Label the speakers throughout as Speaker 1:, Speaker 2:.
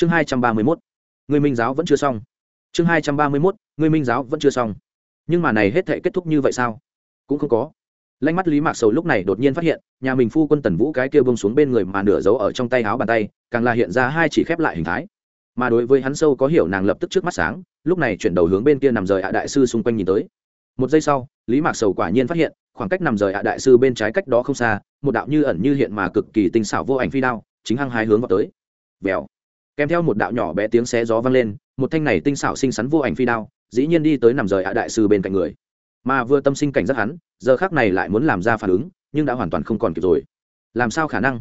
Speaker 1: chương hai trăm ba mươi mốt, người minh giáo vẫn chưa xong. Chương hai trăm ba mươi mốt, người minh giáo vẫn chưa xong. Nhưng mà này hết thể kết thúc như vậy sao? Cũng không có. Lanh mắt lý mạc sầu lúc này đột nhiên phát hiện, nhà mình phu quân tần vũ cái kia bông xuống bên người mà nửa giấu ở trong tay áo bàn tay, càng là hiện ra hai chỉ khép lại hình thái. Mà đối với hắn sâu có hiểu nàng lập tức trước mắt sáng, lúc này chuyển đầu hướng bên kia nằm rời hạ đại sư xung quanh nhìn tới. Một giây sau, lý mạc sầu quả nhiên phát hiện, khoảng cách nằm rời hạ đại sư bên trái cách đó không xa, một đạo như ẩn như hiện mà cực kỳ tinh xảo vô ảnh phi đao, chính hăng hai hướng vào tới. Vèo kèm theo một đạo nhỏ bé tiếng xé gió vang lên, một thanh này tinh xảo xinh xắn vô ảnh phi đao, dĩ nhiên đi tới nằm rời ạ đại sư bên cạnh người. Mà vừa tâm sinh cảnh giác hắn, giờ khác này lại muốn làm ra phản ứng, nhưng đã hoàn toàn không còn kịp rồi. Làm sao khả năng?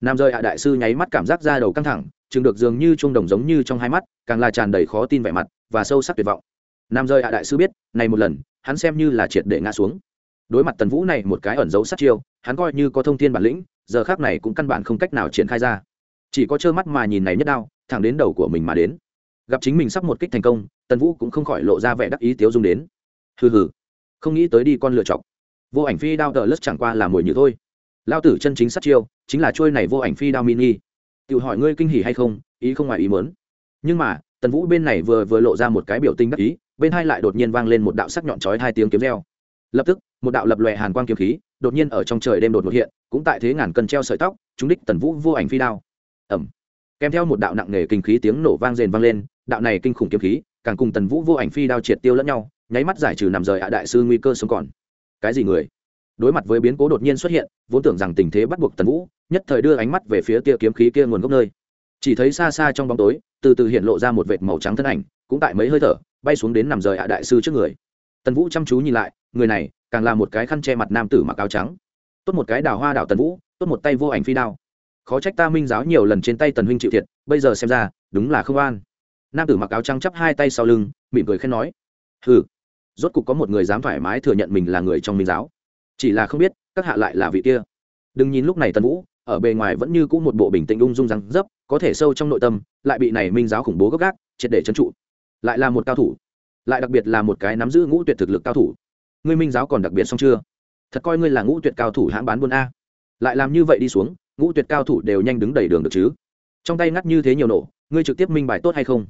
Speaker 1: Nam rời ạ đại sư nháy mắt cảm giác ra đầu căng thẳng chừng được dường như trung đồng giống như trong hai mắt, càng là tràn đầy khó tin vẻ mặt, và sâu sắc tuyệt vọng. Nam rơi ạ đại sư biết, này một lần, hắn xem như là triệt để ngã xuống. Đối mặt tần vũ này một cái ẩn giấu sát chiêu, hắn coi như có thông tin bản lĩnh, giờ khác này cũng căn bản không cách nào triển khai ra. Chỉ có trơ mắt mà nhìn này nhất đao thẳng đến đầu của mình mà đến. Gặp chính mình sắp một kích thành công, tần vũ cũng không khỏi lộ ra vẻ đắc ý tiếu dung đến. Hừ hừ, không nghĩ tới đi con lựa chọc. Vô ảnh phi đao tờ lất chẳng qua là mồi nhử thôi. Lao tử chân chính sát chiêu, chính là trôi này vô ảnh phi đao mini. Tự hỏi ngươi kinh hỉ hay không, ý không ngoài ý mớn nhưng mà, tần vũ bên này vừa vừa lộ ra một cái biểu tình đắc ý, bên hai lại đột nhiên vang lên một đạo sắc nhọn chói hai tiếng kiếm reo. Lập tức, một đạo lập lòe hàn quang kiếm khí, đột nhiên ở trong trời đêm đột ngột hiện, cũng tại thế ngàn cân treo sợi tóc chúng đích tần vũ vô ảnh phi đao. Ẩm kèm theo một đạo nặng nề kinh khí tiếng nổ vang rền vang lên, đạo này kinh khủng kiếm khí, càng cùng tần vũ vô ảnh phi đao triệt tiêu lẫn nhau, nháy mắt giải trừ nằm rời hạ đại sư nguy cơ sống còn. Cái gì người? Đối mặt với biến cố đột nhiên xuất hiện, vốn tưởng rằng tình thế bắt buộc tần vũ, nhất thời đưa ánh mắt về phía tia kiếm khí kia nguồn gốc nơi. Chỉ thấy xa xa trong bóng tối, từ từ hiện lộ ra một vệt màu trắng thân ảnh, cũng tại mấy hơi thở, bay xuống đến nằm rời hạ đại sư trước người. Tần vũ chăm chú nhìn lại, người này, càng là một cái khăn che mặt nam tử mặc áo trắng. Tốt một cái đào hoa đào tần vũ, tốt một tay vô ảnh phi đao khó trách ta minh giáo nhiều lần trên tay tần huynh chịu thiệt, bây giờ xem ra, đúng là không an. Nam tử mặc áo trắng chắp hai tay sau lưng, mỉm cười khen nói, hừ, rốt cục có một người dám thoải mái thừa nhận mình là người trong minh giáo. Chỉ là không biết, các hạ lại là vị kia. Đừng nhìn lúc này tần vũ, ở bề ngoài vẫn như cũ một bộ bình tĩnh ung dung răng dấp, có thể sâu trong nội tâm, lại bị này minh giáo khủng bố gấp gác triệt để trấn trụ. Lại là một cao thủ. Lại đặc biệt là một cái nắm giữ ngũ tuyệt thực lực cao thủ. Ngươi minh giáo còn đặc biệt xong chưa? Thật coi ngươi là ngũ tuyệt cao thủ hãng bán buôn a. Lại làm như vậy đi xuống ngũ tuyệt cao thủ đều nhanh đứng đầy đường được chứ? Trong tay ngắt như thế nhiều nổ, ngươi trực tiếp minh bài tốt hay không?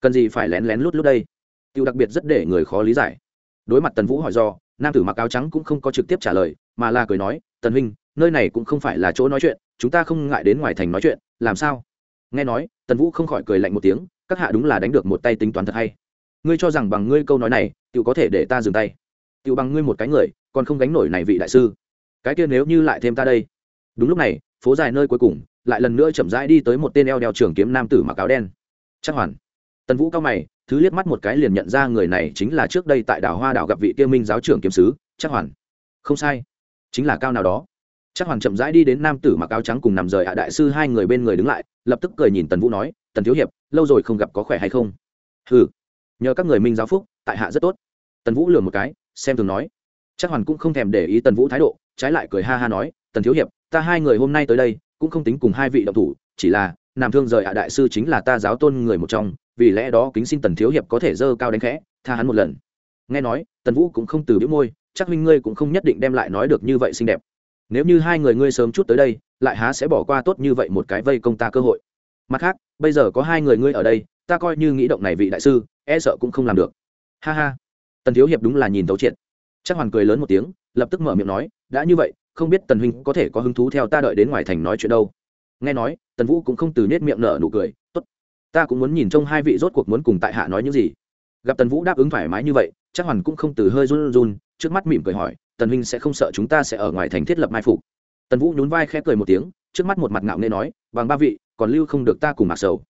Speaker 1: Cần gì phải lén lén lút lút đây? Tiêu đặc biệt rất để người khó lý giải. Đối mặt tần vũ hỏi do, nam tử mặc áo trắng cũng không có trực tiếp trả lời, mà là cười nói, tần huynh, nơi này cũng không phải là chỗ nói chuyện, chúng ta không ngại đến ngoài thành nói chuyện, làm sao? Nghe nói, tần vũ không khỏi cười lạnh một tiếng, các hạ đúng là đánh được một tay tính toán thật hay. Ngươi cho rằng bằng ngươi câu nói này tự có thể để ta dừng tay. Tự bằng ngươi một cái người, còn không gánh nổi này vị đại sư. Cái kia nếu như lại thêm ta đây. Đúng lúc này phố dài nơi cuối cùng, lại lần nữa chậm rãi đi tới một tên eo đeo trường kiếm nam tử mặc áo đen. Chắc hoàn. Tần vũ cao mày, thứ liếc mắt một cái liền nhận ra người này chính là trước đây tại đảo hoa đảo gặp vị tiêu minh giáo trưởng kiếm sứ, chắc hoàn. Không sai. Chính là cao nào đó. Chắc hoàn chậm rãi đi đến nam tử mặc áo trắng cùng nằm rời hạ đại sư hai người bên người đứng lại, lập tức cười nhìn tần vũ nói, tần thiếu hiệp, lâu rồi không gặp có khỏe hay không? Ừ nhờ các người minh giáo phúc, tại hạ rất tốt. Tần vũ lừa một cái, xem thường nói. Chắc hoàn cũng không thèm để ý tần vũ thái độ, trái lại cười ha ha nói, tần thiếu hiệp ta hai người hôm nay tới đây, cũng không tính cùng hai vị động thủ, chỉ là, nam thương rời hạ đại sư chính là ta giáo tôn người một trong, vì lẽ đó kính xin tần thiếu hiệp có thể dơ cao đánh khẽ, tha hắn một lần. Nghe nói, tần vũ cũng không từ biếu môi, chắc minh ngươi cũng không nhất định đem lại nói được như vậy xinh đẹp. Nếu như hai người ngươi sớm chút tới đây, lại há sẽ bỏ qua tốt như vậy một cái vây công ta cơ hội. Mặt khác, bây giờ có hai người ngươi ở đây, ta coi như nghĩ động này vị đại sư e sợ cũng không làm được. Ha ha. Tần thiếu hiệp đúng là nhìn tấu triệt. Chắc hoàn cười lớn một tiếng, lập tức mở miệng nói, đã như vậy không biết tần huynh có thể có hứng thú theo ta đợi đến ngoài thành nói chuyện đâu. Nghe nói, tần vũ cũng không từ nết miệng nở nụ cười, tốt, ta cũng muốn nhìn trông hai vị rốt cuộc muốn cùng tại hạ nói những gì. Gặp tần vũ đáp ứng thoải mái như vậy, chắc hoàn cũng không từ hơi run run, trước mắt mỉm cười hỏi, tần huynh sẽ không sợ chúng ta sẽ ở ngoài thành thiết lập mai phục? Tần vũ nhún vai khẽ cười một tiếng, trước mắt một mặt ngạo nghê nói, bằng ba vị, còn lưu không được ta cùng mặc sầu.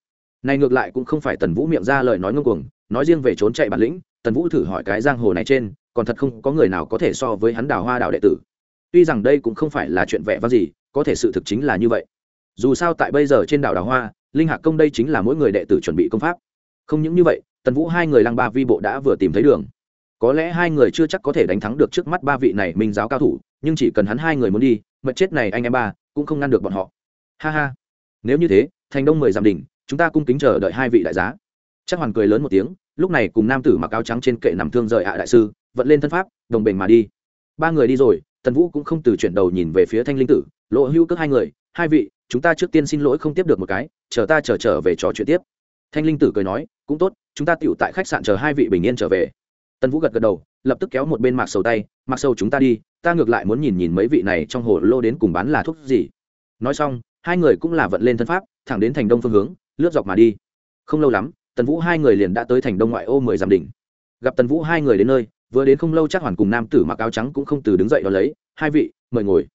Speaker 1: Này ngược lại cũng không phải tần vũ miệng ra lời nói ngông cuồng, nói riêng về trốn chạy bản lĩnh, tần vũ thử hỏi cái giang hồ này trên, còn thật không có người nào có thể so với hắn đào hoa đào đệ tử tuy rằng đây cũng không phải là chuyện vẽ vang gì, có thể sự thực chính là như vậy. Dù sao tại bây giờ trên đảo đào hoa, linh hạc công đây chính là mỗi người đệ tử chuẩn bị công pháp. Không những như vậy, tần vũ hai người lăng ba vi bộ đã vừa tìm thấy đường. Có lẽ hai người chưa chắc có thể đánh thắng được trước mắt ba vị này minh giáo cao thủ, nhưng chỉ cần hắn hai người muốn đi, mật chết này anh em ba cũng không ngăn được bọn họ. Ha ha. Nếu như thế, thành đông mười giảm đỉnh, chúng ta cung kính chờ đợi hai vị đại giá. Chắc hoàn cười lớn một tiếng, lúc này cùng nam tử mặc áo trắng trên kệ nằm thương rời hạ đại sư, vận lên thân pháp, đồng bình mà đi. Ba người đi rồi tần vũ cũng không từ chuyển đầu nhìn về phía thanh linh tử lộ hưu cước hai người, hai vị, chúng ta trước tiên xin lỗi không tiếp được một cái, chờ ta chờ trở về trò chuyện tiếp. Thanh linh tử cười nói, cũng tốt, chúng ta tựu tại khách sạn chờ hai vị bình yên trở về. Tần vũ gật gật đầu, lập tức kéo một bên mạc sầu tay mặc sầu chúng ta đi, ta ngược lại muốn nhìn nhìn mấy vị này trong hồ lô đến cùng bán là thuốc gì. Nói xong, hai người cũng là vận lên thân pháp, thẳng đến thành đông phương hướng, lướt dọc mà đi. Không lâu lắm, tần vũ hai người liền đã tới thành đông ngoại ô mười dặm đỉnh. Gặp tần vũ hai người đến nơi vừa đến không lâu chắc hoàn cùng nam tử mặc áo trắng cũng không từ đứng dậy đó lấy, hai vị, mời ngồi.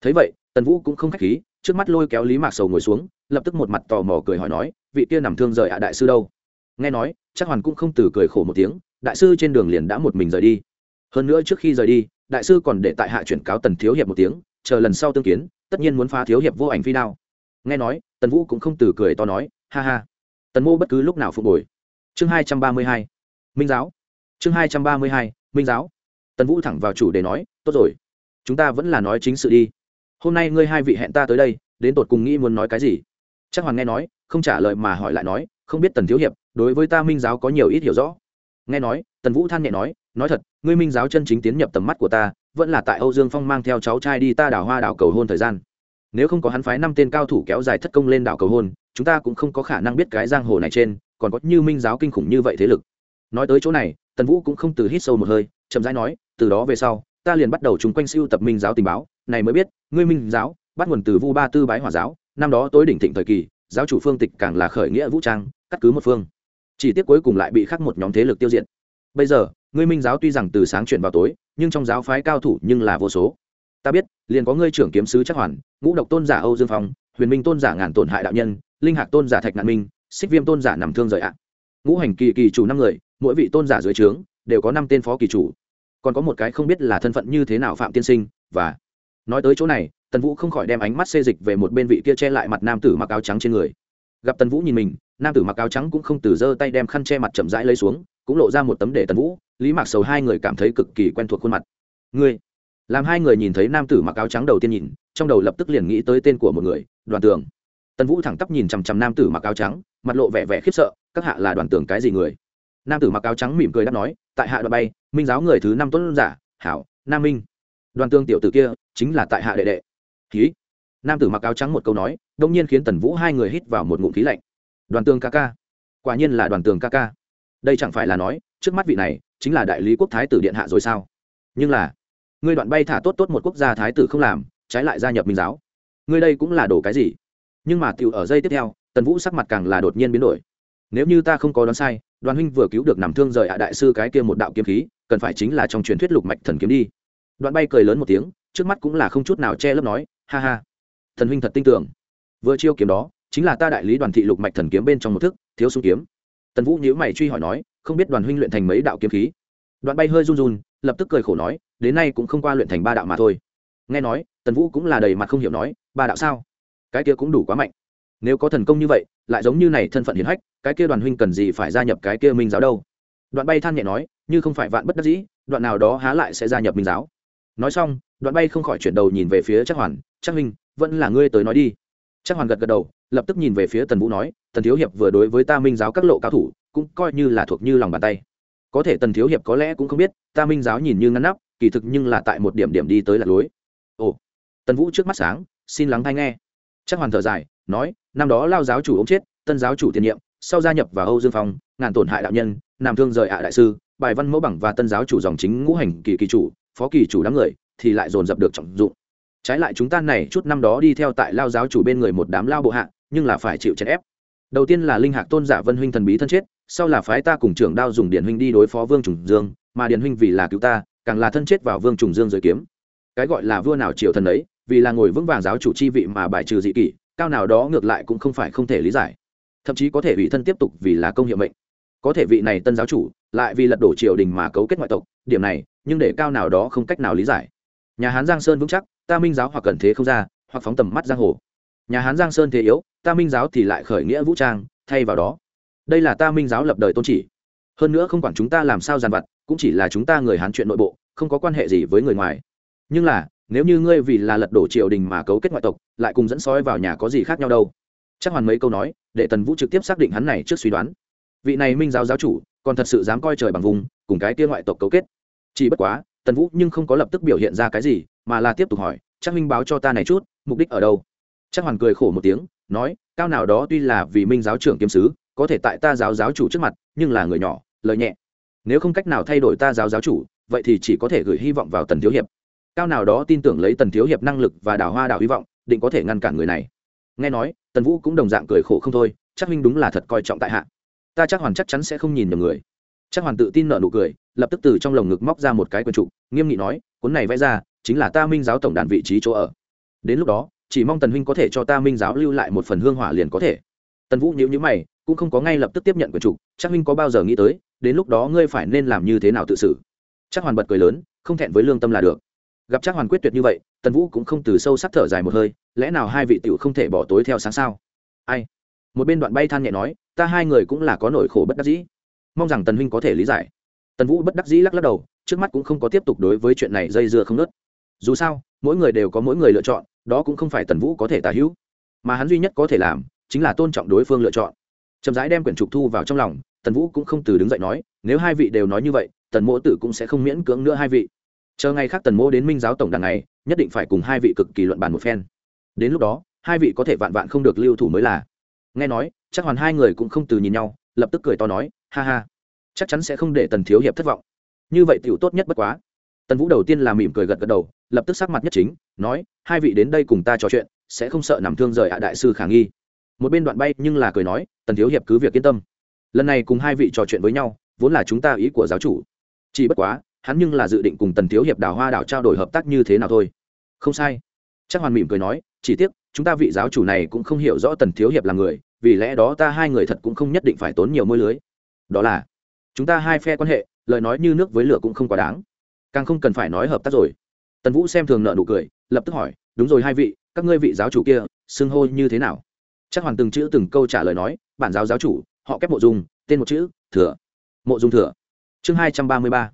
Speaker 1: Thấy vậy, tần vũ cũng không k h á c h khí, trước mắt lôi kéo lý mạc sầu ngồi xuống, lập tức một mặt tò mò cười hỏi nói, vị kia nằm thương rời ạ, đại sư đâu? Nghe nói, chắc hoàn cũng không từ cười khổ một tiếng, đại sư trên đường liền đã một mình rời đi. Hơn nữa trước khi rời đi, đại sư còn để tại hạ chuyển cáo tần thiếu hiệp một tiếng, chờ lần sau tương kiến, tất nhiên muốn phá thiếu hiệp vô ảnh phi đao. Nghe nói, tần vũ cũng không từ cười to nói, ha ha. Tần mô bất cứ lúc nào phục hồi. Chương hai trăm ba mươi hai. Minh giáo. Chương hai trăm ba mươi hai minh giáo. Tần vũ thẳng vào chủ đề nói, tốt rồi, chúng ta vẫn là nói chính sự đi. Hôm nay ngươi hai vị hẹn ta tới đây, đến tột cùng nghĩ muốn nói cái gì? Chắc hoàng nghe nói, không trả lời mà hỏi lại nói, không biết tần thiếu hiệp, đối với ta minh giáo có nhiều ít hiểu rõ. Nghe nói, tần vũ than nhẹ nói nói thật, ngươi minh giáo chân chính tiến nhập tầm mắt của ta, vẫn là tại âu dương phong mang theo cháu trai đi ta đảo hoa đảo cầu hôn thời gian. Nếu không có hắn phái năm tên cao thủ kéo dài thất công lên đảo cầu hôn, chúng ta cũng không có khả năng biết cái giang hồ này trên, còn có như minh giáo kinh khủng như vậy thế lực. Nói tới chỗ này tần vũ cũng không từ hít sâu một hơi, chậm rãi nói, từ đó về sau, ta liền bắt đầu chung quanh siêu tập minh giáo tình báo. Này mới biết, ngươi minh giáo, bắt nguồn từ vu ba tư bái hỏa giáo. Năm đó tối đỉnh thịnh thời kỳ, giáo chủ phương tịch càng là khởi nghĩa vũ trang, cắt cứ một phương. Chỉ tiếc cuối cùng lại bị khắc một nhóm thế lực tiêu diệt. Bây giờ, ngươi minh giáo tuy rằng từ sáng chuyển vào tối, nhưng trong giáo phái cao thủ nhưng là vô số. Ta biết, liền có ngươi trưởng kiếm sứ chắc hoàn, ngũ độc tôn giả âu dương phong, huyền minh tôn giả ngàn tổn hại đạo nhân, linh hạc tôn giả thạch nạn minh, xích viêm tôn giả nằm thương rời ạ. Ngũ hành kỳ kỳ chủ năm người mỗi vị tôn giả dưới trướng đều có năm tên phó kỳ chủ. Còn có một cái không biết là thân phận như thế nào phạm tiên sinh, và nói tới chỗ này, tần vũ không khỏi đem ánh mắt xê dịch về một bên vị kia che lại mặt nam tử mặc áo trắng trên người. Gặp tần vũ nhìn mình, nam tử mặc áo trắng cũng không từ giơ tay đem khăn che mặt chậm rãi lấy xuống, cũng lộ ra một tấm để tần vũ, lý mạc sầu hai người cảm thấy cực kỳ quen thuộc khuôn mặt. Ngươi? Làm hai người nhìn thấy nam tử mặc áo trắng đầu tiên nhìn, trong đầu lập tức liền nghĩ tới tên của một người, đoàn tường. Tần vũ thẳng tắp nhìn chằm chằm nam tử mặc áo trắng, mặt lộ vẻ vẻ khiếp sợ, các hạ là đoàn tường cái gì người? Nam tử mặc áo trắng mỉm cười đáp nói, tại hạ đoàn bay, minh giáo người thứ năm tuấn giả, hảo, nam minh. Đoàn tương tiểu tử kia chính là tại hạ đệ đệ. Khí nam tử mặc áo trắng một câu nói, đông nhiên khiến tần vũ hai người hít vào một ngụm khí lạnh. Đoàn tương ca ca. Quả nhiên là đoàn tường ca ca. Đây chẳng phải là nói, trước mắt vị này chính là đại lý quốc thái tử điện hạ rồi sao? Nhưng là, ngươi đoạn bay thả tốt tốt một quốc gia thái tử không làm, trái lại gia nhập minh giáo. Ngươi đây cũng là đồ cái gì? Nhưng mà tiểu ở dây tiếp theo, tần vũ sắc mặt càng là đột nhiên biến đổi nếu như ta không có đoán sai, đoàn huynh vừa cứu được nằm thương rời hạ đại sư cái kia một đạo kiếm khí, cần phải chính là trong truyền thuyết lục mạch thần kiếm đi. Đoạn bay cười lớn một tiếng, trước mắt cũng là không chút nào che lấp nói, ha ha. Thần huynh thật tin tưởng. Vừa chiêu kiếm đó, chính là ta đại lý đoàn thị lục mạch thần kiếm bên trong một thức, thiếu sung kiếm. Tần vũ nhíu mày truy hỏi nói, không biết đoàn huynh luyện thành mấy đạo kiếm khí? Đoạn bay hơi run run, lập tức cười khổ nói, đến nay cũng không qua luyện thành ba đạo mà thôi. Nghe nói, tần vũ cũng là đầy mặt không hiểu nói, ba đạo sao? Cái kia cũng đủ quá mạnh nếu có thần công như vậy, lại giống như này thân phận hiển hách, cái kia đoàn huynh cần gì phải gia nhập cái kia minh giáo đâu? Đoạn bay than nhẹ nói, như không phải vạn bất đắc dĩ, đoạn nào đó há lại sẽ gia nhập minh giáo. Nói xong, đoạn bay không khỏi chuyển đầu nhìn về phía chắc hoàn chắc huynh, vẫn là ngươi tới nói đi. Chắc hoàn gật gật đầu, lập tức nhìn về phía tần vũ nói, tần thiếu hiệp vừa đối với ta minh giáo các lộ cao thủ, cũng coi như là thuộc như lòng bàn tay. Có thể tần thiếu hiệp có lẽ cũng không biết, ta minh giáo nhìn như ngăn nắp, kỳ thực nhưng là tại một điểm điểm đi tới là lối. Ồ. Tần vũ trước mắt sáng, xin lắng hay nghe. Chắc hoàn thở dài nói, năm đó lao giáo chủ ống chết, tân giáo chủ tiền nhiệm, sau gia nhập vào âu dương phong, ngàn tổn hại đạo nhân làm thương rời ạ đại sư, bài văn mẫu bằng và tân giáo chủ dòng chính ngũ hành kỳ kỳ chủ, phó kỳ chủ đám người, thì lại dồn dập được trọng dụng. Trái lại chúng ta này chút năm đó đi theo tại lao giáo chủ bên người một đám lao bộ hạ, nhưng là phải chịu chèn ép. Đầu tiên là linh hạc tôn giả vân huynh thần bí thân chết, sau là phái ta cùng trưởng đao dùng điển huynh đi đối phó vương trùng dương, mà điển huynh vì là cứu ta, càng là thân chết vào vương trùng dương giới kiếm. Cái gọi là vua nào triều thần ấy, vì là ngồi vững vàng giáo chủ chi vị mà bài trừ dị kỷ cao nào đó ngược lại cũng không phải không thể lý giải. Thậm chí có thể ủy thân tiếp tục vì là công hiệu mệnh. Có thể vị này tân giáo chủ lại vì lật đổ triều đình mà cấu kết ngoại tộc, điểm này, nhưng để cao nào đó không cách nào lý giải. Nhà hán giang sơn vững chắc, ta minh giáo hoặc cần thế không ra, hoặc phóng tầm mắt giang hồ. Nhà hán giang sơn thế yếu, ta minh giáo thì lại khởi nghĩa vũ trang, thay vào đó. Đây là ta minh giáo lập đời tôn chỉ. Hơn nữa không quản chúng ta làm sao giàn vặt, cũng chỉ là chúng ta người hán chuyện nội bộ, không có quan hệ gì với người ngoài. Nhưng là nếu như ngươi vì là lật đổ triều đình mà cấu kết ngoại tộc, lại cùng dẫn sói vào nhà có gì khác nhau đâu? Chắc hoàn mấy câu nói, để tần vũ trực tiếp xác định hắn này trước suy đoán. Vị này minh giáo giáo chủ, còn thật sự dám coi trời bằng vùng, cùng cái kia ngoại tộc cấu kết. Chỉ bất quá, tần vũ nhưng không có lập tức biểu hiện ra cái gì, mà là tiếp tục hỏi, chắc minh báo cho ta này chút, mục đích ở đâu? Chắc hoàn cười khổ một tiếng, nói, cao nào đó tuy là vì minh giáo trưởng kiếm sứ, có thể tại ta giáo giáo chủ trước mặt, nhưng là người nhỏ lợi nhẹ. Nếu không cách nào thay đổi ta giáo giáo chủ, vậy thì chỉ có thể gửi hy vọng vào tần thiếu hiệp cao nào đó tin tưởng lấy tần thiếu hiệp năng lực và đào hoa đào hy vọng, định có thể ngăn cản người này. Nghe nói, tần vũ cũng đồng dạng cười khổ không thôi, chắc minh đúng là thật coi trọng tại hạ. Ta chắc hoàn chắc chắn sẽ không nhìn nhầm người. Chắc hoàn tự tin nợ nụ cười, lập tức từ trong lồng ngực móc ra một cái quần trụ, nghiêm nghị nói, cuốn này vẽ ra, chính là ta minh giáo tổng đàn vị trí chỗ ở. Đến lúc đó, chỉ mong tần huynh có thể cho ta minh giáo lưu lại một phần hương hỏa liền có thể. Tần vũ nhíu nhữ mày, cũng không có ngay lập tức tiếp nhận quần trụ, chắc huynh có bao giờ nghĩ tới, đến lúc đó ngươi phải nên làm như thế nào tự xử. Chắc hoàn bật cười lớn, không thẹn với lương tâm là được gặp chắc hoàn quyết tuyệt như vậy, tần vũ cũng không từ sâu sắc thở dài một hơi, lẽ nào hai vị tiểu không thể bỏ tối theo sáng sao? Ai? Một bên đoạn bay than nhẹ nói, ta hai người cũng là có nỗi khổ bất đắc dĩ. Mong rằng tần huynh có thể lý giải. Tần vũ bất đắc dĩ lắc lắc đầu, trước mắt cũng không có tiếp tục đối với chuyện này dây dưa không nớt dù sao, mỗi người đều có mỗi người lựa chọn, đó cũng không phải tần vũ có thể tả hữu. Mà hắn duy nhất có thể làm, chính là tôn trọng đối phương lựa chọn. Chậm rãi đem quyển trục thu vào trong lòng, tần vũ cũng không từ đứng dậy nói, nếu hai vị đều nói như vậy, tần mỗ tử cũng sẽ không miễn cưỡng nữa hai vị chờ ngày khác tần mỗ đến minh giáo tổng đàn này, nhất định phải cùng hai vị cực kỳ luận bàn một phen. Đến lúc đó, hai vị có thể vạn vạn không được lưu thủ mới là. Nghe nói, chắc hoàn hai người cũng không từ nhìn nhau, lập tức cười to nói, ha ha, chắc chắn sẽ không để tần thiếu hiệp thất vọng. Như vậy tiểu tốt nhất bất quá. Tần vũ đầu tiên là mỉm cười gật gật đầu, lập tức sắc mặt nhất chính, nói, hai vị đến đây cùng ta trò chuyện, sẽ không sợ nằm thương rời hạ đại sư khả nghi. Một bên đoạn bay nhưng là cười nói, tần thiếu hiệp cứ việc yên tâm. Lần này cùng hai vị trò chuyện với nhau, vốn là chúng ta ý của giáo chủ. Chỉ bất quá hắn nhưng là dự định cùng tần thiếu hiệp đào hoa đảo trao đổi hợp tác như thế nào thôi. Không sai. Chắc hoàn mỉm cười nói, chỉ tiếc, chúng ta vị giáo chủ này cũng không hiểu rõ tần thiếu hiệp là người, vì lẽ đó ta hai người thật cũng không nhất định phải tốn nhiều môi lưới. Đó là, chúng ta hai phe quan hệ, lời nói như nước với lửa cũng không quá đáng. Càng không cần phải nói hợp tác rồi. Tần vũ xem thường nợ nụ cười, lập tức hỏi, đúng rồi hai vị, các ngươi vị giáo chủ kia, xưng hô như thế nào? Chắc hoàn từng chữ từng câu trả lời nói, bản giáo giáo chủ, họ kép mộ dung, tên một chữ, thừa. Mộ dung thừa. Chương hai trăm ba mươi ba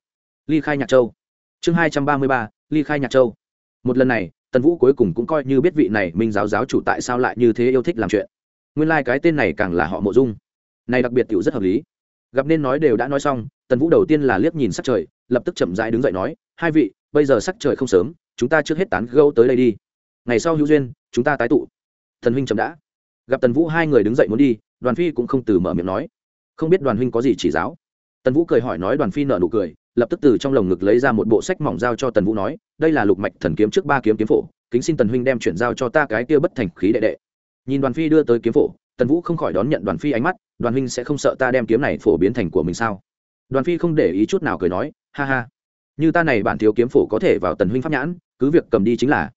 Speaker 1: ly khai nhạc châu. Chương hai trăm ba mươi ba, ly khai nhạc châu. Một lần này, tần vũ cuối cùng cũng coi như biết vị này minh giáo giáo chủ tại sao lại như thế yêu thích làm chuyện. Nguyên lai、like、cái tên này càng là họ mộ dung. Này đặc biệt t rất hợp lý. Gặp nên nói đều đã nói xong, tần vũ đầu tiên là liếc nhìn sắc trời, lập tức chậm rãi đứng dậy nói, hai vị, bây giờ sắc trời không sớm, chúng ta trước hết tán gâu tới đây đi. Ngày sau hữu duyên, chúng ta tái tụ. Thần huynh chậm đã. Gặp tần vũ hai người đứng dậy muốn đi, đoàn phi cũng không từ mở miệng nói. Không biết đoàn huynh có gì chỉ giáo. Tần vũ cười hỏi nói đoàn phi nợ nụ cười lập tức từ trong lồng ngực lấy ra một bộ sách mỏng giao cho tần vũ nói, đây là lục mạch thần kiếm trước ba kiếm kiếm phổ, kính xin tần huynh đem chuyển giao cho ta cái kia bất thành khí đệ đệ. Nhìn đoàn phi đưa tới kiếm phổ, tần vũ không khỏi đón nhận đoàn phi ánh mắt, đoàn huynh sẽ không sợ ta đem kiếm này phổ biến thành của mình sao? Đoàn phi không để ý chút nào cười nói, ha ha, như ta này bản thiếu kiếm phổ có thể vào tần huynh pháp nhãn, cứ việc cầm đi chính là.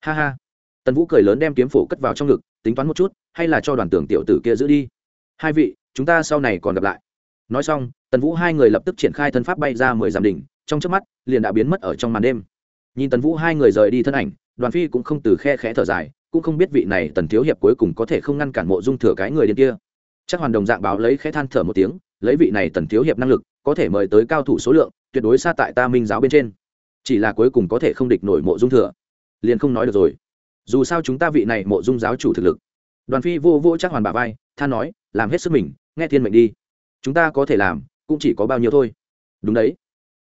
Speaker 1: Ha ha. Tần vũ cười lớn đem kiếm phổ cất vào trong ngực, tính toán một chút, hay là cho đoàn tưởng tiểu tử kia giữ đi. Hai vị, chúng ta sau này còn gặp lại nói xong, tần vũ hai người lập tức triển khai thân pháp bay ra mười dặm đỉnh, trong trước mắt, liền đã biến mất ở trong màn đêm. Nhìn tần vũ hai người rời đi thân ảnh, đoàn phi cũng không từ khe khẽ thở dài, cũng không biết vị này tần thiếu hiệp cuối cùng có thể không ngăn cản mộ dung thừa cái người điên kia. Chắc hoàn đồng dạng báo lấy khẽ than thở một tiếng, lấy vị này tần thiếu hiệp năng lực, có thể mời tới cao thủ số lượng, tuyệt đối xa tại ta minh giáo bên trên. Chỉ là cuối cùng có thể không địch nổi mộ dung thừa. Liền không nói được rồi. Dù sao chúng ta vị này mộ dung giáo chủ thực lực. Đoàn phi vô vô chắc hoàn bà vai, than nói, làm hết sức mình, nghe thiên mệnh đi chúng ta có thể làm, cũng chỉ có bao nhiêu thôi. Đúng đấy.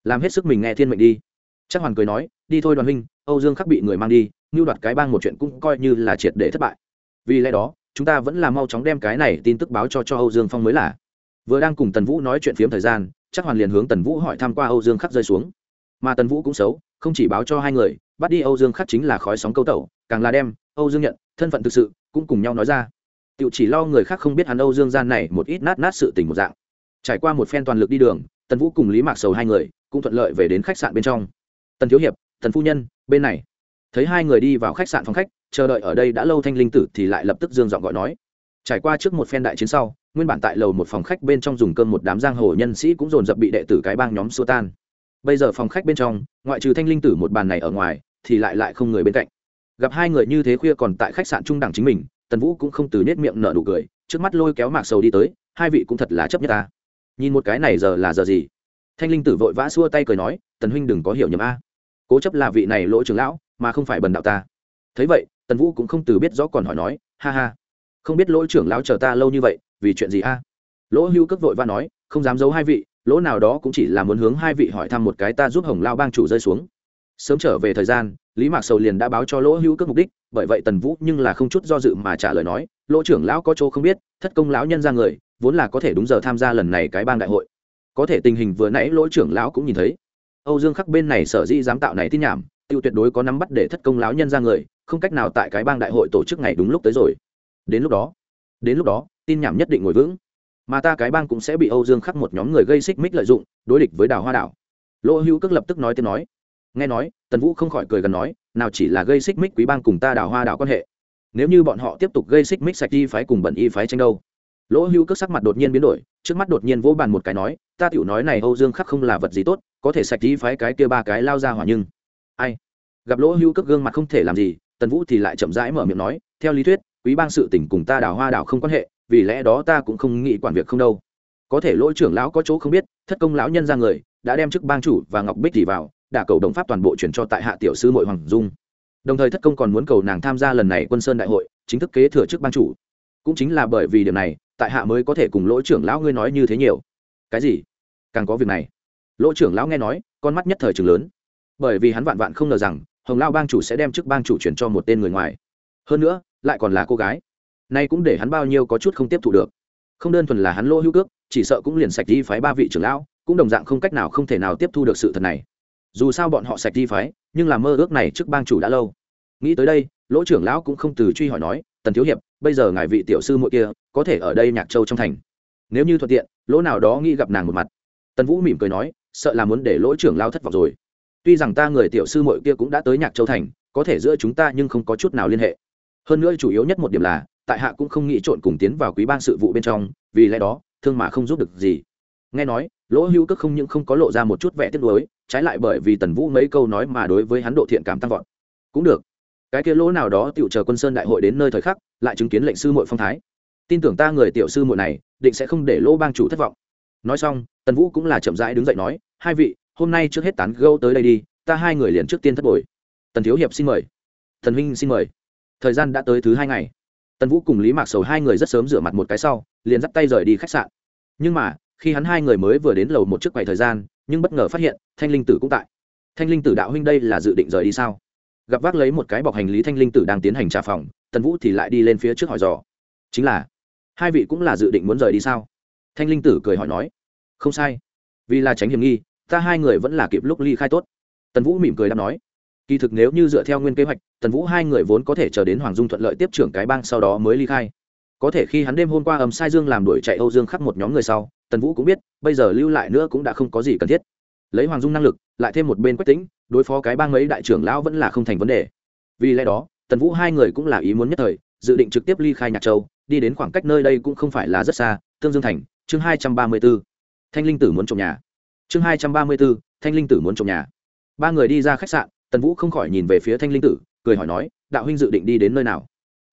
Speaker 1: Làm hết sức mình nghe thiên mệnh đi. Chắc hoàn cười nói, đi thôi đoàn huynh, âu dương khắc bị người mang đi ngưu đoạt cái bang một chuyện cũng coi như là triệt để thất bại. Vì lẽ đó, chúng ta vẫn là mau chóng đem cái này tin tức báo cho cho âu dương phong mới là. Vừa đang cùng tần vũ nói chuyện phiếm thời gian, chắc hoàn liền hướng tần vũ hỏi thăm qua âu dương khắc rơi xuống. Mà tần vũ cũng xấu, không chỉ báo cho hai người, bắt đi âu dương khắc chính là khói sóng câu tẩu, càng là đem âu dương nhận, thân phận thực sự cũng cùng nhau nói ra. Tự chỉ lo người khác không biết hắn âu dương gian này một ít nát nát sự tình một dạng trải qua một phen toàn lực đi đường, tần vũ cùng lý mạc sầu hai người cũng thuận lợi về đến khách sạn bên trong. Tần thiếu hiệp, tần phu nhân, bên này. Thấy hai người đi vào khách sạn phòng khách, chờ đợi ở đây đã lâu thanh linh tử thì lại lập tức dương dọn gọi nói. Trải qua trước một phen đại chiến sau, nguyên bản tại lầu một phòng khách bên trong dùng cơm một đám giang hồ nhân sĩ cũng dồn dập bị đệ tử cái bang nhóm xua tan. Bây giờ phòng khách bên trong, ngoại trừ thanh linh tử một bàn này ở ngoài, thì lại lại không người bên cạnh. Gặp hai người như thế khuya còn tại khách sạn trung đẳng chính mình, tần vũ cũng không từ nết miệng nở nụ cười, trước mắt lôi kéo mạc sầu đi tới, hai vị cũng thật là chấp nhất ta nhìn một cái này giờ là giờ gì? Thanh linh tử vội vã xua tay cười nói, tần huynh đừng có hiểu nhầm a. Cố chấp là vị này lỗ trưởng lão, mà không phải bần đạo ta. Thấy vậy, tần vũ cũng không từ biết rõ còn hỏi nói, ha ha, không biết lỗ trưởng lão chờ ta lâu như vậy, vì chuyện gì a? Lỗ hưu cất vội vã nói, không dám giấu hai vị, lỗ nào đó cũng chỉ là muốn hướng hai vị hỏi thăm một cái ta giúp hồng lao bang chủ rơi xuống. Sớm trở về thời gian, lý mạc sầu liền đã báo cho lỗ hữu cước mục đích, bởi vậy tần vũ nhưng là không chút do dự mà trả lời nói, lỗ trưởng lão có chỗ không biết, thất công lão nhân ra người vốn là có thể đúng giờ tham gia lần này cái bang đại hội. Có thể tình hình vừa nãy lỗ trưởng lão cũng nhìn thấy. Âu dương khắc bên này sở dĩ dám tạo này tin nhảm, tiêu tuyệt đối có nắm bắt để thất công lão nhân ra người, không cách nào tại cái bang đại hội tổ chức ngày đúng lúc tới rồi. Đến lúc đó, đến lúc đó, tin nhảm nhất định ngồi vững. Mà ta cái bang cũng sẽ bị âu dương khắc một nhóm người gây xích mích lợi dụng, đối địch với đào hoa đảo. Lỗ hữu cước lập tức nói tiếng nói. Nghe nói, tần vũ không khỏi cười gần nói, nào chỉ là gây xích mích quý bang cùng ta đào hoa đảo quan hệ. Nếu như bọn họ tiếp tục gây xích mích sạch y phái cùng bẩn y phái tranh đâu? Lỗ hữu cước sắc mặt đột nhiên biến đổi, trước mắt đột nhiên vỗ bàn một cái nói, ta tiểu nói này âu dương khắc không là vật gì tốt, có thể sạch đi phái cái kia ba cái lao ra hỏa nhưng ai? Gặp lỗ hữu cước gương mặt không thể làm gì, tần vũ thì lại chậm rãi mở miệng nói, theo lý thuyết, quý bang sự tỉnh cùng ta đào hoa đào không quan hệ, vì lẽ đó ta cũng không nghĩ quản việc không đâu. Có thể Lỗ trưởng lão có chỗ không biết, thất công lão nhân ra người, đã đem chức bang chủ và ngọc bích thì vào đả cầu đồng pháp toàn bộ chuyển cho tại hạ tiểu sư mội hoàng dung. Đồng thời thất công còn muốn cầu nàng tham gia lần này quân sơn đại hội, chính thức kế thừa chức bang chủ. Cũng chính là bởi vì điều này tại hạ mới có thể cùng lỗ trưởng lão ngươi nói như thế nhiều. Cái gì? Càng có việc này. Lỗ trưởng lão nghe nói, con mắt nhất thời trường lớn. Bởi vì hắn vạn vạn không ngờ rằng, hồng lao bang chủ sẽ đem chức bang chủ chuyển cho một tên người ngoài. Hơn nữa, lại còn là cô gái. Nay cũng để hắn bao nhiêu có chút không tiếp thu được. Không đơn thuần là hắn lỗ hữu cước, chỉ sợ cũng liền sạch đi phái ba vị trưởng lão, cũng đồng dạng không cách nào không thể nào tiếp thu được sự thật này. Dù sao bọn họ sạch đi phái, nhưng làm mơ ước này trước bang chủ đã lâu. Nghĩ tới đây, lỗ trưởng lão cũng không từ truy hỏi nói tần thiếu hiệp, bây giờ ngài vị tiểu sư muội kia, có thể ở đây nhạc châu trong thành. Nếu như thuận tiện, lỗ nào đó nghĩ gặp nàng một mặt. Tần vũ mỉm cười nói, sợ là muốn để lỗ trưởng lao thất vọng rồi. Tuy rằng ta người tiểu sư muội kia cũng đã tới nhạc châu thành, có thể giữa chúng ta nhưng không có chút nào liên hệ. Hơn nữa chủ yếu nhất một điểm là, tại hạ cũng không nghĩ trộn cùng tiến vào quý bang sự vụ bên trong, vì lẽ đó, thương mà không giúp được gì. Nghe nói, lỗ hữu cước không những không có lộ ra một chút vẻ tiếc nuối, trái lại bởi vì tần vũ mấy câu nói mà đối với hắn độ thiện cảm tăng vọt. Cũng được cái kia lỗ nào đó tựu chờ quân sơn đại hội đến nơi thời khắc, lại chứng kiến lệnh sư muội phong thái. Tin tưởng ta người tiểu sư muội này, định sẽ không để lỗ bang chủ thất vọng. Nói xong, tần vũ cũng là chậm rãi đứng dậy nói, hai vị, hôm nay trước hết tán gâu tới đây đi, ta hai người liền trước tiên thất bồi. Tần thiếu hiệp xin mời. Thần huynh xin mời. Thời gian đã tới thứ hai ngày. Tần vũ cùng lý mạc sầu hai người rất sớm rửa mặt một cái sau, liền dắt tay rời đi khách sạn. Nhưng mà, khi hắn hai người mới vừa đến lầu một chiếc quầy thời gian, nhưng bất ngờ phát hiện, thanh linh tử cũng tại. Thanh linh tử đạo huynh đây là dự định rời đi sao? Gặp vác lấy một cái bọc hành lý thanh linh tử đang tiến hành trả phòng, tần vũ thì lại đi lên phía trước hỏi dò. Chính là, hai vị cũng là dự định muốn rời đi sao? Thanh linh tử cười hỏi nói, không sai. Vì là tránh hiểm nghi, ta hai người vẫn là kịp lúc ly khai tốt. Tần vũ mỉm cười đáp nói, kỳ thực nếu như dựa theo nguyên kế hoạch, tần vũ hai người vốn có thể chờ đến hoàng dung thuận lợi tiếp trưởng cái bang sau đó mới ly khai. Có thể khi hắn đêm hôm qua ầm sai dương làm đuổi chạy âu dương khắc một nhóm người sau, tần vũ cũng biết, bây giờ lưu lại nữa cũng đã không có gì cần thiết lấy hoàng dung năng lực, lại thêm một bên quách tính đối phó cái bang ấy đại trưởng lão vẫn là không thành vấn đề. Vì lẽ đó, tần vũ hai người cũng là ý muốn nhất thời, dự định trực tiếp ly khai nhạc châu, đi đến khoảng cách nơi đây cũng không phải là rất xa, tương dương thành, chương hai trăm ba mươi b ố thanh linh tử muốn trồng nhà. Chương hai trăm ba mươi b ố thanh linh tử muốn trồng nhà. Ba người đi ra khách sạn, tần vũ không khỏi nhìn về phía thanh linh tử, cười hỏi nói, đạo huynh dự định đi đến nơi nào?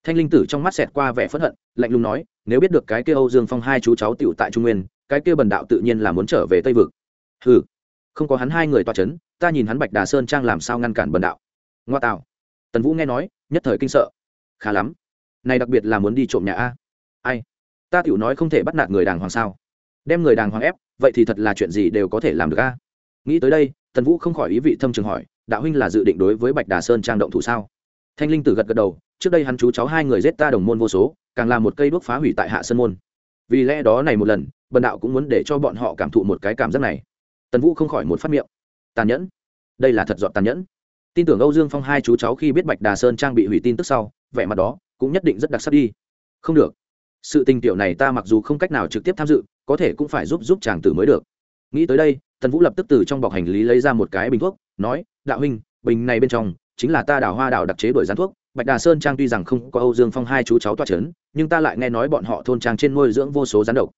Speaker 1: Thanh linh tử trong mắt xẹt qua vẻ phẫn hận, lạnh lùng nói, nếu biết được cái kia âu dương phong hai chú cháu tựu tại trung nguyên, cái kia bần đạo tự nhiên là muốn trở về tây vực. Ừ không có hắn hai người toa c h ấ n ta nhìn hắn bạch đà sơn trang làm sao ngăn cản bần đạo. Ngoa tạo. Tần vũ nghe nói, nhất thời kinh sợ. Khá lắm. Này đặc biệt là muốn đi trộm nhà a. Ai? Ta tựu nói không thể bắt nạt người đàng hoàng sao? Đem người đàng hoàng ép, vậy thì thật là chuyện gì đều có thể làm được a. Nghĩ tới đây, tần vũ không khỏi ý vị thâm trường hỏi, đạo huynh là dự định đối với bạch đà sơn trang động thủ sao? Thanh linh tử gật gật đầu, trước đây hắn chú cháu hai người giết ta đồng môn vô số, càng là một cây đuốc phá hủy tại hạ sơn môn. Vì lẽ đó này một lần, bần đạo cũng muốn để cho bọn họ cảm thụ một cái cảm giác này tần vũ không khỏi một phát miệng. Tàn nhẫn. Đây là thật dọn tàn nhẫn. Tin tưởng âu dương phong hai chú cháu khi biết bạch đà sơn trang bị hủy tin tức sau, vẻ mặt đó cũng nhất định rất đặc sắc đi. Không được. Sự tình tiểu này ta mặc dù không cách nào trực tiếp tham dự, có thể cũng phải giúp giúp chàng tử mới được. Nghĩ tới đây, tần vũ lập tức từ trong bọc hành lý lấy ra một cái bình thuốc, nói, đạo huynh, bình này bên trong chính là ta đào hoa đào đặc chế đổi rán thuốc. Bạch đà sơn trang tuy rằng không có âu dương phong hai chú cháu toa c h ấ n nhưng ta lại nghe nói bọn họ thôn trang trên môi dưỡng vô số rán độc.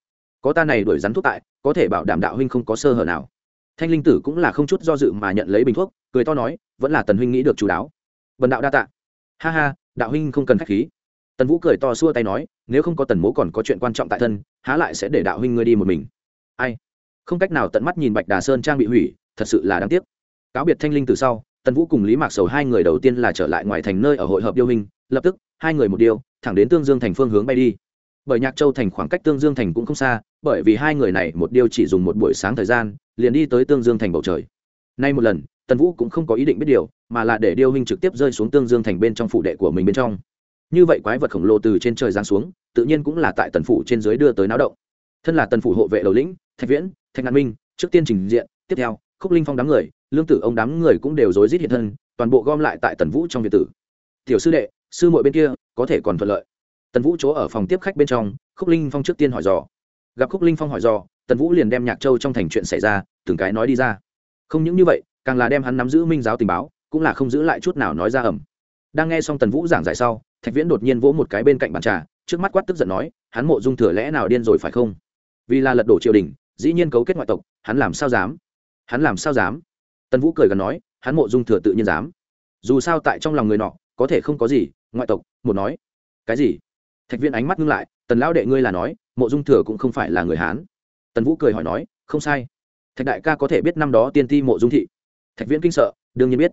Speaker 1: Có ta này đuổi rắn thuốc tại, có thể bảo đảm đạo huynh không có sơ hở nào thanh linh tử cũng là không chút do dự mà nhận lấy bình thuốc, cười to nói, vẫn là tần huynh nghĩ được chú đáo. Vần đạo đa tạ. Ha ha, đạo huynh không cần k h á c h khí. Tần vũ cười to xua tay nói, nếu không có tần mố còn có chuyện quan trọng tại thân, há lại sẽ để đạo huynh ngươi đi một mình. Ai? Không cách nào tận mắt nhìn bạch đà sơn trang bị hủy, thật sự là đáng tiếc. Cáo biệt thanh linh từ sau, tần vũ cùng lý mạc sầu hai người đầu tiên là trở lại ngoài thành nơi ở hội hợp điêu hình, lập tức, hai người một điêu, thẳng đến tương dương thành phương hướng bay đi. Bởi nhạc châu thành khoảng cách tương dương thành cũng không xa bởi vì hai người này một điêu chỉ dùng một buổi sáng thời gian, liền đi tới tương dương thành bầu trời. Nay một lần, tần vũ cũng không có ý định biết điều, mà là để điêu huynh trực tiếp rơi xuống tương dương thành bên trong phủ đệ của mình bên trong. Như vậy quái vật khổng lồ từ trên trời giáng xuống, tự nhiên cũng là tại tần phủ trên dưới đưa tới náo động. Thân là tần phủ hộ vệ đầu lĩnh, thạch viễn, thạch ngạn minh, trước tiên trình diện, tiếp theo, khúc linh phong đám người, lương tử ông đám người cũng đều rối rít hiện thân, toàn bộ gom lại tại tần vũ trong việt tử. Tiểu sư đệ, sư muội bên kia, có thể còn thuận lợi. Tần vũ chỗ ở phòng tiếp khách bên trong, khúc linh phong trước tiên hỏi dò gặp khúc linh phong hỏi do, tần vũ liền đem nhạc châu trong thành chuyện xảy ra, từng cái nói đi ra. Không những như vậy, càng là đem hắn nắm giữ minh giáo tình báo, cũng là không giữ lại chút nào nói ra ẩm đang nghe xong tần vũ giảng giải sau, thạch viễn đột nhiên vỗ một cái bên cạnh bàn trà, trước mắt quát tức giận nói, hắn mộ dung thừa lẽ nào điên rồi phải không? Vì là lật đổ triều đình, dĩ nhiên cấu kết ngoại tộc, hắn làm sao dám? Hắn làm sao dám? Tần vũ cười gần nói, hắn mộ dung thừa tự nhiên dám. Dù sao tại trong lòng người nọ, có thể không có gì, ngoại tộc, một nói. Cái gì? Thạch viên ánh mắt ngưng lại, tần lão đệ ngươi là nói, mộ dung thừa cũng không phải là người hán. Tần vũ cười hỏi nói, không sai. Thạch đại ca có thể biết năm đó tiên ti mộ dung thị. Thạch viễn kinh sợ, đương nhiên biết.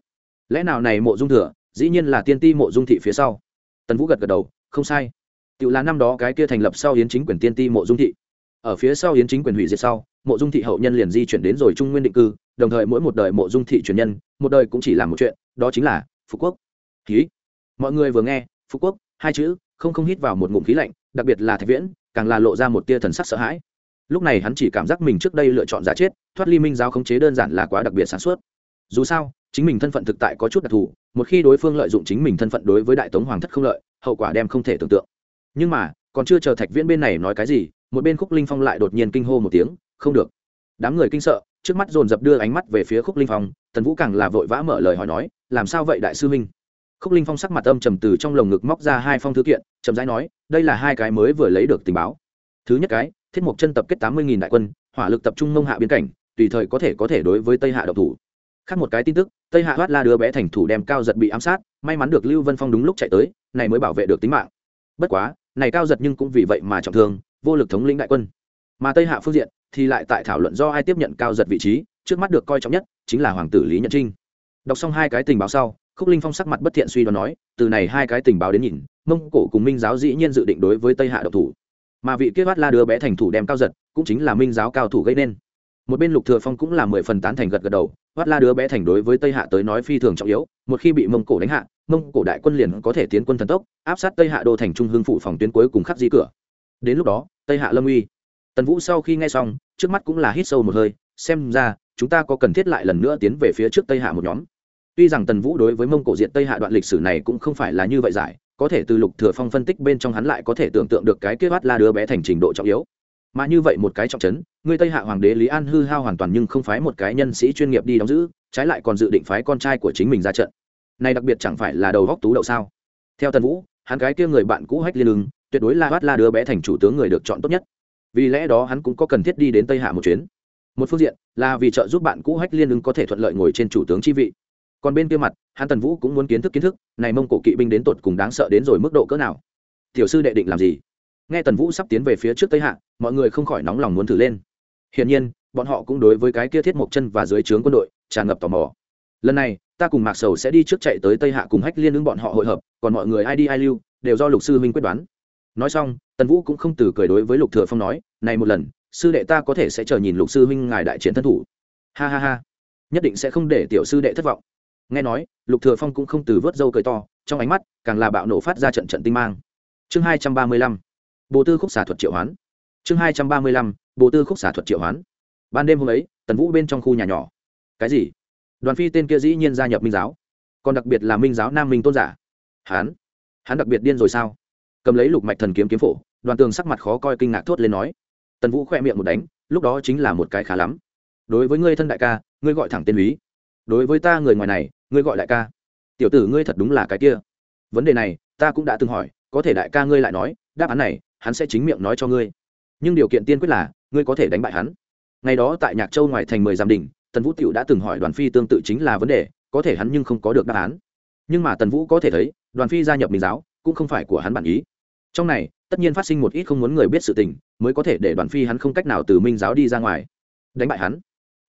Speaker 1: Lẽ nào này mộ dung thừa, dĩ nhiên là tiên ti mộ dung thị phía sau? Tần vũ gật gật đầu, không sai. Tự là năm đó cái kia thành lập sau hiến chính quyền tiên ti mộ dung thị. Ở phía sau hiến chính quyền hủy diệt sau, mộ dung thị hậu nhân liền di chuyển đến rồi trung nguyên định cư, đồng thời mỗi một đời mộ dung thị truyền nhân, một đời cũng chỉ làm một chuyện, đó chính là phú quốc. Ký. Mọi người vừa nghe phú quốc, hai chữ không không hít vào một ngụm khí lạnh, đặc biệt là thạch viễn, càng là lộ ra một tia thần sắc sợ hãi. Lúc này hắn chỉ cảm giác mình trước đây lựa chọn giả chết, thoát ly minh giáo khống chế đơn giản là quá đặc biệt sản xuất dù sao, chính mình thân phận thực tại có chút đặc thù, một khi đối phương lợi dụng chính mình thân phận đối với đại tống hoàng thất không lợi, hậu quả đem không thể tưởng tượng. Nhưng mà, còn chưa chờ thạch viễn bên này nói cái gì, một bên khúc linh phong lại đột nhiên kinh hô một tiếng, không được. Đám người kinh sợ, trước mắt dồn dập đưa ánh mắt về phía khúc linh phong, tần vũ càng là vội vã mở lời hỏi nói, làm sao vậy, đại sư huynh? Khúc linh phong sắc mặt âm trầm từ trong lồng ngực móc ra hai phong thư kiện, chậm rãi nói, đây là hai cái mới vừa lấy được tình báo. Thứ nhất cái, thiết mục chân tập kết tám mươi đại quân, hỏa lực tập trung mông hạ biên cảnh, tùy thời có thể có thể đối với tây hạ độc thủ. Khác một cái tin tức, tây hạ hoát la đứa bé thành thủ đem cao giật bị ám sát, may mắn được lưu vân phong đúng lúc chạy tới, này mới bảo vệ được tính mạng. Bất quá, này cao giật nhưng cũng vì vậy mà trọng thương, vô lực thống lĩnh đại quân. Mà tây hạ phương diện thì lại tại thảo luận do ai tiếp nhận cao giật vị trí, trước mắt được coi trọng nhất chính là hoàng tử lý nhật trinh. Đọc xong hai cái tình báo sau khúc linh phong sắc mặt bất thiện suy đoán nói, từ này hai cái tình báo đến nhìn, mông cổ cùng minh giáo dĩ nhiên dự định đối với tây hạ độc thủ. Mà vị kiết bắt la đứa bé thành thủ đem cao giật, cũng chính là minh giáo cao thủ gây nên. Một bên lục thừa phong cũng là mười phần tán thành gật gật đầu, bắt la đứa bé thành đối với tây hạ tới nói phi thường trọng yếu, một khi bị mông cổ đánh hạ, mông cổ đại quân liền có thể tiến quân thần tốc, áp sát tây hạ đô thành trung hương phụ phòng tuyến cuối cùng khắc di cửa. Đến lúc đó, tây hạ lâm uy. Tần vũ sau khi nghe xong, trước mắt cũng là hít sâu một hơi, xem ra, chúng ta có cần thiết lại lần nữa tiến về phía trước tây hạ một nhóm tuy rằng tần vũ đối với mông cổ diện tây hạ đoạn lịch sử này cũng không phải là như vậy giải, có thể từ lục thừa phong phân tích bên trong hắn lại có thể tưởng tượng được cái kế hoạch la đứa bé thành trình độ trọng yếu. Mà như vậy một cái trọng trấn, người tây hạ hoàng đế lý an hư hao hoàn toàn nhưng không phái một cái nhân sĩ chuyên nghiệp đi đóng giữ, trái lại còn dự định phái con trai của chính mình ra trận. Này đặc biệt chẳng phải là đầu góc tú đậu sao? Theo tần vũ, hắn cái kia người bạn cũ hách liên lưng tuyệt đối là hoát la đứa bé thành chủ tướng người được chọn tốt nhất. Vì lẽ đó hắn cũng có cần thiết đi đến tây hạ một chuyến. Một phương diện là vì trợ giúp bạn cũ hách liên lưng có thể thuận lợi ngồi trên chủ tướng chi vị còn bên kia mặt, hắn tần vũ cũng muốn kiến thức kiến thức, này mông cổ kỵ binh đến tột cùng đáng sợ đến rồi mức độ cỡ nào. Tiểu sư đệ định làm gì? Nghe tần vũ sắp tiến về phía trước tây hạ, mọi người không khỏi nóng lòng muốn thử lên. Hiển nhiên, bọn họ cũng đối với cái kia thiết mộc chân và dưới trướng quân đội tràn ngập tò mò. Lần này, ta cùng mạc sầu sẽ đi trước chạy tới tây hạ cùng hách liên ứng bọn họ hội hợp, còn mọi người ai đi ai lưu, đều do lục sư huynh quyết đoán. Nói xong, tần vũ cũng không từ cười đối với lục thừa phong nói, này một lần, sư đệ ta có thể sẽ chờ nhìn lục sư huynh ngài đại chiến thân thủ. Ha ha ha. Nhất định sẽ không để tiểu sư đệ thất vọng nghe nói, lục thừa phong cũng không từ vớt dâu cười to, trong ánh mắt càng là bạo nổ phát ra trận trận tinh mang. Chương hai trăm ba mươi lăm bộ tư khúc xả thuật triệu hoán. Chương hai trăm ba mươi lăm bộ tư khúc xả thuật triệu hoán. Ban đêm hôm ấy, tần vũ bên trong khu nhà nhỏ. Cái gì? Đoàn phi tên kia dĩ nhiên gia nhập minh giáo. Còn đặc biệt là minh giáo nam minh tôn giả. Hán hắn đặc biệt điên rồi sao? Cầm lấy lục mạch thần kiếm kiếm phổ, đoàn tường sắc mặt khó coi kinh ngạc thốt lên nói. Tần vũ khoe miệng một đánh, lúc đó chính là một cái khá lắm. Đối với ngươi thân đại ca, ngươi gọi thẳng tên lý đối với ta người ngoài này, ngươi gọi đại ca. Tiểu tử ngươi thật đúng là cái kia. Vấn đề này, ta cũng đã từng hỏi, có thể đại ca ngươi lại nói, đáp án này, hắn sẽ chính miệng nói cho ngươi. Nhưng điều kiện tiên quyết là, ngươi có thể đánh bại hắn. Ngày đó tại nhạc châu ngoài thành mười giam đỉnh, tần vũ t đã từng hỏi đoàn phi tương tự chính là vấn đề, có thể hắn nhưng không có được đáp án. Nhưng mà tần vũ có thể thấy, đoàn phi gia nhập minh giáo, cũng không phải của hắn bản ý. Trong này, tất nhiên phát sinh một ít không muốn người biết sự tình, mới có thể để đoàn phi hắn không cách nào từ minh giáo đi ra ngoài. Đánh bại hắn.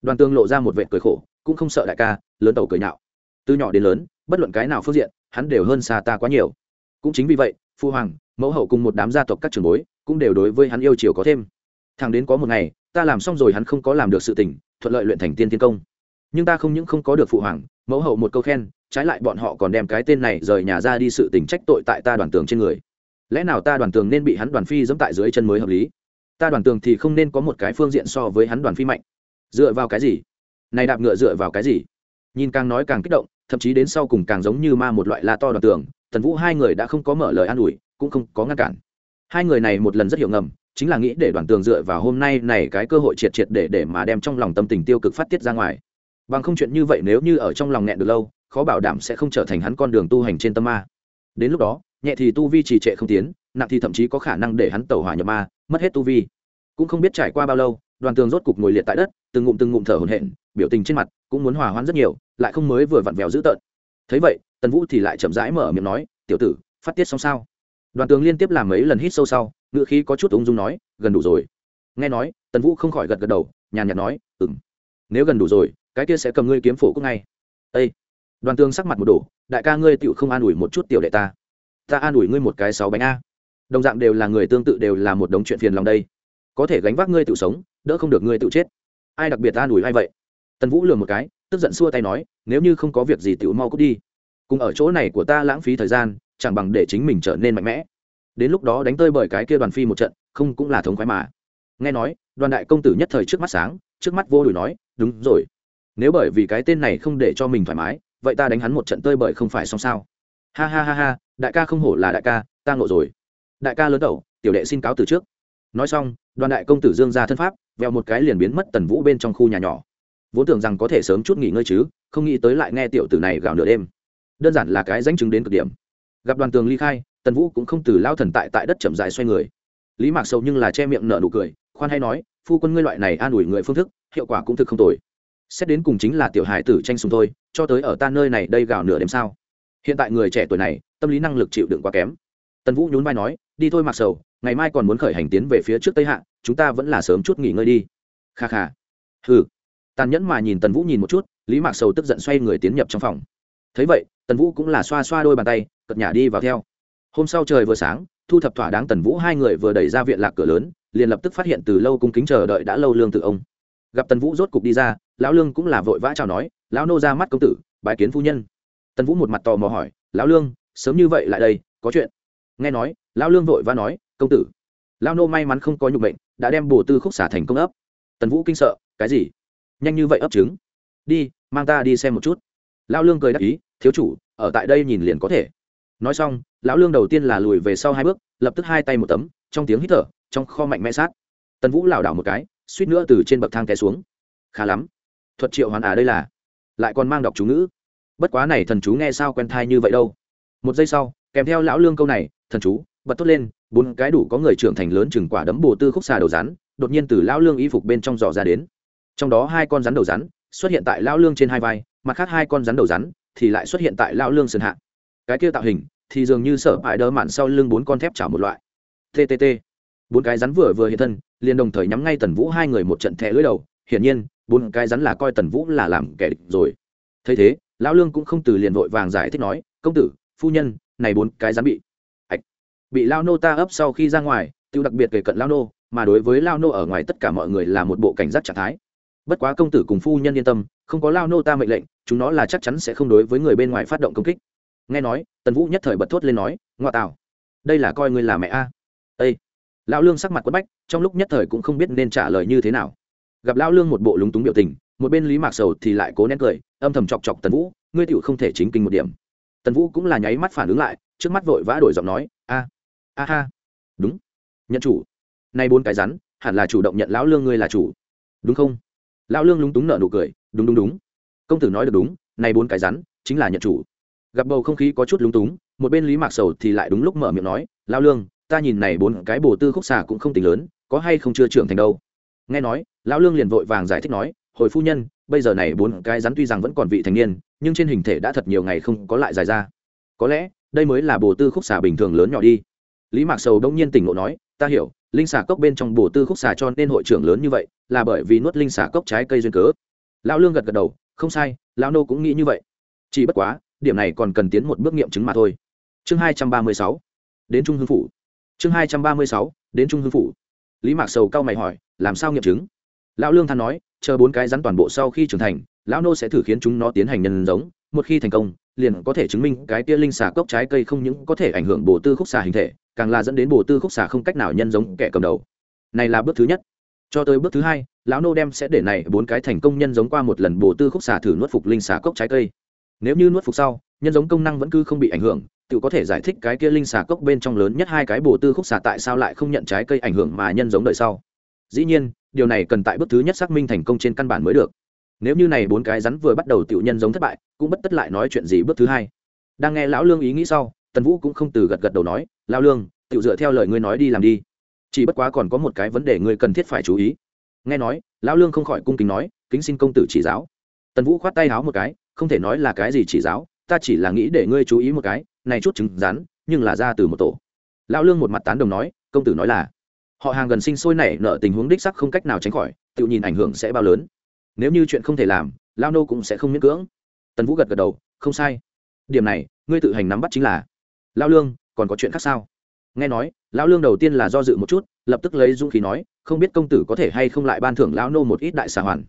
Speaker 1: Đoàn tương lộ ra một vệ cười khổ cũng không sợ đại ca, lớn tàu cười nhạo. Từ nhỏ đến lớn, bất luận cái nào phương diện, hắn đều hơn xa ta quá nhiều. Cũng chính vì vậy, phu hoàng, mẫu hậu cùng một đám gia tộc các trường bối, cũng đều đối với hắn yêu chiều có thêm. Thằng đến có một ngày, ta làm xong rồi hắn không có làm được sự tình, thuận lợi luyện thành tiên tiên công. Nhưng ta không những không có được phụ hoàng, mẫu hậu một câu khen, trái lại bọn họ còn đem cái tên này rời nhà ra đi sự tình trách tội tại ta đoàn tường trên người. Lẽ nào ta đoàn tường nên bị hắn đoàn phi dẫm tại dưới chân mới hợp lý? Ta đoàn tường thì không nên có một cái phương diện so với hắn đoàn phi mạnh. Dựa vào cái gì? Này đạp ngựa dựa vào cái gì? Nhìn càng nói càng kích động, thậm chí đến sau cùng càng giống như ma một loại la to đoàn tường, tần vũ hai người đã không có mở lời an ủi, cũng không có ngăn cản. Hai người này một lần rất hiểu ngầm, chính là nghĩ để đoàn tường dựa vào hôm nay này cái cơ hội triệt triệt để để mà đem trong lòng tâm tình tiêu cực phát tiết ra ngoài. Bằng không chuyện như vậy nếu như ở trong lòng nghẹn được lâu, khó bảo đảm sẽ không trở thành hắn con đường tu hành trên tâm ma. Đến lúc đó, nhẹ thì tu vi trì trệ không tiến, nặng thì thậm chí có khả năng để hắn tẩu hỏa nhập ma, mất hết tu vi. Cũng không biết trải qua bao lâu, đoàn tường rốt cục ngồi liệt tại đất, từng ngụm từng ngụm thở hổn hển biểu tình trên mặt cũng muốn hòa hoãn rất nhiều lại không mới vừa vặn vẹo dữ tợn. Thấy vậy tần vũ thì lại chậm rãi mở miệng nói tiểu tử phát tiết xong sao? Đoàn tường liên tiếp làm mấy lần hít sâu sau ngựa khí có chút ung dung nói gần đủ rồi. Nghe nói tần vũ không khỏi gật gật đầu nhàn nhạt nói ừm, nếu gần đủ rồi cái kia sẽ cầm ngươi kiếm phổ cũng ngay. Ây đoàn tường sắc mặt một đổ đại ca ngươi tựu không an ủi một chút tiểu đệ ta. Ta an ủi ngươi một cái sáu bánh a. Đồng dạng đều là người tương tự đều là một đống chuyện phiền lòng đây. Có thể gánh vác ngươi tự sống đỡ không được ngươi tự chết. Ai đặc biệt an ủi ai vậy? Tần vũ lừa một cái, tức giận xua tay nói, nếu như không có việc gì tựu mau cút đi. Cùng ở chỗ này của ta lãng phí thời gian, chẳng bằng để chính mình trở nên mạnh mẽ. Đến lúc đó đánh tơi bởi cái kia đoàn phi một trận, không cũng là thống khoái mà. Nghe nói, đoàn đại công tử nhất thời trước mắt sáng, trước mắt vô đùi nói, đúng rồi. Nếu bởi vì cái tên này không để cho mình thoải mái, vậy ta đánh hắn một trận tơi bởi không phải xong sao? Ha ha ha ha, đại ca không hổ là đại ca, ta ngộ rồi. Đại ca lớn đầu, tiểu đệ xin cáo từ trước. Nói xong, đoàn đại công tử dương ra thân pháp veo một cái liền biến mất tần vũ bên trong khu nhà nhỏ vốn tưởng rằng có thể sớm chút nghỉ ngơi chứ, không nghĩ tới lại nghe tiểu tử này gào nửa đêm. Đơn giản là cái danh chứng đến cực điểm. Gặp đoàn tường ly khai, tần vũ cũng không từ lao thần tại tại đất chậm dài xoay người. Lý mạc sâu nhưng là che miệng nở nụ cười, khoan hay nói, phu quân ngươi loại này an ủi người phương thức, hiệu quả cũng thực không tồi. Xét đến cùng chính là tiểu hài tử tranh sùng thôi, cho tới ở ta nơi này đây gào nửa đêm sao? Hiện tại người trẻ tuổi này, tâm lý năng lực chịu đựng quá kém. Tần vũ nhún vai nói, đi thôi mặc sầu, ngày mai còn muốn khởi hành tiến về phía trước tây hạ, chúng ta vẫn là sớm chút nghỉ ngơi đi. Kha kha. Hừ tàn nhẫn mà nhìn tần vũ nhìn một chút, lý mạc sầu tức giận xoay người tiến nhập trong phòng. Thấy vậy, tần vũ cũng là xoa xoa đôi bàn tay cật nhả đi vào theo. Hôm sau trời vừa sáng, thu thập thỏa đáng tần vũ hai người vừa đẩy ra viện lạc cửa lớn, liền lập tức phát hiện từ lâu cung kính chờ đợi đã lâu lương tự ông. Gặp tần vũ rốt cục đi ra, lão lương cũng là vội vã chào nói, lão nô ra mắt công tử, bái kiến phu nhân. Tần vũ một mặt tò mò hỏi, lão lương, sớm như vậy lại đây, có chuyện? Nghe nói, lão lương vội vã nói, công tử. Lão nô may mắn không có nhục bệnh đã đem bồ tư khúc xả thành công ấp. Tần vũ kinh sợ, cái gì? Nhanh như vậy ấp trứng. Đi, mang ta đi xem một chút. Lão lương cười đáp ý, thiếu chủ, ở tại đây nhìn liền có thể. Nói xong, lão lương đầu tiên là lùi về sau hai bước, lập tức hai tay một tấm, trong tiếng hít thở, trong kho mạnh mẽ sát. Tần vũ lảo đảo một cái, suýt nữa từ trên bậc thang té xuống. Khá lắm. Thuật triệu hoàn à đây là. Lại còn mang đọc chú ngữ. Bất quá này thần chú nghe sao quen thai như vậy đâu. Một giây sau, kèm theo lão lương câu này, thần chú, bật tốt lên, bốn cái đủ có người trưởng thành lớn chừng quả đấm bồ tư khúc xà đầu rắn, đột nhiên từ lão lương y phục bên trong giỏ ra đến trong đó hai con rắn đầu rắn xuất hiện tại lão lương trên hai vai, mặt khác hai con rắn đầu rắn thì lại xuất hiện tại lão lương sườn hạ. Cái kia tạo hình thì dường như sợ hãi đỡ mạn sau lưng bốn con thép chảo một loại. Ttt bốn cái rắn vừa vừa hiện thân, liền đồng thời nhắm ngay tần vũ hai người một trận thẻ lưỡi đầu. Hiển nhiên, bốn cái rắn là coi tần vũ là làm kẻ địch rồi. Thấy thế, lão lương cũng không từ liền vội vàng giải thích nói, công tử, phu nhân, này bốn cái rắn bị ạch, bị lao nô ta ấp sau khi ra ngoài, tiêu đặc biệt về cận lao nô, mà đối với lao nô ở ngoài tất cả mọi người là một bộ cảnh giác trạng thái bất quá công tử cùng phu nhân yên tâm, không có lao nô ta mệnh lệnh, chúng nó là chắc chắn sẽ không đối với người bên ngoài phát động công kích. Nghe nói, tần vũ nhất thời bật thốt lên nói, ngoa tạo, đây là coi ngươi là mẹ a. À. ây lão lương sắc mặt quất bách, trong lúc nhất thời cũng không biết nên trả lời như thế nào. Gặp lão lương một bộ lúng túng biểu tình, một bên lý mạc sầu thì lại cố nén cười, âm thầm chọc chọc tần vũ, ngươi tựu không thể chính kinh một điểm. Tần vũ cũng là nháy mắt phản ứng lại, trước mắt vội vã đổi giọng nói, a a ha. Đúng, nhận chủ. Nay bốn cái rắn, hẳn là chủ động nhận lão lương ngươi là chủ. Đúng không? Lão lương lúng túng nở nụ cười, đúng đúng đúng. Công tử nói được đúng, này bốn cái rắn chính là nhận chủ. Gặp bầu không khí có chút lúng túng, một bên lý mạc sầu thì lại đúng lúc mở miệng nói lao lương, ta nhìn này bốn cái bồ tư khúc xà cũng không tính lớn, có hay không chưa trưởng thành đâu? Nghe nói, lão lương liền vội vàng giải thích nói, hồi phu nhân, bây giờ này bốn cái rắn tuy rằng vẫn còn vị thành niên, nhưng trên hình thể đã thật nhiều ngày không có lại dài ra. Có lẽ đây mới là bồ tư khúc xà bình thường lớn nhỏ đi. Lý mạc sầu đông nhiên tỉnh ngộ nói, ta hiểu linh xà cốc bên trong bổ tư khúc xà cho nên hội trưởng lớn như vậy, là bởi vì nuốt linh xà cốc trái cây duyên cớ. Lão lương gật gật đầu, không sai, lão nô cũng nghĩ như vậy. Chỉ bất quá, điểm này còn cần tiến một bước nghiệm chứng mà thôi. Chương hai trăm ba mươi sáu, đến trung hưng phủ. Chương hai trăm ba mươi sáu, đến trung hưng phủ. Lý mạc sầu cao mày hỏi, làm sao nghiệm chứng? Lão lương than nói, chờ bốn cái rắn toàn bộ sau khi trưởng thành, lão nô sẽ thử khiến chúng nó tiến hành nhân giống một khi thành công, liền có thể chứng minh cái tia linh xà cốc trái cây không những có thể ảnh hưởng bổ tư khúc xà hình thể, càng là dẫn đến bổ tư khúc xà không cách nào nhân giống kẻ cầm đầu. Này là bước thứ nhất. Cho tới bước thứ hai, lão nô đem sẽ để này bốn cái thành công nhân giống qua một lần bổ tư khúc xà thử nuốt phục linh xà cốc trái cây. Nếu như nuốt phục sau, nhân giống công năng vẫn cứ không bị ảnh hưởng, tự có thể giải thích cái kia linh xà cốc bên trong lớn nhất hai cái bổ tư khúc xà tại sao lại không nhận trái cây ảnh hưởng mà nhân giống đời sau. Dĩ nhiên, điều này cần tại bước thứ nhất xác minh thành công trên căn bản mới được nếu như này bốn cái rắn vừa bắt đầu tiểu nhân giống thất bại, cũng bất tất lại nói chuyện gì bước thứ hai. Đang nghe lão lương ý nghĩ sau, tần vũ cũng không từ gật gật đầu nói, lão lương tự dựa theo lời ngươi nói đi làm đi. Chỉ bất quá còn có một cái vấn đề ngươi cần thiết phải chú ý. Nghe nói, lão lương không khỏi cung kính nói, kính xin công tử chỉ giáo. Tần vũ khoát tay háo một cái, không thể nói là cái gì chỉ giáo, ta chỉ là nghĩ để ngươi chú ý một cái, này chút trứng rắn, nhưng là ra từ một tổ. Lão lương một mặt tán đồng nói, công tử nói là, họ hàng gần sinh sôi nảy nợ tình huống đích sắc không cách nào tránh khỏi tự nhìn ảnh hưởng sẽ bao lớn nếu như chuyện không thể làm, lao nô cũng sẽ không miễn cưỡng. Tần vũ gật gật đầu, không sai. Điểm này, ngươi tự hành nắm bắt chính là. Lao lương, còn có chuyện khác sao? Nghe nói lão lương đầu tiên là do dự một chút, lập tức lấy dũng khí nói, không biết công tử có thể hay không lại ban thưởng lão nô một ít đại xà hoàn.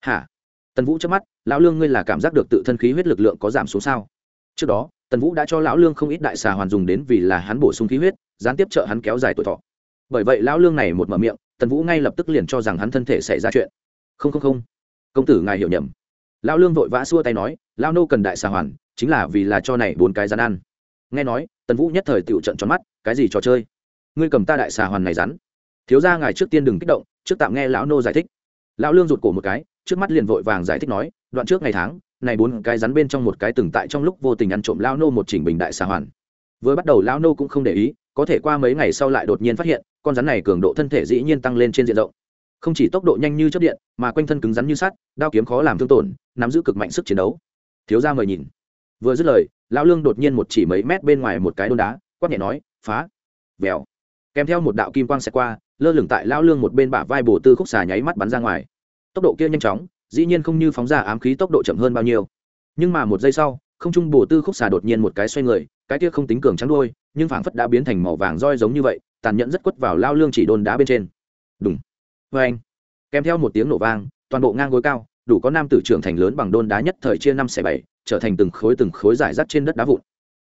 Speaker 1: Hả? Tần vũ trước mắt lão lương ngươi là cảm giác được tự thân khí huyết lực lượng có giảm xuống sao? Trước đó, tần vũ đã cho lão lương không ít đại xà hoàn dùng đến vì là hắn bổ sung khí huyết, gián tiếp trợ hắn kéo dài tuổi thọ. Bởi vậy lão lương này một mở miệng, tần vũ ngay lập tức liền cho rằng hắn thân thể xảy ra chuyện. Không không không công tử ngài hiểu nhầm. Lão lương vội vã xua tay nói, lão nô cần đại xà hoàn, chính là vì là cho này bốn cái rắn ăn. Nghe nói, tần vũ nhất thời tựu trận tròn mắt, cái gì trò chơi? Ngươi cầm ta đại xà hoàn này rắn. Thiếu ra ngài trước tiên đừng kích động, trước tạm nghe lão nô giải thích. Lão lương rụt cổ một cái, trước mắt liền vội vàng giải thích nói, đoạn trước ngày tháng, này bốn cái rắn bên trong một cái từng tại trong lúc vô tình ăn trộm lão nô một chỉnh bình đại xà hoàn. Vừa bắt đầu lão nô cũng không để ý, có thể qua mấy ngày sau lại đột nhiên phát hiện, con rắn này cường độ thân thể dĩ nhiên tăng lên trên diện rộng không chỉ tốc độ nhanh như chất điện, mà quanh thân cứng rắn như sắt, đao kiếm khó làm thương tổn, nắm giữ cực mạnh sức chiến đấu. Thiếu ra mời nhìn. Vừa dứt lời, lão lương đột nhiên một chỉ mấy mét bên ngoài một cái đôn đá, quát nhẹ nói, phá. Vèo. Kèm theo một đạo kim quang xẹt qua, lơ lửng tại lão lương một bên bả vai bổ tư khúc xà nháy mắt bắn ra ngoài. Tốc độ kia nhanh chóng, dĩ nhiên không như phóng ra ám khí tốc độ chậm hơn bao nhiêu. Nhưng mà một giây sau, không trung bổ tư khúc xà đột nhiên một cái xoay người, cái kia không tính cường trắng đôi nhưng phảng phất đã biến thành màu vàng roi giống như vậy, tàn nhẫn rất quất vào lao lương chỉ đôn đá bên trên. Đúng vê anh, kèm theo một tiếng nổ vang, toàn bộ ngang gối cao, đủ có nam tử trưởng thành lớn bằng đôn đá nhất thời chia năm xẻ bảy, trở thành từng khối từng khối giải rác trên đất đá vụn.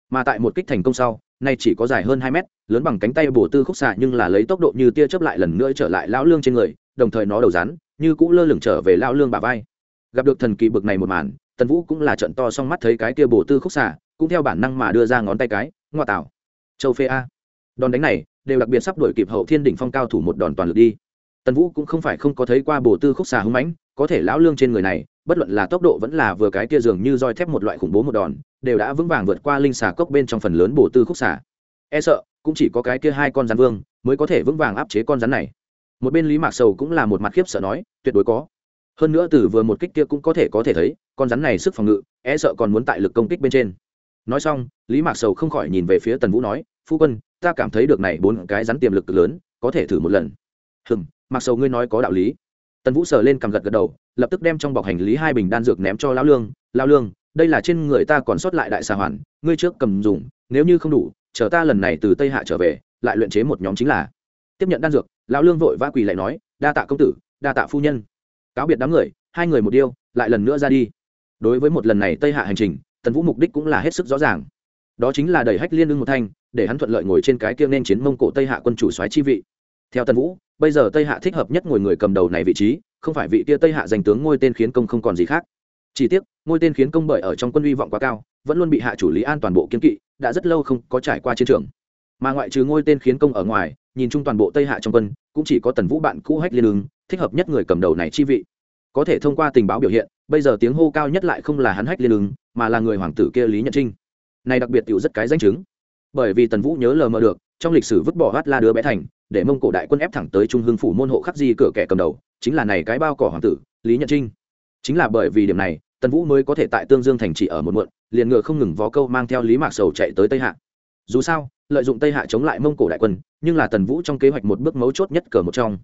Speaker 1: Mà tại một kích thành công sau, nay chỉ có dài hơn hai mét, lớn bằng cánh tay bổ tư khúc xạ nhưng là lấy tốc độ như tia chớp lại lần nữa trở lại lão lương trên người, đồng thời nó đầu rắn, như cũng lơ lửng trở về lão lương bà vai. Gặp được thần kỳ bực này một màn, tần vũ cũng là trận to xong mắt thấy cái kia bổ tư khúc xạ, cũng theo bản năng mà đưa ra ngón tay cái, ngoa tạo. Châu phê a. Đòn đánh này, đều đặc biệt sắp đuổi kịp hậu thiên đỉnh phong cao thủ một đòn toàn lực đi tần vũ cũng không phải không có thấy qua bổ tư khúc xà hưng mãnh, có thể lão lương trên người này, bất luận là tốc độ vẫn là vừa cái kia dường như roi thép một loại khủng bố một đòn, đều đã vững vàng vượt qua linh xà cốc bên trong phần lớn bổ tư khúc xà. E sợ, cũng chỉ có cái kia hai con rắn vương mới có thể vững vàng áp chế con rắn này. Một bên lý mạc sầu cũng là một mặt khiếp sợ nói, tuyệt đối có. Hơn nữa từ vừa một kích kia cũng có thể có thể thấy, con rắn này sức phòng ngự e sợ còn muốn tại lực công kích bên trên. Nói xong, lý mạc sầu không khỏi nhìn về phía tần vũ nói, phu quân, ta cảm thấy được này bốn cái rắn tiềm lực lớn, có thể thử một lần. Hừm mặc sầu ngươi nói có đạo lý. Tần vũ sờ lên cầm gật gật đầu, lập tức đem trong bọc hành lý hai bình đan dược ném cho lão lương. Lao lương, đây là trên người ta còn sót lại đại xà hoàn, ngươi trước cầm dùng, nếu như không đủ, chờ ta lần này từ tây hạ trở về, lại luyện chế một nhóm chính là. Tiếp nhận đan dược, lão lương vội vã quỳ lại nói, đa tạ công tử, đa tạ phu nhân. Cáo biệt đám người, hai người một điêu, lại lần nữa ra đi. Đối với một lần này tây hạ hành trình, tần vũ mục đích cũng là hết sức rõ ràng. Đó chính là đẩy hách liên lương một thanh, để hắn thuận lợi ngồi trên cái kia nên chiến mông cổ tây hạ quân chủ soái chi vị. Theo tần vũ bây giờ tây hạ thích hợp nhất ngồi người cầm đầu này vị trí, không phải vị kia tây hạ giành tướng ngôi tên khiến công không còn gì khác. Chỉ tiếc, ngôi tên khiến công bởi ở trong quân uy vọng quá cao, vẫn luôn bị hạ chủ lý an toàn bộ kiến kỵ, đã rất lâu không có trải qua chiến trường. Mà ngoại trừ ngôi tên khiến công ở ngoài, nhìn chung toàn bộ tây hạ trong quân, cũng chỉ có tần vũ bạn cũ hách liên ứng thích hợp nhất người cầm đầu này chi vị. Có thể thông qua tình báo biểu hiện, bây giờ tiếng hô cao nhất lại không là hắn hách liên ứng mà là người hoàng tử kia lý nhật trinh. Này đặc biệt tiểu rất cái danh chứng. Bởi vì tần vũ nhớ lờ mờ được, trong lịch sử vứt bỏ hát la đứa bé thành để mông cổ đại quân ép thẳng tới trung hưng phủ môn hộ khắc di cửa kẻ cầm đầu, chính là này cái bao cỏ hoàng tử, lý nhật trinh. Chính là bởi vì điểm này, tần vũ mới có thể tại tương dương thành chỉ ở một muộn, liền ngựa không ngừng vó câu mang theo lý mạc sầu chạy tới tây hạ. Dù sao, lợi dụng tây hạ chống lại mông cổ đại quân, nhưng là tần vũ trong kế hoạch một bước mấu chốt nhất cờ một trong.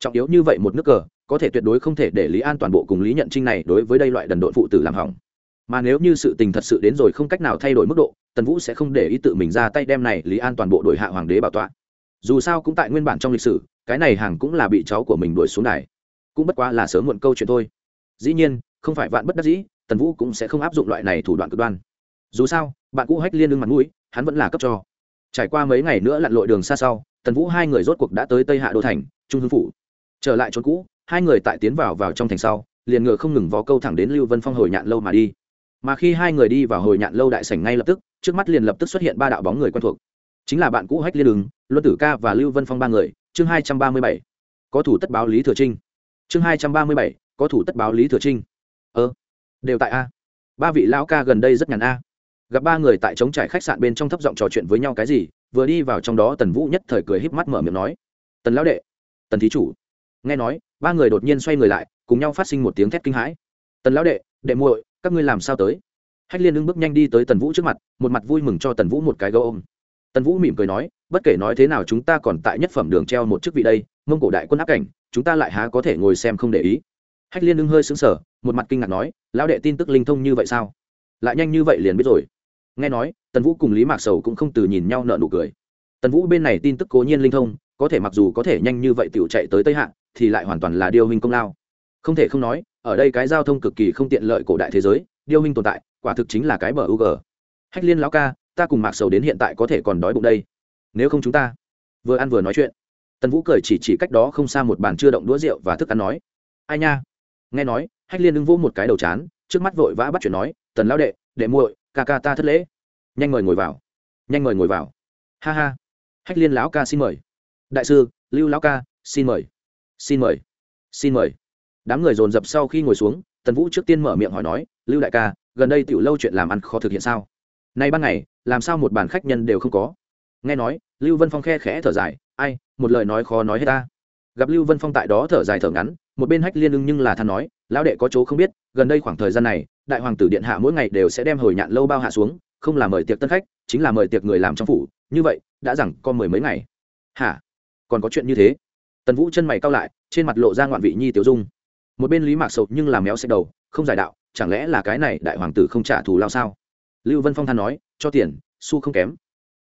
Speaker 1: Trọng yếu như vậy một nước cờ, có thể tuyệt đối không thể để lý an toàn bộ cùng lý nhận trinh này đối với đây loại đần độn phụ tử làm hỏng. Mà nếu như sự tình thật sự đến rồi không cách nào thay đổi mức độ, tần vũ sẽ không để ý tự mình ra tay đem này lý an toàn bộ đổi hạ hoàng đế bảo tọa dù sao cũng tại nguyên bản trong lịch sử, cái này hàng cũng là bị cháu của mình đuổi xuống đài. Cũng bất quá là sớm muộn câu chuyện thôi. Dĩ nhiên, không phải vạn bất đắc dĩ, tần vũ cũng sẽ không áp dụng loại này thủ đoạn cực đoan. Dù sao, bạn cũ hách liên đương mặt mũi, hắn vẫn là cấp cho. Trải qua mấy ngày nữa lặn lội đường xa sau, tần vũ hai người rốt cuộc đã tới tây hạ đô thành, trung hưng phủ. Trở lại chỗ cũ, hai người tại tiến vào vào trong thành sau, liền ngựa không ngừng vó câu thẳng đến lưu vân phong hồi nhạn lâu mà đi. Mà khi hai người đi vào hồi nhạn lâu đại sảnh ngay lập tức, trước mắt liền lập tức xuất hiện ba đạo bóng người quen thuộc chính là bạn cũ hách liên Đường, luân tử ca và lưu vân phong ba người chương hai trăm ba mươi bảy. Có thủ tất báo lý thừa trinh. Chương hai trăm ba mươi bảy có thủ tất báo lý thừa trinh. Ơ đều tại a. Ba vị lão ca gần đây rất nhàn a. Gặp ba người tại trống trải khách sạn bên trong thấp giọng trò chuyện với nhau cái gì vừa đi vào trong đó tần vũ nhất thời cười híp mắt mở miệng nói. Tần lão đệ tần thí chủ. Nghe nói ba người đột nhiên xoay người lại cùng nhau phát sinh một tiếng thét kinh hãi. Tần lão đệ đệ muội các ngươi làm sao tới? Hách liên ưng bước nhanh đi tới tần vũ trước mặt một mặt vui mừng cho tần vũ một cái gấu ôm tần vũ mỉm cười nói bất kể nói thế nào chúng ta còn tại nhất phẩm đường treo một chức vị đây mông cổ đại quân áp cảnh chúng ta lại há có thể ngồi xem không để ý. Hách liên ưng hơi xứng sở một mặt kinh ngạc nói lão đệ tin tức linh thông như vậy sao? Lại nhanh như vậy liền biết rồi. Nghe nói tần vũ cùng lý mạc sầu cũng không từ nhìn nhau nợ nụ cười. Tần vũ bên này tin tức cố nhiên linh thông có thể mặc dù có thể nhanh như vậy t chạy tới tây hạng, thì lại hoàn toàn là điêu hình công lao. Không thể không nói ở đây cái giao thông cực kỳ không tiện lợi cổ đại thế giới điêu hình tồn tại quả thực chính là cái bờ u g hách liên lão ca ta cùng mạc sầu đến hiện tại có thể còn đói bụng đây. Nếu không chúng ta, vừa ăn vừa nói chuyện. Tần vũ cười chỉ chỉ cách đó không xa một bàn chưa động đũa rượu và thức ăn nói, ai nha. Nghe nói, hách liên ưng vô một cái đầu chán, trước mắt vội vã bắt chuyện nói, tần lão đệ đệ muội, ca ca ta thất lễ. Nhanh mời ngồi vào. Nhanh mời ngồi vào. Ha ha. Hách liên lão ca xin mời. Đại sư, lưu lão ca, xin mời. Xin mời. Xin mời. Đám người dồn dập sau khi ngồi xuống, tần vũ trước tiên mở miệng hỏi nói, lưu đại ca, gần đây tiểu lâu chuyện làm ăn khó thực hiện sao? Nay ban ngày, làm sao một bàn khách nhân đều không có? Nghe nói, lưu vân phong khe khẽ thở dài, ai, một lời nói khó nói hết ta. Gặp lưu vân phong tại đó thở dài thở ngắn, một bên hách liên ưng nhưng là than nói, lão đệ có chỗ không biết, gần đây khoảng thời gian này, đại hoàng tử điện hạ mỗi ngày đều sẽ đem hồi nhạn lâu bao hạ xuống, không là mời tiệc tân khách, chính là mời tiệc người làm trong phủ, như vậy, đã rằng có mười mấy ngày. Hả? Còn có chuyện như thế? Tần vũ chân mày cao lại, trên mặt lộ ra ngoạn vị nhi tiểu dung. Một bên lý mạc sầu nhưng làm méo xẹt đầu, không giải đạo, chẳng lẽ là cái này đại hoàng tử không trả thù lao sao? Lưu vân phong than nói, cho tiền su không kém.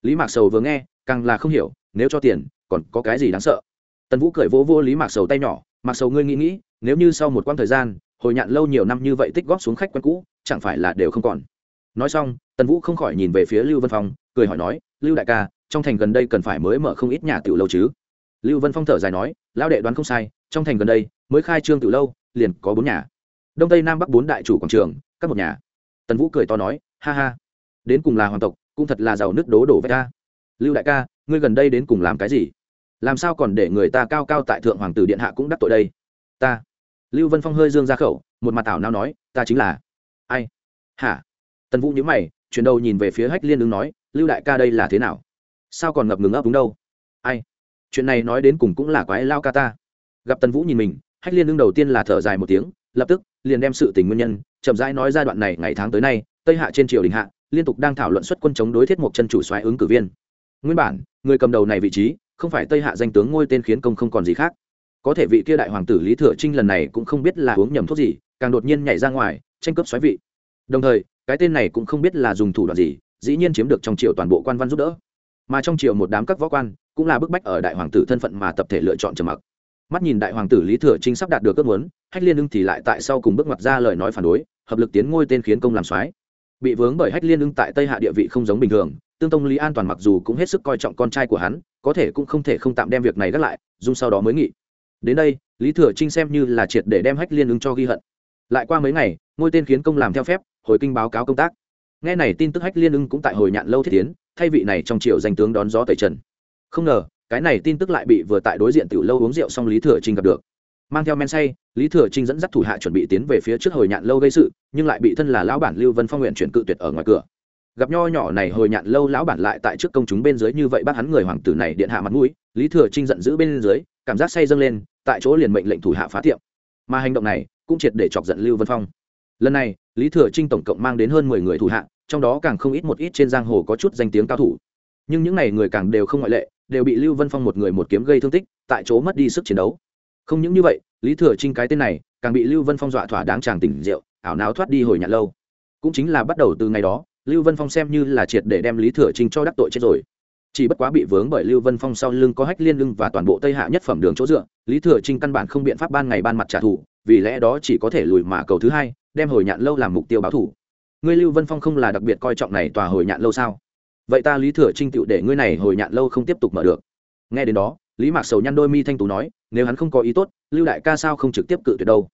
Speaker 1: Lý mạc sầu vừa nghe, càng là không hiểu, nếu cho tiền, còn có cái gì đáng sợ? Tần vũ cười vỗ vô lý mạc sầu tay nhỏ mặc sầu ngươi nghĩ nghĩ, nếu như sau một quãng thời gian, hồi nhạn lâu nhiều năm như vậy tích góp xuống khách quen cũ, chẳng phải là đều không còn? Nói xong, tần vũ không khỏi nhìn về phía lưu vân phong, cười hỏi nói, lưu đại ca, trong thành gần đây cần phải mới mở không ít nhà tiểu lâu chứ? Lưu vân phong thở dài nói, lão đệ đoán không sai, trong thành gần đây, mới khai trương tiểu lâu, liền có bốn nhà. Đông tây nam bắc bốn đại chủ quảng trường, các một nhà. Tần vũ cười to nói ha ha. Đến cùng là hoàng tộc, cũng thật là giàu nước đố đổ với ta lưu đại ca, ngươi gần đây đến cùng làm cái gì? Làm sao còn để người ta cao cao tại thượng hoàng tử điện hạ cũng đắc tội đây? Ta. Lưu vân phong hơi dương ra khẩu, một mặt ảo nào nói, ta chính là. Ai? Hả? Tần vũ nhữ mày, chuyển đầu nhìn về phía hách liên ứng nói, lưu đại ca đây là thế nào? Sao còn ngập ngừng ấp đúng đâu? Ai? Chuyện này nói đến cùng cũng là quái lao ca ta. Gặp tần vũ nhìn mình, hách liên ứng đầu tiên là thở dài một tiếng, lập tức, liền đem sự tình nguyên nhân, chậm rãi nói giai đoạn này ngày tháng tới nay tây hạ trên triều đình hạ, liên tục đang thảo luận xuất quân chống đối thiết một chân chủ xoáy ứng cử viên. Nguyên bản, người cầm đầu này vị trí, không phải tây hạ danh tướng ngôi tên khiến công không còn gì khác. Có thể vị kia đại hoàng tử lý thừa trinh lần này cũng không biết là uống nhầm thuốc gì, càng đột nhiên nhảy ra ngoài, tranh cướp xoáy vị. Đồng thời, cái tên này cũng không biết là dùng thủ đoạn gì, dĩ nhiên chiếm được trong triều toàn bộ quan văn giúp đỡ. Mà trong triều một đám các võ quan, cũng là bức bách ở đại hoàng tử thân phận mà tập thể lựa chọn trầm mặc. Mắt nhìn đại hoàng tử lý thừa trinh sắp đạt được ước muốn, hách liên ưng thì lại tại sau cùng bước ngoặt ra lời nói phản đối, hợp lực tiến ngôi tên khiến công làm soái bị vướng bởi hách liên ưng tại tây hạ địa vị không giống bình thường, tương tông lý an toàn mặc dù cũng hết sức coi trọng con trai của hắn, có thể cũng không thể không tạm đem việc này gác lại dung sau đó mới nghị. Đến đây, lý thừa trinh xem như là triệt để đem hách liên ứng cho ghi hận. Lại qua mấy ngày, ngôi tên khiến công làm theo phép, hồi kinh báo cáo công tác. Nghe này tin tức hách liên ưng cũng tại hồi nhạn lâu thiết tiến, thay vị này trong triều danh tướng đón gió tẩy trần. Không ngờ, cái này tin tức lại bị vừa tại đối diện tiểu lâu uống rượu xong lý thừa trinh gặp được mang theo men say, lý thừa trinh dẫn dắt thủ hạ chuẩn bị tiến về phía trước hồi nhạn lâu gây sự, nhưng lại bị thân là lão bản lưu vân phong nguyện chuyển cự tuyệt ở ngoài cửa. Gặp nho nhỏ này hồi nhạn lâu lão bản lại tại trước công chúng bên dưới như vậy bắt hắn người hoàng tử này điện hạ mặt mũi, lý thừa trinh giận dữ bên dưới, cảm giác say dâng lên, tại chỗ liền mệnh lệnh thủ hạ phá tiệm. Mà hành động này cũng triệt để chọc giận lưu vân phong. Lần này, lý thừa trinh tổng cộng mang đến hơn mười người thủ hạ, trong đó càng không ít một ít trên giang hồ có chút danh tiếng cao thủ. Nhưng những n à y người càng đều không ngoại lệ, đều bị lưu vân phong một người một kiếm gây thương tích, tại chỗ mất đi sức chiến đấu không những như vậy, lý thừa trinh cái tên này, càng bị lưu vân phong dọa thỏa đáng tràng tỉnh rượu, ảo náo thoát đi hồi nhạt lâu. Cũng chính là bắt đầu từ ngày đó, lưu vân phong xem như là triệt để đem lý thừa trinh cho đắc tội chết rồi. Chỉ bất quá bị vướng bởi lưu vân phong sau lưng có hách liên lưng và toàn bộ tây hạ nhất phẩm đường chỗ dựa, lý thừa trinh căn bản không biện pháp ban ngày ban mặt trả thù, vì lẽ đó chỉ có thể lùi mà cầu thứ hai, đem hồi nhạn lâu làm mục tiêu báo thủ. Ngươi lưu vân phong không là đặc biệt coi trọng này tòa hồi nhạn lâu sao? Vậy ta lý thừa trinh tựu để ngươi này hồi nhạn lâu không tiếp tục mở được. Nghe đến đó lý mạc sầu nhăn đôi mi thanh tú nói, nếu hắn không có ý tốt, lưu đại ca sao không trực tiếp cự tuyệt đâu?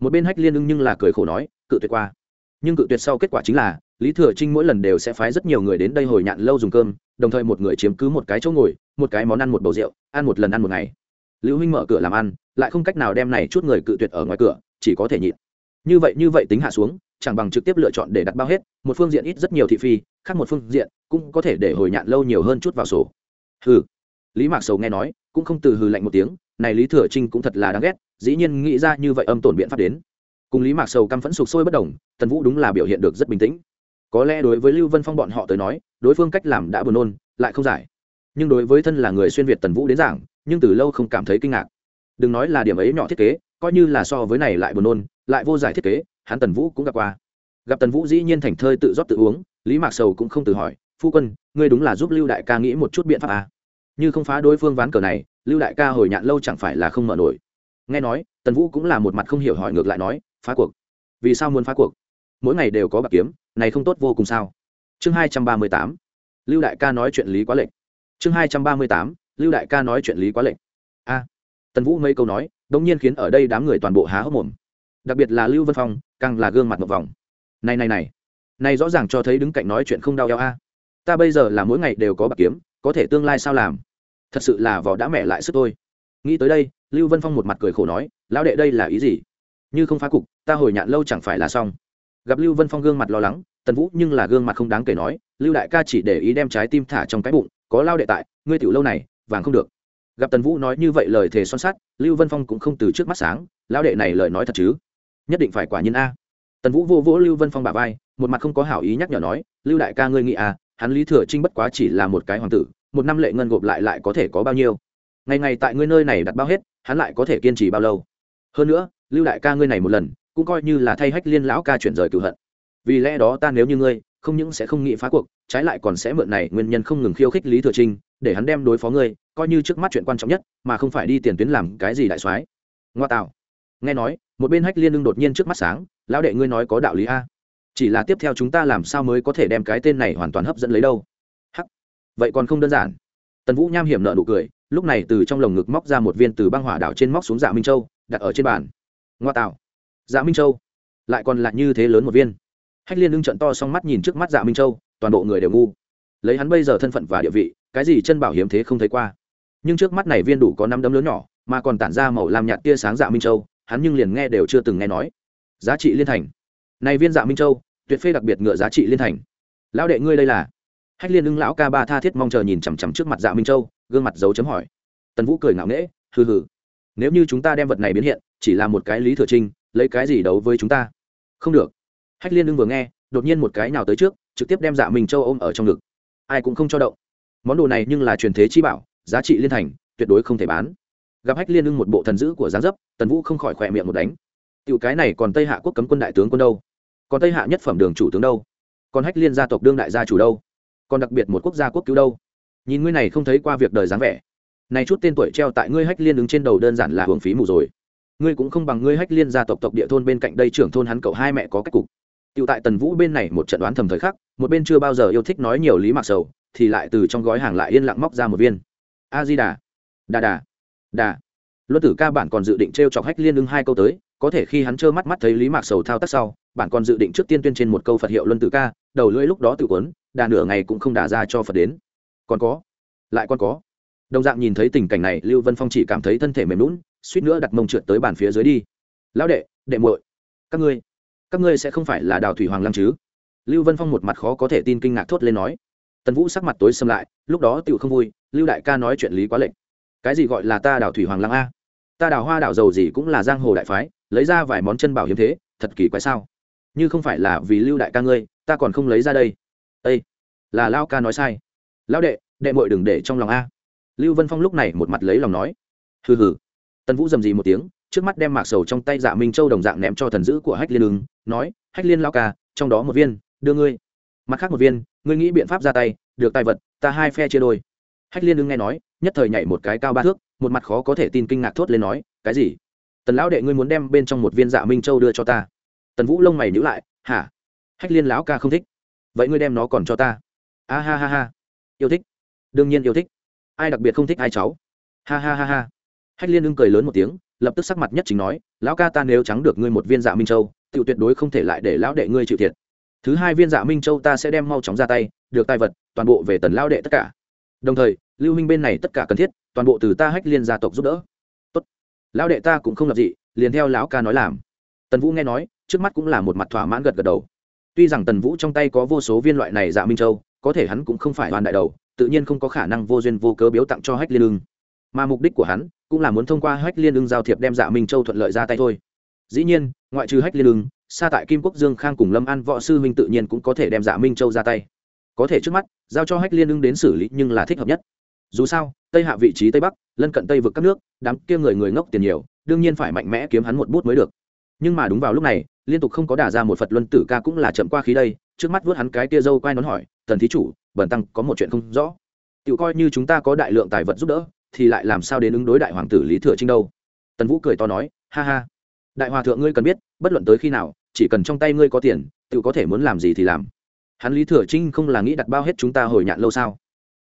Speaker 1: Một bên hách liên ưng nhưng là cười khổ nói, cự tuyệt qua. Nhưng cự tuyệt sau kết quả chính là, lý thừa trinh mỗi lần đều sẽ phái rất nhiều người đến đây hồi nhạn lâu dùng cơm, đồng thời một người chiếm cứ một cái chỗ ngồi, một cái món ăn một bầu rượu, ăn một lần ăn một ngày. Lưu huynh mở cửa làm ăn, lại không cách nào đem này chút người cự tuyệt ở ngoài cửa, chỉ có thể nhịn. Như vậy như vậy tính hạ xuống, chẳng bằng trực tiếp lựa chọn để đặt bao hết, một phương diện ít rất nhiều thị phi, khác một phương diện cũng có thể để hồi nhạn lâu nhiều hơn chút vào sổ. Hừ. Lý mạc sầu nghe nói cũng không từ hừ lạnh một tiếng, này lý thừa trinh cũng thật là đáng ghét, dĩ nhiên nghĩ ra như vậy âm tổn biện pháp đến. Cùng lý mạc sầu căm phẫn sụp sôi bất đồng, tần vũ đúng là biểu hiện được rất bình tĩnh. Có lẽ đối với lưu vân phong bọn họ tới nói, đối phương cách làm đã buồn nôn, lại không giải. Nhưng đối với thân là người xuyên việt tần vũ đến giảng, nhưng từ lâu không cảm thấy kinh ngạc. Đừng nói là điểm ấy nhỏ thiết kế, coi như là so với này lại buồn nôn, lại vô giải thiết kế, hắn tần vũ cũng gặp qua. Gặp tần vũ dĩ nhiên thành thơi tự rót tự uống, lý mạc sầu cũng không từ hỏi, phu quân, ngươi đúng là giúp lưu đại ca nghĩ một chút biện pháp à như không phá đối phương ván cờ này, lưu đại ca hồi nhạn lâu chẳng phải là không mở nổi. Nghe nói, tần vũ cũng là một mặt không hiểu hỏi ngược lại nói, phá cuộc? Vì sao muốn phá cuộc? Mỗi ngày đều có bạc kiếm, này không tốt vô cùng sao? Chương hai trăm ba mươi tám, lưu đại ca nói chuyện lý quá lệnh chương hai trăm ba mươi tám, lưu đại ca nói chuyện lý quá lệnh a, tần vũ mấy câu nói đ ỗ n g nhiên khiến ở đây đám người toàn bộ há hốc mồm. Đặc biệt là lưu vân phong, càng là gương mặt một vòng. Này này này này rõ ràng cho thấy đứng cạnh nói chuyện không đau eo a. Ta bây giờ là mỗi ngày đều có bạc kiếm, có thể tương lai sao làm? Thật sự là vỏ đã mẹ lại sức tôi. Nghĩ tới đây, lưu vân phong một mặt cười khổ nói, lão đệ đây là ý gì? Như không phá cục, ta hồi nhạn lâu chẳng phải là xong. Gặp lưu vân phong gương mặt lo lắng, tần vũ nhưng là gương mặt không đáng kể nói, lưu đại ca chỉ để ý đem trái tim thả trong cái bụng, có lao đệ tại, ngươi tiểu lâu này, vàng không được. Gặp tần vũ nói như vậy lời thề son sắt, lưu vân phong cũng không từ trước mắt sáng lao đệ này lời nói thật chứ? Nhất định phải quả nhiên a. Tần vũ vô vỗ lưu vân phong bà vai, một mặt không có hảo ý nhắc nhở nói, lưu đại ca ngươi nghĩ a hắn lý thừa trinh bất quá chỉ là một cái hoàng tử một năm lệ ngân gộp lại lại có thể có bao nhiêu? Ngày ngày tại ngươi nơi này đặt bao hết, hắn lại có thể kiên trì bao lâu? Hơn nữa, lưu đại ca ngươi này một lần, cũng coi như là thay hách liên lão ca chuyển rời cựu hận. Vì lẽ đó ta nếu như ngươi, không những sẽ không nghĩ phá cuộc, trái lại còn sẽ mượn này nguyên nhân không ngừng khiêu khích lý thừa trinh, để hắn đem đối phó ngươi, coi như trước mắt chuyện quan trọng nhất, mà không phải đi tiền tuyến làm cái gì đại soái. Ngoa tạo. Nghe nói, một bên hách liên lưng đột nhiên trước mắt sáng, lão đệ ngươi nói có đạo lý a. Chỉ là tiếp theo chúng ta làm sao mới có thể đem cái tên này hoàn toàn hấp dẫn lấy đâu? Vậy còn không đơn giản. Tần vũ nham hiểm nợ nụ cười, lúc này từ trong lồng ngực móc ra một viên từ băng hỏa đảo trên móc xuống dạ minh châu, đặt ở trên bàn. Ngoa tạo. Dạ minh châu. Lại còn lại như thế lớn một viên. Hách liên lưng trận to xong mắt nhìn trước mắt dạ minh châu, toàn bộ người đều ngu. Lấy hắn bây giờ thân phận và địa vị, cái gì chân bảo hiếm thế không thấy qua. Nhưng trước mắt này viên đủ có năm đấm lớn nhỏ, mà còn tản ra màu làm nhạt tia sáng dạ minh châu, hắn nhưng liền nghe đều chưa từng nghe nói. Giá trị liên thành. Này viên dạ minh châu, tuyệt phê đặc biệt ngựa giá trị liên thành. Lão đệ ngươi đây là hách liên ưng lão ca ba tha thiết mong chờ nhìn chằm chằm trước mặt dạ minh châu, gương mặt dấu chấm hỏi. Tần vũ cười ngạo nghễ, hừ hừ. Nếu như chúng ta đem vật này biến hiện, chỉ là một cái lý thừa trinh, lấy cái gì đấu với chúng ta? Không được. Hách liên ưng vừa nghe, đột nhiên một cái nào tới trước, trực tiếp đem dạ minh châu ôm ở trong ngực. Ai cũng không cho động. Món đồ này nhưng là truyền thế chi bảo, giá trị liên thành, tuyệt đối không thể bán. Gặp hách liên ưng một bộ thần dữ của Giá dấp, tần vũ không khỏi khỏe miệng một đánh. Tiểu cái này còn tây hạ quốc cấm quân đại tướng quân đâu? Còn tây hạ nhất phẩm đường chủ tướng đâu? Còn hách liên gia tộc đương đại gia chủ đâu? Còn đặc biệt một quốc gia quốc cứu đâu? Nhìn ngươi này không thấy qua việc đời dáng vẻ. Này chút tên tuổi treo tại ngươi hách liên đứng trên đầu đơn giản là hưởng phí mù rồi. Ngươi cũng không bằng ngươi hách liên gia tộc tộc địa thôn bên cạnh đây trưởng thôn hắn cậu hai mẹ có cách cục. Tựu tại Tần Vũ bên này một trận đoán thầm thời khắc, một bên chưa bao giờ yêu thích nói nhiều lý mạc sầu, thì lại từ trong gói hàng lại yên lặng móc ra một viên. A Di Đà, Đà Đà, Đà. Luân Tử ca bản còn dự định trêu chọc Hách Liên ứng hai câu tới, có thể khi hắn trơ mắt mắt thấy Lý Mạc Sầu thao tác sau, bản còn dự định trước tiên tuyên trên một câu Phật hiệu Luân Tử ca, đầu lưỡi lúc đó tự quấn, đà nửa ngày cũng không đả ra cho Phật đến. Còn có, lại còn có. Đồng dạng nhìn thấy tình cảnh này, Lưu Vân Phong chỉ cảm thấy thân thể mềm lún suýt nữa đặt mông trượt tới bàn phía dưới đi. Lão đệ, đệ muội, các ngươi các ngươi sẽ không phải là đào thủy hoàng lăng chứ lưu vân phong một mặt khó có thể tin kinh ngạc thốt lên nói tần vũ sắc mặt tối xâm lại lúc đó tựu không vui lưu đại ca nói chuyện lý quá lệnh cái gì gọi là ta đào thủy hoàng lăng a ta đào hoa đào dầu gì cũng là giang hồ đại phái lấy ra vài món chân bảo hiếm thế thật kỳ quái sao như không phải là vì lưu đại ca ngươi ta còn không lấy ra đây ây là lao ca nói sai. Lão đệ đệ mội đừng để trong lòng a. Lưu vân phong lúc này một mặt lấy lòng nói. Hừ hừ. Tần vũ dầm gì một tiếng, trước mắt đem mạc sầu trong tay dạ minh châu đồng dạng ném cho thần dữ của hách liên ứng, nói, hách liên lao ca, trong đó một viên, đưa ngươi. Mặt khác một viên, ngươi nghĩ biện pháp ra tay, được tài vật, ta hai phe chia đôi. Hách liên ứng nghe nói, nhất thời nhảy một cái cao ba thước, một mặt khó có thể tin kinh ngạc thốt lên nói, cái gì? Tần lão đệ, ngươi muốn đem bên trong một viên dạ minh châu đưa cho ta? Tần vũ lông mày nhữ lại, hả? Hách liên lão ca không thích vậy ngươi đem nó còn cho ta. A ha ha ha. Yêu thích. Đương nhiên yêu thích. Ai đặc biệt không thích ai cháu? Ha ha ha ha. Hách liên ưng cười lớn một tiếng, lập tức sắc mặt nhất chính nói, lão ca ta nếu trắng được ngươi một viên dạ minh châu tự tuyệt đối không thể lại để lão đệ ngươi chịu thiệt. Thứ hai viên dạ minh châu ta sẽ đem mau chóng ra tay, được tài vật, toàn bộ về tần lão đệ tất cả. Đồng thời, lưu minh bên này tất cả cần thiết, toàn bộ từ ta hách liên gia tộc giúp đỡ. Tốt. Lão đệ ta cũng không lập dị, liền theo lão ca nói làm. Tần vũ nghe nói, trước mắt cũng là một mặt thỏa mãn gật gật đầu tuy rằng tần vũ trong tay có vô số viên loại này dạ minh châu, có thể hắn cũng không phải hoàn đại đầu, tự nhiên không có khả năng vô duyên vô cớ biếu tặng cho hách liên ưng. Mà mục đích của hắn cũng là muốn thông qua hách liên ưng giao thiệp đem dạ minh châu thuận lợi ra tay thôi. Dĩ nhiên, ngoại trừ hách liên ưng xa tại kim quốc dương khang cùng lâm an võ sư huynh tự nhiên cũng có thể đem dạ minh châu ra tay. Có thể trước mắt, giao cho hách liên ưng đến xử lý nhưng là thích hợp nhất. Dù sao, tây hạ vị trí tây bắc, lân cận tây vực các nước, đám kia người người ngốc tiền nhiều, đương nhiên phải mạnh mẽ kiếm hắn một bút mới được. Nhưng mà đúng vào lúc này liên tục không có đả ra một phật luân tử ca cũng là chậm qua khí đây, trước mắt vớt hắn cái tia dâu quay nón hỏi, tần thí chủ, bần tăng có một chuyện không rõ. Tự coi như chúng ta có đại lượng tài vật giúp đỡ, thì lại làm sao đến ứng đối đại hoàng tử lý thừa trinh đâu? Tần vũ cười to nói, ha ha. Đại hòa thượng ngươi cần biết, bất luận tới khi nào, chỉ cần trong tay ngươi có tiền tự có thể muốn làm gì thì làm. Hắn lý thừa trinh không là nghĩ đặt bao hết chúng ta hồi nhạn lâu sao?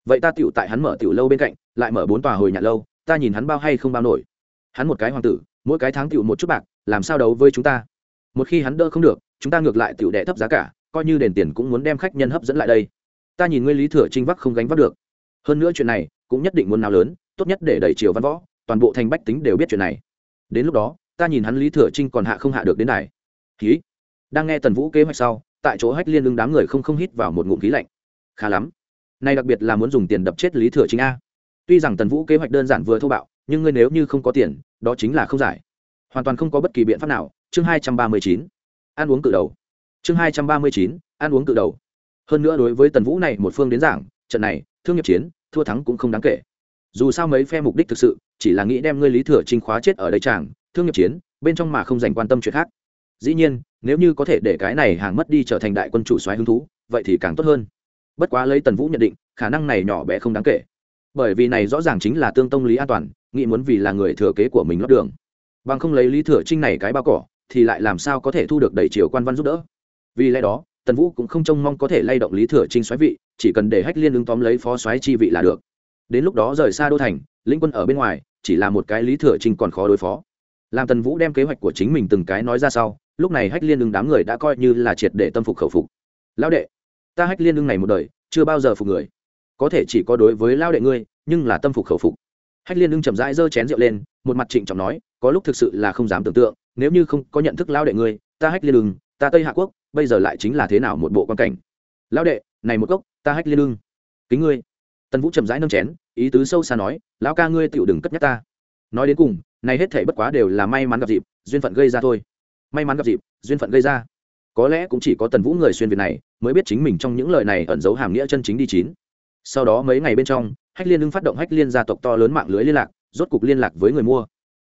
Speaker 1: Vậy ta tựu tại hắn mở tiểu lâu bên cạnh, lại mở bốn tòa hồi nhạn lâu, ta nhìn hắn bao hay không bao nổi. Hắn một cái hoàng tử, mỗi cái tháng tựu một chút bạc, làm sao đấu với chúng ta? Một khi hắn đỡ không được, chúng ta ngược lại tiểu đệ thấp giá cả, coi như đền tiền cũng muốn đem khách nhân hấp dẫn lại đây. Ta nhìn ngươi lý thừa trinh vắc không gánh vác được. Hơn nữa chuyện này, cũng nhất định muốn nào lớn, tốt nhất để đẩy chiều văn võ, toàn bộ thành bách tính đều biết chuyện này. Đến lúc đó, ta nhìn hắn lý thừa trinh còn hạ không hạ được đến này khí đang nghe tần vũ kế hoạch sau, tại chỗ hách liên lưng đám người không không hít vào một ngụm khí lạnh. Khá lắm. Nay đặc biệt là muốn dùng tiền đập chết lý thừa trinh a. Tuy rằng tần vũ kế hoạch đơn giản vừa thô bạo, nhưng ngươi nếu như không có tiền, đó chính là không giải. Hoàn toàn không có bất kỳ biện pháp nào chương hai trăm ba mươi chín, ăn uống cự đầu. Chương hai trăm ba mươi chín, ăn uống cự đầu. Hơn nữa đối với tần vũ này một phương đến giảng, trận này, thương nghiệp chiến, thua thắng cũng không đáng kể. Dù sao mấy phe mục đích thực sự, chỉ là nghĩ đem ngươi lý thừa trinh khóa chết ở đây chàng, thương nghiệp chiến, bên trong mà không dành quan tâm chuyện khác. Dĩ nhiên, nếu như có thể để cái này hàng mất đi trở thành đại quân chủ xoáy hứng thú, vậy thì càng tốt hơn. Bất quá lấy tần vũ nhận định, khả năng này nhỏ bé không đáng kể. Bởi vì này rõ ràng chính là tương tông lý an toàn, nghĩ muốn vì là người thừa kế của mình lót đường. Bằng không lấy lý thừa trinh này cái bao cỏ thì lại làm sao có thể thu được đầy chiều quan văn giúp đỡ? Vì lẽ đó, tần vũ cũng không trông mong có thể lay động lý thừa trinh xoáy vị, chỉ cần để hách liên ứng tóm lấy phó xoáy chi vị là được. Đến lúc đó rời xa đô thành, lĩnh quân ở bên ngoài, chỉ là một cái lý thừa trinh còn khó đối phó. Làm tần vũ đem kế hoạch của chính mình từng cái nói ra sau, lúc này hách liên ứng đám người đã coi như là triệt để tâm phục khẩu phục. Lão đệ, ta hách liên ứng này một đời, chưa bao giờ phục người. Có thể chỉ có đối với lao đệ ngươi, nhưng là tâm phục khẩu phục. Hách liên ứng chậm rãi giơ chén rượu lên, một mặt trịnh trọng nói, có lúc thực sự là không dám tưởng tượng nếu như không có nhận thức lao đệ ngươi, ta hách liên lưng ta tây hạ quốc, bây giờ lại chính là thế nào một bộ quan cảnh? Lao đệ, này một gốc ta hách liên lưng kính ngươi. Tần vũ chậm rãi nâng chén, ý tứ sâu xa nói, lão ca ngươi tựu đừng cất nhắc ta. Nói đến cùng, này hết thể bất quá đều là may mắn gặp dịp, duyên phận gây ra thôi. May mắn gặp dịp, duyên phận gây ra. Có lẽ cũng chỉ có tần vũ người xuyên việt này, mới biết chính mình trong những lời này ẩn giấu hàm nghĩa chân chính đi chín. Sau đó mấy ngày bên trong, hách liên ưng phát động hách liên gia tộc to lớn mạng lưới liên lạc, rốt cục liên lạc với người mua.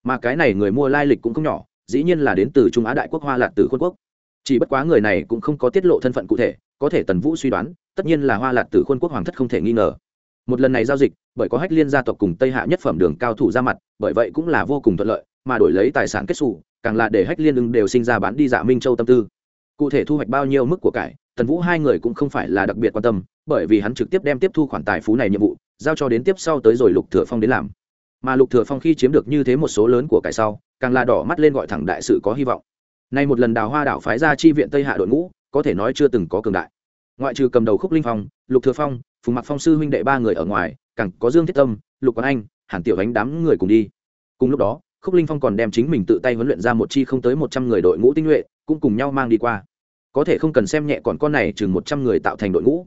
Speaker 1: Mà cái này người mua lai lịch cũng không nhỏ dĩ nhiên là đến từ trung á đại quốc hoa lạc Tử khuôn quốc. Chỉ bất quá người này cũng không có tiết lộ thân phận cụ thể, có thể tần vũ suy đoán, tất nhiên là hoa lạc Tử khuôn quốc hoàng thất không thể nghi ngờ. Một lần này giao dịch, bởi có hách liên gia tộc cùng tây hạ nhất phẩm đường cao thủ ra mặt, bởi vậy cũng là vô cùng thuận lợi, mà đổi lấy tài sản kết xù, càng là để hách liên ưng đều sinh ra bán đi dạ minh châu tâm tư. Cụ thể thu hoạch bao nhiêu mức của cải, tần vũ hai người cũng không phải là đặc biệt quan tâm, bởi vì hắn trực tiếp đem tiếp thu khoản tài phú này nhiệm vụ, giao cho đến tiếp sau tới rồi lục thừa phong đến làm. Mà lục thừa phong khi chiếm được như thế một số lớn của cải sau càng là đỏ mắt lên gọi thẳng đại sự có hy vọng. Nay một lần đào hoa đảo phái ra chi viện tây hạ đội ngũ, có thể nói chưa từng có cường đại. Ngoại trừ cầm đầu khúc linh phong, lục thừa phong, phùng mặc phong sư huynh đệ ba người ở ngoài, càng có dương thiết tâm, lục quán anh, hàn tiểu ánh đám người cùng đi. Cùng lúc đó, khúc linh phong còn đem chính mình tự tay huấn luyện ra một chi không tới một trăm người đội ngũ tinh nhuệ, cũng cùng nhau mang đi qua. Có thể không cần xem nhẹ còn con này chừng một trăm người tạo thành đội ngũ.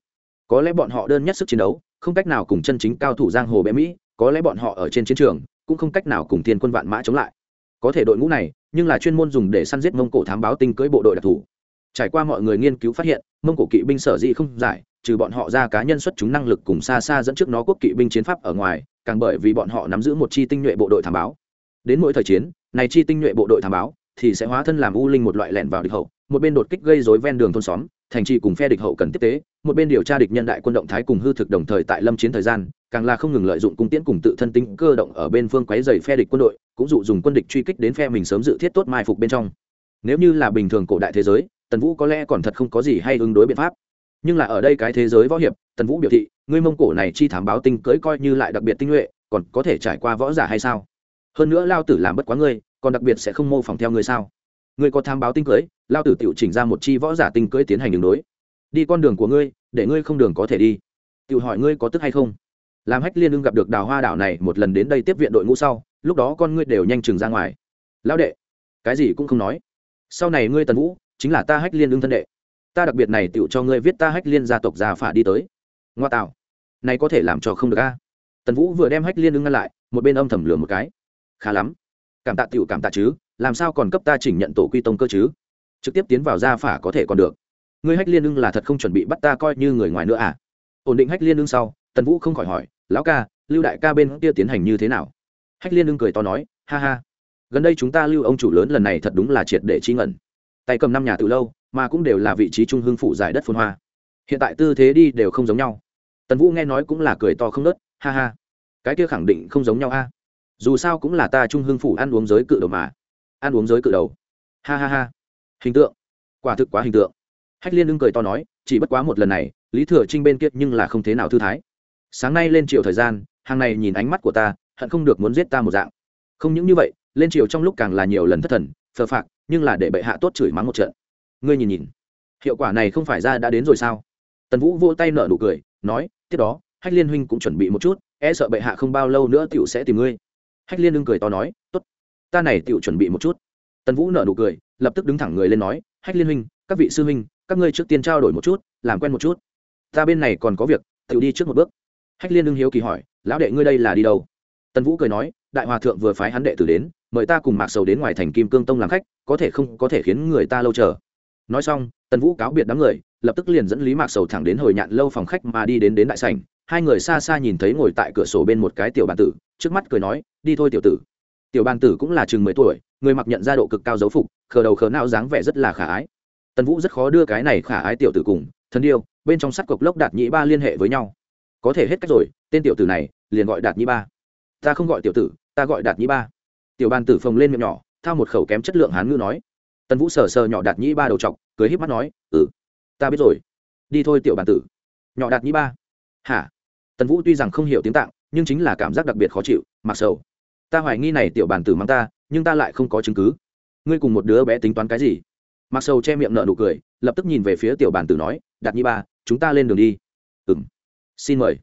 Speaker 1: Có lẽ bọn họ đơn nhất sức chiến đấu, không cách nào cùng chân chính cao thủ giang hồ bé mỹ, có lẽ bọn họ ở trên chiến trường, cũng không cách nào cùng thiên quân vạn mã chống lại có thể đội ngũ này, nhưng là chuyên môn dùng để săn giết mông cổ thám báo tinh cưỡi bộ đội đặc thù. Trải qua mọi người nghiên cứu phát hiện, mông cổ kỵ binh sở dĩ không giải, trừ bọn họ ra cá nhân xuất chúng năng lực cùng xa xa dẫn trước nó quốc kỵ binh chiến pháp ở ngoài, càng bởi vì bọn họ nắm giữ một chi tinh nhuệ bộ đội thám báo. Đến mỗi thời chiến, này chi tinh nhuệ bộ đội thám báo thì sẽ hóa thân làm u linh một loại lẻn vào địch hậu, một bên đột kích gây rối ven đường thôn xóm, thành trì cùng phe địch hậu cần tiếp tế, một bên điều tra địch nhân đại quân động thái cùng hư thực đồng thời tại lâm chiến thời gian càng là không ngừng lợi dụng cung tiễn cùng tự thân tính cơ động ở bên phương quấy dày phe địch quân đội, cũng dụ dùng quân địch truy kích đến phe mình sớm dự thiết tốt mai phục bên trong. Nếu như là bình thường cổ đại thế giới, tần vũ có lẽ còn thật không có gì hay ứng đối biện pháp. Nhưng là ở đây cái thế giới võ hiệp, tần vũ biểu thị ngươi mông cổ này chi thám báo tinh cưỡi coi như lại đặc biệt tinh nhuệ, còn có thể trải qua võ giả hay sao? Hơn nữa lao tử làm bất quá ngươi, còn đặc biệt sẽ không mô phỏng theo ngươi sao? Ngươi có thám báo tinh cưỡi lao tử tự chỉnh ra một chi võ giả tinh cưỡi tiến hành đường đối. Đi con đường của ngươi, để ngươi không đường có thể đi. Tự hỏi ngươi có tức hay không? Làm hách liên ưng gặp được đào hoa đảo này một lần đến đây tiếp viện đội ngũ sau, lúc đó con ngươi đều nhanh chừng ra ngoài. Lão đệ, cái gì cũng không nói. Sau này ngươi tần vũ, chính là ta hách liên ưng thân đệ. Ta đặc biệt này tựu cho ngươi viết ta hách liên gia tộc già phả đi tới. Ngoa tạo. Này có thể làm cho không được a? Tần vũ vừa đem hách liên ưng ngăn lại, một bên âm thầm lừa một cái. Khá lắm. Cảm tạ tựu cảm tạ chứ, làm sao còn cấp ta chỉnh nhận tổ quy tông cơ chứ? Trực tiếp tiến vào gia phả có thể còn được. Ngươi hách liên ưng là thật không chuẩn bị bắt ta coi như người ngoài nữa à? Ổn định hách liên ưng sau tần vũ không khỏi hỏi, lão ca, lưu đại ca bên kia tiến hành như thế nào? Hách liên ưng cười to nói, ha ha, gần đây chúng ta lưu ông chủ lớn lần này thật đúng là triệt để trí ngẩn. Tay cầm năm nhà từ lâu, mà cũng đều là vị trí trung hương phủ giải đất phun hoa. Hiện tại tư thế đi đều không giống nhau. Tần vũ nghe nói cũng là cười to không nớt, ha ha, cái kia khẳng định không giống nhau a. Dù sao cũng là ta trung hương phủ ăn uống giới cự đầu mà. Ăn uống giới cự đầu. Ha ha ha. Hình tượng. Quả thực quá hình tượng. Hách liên ưng cười to nói, chỉ bất quá một lần này, lý thừa trinh bên kia nhưng là không thế nào thư thái sáng nay lên chiều thời gian, hàng này nhìn ánh mắt của ta, hận không được muốn giết ta một dạng. Không những như vậy, lên chiều trong lúc càng là nhiều lần thất thần, phờ phạc, nhưng là để bệ hạ tốt chửi mắng một trận. Ngươi nhìn nhìn, hiệu quả này không phải ra đã đến rồi sao? Tần vũ vô tay nở nụ cười, nói, tiếp đó, hách liên huynh cũng chuẩn bị một chút e sợ bệ hạ không bao lâu nữa t i ể u sẽ tìm ngươi. Hách liên đương cười to nói t ố t ta này t i ể u chuẩn bị một chút. Tần vũ nở nụ cười, lập tức đứng thẳng người lên nói, hách liên huynh, các vị sư huynh, các ngươi trước tiên trao đổi một chút, làm quen một chút. Ta bên này còn có việc tự đi trước một bước hách liên đương hiếu kỳ hỏi, lão đệ ngươi đây là đi đâu? Tần vũ cười nói, đại hòa thượng vừa phái hắn đệ tử đến, mời ta cùng mạc sầu đến ngoài thành kim cương tông làm khách, có thể không, có thể khiến người ta lâu chờ. Nói xong, tần vũ cáo biệt đám người, lập tức liền dẫn lý mạc sầu thẳng đến hồi nhạn lâu phòng khách mà đi đến đến đại sảnh. Hai người xa xa nhìn thấy ngồi tại cửa sổ bên một cái tiểu bàn tử, trước mắt cười nói, đi thôi tiểu tử. Tiểu bàn tử cũng là chừng mười tuổi, người mặc nhận ra độ cực cao dấu phục, khờ đầu khờ não dáng vẻ rất là khả ái. Tần vũ rất khó đưa cái này khả ái tiểu tử cùng thân điêu, bên trong sắt cộc lốc đạt nhĩ ba liên hệ với nhau có thể hết cách rồi, tên tiểu tử này liền gọi đạt nhi ba. Ta không gọi tiểu tử, ta gọi đạt nhi ba. Tiểu bàn tử phồng lên miệng nhỏ, thao một khẩu kém chất lượng hán ngữ nói. Tần vũ sờ sờ nhỏ đạt nhi ba đầu t cười híp mắt nói ừ ta biết rồi. Đi thôi tiểu bàn tử. Nhỏ đạt nhi ba. Hả? Tần vũ tuy rằng không hiểu tiếng tạng, nhưng chính là cảm giác đặc biệt khó chịu, mặc sầu. Ta hoài nghi này tiểu bàn tử mang ta, nhưng ta lại không có chứng cứ. Ngươi cùng một đứa bé tính toán cái gì? Mặc sầu che miệng nợ nụ cười, lập tức nhìn về phía tiểu bàn tử nói, đạt nhi ba, chúng ta lên đường đi. Ừ xin mời.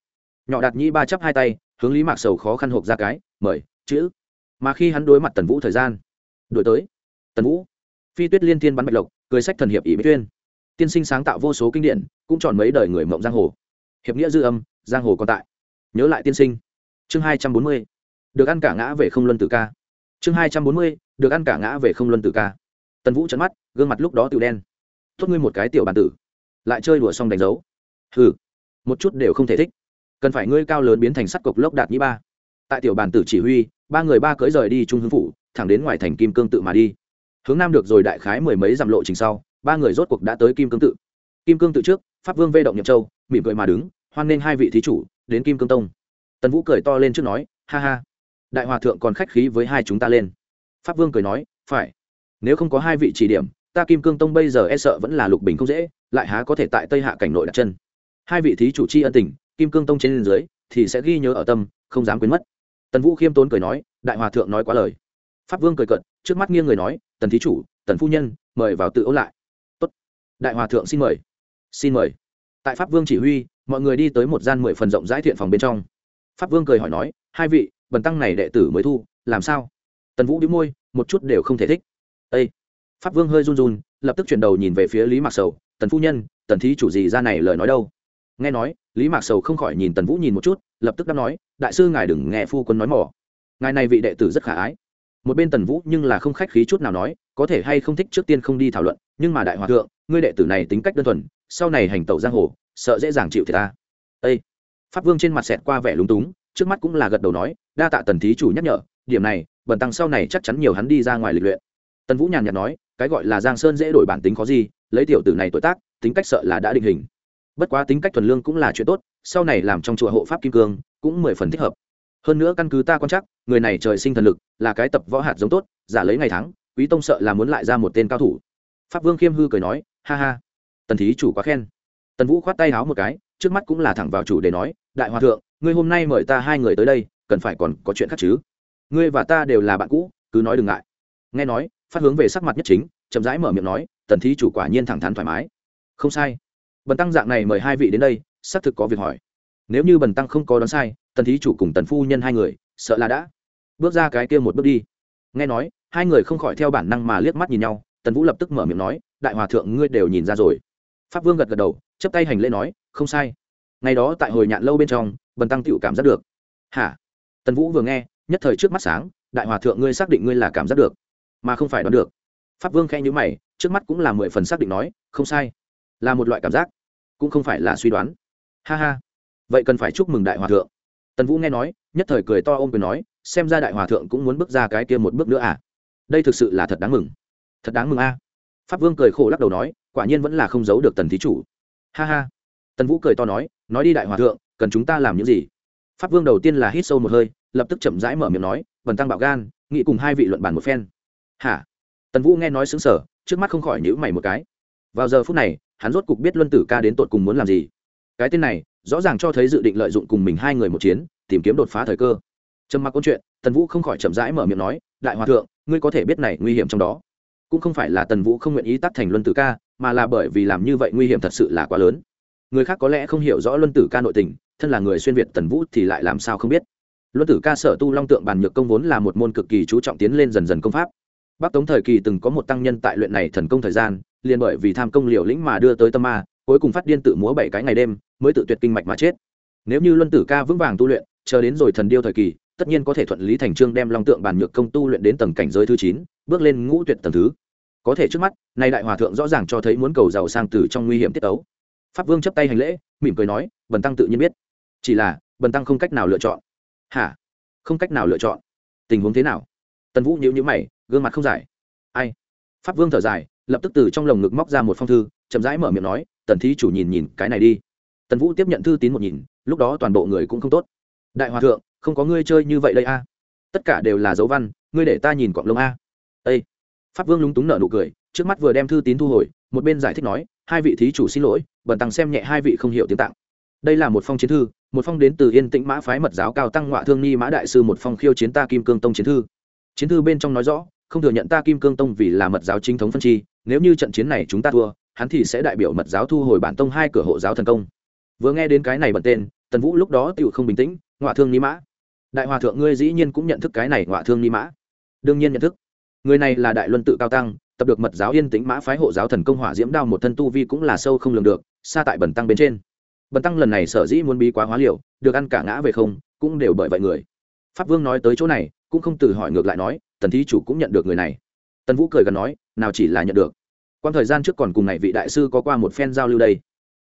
Speaker 1: Nhỏ đạt nhĩ ba chắp hai tay, hướng lý mạc sầu khó khăn hộp ra cái, mời, chữ. Mà khi hắn đối mặt tần vũ thời gian, đổi tới, tần vũ, phi tuyết liên thiên bắn bạch lộc, cười sách thần hiệp ỷ mỹ tuyên. Tiên sinh sáng tạo vô số kinh điển, cũng chọn mấy đời người mộng giang hồ. Hiệp nghĩa dư âm, giang hồ còn tại. Nhớ lại tiên sinh. Chương hai trăm bốn mươi, được ăn cả ngã về không luân tử ca. Chương hai trăm bốn mươi, được ăn cả ngã về không luân tử ca. Tần vũ trận mắt, gương mặt lúc đó tự đen. Thốt ngươi một cái tiểu bàn tử. Lại chơi đùa xong đánh dấu. Hừ một chút đều không thể thích. Cần phải ngươi cao lớn biến thành sắt cộc lốc đạt nhĩ ba. Tại tiểu bàn tử chỉ huy, ba người ba cưỡi rời đi trung hưng phủ, thẳng đến ngoài thành kim cương tự mà đi. Hướng nam được rồi đại khái mười mấy dặm lộ trình sau, ba người rốt cuộc đã tới kim cương tự. Kim cương tự trước, pháp vương vê động nhậm châu, mỉm cười mà đứng, hoan nghênh hai vị thí chủ, đến kim cương tông. Tần vũ cười to lên trước nói, ha ha, đại hòa thượng còn khách khí với hai chúng ta lên. Pháp vương cười nói, phải, nếu không có hai vị chỉ điểm, ta kim cương tông bây giờ e sợ vẫn là lục bình không dễ, lại há có thể tại tây hạ cảnh nội đặt chân hai vị thí chủ c h i ân tình, kim cương tông trên dưới, thì sẽ ghi nhớ ở tâm, không dám quên mất. Tần vũ khiêm tốn cười nói, đại hòa thượng nói quá lời. Pháp vương cười cận trước mắt nghiêng người nói, tần thí chủ, tần phu nhân, mời vào tự ấu lại. Tốt. đại hòa thượng xin mời. Xin mời. Tại pháp vương chỉ huy, mọi người đi tới một gian mười phần rộng rãi thiện phòng bên trong. Pháp vương cười hỏi nói, hai vị, bần tăng này đệ tử mới thu, làm sao? Tần vũ đĩu môi, một chút đều không thể thích. Â pháp vương hơi run run, lập tức chuyển đầu nhìn về phía lý mạc sầu, tần phu nhân, tần thí chủ gì ra này lời nói đâu? Nghe nói, lý mạc sầu không khỏi nhìn tần vũ nhìn một chút, lập tức đáp nói, đại sư ngài đừng nghe phu quân nói mỏ ngài này vị đệ tử rất khả ái. Một bên tần vũ nhưng là không khách khí chút nào nói, có thể hay không thích trước tiên không đi thảo luận, nhưng mà đại hòa thượng, ngươi đệ tử này tính cách đơn thuần, sau này hành tẩu giang hồ, sợ dễ dàng chịu thiệt ta. Â pháp vương trên mặt xẹt qua vẻ lúng túng, trước mắt cũng là gật đầu nói, đa tạ tần thí chủ nhắc nhở, điểm này, bần tăng sau này chắc chắn nhiều hắn đi ra ngoài lịch luyện. Tần vũ nhàn nhạt nói, cái gọi là giang sơn dễ đổi bản tính có gì, lấy tiểu tử này tuổi tác, tính cách sợ là đã định hình bất quá tính cách thuần lương cũng là chuyện tốt, sau này làm trong chùa hộ pháp kim cương, cũng mười phần thích hợp. Hơn nữa căn cứ ta quan chắc người này trời sinh thần lực, là cái tập võ hạt giống tốt, giả lấy ngày tháng, quý tông sợ là muốn lại ra một tên cao thủ. Pháp vương khiêm hư cười nói, ha ha. Tần thí chủ quá khen. Tần vũ khoát tay háo một cái, trước mắt cũng là thẳng vào chủ để nói, đại hòa thượng, ngươi hôm nay mời ta hai người tới đây, cần phải còn có chuyện khác chứ? Ngươi và ta đều là bạn cũ, cứ nói đừng ngại. Nghe nói, phát hướng về sắc mặt nhất chính, chậm rãi mở miệng nói, tần thí chủ quả nhiên thẳng thắn thoải mái. Không sai bần tăng dạng này mời hai vị đến đây, xác thực có việc hỏi. Nếu như bần tăng không có đoán sai, tần thí chủ cùng tần phu nhân hai người, sợ là đã bước ra cái kia một bước đi. Nghe nói, hai người không khỏi theo bản năng mà liếc mắt nhìn nhau, tần vũ lập tức mở miệng nói, đại hòa thượng ngươi đều nhìn ra rồi. Pháp vương gật gật đầu chấp tay hành lễ nói, không sai. Ngày đó tại hồi nhạn lâu bên trong, bần tăng tựu cảm giác được. Hả? Tần vũ vừa nghe, nhất thời trước mắt sáng, đại hòa thượng ngươi xác định ngươi là cảm giác được, mà không phải đoán được. Pháp vương khẽ nhữ mày, trước mắt cũng là mười phần xác định nói, không sai là một loại cảm giác, cũng không phải là suy đoán. Ha ha. Vậy cần phải chúc mừng đại hòa thượng. Tần vũ nghe nói, nhất thời cười to ôm quyền nói, xem ra đại hòa thượng cũng muốn bước ra cái kia một bước nữa à? Đây thực sự là thật đáng mừng. Thật đáng mừng a. Pháp vương cười khổ lắc đầu nói, quả nhiên vẫn là không giấu được tần thí chủ. Ha ha. Tần vũ cười to nói nói đi đại hòa thượng, cần chúng ta làm những gì? Pháp vương đầu tiên là hít sâu một hơi, lập tức chậm rãi mở miệng nói, vần tăng bạo gan nghĩ cùng hai vị luận bàn một phen. Hả? Tần vũ nghe nói xứng sở trước mắt không khỏi nhữ mày một cái. Vào giờ phút này hắn rốt cục biết luân tử ca đến tột cùng muốn làm gì. Cái tên này, rõ ràng cho thấy dự định lợi dụng cùng mình hai người một chiến, tìm kiếm đột phá thời cơ. Trầm mặc câu chuyện, tần vũ không khỏi chậm rãi mở miệng nói, đại hòa thượng, ngươi có thể biết này nguy hiểm trong đó. Cũng không phải là tần vũ không nguyện ý tắt thành luân tử ca, mà là bởi vì làm như vậy nguy hiểm thật sự là quá lớn. Người khác có lẽ không hiểu rõ luân tử ca nội tình, thân là người xuyên việt tần vũ thì lại làm sao không biết. Luân tử ca sở tu long tượng bàn nhược công vốn là một môn cực kỳ chú trọng tiến lên dần dần công pháp. Bắc tống thời kỳ từng có một tăng nhân tại luyện này thần công thời gian liền bởi vì tham công liều lĩnh mà đưa tới tâm ma, cuối cùng phát điên tự múa bảy cái ngày đêm, mới tự tuyệt kinh mạch mà chết. Nếu như luân tử ca vững vàng tu luyện, chờ đến rồi thần điêu thời kỳ, tất nhiên có thể thuận lý thành trương đem long tượng bàn nhược công tu luyện đến tầng cảnh giới thứ chín, bước lên ngũ tuyệt tầng thứ. Có thể trước mắt nay đại hòa thượng rõ ràng cho thấy muốn cầu giàu sang từ trong nguy hiểm tiết ấu pháp vương chấp tay hành lễ, mỉm cười nói, bần tăng tự nhiên biết. Chỉ là, bần tăng không cách nào lựa chọn. Hả? Không cách nào lựa chọn. Tình huống thế nào? Tần vũ nhíu nhíu mày, gương mặt không giải. Ai? Pháp vương thở dài lập tức từ trong lồng ngực móc ra một phong thư, chậm rãi mở miệng nói, tần thí chủ nhìn nhìn cái này đi. Tần vũ tiếp nhận thư tín một nhìn, lúc đó toàn bộ người cũng không tốt. Đại hòa thượng, không có ngươi chơi như vậy đây a. Tất cả đều là dấu văn, ngươi để ta nhìn cọng lông a. Â pháp vương lúng túng nở nụ cười, trước mắt vừa đem thư tín thu hồi, một bên giải thích nói, hai vị thí chủ xin lỗi, bần tăng xem nhẹ hai vị không hiểu tiếng tạng. Đây là một phong chiến thư, một phong đến từ yên tĩnh mã phái mật giáo cao tăng ngoại thương ni mã đại sư một phong khiêu chiến ta kim cương tông chiến thư. Chiến thư bên trong nói rõ không thừa nhận ta kim cương tông vì là mật giáo chính thống phân chi, nếu như trận chiến này chúng ta thua, hắn thì sẽ đại biểu mật giáo thu hồi bản tông hai cửa hộ giáo thần công. Vừa nghe đến cái này bật tên, tần vũ lúc đó tựu không bình tĩnh ngoại thương ni mã. Đại hòa thượng ngươi dĩ nhiên cũng nhận thức cái này ngoại thương ni mã. Đương nhiên nhận thức. Người này là đại luân tự cao tăng, tập được mật giáo yên tĩnh mã phái hộ giáo thần công hỏa diễm đao một thân tu vi cũng là sâu không lường được, xa tại bẩn tăng bên trên. Bẩn tăng lần này sở dĩ muốn bí quá hóa liều, được ăn cả ngã về không, cũng đều bởi vậy người. Pháp vương nói tới chỗ này, cũng không từ hỏi ngược lại nói tần thí chủ cũng nhận được người này. Tần vũ cười gần nói, nào chỉ là nhận được. Quan thời gian trước còn cùng này vị đại sư có qua một phen giao lưu đây.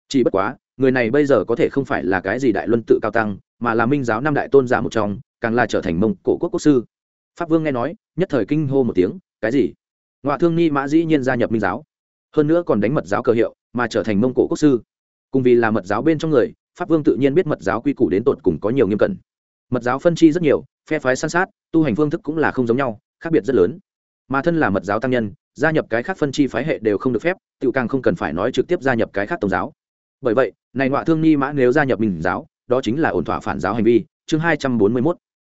Speaker 1: Chỉ bất quá, người này bây giờ có thể không phải là cái gì đại luân tự cao tăng, mà là minh giáo năm đại tôn giả một trong, càng là trở thành mông cổ quốc quốc sư. Pháp vương nghe nói, nhất thời kinh hô một tiếng, cái gì? Ngoại thương ni mã dĩ nhiên gia nhập minh giáo, hơn nữa còn đánh mật giáo cơ hiệu, mà trở thành mông cổ quốc sư. Cùng vì là mật giáo bên trong người, pháp vương tự nhiên biết mật giáo quy củ đến tột cùng có nhiều nghiêm cẩn. Mật giáo phân chi rất nhiều, phe phái san sát, tu hành phương thức cũng là không giống nhau khác biệt rất lớn. Mà thân là mật giáo tăng nhân, gia nhập cái khác phân chi phái hệ đều không được phép tự càng không cần phải nói trực tiếp gia nhập cái khác tôn giáo. Bởi vậy, này ngoại thương ni mã nếu gia nhập minh giáo, đó chính là ổn thỏa phản giáo hành vi. Chương hai trăm bốn mươi mốt.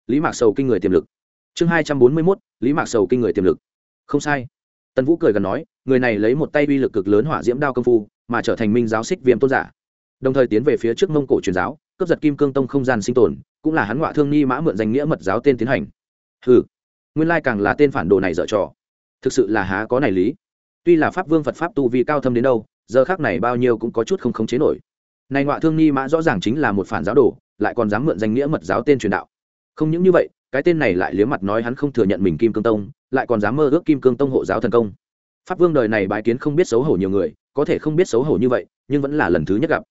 Speaker 1: Lý mạc sầu kinh người tiềm lực. Chương hai trăm bốn mươi mốt. Lý mạc sầu kinh người tiềm lực. Không sai. Tần vũ cười gần nói, người này lấy một tay uy lực cực lớn hỏa diễm đao công phu, mà trở thành minh giáo xích viêm tôn giả. Đồng thời tiến về phía trước mông cổ truyền giáo, cướp giật kim cương tông không gian sinh tồn, cũng là hắn ngoại thương ni mã mượn danh nghĩa mật giáo tên tiến hành. Ừ nguyên lai càng là tên phản đồ này dở trò. Thực sự là há có này lý. Tuy là pháp vương phật pháp tu vi cao thâm đến đâu, giờ khác này bao nhiêu cũng có chút không khống chế nổi. Này ngoại thương ni mã rõ ràng chính là một phản giáo đồ, lại còn dám mượn danh nghĩa mật giáo tên truyền đạo. Không những như vậy, cái tên này lại liếm mặt nói hắn không thừa nhận mình kim cương tông, lại còn dám mơ ước kim cương tông hộ giáo thần công. Pháp vương đời này bái kiến không biết xấu hổ nhiều người, có thể không biết xấu hổ như vậy, nhưng vẫn là lần thứ nhất gặp.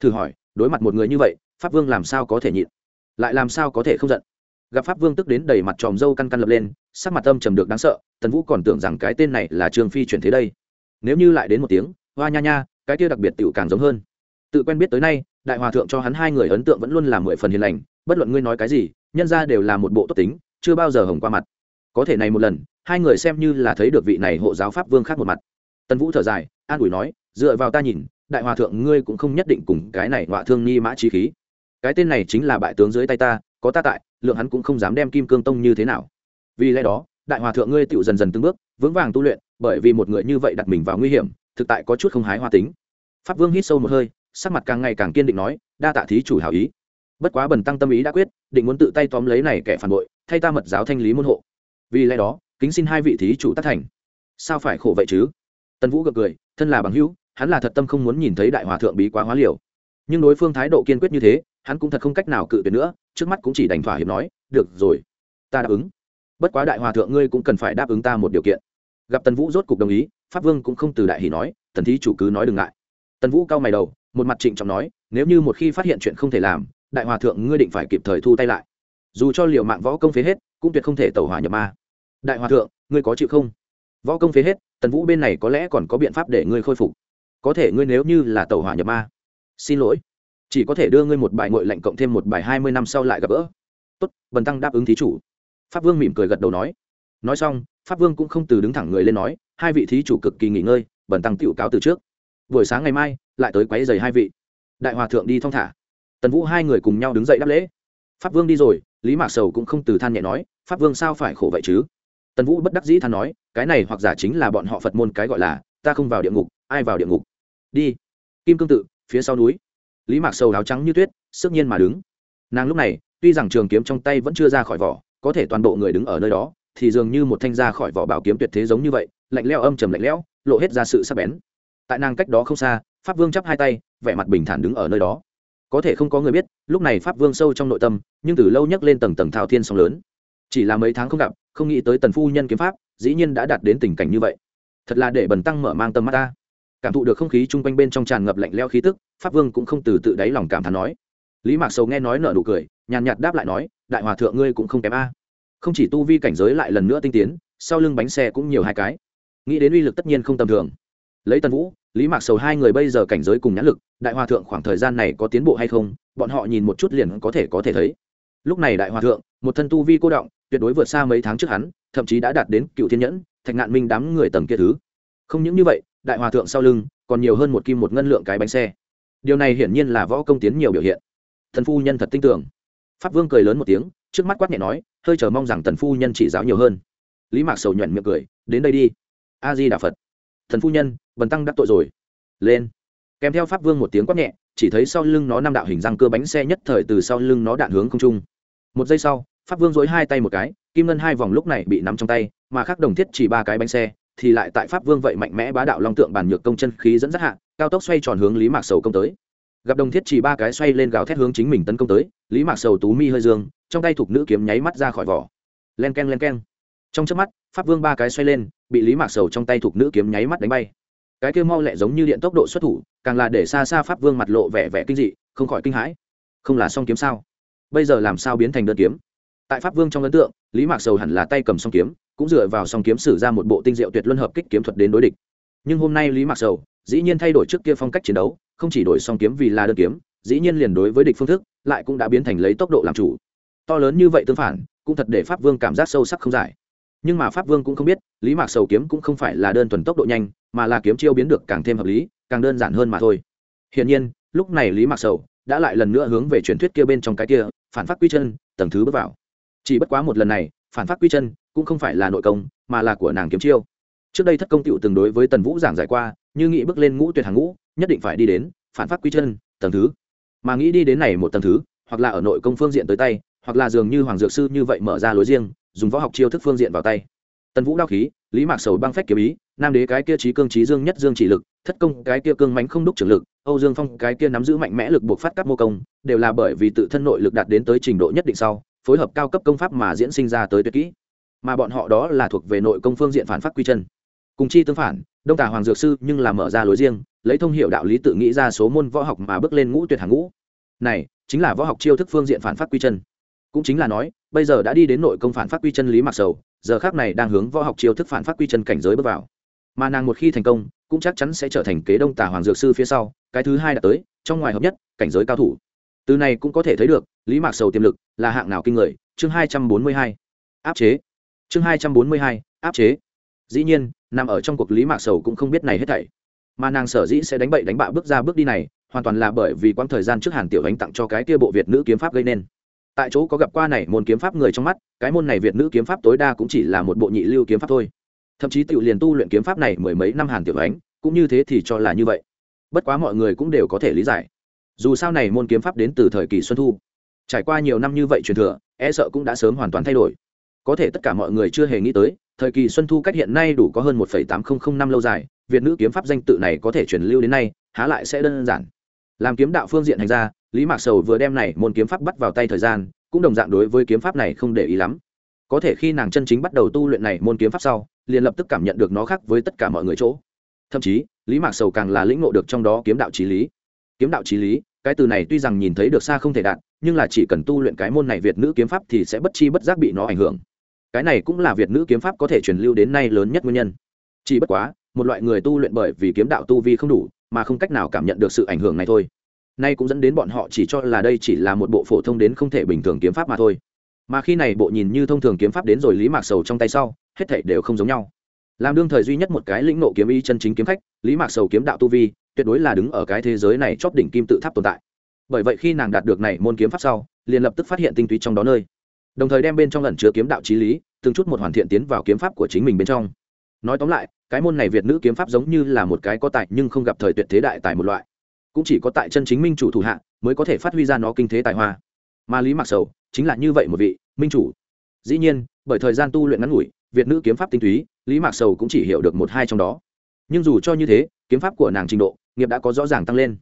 Speaker 1: Thử hỏi, đối mặt một người như vậy, pháp vương làm sao có thể nhịn? Lại làm sao có thể không giận? Gặp pháp vương tức đến đầy mặt tròm râu căn căn lập lên, sắc mặt âm trầm được đáng sợ, tần vũ còn tưởng rằng cái tên này là trương phi chuyển thế đây. Nếu như lại đến một tiếng, hoa nha nha, cái kia đặc biệt tựu càng giống hơn. Tự quen biết tới nay, đại hòa thượng cho hắn hai người ấn tượng vẫn luôn là mười phần hiền lành, bất luận ngươi nói cái gì, nhân ra đều là một bộ tốt tính, chưa bao giờ hồng qua mặt. Có thể này một lần, hai người xem như là thấy được vị này hộ giáo pháp vương khác một mặt. Tần vũ thở dài, an ủi nói, dựa vào ta nhìn, đại hòa thượng ngươi cũng không nhất định cùng cái này ngoạ thương nghi mã trí khí. Cái tên này chính là bại tướng dưới tay ta có ta tại, lượng hắn cũng không dám đem kim cương tông như thế nào. Vì lẽ đó, đại hòa thượng ngươi tựu dần dần từng bước, vững vàng tu luyện, bởi vì một người như vậy đặt mình vào nguy hiểm, thực tại có chút không hái hoa tính. Pháp vương hít sâu một hơi, sắc mặt càng ngày càng kiên định nói, đa tạ thí chủ hảo ý. Bất quá bần tăng tâm ý đã quyết, định muốn tự tay tóm lấy này kẻ phản bội, thay ta mật giáo thanh lý môn hộ. Vì lẽ đó, kính xin hai vị thí chủ tác thành. Sao phải khổ vậy chứ? Tần vũ gật cười, thân là bằng hữu, hắn là thật tâm không muốn nhìn thấy đại hòa thượng bí quá hóa liều. Nhưng đối phương thái độ kiên quyết như thế, hắn cũng thật không cách nào cự tuyệt nữa trước mắt cũng chỉ đành thỏa hiệp nói, được rồi, ta đáp ứng. Bất quá đại hòa thượng ngươi cũng cần phải đáp ứng ta một điều kiện. Gặp tần vũ rốt cục đồng ý, pháp vương cũng không từ đại hỷ nói, tần thí chủ cứ nói đừng ngại. Tần vũ cao mày đầu, một mặt trịnh trọng nói, nếu như một khi phát hiện chuyện không thể làm, đại hòa thượng ngươi định phải kịp thời thu tay lại. Dù cho liệu mạng võ công phế hết, cũng tuyệt không thể tẩu hỏa nhập ma. Đại hòa thượng, ngươi có chịu không? Võ công phế hết, tần vũ bên này có lẽ còn có biện pháp để ngươi khôi phục. Có thể ngươi nếu như là tẩu hỏa nhập ma. Xin lỗi chỉ có thể đưa ngươi một bài ngội lạnh cộng thêm một bài hai mươi năm sau lại gặp gỡ. Tốt, bần tăng đáp ứng thí chủ. Pháp vương mỉm cười gật đầu nói. Nói xong, pháp vương cũng không từ đứng thẳng người lên nói, hai vị thí chủ cực kỳ nghỉ ngơi, bần tăng tựu cáo từ trước. Buổi sáng ngày mai, lại tới quấy giày hai vị. Đại hòa thượng đi thong thả. Tần vũ hai người cùng nhau đứng dậy đáp lễ. Pháp vương đi rồi, lý mạc sầu cũng không từ than nhẹ nói, pháp vương sao phải khổ vậy chứ? Tần vũ bất đắc dĩ than nói, cái này hoặc giả chính là bọn họ phật môn cái gọi là, ta không vào địa ngục, ai vào địa ngục? Đi. Kim cương tự, phía sau núi lý mạc sầu áo trắng như tuyết, sức nhiên mà đứng. Nàng lúc này, tuy rằng trường kiếm trong tay vẫn chưa ra khỏi vỏ, có thể toàn bộ người đứng ở nơi đó, thì dường như một thanh ra khỏi vỏ bảo kiếm tuyệt thế giống như vậy, lạnh leo âm trầm lạnh lẽo, lộ hết ra sự sắc bén. Tại nàng cách đó không xa, pháp vương chắp hai tay, vẻ mặt bình thản đứng ở nơi đó. Có thể không có người biết, lúc này pháp vương sâu trong nội tâm, nhưng từ lâu nhấc lên tầng tầng thao thiên sóng lớn. Chỉ là mấy tháng không gặp, không nghĩ tới tần phu nhân kiếm pháp, dĩ nhiên đã đạt đến tình cảnh như vậy. Thật là để bần tăng mở mang tâm mắt ta cảm thụ được không khí chung quanh bên trong tràn ngập lạnh leo khí tức, pháp vương cũng không từ tự đáy lòng cảm thán nói. Lý mạc sầu nghe nói nở nụ cười, nhàn nhạt đáp lại nói, đại hòa thượng ngươi cũng không kém a. Không chỉ tu vi cảnh giới lại lần nữa tinh tiến, sau lưng bánh xe cũng nhiều hai cái. Nghĩ đến uy lực tất nhiên không tầm thường. Lấy tần vũ, lý mạc sầu hai người bây giờ cảnh giới cùng nhãn lực, đại hòa thượng khoảng thời gian này có tiến bộ hay không, bọn họ nhìn một chút liền có thể có thể thấy. Lúc này đại hòa thượng, một thân tu vi cô động, tuyệt đối vượt xa mấy tháng trước hắn, thậm chí đã đạt đến cựu thiên nhẫn, thạch ngạn minh đám người tầng kia thứ. Không những như vậy đại hòa thượng sau lưng, còn nhiều hơn một kim một ngân lượng cái bánh xe. Điều này hiển nhiên là võ công tiến nhiều biểu hiện. Thần phu nhân thật tin tưởng pháp vương cười lớn một tiếng, trước mắt quát nhẹ nói, hơi chờ mong rằng tần phu nhân chỉ giáo nhiều hơn. Lý mạc sầu nhuận miệng cười, đến đây đi. A di đà phật. Thần phu nhân, bần tăng đắc tội rồi. Lên. Kèm theo pháp vương một tiếng quát nhẹ, chỉ thấy sau lưng nó năm đạo hình răng cơ bánh xe nhất thời từ sau lưng nó đạn hướng không trung. Một giây sau, pháp vương dối hai tay một cái, kim ngân hai vòng lúc này bị nắm trong tay, mà khác đồng thiết chỉ ba cái bánh xe thì lại tại pháp vương vậy mạnh mẽ bá đạo long tượng bản nhược công chân khí dẫn dắt hạ, cao tốc xoay tròn hướng lý mạc sầu công tới. Gặp đồng thiết chỉ ba cái xoay lên gào thét hướng chính mình tấn công tới, lý mạc sầu tú mi hơi dương, trong tay thuộc nữ kiếm nháy mắt ra khỏi vỏ. Len k e n len k e n trong trước mắt, pháp vương ba cái xoay lên, bị lý mạc sầu trong tay thuộc nữ kiếm nháy mắt đánh bay. Cái kia mau lẹ giống như điện tốc độ xuất thủ, càng là để xa xa pháp vương mặt lộ vẻ vẻ kinh dị, không khỏi kinh hãi. Không là song kiếm sao? Bây giờ làm sao biến thành đơn kiếm? Tại pháp vương trong ấn tượng, lý mạc sầu hẳn là tay cầm song kiếm cũng dựa vào song kiếm sử ra một bộ tinh diệu tuyệt luân hợp kích kiếm thuật đến đối địch. Nhưng hôm nay lý mạc sầu, dĩ nhiên thay đổi trước kia phong cách chiến đấu, không chỉ đổi song kiếm vì là đơn kiếm, dĩ nhiên liền đối với địch phương thức, lại cũng đã biến thành lấy tốc độ làm chủ. To lớn như vậy tương phản, cũng thật để pháp vương cảm giác sâu sắc không giải. Nhưng mà pháp vương cũng không biết, lý mạc sầu kiếm cũng không phải là đơn thuần tốc độ nhanh, mà là kiếm chiêu biến được càng thêm hợp lý, càng đơn giản hơn mà thôi. Hiển nhiên, lúc này lý mạc sầu đã lại lần nữa hướng về truyền thuyết kia bên trong cái kia, phản phát quy chân, tầng thứ bước vào. Chỉ bất quá một lần này, phản phát quy chân cũng không phải là nội công, mà là của nàng kiếm chiêu. Trước đây thất công tựu từng đối với tần vũ giảng giải qua, như nghĩ bước lên ngũ tuyệt hàng ngũ, nhất định phải đi đến, phản phát quy chân, tầng thứ. Mà nghĩ đi đến này một tầng thứ, hoặc là ở nội công phương diện tới tay, hoặc là dường như hoàng dược sư như vậy mở ra lối riêng, dùng võ học chiêu thức phương diện vào tay. Tần vũ đao khí, lý mạc sầu băng phách kiếm ý, nam đế cái kia trí cương trí dương nhất dương chỉ lực, thất công cái kia cương mánh không đúc trưởng lực, âu dương phong cái kia nắm giữ mạnh mẽ lực buộc phát các mô công, đều là bởi vì tự thân nội lực đạt đến tới trình độ nhất định sau, phối hợp cao cấp công pháp mà diễn sinh ra tới tuyệt kỹ mà bọn họ đó là thuộc về nội công phương diện phản phát quy chân. Cùng chi tương phản, đông tà hoàng dược sư nhưng là mở ra lối riêng, lấy thông hiệu đạo lý tự nghĩ ra số môn võ học mà bước lên ngũ tuyệt hàng ngũ. Này, chính là võ học chiêu thức phương diện phản phát quy chân. Cũng chính là nói, bây giờ đã đi đến nội công phản phát quy chân lý mặc sầu, giờ khác này đang hướng võ học chiêu thức phản phát quy chân cảnh giới bước vào. Mà nàng một khi thành công, cũng chắc chắn sẽ trở thành kế đông tà hoàng dược sư phía sau, cái thứ hai đã tới, trong ngoài hợp nhất, cảnh giới cao thủ. Từ này cũng có thể thấy được, lý mạc sầu tiềm lực là hạng nào kinh người, chương hai trăm bốn mươi hai. Áp chế chương hai trăm bốn mươi hai, áp chế. Dĩ nhiên, nằm ở trong cuộc lý mạc sầu cũng không biết này hết thảy. Mà nàng sở dĩ sẽ đánh bậy đánh bạ bước ra bước đi này, hoàn toàn là bởi vì quãng thời gian trước hàn tiểu ánh tặng cho cái kia bộ việt nữ kiếm pháp gây nên. Tại chỗ có gặp qua này môn kiếm pháp người trong mắt, cái môn này việt nữ kiếm pháp tối đa cũng chỉ là một bộ nhị lưu kiếm pháp thôi. Thậm chí tự liền tu luyện kiếm pháp này mười mấy năm hàn tiểu ánh, cũng như thế thì cho là như vậy. Bất quá mọi người cũng đều có thể lý giải. Dù sao này môn kiếm pháp đến từ thời kỳ xuân thu. Trải qua nhiều năm như vậy truyền thừa e sợ cũng đã sớm hoàn toàn thay đổi có thể tất cả mọi người chưa hề nghĩ tới, thời kỳ xuân thu cách hiện nay đủ có hơn một tám nghìn năm lâu dài, việt nữ kiếm pháp danh tự này có thể truyền lưu đến nay, há lại sẽ đơn giản. Làm kiếm đạo phương diện hành ra, lý mạc sầu vừa đem này môn kiếm pháp bắt vào tay thời gian, cũng đồng dạng đối với kiếm pháp này không để ý lắm. Có thể khi nàng chân chính bắt đầu tu luyện này môn kiếm pháp sau, liền lập tức cảm nhận được nó khác với tất cả mọi người chỗ. Thậm chí, lý mạc sầu càng là lĩnh ngộ được trong đó kiếm đạo trí lý. Kiếm đạo trí lý, cái từ này tuy rằng nhìn thấy được xa không thể đạt, nhưng là chỉ cần tu luyện cái môn này việt nữ kiếm pháp thì sẽ bất chi bất giác bị nó ảnh hưởng cái này cũng là việt nữ kiếm pháp có thể truyền lưu đến nay lớn nhất nguyên nhân. Chỉ bất quá, một loại người tu luyện bởi vì kiếm đạo tu vi không đủ, mà không cách nào cảm nhận được sự ảnh hưởng này thôi. Nay cũng dẫn đến bọn họ chỉ cho là đây chỉ là một bộ phổ thông đến không thể bình thường kiếm pháp mà thôi. Mà khi này bộ nhìn như thông thường kiếm pháp đến rồi lý mạc sầu trong tay sau, hết thảy đều không giống nhau. Làm đương thời duy nhất một cái lĩnh nộ kiếm ý chân chính kiếm khách, lý mạc sầu kiếm đạo tu vi, tuyệt đối là đứng ở cái thế giới này chóp đỉnh kim tự tháp tồn tại. Bởi vậy khi nàng đạt được này môn kiếm pháp sau, liền lập tức phát hiện tinh túy trong đó nơi đồng thời đem bên trong ẩn chứa kiếm đạo trí lý, từng chút một hoàn thiện tiến vào kiếm pháp của chính mình bên trong. Nói tóm lại, cái môn này việt nữ kiếm pháp giống như là một cái có tài nhưng không gặp thời tuyệt thế đại tài một loại. Cũng chỉ có tại chân chính minh chủ thủ hạ mới có thể phát huy ra nó kinh thế tài hoa. Mà lý mạc sầu chính là như vậy một vị minh chủ. Dĩ nhiên, bởi thời gian tu luyện ngắn ngủi, việt nữ kiếm pháp tinh túy, lý mạc sầu cũng chỉ hiểu được một hai trong đó. Nhưng dù cho như thế, kiếm pháp của nàng trình độ, nghiệp đã có rõ ràng tăng lên.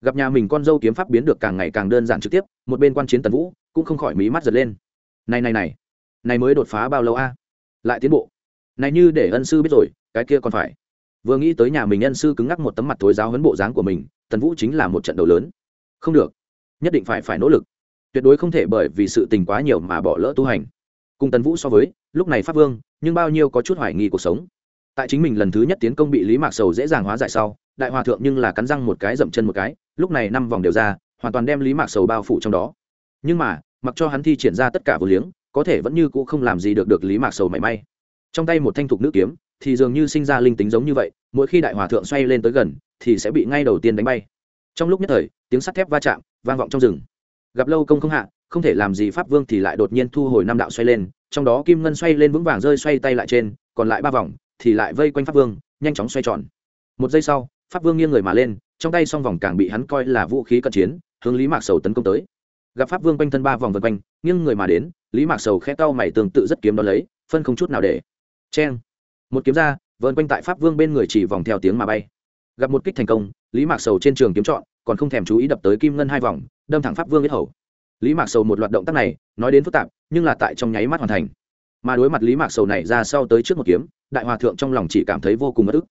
Speaker 1: Gặp nhà mình con dâu kiếm pháp biến được càng ngày càng đơn giản trực tiếp, một bên quan chiến tần vũ cũng không khỏi mí mắt giật lên này này này. Này mới đột phá bao lâu a? Lại tiến bộ. Này như để ân sư biết rồi, cái kia còn phải. Vừa nghĩ tới nhà mình ân sư cứng ngắc một tấm mặt thối giáo huấn bộ dáng của mình, tần vũ chính là một trận đấu lớn. Không được. Nhất định phải phải nỗ lực. Tuyệt đối không thể bởi vì sự tình quá nhiều mà bỏ lỡ tu hành. Cùng tần vũ so với, lúc này pháp vương, nhưng bao nhiêu có chút hoài nghi cuộc sống. Tại chính mình lần thứ nhất tiến công bị lý mạc sầu dễ dàng hóa giải sau, đại hòa thượng nhưng là cắn răng một cái dậm chân một cái, lúc này năm vòng đều ra, hoàn toàn đem lý mạc sầu bao phủ trong đó. Nhưng mà mặc cho hắn thi triển ra tất cả vô liếng, có thể vẫn như cũ không làm gì được được lý mạc sầu mảy may. Trong tay một thanh thục nữ kiếm, thì dường như sinh ra linh tính giống như vậy, mỗi khi đại hòa thượng xoay lên tới gần, thì sẽ bị ngay đầu tiên đánh bay. Trong lúc nhất thời, tiếng sắt thép va chạm, vang vọng trong rừng. Gặp lâu công không hạ, không thể làm gì pháp vương thì lại đột nhiên thu hồi năm đạo xoay lên, trong đó kim ngân xoay lên vững vàng rơi xoay tay lại trên, còn lại ba vòng thì lại vây quanh pháp vương, nhanh chóng xoay tròn. Một giây sau, pháp vương nghiêng người mà lên, trong tay song vòng càng bị hắn coi là vũ khí cận chiến, hướng lý mạc sầu tấn công tới gặp pháp vương quanh thân ba vòng vân quanh, nghiêng người mà đến, lý mạc sầu khẽ cau mày tương tự rất kiếm đón lấy, phân không chút nào để. C một kiếm ra vân quanh tại pháp vương bên người chỉ vòng theo tiếng mà bay. Gặp một kích thành công, lý mạc sầu trên trường kiếm chọn, còn không thèm chú ý đập tới kim ngân hai vòng, đâm thẳng pháp vương yết hầu. Lý mạc sầu một loạt động tác này, nói đến phức tạp, nhưng là tại trong nháy mắt hoàn thành. Mà đối mặt lý mạc sầu này ra sau tới trước một kiếm, đại hòa thượng trong lòng chỉ cảm thấy vô cùng bất ức.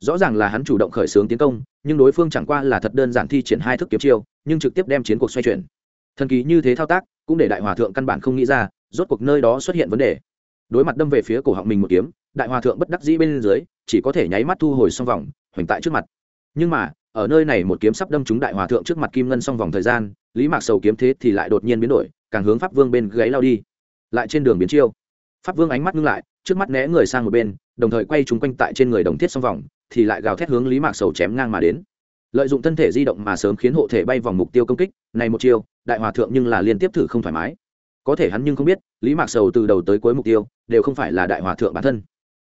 Speaker 1: Rõ ràng là hắn chủ động khởi xướng tiến công, nhưng đối phương chẳng qua là thật đơn giản thi triển hai thức kiếm chiêu, nhưng trực tiếp đem chiến cuộc xoay chuyển thần kỳ như thế thao tác cũng để đại hòa thượng căn bản không nghĩ ra rốt cuộc nơi đó xuất hiện vấn đề đối mặt đâm về phía cổ họng mình một kiếm đại hòa thượng bất đắc dĩ bên dưới chỉ có thể nháy mắt thu hồi xong vòng hoành tại trước mặt nhưng mà ở nơi này một kiếm sắp đâm trúng đại hòa thượng trước mặt kim ngân xong vòng thời gian lý mạc sầu kiếm thế thì lại đột nhiên biến đổi càng hướng pháp vương bên gáy lao đi lại trên đường biến chiêu pháp vương ánh mắt ngưng lại trước mắt né người sang một bên đồng thời quay chúng quanh tại trên người đồng thiết xong vòng thì lại gào thét hướng lý mạc sầu chém ngang mà đến lợi dụng thân thể di động mà sớm khiến hộ thể bay vòng mục tiêu công kích, này một chiêu, đại hòa thượng nhưng là liên tiếp thử không thoải mái. Có thể hắn nhưng không biết, lý mạc sầu từ đầu tới cuối mục tiêu, đều không phải là đại hòa thượng bản thân,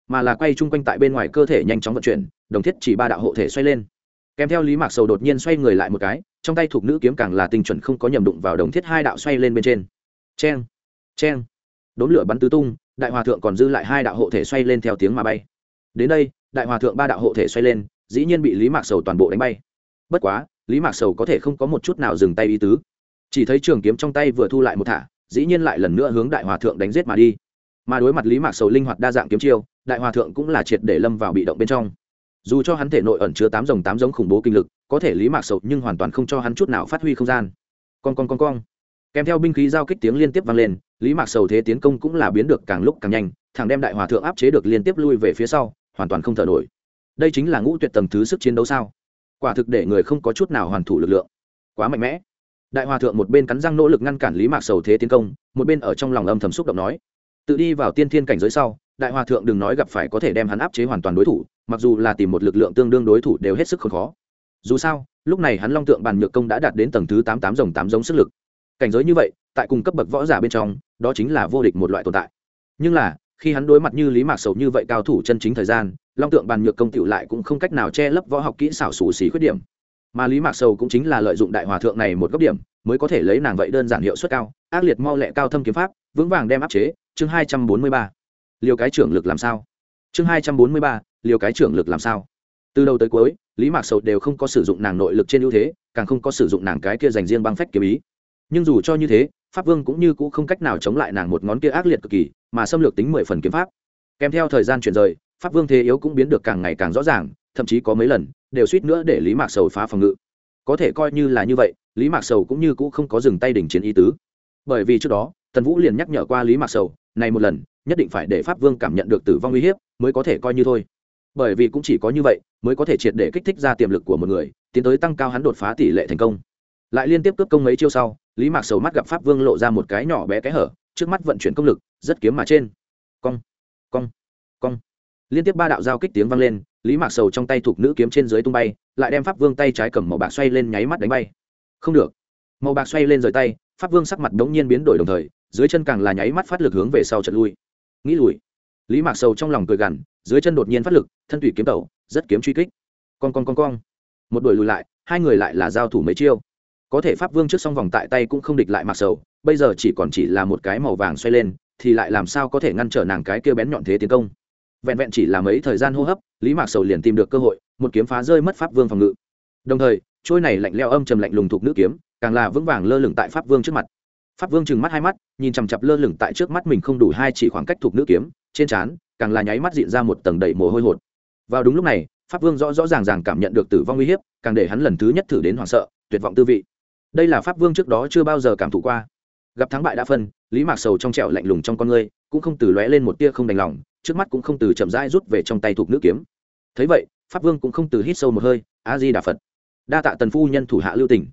Speaker 1: mà là quay chung quanh tại bên ngoài cơ thể nhanh chóng vận chuyển, đồng thiết chỉ ba đạo hộ thể xoay lên. Kèm theo lý mạc sầu đột nhiên xoay người lại một cái, trong tay thuộc nữ kiếm càng là tinh chuẩn không có nhầm đụng vào đồng thiết hai đạo xoay lên bên trên. Cheng cheng. Đốn lửa bắn tứ tung, đại hòa thượng còn dư lại hai đạo hộ thể xoay lên theo tiếng mà bay. Đến đây, đại hòa thượng ba đạo hộ thể xoay lên, dĩ nhiên bị lý mạc sầu toàn bộ đánh bay bất quá, lý mạc sầu có thể không có một chút nào dừng tay ý tứ. Chỉ thấy trường kiếm trong tay vừa thu lại một thả, dĩ nhiên lại lần nữa hướng đại hòa thượng đánh giết mà đi. Mà đối mặt lý mạc sầu linh hoạt đa dạng kiếm chiêu, đại hòa thượng cũng là triệt để lâm vào bị động bên trong. Dù cho hắn thể nội ẩn chứa tám dòng tám giống khủng bố kinh lực, có thể lý mạc sầu nhưng hoàn toàn không cho hắn chút nào phát huy không gian. Con con con con kèm theo binh khí giao kích tiếng liên tiếp vang lên, lý mạc sầu thế tiến công cũng là biến được càng lúc càng nhanh thằng đem đại hòa thượng áp chế được liên tiếp lui về phía sau, hoàn toàn không thở nổi. Đây chính là ngũ tuyệt tầng thứ sức chiến đấu sao? Quả thực để người không có chút nào hoàn thủ lực lượng. Quá mạnh mẽ. Đại hòa thượng một bên cắn răng nỗ lực ngăn cản lý mạc sầu thế tiến công, một bên ở trong lòng âm thầm xúc động nói, tự đi vào tiên thiên cảnh giới sau, đại hòa thượng đừng nói gặp phải có thể đem hắn áp chế hoàn toàn đối thủ, mặc dù là tìm một lực lượng tương đương đối thủ đều hết sức không khó. Dù sao, lúc này hắn long tượng bàn nhược công đã đạt đến tầng thứ tám tám dòng tám giống sức lực. Cảnh giới như vậy, tại cùng cấp bậc võ giả bên trong, đó chính là vô địch một loại tồn tại. Nhưng là, khi hắn đối mặt như lý mạc sầu như vậy cao thủ chân chính thời gian long tượng bàn nhược công tựu lại cũng không cách nào che lấp võ học kỹ xảo xù xì khuyết điểm. Mà lý mạc sầu cũng chính là lợi dụng đại hòa thượng này một góc điểm, mới có thể lấy nàng vậy đơn giản hiệu suất cao, ác liệt mau lẹ cao thâm kiếm pháp, vững vàng đem áp chế. Chương hai trăm bốn mươi ba. Liều cái trưởng lực làm sao? Chương hai trăm bốn mươi ba. Liều cái trưởng lực làm sao? Từ đầu tới cuối, lý mạc sầu đều không có sử dụng nàng nội lực trên ưu thế, càng không có sử dụng nàng cái kia dành riêng băng phách kiếm ý. Nhưng dù cho như thế, pháp vương cũng như cũ không cách nào chống lại nàng một ngón kia ác liệt cực kỳ, mà xâm lược tính mười phần kiếm pháp. Kèm theo thời gian chuyển rời pháp vương thế yếu cũng biến được càng ngày càng rõ ràng, thậm chí có mấy lần, đều suýt nữa để lý mạc sầu phá phòng ngự. Có thể coi như là như vậy, lý mạc sầu cũng như cũ không có dừng tay đỉnh chiến ý tứ. Bởi vì trước đó, tần vũ liền nhắc nhở qua lý mạc sầu, này một lần, nhất định phải để pháp vương cảm nhận được tử vong uy hiếp, mới có thể coi như thôi. Bởi vì cũng chỉ có như vậy, mới có thể triệt để kích thích ra tiềm lực của một người, tiến tới tăng cao hắn đột phá tỷ lệ thành công. Lại liên tiếp cướp công mấy chiêu sau, lý mạc sầu mắt gặp pháp vương lộ ra một cái nhỏ bé cái hở, trước mắt vận chuyển công lực, rất kiếm mà trên. Cong cong cong liên tiếp ba đạo giao kích tiếng vang lên, lý mạc sầu trong tay thuộc nữ kiếm trên dưới tung bay, lại đem pháp vương tay trái cầm màu bạc xoay lên nháy mắt đánh bay. Không được. Màu bạc xoay lên rời tay, pháp vương sắc mặt đống nhiên biến đổi đồng thời, dưới chân càng là nháy mắt phát lực hướng về sau trận lui. Nghĩ lùi. Lý mạc sầu trong lòng cười gằn, dưới chân đột nhiên phát lực, thân thủy kiếm tẩu, rất kiếm truy kích. Con con con con một đuổi lùi lại, hai người lại là giao thủ mấy chiêu. Có thể pháp vương trước song vòng tại tay cũng không địch lại mạc sầu, bây giờ chỉ còn chỉ là một cái màu vàng xoay lên, thì lại làm sao có thể ngăn trở nàng cái kia bén nhọn thế tiến công? Vẹn vẹn chỉ là mấy thời gian hô hấp, lý mạc sầu liền tìm được cơ hội, một kiếm phá rơi mất pháp vương phòng ngự. Đồng thời, trôi này lạnh leo âm trầm lạnh lùng thục nữ kiếm, càng là vững vàng lơ lửng tại pháp vương trước mặt. Pháp vương trừng mắt hai mắt, nhìn chằm chặp lơ lửng tại trước mắt mình không đủ hai chỉ khoảng cách thuộc nữ kiếm, trên trán, càng là nháy mắt diện ra một tầng đầy mồ hôi hột. Vào đúng lúc này, pháp vương rõ rõ ràng ràng cảm nhận được tử vong uy hiếp, càng để hắn lần thứ nhất thử đến hoảng sợ, tuyệt vọng tư vị. Đây là pháp vương trước đó chưa bao giờ cảm thụ qua. Gặp thắng bại đã phân, lý mạc sầu trong trẻo lạnh lùng trong con ngươi, cũng không từ lóe lên một tia không đành lòng trước mắt cũng không từ chậm rãi rút về trong tay thuộc nữ kiếm. Thấy vậy, pháp vương cũng không từ hít sâu một hơi, a di đà phật. Đa tạ tần phu nhân thủ hạ lưu tỉnh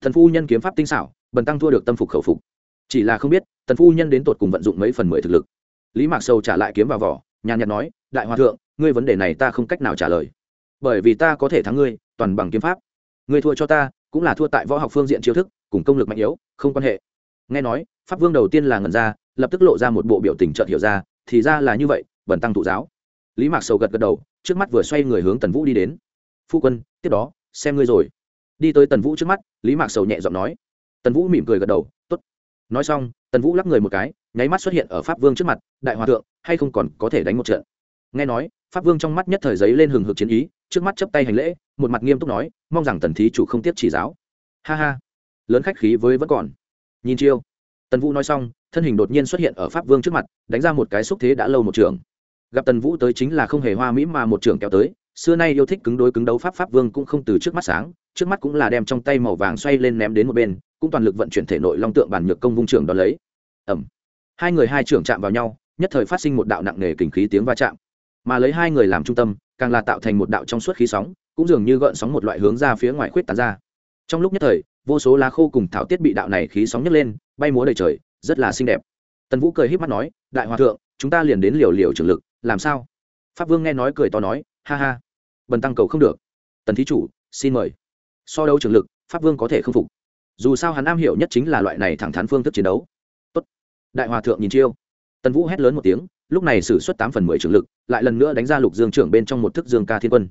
Speaker 1: thần phu nhân kiếm pháp tinh xảo, bần tăng thua được tâm phục khẩu phục. Chỉ là không biết, tần phu nhân đến tột cùng vận dụng mấy phần mười thực lực. Lý mạc sầu trả lại kiếm vào vỏ, nhàn nhạt nói, đại hòa thượng, ngươi vấn đề này ta không cách nào trả lời. Bởi vì ta có thể thắng ngươi, toàn bằng kiếm pháp. Ngươi thua cho ta, cũng là thua tại võ học phương diện chiêu thức, cùng công lực mạnh yếu, không quan hệ. Nghe nói, pháp vương đầu tiên là ngần ra, lập tức lộ ra một bộ biểu tình chợt hiểu ra thì ra là như vậy bẩn tăng thụ giáo. Lý mạc sầu gật gật đầu, trước mắt vừa xoay người hướng tần vũ đi đến. Phu quân, tiếp đó, xem ngươi rồi. Đi tới tần vũ trước mắt, lý mạc sầu nhẹ giọng nói. Tần vũ mỉm cười gật đầu t ố t nói xong, tần vũ lắc người một cái, nháy mắt xuất hiện ở pháp vương trước mặt, đại hòa thượng, hay không còn có thể đánh một trận? Nghe nói, pháp vương trong mắt nhất thời giấy lên hừng hực chiến ý, trước mắt chấp tay hành lễ, một mặt nghiêm túc nói, mong rằng tần thí chủ không tiếp chỉ giáo. Ha ha. Lớn khách khí với vẫn còn. Nhìn chiêu. Tần vũ nói xong thân hình đột nhiên xuất hiện ở pháp vương trước mặt, đánh ra một cái xúc thế đã lâu một trường. Gặp tần vũ tới chính là không hề hoa mỹ mà một trường kéo tới, xưa nay yêu thích cứng đối cứng đấu pháp pháp vương cũng không từ trước mắt sáng, trước mắt cũng là đem trong tay màu vàng xoay lên ném đến một bên, cũng toàn lực vận chuyển thể nội long tượng bản nhược công vung trường đ ó lấy. Ẩm hai người hai trưởng chạm vào nhau, nhất thời phát sinh một đạo nặng nề kình khí tiếng va chạm. Mà lấy hai người làm trung tâm, càng là tạo thành một đạo trong suốt khí sóng, cũng dường như gợn sóng một loại hướng ra phía ngoài khuyết tán ra. Trong lúc nhất thời, vô số lá khô cùng thảo tiết bị đạo này khí sóng nhấc lên, bay múa đầy trời rất là xinh đẹp. Tần vũ cười h í p mắt nói, đại hòa thượng, chúng ta liền đến liều liều trường lực, làm sao? Pháp vương nghe nói cười to nói, ha ha, bần tăng cầu không được. Tần thí chủ, xin mời. So đấu trường lực, pháp vương có thể không phục. Dù sao hắn am hiểu nhất chính là loại này thẳng thắn phương thức chiến đấu. Tốt. đại hòa thượng nhìn chiêu. Tần vũ hét lớn một tiếng, lúc này xử suất tám phần mười trường lực, lại lần nữa đánh ra lục dương trưởng bên trong một thức dương ca thiên quân.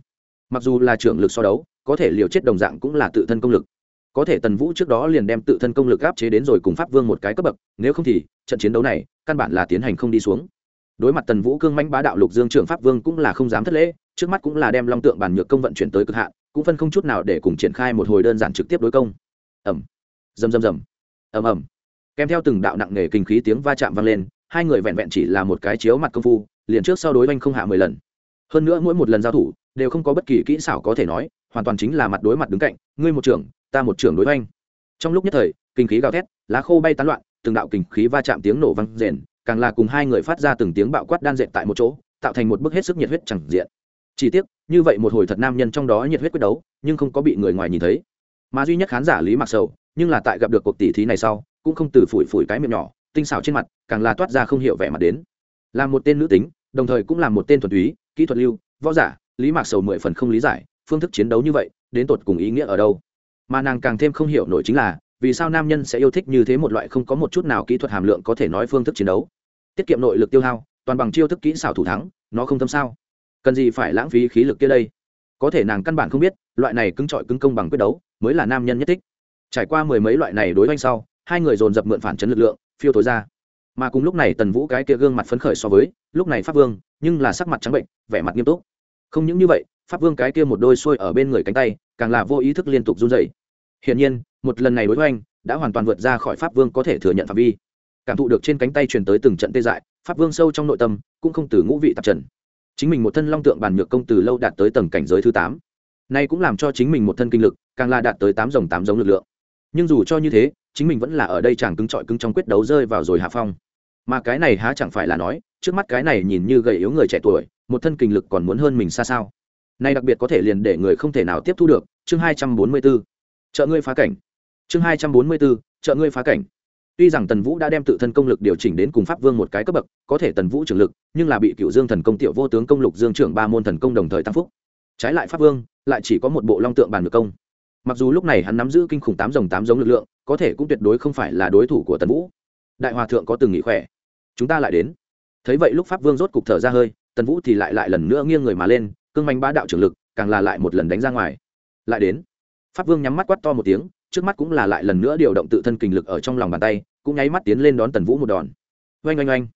Speaker 1: Mặc dù là trưởng lực so đấu, có thể liều chết đồng dạng cũng là tự thân công lực có thể tần vũ trước đó liền đem tự thân công lực áp chế đến rồi cùng pháp vương một cái cấp bậc, nếu không thì, trận chiến đấu này, căn bản là tiến hành không đi xuống. Đối mặt tần vũ cương manh bá đạo lục dương trưởng pháp vương cũng là không dám thất lễ, trước mắt cũng là đem long tượng bản nhược công vận chuyển tới cực hạn, cũng phân không chút nào để cùng triển khai một hồi đơn giản trực tiếp đối công. Ẩm rầm rầm rầm. Ẩm ẩm kèm theo từng đạo nặng nề kinh khí tiếng va chạm vang lên, hai người vẹn vẹn chỉ là một cái chiếu mặt công phu, liền trước sau đối oanh không hạ mười lần. Hơn nữa mỗi một lần giao thủ, đều không có bất kỳ kỹ xảo có thể nói, hoàn toàn chính là mặt đối mặt đứng cạnh, ngươi một trưởng ta một trưởng đối oanh trong lúc nhất thời, kinh khí gào thét, lá khô bay tán loạn, từng đạo kinh khí va chạm tiếng nổ vang rền, càng là cùng hai người phát ra từng tiếng bạo quát đan dệt tại một chỗ, tạo thành một bức hết sức nhiệt huyết chẳng diện. Chỉ tiếc, như vậy một hồi thật nam nhân trong đó nhiệt huyết quyết đấu, nhưng không có bị người ngoài nhìn thấy. Mà duy nhất khán giả lý mặc sầu, nhưng là tại gặp được cuộc tỷ thí này sau, cũng không từ phủi phủi cái miệng nhỏ, tinh xảo trên mặt, càng là toát ra không hiểu vẻ mặt đến. Là một tên nữ tính, đồng thời cũng là một tên thuần túy, kỹ thuật lưu, võ giả, lý mạc sầu mười phần không lý giải, phương thức chiến đấu như vậy, đến tột cùng ý nghĩa ở đâu? Mà nàng càng thêm không hiểu nổi chính là, vì sao nam nhân sẽ yêu thích như thế một loại không có một chút nào kỹ thuật hàm lượng có thể nói phương thức chiến đấu. Tiết kiệm nội lực tiêu hao, toàn bằng chiêu thức kỹ xảo thủ thắng, nó không tâm sao? Cần gì phải lãng phí khí lực kia đây? Có thể nàng căn bản không biết, loại này cứng trọi cứng công bằng quyết đấu mới là nam nhân nhất thích. Trải qua mười mấy loại này đối oanh sau, hai người dồn dập mượn phản chấn lực lượng, phiêu tối ra. Mà cùng lúc này tần vũ cái kia gương mặt phấn khởi so với, lúc này pháp vương, nhưng là sắc mặt trắng bệnh, vẻ mặt nghiêm túc. Không những như vậy, pháp vương cái kia một đôi xuôi ở bên người cánh tay càng là vô ý thức liên tục run dày hiển nhiên, một lần này đối với anh, đã hoàn toàn vượt ra khỏi pháp vương có thể thừa nhận phạm vi. Cảm thụ được trên cánh tay truyền tới từng trận tê dại, pháp vương sâu trong nội tâm, cũng không từ ngũ vị tạp trần. Chính mình một thân long tượng bản nhược công từ lâu đạt tới tầng cảnh giới thứ tám. Nay cũng làm cho chính mình một thân kinh lực, càng là đạt tới tám dòng tám giống lực lượng. Nhưng dù cho như thế, chính mình vẫn là ở đây chàng cứng trọi cứng trong quyết đấu rơi vào rồi hạ phong. Mà cái này há chẳng phải là nói, trước mắt cái này nhìn như gầy yếu người trẻ tuổi, một thân kinh lực còn muốn hơn mình xa sao? Này đặc biệt có thể liền để người không thể nào tiếp thu được, chương hai trăm bốn mươi 244. chợ ngươi phá cảnh. Chương hai trăm bốn mươi 244. chợ ngươi phá cảnh. Tuy rằng tần vũ đã đem tự thân công lực điều chỉnh đến cùng pháp vương một cái cấp bậc, có thể tần vũ trưởng lực, nhưng là bị cựu dương thần công tiểu vô tướng công lục dương trưởng ba môn thần công đồng thời tăng phúc. Trái lại pháp vương, lại chỉ có một bộ long tượng bàn ngược công. Mặc dù lúc này hắn nắm giữ kinh khủng tám rồng tám giống lực lượng, có thể cũng tuyệt đối không phải là đối thủ của tần vũ. Đại hòa thượng có từng nghỉ khỏe. Chúng ta lại đến. Thấy vậy lúc pháp vương rốt cục thở ra hơi, tần vũ thì lại lại lần nữa nghiêng người mà lên cương manh bá đạo trưởng lực, càng là lại một lần đánh ra ngoài. Lại đến, pháp vương nhắm mắt quắt to một tiếng, trước mắt cũng là lại lần nữa điều động tự thân kình lực ở trong lòng bàn tay, cũng nháy mắt tiến lên đón tần vũ một đòn. Oanh oanh oanh.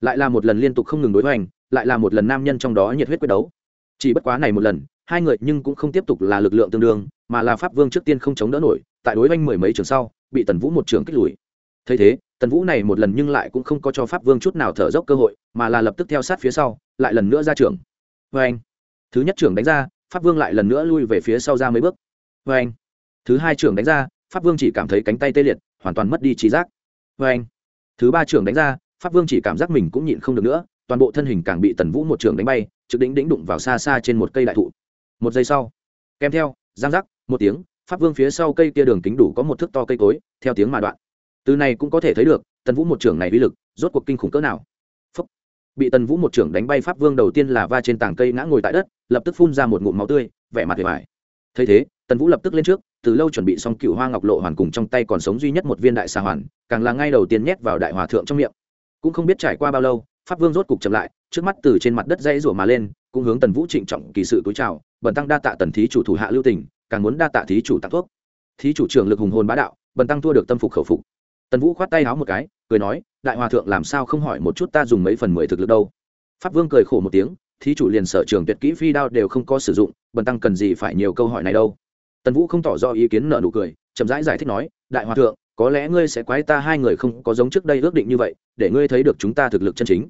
Speaker 1: Lại là một lần liên tục không ngừng đối hoành, lại là một lần nam nhân trong đó nhiệt huyết quyết đấu. Chỉ bất quá này một lần, hai người nhưng cũng không tiếp tục là lực lượng tương đương, mà là pháp vương trước tiên không chống đỡ nổi, tại đối oanh mười mấy trường sau, bị tần vũ một trường kích lùi. Thấy thế, tần vũ này một lần nhưng lại cũng không có cho pháp vương chút nào thở dốc cơ hội, mà là lập tức theo sát phía sau, lại lần nữa ra trường. Vê anh thứ nhất trưởng đánh ra, pháp vương lại lần nữa lui về phía sau ra mấy bước. Vê anh. Thứ hai trưởng đánh ra, pháp vương chỉ cảm thấy cánh tay tê liệt, hoàn toàn mất đi trí giác. Vê anh. Thứ ba trưởng đánh ra, pháp vương chỉ cảm giác mình cũng nhịn không được nữa, toàn bộ thân hình càng bị tần vũ một trường đánh bay, trực đỉnh đỉnh đụng vào xa xa trên một cây đại thụ. Một giây sau, kèm theo, giang giác, một tiếng, pháp vương phía sau cây kia đường kính đủ có một thước to cây cối, theo tiếng mà đoạn. Từ này cũng có thể thấy được, tần vũ một trường này uy lực, rốt cuộc kinh khủng cỡ nào bị tần vũ một trưởng đánh bay pháp vương đầu tiên là va trên tảng cây ngã ngồi tại đất, lập tức phun ra một ngụm máu tươi, vẻ mặt vẻ vải thấy thế, tần vũ lập tức lên trước, từ lâu chuẩn bị xong cựu hoa ngọc lộ hoàn cùng trong tay còn sống duy nhất một viên đại xà hoàn, càng là ngay đầu tiên nhét vào đại hòa thượng trong miệng. Cũng không biết trải qua bao lâu, pháp vương rốt cục chậm lại, trước mắt từ trên mặt đất dãy rủa mà lên, cũng hướng tần vũ trịnh trọng kỳ sự túi chào, bần tăng đa tạ tần thí chủ thủ hạ lưu tình, càng muốn đa tạ thí chủ tặng thuốc. Thí chủ trưởng lực hùng hồn bá đạo, bần tăng thua được tâm phục khẩu phục. Tần vũ khoát tay háo một cái cười nói đại hòa thượng làm sao không hỏi một chút ta dùng mấy phần mười thực lực đâu? Pháp vương cười khổ một tiếng thí chủ liền sở trường tuyệt kỹ phi đao đều không có sử dụng bần tăng cần gì phải nhiều câu hỏi này đâu? Tần vũ không tỏ rõ ý kiến nợ nụ cười chậm rãi giải, giải thích nói đại hòa thượng có lẽ ngươi sẽ quái ta hai người không có giống trước đây ước định như vậy để ngươi thấy được chúng ta thực lực chân chính.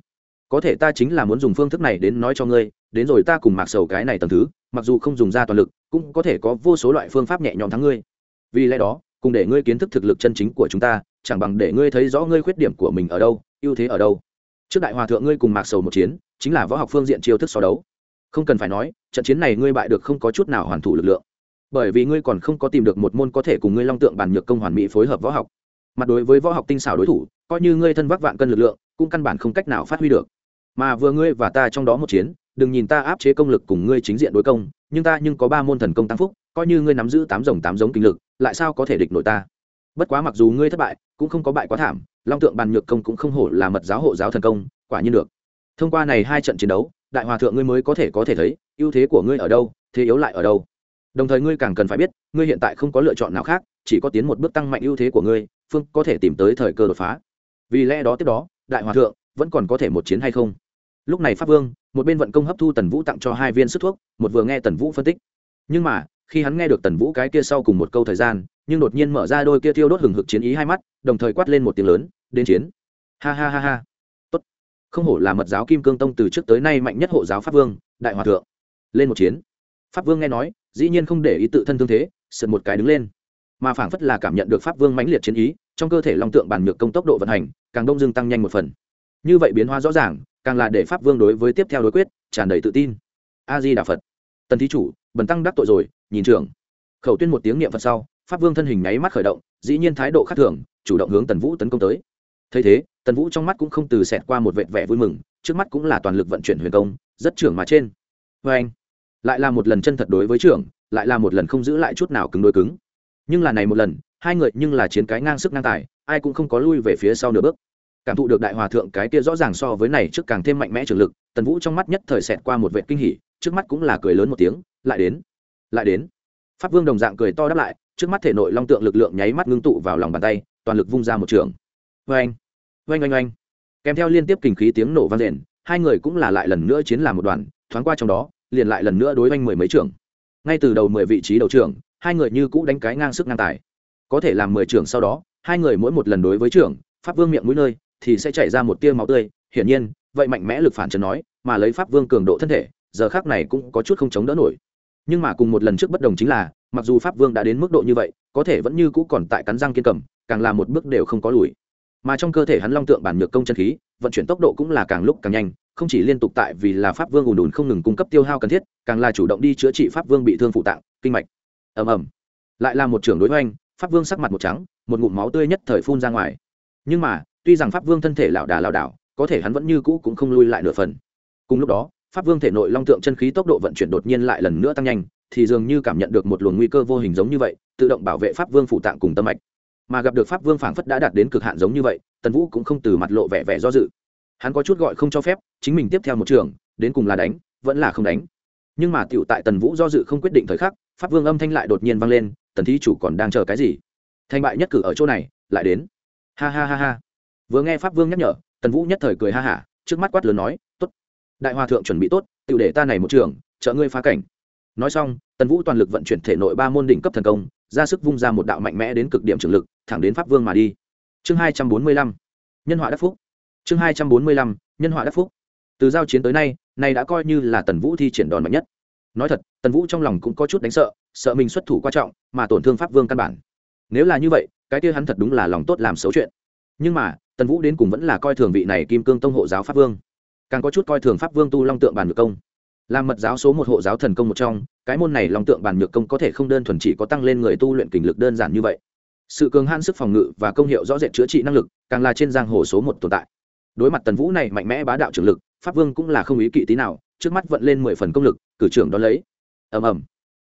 Speaker 1: Có thể ta chính là muốn dùng phương thức này đến nói cho ngươi đến rồi ta cùng mạc sầu cái này tầm thứ mặc dù không dùng ra toàn lực cũng có thể có vô số loại phương pháp nhẹ nhõm thắng ngươi. Vì lẽ đó cùng để ngươi kiến thức thực lực chân chính của chúng ta, chẳng bằng để ngươi thấy rõ ngươi khuyết điểm của mình ở đâu, ưu thế ở đâu. Trước đại hòa thượng ngươi cùng mạc sầu một chiến, chính là võ học phương diện chiêu thức so đấu. Không cần phải nói, trận chiến này ngươi bại được không có chút nào hoàn thủ lực lượng. Bởi vì ngươi còn không có tìm được một môn có thể cùng ngươi long tượng bàn nhược công hoàn mỹ phối hợp võ học. Mặt đối với võ học tinh xảo đối thủ, coi như ngươi thân vác vạn cân lực lượng, cũng căn bản không cách nào phát huy được. Mà vừa ngươi và ta trong đó một chiến, đừng nhìn ta áp chế công lực cùng ngươi chính diện đối công, nhưng ta nhưng có ba môn thần công tăng phúc, coi như ngươi nắm giữ tám dòng tám giống kinh lực lại sao có thể địch nổi ta? Bất quá mặc dù ngươi thất bại, cũng không có bại quá thảm, long tượng bàn nhược công cũng không hổ là mật giáo hộ giáo thần công, quả nhiên được. Thông qua này hai trận chiến đấu, đại hòa thượng ngươi mới có thể có thể thấy, ưu thế của ngươi ở đâu, thế yếu lại ở đâu. Đồng thời ngươi càng cần phải biết, ngươi hiện tại không có lựa chọn nào khác, chỉ có tiến một bước tăng mạnh ưu thế của ngươi, phương có thể tìm tới thời cơ đột phá. Vì lẽ đó tiếp đó, đại hòa thượng vẫn còn có thể một chiến hay không? Lúc này pháp vương, một bên vận công hấp thu tần vũ tặng cho hai viên sức thuốc, một vừa nghe tần vũ phân tích. Nhưng mà khi hắn nghe được tần vũ cái kia sau cùng một câu thời gian, nhưng đột nhiên mở ra đôi kia thiêu đốt hừng hực chiến ý hai mắt, đồng thời quát lên một tiếng lớn, đến chiến! Ha ha ha ha. Tốt. Không hổ là mật giáo kim cương tông từ trước tới nay mạnh nhất hộ giáo pháp vương, đại hòa thượng. Lên một chiến. Pháp vương nghe nói, dĩ nhiên không để ý tự thân thương thế, sượt một cái đứng lên. Mà phảng phất là cảm nhận được pháp vương mãnh liệt chiến ý, trong cơ thể long tượng bản nhược công tốc độ vận hành, càng đông dương tăng nhanh một phần. Như vậy biến hóa rõ ràng, càng là để pháp vương đối với tiếp theo đối quyết tràn đầy tự tin. A di đà phật tần thí chủ, bần tăng đắc tội rồi, nhìn trưởng. Khẩu tuyên một tiếng niệm phật sau, pháp vương thân hình nháy mắt khởi động, dĩ nhiên thái độ khác thường, chủ động hướng tần vũ tấn công tới. Thấy thế, tần vũ trong mắt cũng không từ xẹt qua một vệt vẻ vui mừng, trước mắt cũng là toàn lực vận chuyển huyền công, rất trưởng mà trên. Vê anh, lại là một lần chân thật đối với trưởng, lại là một lần không giữ lại chút nào cứng đối cứng. Nhưng là này một lần, hai người nhưng là chiến cái ngang sức ngang tài, ai cũng không có lui về phía sau nửa bước. Cảm thụ được đại hòa thượng cái kia rõ ràng so với này trước càng thêm mạnh mẽ trường lực, tần vũ trong mắt nhất thời xẹt qua một vệ kinh hỉ trước mắt cũng là cười lớn một tiếng, lại đến lại đến. Pháp vương đồng dạng cười to đáp lại, trước mắt thể nội long tượng lực lượng nháy mắt ngưng tụ vào lòng bàn tay, toàn lực vung ra một trường. Oanh oanh oanh oanh kèm theo liên tiếp kinh khí tiếng nổ vang rền hai người cũng là lại lần nữa chiến làm một đoàn, thoáng qua trong đó, liền lại lần nữa đối oanh mười mấy trường ngay từ đầu mười vị trí đầu trường hai người như cũ đánh cái ngang sức ngang tài. Có thể làm mười trường sau đó, hai người mỗi một lần đối với trường pháp vương miệng mũi nơi, thì sẽ chảy ra một tia máu tươi. Hiển nhiên, vậy mạnh mẽ lực phản chấn nói, mà lấy pháp vương cường độ thân thể giờ khác này cũng có chút không chống đỡ nổi. Nhưng mà cùng một lần trước bất đồng chính là, mặc dù pháp vương đã đến mức độ như vậy, có thể vẫn như cũ còn tại cắn răng kiên cầm, càng là một bước đều không có lùi. Mà trong cơ thể hắn long tượng bản nhược công chân khí, vận chuyển tốc độ cũng là càng lúc càng nhanh, không chỉ liên tục tại vì là pháp vương ùn ùn không ngừng cung cấp tiêu hao cần thiết, càng là chủ động đi chữa trị pháp vương bị thương phụ tạng, kinh mạch. Ầm ầm. Lại là một trưởng đối hoành, pháp vương sắc mặt một trắng, một ngụm máu tươi nhất thời phun ra ngoài. Nhưng mà, tuy rằng pháp vương thân thể lảo đà lảo đảo, có thể hắn vẫn như cũ cũng không lui lại nửa phần. Cùng lúc đó pháp vương thể nội long tượng chân khí tốc độ vận chuyển đột nhiên lại lần nữa tăng nhanh, thì dường như cảm nhận được một luồng nguy cơ vô hình giống như vậy, tự động bảo vệ pháp vương phụ tạng cùng tâm mạch. Mà gặp được pháp vương phảng phất đã đạt đến cực hạn giống như vậy, tần vũ cũng không từ mặt lộ vẻ vẻ do dự. Hắn có chút gọi không cho phép, chính mình tiếp theo một trường, đến cùng là đánh, vẫn là không đánh. Nhưng mà tựu tại tần vũ do dự không quyết định thời khắc, pháp vương âm thanh lại đột nhiên vang lên, tần thí chủ còn đang chờ cái gì? Thành bại nhất cử ở chỗ này, lại đến. Ha ha ha ha. Vừa nghe pháp vương nhắc nhở, tần vũ nhất thời cười ha hả, trước mắt quát lớn nói t ố t đại hòa thượng chuẩn bị tốt tự để ta này một trường, trợ ngươi phá cảnh. Nói xong, tần vũ toàn lực vận chuyển thể nội ba môn đỉnh cấp thần công, ra sức vung ra một đạo mạnh mẽ đến cực điểm trường lực, thẳng đến pháp vương mà đi. Chương hai trăm bốn mươi lăm, nhân họa đắc phúc. Chương hai trăm bốn mươi lăm, nhân họa đắc phúc. Từ giao chiến tới nay này đã coi như là tần vũ thi triển đòn mạnh nhất. Nói thật, tần vũ trong lòng cũng có chút đánh sợ sợ mình xuất thủ quan trọng, mà tổn thương pháp vương căn bản. Nếu là như vậy, cái kia hắn thật đúng là lòng tốt làm xấu chuyện. Nhưng mà, tần vũ đến cùng vẫn là coi thường vị này kim cương tông hộ giáo pháp vương càng có chút coi thường pháp vương tu long tượng bàn nhược công. Làm mật giáo số một hộ giáo thần công một trong, cái môn này long tượng bàn nhược công có thể không đơn thuần chỉ có tăng lên người tu luyện kình lực đơn giản như vậy. Sự cường hãn sức phòng ngự và công hiệu rõ rệt chữa trị năng lực, càng là trên giang hồ số một tồn tại. Đối mặt tần vũ này mạnh mẽ bá đạo trưởng lực, pháp vương cũng là không ý kỵ tí nào, trước mắt vận lên mười phần công lực, cử trưởng đón lấy. Ầm ầm.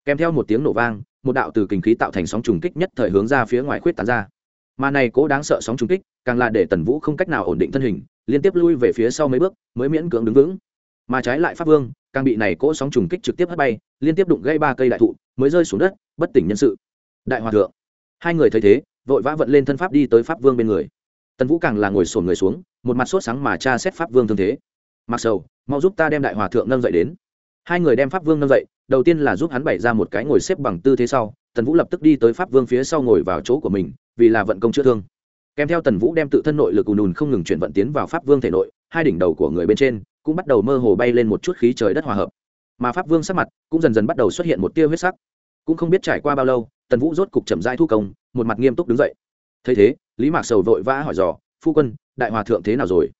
Speaker 1: Kèm theo một tiếng nổ vang, một đạo từ kinh khí tạo thành sóng trùng kích nhất thời hướng ra phía ngoài khuyết tán ra. Mà này cố đáng sợ sóng trùng kích, càng là để tần vũ không cách nào ổn định thân hình liên tiếp lui về phía sau mấy bước, mới miễn cưỡng đứng vững. Mà trái lại pháp vương, càng bị này cỗ sóng trùng kích trực tiếp hất bay, liên tiếp đụng gây ba cây đại thụ, mới rơi xuống đất, bất tỉnh nhân sự. Đại hòa thượng. Hai người thấy thế, vội vã vận lên thân pháp đi tới pháp vương bên người. Tần vũ càng là ngồi sổn người xuống, một mặt sốt sáng mà tra xét pháp vương thương thế. Mặc sầu, mau giúp ta đem đại hòa thượng nâng dậy đến. Hai người đem pháp vương nâng dậy, đầu tiên là giúp hắn bày ra một cái ngồi xếp bằng tư thế sau, tần vũ lập tức đi tới pháp vương phía sau ngồi vào chỗ của mình, vì là vận công chữa thương kèm theo tần vũ đem tự thân nội lực ùn ùn không ngừng chuyển vận tiến vào pháp vương thể nội, hai đỉnh đầu của người bên trên cũng bắt đầu mơ hồ bay lên một chút khí trời đất hòa hợp. Mà pháp vương sắc mặt cũng dần dần bắt đầu xuất hiện một tia huyết sắc. Cũng không biết trải qua bao lâu, tần vũ rốt cục chậm rãi thu công, một mặt nghiêm túc đứng dậy. Thấy thế, lý mạc sầu vội vã hỏi dò, phu quân, đại hòa thượng thế nào rồi?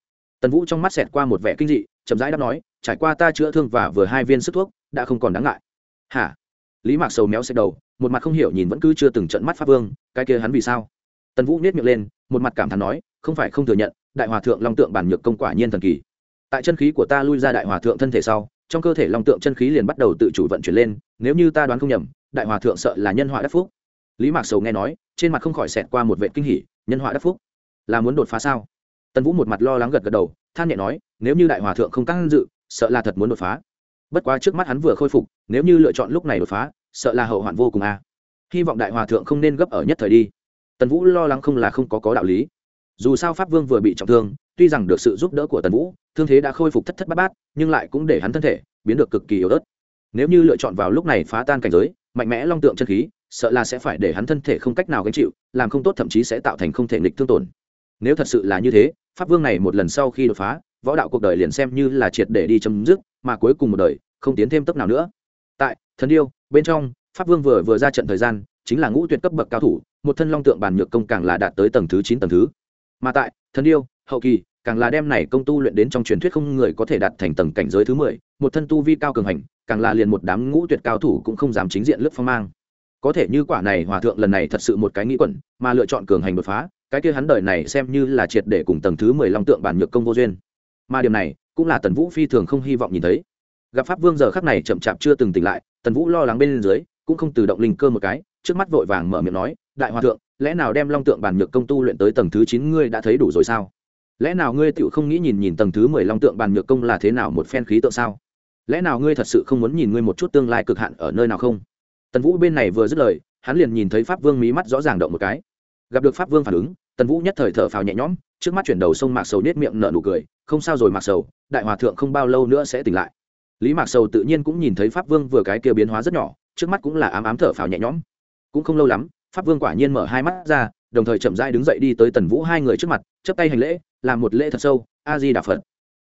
Speaker 1: Tần vũ trong mắt xẹt qua một vẻ kinh dị, chậm rãi đáp nói, trải qua ta chữa thương và vừa hai viên sức thuốc, đã không còn đáng ngại. Hả? Lý mạc sầu méo xẹt đầu, một mặt không hiểu nhìn vẫn cứ chưa từng trận mắt pháp vương, cái kia hắn vì sao? Tần vũ nết miệng lên một mặt cảm thán nói, không phải không thừa nhận, đại hòa thượng long tượng bản nhược công quả nhiên thần kỳ. Tại chân khí của ta lui ra đại hòa thượng thân thể sau, trong cơ thể long tượng chân khí liền bắt đầu tự chủ vận chuyển lên, nếu như ta đoán không nhầm, đại hòa thượng sợ là nhân họa đắc phúc. Lý mạc sầu nghe nói, trên mặt không khỏi xẹt qua một vệ kinh hỉ, nhân họa đắc phúc. Là muốn đột phá sao? Tần vũ một mặt lo lắng gật gật đầu, than nhẹ nói, nếu như đại hòa thượng không căng dự, sợ là thật muốn đột phá. Bất quá trước mắt hắn vừa khôi phục, nếu như lựa chọn lúc này đột phá, sợ là hậu hoạn vô cùng a. Hy vọng đại hòa thượng không nên gấp ở nhất thời đi tần vũ lo lắng không là không có có đạo lý. Dù sao pháp vương vừa bị trọng thương, tuy rằng được sự giúp đỡ của tần vũ, thương thế đã khôi phục thất thất bát bát, nhưng lại cũng để hắn thân thể biến được cực kỳ yếu ớt. Nếu như lựa chọn vào lúc này phá tan cảnh giới, mạnh mẽ long tượng chân khí, sợ là sẽ phải để hắn thân thể không cách nào gánh chịu, làm không tốt thậm chí sẽ tạo thành không thể nghịch thương tổn. Nếu thật sự là như thế, pháp vương này một lần sau khi đột phá, võ đạo cuộc đời liền xem như là triệt để đi chấm dứt, mà cuối cùng một đời, không tiến thêm tốc nào nữa. Tại, thần điêu, bên trong, pháp vương vừa vừa ra trận thời gian chính là ngũ tuyệt cấp bậc cao thủ, một thân long tượng bản nhược công càng là đạt tới tầng thứ chín tầng thứ. Mà tại, thần yêu, hậu kỳ, càng là đem này công tu luyện đến trong truyền thuyết không người có thể đạt thành tầng cảnh giới thứ mười, một thân tu vi cao cường hành, càng là liền một đám ngũ tuyệt cao thủ cũng không dám chính diện lướt phong mang. Có thể như quả này, hòa thượng lần này thật sự một cái nghĩ quẩn, mà lựa chọn cường hành đột phá, cái kia hắn đời này xem như là triệt để cùng tầng thứ mười long tượng bản nhược công vô duyên. Mà điểm này, cũng là tần vũ phi thường không hy vọng nhìn thấy. Gặp pháp vương giờ khắc này chậm chạp chưa từng tỉnh lại, tần vũ lo lắng bên dưới, cũng không tự động linh cơ một cái trước mắt vội vàng mở miệng nói, đại hòa thượng, lẽ nào đem long tượng bàn nhược công tu luyện tới tầng thứ chín ngươi đã thấy đủ rồi sao? Lẽ nào ngươi tựu không nghĩ nhìn nhìn tầng thứ mười long tượng bàn nhược công là thế nào một phen khí tượng sao? Lẽ nào ngươi thật sự không muốn nhìn ngươi một chút tương lai cực hạn ở nơi nào không? Tần vũ bên này vừa dứt lời, hắn liền nhìn thấy pháp vương mí mắt rõ ràng động một cái. Gặp được pháp vương phản ứng, tần vũ nhất thời thở phào nhẹ nhõm, trước mắt chuyển đầu sông mạc sầu nết miệng nở nụ cười, không sao rồi mạc sầu, đại hòa thượng không bao lâu nữa sẽ tỉnh lại. Lý mạc sầu tự nhiên cũng nhìn thấy pháp vương vừa cái kia biến hóa rất nhỏ, trước mắt cũng là ám ám thở phào nhẹ nhõm cũng không lâu lắm, pháp vương quả nhiên mở hai mắt ra, đồng thời chậm rãi đứng dậy đi tới tần vũ hai người trước mặt chấp tay hành lễ, làm một lễ thật sâu a di đà phật.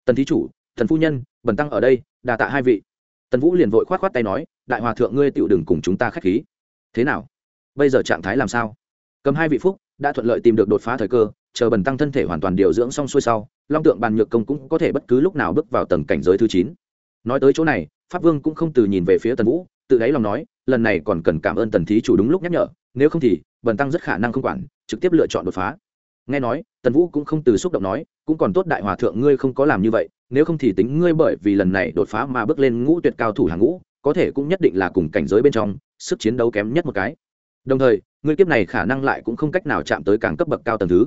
Speaker 1: Tần thí chủ thần phu nhân, bần tăng ở đây, đà tạ hai vị. Tần vũ liền vội k h o á t k h o á t tay nói, đại hòa thượng ngươi tựu đừng cùng chúng ta k h á c h khí. Thế nào? Bây giờ trạng thái làm sao? Cầm hai vị phúc, đã thuận lợi tìm được đột phá thời cơ, chờ bần tăng thân thể hoàn toàn điều dưỡng xong xuôi sau, long tượng bàn nhược công cũng có thể bất cứ lúc nào bước vào tầng cảnh giới thứ chín. Nói tới chỗ này, pháp vương cũng không từ nhìn về phía tần vũ tự đáy lòng nói, lần này còn cần cảm ơn tần thí chủ đúng lúc nhắc nhở, nếu không thì, bần tăng rất khả năng không quản, trực tiếp lựa chọn đột phá. Nghe nói, tần vũ cũng không từ xúc động nói, cũng còn tốt đại hòa thượng ngươi không có làm như vậy, nếu không thì tính ngươi bởi vì lần này đột phá mà bước lên ngũ tuyệt cao thủ hàng ngũ, có thể cũng nhất định là cùng cảnh giới bên trong, sức chiến đấu kém nhất một cái. Đồng thời, ngươi kiếp này khả năng lại cũng không cách nào chạm tới càng cấp bậc cao tầng thứ.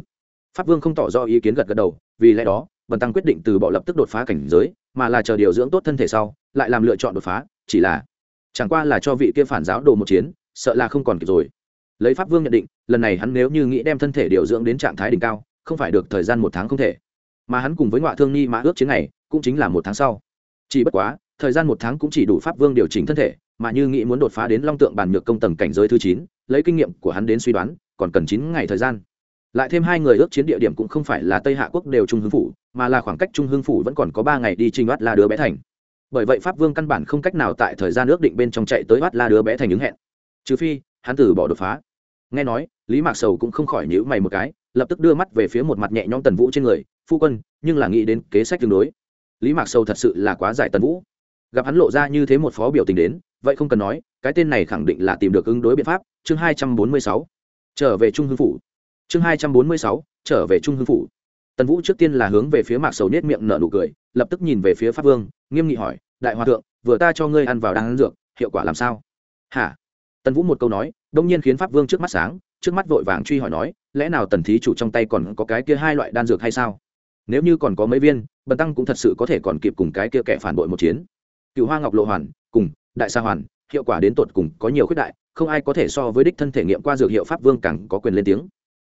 Speaker 1: Pháp vương không tỏ ra ý kiến gật gật đầu, vì lẽ đó, bần tăng quyết định từ bỏ lập tức đột phá cảnh giới, mà là chờ điều dưỡng tốt thân thể sau, lại làm lựa chọn đột phá, chỉ là chẳng qua là cho vị kia phản giáo đồ một chiến, sợ là không còn kịp rồi. Lấy pháp vương nhận định, lần này hắn nếu như nghĩ đem thân thể điều dưỡng đến trạng thái đỉnh cao, không phải được thời gian một tháng không thể. Mà hắn cùng với ngoại thương ni mã ước chiến này, cũng chính là một tháng sau. Chỉ bất quá, thời gian một tháng cũng chỉ đủ pháp vương điều chỉnh thân thể, mà như nghĩ muốn đột phá đến long tượng bàn nhược công tầng cảnh giới thứ chín, lấy kinh nghiệm của hắn đến suy đoán, còn cần chín ngày thời gian. Lại thêm hai người ước chiến địa điểm cũng không phải là tây hạ quốc đều trung hưng phủ, mà là khoảng cách trung hưng phủ vẫn còn có ba ngày đi trình oát là đứa bé thành bởi vậy pháp vương căn bản không cách nào tại thời gian ước định bên trong chạy tới bắt la đứa bé thành ứng hẹn. Trừ phi, hắn từ bỏ đột phá. Nghe nói, lý mạc sầu cũng không khỏi nhữ mày một cái, lập tức đưa mắt về phía một mặt nhẹ nhõm tần vũ trên người, phu quân, nhưng là nghĩ đến kế sách tương đối. Lý mạc sầu thật sự là quá giải tần vũ. Gặp hắn lộ ra như thế một phó biểu tình đến, vậy không cần nói, cái tên này khẳng định là tìm được ứng đối biện pháp. Chương hai trăm bốn mươi sáu. Trở về trung hưng phủ. Chương hai trăm bốn mươi sáu. Trở về trung hưng phủ tần vũ trước tiên là hướng về phía mạc sầu nết miệng nở nụ cười, lập tức nhìn về phía pháp vương, nghiêm nghị hỏi, đại hòa thượng, vừa ta cho ngươi ăn vào đang ăn dược, hiệu quả làm sao? Hả? Tần vũ một câu nói, đông nhiên khiến pháp vương trước mắt sáng, trước mắt vội vàng truy hỏi nói, lẽ nào tần thí chủ trong tay còn có cái kia hai loại đan dược hay sao? Nếu như còn có mấy viên, bần tăng cũng thật sự có thể còn kịp cùng cái kia kẻ phản bội một chiến. Cựu hoa ngọc lộ hoàn, cùng, đại sa hoàn, hiệu quả đến tột cùng có nhiều khuyết đại, không ai có thể so với đích thân thể nghiệm qua dược hiệu pháp vương càng có quyền lên tiếng.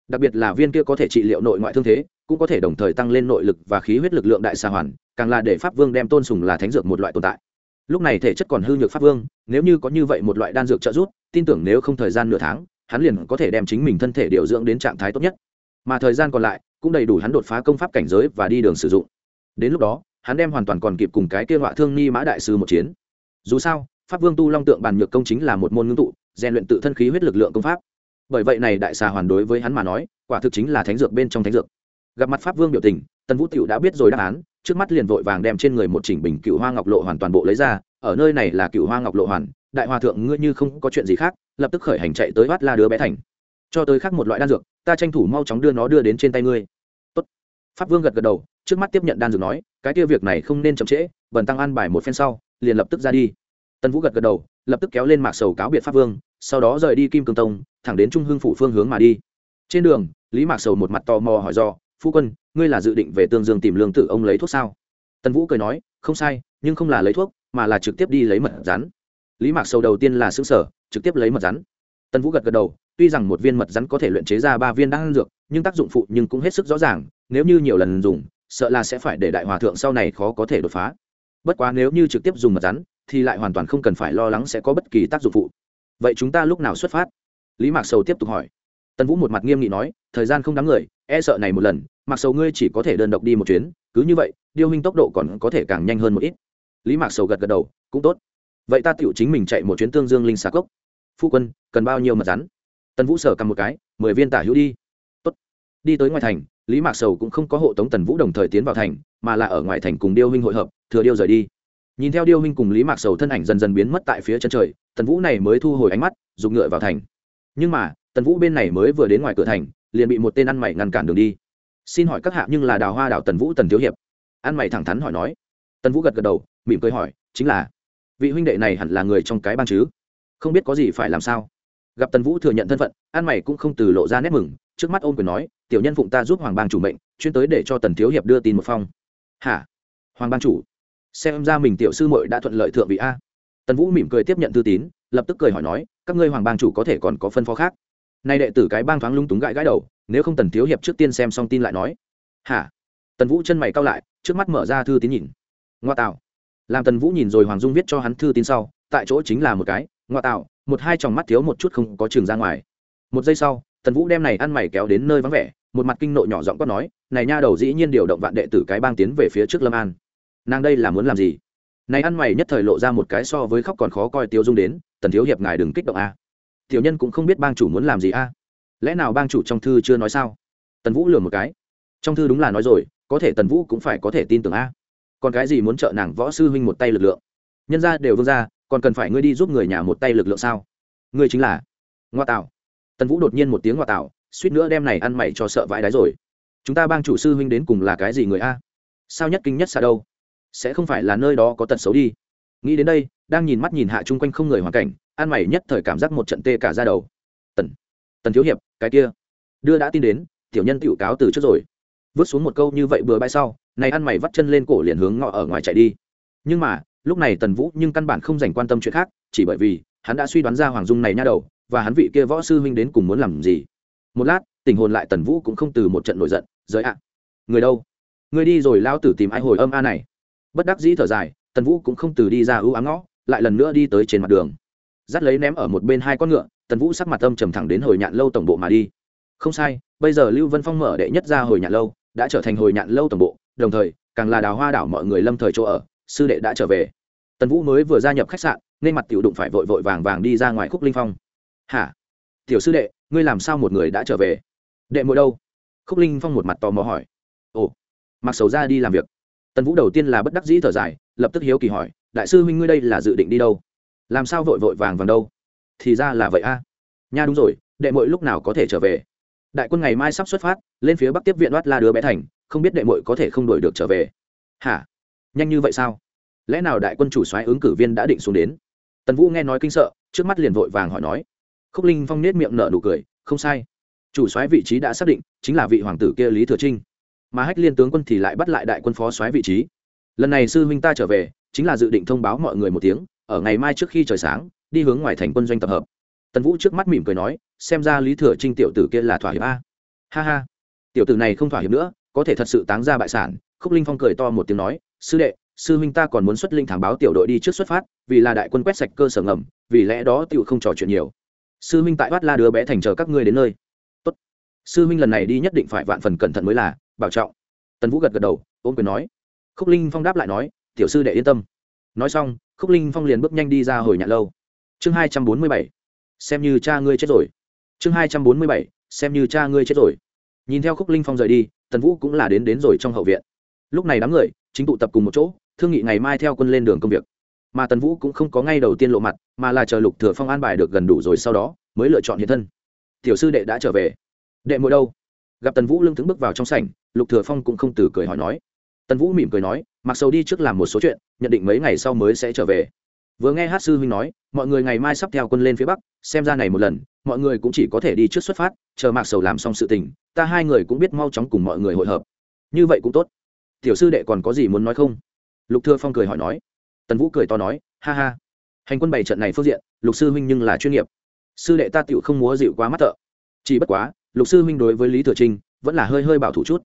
Speaker 1: Đặc biệt là viên kia có thể trị liệu nội ngoại thương thế cũng có thể đồng thời tăng lên nội lực và khí huyết lực lượng đại sa hoàn, càng là để pháp vương đem tôn sùng là thánh dược một loại tồn tại. Lúc này thể chất còn hư nhược pháp vương, nếu như có như vậy một loại đan dược trợ giúp, tin tưởng nếu không thời gian nửa tháng, hắn liền có thể đem chính mình thân thể điều dưỡng đến trạng thái tốt nhất. Mà thời gian còn lại, cũng đầy đủ hắn đột phá công pháp cảnh giới và đi đường sử dụng. Đến lúc đó, hắn đem hoàn toàn còn kịp cùng cái kia họa thương ni mã đại sư một chiến. Dù sao, pháp vương tu long tượng bàn nhược công chính là một môn ngưng tụ, rèn luyện tự thân khí huyết lực lượng công pháp. Bởi vậy này đại xà hoàn đối với hắn mà nói, quả thực chính là thánh dược bên trong thánh dược gặp mặt pháp vương biểu tình, tần vũ tiểu đã biết rồi đáp án, trước mắt liền vội vàng đem trên người một chỉnh bình cựu hoa ngọc lộ hoàn toàn bộ lấy ra, ở nơi này là cựu hoa ngọc lộ hoàn, đại hòa thượng ngươi như không có chuyện gì khác, lập tức khởi hành chạy tới bắt la đứa bé thành. Cho tới khác một loại đan dược, ta tranh thủ mau chóng đưa nó đưa đến trên tay ngươi. Tốt. pháp vương gật gật đầu, trước mắt tiếp nhận đan dược nói, cái kia việc này không nên chậm trễ, bần tăng ăn bài một phen sau, liền lập tức ra đi. Tần vũ gật gật đầu, lập tức kéo lên mạc sầu cáo biệt pháp vương, sau đó rời đi kim cương tông, thẳng đến trung hưng phủ phương hướng mà đi. Trên đường, lý mạc sầu một mặt tò mò hỏi do phu quân, ngươi là dự định về tương dương tìm lương tử ông lấy thuốc sao? Tần vũ cười nói, không sai, nhưng không là lấy thuốc, mà là trực tiếp đi lấy mật rắn. Lý mạc sầu đầu tiên là xứ sở trực tiếp lấy mật rắn. Tần vũ gật gật đầu, tuy rằng một viên mật rắn có thể luyện chế ra ba viên đan dược, nhưng tác dụng phụ nhưng cũng hết sức rõ ràng, nếu như nhiều lần dùng, sợ là sẽ phải để đại hòa thượng sau này khó có thể đột phá. Bất quá nếu như trực tiếp dùng mật rắn, thì lại hoàn toàn không cần phải lo lắng sẽ có bất kỳ tác dụng phụ. Vậy chúng ta lúc nào xuất phát? Lý mạc sầu tiếp tục hỏi tần vũ một mặt nghiêm nghị nói, thời gian không đáng người e sợ này một lần mặc sầu ngươi chỉ có thể đơn độc đi một chuyến, cứ như vậy, điêu hình tốc độ còn có thể càng nhanh hơn một ít. Lý mạc sầu gật gật đầu, cũng tốt. Vậy ta tựu chính mình chạy một chuyến tương dương linh xà cốc. Phu quân, cần bao nhiêu mật rắn? Tần vũ sở cầm một cái, mười viên tả hữu đi. Tốt. đi tới ngoài thành, lý mạc sầu cũng không có hộ tống tần vũ đồng thời tiến vào thành, mà là ở ngoài thành cùng điêu huynh hội hợp, thừa điêu rời đi. Nhìn theo điêu huynh cùng lý mạc sầu thân ảnh dần dần biến mất tại phía chân trời, tần vũ này mới thu hồi ánh mắt dùng ngựa vào thành. Nhưng mà tần vũ bên này mới vừa đến ngoài cửa thành, liền bị một tên ăn mày ngăn cản đường đi. Xin hỏi các hạ nhưng là đào hoa đào tần vũ tần thiếu hiệp? Ăn mày thẳng thắn hỏi nói. Tần vũ gật gật đầu, mỉm cười hỏi, chính là, vị huynh đệ này hẳn là người trong cái bang chứ? Không biết có gì phải làm sao? Gặp tần vũ thừa nhận thân phận an mày cũng không từ lộ ra nét mừng, trước mắt ôm quyền nói, tiểu nhân phụng ta giúp hoàng bang chủ mệnh, chuyên tới để cho tần thiếu hiệp đưa tin một phong. Hả? Hoàng bang chủ? Xem ra mình tiểu sư muội đã thuận lợi thượng vị a. Tần vũ mỉm cười tiếp nhận thư tín, lập tức cười hỏi nói, các ngươi hoàng bang chủ có thể còn có phân phó khác? Nay đệ tử cái bang thoáng lung túng gãi gãi đầu, nếu không tần thiếu hiệp trước tiên xem xong tin lại nói. Hả? Tần vũ chân mày cao lại, trước mắt mở ra thư tín nhìn. Ngoa tạo. Làm tần vũ nhìn rồi hoàng dung viết cho hắn thư tín sau, tại chỗ chính là một cái, ngoa tạo, một hai tròng mắt thiếu một chút không có trường ra ngoài. Một giây sau, tần vũ đem này ăn mày kéo đến nơi vắng vẻ, một mặt kinh nộ nhỏ giọng quát nói, này nha đầu dĩ nhiên điều động vạn đệ tử cái bang tiến về phía trước lâm an. Nàng đây là muốn làm gì? Này ăn mày nhất thời lộ ra một cái so với khóc còn khó coi tiêu dung đến, tần thiếu hiệp ngài đừng kích động a tiểu nhân cũng không biết bang chủ muốn làm gì a. Lẽ nào bang chủ trong thư chưa nói sao? Tần vũ lừa một cái. Trong thư đúng là nói rồi, có thể tần vũ cũng phải có thể tin tưởng a. Còn cái gì muốn trợ nàng võ sư huynh một tay lực lượng? Nhân ra đều vương ra còn cần phải ngươi đi giúp người nhà một tay lực lượng sao? Ngươi chính là ngoa tạo tần vũ đột nhiên một tiếng ngoa tạo suýt nữa đem này ăn mày cho sợ vãi đáy rồi. Chúng ta bang chủ sư huynh đến cùng là cái gì người a? Sao nhất kinh nhất xa đâu? Sẽ không phải là nơi đó có tật xấu đi. Nghĩ đến đây, đang nhìn mắt nhìn hạ chung quanh không người hoàn cảnh an mày nhất thời cảm giác một trận tê cả ra đầu. Tần tần thiếu hiệp, cái kia. Đưa đã tin đến, tiểu nhân tựu cáo từ trước rồi. Vứt xuống một câu như vậy bừa bãi sau, này ăn mày vắt chân lên cổ liền hướng ngọ ở ngoài chạy đi. Nhưng mà, lúc này tần vũ nhưng căn bản không dành quan tâm chuyện khác, chỉ bởi vì, hắn đã suy đoán ra hoàng dung này nha đầu, và hắn vị kia võ sư huynh đến cùng muốn làm gì. Một lát, tình hồn lại tần vũ cũng không từ một trận nổi giận giới ạ, người đâu? Người đi rồi lao tử tìm ai hồi âm a này? Bất đắc dĩ thở dài, tần vũ cũng không từ đi ra ưu ám ngõ, lại lần nữa đi tới trên mặt đường dắt lấy ném ở một bên hai con ngựa, tần vũ sắc mặt âm trầm thẳng đến hồi nhạn lâu tổng bộ mà đi. Không sai, bây giờ lưu vân phong mở đệ nhất ra hồi nhạn lâu, đã trở thành hồi nhạn lâu tổng bộ, đồng thời, càng là đào hoa đảo mọi người lâm thời chỗ ở, sư đệ đã trở về. Tần vũ mới vừa gia nhập khách sạn, nên mặt tiểu đụng phải vội vội vàng vàng đi ra ngoài khúc linh phong. Hả? Tiểu sư đệ, ngươi làm sao một người đã trở về? Đệ mỗi đâu? Khúc linh phong một mặt tò mò hỏi. Ồ mặc sầu ra đi làm việc. Tần vũ đầu tiên là bất đắc dĩ thở dài, lập tức hiếu kỳ hỏi, đại sư huynh ngươi đây là dự định đi đâu? Làm sao vội vội vàng vàng đâu? Thì ra là vậy a. Nha đúng rồi, đệ mội lúc nào có thể trở về? Đại quân ngày mai sắp xuất phát, lên phía bắc tiếp viện oát la đứa bé thành, không biết đệ mội có thể không đổi được trở về. Hả? Nhanh như vậy sao? Lẽ nào đại quân chủ soái ứng cử viên đã định xuống đến? Tần vũ nghe nói kinh sợ, trước mắt liền vội vàng hỏi nói. Khúc linh phong nết miệng nở nụ cười, không sai. Chủ soái vị trí đã xác định, chính là vị hoàng tử kia lý thừa trinh. Mà hách liên tướng quân thì lại bắt lại đại quân phó soái vị trí. Lần này sư huynh ta trở về, chính là dự định thông báo mọi người một tiếng ở ngày mai trước khi trời sáng, đi hướng ngoài thành quân doanh tập hợp. Tần vũ trước mắt mỉm cười nói, xem ra lý thừa trinh tiểu tử kia là thỏa hiệp a. Ha ha. Tiểu tử này không thỏa hiệp nữa, có thể thật sự táng ra bại sản. Khúc linh phong cười to một tiếng nói, sư đệ, sư huynh ta còn muốn xuất linh thảm báo tiểu đội đi trước xuất phát, vì là đại quân quét sạch cơ sở ngầm, vì lẽ đó tiểu không trò chuyện nhiều. Sư huynh tại bắt la đứa bé thành chờ các ngươi đến nơi. Tốt. sư huynh lần này đi nhất định phải vạn phần cẩn thận mới là, bảo trọng. Tần vũ gật gật đầu ôm quyền nói. Khúc linh phong đáp lại nói, tiểu sư đệ yên tâm. Nói xong khúc linh phong liền bước nhanh đi ra hồi nhạn lâu. Chương hai trăm bốn mươi bảy, xem như cha ngươi chết rồi. Chương hai trăm bốn mươi bảy, xem như cha ngươi chết rồi. Nhìn theo khúc linh phong rời đi, tần vũ cũng là đến đến rồi trong hậu viện. Lúc này đám người, chính tụ tập cùng một chỗ, thương nghị ngày mai theo quân lên đường công việc. Mà tần vũ cũng không có ngay đầu tiên lộ mặt, mà là chờ lục thừa phong an bài được gần đủ rồi sau đó, mới lựa chọn hiện thân. Tiểu sư đệ đã trở về. Đệ mỗi đâu? Gặp tần vũ lưng thững bước vào trong sảnh, lục thừa phong cũng không từ cười hỏi nói tần vũ mỉm cười nói, mặc sầu đi trước làm một số chuyện, nhận định mấy ngày sau mới sẽ trở về. Vừa nghe hát sư huynh nói, mọi người ngày mai sắp theo quân lên phía bắc, xem ra này một lần, mọi người cũng chỉ có thể đi trước xuất phát, chờ mạc sầu làm xong sự tình, ta hai người cũng biết mau chóng cùng mọi người hội hợp. Như vậy cũng tốt. Tiểu sư đệ còn có gì muốn nói không? Lục thừa phong cười hỏi nói. Tần vũ cười to nói, ha ha. Hành quân bảy trận này phương diện, lục sư huynh nhưng là chuyên nghiệp. Sư đệ ta tựu không múa dịu quá mắt thợ. Chỉ bất quá, lục sư huynh đối với lý thừa trinh, vẫn là hơi hơi bảo thủ chút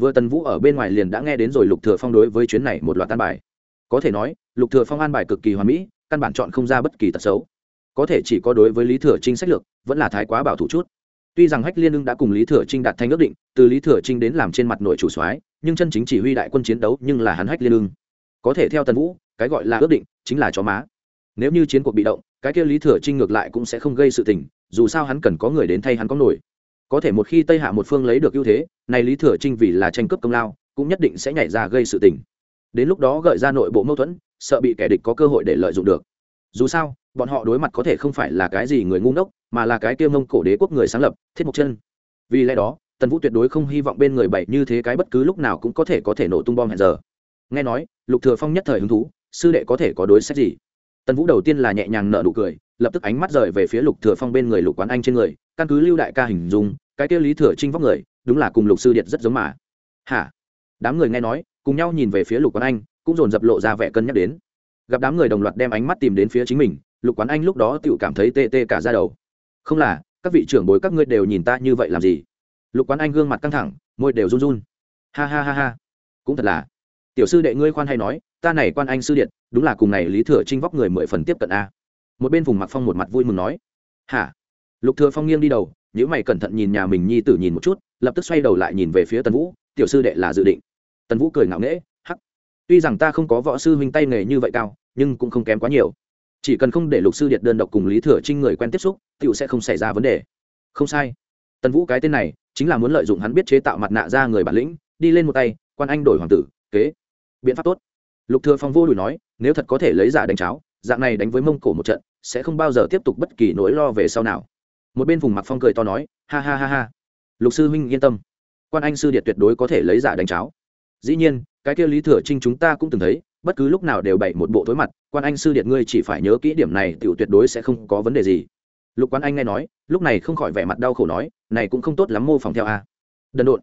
Speaker 1: vừa tần vũ ở bên ngoài liền đã nghe đến rồi lục thừa phong đối với chuyến này một loạt tan bài. Có thể nói, lục thừa phong an bài cực kỳ hoàn mỹ, căn bản chọn không ra bất kỳ tật xấu. Có thể chỉ có đối với lý thừa trinh sách lược, vẫn là thái quá bảo thủ chút. Tuy rằng hách liên ưng đã cùng lý thừa trinh đạt thành ước định, từ lý thừa trinh đến làm trên mặt nội chủ soái, nhưng chân chính chỉ huy đại quân chiến đấu nhưng là hắn hách liên ưng. Có thể theo tần vũ, cái gọi là ước định chính là chó má. Nếu như chiến cuộc bị động, cái kia lý thừa trinh ngược lại cũng sẽ không gây sự tình, dù sao hắn cần có người đến thay hắn có nổi có thể một khi tây hạ một phương lấy được ưu thế, này lý thừa trinh vì là tranh cướp công lao, cũng nhất định sẽ nhảy ra gây sự tình. Đến lúc đó gợi ra nội bộ mâu thuẫn, sợ bị kẻ địch có cơ hội để lợi dụng được. Dù sao, bọn họ đối mặt có thể không phải là cái gì người ngu ngốc, mà là cái tiêu mông cổ đế quốc người sáng lập, thiết mộc chân. Vì lẽ đó, tần vũ tuyệt đối không hy vọng bên người bảy như thế cái bất cứ lúc nào cũng có thể có thể nổ tung bom hẹn giờ. Nghe nói, lục thừa phong nhất thời hứng thú, sư đệ có thể có đối sách gì? Tần vũ đầu tiên là nhẹ nhàng nở nụ cười lập tức ánh mắt rời về phía lục thừa phong bên người lục quán anh trên người, căn cứ lưu đại ca hình dung, cái kia lý thừa trinh vóc người, đúng là cùng lục sư điệt rất giống mà. Hả? Đám người nghe nói, cùng nhau nhìn về phía lục quán anh, cũng dồn dập lộ ra vẻ cân nhắc đến. Gặp đám người đồng loạt đem ánh mắt tìm đến phía chính mình, lục quán anh lúc đó tự cảm thấy tê tê cả da đầu. Không là, các vị trưởng bối các ngươi đều nhìn ta như vậy làm gì? Lục quán anh gương mặt căng thẳng, môi đều run run. Ha ha ha ha. Cũng thật là. Tiểu sư đệ ngươi khoan hay nói, ta này quan anh sư điện đúng là cùng này lý thừa trinh vóc người mười phần tiếp cận a một bên vùng mặc phong một mặt vui mừng nói, hả? Lục thừa phong nghiêng đi đầu nếu mày cẩn thận nhìn nhà mình nhi tử nhìn một chút, lập tức xoay đầu lại nhìn về phía tần vũ, tiểu sư đệ là dự định. Tần vũ cười ngạo nghễ, hắc. Tuy rằng ta không có võ sư huynh tay nghề như vậy cao, nhưng cũng không kém quá nhiều. Chỉ cần không để lục sư điệt đơn độc cùng lý thừa trinh người quen tiếp xúc, tiểu sẽ không xảy ra vấn đề. Không sai. Tần vũ cái tên này, chính là muốn lợi dụng hắn biết chế tạo mặt nạ ra người bản lĩnh, đi lên một tay, quan anh đổi hoàng tử, kế. Biện pháp tốt. Lục thừa phong vô đùi nói, nếu thật có thể lấy giả đánh cháo, dạng này đánh với mông cổ một trận sẽ không bao giờ tiếp tục bất kỳ nỗi lo về sau nào. Một bên vùng mặc phong cười to nói, ha ha ha ha. Lục sư huynh yên tâm. Quan anh sư điệt tuyệt đối có thể lấy giả đánh cháo. Dĩ nhiên, cái kia lý thừa trinh chúng ta cũng từng thấy, bất cứ lúc nào đều bày một bộ thối mặt, quan anh sư điệt ngươi chỉ phải nhớ kỹ điểm này, tiểu tuyệt đối sẽ không có vấn đề gì. Lục quan anh nghe nói, lúc này không khỏi vẻ mặt đau khổ nói, này cũng không tốt lắm mô phỏng theo a. Đần độn.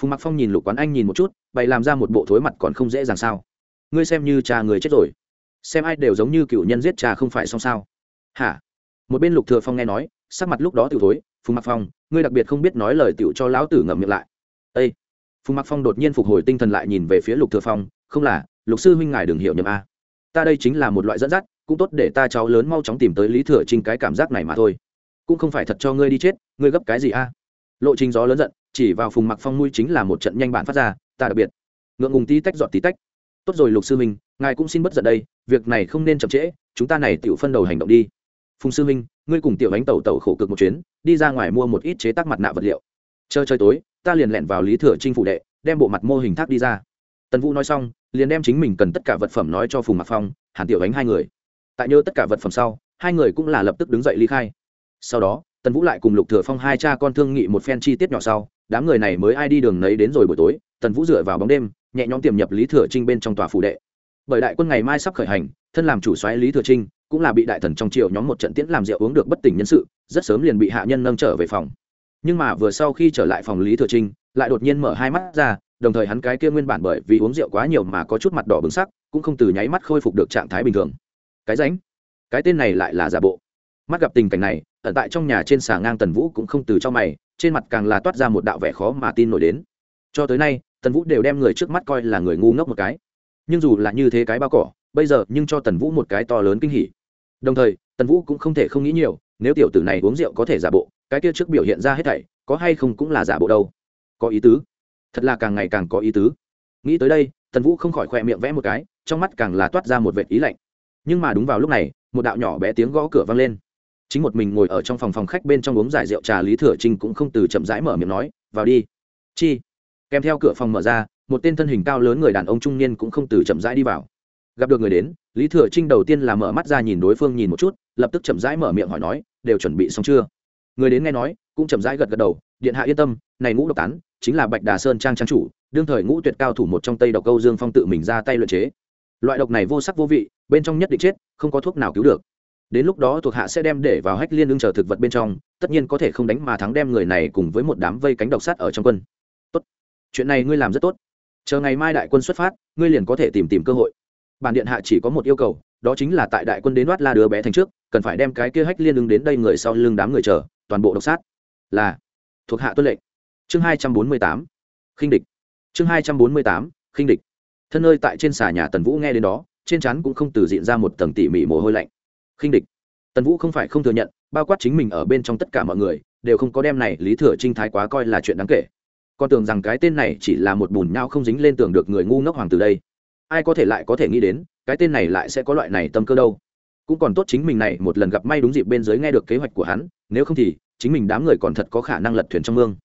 Speaker 1: Phùng mặc phong nhìn lục quán anh nhìn một chút, bày làm ra một bộ thối mặt còn không dễ dàng sao? Ngươi xem như cha người chết rồi. Xem ai đều giống như cựu nhân giết cha không phải xong sao hả? Một bên lục thừa phong nghe nói, sắc mặt lúc đó tiểu thối, phùng mặc phong, ngươi đặc biệt không biết nói lời tiểu cho lão tử ngậm miệng lại. Ê! phùng mặc phong đột nhiên phục hồi tinh thần lại nhìn về phía lục thừa phong, không là, lục sư huynh ngài đừng hiểu nhầm a. Ta đây chính là một loại dẫn dắt, cũng tốt để ta cháu lớn mau chóng tìm tới lý thừa trinh cái cảm giác này mà thôi. Cũng không phải thật cho ngươi đi chết, ngươi gấp cái gì a? Lộ trình gió lớn giận, chỉ vào phùng mặc phong mũi chính là một trận nhanh bản phát ra, ta đặc biệt. Ngượng ngùng tí tách dọn tí tách. Tốt rồi lục sư minh ngài cũng xin bất giận đây, việc này không nên chậm trễ, chúng ta này tiểu phân đầu hành động đi phùng sư minh, ngươi cùng tiểu ánh tẩu tẩu khổ cực một chuyến, đi ra ngoài mua một ít chế tác mặt nạ vật liệu. Chờ chơi tối, ta liền lẹn vào lý thừa trinh phụ đệ, đem bộ mặt mô hình thác đi ra. Tần vũ nói xong, liền đem chính mình cần tất cả vật phẩm nói cho phùng mặc phong hàn tiểu ánh hai người. Tại nhớ tất cả vật phẩm sau, hai người cũng là lập tức đứng dậy ly khai. Sau đó, tần vũ lại cùng lục thừa phong hai cha con thương nghị một phen chi tiết nhỏ sau, đám người này mới ai đi đường nấy đến rồi buổi tối, tần vũ dựa vào bóng đêm, nhẹ nhõm tiềm nhập lý thừa trinh bên trong tòa phủ đệ. Bởi đại quân ngày mai sắp khởi hành, thân làm chủ soái lý thừa trinh cũng là bị đại thần trong triều nhóm một trận tiễn làm rượu uống được bất tỉnh nhân sự, rất sớm liền bị hạ nhân nâng trở về phòng. Nhưng mà vừa sau khi trở lại phòng lý thừa trinh, lại đột nhiên mở hai mắt ra, đồng thời hắn cái kia nguyên bản bởi vì uống rượu quá nhiều mà có chút mặt đỏ bừng sắc, cũng không từ nháy mắt khôi phục được trạng thái bình thường. Cái ránh cái tên này lại là giả bộ. Mắt gặp tình cảnh này, ẩn tại trong nhà trên xà ngang tần vũ cũng không từ cho mày, trên mặt càng là toát ra một đạo vẻ khó mà tin nổi đến. Cho tới nay, tần vũ đều đem người trước mắt coi là người ngu ngốc một cái. Nhưng dù là như thế cái bao cỏ bây giờ nhưng cho tần vũ một cái to lớn kinh hỉ. Đồng thời, tần vũ cũng không thể không nghĩ nhiều, nếu tiểu tử này uống rượu có thể giả bộ, cái kia trước biểu hiện ra hết thảy, có hay không cũng là giả bộ đâu. Có ý tứ. Thật là càng ngày càng có ý tứ. Nghĩ tới đây, tần vũ không khỏi khoe miệng vẽ một cái, trong mắt càng là toát ra một vệt ý lạnh. Nhưng mà đúng vào lúc này, một đạo nhỏ bé tiếng gõ cửa vang lên. Chính một mình ngồi ở trong phòng phòng khách bên trong uống giải rượu trà lý thừa trinh cũng không từ chậm rãi mở miệng nói, vào đi. Chi? Kèm theo cửa phòng mở ra, một tên thân hình cao lớn người đàn ông trung niên cũng không từ chậm rãi đi vào gặp được người đến, lý thừa trinh đầu tiên là mở mắt ra nhìn đối phương nhìn một chút, lập tức chậm rãi mở miệng hỏi nói, đều chuẩn bị xong chưa? Người đến nghe nói, cũng chậm rãi gật gật đầu, điện hạ yên tâm, này ngũ độc tán, chính là bạch đà sơn trang trang chủ, đương thời ngũ tuyệt cao thủ một trong tây độc câu dương phong tự mình ra tay luyện chế. Loại độc này vô sắc vô vị, bên trong nhất định chết, không có thuốc nào cứu được. Đến lúc đó thuộc hạ sẽ đem để vào hách liên lương chờ thực vật bên trong, tất nhiên có thể không đánh mà thắng đem người này cùng với một đám vây cánh độc sát ở trong quân. Tốt, chuyện này ngươi làm rất tốt. Chờ ngày mai đại quân xuất phát, ngươi liền có thể tìm tìm cơ hội bản điện hạ chỉ có một yêu cầu, đó chính là tại đại quân đến đoát la đứa bé thành trước, cần phải đem cái kia hách liên ứng đến đây người sau lưng đám người chờ, toàn bộ độc sát. Là, thuộc hạ tuân lệnh. Chương hai trăm bốn mươi tám, khinh địch. Chương hai trăm bốn mươi tám, khinh địch. Thân nơi tại trên xà nhà tần vũ nghe đến đó, trên chắn cũng không từ diện ra một tầng tỉ mỉ mồ hôi lạnh. Khinh địch. Tần vũ không phải không thừa nhận, bao quát chính mình ở bên trong tất cả mọi người, đều không có đem này lý thừa trinh thái quá coi là chuyện đáng kể. Con tưởng rằng cái tên này chỉ là một bùn nhau không dính lên tường được người ngu ngốc hoàng từ đây ai có thể lại có thể nghĩ đến, cái tên này lại sẽ có loại này tâm cơ đâu. Cũng còn tốt chính mình này một lần gặp may đúng dịp bên dưới nghe được kế hoạch của hắn, nếu không thì, chính mình đám người còn thật có khả năng lật thuyền trong mương.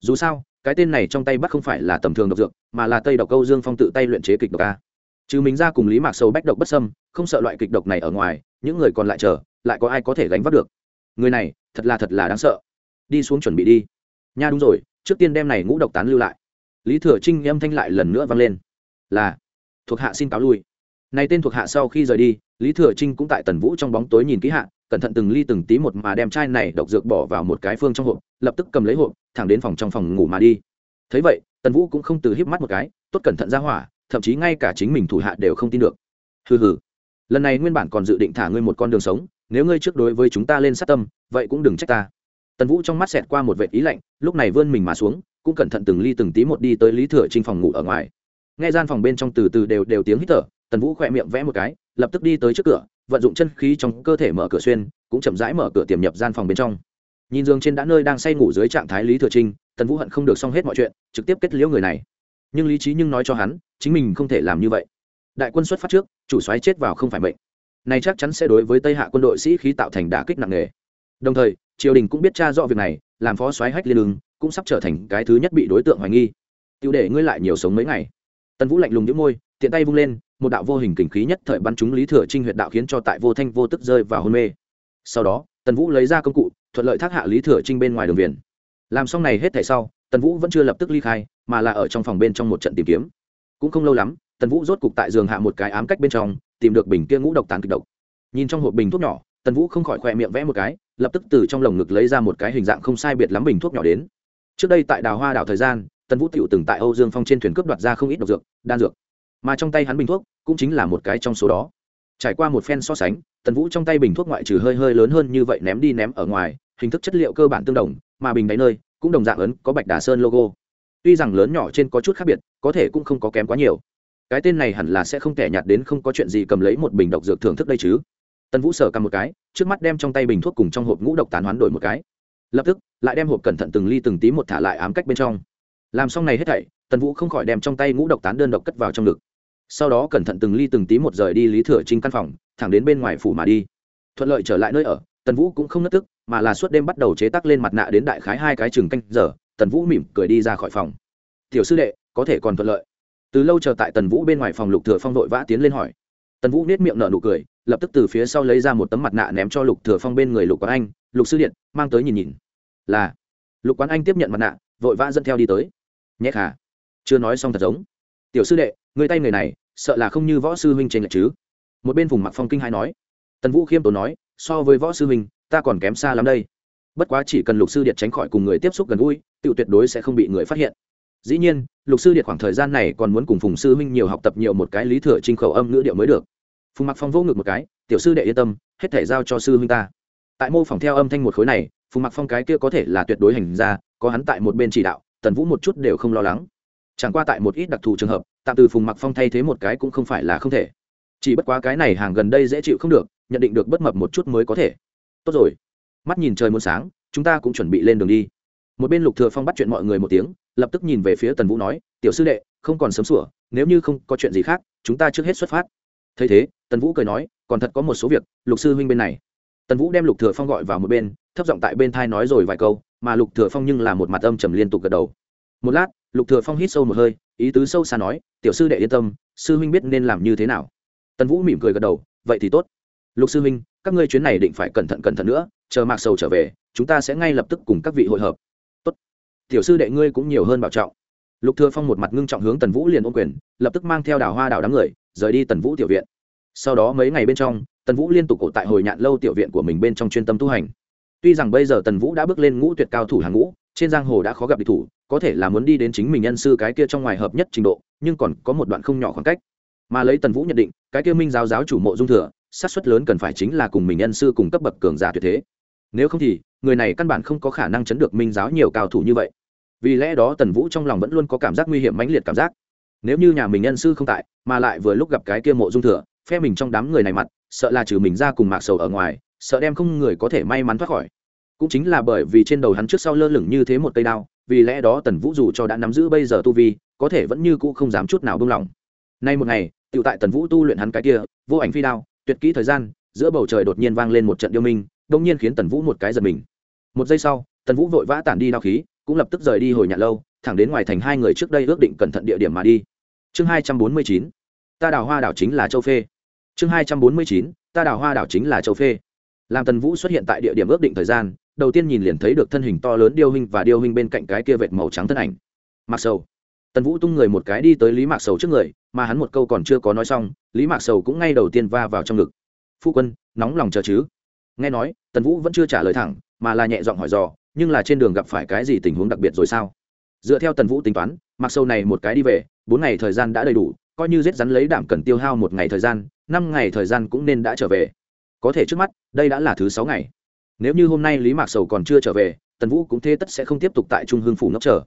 Speaker 1: Dù sao, cái tên này trong tay bắt không phải là tầm thường độc dược, mà là tây độc câu dương phong tự tay luyện chế kịch độc a. Chứ mình ra cùng lý mạc sâu bách độc bất sâm không sợ loại kịch độc này ở ngoài, những người còn lại chờ, lại có ai có thể gánh vác được. Người này, thật là thật là đáng sợ. Đi xuống chuẩn bị đi. Nha đúng rồi, trước tiên đem này ngũ độc tán lưu lại. Lý thừa trinh âm thanh lại lần nữa vang lên. Là thuộc hạ xin cáo lui. Này tên thuộc hạ sau khi rời đi, lý thừa trinh cũng tại tần vũ trong bóng tối nhìn kỹ hạ, cẩn thận từng ly từng tí một mà đem chai này độc dược bỏ vào một cái phương trong hộp, lập tức cầm lấy hộp, thẳng đến phòng trong phòng ngủ mà đi. Thấy vậy, tần vũ cũng không từ híp mắt một cái, tốt cẩn thận ra hỏa, thậm chí ngay cả chính mình thủ hạ đều không tin được. Hừ hừ, lần này nguyên bản còn dự định thả ngươi một con đường sống, nếu ngươi trước đối với chúng ta lên sát tâm, vậy cũng đừng trách ta. Tần vũ trong mắt xẹt qua một vệ ý lạnh, lúc này vươn mình mà xuống, cũng cẩn thận từng ly từng tí một đi tới lý thừa trinh phòng ngủ ở ngoài nghe gian phòng bên trong từ từ đều đều tiếng hít thở, tần vũ khỏe miệng vẽ một cái, lập tức đi tới trước cửa, vận dụng chân khí trong cơ thể mở cửa xuyên, cũng chậm rãi mở cửa tiềm nhập gian phòng bên trong. Nhìn giường trên đã nơi đang say ngủ dưới trạng thái lý thừa trinh, tần vũ hận không được xong hết mọi chuyện, trực tiếp kết liễu người này. Nhưng lý trí nhưng nói cho hắn, chính mình không thể làm như vậy. Đại quân xuất phát trước, chủ soái chết vào không phải mệnh. Này chắc chắn sẽ đối với tây hạ quân đội sĩ khí tạo thành đả kích nặng nề. Đồng thời, triều đình cũng biết tra rõ việc này, làm phó soái hách liên lương cũng sắp trở thành cái thứ nhất bị đối tượng hoài nghi. Tiêu để ngươi lại nhiều sống mấy ngày tần vũ lạnh lùng những môi, tiện tay vung lên, một đạo vô hình kình khí nhất thời bắn trúng lý thừa trinh huyện đạo khiến cho tại vô thanh vô tức rơi vào hôn mê. Sau đó, tần vũ lấy ra công cụ, thuận lợi thác hạ lý thừa trinh bên ngoài đường viền. Làm xong này hết thảy sau, tần vũ vẫn chưa lập tức ly khai, mà là ở trong phòng bên trong một trận tìm kiếm. Cũng không lâu lắm, tần vũ rốt cục tại giường hạ một cái ám cách bên trong, tìm được bình kia ngũ độc tán kịch độc. Nhìn trong hộp bình thuốc nhỏ, tần vũ không khỏi khoe miệng vẽ một cái, lập tức từ trong lồng ngực lấy ra một cái hình dạng không sai biệt lắm bình thuốc nhỏ đến. Trước đây tại đào hoa đảo thời gian tần vũ t từng tại âu dương phong trên thuyền cướp đoạt ra không ít độc dược, đan dược. Mà trong tay hắn bình thuốc cũng chính là một cái trong số đó. Trải qua một phen so sánh, tần vũ trong tay bình thuốc ngoại trừ hơi hơi lớn hơn như vậy ném đi ném ở ngoài, hình thức chất liệu cơ bản tương đồng, mà bình đáy nơi cũng đồng dạng ấn có bạch đà sơn logo. Tuy rằng lớn nhỏ trên có chút khác biệt, có thể cũng không có kém quá nhiều. Cái tên này hẳn là sẽ không thể nhạt đến không có chuyện gì cầm lấy một bình độc dược thưởng thức đây chứ. Tần vũ sở cầm một cái, trước mắt đem trong tay bình thuốc cùng trong hộp ngũ độc tán hoán đổi một cái. Lập tức, lại đem hộp cẩn thận từng ly từng tí một thả lại ám cách bên trong làm xong này hết thảy, tần vũ không khỏi đem trong tay ngũ độc tán đơn độc cất vào trong ngực. Sau đó cẩn thận từng ly từng tí một rời đi lý thừa trinh căn phòng, thẳng đến bên ngoài phủ mà đi. Thuận lợi trở lại nơi ở, tần vũ cũng không nất tức, mà là suốt đêm bắt đầu chế tác lên mặt nạ đến đại khái hai cái chừng canh giờ, tần vũ mỉm cười đi ra khỏi phòng. Tiểu sư đệ, có thể còn thuận lợi. Từ lâu chờ tại tần vũ bên ngoài phòng lục thừa phong vội vã tiến lên hỏi. Tần vũ nết miệng nở nụ cười, lập tức từ phía sau lấy ra một tấm mặt nạ ném cho lục thừa phong bên người lục quán anh. Lục sư điện, mang tới nhìn nhìn. Là. Lục quán anh tiếp nhận mặt nạ, vội vã dẫn theo đi tới nhét khả chưa nói xong thật giống. Tiểu sư đệ, người tay người này, sợ là không như võ sư huynh trên lệch chứ. Một bên vùng mặc phong kinh hai nói. Tần vũ khiêm tốn nói, so với võ sư huynh, ta còn kém xa lắm đây. Bất quá chỉ cần lục sư điện tránh khỏi cùng người tiếp xúc gần gũi tự tuyệt đối sẽ không bị người phát hiện. Dĩ nhiên, lục sư điện khoảng thời gian này còn muốn cùng phùng sư huynh nhiều học tập nhiều một cái lý thừa trinh khẩu âm ngữ điệu mới được. Phùng mặc phong vỗ ngực một cái, tiểu sư đệ yên tâm, hết thể giao cho sư huynh ta. Tại mô phỏng theo âm thanh một khối này, phùng mặc phong cái kia có thể là tuyệt đối hành ra, có hắn tại một bên chỉ đạo tần vũ một chút đều không lo lắng. Chẳng qua tại một ít đặc thù trường hợp, tạm từ phùng mặc phong thay thế một cái cũng không phải là không thể. Chỉ bất quá cái này hàng gần đây dễ chịu không được, nhận định được bất mập một chút mới có thể. Tốt rồi. Mắt nhìn trời muôn sáng, chúng ta cũng chuẩn bị lên đường đi. Một bên lục thừa phong bắt chuyện mọi người một tiếng, lập tức nhìn về phía tần vũ nói, tiểu sư đệ, không còn sớm sủa, nếu như không có chuyện gì khác, chúng ta trước hết xuất phát. Thấy thế, tần vũ cười nói, còn thật có một số việc, lục sư huynh bên này. Tần vũ đem lục thừa phong gọi vào một bên, thấp giọng tại bên thai nói rồi vài câu mà lục thừa phong nhưng là một mặt âm trầm liên tục gật đầu. Một lát, lục thừa phong hít sâu một hơi, ý tứ sâu xa nói, tiểu sư đệ yên tâm, sư huynh biết nên làm như thế nào. Tần vũ mỉm cười gật đầu, vậy thì tốt. Lục sư huynh, các ngươi chuyến này định phải cẩn thận cẩn thận nữa, chờ mạc sầu trở về, chúng ta sẽ ngay lập tức cùng các vị hội hợp. Tốt. Tiểu sư đệ ngươi cũng nhiều hơn bảo trọng. Lục thừa phong một mặt ngưng trọng hướng tần vũ liền ôm quyền, lập tức mang theo đào hoa đào đám người, rời đi tần vũ tiểu viện. Sau đó mấy ngày bên trong, tần vũ liên tục cổ tại hồi nhạn lâu tiểu viện của mình bên trong chuyên tâm tu hành tuy rằng bây giờ tần vũ đã bước lên ngũ tuyệt cao thủ hàng ngũ, trên giang hồ đã khó gặp địch thủ, có thể là muốn đi đến chính mình nhân sư cái kia trong ngoài hợp nhất trình độ, nhưng còn có một đoạn không nhỏ khoảng cách. Mà lấy tần vũ nhận định, cái kia minh giáo giáo chủ mộ dung thừa sát suất lớn cần phải chính là cùng mình nhân sư cùng cấp bậc cường giả tuyệt thế. Nếu không thì, người này căn bản không có khả năng chấn được minh giáo nhiều cao thủ như vậy. Vì lẽ đó tần vũ trong lòng vẫn luôn có cảm giác nguy hiểm mãnh liệt cảm giác. Nếu như nhà mình nhân sư không tại, mà lại vừa lúc gặp cái kia mộ dung thừa, phe mình trong đám người này mặt, sợ là trừ mình ra cùng mạc sầu ở ngoài sợ đem không người có thể may mắn thoát khỏi. Cũng chính là bởi vì trên đầu hắn trước sau lơ lửng như thế một cây đao, vì lẽ đó tần vũ dù cho đã nắm giữ bây giờ tu vi, có thể vẫn như cũ không dám chút nào buông lỏng. Nay một ngày tự tại tần vũ tu luyện hắn cái kia, vô ảnh phi đao, tuyệt kỹ thời gian, giữa bầu trời đột nhiên vang lên một trận yêu minh, đông nhiên khiến tần vũ một cái giật mình. Một giây sau, tần vũ vội vã tản đi đao khí, cũng lập tức rời đi hồi nhạn lâu, thẳng đến ngoài thành hai người trước đây ước định cẩn thận địa điểm mà đi. Chương hai trăm bốn mươi chín, ta đào hoa đảo chính là châu phê. Chương hai trăm bốn mươi chín, ta đào hoa đảo chính là châu phê làm tần vũ xuất hiện tại địa điểm ước định thời gian, đầu tiên nhìn liền thấy được thân hình to lớn điêu hình và điêu hình bên cạnh cái kia vệt màu trắng thân ảnh. Mặc sầu. Tần vũ tung người một cái đi tới lý mạc sầu trước người, mà hắn một câu còn chưa có nói xong, lý mạc sầu cũng ngay đầu tiên va vào trong ngực. Phu quân, nóng lòng chờ chứ? Nghe nói tần vũ vẫn chưa trả lời thẳng, mà là nhẹ giọng hỏi dò, nhưng là trên đường gặp phải cái gì tình huống đặc biệt rồi sao? Dựa theo tần vũ tính toán mặc Sầu này một cái đi về, bốn ngày thời gian đã đầy đủ, coi như giết rắn lấy đảm cần tiêu hao một ngày thời gian, năm ngày thời gian cũng nên đã trở về có thể trước mắt, đây đã là thứ sáu ngày. Nếu như hôm nay lý mạc sầu còn chưa trở về, tần vũ cũng thế tất sẽ không tiếp tục tại trung hương phủ ngốc chờ.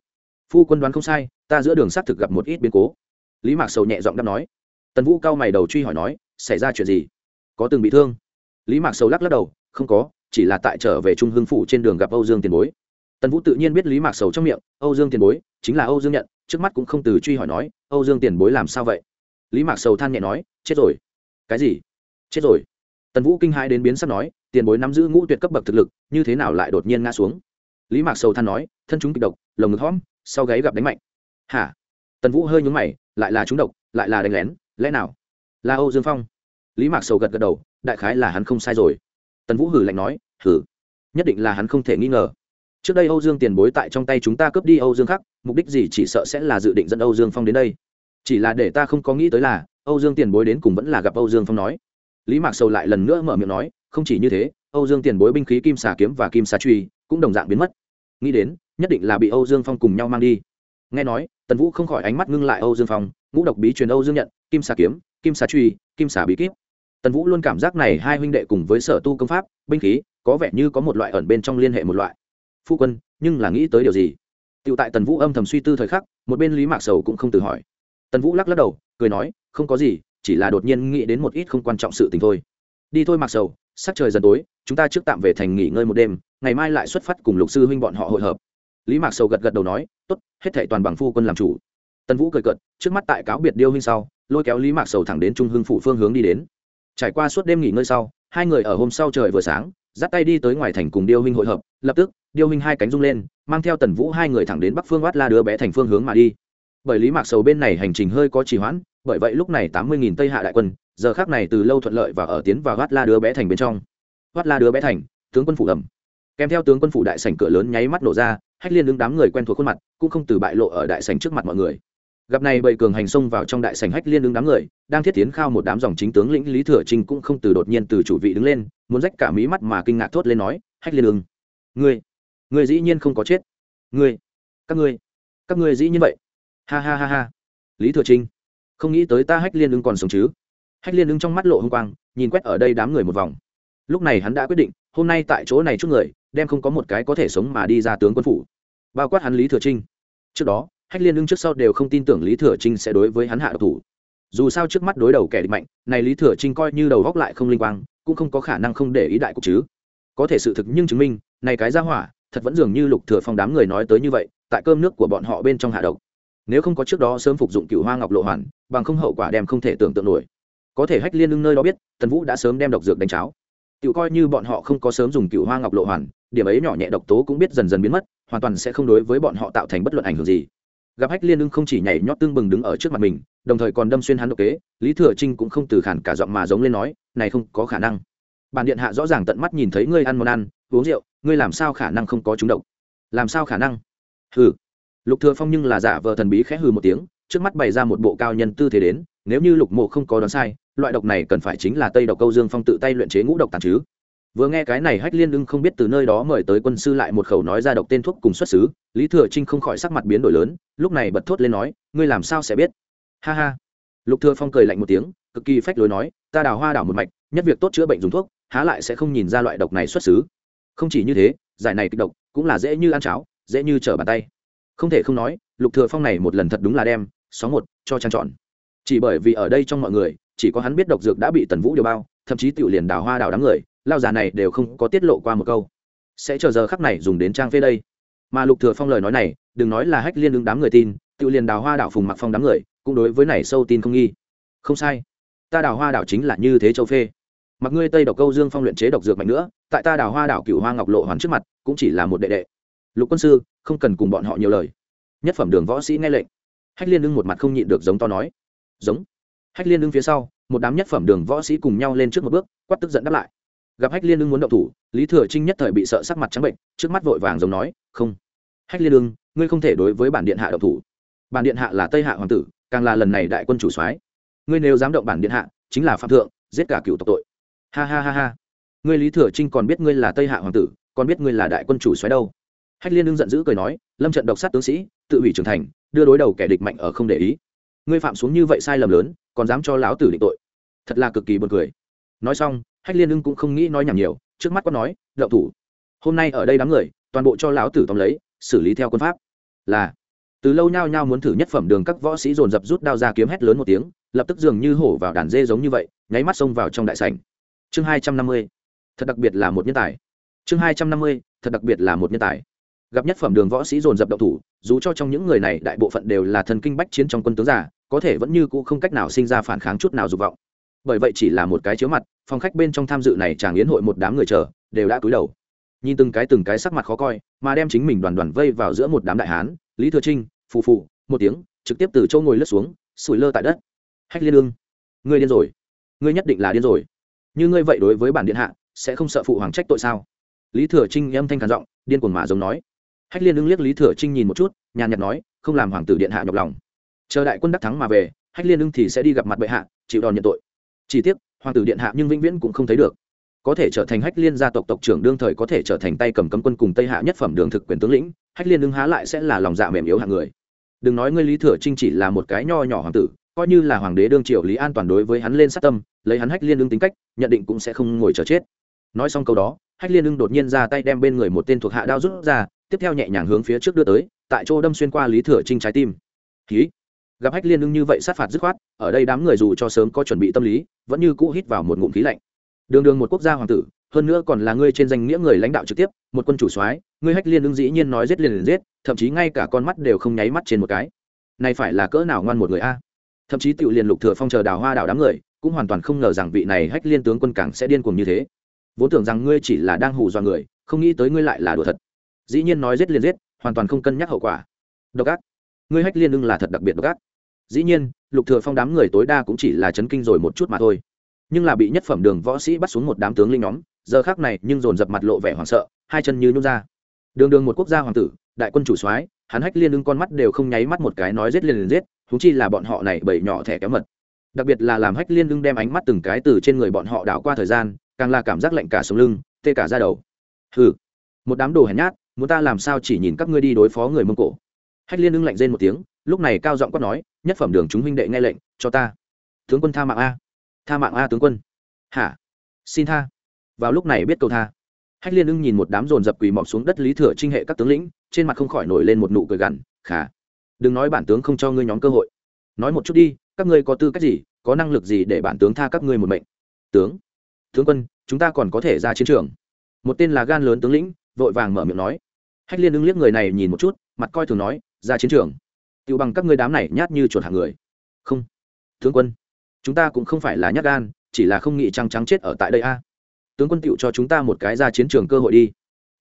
Speaker 1: Phu quân đoán không sai, ta giữa đường xác thực gặp một ít biến cố. Lý mạc sầu nhẹ giọng đáp nói. Tần vũ cao mày đầu truy hỏi nói, xảy ra chuyện gì? Có từng bị thương? Lý mạc sầu lắc lắc đầu, không có, chỉ là tại trở về trung hương phủ trên đường gặp âu dương tiền bối. Tần vũ tự nhiên biết lý mạc sầu trong miệng, âu dương tiền bối, chính là âu dương nhận, trước mắt cũng không từ truy hỏi nói, âu dương tiền bối làm sao vậy? Lý mạc sầu than nhẹ nói, chết rồi. Cái gì? Chết rồi tần vũ kinh hai đến biến sắp nói, tiền bối nắm giữ ngũ tuyệt cấp bậc thực lực, như thế nào lại đột nhiên ngã xuống? Lý mạc sầu than nói, thân chúng kịch độc, lồng ngực hóm sau gáy gặp đánh mạnh. Hả? Tần vũ hơi nhúng mày, lại là trúng độc, lại là đánh lén, lẽ nào? Là âu dương phong. Lý mạc sầu gật gật đầu, đại khái là hắn không sai rồi. Tần vũ hử lạnh nói hử nhất định là hắn không thể nghi ngờ. Trước đây âu dương tiền bối tại trong tay chúng ta cướp đi âu dương khắc, mục đích gì chỉ sợ sẽ là dự định dẫn âu dương phong đến đây. Chỉ là để ta không có nghĩ tới là, âu dương tiền bối đến cùng vẫn là gặp âu dương phong nói lý mạc sầu lại lần nữa mở miệng nói, không chỉ như thế, âu dương tiền bối binh khí kim xà kiếm và kim xà truy cũng đồng dạng biến mất. Nghĩ đến, nhất định là bị âu dương phong cùng nhau mang đi. Nghe nói, tần vũ không khỏi ánh mắt ngưng lại âu dương phong, ngũ độc bí truyền âu dương nhận, kim xà kiếm, kim xà truy, kim xà bí kíp. Tần vũ luôn cảm giác này hai huynh đệ cùng với sở tu công pháp, binh khí, có vẻ như có một loại ẩn bên trong liên hệ một loại. Phu quân, nhưng là nghĩ tới điều gì? Tựu tại tần vũ âm thầm suy tư thời khắc, một bên lý mạc sầu cũng không tự hỏi. Tần vũ lắc lắc đầu, cười nói, không có gì chỉ là đột nhiên nghĩ đến một ít không quan trọng sự tình thôi. Đi thôi, mạc sầu, sắc trời dần tối, chúng ta trước tạm về thành nghỉ ngơi một đêm, ngày mai lại xuất phát cùng lục sư huynh bọn họ hội hợp. Lý mạc sầu gật gật đầu nói, tốt, hết thảy toàn bằng phu quân làm chủ. Tần vũ cười cợt, trước mắt tại cáo biệt điêu huynh sau, lôi kéo lý mạc sầu thẳng đến trung hưng phủ phương hướng đi đến. Trải qua suốt đêm nghỉ ngơi sau, hai người ở hôm sau trời vừa sáng, dắt tay đi tới ngoài thành cùng điêu huynh hội hợp, lập tức, điêu huynh hai cánh rung lên, mang theo tần vũ hai người thẳng đến bắc phương oát la đứa bé thành phương hướng mà đi bởi lý mạc sầu bên này hành trình hơi có trì hoãn, bởi vậy lúc này tám mươi nghìn tây hạ đại quân, giờ khác này từ lâu thuận lợi và ở tiến vào gắt la đứa bé thành bên trong. Gắt la đứa bé thành, tướng quân phủ ẩm. Kèm theo tướng quân phủ đại sảnh cửa lớn nháy mắt nổ ra, hách liên đứng đám người quen thuộc khuôn mặt, cũng không từ bại lộ ở đại sảnh trước mặt mọi người. Gặp này bầy cường hành xông vào trong đại sảnh hách liên đứng đám người, đang thiết tiến khao một đám dòng chính tướng lĩnh lý thừa trinh cũng không từ đột nhiên từ chủ vị đứng lên, muốn rách cả mí mắt mà kinh ngạc thốt lên nói, hách liên ưng, ngươi ngươi dĩ nhiên không có chết. Ngươi, các ngươi các ngươi dĩ nhiên vậy ha ha ha ha. Lý thừa trinh, không nghĩ tới ta hách liên ưng còn sống chứ? Hách liên ưng trong mắt lộ h ư n g quang, nhìn quét ở đây đám người một vòng. Lúc này hắn đã quyết định, hôm nay tại chỗ này chút người, đem không có một cái có thể sống mà đi ra tướng quân phủ. Bao quát hắn lý thừa trinh. Trước đó, hách liên ưng trước sau đều không tin tưởng lý thừa trinh sẽ đối với hắn hạ độc thủ. Dù sao trước mắt đối đầu kẻ địch mạnh, này lý thừa trinh coi như đầu góc lại không linh quang, cũng không có khả năng không để ý đại cục chứ. Có thể sự thực nhưng chứng minh, này cái ra hỏa, thật vẫn dường như lục thừa phong đám người nói tới như vậy, tại cơm nước của bọn họ bên trong hạ độc nếu không có trước đó sớm phục dụng cựu hoa ngọc lộ hoàn, bằng không hậu quả đem không thể tưởng tượng nổi. Có thể hách liên lưng nơi đó biết, tần vũ đã sớm đem độc dược đánh cháo. Cựu coi như bọn họ không có sớm dùng cựu hoa ngọc lộ hoàn, điểm ấy nhỏ nhẹ độc tố cũng biết dần dần biến mất, hoàn toàn sẽ không đối với bọn họ tạo thành bất luận ảnh hưởng gì. Gặp hách liên lưng không chỉ nhảy nhót tương bừng đứng ở trước mặt mình, đồng thời còn đâm xuyên hắn độc kế, lý thừa trinh cũng không từ khản cả giọng mà giống lên nói, này không có khả năng. Bản điện hạ rõ ràng tận mắt nhìn thấy ngươi ăn món ăn, uống rượu, ngươi làm sao khả năng không có chúng độc? Làm sao khả năng? Hừ lục thừa phong nhưng là giả vờ thần bí khẽ hừ một tiếng, trước mắt bày ra một bộ cao nhân tư thế đến, nếu như lục mộ không có đoán sai, loại độc này cần phải chính là tây độc câu dương phong tự tay luyện chế ngũ độc tàn chứ. Vừa nghe cái này hách liên ưng không biết từ nơi đó mời tới quân sư lại một khẩu nói ra độc tên thuốc cùng xuất xứ, lý thừa trinh không khỏi sắc mặt biến đổi lớn, lúc này bật thốt lên nói, ngươi làm sao sẽ biết? Ha ha. Lục thừa phong cười lạnh một tiếng, cực kỳ phách lối nói, ta đào hoa đảo một mạch, nhất việc tốt chữa bệnh dùng thuốc, há lại sẽ không nhìn ra loại độc này xuất xứ. Không chỉ như thế, giải này kịch độc cũng là dễ như ăn cháo, dễ như trở bàn tay không thể không nói, lục thừa phong này một lần thật đúng là đem sóng một cho trang chọn chỉ bởi vì ở đây trong mọi người, chỉ có hắn biết độc dược đã bị tần vũ điều bao, thậm chí tiểu liền đào hoa đào đám người, lao già này đều không có tiết lộ qua một câu. Sẽ chờ giờ khắc này dùng đến trang phê đây. Mà lục thừa phong lời nói này, đừng nói là hách liên ứng đám người tin, tiểu liền đào hoa đảo phùng mặc phong đám người, cũng đối với này sâu tin không nghi. Không sai. Ta đào hoa đảo chính là như thế châu phê. Mặc ngươi tây độc câu dương phong luyện chế độc dược mạnh nữa, tại ta đào hoa đảo cửu hoa ngọc lộ hoàn trước mặt, cũng chỉ là một đệ đệ lục quân sư, không cần cùng bọn họ nhiều lời. Nhất phẩm đường võ sĩ nghe lệnh. Hách liên ưng một mặt không nhịn được giống to nói. Giống. Hách liên ưng phía sau, một đám nhất phẩm đường võ sĩ cùng nhau lên trước một bước, quát tức giận đáp lại. Gặp hách liên ưng muốn động thủ, lý thừa trinh nhất thời bị sợ sắc mặt trắng bệnh, trước mắt vội vàng giống nói, không. Hách liên ưng, ngươi không thể đối với bản điện hạ động thủ. Bản điện hạ là tây hạ hoàng tử, càng là lần này đại quân chủ soái. Ngươi nếu dám động bản điện hạ, chính là phạm thượng, giết cả cựu tộc tội. Ha ha ha ha. Ngươi lý thừa trinh còn biết ngươi là tây hạ hoàng tử, còn biết ngươi là đại quân chủ soái đâu? Hách liên đương giận dữ cười nói, lâm trận độc sát tướng sĩ, tự hủy trưởng thành, đưa đối đầu kẻ địch mạnh ở không để ý. Ngươi phạm xuống như vậy sai lầm lớn, còn dám cho lão tử định tội. Thật là cực kỳ buồn cười. Nói xong, hách liên ưng cũng không nghĩ nói nhảm nhiều, trước mắt có nói, đậu thủ. Hôm nay ở đây đám người, toàn bộ cho lão tử tóm lấy, xử lý theo quân pháp. Là, từ lâu nhao nhao muốn thử nhất phẩm đường các võ sĩ dồn dập rút đao ra kiếm hét lớn một tiếng, lập tức dường như hổ vào đàn dê giống như vậy, nháy mắt xông vào trong đại sảnh. Chương hai trăm năm mươi, thật đặc biệt là một nhân tài. Chương hai trăm năm mươi, thật đặc biệt là một nhân tài gặp nhất phẩm đường võ sĩ dồn dập động thủ, dù cho trong những người này đại bộ phận đều là thần kinh bách chiến trong quân tướng giả, có thể vẫn như cũ không cách nào sinh ra phản kháng chút nào dục vọng. Bởi vậy chỉ là một cái chiếu mặt, phòng khách bên trong tham dự này chàng yến hội một đám người chờ, đều đã cúi đầu. Nhìn từng cái từng cái sắc mặt khó coi, mà đem chính mình đoàn đoàn vây vào giữa một đám đại hán, lý thừa trinh, phù phù, một tiếng, trực tiếp từ châu ngồi lướt xuống, sủi lơ tại đất. Hách liên lương ngươi điên rồi. Ngươi nhất định là điên rồi. Như ngươi vậy đối với bản điện hạ, sẽ không sợ phụ hoàng trách tội sao? Lý thừa trinh âm thanh khàn giọng, điên cuồng mà giống nói hách liên ưng liếc lý thừa trinh nhìn một chút, nhàn nhạt nói, không làm hoàng tử điện hạ nhọc lòng. Chờ đại quân đắc thắng mà về, hách liên ưng thì sẽ đi gặp mặt bệ hạ, chịu đòn nhận tội. Chỉ tiếc, hoàng tử điện hạ nhưng vĩnh viễn cũng không thấy được. Có thể trở thành hách liên gia tộc tộc trưởng đương thời có thể trở thành tay cầm cấm quân cùng tây hạ nhất phẩm đường thực quyền tướng lĩnh, hách liên ưng há lại sẽ là lòng dạ mềm yếu hạng người. Đừng nói ngươi lý thừa trinh chỉ là một cái nho nhỏ hoàng tử, coi như là hoàng đế đương triều lý an toàn đối với hắn lên sát tâm, lấy hắn hách liên ưng tính cách, nhận định cũng sẽ không ngồi chờ chết. Nói xong câu đó, hách liên ưng đột nhiên ra tay đem bên người một tên thuộc hạ đao rút ra tiếp theo nhẹ nhàng hướng phía trước đưa tới, tại chỗ đâm xuyên qua lý thừa trinh trái tim. Ký gặp hách liên ưng như vậy sát phạt dứt khoát, ở đây đám người dù cho sớm có chuẩn bị tâm lý, vẫn như cũ hít vào một ngụm khí lạnh. Đường đường một quốc gia hoàng tử, hơn nữa còn là ngươi trên danh nghĩa người lãnh đạo trực tiếp, một quân chủ soái ngươi hách liên ưng dĩ nhiên nói giết liền liền giết, thậm chí ngay cả con mắt đều không nháy mắt trên một cái. Này phải là cỡ nào ngoan một người a? Thậm chí tiểu liền lục thừa phong chờ đào hoa đào đám người, cũng hoàn toàn không ngờ rằng vị này hách liên tướng quân cảng sẽ điên cuồng như thế. Vốn tưởng rằng ngươi chỉ là đang hù dọa người, không nghĩ tới ngươi lại là đùa thật dĩ nhiên nói giết liền giết, hoàn toàn không cân nhắc hậu quả. Độc ác. Ngươi hách liên ưng là thật đặc biệt độc ác. Dĩ nhiên, lục thừa phong đám người tối đa cũng chỉ là chấn kinh rồi một chút mà thôi. Nhưng là bị nhất phẩm đường võ sĩ bắt xuống một đám tướng linh nhóm, giờ khác này nhưng dồn dập mặt lộ vẻ hoảng sợ, hai chân như nhún ra. Đường đường một quốc gia hoàng tử, đại quân chủ soái, hắn hách liên ưng con mắt đều không nháy mắt một cái nói giết liền liền giết chúng chi là bọn họ này bầy nhỏ thẻ kéo mật. Đặc biệt là làm hách liên ưng đem ánh mắt từng cái từ trên người bọn họ đảo qua thời gian, càng là cảm giác lạnh cả sống lưng, tê cả da đầu. Hừ. Một đám đồ hèn nhát muốn ta làm sao chỉ nhìn các ngươi đi đối phó người mông cổ? Hách liên ưng lạnh rên một tiếng, lúc này cao giọng quát nói, nhất phẩm đường chúng huynh đệ nghe lệnh, cho ta. Tướng quân tha mạng a. Tha mạng a tướng quân. Hả? Xin tha. Vào lúc này biết cầu tha. Hách liên ưng nhìn một đám dồn dập quỳ mọc xuống đất lý thừa trinh hệ các tướng lĩnh, trên mặt không khỏi nổi lên một nụ cười gằn, khả, đừng nói bản tướng không cho ngươi nhóm cơ hội. Nói một chút đi, các ngươi có tư cách gì, có năng lực gì để bản tướng tha các ngươi một mệnh? Tướng tướng quân, chúng ta còn có thể ra chiến trường. Một tên là gan lớn tướng lĩnh vội vàng mở miệng nói. Hách liên ứng liếc người này nhìn một chút, mặt coi thường nói, ra chiến trường tự bằng các ngươi đám này nhát như chuột hàng người. Không, tướng quân, chúng ta cũng không phải là nhát gan, chỉ là không nghĩ trăng trắng chết ở tại đây a. Tướng quân tựu cho chúng ta một cái ra chiến trường cơ hội đi.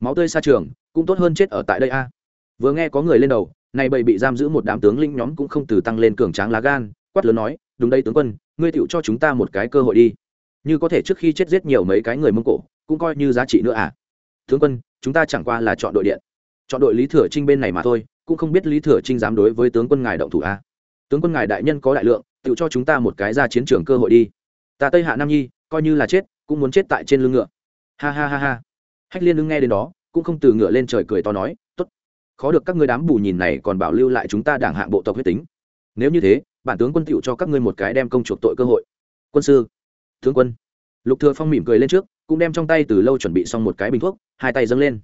Speaker 1: Máu tươi xa trường, cũng tốt hơn chết ở tại đây a. Vừa nghe có người lên đầu, này bầy bị giam giữ một đám tướng lĩnh nhóm cũng không từ tăng lên cường tráng lá gan, quát lớn nói, đúng đây tướng quân, ngươi tựu cho chúng ta một cái cơ hội đi. Như có thể trước khi chết giết nhiều mấy cái người mông cổ, cũng coi như giá trị nữa à. Tướng quân chúng ta chẳng qua là chọn đội điện. Chọn đội lý thừa trinh bên này mà thôi, cũng không biết lý thừa trinh dám đối với tướng quân ngài động thủ a tướng quân ngài đại nhân có đại lượng, tự cho chúng ta một cái ra chiến trường cơ hội đi. Ta tây hạ nam nhi, coi như là chết, cũng muốn chết tại trên lưng ngựa. Ha ha ha ha. Hách liên lưng nghe đến đó, cũng không từ ngựa lên trời cười to nói, tốt. Khó được các ngươi đám bù nhìn này còn bảo lưu lại chúng ta đảng hạng bộ tộc huyết tính. Nếu như thế, bản tướng quân tựu cho các ngươi một cái đem công chuộc tội cơ hội. Quân sư. Tướng quân lục thừa phong mỉm cười lên trước, cũng đem trong tay từ lâu chuẩn bị xong một cái bình thuốc, hai tay dâng lên.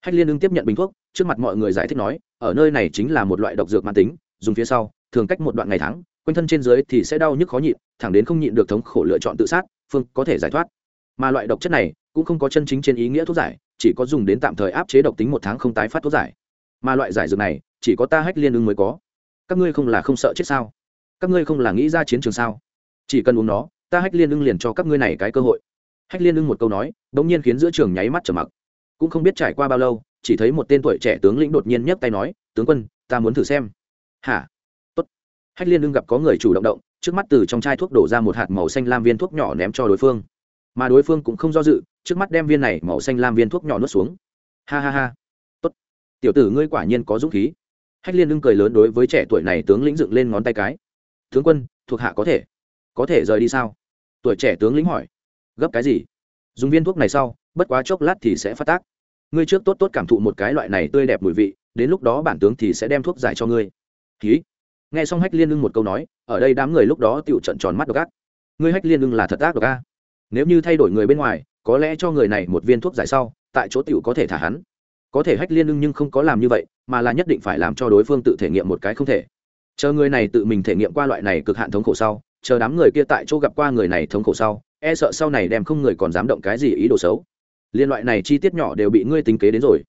Speaker 1: Hách liên ưng tiếp nhận bình thuốc, trước mặt mọi người giải thích nói, ở nơi này chính là một loại độc dược mãn tính, dùng phía sau, thường cách một đoạn ngày tháng, quanh thân trên dưới thì sẽ đau nhức khó nhịn, thẳng đến không nhịn được thống khổ lựa chọn tự sát, phương có thể giải thoát. Mà loại độc chất này cũng không có chân chính trên ý nghĩa thuốc giải, chỉ có dùng đến tạm thời áp chế độc tính một tháng không tái phát thuốc giải. Mà loại giải dược này, chỉ có ta hách liên ưng mới có. Các ngươi không là không sợ chết sao? Các ngươi không là nghĩ ra chiến trường sao? Chỉ cần uống nó ta hách liên ưng liền cho các ngươi này cái cơ hội. Hách liên ưng một câu nói đ ỗ n g nhiên khiến giữa trường nháy mắt trở mặc. Cũng không biết trải qua bao lâu, chỉ thấy một tên tuổi trẻ tướng lĩnh đột nhiên nhấc tay nói, tướng quân, ta muốn thử xem. Hả? Tốt. Hách liên ưng gặp có người chủ động động, trước mắt từ trong chai thuốc đổ ra một hạt màu xanh lam viên thuốc nhỏ ném cho đối phương. Mà đối phương cũng không do dự, trước mắt đem viên này màu xanh lam viên thuốc nhỏ nuốt xuống. Ha ha ha. Tốt. Tiểu tử ngươi quả nhiên có dũng khí. Hách liên ưng cười lớn đối với trẻ tuổi này tướng lĩnh dựng lên ngón tay cái. Tướng quân, thuộc hạ có thể. Có thể rời đi sao? Tuổi trẻ tướng lĩnh hỏi, gấp cái gì? Dùng viên thuốc này sau, bất quá chốc lát thì sẽ phát tác. Ngươi trước tốt tốt cảm thụ một cái loại này tươi đẹp mùi vị, đến lúc đó bản tướng thì sẽ đem thuốc giải cho ngươi. Ký nghe xong hách liên ưng một câu nói, ở đây đám người lúc đó tựu trận tròn mắt độc ác. Ngươi hách liên ưng là thật ác độc a? Nếu như thay đổi người bên ngoài, có lẽ cho người này một viên thuốc giải sau, tại chỗ tựu có thể thả hắn. Có thể hách liên ưng nhưng không có làm như vậy, mà là nhất định phải làm cho đối phương tự thể nghiệm một cái không thể. Chờ người này tự mình thể nghiệm qua loại này cực hạn thống khổ sau chờ đám người kia tại chỗ gặp qua người này thống khổ sau e sợ sau này đem không người còn dám động cái gì ý đồ xấu. Liên loại này chi tiết nhỏ đều bị ngươi tính kế đến rồi.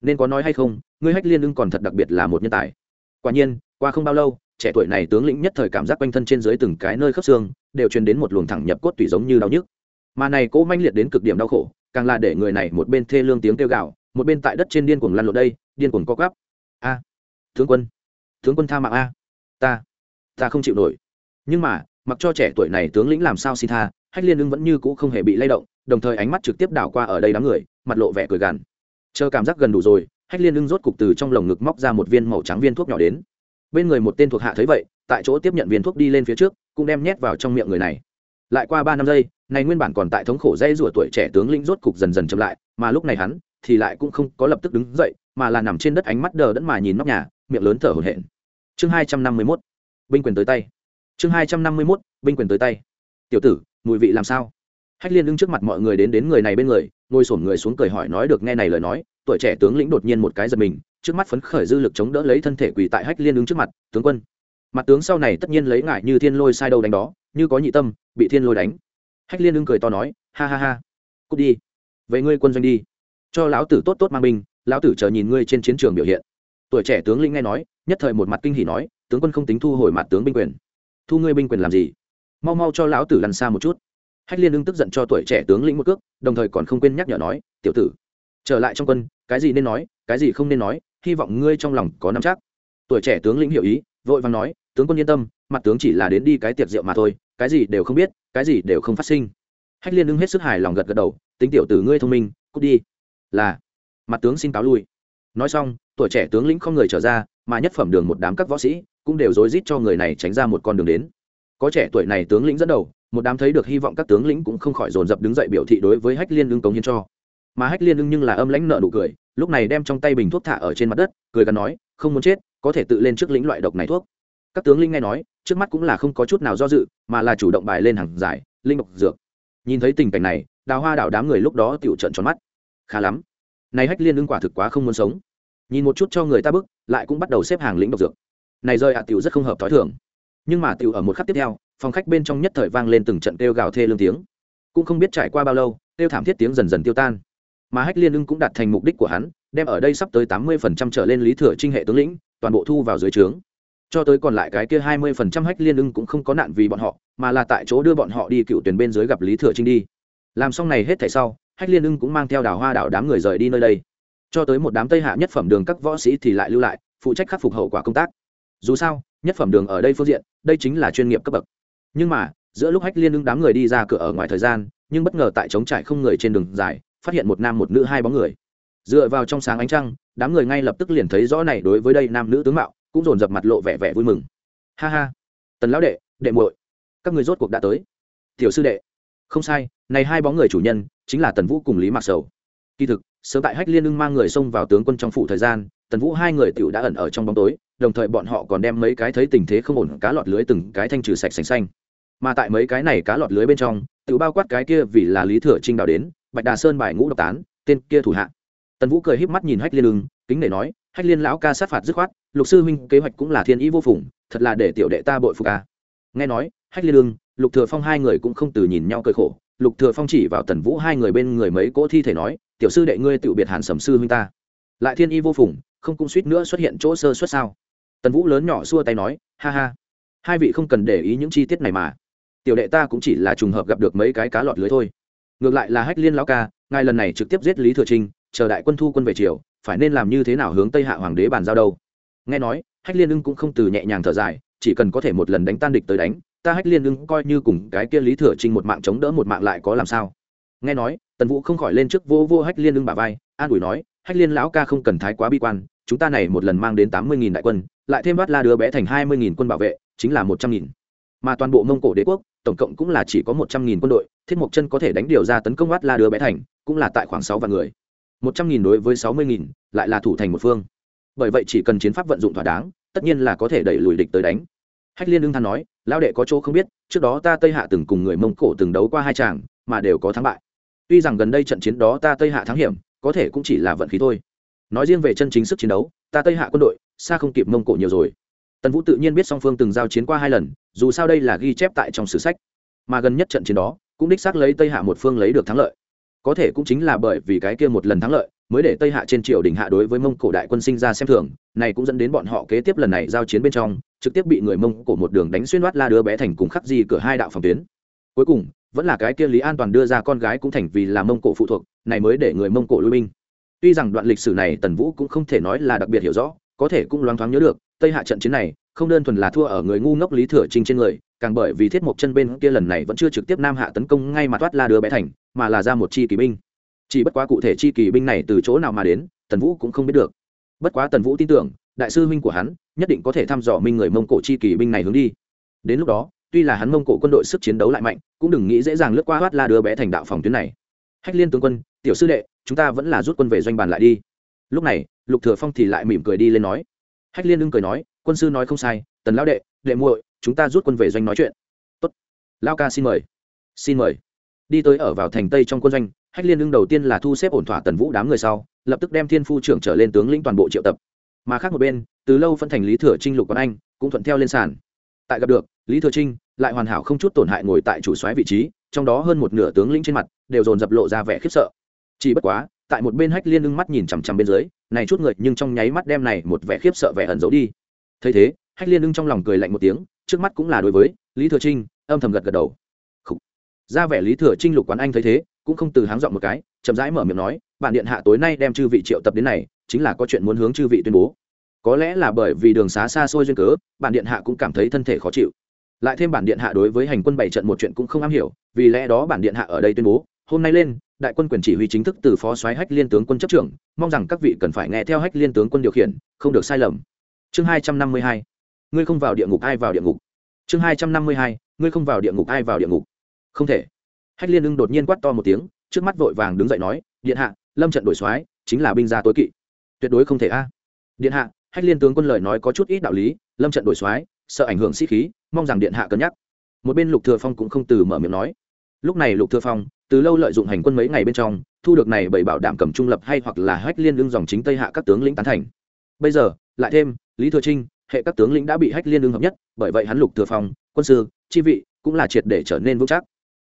Speaker 1: Nên có nói hay không, ngươi hách liên ưng còn thật đặc biệt là một nhân tài. Quả nhiên, qua không bao lâu, trẻ tuổi này tướng lĩnh nhất thời cảm giác quanh thân trên dưới từng cái nơi khớp xương, đều truyền đến một luồng thẳng nhập cốt tủy giống như đau nhức. Mà này cố manh liệt đến cực điểm đau khổ, càng là để người này một bên thê lương tiếng kêu gào, một bên tại đất trên điên cuồng lăn lộn đây, điên cuồng co quắp. A tướng quân tướng quân tha mạng a. Ta ta không chịu nổi. Nhưng mà mặc cho trẻ tuổi này tướng lĩnh làm sao xin tha, hách liên ưng vẫn như cũ không hề bị lay động, đồng thời ánh mắt trực tiếp đảo qua ở đây đám người, mặt lộ vẻ cười gằn. Chờ cảm giác gần đủ rồi, hách liên ưng rốt cục từ trong lồng ngực móc ra một viên màu trắng viên thuốc nhỏ đến. Bên người một tên thuộc hạ thấy vậy, tại chỗ tiếp nhận viên thuốc đi lên phía trước, cũng đem nhét vào trong miệng người này. Lại qua ba năm giây, này nguyên bản còn tại thống khổ dây rủa tuổi trẻ tướng lĩnh rốt cục dần dần chậm lại, mà lúc này hắn thì lại cũng không có lập tức đứng dậy, mà là nằm trên đất ánh mắt đờ đẫn mà nhìn nóc nhà, miệng lớn thở hổn hển. Chương hai trăm năm mươi mốt, binh quyền tới tay chương hai trăm năm mươi mốt, binh quyền tới tay. Tiểu tử, mùi vị làm sao? Hách liên đứng trước mặt mọi người đến đến người này bên người, ngồi sổm người xuống cười hỏi nói được nghe này lời nói, tuổi trẻ tướng lĩnh đột nhiên một cái giật mình, trước mắt phấn khởi dư lực chống đỡ lấy thân thể quỳ tại hách liên đứng trước mặt, tướng quân. Mặt tướng sau này tất nhiên lấy ngại như thiên lôi sai đâu đánh đó, như có nhị tâm, bị thiên lôi đánh. Hách liên đứng cười to nói, ha ha ha, cút đi. Về ngươi quân doanh đi. Cho lão tử tốt tốt mang binh, lão tử chờ nhìn ngươi trên chiến trường biểu hiện. Tuổi trẻ tướng lĩnh nghe nói, nhất thời một mặt kinh hỉ nói, tướng quân không tính thu hồi mặt tướng binh quyền thu ngươi binh quyền làm gì? Mau mau cho lão tử lăn xa một chút. Hách liên ưng tức giận cho tuổi trẻ tướng lĩnh một cước, đồng thời còn không quên nhắc nhở nói, tiểu tử, trở lại trong quân, cái gì nên nói, cái gì không nên nói, hy vọng ngươi trong lòng có nắm chắc. Tuổi trẻ tướng lĩnh hiểu ý, vội vàng nói, tướng quân yên tâm, mặt tướng chỉ là đến đi cái tiệc rượu mà thôi, cái gì đều không biết, cái gì đều không phát sinh. Hách liên ưng hết sức hài lòng gật gật đầu, tính tiểu tử ngươi thông minh, cút đi. Là, mặt tướng xin cáo lui. Nói xong, tuổi trẻ tướng lĩnh không người trở ra, mà nhất phẩm đường một đám các võ sĩ cũng đều rối rít cho người này tránh ra một con đường đến. Có trẻ tuổi này tướng lĩnh dẫn đầu, một đám thấy được hy vọng các tướng lĩnh cũng không khỏi dồn dập đứng dậy biểu thị đối với hách liên ưng cống hiến cho. Mà hách liên ưng nhưng là âm lãnh nợ nụ cười, lúc này đem trong tay bình thuốc thả ở trên mặt đất, cười gắn nói, không muốn chết, có thể tự lên trước lĩnh loại độc này thuốc. Các tướng linh nghe nói, trước mắt cũng là không có chút nào do dự, mà là chủ động bài lên hàng giải, linh độc dược. Nhìn thấy tình cảnh này, đào hoa đảo đám người lúc đó tựu trận tròn mắt. Khá lắm. Này hách liên ưng quả thực quá không muốn sống. Nhìn một chút cho người ta bức, lại cũng bắt đầu xếp hàng lĩnh độc dược này rơi ạ, tiểu rất không hợp thói thường. Nhưng mà tiểu ở một khắc tiếp theo, phòng khách bên trong nhất thời vang lên từng trận kêu gào thê lương tiếng. Cũng không biết trải qua bao lâu, kêu thảm thiết tiếng dần dần tiêu tan. Mà hách liên ưng cũng đạt thành mục đích của hắn, đem ở đây sắp tới tám mươi phần trăm trở lên lý thừa trinh hệ tướng lĩnh, toàn bộ thu vào dưới trướng. Cho tới còn lại cái kia hai mươi phần trăm hách liên ưng cũng không có nạn vì bọn họ, mà là tại chỗ đưa bọn họ đi cựu tuyển bên dưới gặp lý thừa trinh đi. Làm xong này hết thảy sau, hách liên ưng cũng mang theo đào hoa đảo đám người rời đi nơi đây. Cho tới một đám tây hạ nhất phẩm đường các võ sĩ thì lại lưu lại, phụ trách khắc phục hậu quả công tác dù sao, nhất phẩm đường ở đây phương diện, đây chính là chuyên nghiệp cấp bậc. Nhưng mà, giữa lúc hách liên ứng đám người đi ra cửa ở ngoài thời gian, nhưng bất ngờ tại trống trải không người trên đường dài, phát hiện một nam một nữ hai bóng người. Dựa vào trong sáng ánh trăng, đám người ngay lập tức liền thấy rõ này đối với đây nam nữ tướng mạo, cũng dồn dập mặt lộ vẻ vẻ vui mừng. Ha ha. Tần lão đệ đệ muội, các người rốt cuộc đã tới. Tiểu sư đệ. Không sai, này hai bóng người chủ nhân, chính là tần vũ cùng lý mạc sầu. Kỳ thực, sớm tại hách liên ưng mang người xông vào tướng quân trong phủ thời gian, tần vũ hai người tiểu đã ẩn ở trong bóng tối đồng thời bọn họ còn đem mấy cái thấy tình thế không ổn cá lọt lưới từng cái thanh trừ sạch sành xanh. Mà tại mấy cái này cá lọt lưới bên trong, tự bao quát cái kia vì là lý thừa trinh đào đến, bạch đà sơn bài ngũ độc tán, tên kia thủ hạ. Tần vũ cười híp mắt nhìn hách liên lưng kính để nói, hách liên lão ca sát phạt dứt khoát, lục sư huynh kế hoạch cũng là thiên ý vô phùng, thật là để tiểu đệ ta bội phục ca nghe nói, hách liên lưng lục thừa phong hai người cũng không từ nhìn nhau cơi khổ, lục thừa phong chỉ vào tần vũ hai người bên người mấy cỗ thi thể nói, tiểu sư đệ ngươi tự biệt hàn sầm sư huynh ta. Lại thiên y vô phùng, không cũng suýt nữa xuất hiện chỗ sơ suất sao? Tần vũ lớn nhỏ xua tay nói, ha ha, hai vị không cần để ý những chi tiết này mà. Tiểu đệ ta cũng chỉ là trùng hợp gặp được mấy cái cá lọt lưới thôi. Ngược lại là hách liên lão ca, ngài lần này trực tiếp giết lý thừa trinh, chờ đại quân thu quân về triều, phải nên làm như thế nào hướng tây hạ hoàng đế bàn giao đâu? Nghe nói, hách liên ưng cũng không từ nhẹ nhàng thở dài, chỉ cần có thể một lần đánh tan địch tới đánh, ta hách liên ưng coi như cùng cái kia lý thừa trinh một mạng chống đỡ một mạng lại có làm sao? Nghe nói, tần vũ không khỏi lên trước vô vô hách liên ưng bà vai, an ủi nói, hách liên lão ca không cần thái quá bi quan chúng ta này một lần mang đến tám mươi nghìn đại quân, lại thêm bắt la đứa bé thành hai mươi nghìn quân bảo vệ, chính là một trăm nghìn. Mà toàn bộ mông cổ đế quốc, tổng cộng cũng là chỉ có một trăm nghìn quân đội, thiết mộc chân có thể đánh điều ra tấn công bắt la đứa bé thành, cũng là tại khoảng sáu vạn người. một trăm nghìn đối với sáu mươi nghìn, lại là thủ thành một phương. Bởi vậy chỉ cần chiến pháp vận dụng thỏa đáng, tất nhiên là có thể đẩy lùi địch tới đánh. Hách liên đương than nói lao đệ có chỗ không biết, trước đó ta tây hạ từng cùng người mông cổ từng đấu qua hai tràng mà đều có thắng bại. Tuy rằng gần đây trận chiến đó ta tây hạ thắng hiểm, có thể cũng chỉ là vận khí thôi nói riêng về chân chính sức chiến đấu, ta tây hạ quân đội, xa không kịp mông cổ nhiều rồi. Tần vũ tự nhiên biết song phương từng giao chiến qua hai lần, dù sao đây là ghi chép tại trong sử sách. Mà gần nhất trận chiến đó, cũng đích xác lấy tây hạ một phương lấy được thắng lợi. Có thể cũng chính là bởi vì cái kia một lần thắng lợi, mới để tây hạ trên triều đình hạ đối với mông cổ đại quân sinh ra xem thường, này cũng dẫn đến bọn họ kế tiếp lần này giao chiến bên trong, trực tiếp bị người mông cổ một đường đánh xuyên loát la đứa bé thành cùng khắc di cửa hai đạo phòng tuyến. Cuối cùng, vẫn là cái kia lý an toàn đưa ra con gái cũng thành vì là mông cổ phụ thuộc, này mới để người mông cổ lui binh tuy rằng đoạn lịch sử này tần vũ cũng không thể nói là đặc biệt hiểu rõ, có thể cũng loáng thoáng nhớ được, tây hạ trận chiến này, không đơn thuần là thua ở người ngu ngốc lý thừa trinh trên người, càng bởi vì thiết mộc chân bên kia lần này vẫn chưa trực tiếp nam hạ tấn công ngay mặt toát la đứa bé thành, mà là ra một chi kỳ binh. Chỉ bất quá cụ thể chi kỳ binh này từ chỗ nào mà đến, tần vũ cũng không biết được. Bất quá tần vũ tin tưởng, đại sư huynh của hắn nhất định có thể thăm dò minh người mông cổ chi kỳ binh này hướng đi. Đến lúc đó, tuy là hắn mông cổ quân đội sức chiến đấu lại mạnh, cũng đừng nghĩ dễ dàng lướt qua thoát la đứa bé thành đạo phòng tuyến này. Hách liên tướng quân tiểu sư đệ, chúng ta vẫn là rút quân về doanh bàn lại đi. Lúc này, lục thừa phong thì lại mỉm cười đi lên nói. Hách liên ưng cười nói, quân sư nói không sai, tần lão đệ đệ muội, chúng ta rút quân về doanh nói chuyện. Tốt, lão ca xin mời. Xin mời. Đi tới ở vào thành tây trong quân doanh, hách liên ưng đầu tiên là thu xếp ổn thỏa tần vũ đám người sau, lập tức đem thiên phu trưởng trở lên tướng lĩnh toàn bộ triệu tập. Mà khác một bên, từ lâu phân thành lý thừa trinh, lục quán anh, cũng thuận theo lên sàn. Tại gặp được, lý thừa trinh lại hoàn hảo không chút tổn hại ngồi tại chủ soái vị trí, trong đó hơn một nửa tướng lĩnh trên mặt đều dồn dập lộ ra vẻ khiếp sợ chỉ bất quá, tại một bên hách liên ưng mắt nhìn chằm chằm bên dưới, này chút người nhưng trong nháy mắt đem này một vẻ khiếp sợ vẻ ẩn giấu đi. Thấy thế, hách liên ưng trong lòng cười lạnh một tiếng, trước mắt cũng là đối với lý thừa trinh, âm thầm gật gật đầu. Khủ. ra vẻ lý thừa trinh lục quán anh thấy thế, cũng không từ háng dọn một cái, chậm rãi mở miệng nói, bản điện hạ tối nay đem chư vị triệu tập đến này, chính là có chuyện muốn hướng chư vị tuyên bố. Có lẽ là bởi vì đường xá xa xôi duyên cớ, bản điện hạ cũng cảm thấy thân thể khó chịu. Lại thêm bản điện hạ đối với hành quân bảy trận một chuyện cũng không am hiểu, vì lẽ đó bản điện hạ ở đây tuyên bố, hôm nay lên đại quân quyền chỉ huy chính thức từ phó soái hách liên tướng quân chấp trưởng, mong rằng các vị cần phải nghe theo hách liên tướng quân điều khiển, không được sai lầm. Chương hai trăm năm mươi hai, ngươi không vào địa ngục ai vào địa ngục? Chương hai trăm năm mươi hai, ngươi không vào địa ngục ai vào địa ngục? Không thể. Hách liên ưng đột nhiên quát to một tiếng, trước mắt vội vàng đứng dậy nói, điện hạ, lâm trận đổi soái, chính là binh gia tối kỵ. Tuyệt đối không thể a. À. Điện hạ, hách liên tướng quân lời nói có chút ít đạo lý, lâm trận đổi soái, sợ ảnh hưởng sĩ khí, mong rằng điện hạ cân nhắc. Một bên lục thừa phong cũng không từ mở miệng nói. Lúc này lục thừa phong từ lâu lợi dụng hành quân mấy ngày bên trong, thu được này bởi bảo đảm cầm trung lập hay hoặc là hách liên lương dòng chính tây hạ các tướng lĩnh tán thành. Bây giờ, lại thêm, lý thừa trinh, hệ các tướng lĩnh đã bị hách liên lương hợp nhất, bởi vậy hắn lục thừa phong, quân sư, chi vị cũng là triệt để trở nên vững chắc.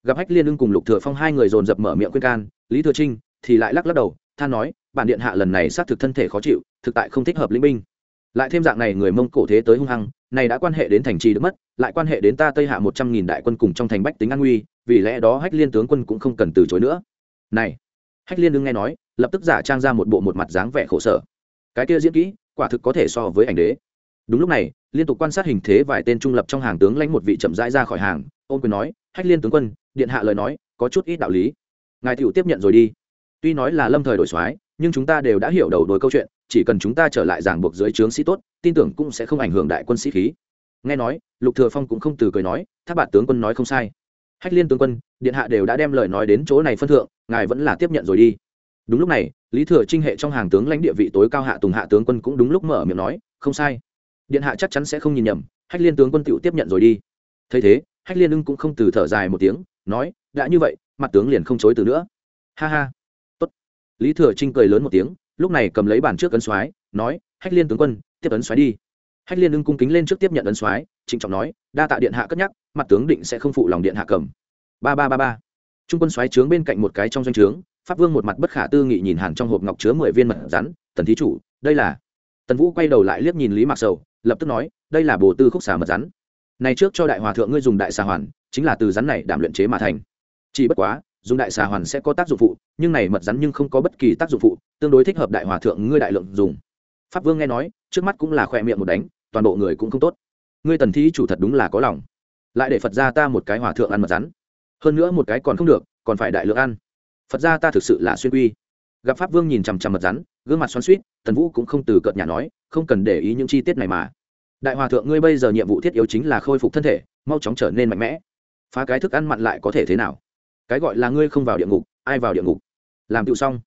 Speaker 1: Gặp hách liên lương cùng lục thừa phong hai người dồn dập mở miệng khuyên can, lý thừa trinh thì lại lắc lắc đầu than nói, bản điện hạ lần này xác thực thân thể khó chịu, thực tại không thích hợp lĩnh binh. Lại thêm dạng này người mông cổ thế tới hung hăng, này đã quan hệ đến thành trì được mất, lại quan hệ đến ta tây hạ một trăm nghìn đại quân cùng trong thành bách tính an nguy vì lẽ đó hách liên tướng quân cũng không cần từ chối nữa. Này, hách liên đương nghe nói, lập tức giả trang ra một bộ một mặt dáng vẻ khổ sở. Cái kia diễn kỹ, quả thực có thể so với ảnh đế. Đúng lúc này, liên tục quan sát hình thế vài tên trung lập trong hàng tướng lãnh một vị chậm rãi ra khỏi hàng, ôn quyền nói, hách liên tướng quân, điện hạ lời nói, có chút ít đạo lý. Ngài tiểu tiếp nhận rồi đi. Tuy nói là lâm thời đổi soái, nhưng chúng ta đều đã hiểu đầu đuôi câu chuyện, chỉ cần chúng ta trở lại giảng buộc dưới trướng sĩ tốt, tin tưởng cũng sẽ không ảnh hưởng đại quân sĩ khí. Nghe nói, lục thừa phong cũng không từ cười nói tháp bạt tướng quân nói không sai hách liên tướng quân, điện hạ đều đã đem lời nói đến chỗ này phân thượng, ngài vẫn là tiếp nhận rồi đi. Đúng lúc này, lý thừa trinh hệ trong hàng tướng lãnh địa vị tối cao hạ tùng hạ tướng quân cũng đúng lúc mở miệng nói, không sai. Điện hạ chắc chắn sẽ không nhìn nhầm, hách liên tướng quân tựu tiếp nhận rồi đi. Thấy thế, hách liên ưng cũng không từ thở dài một tiếng, nói, đã như vậy, mặt tướng liền không chối từ nữa. Ha ha. Tốt. Lý thừa trinh cười lớn một tiếng, lúc này cầm lấy bàn trước ấn soái, nói, hách liên tướng quân, tiếp ấn soái đi hách liên ưng cung kính lên trước tiếp nhận ấn soái, trịnh trọng nói, đa tạ điện hạ cất nhắc, mặt tướng định sẽ không phụ lòng điện hạ cầm. Ba ba ba ba. Trung quân soái trướng bên cạnh một cái trong doanh trướng, pháp vương một mặt bất khả tư nghị nhìn hàng trong hộp ngọc chứa mười viên mật rắn, tần thí chủ, đây là tần vũ quay đầu lại liếc nhìn lý mạc sầu, lập tức nói, đây là bồ tư khúc xà mật rắn. Này trước cho đại hòa thượng ngươi dùng đại xà hoàn, chính là từ rắn này đảm luyện chế mà thành. Chỉ bất quá, dùng đại xà hoàn sẽ có tác dụng phụ, nhưng này mật rắn nhưng không có bất kỳ tác dụng phụ, tương đối thích hợp đại hòa thượng ngươi đại lượng dùng. Pháp vương nghe nói, trước mắt cũng là khỏe miệng một đánh toàn bộ người cũng không tốt. Ngươi tần thí chủ thật đúng là có lòng. Lại để phật ra ta một cái hòa thượng ăn mật rắn. Hơn nữa một cái còn không được, còn phải đại lượng ăn. Phật ra ta thực sự là xuyên quy. Gặp pháp vương nhìn chằm chằm mật rắn, gương mặt xoắn suýt tần vũ cũng không từ cợt nhà nói, không cần để ý những chi tiết này mà. Đại hòa thượng ngươi bây giờ nhiệm vụ thiết yếu chính là khôi phục thân thể, mau chóng trở nên mạnh mẽ. Phá cái thức ăn mặn lại có thể thế nào? Cái gọi là ngươi không vào địa ngục, ai vào địa ngục? Làm tựu xong.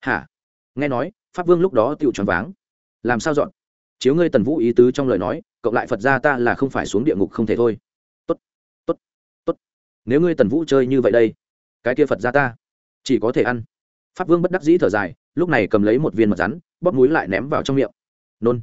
Speaker 1: Hả? Nghe nói, pháp vương lúc đó tựu choáng váng. Làm sao dọn? Chiếu ngươi tần vũ ý tứ trong lời nói, cộng lại phật ra ta là không phải xuống địa ngục không thể thôi. Tốt tốt tốt. Nếu ngươi tần vũ chơi như vậy đây, cái kia phật ra ta chỉ có thể ăn. Pháp vương bất đắc dĩ thở dài, lúc này cầm lấy một viên mật rắn, bóp múi lại ném vào trong miệng. Nôn.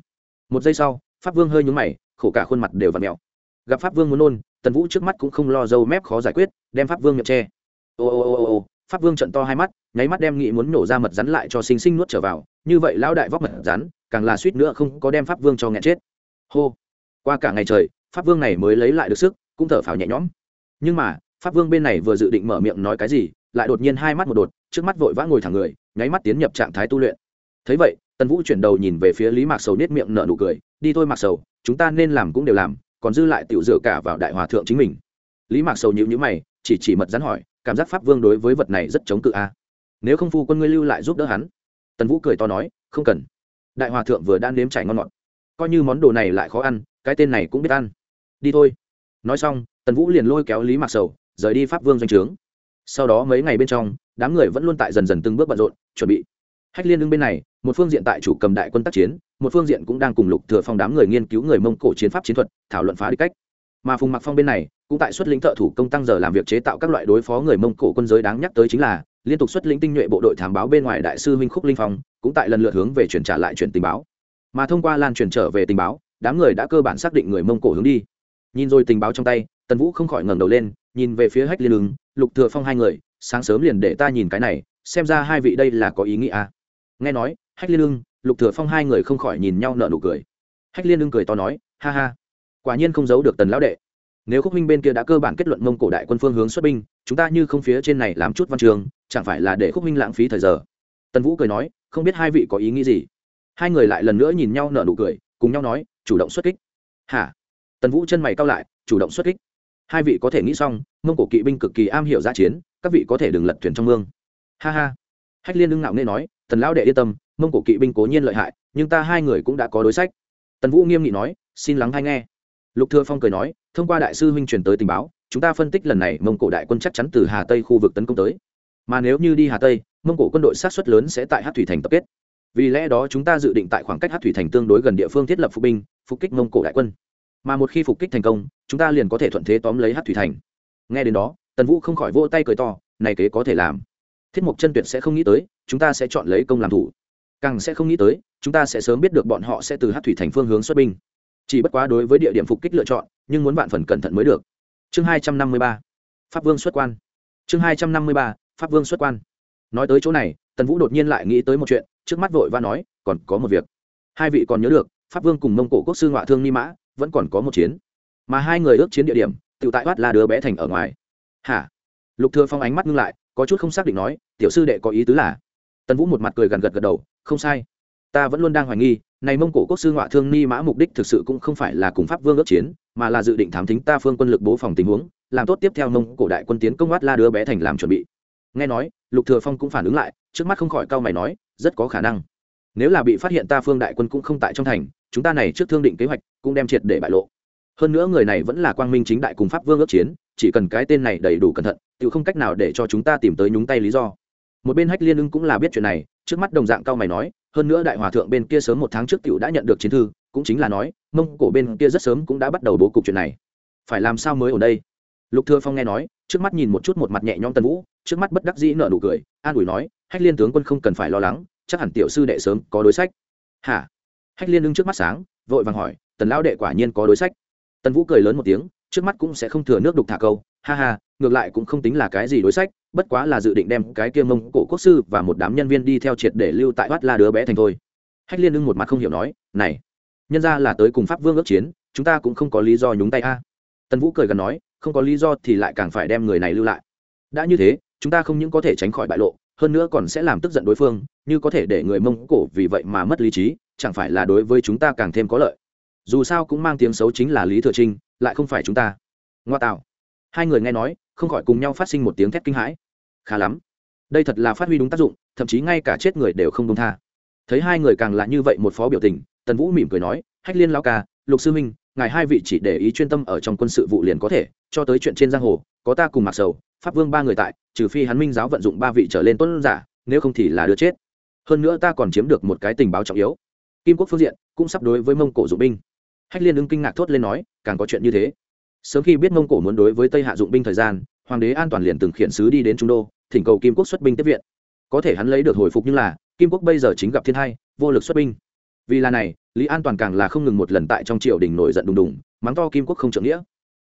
Speaker 1: Một giây sau, pháp vương hơi nhúng mày, khổ cả khuôn mặt đều v ặ mẹo gặp pháp vương muốn nôn, tần vũ trước mắt cũng không lo dâu mép khó giải quyết, đem pháp vương miệng tre ô ô ô ô ô pháp vương trận to hai mắt, nháy mắt đem nghĩ muốn nổ ra mật rắn lại cho sinh sinh nuốt trở vào. Như vậy lão đại vóc mật rắn, càng là suýt nữa không có đem pháp vương cho nghẹn chết. Hô! Qua cả ngày trời, pháp vương này mới lấy lại được sức, cũng thở phào nhẹ nhõm. Nhưng mà, pháp vương bên này vừa dự định mở miệng nói cái gì, lại đột nhiên hai mắt một đột, trước mắt vội vã ngồi thẳng người, nháy mắt tiến nhập trạng thái tu luyện. Thấy vậy, tần vũ chuyển đầu nhìn về phía lý mạc sầu nết miệng nở nụ cười, đi thôi mạc sầu, chúng ta nên làm cũng đều làm, còn dư lại tiểu dựa cả vào đại hòa thượng chính mình. Lý mạc sầu nhữ nhữ mày, chỉ chỉ mật rắn hỏi cảm giác pháp vương đối với vật này rất chống cự a. À? Nếu không phu quân ngươi lưu lại giúp đỡ hắn. Tần vũ cười to nói, không cần. Đại hòa thượng vừa đang nếm trải ngon ngọt. Coi như món đồ này lại khó ăn, cái tên này cũng biết ăn. Đi thôi. Nói xong, tần vũ liền lôi kéo lý mạc sầu, rời đi pháp vương doanh trướng. Sau đó mấy ngày bên trong, đám người vẫn luôn tại dần dần từng bước bận rộn, chuẩn bị. Hách liên đứng bên này, một phương diện tại chủ cầm đại quân tác chiến, một phương diện cũng đang cùng lục thừa phong đám người nghiên cứu người mông cổ chiến pháp chiến thuật, thảo luận phá đi cách. Mà phùng mặc phong bên này cũng tại xuất lĩnh thợ thủ công tăng giờ làm việc chế tạo các loại đối phó người mông cổ quân giới đáng nhắc tới chính là, liên tục xuất lĩnh tinh nhuệ bộ đội thám báo bên ngoài đại sư huynh khúc linh phong, cũng tại lần lượt hướng về chuyển trả lại chuyển tình báo. Mà thông qua lan truyền trở về tình báo, đám người đã cơ bản xác định người mông cổ hướng đi. Nhìn rồi tình báo trong tay, tần vũ không khỏi ngẩng đầu lên, nhìn về phía hách liên ứng, lục thừa phong hai người, sáng sớm liền để ta nhìn cái này, xem ra hai vị đây là có ý nghĩa à. nghe nói, hách liên ưng lục thừa phong hai người không khỏi nhìn nhau nở nụ cười. Hách liên ưng cười to nói, ha ha, quả nhiên không giấu được tần lão đệ nếu khúc minh bên kia đã cơ bản kết luận mông cổ đại quân phương hướng xuất binh, chúng ta như không phía trên này làm chút văn trường, chẳng phải là để khúc minh lãng phí thời giờ? Tần vũ cười nói, không biết hai vị có ý nghĩ gì? Hai người lại lần nữa nhìn nhau nở nụ cười, cùng nhau nói, chủ động xuất kích. Hả? Tần vũ chân mày cao lại, chủ động xuất kích? Hai vị có thể nghĩ xong, mông cổ kỵ binh cực kỳ am hiểu giã chiến, các vị có thể đừng lật thuyền trong mương. Ha ha. Hách liên ưng ngạo nghe nói, tần lão đệ yên tâm, mông cổ kỵ binh cố nhiên lợi hại, nhưng ta hai người cũng đã có đối sách. Tần vũ nghiêm nghị nói, xin lắng hay nghe. Lục thừa phong cười nói thông qua đại sư huynh truyền tới tình báo, chúng ta phân tích lần này mông cổ đại quân chắc chắn từ hà tây khu vực tấn công tới. Mà nếu như đi hà tây, mông cổ quân đội sát xuất lớn sẽ tại hát thủy thành tập kết. Vì lẽ đó chúng ta dự định tại khoảng cách hát thủy thành tương đối gần địa phương thiết lập phục binh, phục kích mông cổ đại quân. Mà một khi phục kích thành công, chúng ta liền có thể thuận thế tóm lấy hát thủy thành. Nghe đến đó, tần vũ không khỏi vỗ tay cười to, này kế có thể làm. Thiết mục chân tuyệt sẽ không nghĩ tới, chúng ta sẽ chọn lấy công làm thủ. Càng sẽ không nghĩ tới, chúng ta sẽ sớm biết được bọn họ sẽ từ hát thủy thành phương hướng xuất binh chỉ bất quá đối với địa điểm phục kích lựa chọn, nhưng muốn bạn phần cẩn thận mới được. Chương hai trăm năm mươi ba, pháp vương xuất quan. Chương hai trăm năm mươi ba, pháp vương xuất quan. Nói tới chỗ này, tần vũ đột nhiên lại nghĩ tới một chuyện, trước mắt vội và nói, còn có một việc. Hai vị còn nhớ được, pháp vương cùng mông cổ quốc sư ngoại thương ni mã, vẫn còn có một chiến. Mà hai người ước chiến địa điểm tự tại bắt là đứa bé thành ở ngoài. Hả? Lục thừa phong ánh mắt ngưng lại, có chút không xác định nói, tiểu sư đệ có ý tứ là? Tần vũ một mặt cười gần gật gật đầu, không sai ta vẫn luôn đang hoài nghi, này mông cổ quốc sư ngoại thương ni mã mục đích thực sự cũng không phải là cùng pháp vương ước chiến, mà là dự định thám thính ta phương quân lực bố phòng tình huống, làm tốt tiếp theo mông cổ đại quân tiến công oát la đứa bé thành làm chuẩn bị. Nghe nói, lục thừa phong cũng phản ứng lại, trước mắt không khỏi cao mày nói, rất có khả năng. Nếu là bị phát hiện ta phương đại quân cũng không tại trong thành, chúng ta này trước thương định kế hoạch, cũng đem triệt để bại lộ. Hơn nữa người này vẫn là quang minh chính đại cùng pháp vương ước chiến, chỉ cần cái tên này đầy đủ cẩn thận tự không cách nào để cho chúng ta tìm tới nhúng tay lý do. Một bên hách liên ưng cũng là biết chuyện này trước mắt đồng dạng cao mày nói, hơn nữa đại hòa thượng bên kia sớm một tháng trước tiểu đã nhận được chiến thư, cũng chính là nói, mông cổ bên kia rất sớm cũng đã bắt đầu bố cục chuyện này. Phải làm sao mới ở đây? Lục thừa phong nghe nói, trước mắt nhìn một chút một mặt nhẹ nhõm tân vũ, trước mắt bất đắc dĩ nở nụ cười, an ủi nói, hách liên tướng quân không cần phải lo lắng, chắc hẳn tiểu sư đệ sớm có đối sách. Hả? Hách liên đứng trước mắt sáng, vội vàng hỏi, tần lão đệ quả nhiên có đối sách? Tần vũ cười lớn một tiếng, trước mắt cũng sẽ không thừa nước đục thả câu, ha ha ngược lại cũng không tính là cái gì đối sách, bất quá là dự định đem cái kia mông cổ quốc sư và một đám nhân viên đi theo triệt để lưu tại bắt la đứa bé thành thôi. Hách liên ưng một mặt không hiểu nói, này, nhân ra là tới cùng pháp vương ước chiến, chúng ta cũng không có lý do nhúng tay a. Tần vũ cười gần nói, không có lý do thì lại càng phải đem người này lưu lại. Đã như thế, chúng ta không những có thể tránh khỏi bại lộ, hơn nữa còn sẽ làm tức giận đối phương, như có thể để người mông cổ vì vậy mà mất lý trí, chẳng phải là đối với chúng ta càng thêm có lợi. Dù sao cũng mang tiếng xấu chính là lý thừa trinh, lại không phải chúng ta. Ngoa tạo. Hai người nghe nói không khỏi cùng nhau phát sinh một tiếng thét kinh hãi. Khá lắm. Đây thật là phát huy đúng tác dụng, thậm chí ngay cả chết người đều không công tha. Thấy hai người càng là như vậy một phó biểu tình, tần vũ mỉm cười nói, hách liên lao ca, lục sư minh ngài hai vị chỉ để ý chuyên tâm ở trong quân sự vụ liền có thể, cho tới chuyện trên giang hồ, có ta cùng mặc sầu, pháp vương ba người tại, trừ phi hắn minh giáo vận dụng ba vị trở lên tuấn giả, nếu không thì là đưa chết. Hơn nữa ta còn chiếm được một cái tình báo trọng yếu. Kim quốc phương diện cũng sắp đối với mông cổ dụng binh. Hách liên ứng kinh ngạc thốt lên nói, càng có chuyện như thế sớm khi biết mông cổ muốn đối với tây hạ dụng binh thời gian, hoàng đế an toàn liền từng khiển sứ đi đến trung đô, thỉnh cầu kim quốc xuất binh tiếp viện. Có thể hắn lấy được hồi phục như là, kim quốc bây giờ chính gặp thiên hai, vô lực xuất binh. Vì là này, lý an toàn càng là không ngừng một lần tại trong triều đình nổi giận đùng đùng, mắng to kim quốc không trưởng nghĩa.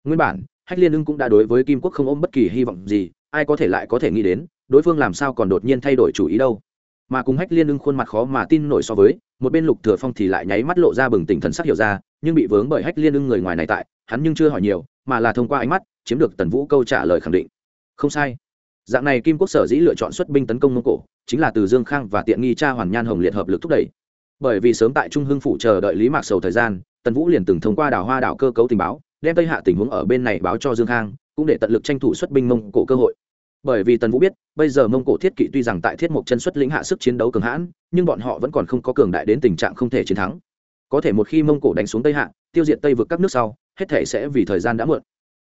Speaker 1: Nguyên bản, hách liên ưng cũng đã đối với kim quốc không ôm bất kỳ hy vọng gì, ai có thể lại có thể nghĩ đến, đối phương làm sao còn đột nhiên thay đổi chủ ý đâu. Mà cùng hách liên ưng khuôn mặt khó mà tin nổi so với, một bên lục thừa phong thì lại nháy mắt lộ ra bừng tỉnh thần sắc hiểu ra, nhưng bị vướng bởi hách liên ưng người ngoài này tại hắn nhưng chưa hỏi nhiều, mà là thông qua ánh mắt, chiếm được tần vũ câu trả lời khẳng định. Không sai. Dạng này kim quốc sở dĩ lựa chọn xuất binh tấn công mông cổ, chính là từ dương khang và tiện nghi cha hoàn nhan hồng liệt hợp lực thúc đẩy. Bởi vì sớm tại trung hưng phủ chờ đợi lý mạc sầu thời gian, tần vũ liền từng thông qua đảo hoa đảo cơ cấu tình báo, đem tây hạ tình huống ở bên này báo cho dương khang, cũng để tận lực tranh thủ xuất binh mông cổ cơ hội. Bởi vì tần vũ biết, bây giờ mông cổ thiết kỵ tuy rằng tại thiết mộc chân xuất lĩnh hạ sức chiến đấu cường hãn, nhưng bọn họ vẫn còn không có cường đại đến tình trạng không thể chiến thắng. Có thể một khi mông cổ đánh xuống tây hạ, tiêu diệt tây vực các nước sau hết thể sẽ vì thời gian đã muộn.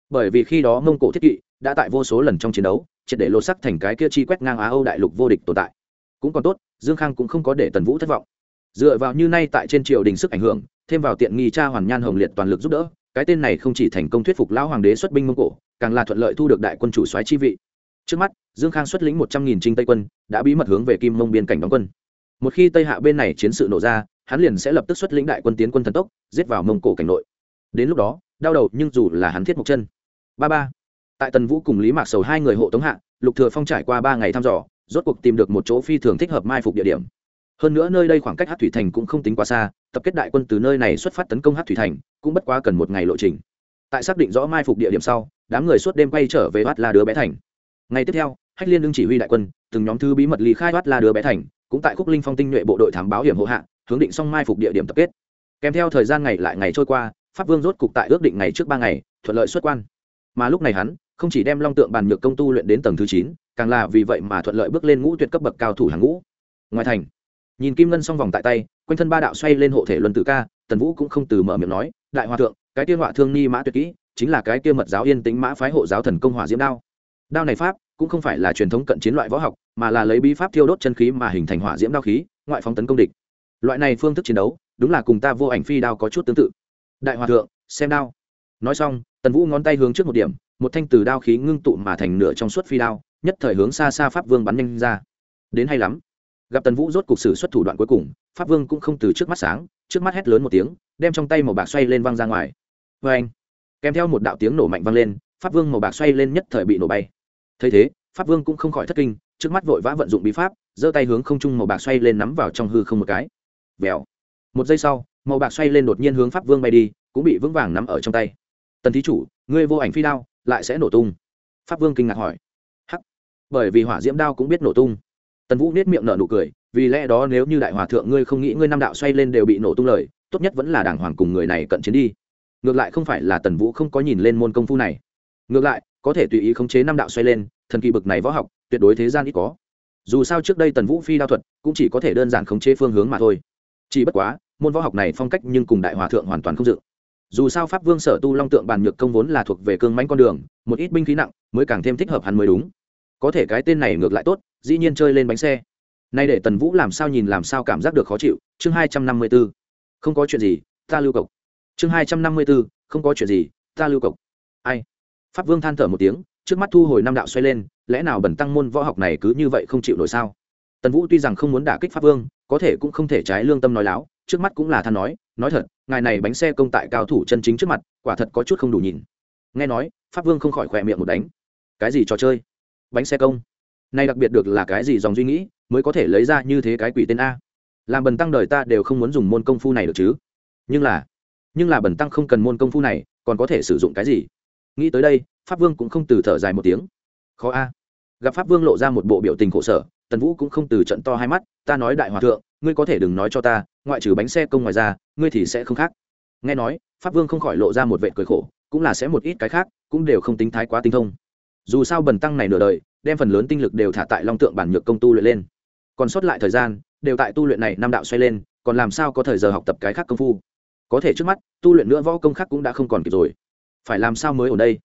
Speaker 1: Bởi vì khi đó mông cổ thiết kỵ đã tại vô số lần trong chiến đấu, triệt để lột sắc thành cái kia chi quét ngang á âu đại lục vô địch tồn tại. Cũng còn tốt, dương khang cũng không có để tần vũ thất vọng. Dựa vào như nay tại trên triều đình sức ảnh hưởng, thêm vào tiện nghi cha hoàn nhan hồng liệt toàn lực giúp đỡ, cái tên này không chỉ thành công thuyết phục lão hoàng đế xuất binh mông cổ, càng là thuận lợi thu được đại quân chủ soái chi vị. Trước mắt, dương khang xuất lĩnh một trăm nghìn trinh tây quân, đã bí mật hướng về kim mông biên cảnh đóng quân. Một khi tây hạ bên này chiến sự nổ ra, hắn liền sẽ lập tức xuất lĩnh đại quân tiến quân thần tốc, giết vào mông cổ cảnh nội đến lúc đó, đau đầu nhưng dù là hắn thiết một chân. Ba ba. Tại tần vũ cùng lý mạc sầu hai người hộ tống hạ, lục thừa phong trải qua ba ngày thăm dò, rốt cuộc tìm được một chỗ phi thường thích hợp mai phục địa điểm. Hơn nữa nơi đây khoảng cách hát thủy thành cũng không tính quá xa, tập kết đại quân từ nơi này xuất phát tấn công hát thủy thành, cũng bất quá cần một ngày lộ trình. Tại xác định rõ mai phục địa điểm sau, đám người suốt đêm quay trở về bát la đứa bé thành. Ngày tiếp theo, hách liên đương chỉ huy đại quân, từng nhóm thư bí mật ly khai bát la đứa bé thành, cũng tại khúc linh phong tinh nhuệ bộ đội thám báo hiểm hộ hạ, hướng định xong mai phục địa điểm tập kết. Kèm theo thời gian ngày lại ngày trôi qua pháp vương rốt cục tại ước định ngày trước ba ngày, thuận lợi xuất quan. Mà lúc này hắn, không chỉ đem long tượng bàn nhược công tu luyện đến tầng thứ chín, càng là vì vậy mà thuận lợi bước lên ngũ tuyệt cấp bậc cao thủ hàng ngũ. Ngoài thành, nhìn kim ngân s vòng tại tay, quanh thân ba đạo xoay lên hộ thể luân tử ca, tần vũ cũng không từ mở miệng nói, đại hòa thượng, cái kia họa thương ni mã tuyệt kỹ, chính là cái kia mật giáo yên tính mã phái hộ giáo thần công hỏa diễm đao. Đao này pháp, cũng không phải là truyền thống cận chiến loại võ học, mà là lấy bí pháp thiêu đốt chân khí mà hình thành hỏa diễm đao khí, ngoại phóng tấn công địch. Loại này phương thức chiến đấu, đúng là cùng ta vô ảnh phi đao có chút tương tự đại hòa thượng, xem đao. Nói xong, tần vũ ngón tay hướng trước một điểm, một thanh từ đao khí ngưng tụ mà thành nửa trong suốt phi đao, nhất thời hướng xa xa pháp vương bắn nhanh ra. Đến hay lắm. Gặp tần vũ rốt cục sử xuất thủ đoạn cuối cùng, pháp vương cũng không từ trước mắt sáng, trước mắt hét lớn một tiếng, đem trong tay màu bạc xoay lên văng ra ngoài. Vê anh, kèm theo một đạo tiếng nổ mạnh vang lên, pháp vương màu bạc xoay lên nhất thời bị nổ bay. Thấy thế, pháp vương cũng không khỏi thất kinh, trước mắt vội vã vận dụng bí pháp, giơ tay hướng không trung màu bạc xoay lên nắm vào trong hư không một cái. Vèo. Một giây sau màu bạc xoay lên đột nhiên hướng pháp vương bay đi, cũng bị vững vàng nắm ở trong tay. Tần thí chủ, ngươi vô ảnh phi đao, lại sẽ nổ tung. Pháp vương kinh ngạc hỏi. Hắc. Bởi vì hỏa diễm đao cũng biết nổ tung. Tần vũ nết miệng nở nụ cười, vì lẽ đó nếu như đại hòa thượng ngươi không nghĩ ngươi năm đạo xoay lên đều bị nổ tung lời, tốt nhất vẫn là đảng hoàng cùng người này cận chiến đi. Ngược lại không phải là tần vũ không có nhìn lên môn công phu này. Ngược lại, có thể tùy ý khống chế năm đạo xoay lên, thần kỳ bực này võ học, tuyệt đối thế gian ít có. Dù sao trước đây tần vũ phi đao thuật, cũng chỉ có thể đơn giản khống chế phương hướng mà thôi. Chỉ bất quá môn võ học này phong cách nhưng cùng đại hòa thượng hoàn toàn không dự. Dù sao pháp vương sở tu long tượng bàn nhược công vốn là thuộc về cương mánh con đường, một ít binh khí nặng, mới càng thêm thích hợp hắn mới đúng. Có thể cái tên này ngược lại tốt, dĩ nhiên chơi lên bánh xe. Nay để tần vũ làm sao nhìn làm sao cảm giác được khó chịu, chương hai trăm năm mươi b ố không có chuyện gì, ta lưu cộc. Chương hai trăm năm mươi b ố không có chuyện gì, ta lưu cộc. Ai? Pháp vương than thở một tiếng, trước mắt thu hồi năm đạo xoay lên, lẽ nào bẩn tăng môn võ học này cứ như vậy không chịu nổi sao? Tần vũ tuy rằng không muốn đả kích pháp vương, có thể cũng không thể trái lương tâm nói láo trước mắt cũng là than nói nói thật, ngài này bánh xe công tại cao thủ chân chính trước mặt, quả thật có chút không đủ nhìn. Nghe nói, pháp vương không khỏi khỏe miệng một đánh. Cái gì trò chơi? Bánh xe công. Nay đặc biệt được là cái gì dòng suy nghĩ, mới có thể lấy ra như thế cái quỷ tên a? Làm bần tăng đời ta đều không muốn dùng môn công phu này được chứ? Nhưng là nhưng là bần tăng không cần môn công phu này, còn có thể sử dụng cái gì? Nghĩ tới đây, pháp vương cũng không từ thở dài một tiếng. Khó a. Gặp pháp vương lộ ra một bộ biểu tình khổ sở, tần vũ cũng không từ trận to hai mắt, ta nói đại hòa thượng ngươi có thể đừng nói cho ta, ngoại trừ bánh xe công ngoài ra, ngươi thì sẽ không khác. Nghe nói, pháp vương không khỏi lộ ra một vệ cười khổ, cũng là sẽ một ít cái khác, cũng đều không tính thái quá tinh thông. Dù sao bần tăng này nửa đời, đem phần lớn tinh lực đều thả tại long tượng bản nhược công tu luyện lên. Còn sót lại thời gian, đều tại tu luyện này năm đạo xoay lên, còn làm sao có thời giờ học tập cái khác công phu? Có thể trước mắt, tu luyện nữa võ công khác cũng đã không còn kịp rồi. Phải làm sao mới ở đây?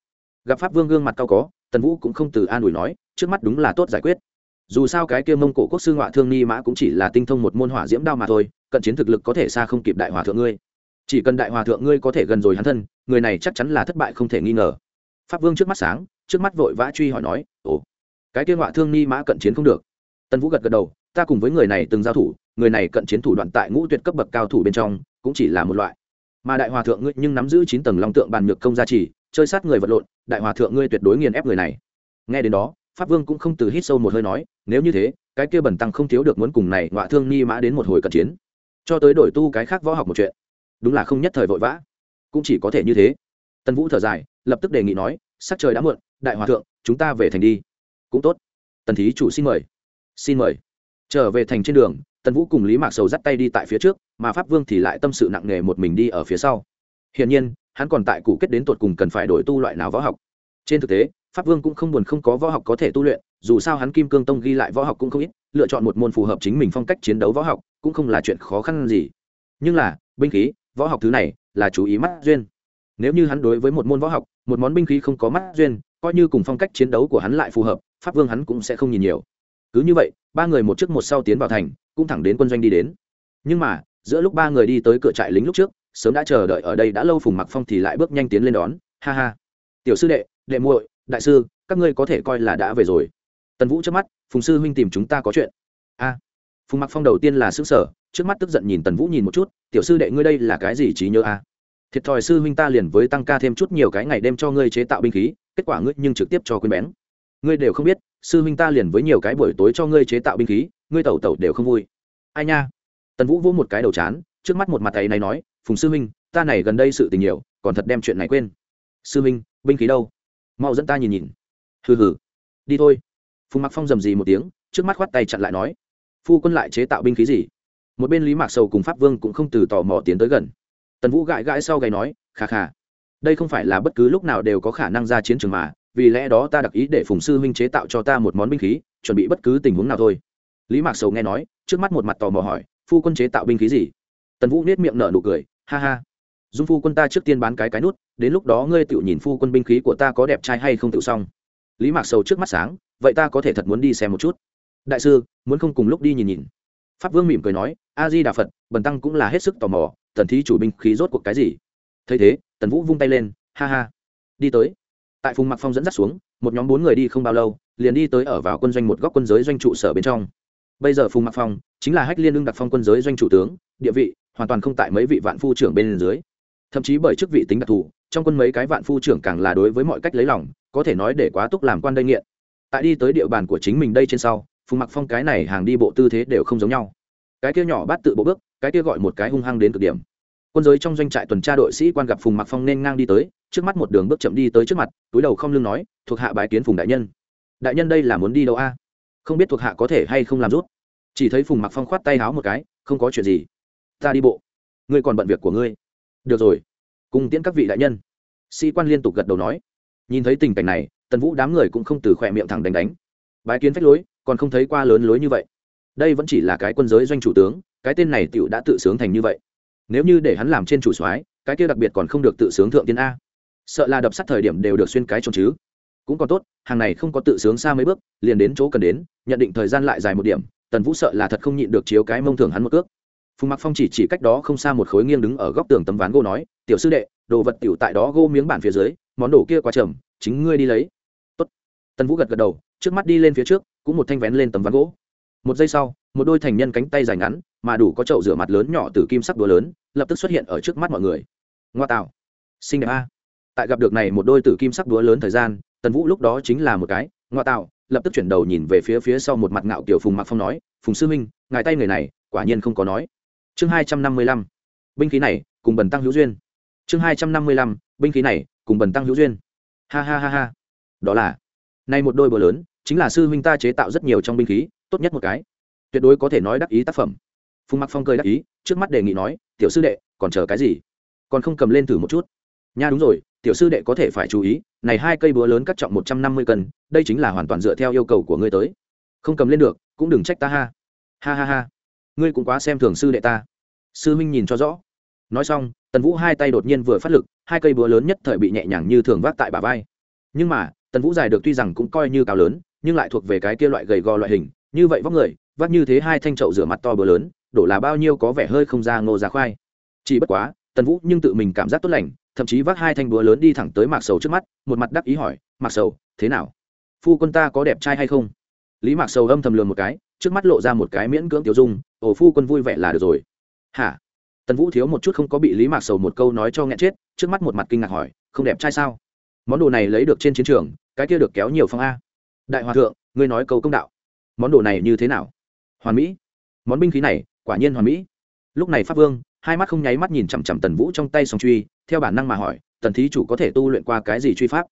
Speaker 1: Gặp pháp vương gương mặt cao có, tần vũ cũng không từ an ủi nói, trước mắt đúng là tốt giải quyết dù sao cái kia mông cổ quốc sư ngoại thương ni mã cũng chỉ là tinh thông một môn hỏa diễm đao mà thôi, cận chiến thực lực có thể xa không kịp đại hòa thượng ngươi. Chỉ cần đại hòa thượng ngươi có thể gần rồi hắn thân, người này chắc chắn là thất bại không thể nghi ngờ. Pháp vương trước mắt sáng, trước mắt vội vã truy hỏi nói, ồ, cái kia ngoại thương ni mã cận chiến không được. Tần vũ gật gật đầu, ta cùng với người này từng giao thủ, người này cận chiến thủ đoạn tại ngũ tuyệt cấp bậc cao thủ bên trong, cũng chỉ là một loại. Mà đại hòa thượng ngươi nhưng nắm giữ chín tầng long tượng bàn nhược công gia trì, chơi sát người vật lộn, đại hòa thượng ngươi tuyệt đối nghiền ép người này. Nghe đến đó, pháp vương cũng không từ hít sâu một hơi nói nếu như thế, cái kia bẩn tăng không thiếu được muốn cùng này ngoạ thương ni mã đến một hồi cận chiến. Cho tới đổi tu cái khác võ học một chuyện. Đúng là không nhất thời vội vã. Cũng chỉ có thể như thế. Tần vũ thở dài, lập tức đề nghị nói, sắc trời đã muộn, đại hòa thượng, chúng ta về thành đi. Cũng tốt. Tần thí chủ xin mời. Xin mời. Trở về thành trên đường, tần vũ cùng lý mạc sầu dắt tay đi tại phía trước, mà pháp vương thì lại tâm sự nặng nề một mình đi ở phía sau. Hiển nhiên, hắn còn tại cụ kết đến tột cùng cần phải đổi tu loại nào võ học. Trên thực tế, pháp vương cũng không buồn không có võ học có thể tu luyện dù sao hắn kim cương tông ghi lại võ học cũng không ít, lựa chọn một môn phù hợp chính mình phong cách chiến đấu võ học, cũng không là chuyện khó khăn gì. Nhưng là, binh khí, võ học thứ này là chú ý mắt duyên. Nếu như hắn đối với một môn võ học, một món binh khí không có mắt duyên, coi như cùng phong cách chiến đấu của hắn lại phù hợp, pháp vương hắn cũng sẽ không nhìn nhiều. Cứ như vậy, ba người một trước một sau tiến vào thành, cũng thẳng đến quân doanh đi đến. Nhưng mà, giữa lúc ba người đi tới cửa trại lính lúc trước, sớm đã chờ đợi ở đây đã lâu phùng mặc phong thì lại bước nhanh tiến lên đón. Ha ha. Tiểu sư đệ đệ muội, đại sư, các ngươi có thể coi là đã về rồi tần vũ trước mắt, phùng sư huynh tìm chúng ta có chuyện. A. Phùng mặc phong đầu tiên là xứ sở trước mắt tức giận nhìn tần vũ nhìn một chút, tiểu sư đệ ngươi đây là cái gì trí nhớ a? Thiệt thòi sư huynh ta liền với tăng ca thêm chút nhiều cái ngày đêm cho ngươi chế tạo binh khí, kết quả ngươi nhưng trực tiếp cho quên bén. Ngươi đều không biết, sư huynh ta liền với nhiều cái buổi tối cho ngươi chế tạo binh khí, ngươi tẩu tẩu đều không vui. Ai nha? Tần vũ vỗ một cái đầu chán, trước mắt một mặt thầy này nói, phùng sư huynh, ta này gần đây sự tình nhiều, còn thật đem chuyện này quên. Sư huynh, binh khí đâu? Mau dẫn ta nhìn nhìn. Hừ hừ. Đi thôi phùng mặc phong rầm gì một tiếng, trước mắt khoát tay chặn lại nói, phu quân lại chế tạo binh khí gì? Một bên lý mạc sầu cùng pháp vương cũng không từ tò mò tiến tới gần. Tần vũ gãi gãi sau gáy nói khà khà đây không phải là bất cứ lúc nào đều có khả năng ra chiến trường mà, vì lẽ đó ta đặc ý để phùng sư huynh chế tạo cho ta một món binh khí, chuẩn bị bất cứ tình huống nào thôi. Lý mạc sầu nghe nói, trước mắt một mặt tò mò hỏi, phu quân chế tạo binh khí gì? Tần vũ nết miệng nở nụ cười, ha ha, dung phu quân ta trước tiên bán cái cái nút, đến lúc đó ngươi tự nhìn phu quân binh khí của ta có đẹp trai hay không tự xong. Lý mạc sầu trước mắt sáng vậy ta có thể thật muốn đi xem một chút. Đại sư, muốn không cùng lúc đi nhìn nhìn. Pháp vương mỉm cười nói a di đà phật, bần tăng cũng là hết sức tò mò tần thí chủ binh khí rốt cuộc cái gì? Thấy thế, tần vũ vung tay lên, ha ha. Đi tới. Tại phùng mặc phong dẫn dắt xuống, một nhóm bốn người đi không bao lâu, liền đi tới ở vào quân doanh một góc quân giới doanh trụ sở bên trong. Bây giờ phùng mặc phong chính là hách liên lương đặc phong quân giới doanh chủ tướng, địa vị hoàn toàn không tại mấy vị vạn phu trưởng bên dưới. Thậm chí bởi chức vị tính đặc thù, trong quân mấy cái vạn phu trưởng càng là đối với mọi cách lấy lòng, có thể nói để quá túc làm quan đây nghiện tại đi tới địa bàn của chính mình đây trên sau, phùng mặc phong cái này hàng đi bộ tư thế đều không giống nhau. Cái kia nhỏ bát tự bộ bước, cái kia gọi một cái hung hăng đến cực điểm. Quân giới trong doanh trại tuần tra đội sĩ quan gặp phùng mặc phong nên ngang đi tới, trước mắt một đường bước chậm đi tới trước mặt, túi đầu không lưng nói, thuộc hạ bái kiến phùng đại nhân. Đại nhân đây là muốn đi đâu a? Không biết thuộc hạ có thể hay không làm rút. Chỉ thấy phùng mặc phong khoát tay háo một cái, không có chuyện gì. Ta đi bộ. Ngươi còn bận việc của ngươi. Được rồi. Cùng tiễn các vị đại nhân. Sĩ quan liên tục gật đầu nói. Nhìn thấy tình cảnh này tần vũ đám người cũng không từ khỏe miệng thẳng đánh đánh. Bái kiến phách lối, còn không thấy qua lớn lối như vậy. Đây vẫn chỉ là cái quân giới doanh chủ tướng, cái tên này tựu đã tự sướng thành như vậy. Nếu như để hắn làm trên chủ soái, cái kia đặc biệt còn không được tự sướng thượng tiên a. Sợ là đập sắt thời điểm đều được xuyên cái trông chứ. Cũng còn tốt, hàng này không có tự sướng xa mấy bước, liền đến chỗ cần đến, nhận định thời gian lại dài một điểm, tần vũ sợ là thật không nhịn được chiếu cái mông thường hắn một cước. Phùng mặc phong chỉ chỉ cách đó không xa một khối nghiêng đứng ở góc tường tấm ván gỗ nói, tiểu sư đệ, đồ vật tiểu tại đó gô miếng bản phía dưới, món đồ kia quá trầm chính ngươi đi lấy tần vũ gật gật đầu, trước mắt đi lên phía trước, cũng một thanh vén lên tấm ván gỗ. Một giây sau, một đôi thành nhân cánh tay dài ngắn, mà đủ có chậu rửa mặt lớn nhỏ từ kim sắc đũa lớn, lập tức xuất hiện ở trước mắt mọi người. Ngoa tạo xinh đẹp a. Tại gặp được này một đôi tử kim sắc đũa lớn thời gian, tần vũ lúc đó chính là một cái, ngoa tạo lập tức chuyển đầu nhìn về phía phía sau một mặt ngạo kiểu phùng mặc phong nói, phùng sư minh ngài tay người này, quả nhiên không có nói. Chương hai trăm năm mươi lăm. Binh khí này, cùng bần tăng hữu duyên. Chương hai trăm năm mươi lăm, binh khí này, cùng bần tăng hữu duyên. Ha ha ha ha. Đó là nay một đôi búa lớn, chính là sư huynh ta chế tạo rất nhiều trong binh khí, tốt nhất một cái. Tuyệt đối có thể nói đắc ý tác phẩm. Phùng mặc phong cười đắc ý, trước mắt đề nghị nói, tiểu sư đệ, còn chờ cái gì? Còn không cầm lên thử một chút. Nha, đúng rồi, tiểu sư đệ có thể phải chú ý, này hai cây búa lớn cắt trọng một trăm năm mươi cân, đây chính là hoàn toàn dựa theo yêu cầu của ngươi tới. Không cầm lên được, cũng đừng trách ta ha. Ha ha ha, ngươi cũng quá xem thường sư đệ ta. Sư minh nhìn cho rõ. Nói xong, tần vũ hai tay đột nhiên vừa phát lực, hai cây búa lớn nhất thời bị nhẹ nhàng như thường vác tại bả vai. Nhưng mà tần vũ dài được tuy rằng cũng coi như cao lớn, nhưng lại thuộc về cái kia loại gầy gò loại hình, như vậy vóc người vác như thế hai thanh trậu rửa mặt to bờ lớn, đổ là bao nhiêu có vẻ hơi không ra ngô ra khoai. Chỉ bất quá, tần vũ nhưng tự mình cảm giác tốt lành, thậm chí vác hai thanh búa lớn đi thẳng tới mạc sầu trước mắt, một mặt đắc ý hỏi, mạc sầu, thế nào? Phu quân ta có đẹp trai hay không? Lý mạc sầu âm thầm lường một cái, trước mắt lộ ra một cái miễn cưỡng tiêu dung ổ phu quân vui vẻ là được rồi. Hả? Tần vũ thiếu một chút không có bị lý mạc sầu một câu nói cho nghẹn chết, trước mắt một mặt kinh ngạc hỏi, không đẹp trai sao? Món đồ này lấy được trên chiến trường cái kia được kéo nhiều phong a. Đại hòa thượng, ngươi nói cầu công đạo. Món đồ này như thế nào? Hoàn mỹ. Món binh khí này, quả nhiên hoàn mỹ. Lúc này pháp vương, hai mắt không nháy mắt nhìn chằm chằm tần vũ trong tay song truy, theo bản năng mà hỏi, tần thí chủ có thể tu luyện qua cái gì truy pháp?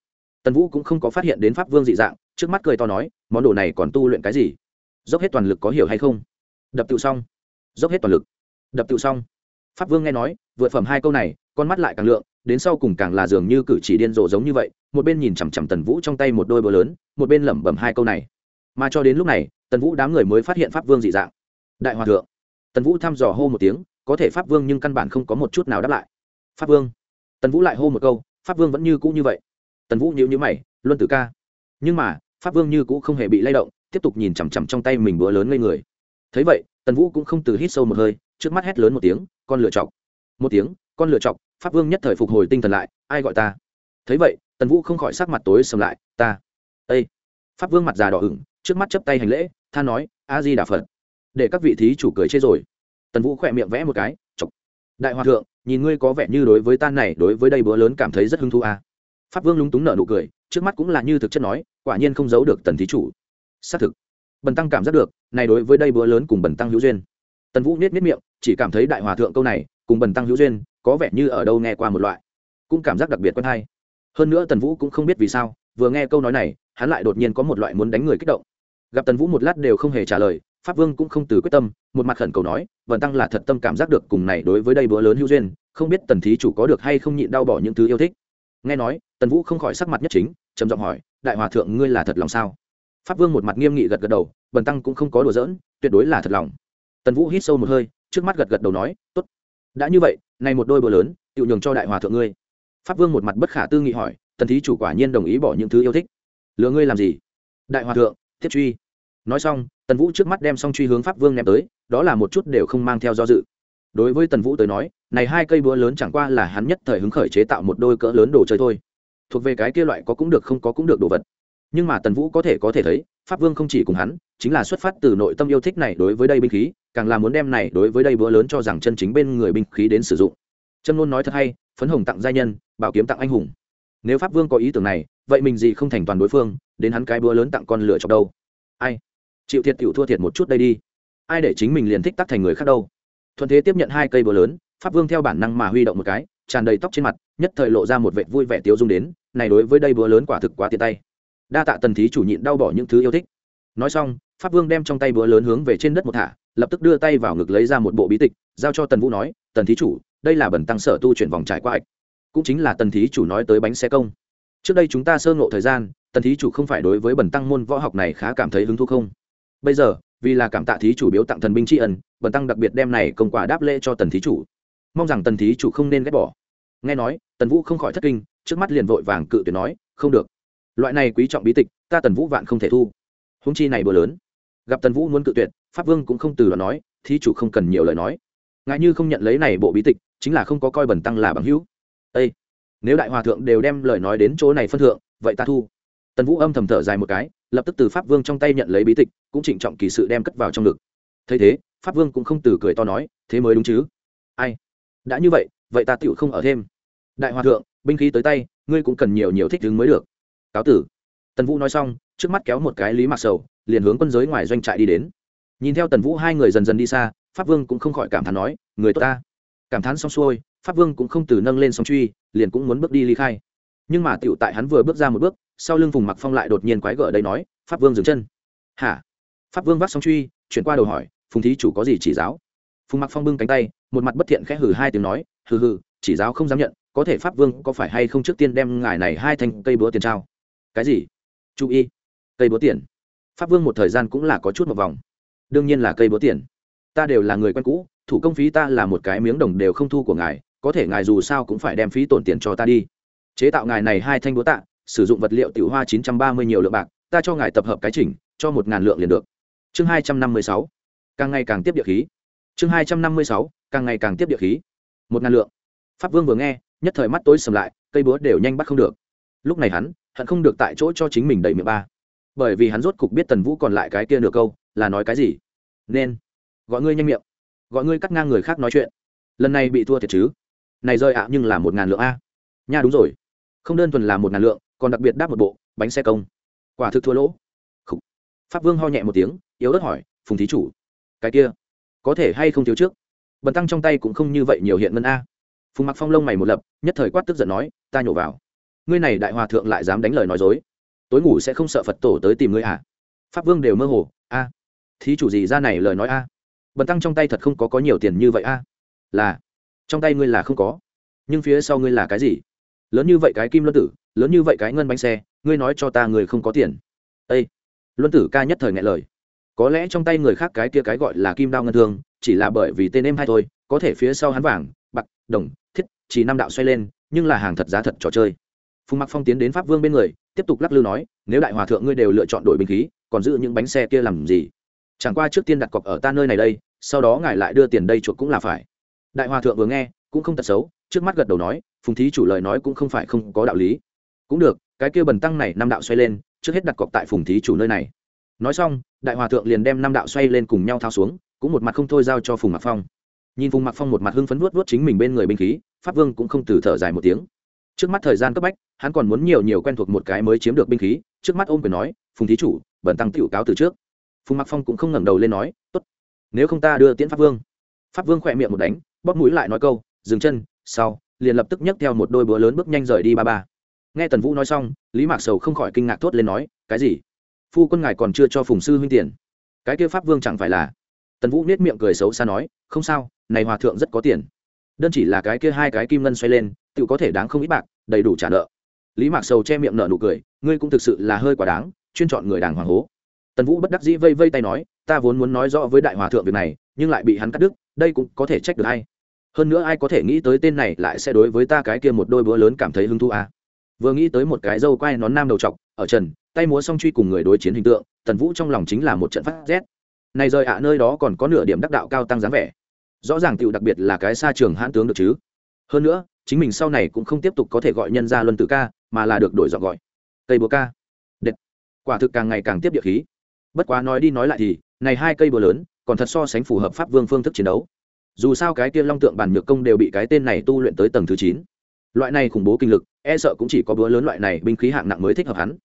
Speaker 1: Tần vũ cũng không có phát hiện đến pháp vương dị dạng, trước mắt cười to nói, món đồ này còn tu luyện cái gì? Dốc hết toàn lực có hiểu hay không? Đập tự xong. Dốc hết toàn lực. Đập tự xong. Pháp vương nghe nói vượt phẩm hai câu này, con mắt lại càng lượng đến sau cùng càng là dường như cử chỉ điên rồ giống như vậy, một bên nhìn chằm chằm tần vũ trong tay một đôi bờ lớn, một bên lẩm bẩm hai câu này. Mà cho đến lúc này, tần vũ đám người mới phát hiện pháp vương dị dạng. Đại hòa thượng. Tần vũ thăm dò hô một tiếng, có thể pháp vương nhưng căn bản không có một chút nào đáp lại. Pháp vương. Tần vũ lại hô một câu, pháp vương vẫn như cũ như vậy. Tần vũ nhíu nhíu mày, luân tử ca. Nhưng mà, pháp vương như cũ không hề bị lay động, tiếp tục nhìn chằm chằm trong tay mình búa lớn ngây người. Thấy vậy, tần vũ cũng không từ hít sâu một hơi, trước mắt hét lớn một tiếng, con lựa chọc. Một tiếng, con lựa chọc pháp vương nhất thời phục hồi tinh thần lại, ai gọi ta? Thấy vậy, tần vũ không khỏi sắc mặt tối sầm lại, ta. Ây pháp vương mặt già đỏ ửng, trước mắt chấp tay hành lễ than nói, a di đà phật. Để các vị thí chủ cười chết rồi. Tần vũ khỏe miệng vẽ một cái, chọc. Đại hòa thượng, nhìn ngươi có vẻ như đối với tan này, đối với đây bữa lớn cảm thấy rất hứng thú à. pháp vương lúng túng nở nụ cười, trước mắt cũng là như thực chất nói, quả nhiên không giấu được tần thí chủ. Xác thực. Bần tăng cảm giác được, này đối với đây bữa lớn cùng bần tăng hữu duyên. Tần vũ niết niết miệng, chỉ cảm thấy đại hòa thượng câu này, cùng bần tăng hữu duyên có vẻ như ở đâu nghe qua một loại, cũng cảm giác đặc biệt quen hay. Hơn nữa tần vũ cũng không biết vì sao, vừa nghe câu nói này, hắn lại đột nhiên có một loại muốn đánh người kích động. Gặp tần vũ một lát đều không hề trả lời, pháp vương cũng không từ quyết tâm, một mặt khẩn cầu nói vần tăng là thật tâm cảm giác được cùng này đối với đây bữa lớn hữu duyên, không biết tần thí chủ có được hay không nhịn đau bỏ những thứ yêu thích. Nghe nói, tần vũ không khỏi sắc mặt nhất chính, trầm giọng hỏi, đại hòa thượng ngươi là thật lòng sao? Pháp vương một mặt nghiêm nghị gật gật đầu vần tăng cũng không có đùa giỡn, tuyệt đối là thật lòng. Tần vũ hít sâu một hơi, trước mắt gật gật đầu nói, tốt đã như vậy này một đôi bữa lớn tự nhường cho đại hòa thượng ngươi. Pháp vương một mặt bất khả tư nghị hỏi, tần thí chủ quả nhiên đồng ý bỏ những thứ yêu thích. Lừa ngươi làm gì? Đại hòa thượng thiết truy. Nói xong, tần vũ trước mắt đem xong truy hướng pháp vương ném tới, đó là một chút đều không mang theo do dự. Đối với tần vũ tới nói, này hai cây búa lớn chẳng qua là hắn nhất thời hứng khởi chế tạo một đôi cỡ lớn đồ chơi thôi. Thuộc về cái kia loại có cũng được không có cũng được đồ vật. Nhưng mà tần vũ có thể có thể thấy, pháp vương không chỉ cùng hắn, chính là xuất phát từ nội tâm yêu thích này đối với đây binh khí càng là muốn đem này đối với đây búa lớn cho rằng chân chính bên người binh khí đến sử dụng. Trâm luôn nói thật hay, phấn hồng tặng gia nhân, bảo kiếm tặng anh hùng. Nếu pháp vương có ý tưởng này, vậy mình gì không thành toàn đối phương, đến hắn cái búa lớn tặng con lửa chọc đâu? Ai? Chịu thiệt tiểu thua thiệt một chút đây đi. Ai để chính mình liền thích tắc thành người khác đâu? Thuận thế tiếp nhận hai cây búa lớn, pháp vương theo bản năng mà huy động một cái, tràn đầy tóc trên mặt, nhất thời lộ ra một vệ vui vẻ tiêu dung đến, này đối với đây búa lớn quả thực quá tiện tay. Đa tạ tần thí chủ nhịn đau bỏ những thứ yêu thích. Nói xong, pháp vương đem trong tay búa lớn hướng về trên đất một thả lập tức đưa tay vào ngực lấy ra một bộ bí tịch, giao cho tần vũ nói, tần thí chủ, đây là bẩn tăng sở tu chuyển vòng trải qua ạch cũng chính là tần thí chủ nói tới bánh xe công. Trước đây chúng ta sơ ngộ thời gian, tần thí chủ không phải đối với bẩn tăng môn võ học này khá cảm thấy hứng thú không? Bây giờ, vì là cảm tạ thí chủ biếu tặng thần binh tri ân, bẩn tăng đặc biệt đem này công quả đáp lễ cho tần thí chủ. Mong rằng tần thí chủ không nên ghét bỏ. Nghe nói, tần vũ không khỏi thất kinh, trước mắt liền vội vàng cự tuyệt nói, không được. Loại này quý trọng bí tịch, ta tần vũ vạn không thể thu. Húng chi này bừa lớn. Gặp tần vũ muốn cự tuyệt pháp vương cũng không từ đoạn nói, thí chủ không cần nhiều lời nói. Ngại như không nhận lấy này bộ bí tịch, chính là không có coi bẩn tăng là bằng hữu. Ây nếu đại hòa thượng đều đem lời nói đến chỗ này phân thượng, vậy ta thu. Tần vũ âm thầm thở dài một cái, lập tức từ pháp vương trong tay nhận lấy bí tịch, cũng trịnh trọng kỳ sự đem cất vào trong ngực. Thấy thế, pháp vương cũng không từ cười to nói, thế mới đúng chứ? Ai? Đã như vậy vậy ta tựu không ở thêm. Đại hòa thượng, binh khí tới tay, ngươi cũng cần nhiều nhiều thích ứng mới được. Cáo tử. Tần vũ nói xong, trước mắt kéo một cái lý mạc sầu, liền hướng quân giới ngoài doanh trại đi đến nhìn theo tần vũ hai người dần dần đi xa, pháp vương cũng không khỏi cảm thán nói, người tốt ta. Cảm thán xong xuôi, pháp vương cũng không từ nâng lên song truy, liền cũng muốn bước đi ly khai. Nhưng mà tựu tại hắn vừa bước ra một bước, sau lưng phùng mặc phong lại đột nhiên quái gở đây nói, pháp vương dừng chân. Hả? Pháp vương vác song truy, chuyển qua đầu hỏi, phùng thí chủ có gì chỉ giáo? Phùng mặc phong bưng cánh tay, một mặt bất thiện khẽ hừ hai tiếng nói, hừ hừ, chỉ giáo không dám nhận, có thể pháp vương có phải hay không trước tiên đem ngài này hai thành cây búa tiền trao? Cái gì? Chú ý, cây búa tiền. Pháp vương một thời gian cũng là có chút một vòng đương nhiên là cây búa tiền. Ta đều là người quen cũ, thủ công phí ta là một cái miếng đồng đều không thu của ngài, có thể ngài dù sao cũng phải đem phí tổn tiền cho ta đi. Chế tạo ngài này hai thanh búa tạ, sử dụng vật liệu tiểu hoa chín trăm ba mươi nhiều lượng bạc, ta cho ngài tập hợp cái chỉnh, cho một ngàn lượng liền được. Chương hai trăm năm mươi sáu. Càng ngày càng tiếp địa khí. Chương hai trăm năm mươi sáu, càng ngày càng tiếp địa khí. Một ngàn lượng. Pháp vương vừa nghe, nhất thời mắt tối sầm lại, cây búa đều nhanh bắt không được. Lúc này hắn, hận không được tại chỗ cho chính mình đầy miệng ba. Bởi vì hắn rốt cục biết tần vũ còn lại cái kia nửa câu là nói cái gì? Nên, gọi ngươi nhanh miệng, gọi ngươi cắt ngang người khác nói chuyện. Lần này bị thua thiệt chứ? Này rơi ạ, nhưng là một ngàn lượng a. Nha, đúng rồi. Không đơn thuần là một ngàn lượng, còn đặc biệt đáp một bộ, bánh xe công. Quả thực thua lỗ. Khủ. pháp vương ho nhẹ một tiếng, yếu ớt hỏi, phùng thí chủ, cái kia, có thể hay không thiếu trước? Bần tăng trong tay cũng không như vậy nhiều hiện ngân a. Phùng mặc phong lông mày một lập, nhất thời quát tức giận nói, ta nhổ vào. Ngươi này đại hòa thượng lại dám đánh lời nói dối. Tối ngủ sẽ không sợ phật tổ tới tìm ngươi à? Pháp vương đều mơ hồ, a thí chủ gì ra này lời nói a? Bần tăng trong tay thật không có có nhiều tiền như vậy a? Là, trong tay ngươi là không có, nhưng phía sau ngươi là cái gì? Lớn như vậy cái kim luân tử, lớn như vậy cái ngân bánh xe, ngươi nói cho ta người không có tiền. Ây luân tử ca nhất thời ngại lời. Có lẽ trong tay người khác cái kia cái gọi là kim đao ngân thương, chỉ là bởi vì tên em hay thôi, có thể phía sau hắn vàng, bạc, đồng, thiết, chỉ năm đạo xoay lên, nhưng là hàng thật giá thật trò chơi. Phùng mặc phong tiến đến pháp vương bên người, tiếp tục lắc lư nói, nếu đại hòa thượng ngươi đều lựa chọn đổi bình khí, còn giữ những bánh xe kia làm gì? Chẳng qua trước tiên đặt cọc ở ta nơi này đây, sau đó ngài lại đưa tiền đây chuột cũng là phải. Đại hòa thượng vừa nghe, cũng không tật xấu, trước mắt gật đầu nói, phùng thí chủ lời nói cũng không phải không có đạo lý. Cũng được, cái kia bần tăng này năm đạo xoay lên, trước hết đặt cọc tại phùng thí chủ nơi này. Nói xong, đại hòa thượng liền đem năm đạo xoay lên cùng nhau thao xuống, cũng một mặt không thôi giao cho phùng mặc phong. Nhìn phùng mặc phong một mặt hưng phấn vuốt vuốt chính mình bên người binh khí, pháp vương cũng không từ thở dài một tiếng. Trước mắt thời gian cấp bách, hắn còn muốn nhiều nhiều quen thuộc một cái mới chiếm được binh khí, trước mắt ôm quyền nói, phùng thí chủ, bần tăng tiểu cáo từ trước phùng mặc phong cũng không ngẩng đầu lên nói, tốt, nếu không ta đưa tiễn pháp vương. Pháp vương khỏe miệng một đánh, bóp mũi lại nói câu, dừng chân, sau, liền lập tức nhấc theo một đôi búa lớn bước nhanh rời đi ba ba. Nghe tần vũ nói xong, lý mạc sầu không khỏi kinh ngạc thốt lên nói, cái gì? Phu quân ngài còn chưa cho phùng sư huynh tiền. Cái kia pháp vương chẳng phải là tần vũ nết miệng cười xấu xa nói, không sao, này hòa thượng rất có tiền. Đơn chỉ là cái kia hai cái kim ngân xoay lên tự có thể đáng không ít bạc, đầy đủ trả nợ. Lý mạc sầu che miệng nợ nụ cười, ngươi cũng thực sự là hơi quá đáng, chuyên chọn người đàng hoàng hố tần vũ bất đắc dĩ vây vây tay nói, ta vốn muốn nói rõ với đại hòa thượng việc này, nhưng lại bị hắn cắt đứt, đây cũng có thể trách được hay hơn nữa ai có thể nghĩ tới tên này lại sẽ đối với ta cái kia một đôi búa lớn cảm thấy hứng thú à. vừa nghĩ tới một cái dâu quai nón nam đầu t ở trần, tay múa song truy cùng người đối chiến hình tượng, tần vũ trong lòng chính là một trận phát rét. Này rời ạ, nơi đó còn có nửa điểm đắc đạo cao tăng dáng vẻ. Rõ ràng tựu đặc biệt là cái xa trường hãn tướng được chứ. Hơn nữa, chính mình sau này cũng không tiếp tục có thể gọi nhân ra luân tử ca, mà là được đổi dọn gọi. Cây búa ca. Đệt. Quả thực càng ngày càng tiếp địa khí bất quá nói đi nói lại thì, này hai cây búa lớn, còn thật so sánh phù hợp pháp vương phương thức chiến đấu. Dù sao cái kia long tượng bản nhược công đều bị cái tên này tu luyện tới tầng thứ chín. Loại này khủng bố kinh lực e sợ cũng chỉ có búa lớn loại này binh khí hạng nặng mới thích hợp hắn.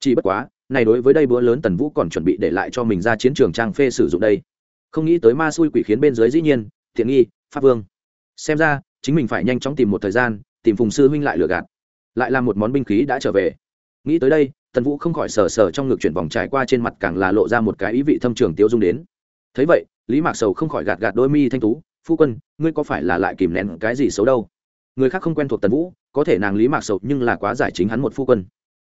Speaker 1: Chỉ bất quá, này đối với đây búa lớn tần vũ còn chuẩn bị để lại cho mình ra chiến trường trang phê sử dụng đây. Không nghĩ tới ma xui quỷ khiến bên dưới dĩ nhiên, thiện nghi, pháp vương. Xem ra, chính mình phải nhanh chóng tìm một thời gian, tìm phùng sư huynh lại lừa gạt. Lại là một món binh khí đã trở về. Nghĩ tới đây tần vũ không khỏi sờ sờ trong ngực chuyển vòng trải qua trên mặt càng là lộ ra một cái ý vị thâm trường tiêu dung đến. Thấy vậy, lý mạc sầu không khỏi gạt gạt đôi mi thanh tú, phu quân, ngươi có phải là lại kìm nén cái gì xấu đâu? Người khác không quen thuộc tần vũ, có thể nàng lý mạc sầu nhưng là quá giải chính hắn một phu quân.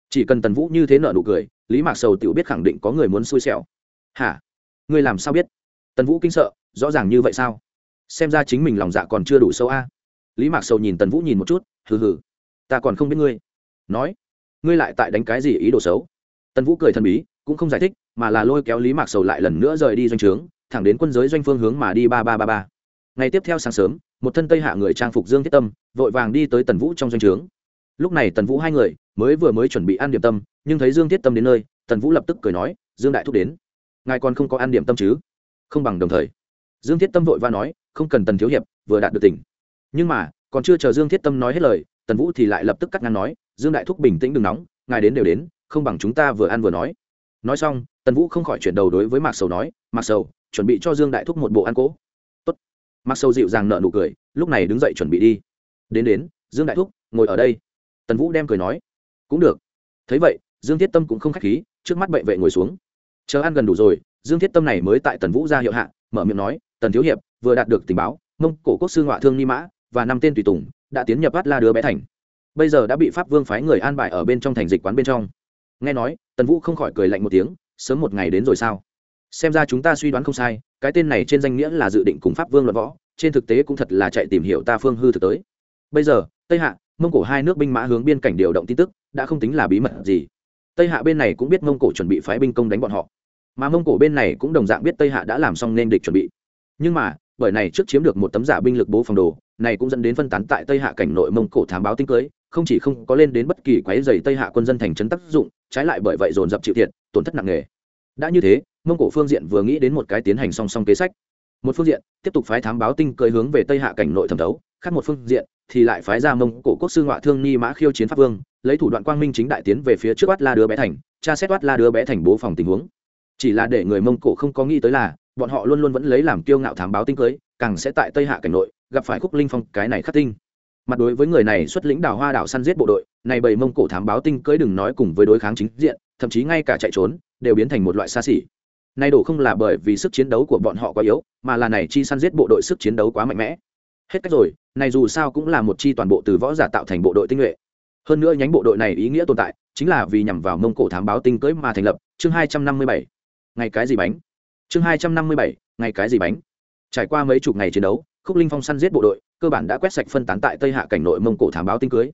Speaker 1: Chỉ cần tần vũ như thế nợ nụ cười, lý mạc sầu tự biết khẳng định có người muốn xui xẻo. Hả? Ngươi làm sao biết? Tần vũ kinh sợ, rõ ràng như vậy sao? Xem ra chính mình lòng dạ còn chưa đủ sâu a. Lý mạc sầu nhìn tần vũ nhìn một chút, hừ hừ, ta còn không biết ngươi. Nói ngươi lại tại đánh cái gì ý đồ xấu? Tần vũ cười thần bí, cũng không giải thích, mà là lôi kéo lý mạc sầu lại lần nữa rời đi doanh trướng, thẳng đến quân giới doanh phương hướng mà đi ba ba ba ba. Ngày tiếp theo sáng sớm, một thân tây hạ người trang phục dương thiết tâm, vội vàng đi tới tần vũ trong doanh trướng. Lúc này tần vũ hai người, mới vừa mới chuẩn bị ăn điểm tâm, nhưng thấy dương thiết tâm đến nơi, tần vũ lập tức cười nói, dương đại thúc đến. Ngài còn không có ăn điểm tâm chứ? Không bằng đồng thời. Dương thiết tâm vội và nói, không cần tần thiếu hiệp, vừa đạt được tỉnh. Nhưng mà, còn chưa chờ dương thiết tâm nói hết lời, tần vũ thì lại lập tức cắt ngang nói dương đại thúc bình tĩnh đừng nóng, ngài đến đều đến, không bằng chúng ta vừa ăn vừa nói. Nói xong, tần vũ không khỏi chuyển đầu đối với mạc sầu nói, mạc sầu, chuẩn bị cho dương đại thúc một bộ ăn cỗ. Tốt. Mạc sầu dịu dàng nợ nụ cười, lúc này đứng dậy chuẩn bị đi. Đến đến, dương đại thúc, ngồi ở đây. Tần vũ đem cười nói. Cũng được. Thấy vậy, dương thiết tâm cũng không k h á c h khí, trước mắt bệ vệ ngồi xuống. Chờ ăn gần đủ rồi, dương thiết tâm này mới tại tần vũ ra hiệu hạ, mở miệng nói, tần thiếu hiệp, vừa đạt được tình báo, mông cổ quốc sư ngoại thương ni mã và năm tên tùy tùng đã tiến nhập bắt la đứa bé thành bây giờ đã bị pháp vương phái người an bài ở bên trong thành dịch quán bên trong. Nghe nói, tần vũ không khỏi cười lạnh một tiếng, sớm một ngày đến rồi sao? Xem ra chúng ta suy đoán không sai, cái tên này trên danh nghĩa là dự định cùng pháp vương luận võ, trên thực tế cũng thật là chạy tìm hiểu ta phương hư thực tới. Bây giờ, tây hạ, mông cổ hai nước binh mã hướng biên cảnh điều động tin tức, đã không tính là bí mật gì. Tây hạ bên này cũng biết mông cổ chuẩn bị phái binh công đánh bọn họ. Mà mông cổ bên này cũng đồng dạng biết tây hạ đã làm xong nên địch chuẩn bị. Nhưng mà, bởi này trước chiếm được một tấm giả binh lực bố phòng đồ, này cũng dẫn đến phân tán tại tây hạ cảnh nội mông cổ thám báo tinh cưới không chỉ không có lên đến bất kỳ quái dày tây hạ quân dân thành trấn tác dụng, trái lại bởi vậy dồn dập chịu thiệt, tổn thất nặng nề. Đã như thế, mông cổ phương diện vừa nghĩ đến một cái tiến hành song song kế sách. Một phương diện, tiếp tục phái thám báo tinh cưới hướng về tây hạ cảnh nội thẩm thấu, khác một phương diện, thì lại phái ra mông cổ quốc sư ngoại thương ni mã khiêu chiến pháp vương, lấy thủ đoạn quang minh chính đại tiến về phía trước oát la đứa bé thành, tra xét oát la đứa bé thành bố phòng tình huống. Chỉ là để người mông cổ không có nghĩ tới là, bọn họ luôn luôn vẫn lấy làm kiêu ngạo thám báo tinh cưới càng sẽ tại tây hạ cảnh nội gặp phải khúc linh phong cái này khắc tinh mặt đối với người này xuất lĩnh đào hoa đảo săn giết bộ đội, này bầy mông cổ thám báo tinh cưỡi đừng nói cùng với đối kháng chính diện, thậm chí ngay cả chạy trốn, đều biến thành một loại xa xỉ. Nay đổ không là bởi vì sức chiến đấu của bọn họ quá yếu, mà là này chi săn giết bộ đội sức chiến đấu quá mạnh mẽ. Hết cách rồi, này dù sao cũng là một chi toàn bộ từ võ giả tạo thành bộ đội tinh nhuệ. Hơn nữa nhánh bộ đội này ý nghĩa tồn tại, chính là vì nhằm vào mông cổ thám báo tinh cưỡi mà thành lập, chương hai trăm năm mươi bảy. Ngày cái gì bánh? Chương hai trăm năm mươi bảy, ngày cái gì bánh? Trải qua mấy chục ngày chiến đấu, khúc linh phong săn giết bộ đội cơ bản đã quét sạch phân tán tại tây hạ cảnh nội mông cổ thám báo tinh cưới.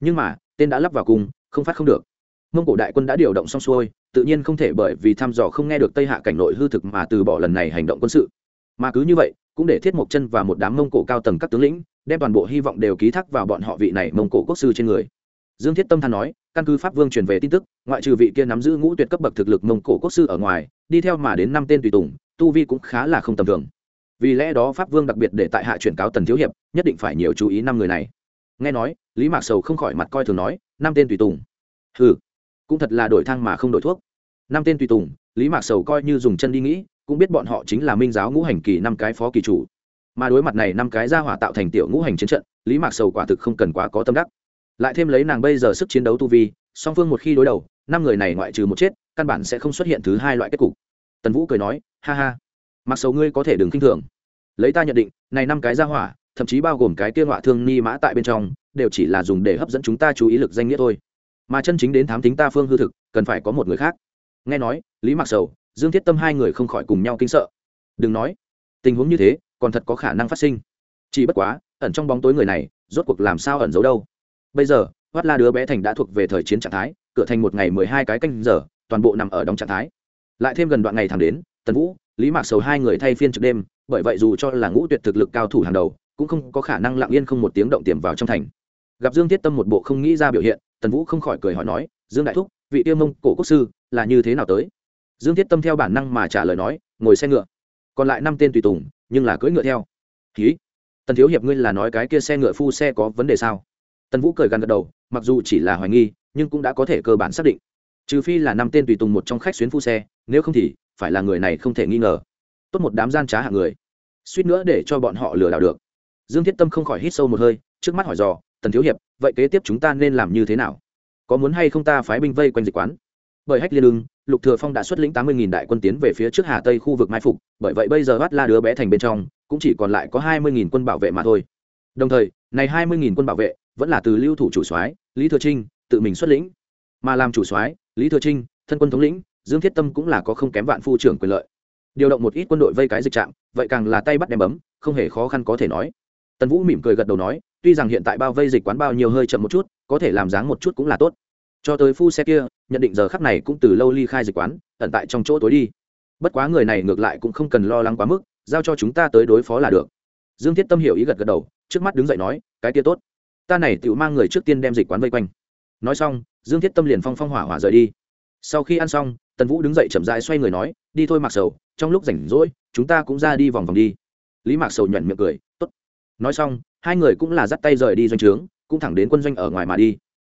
Speaker 1: Nhưng mà, tên đã lắp vào cùng, không phát không được. Mông cổ đại quân đã điều động xong xuôi, tự nhiên không thể bởi vì thăm dò không nghe được tây hạ cảnh nội hư thực mà từ bỏ lần này hành động quân sự. Mà cứ như vậy, cũng để thiết mộc chân và một đám mông cổ cao tầng các tướng lĩnh, đem toàn bộ hy vọng đều ký thác vào bọn họ vị này mông cổ quốc sư trên người. Dương thiết tâm than nói, căn cứ pháp vương truyền về tin tức, ngoại trừ vị kia nắm giữ ngũ tuyệt cấp bậc thực lực mông cổ quốc sư ở ngoài, đi theo mà đến năm tên tùy tùng, tu vi cũng khá là không tầm thường vì lẽ đó pháp vương đặc biệt để tại hạ chuyển cáo tần thiếu hiệp, nhất định phải nhiều chú ý năm người này. Nghe nói, lý mạc sầu không khỏi mặt coi thường nói, năm tên tùy tùng. Ừ cũng thật là đổi thang mà không đổi thuốc. Năm tên tùy tùng, lý mạc sầu coi như dùng chân đi nghĩ, cũng biết bọn họ chính là minh giáo ngũ hành kỳ năm cái phó kỳ chủ. Mà đối mặt này năm cái ra hỏa tạo thành tiểu ngũ hành chiến trận, lý mạc sầu quả thực không cần quá có tâm đắc. Lại thêm lấy nàng bây giờ sức chiến đấu tu vi, song phương một khi đối đầu, năm người này ngoại trừ một chết, căn bản sẽ không xuất hiện thứ hai loại kết cục. Tần vũ cười nói, ha ha mặc sầu ngươi có thể đừng kinh thường. Lấy ta nhận định, này năm cái ra hỏa, thậm chí bao gồm cái kia họa thương ni mã tại bên trong, đều chỉ là dùng để hấp dẫn chúng ta chú ý lực danh nghĩa thôi. Mà chân chính đến thám tính ta phương hư thực, cần phải có một người khác. Nghe nói, lý mặc sầu, dương thiết tâm hai người không khỏi cùng nhau kinh sợ. Đừng nói, tình huống như thế, còn thật có khả năng phát sinh. Chỉ bất quá, ẩn trong bóng tối người này, rốt cuộc làm sao ẩn giấu đâu? Bây giờ, hoát la đứa bé thành đã thuộc về thời chiến trạng thái, cửa thành một ngày mười hai cái canh giờ, toàn bộ nằm ở đóng trạng thái. Lại thêm gần đoạn ngày thẳng đến, tần vũ lý mạc sầu hai người thay phiên trực đêm, bởi vậy dù cho là ngũ tuyệt thực lực cao thủ hàng đầu, cũng không có khả năng lặng yên không một tiếng động tiềm vào trong thành. Gặp dương thiết tâm một bộ không nghĩ ra biểu hiện, tần vũ không khỏi cười hỏi nói, dương đại thúc, vị tiêu mông cổ quốc sư là như thế nào tới? Dương thiết tâm theo bản năng mà trả lời nói, ngồi xe ngựa. Còn lại năm tên tùy tùng, nhưng là cưỡi ngựa theo. Ký tần thiếu hiệp ngươi là nói cái kia xe ngựa phu xe có vấn đề sao? Tần vũ cười gần gật đầu, mặc dù chỉ là hoài nghi, nhưng cũng đã có thể cơ bản xác định. Trừ phi là năm tên tùy tùng một trong khách xuyến phu xe, nếu không thì phải là người này không thể nghi ngờ. Tốt một đám gian trá hạng người. Suýt nữa để cho bọn họ lừa đảo được. Dương thiết tâm không khỏi hít sâu một hơi, trước mắt hỏi dò, tần thiếu hiệp, vậy kế tiếp chúng ta nên làm như thế nào? Có muốn hay không ta phái binh vây quanh dịch quán? Bởi hách liên ưng, lục thừa phong đã xuất lĩnh tám mươi đại quân tiến về phía trước hà tây khu vực mai phục, bởi vậy bây giờ bắt la đứa bé thành bên trong, cũng chỉ còn lại có hai mươi quân bảo vệ mà thôi. Đồng thời, này hai mươi quân bảo vệ vẫn là từ lưu thủ chủ soái lý thừa trinh tự mình xuất lĩnh, mà làm chủ soái lý thừa trinh thân quân thống lĩnh dương thiết tâm cũng là có không kém vạn phu trưởng quyền lợi. Điều động một ít quân đội vây cái dịch trạm, vậy càng là tay bắt đem bấm, không hề khó khăn có thể nói. Tần vũ mỉm cười gật đầu nói, tuy rằng hiện tại bao vây dịch quán bao nhiêu hơi chậm một chút, có thể làm dáng một chút cũng là tốt. Cho tới phu xe kia, nhận định giờ khắc này cũng từ lâu ly khai dịch quán tận tại trong chỗ tối đi. Bất quá người này ngược lại cũng không cần lo lắng quá mức, giao cho chúng ta tới đối phó là được. Dương thiết tâm hiểu ý gật gật đầu, trước mắt đứng dậy nói, cái kia tốt. Ta này tự mang người trước tiên đem dịch quán vây quanh. Nói xong, dương thiết tâm liền phong phong hỏa hỏa rời đi. Sau khi ăn xong tần vũ đứng dậy chậm rãi xoay người nói, đi thôi mặc sầu, trong lúc rảnh rỗi, chúng ta cũng ra đi vòng vòng đi. Lý mạc sầu nhuận miệng cười, tốt. Nói xong, hai người cũng là dắt tay rời đi doanh trướng, cũng thẳng đến quân doanh ở ngoài mà đi.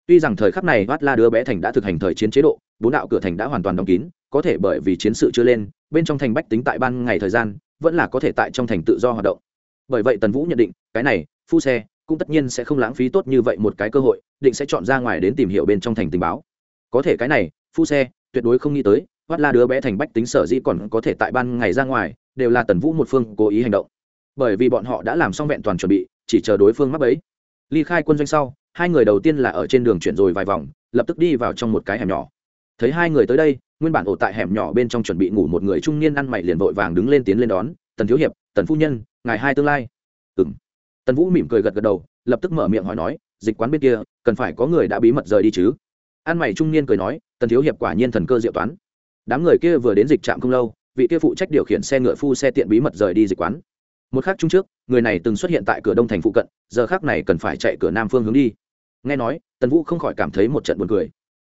Speaker 1: Tuy rằng thời khắc này vát la đứa bé thành đã thực hành thời chiến chế độ, bốn đạo cửa thành đã hoàn toàn đóng kín, có thể bởi vì chiến sự chưa lên, bên trong thành bách tính tại ban ngày thời gian, vẫn là có thể tại trong thành tự do hoạt động. Bởi vậy tần vũ nhận định, cái này, phu xe, cũng tất nhiên sẽ không lãng phí tốt như vậy một cái cơ hội, định sẽ chọn ra ngoài đến tìm hiểu bên trong thành tình báo. Có thể cái này, phu xe tuyệt đối không nghĩ tới hoắt la đứa bé thành bách tính sở dĩ còn có thể tại ban ngày ra ngoài, đều là tần vũ một phương cố ý hành động. Bởi vì bọn họ đã làm xong vẹn toàn chuẩn bị, chỉ chờ đối phương mắc ấy ly khai quân doanh sau, hai người đầu tiên là ở trên đường chuyển rồi vài vòng, lập tức đi vào trong một cái hẻm nhỏ. Thấy hai người tới đây, nguyên bản ổ tại hẻm nhỏ bên trong chuẩn bị ngủ một người trung niên ăn mày liền vội vàng đứng lên tiến lên đón, tần thiếu hiệp, tần phu nhân, ngài hai tương lai. Ừ m tần vũ mỉm cười gật gật đầu, lập tức mở miệng hỏi nói, dịch quán bên kia, cần phải có người đã bí mật rời đi chứ? Ăn mày trung niên cười nói tần thiếu hiệp quả nhiên thần cơ diệu toán. Đám người kia vừa đến dịch trạm không lâu, vị kia phụ trách điều khiển xe ngựa phu xe tiện bí mật rời đi dịch quán. Một khác chung trước, người này từng xuất hiện tại cửa đông thành phụ cận, giờ khác này cần phải chạy cửa nam phương hướng đi. Nghe nói, tần vũ không khỏi cảm thấy một trận buồn cười.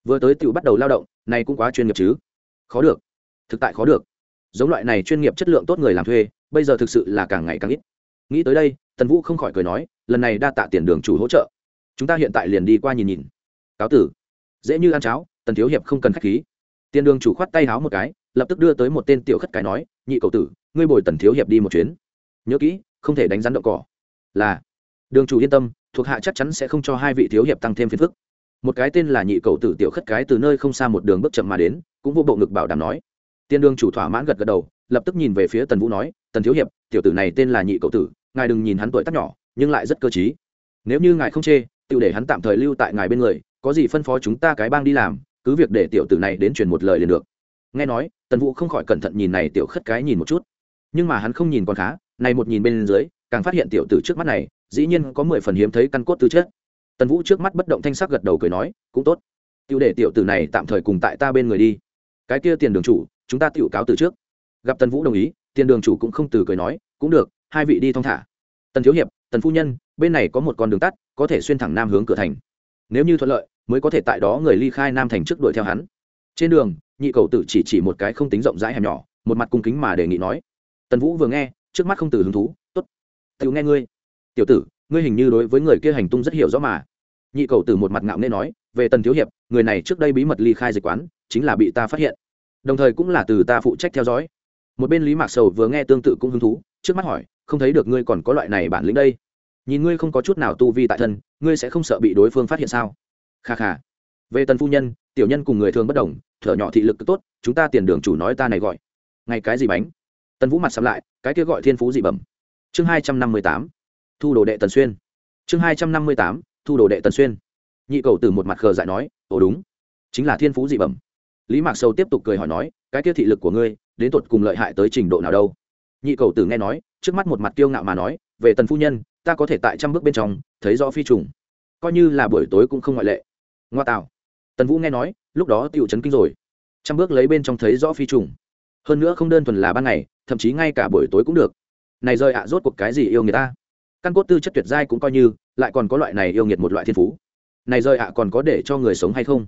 Speaker 1: Vừa tới tự bắt đầu lao động, này cũng quá chuyên nghiệp chứ. Khó được. Thực tại khó được. Giống loại này chuyên nghiệp chất lượng tốt người làm thuê, bây giờ thực sự là càng ngày càng ít. Nghĩ tới đây, tần vũ không khỏi cười nói, lần này đa tạ tiền đường chủ hỗ trợ. Chúng ta hiện tại liền đi qua nhìn nhìn. Cáo tử. Dễ như ăn cháo tần thiếu hiệp không cần k h á c h khí. Tiền đường chủ khoát tay háo một cái, lập tức đưa tới một tên tiểu khất cái nói, nhị cậu tử, ngươi bồi tần thiếu hiệp đi một chuyến. Nhớ kỹ, không thể đánh rắn đậu cỏ. Là. Đường chủ yên tâm, thuộc hạ chắc chắn sẽ không cho hai vị thiếu hiệp tăng thêm phiền phức. Một cái tên là nhị cậu tử tiểu khất cái từ nơi không xa một đường bước chậm mà đến, cũng vô bộ ngực bảo đảm nói. Tiên đường chủ thỏa mãn gật gật đầu, lập tức nhìn về phía tần vũ nói, tần thiếu hiệp, tiểu tử này tên là nhị cậu tử, ngài đừng nhìn hắn tuổi tác nhỏ, nhưng lại rất cơ t nếu như ngài không chê tự để hắn tạm thời lưu tại ngài bên người, có gì phân phó chúng ta cái bang đi làm cứ việc để tiểu tử này đến truyền một lời liền được. Nghe nói, tần vũ không khỏi cẩn thận nhìn này tiểu khất cái nhìn một chút. Nhưng mà hắn không nhìn còn khá, này một nhìn bên dưới, càng phát hiện tiểu tử trước mắt này, dĩ nhiên có mười phần hiếm thấy căn cốt tư chất. Tần vũ trước mắt bất động thanh sắc gật đầu cười nói, cũng tốt. Tiêu để tiểu tử này tạm thời cùng tại ta bên người đi. Cái kia tiền đường chủ, chúng ta tiểu cáo từ trước. Gặp tần vũ đồng ý, tiền đường chủ cũng không từ cười nói, cũng được, hai vị đi thong thả. Tần thiếu hiệp, tần phu nhân, bên này có một con đường tắt, có thể xuyên thẳng nam hướng cửa thành. Nếu như thuận lợi mới có thể tại đó người ly khai nam thành trước đuổi theo hắn. Trên đường, nhị cầu tử chỉ chỉ một cái không tính rộng rãi hẻm nhỏ, một mặt cung kính mà đề nghị nói, tần vũ vừa nghe, trước mắt không từ hứng thú t ố t tự nghe ngươi. Tiểu tử, ngươi hình như đối với người kia hành tung rất hiểu rõ mà. Nhị cầu tử một mặt ngạo nghê nói, về tần thiếu hiệp, người này trước đây bí mật ly khai dịch quán, chính là bị ta phát hiện. Đồng thời cũng là từ ta phụ trách theo dõi. Một bên lý mạc sầu vừa nghe tương tự cũng hứng thú, trước mắt hỏi, không thấy được ngươi còn có loại này bản lĩnh đây? Nhìn ngươi không có chút nào tu vi tại thân, ngươi sẽ không sợ bị đối phương phát hiện sao? Kha kha. Về tần phu nhân, tiểu nhân cùng người thường bất đồng, thở nhỏ thị lực tốt, chúng ta tiền đường chủ nói ta này gọi. Ngày cái gì bánh? Tần vũ mặt sắm lại, cái kia gọi thiên phú dị bẩm. Chương hai trăm năm mươi tám, thu đồ đệ tần xuyên. Chương hai trăm năm mươi tám, thu đồ đệ tần xuyên. Nhị cầu từ một mặt khờ dại nói, ồ đúng, chính là thiên phú dị bẩm. Lý mạc sâu tiếp tục cười hỏi nói, cái kia thị lực của ngươi, đến tột cùng lợi hại tới trình độ nào đâu? Nhị cầu tử nghe nói, trước mắt một mặt kiêu ngạo mà nói, về tần phu nhân, ta có thể tại trăm bước bên trong, thấy rõ phi trùng. Coi như là buổi tối cũng không ngoại lệ ngoa tạo tần vũ nghe nói, lúc đó tựu chấn kinh rồi. Trăm bước lấy bên trong thấy rõ phi trùng. Hơn nữa không đơn thuần là ban ngày, thậm chí ngay cả buổi tối cũng được. Này rơi ạ, rốt cuộc cái gì yêu người ta? Căn cốt tư chất tuyệt giai cũng coi như, lại còn có loại này yêu nghiệt một loại thiên phú. Này rơi ạ, còn có để cho người sống hay không?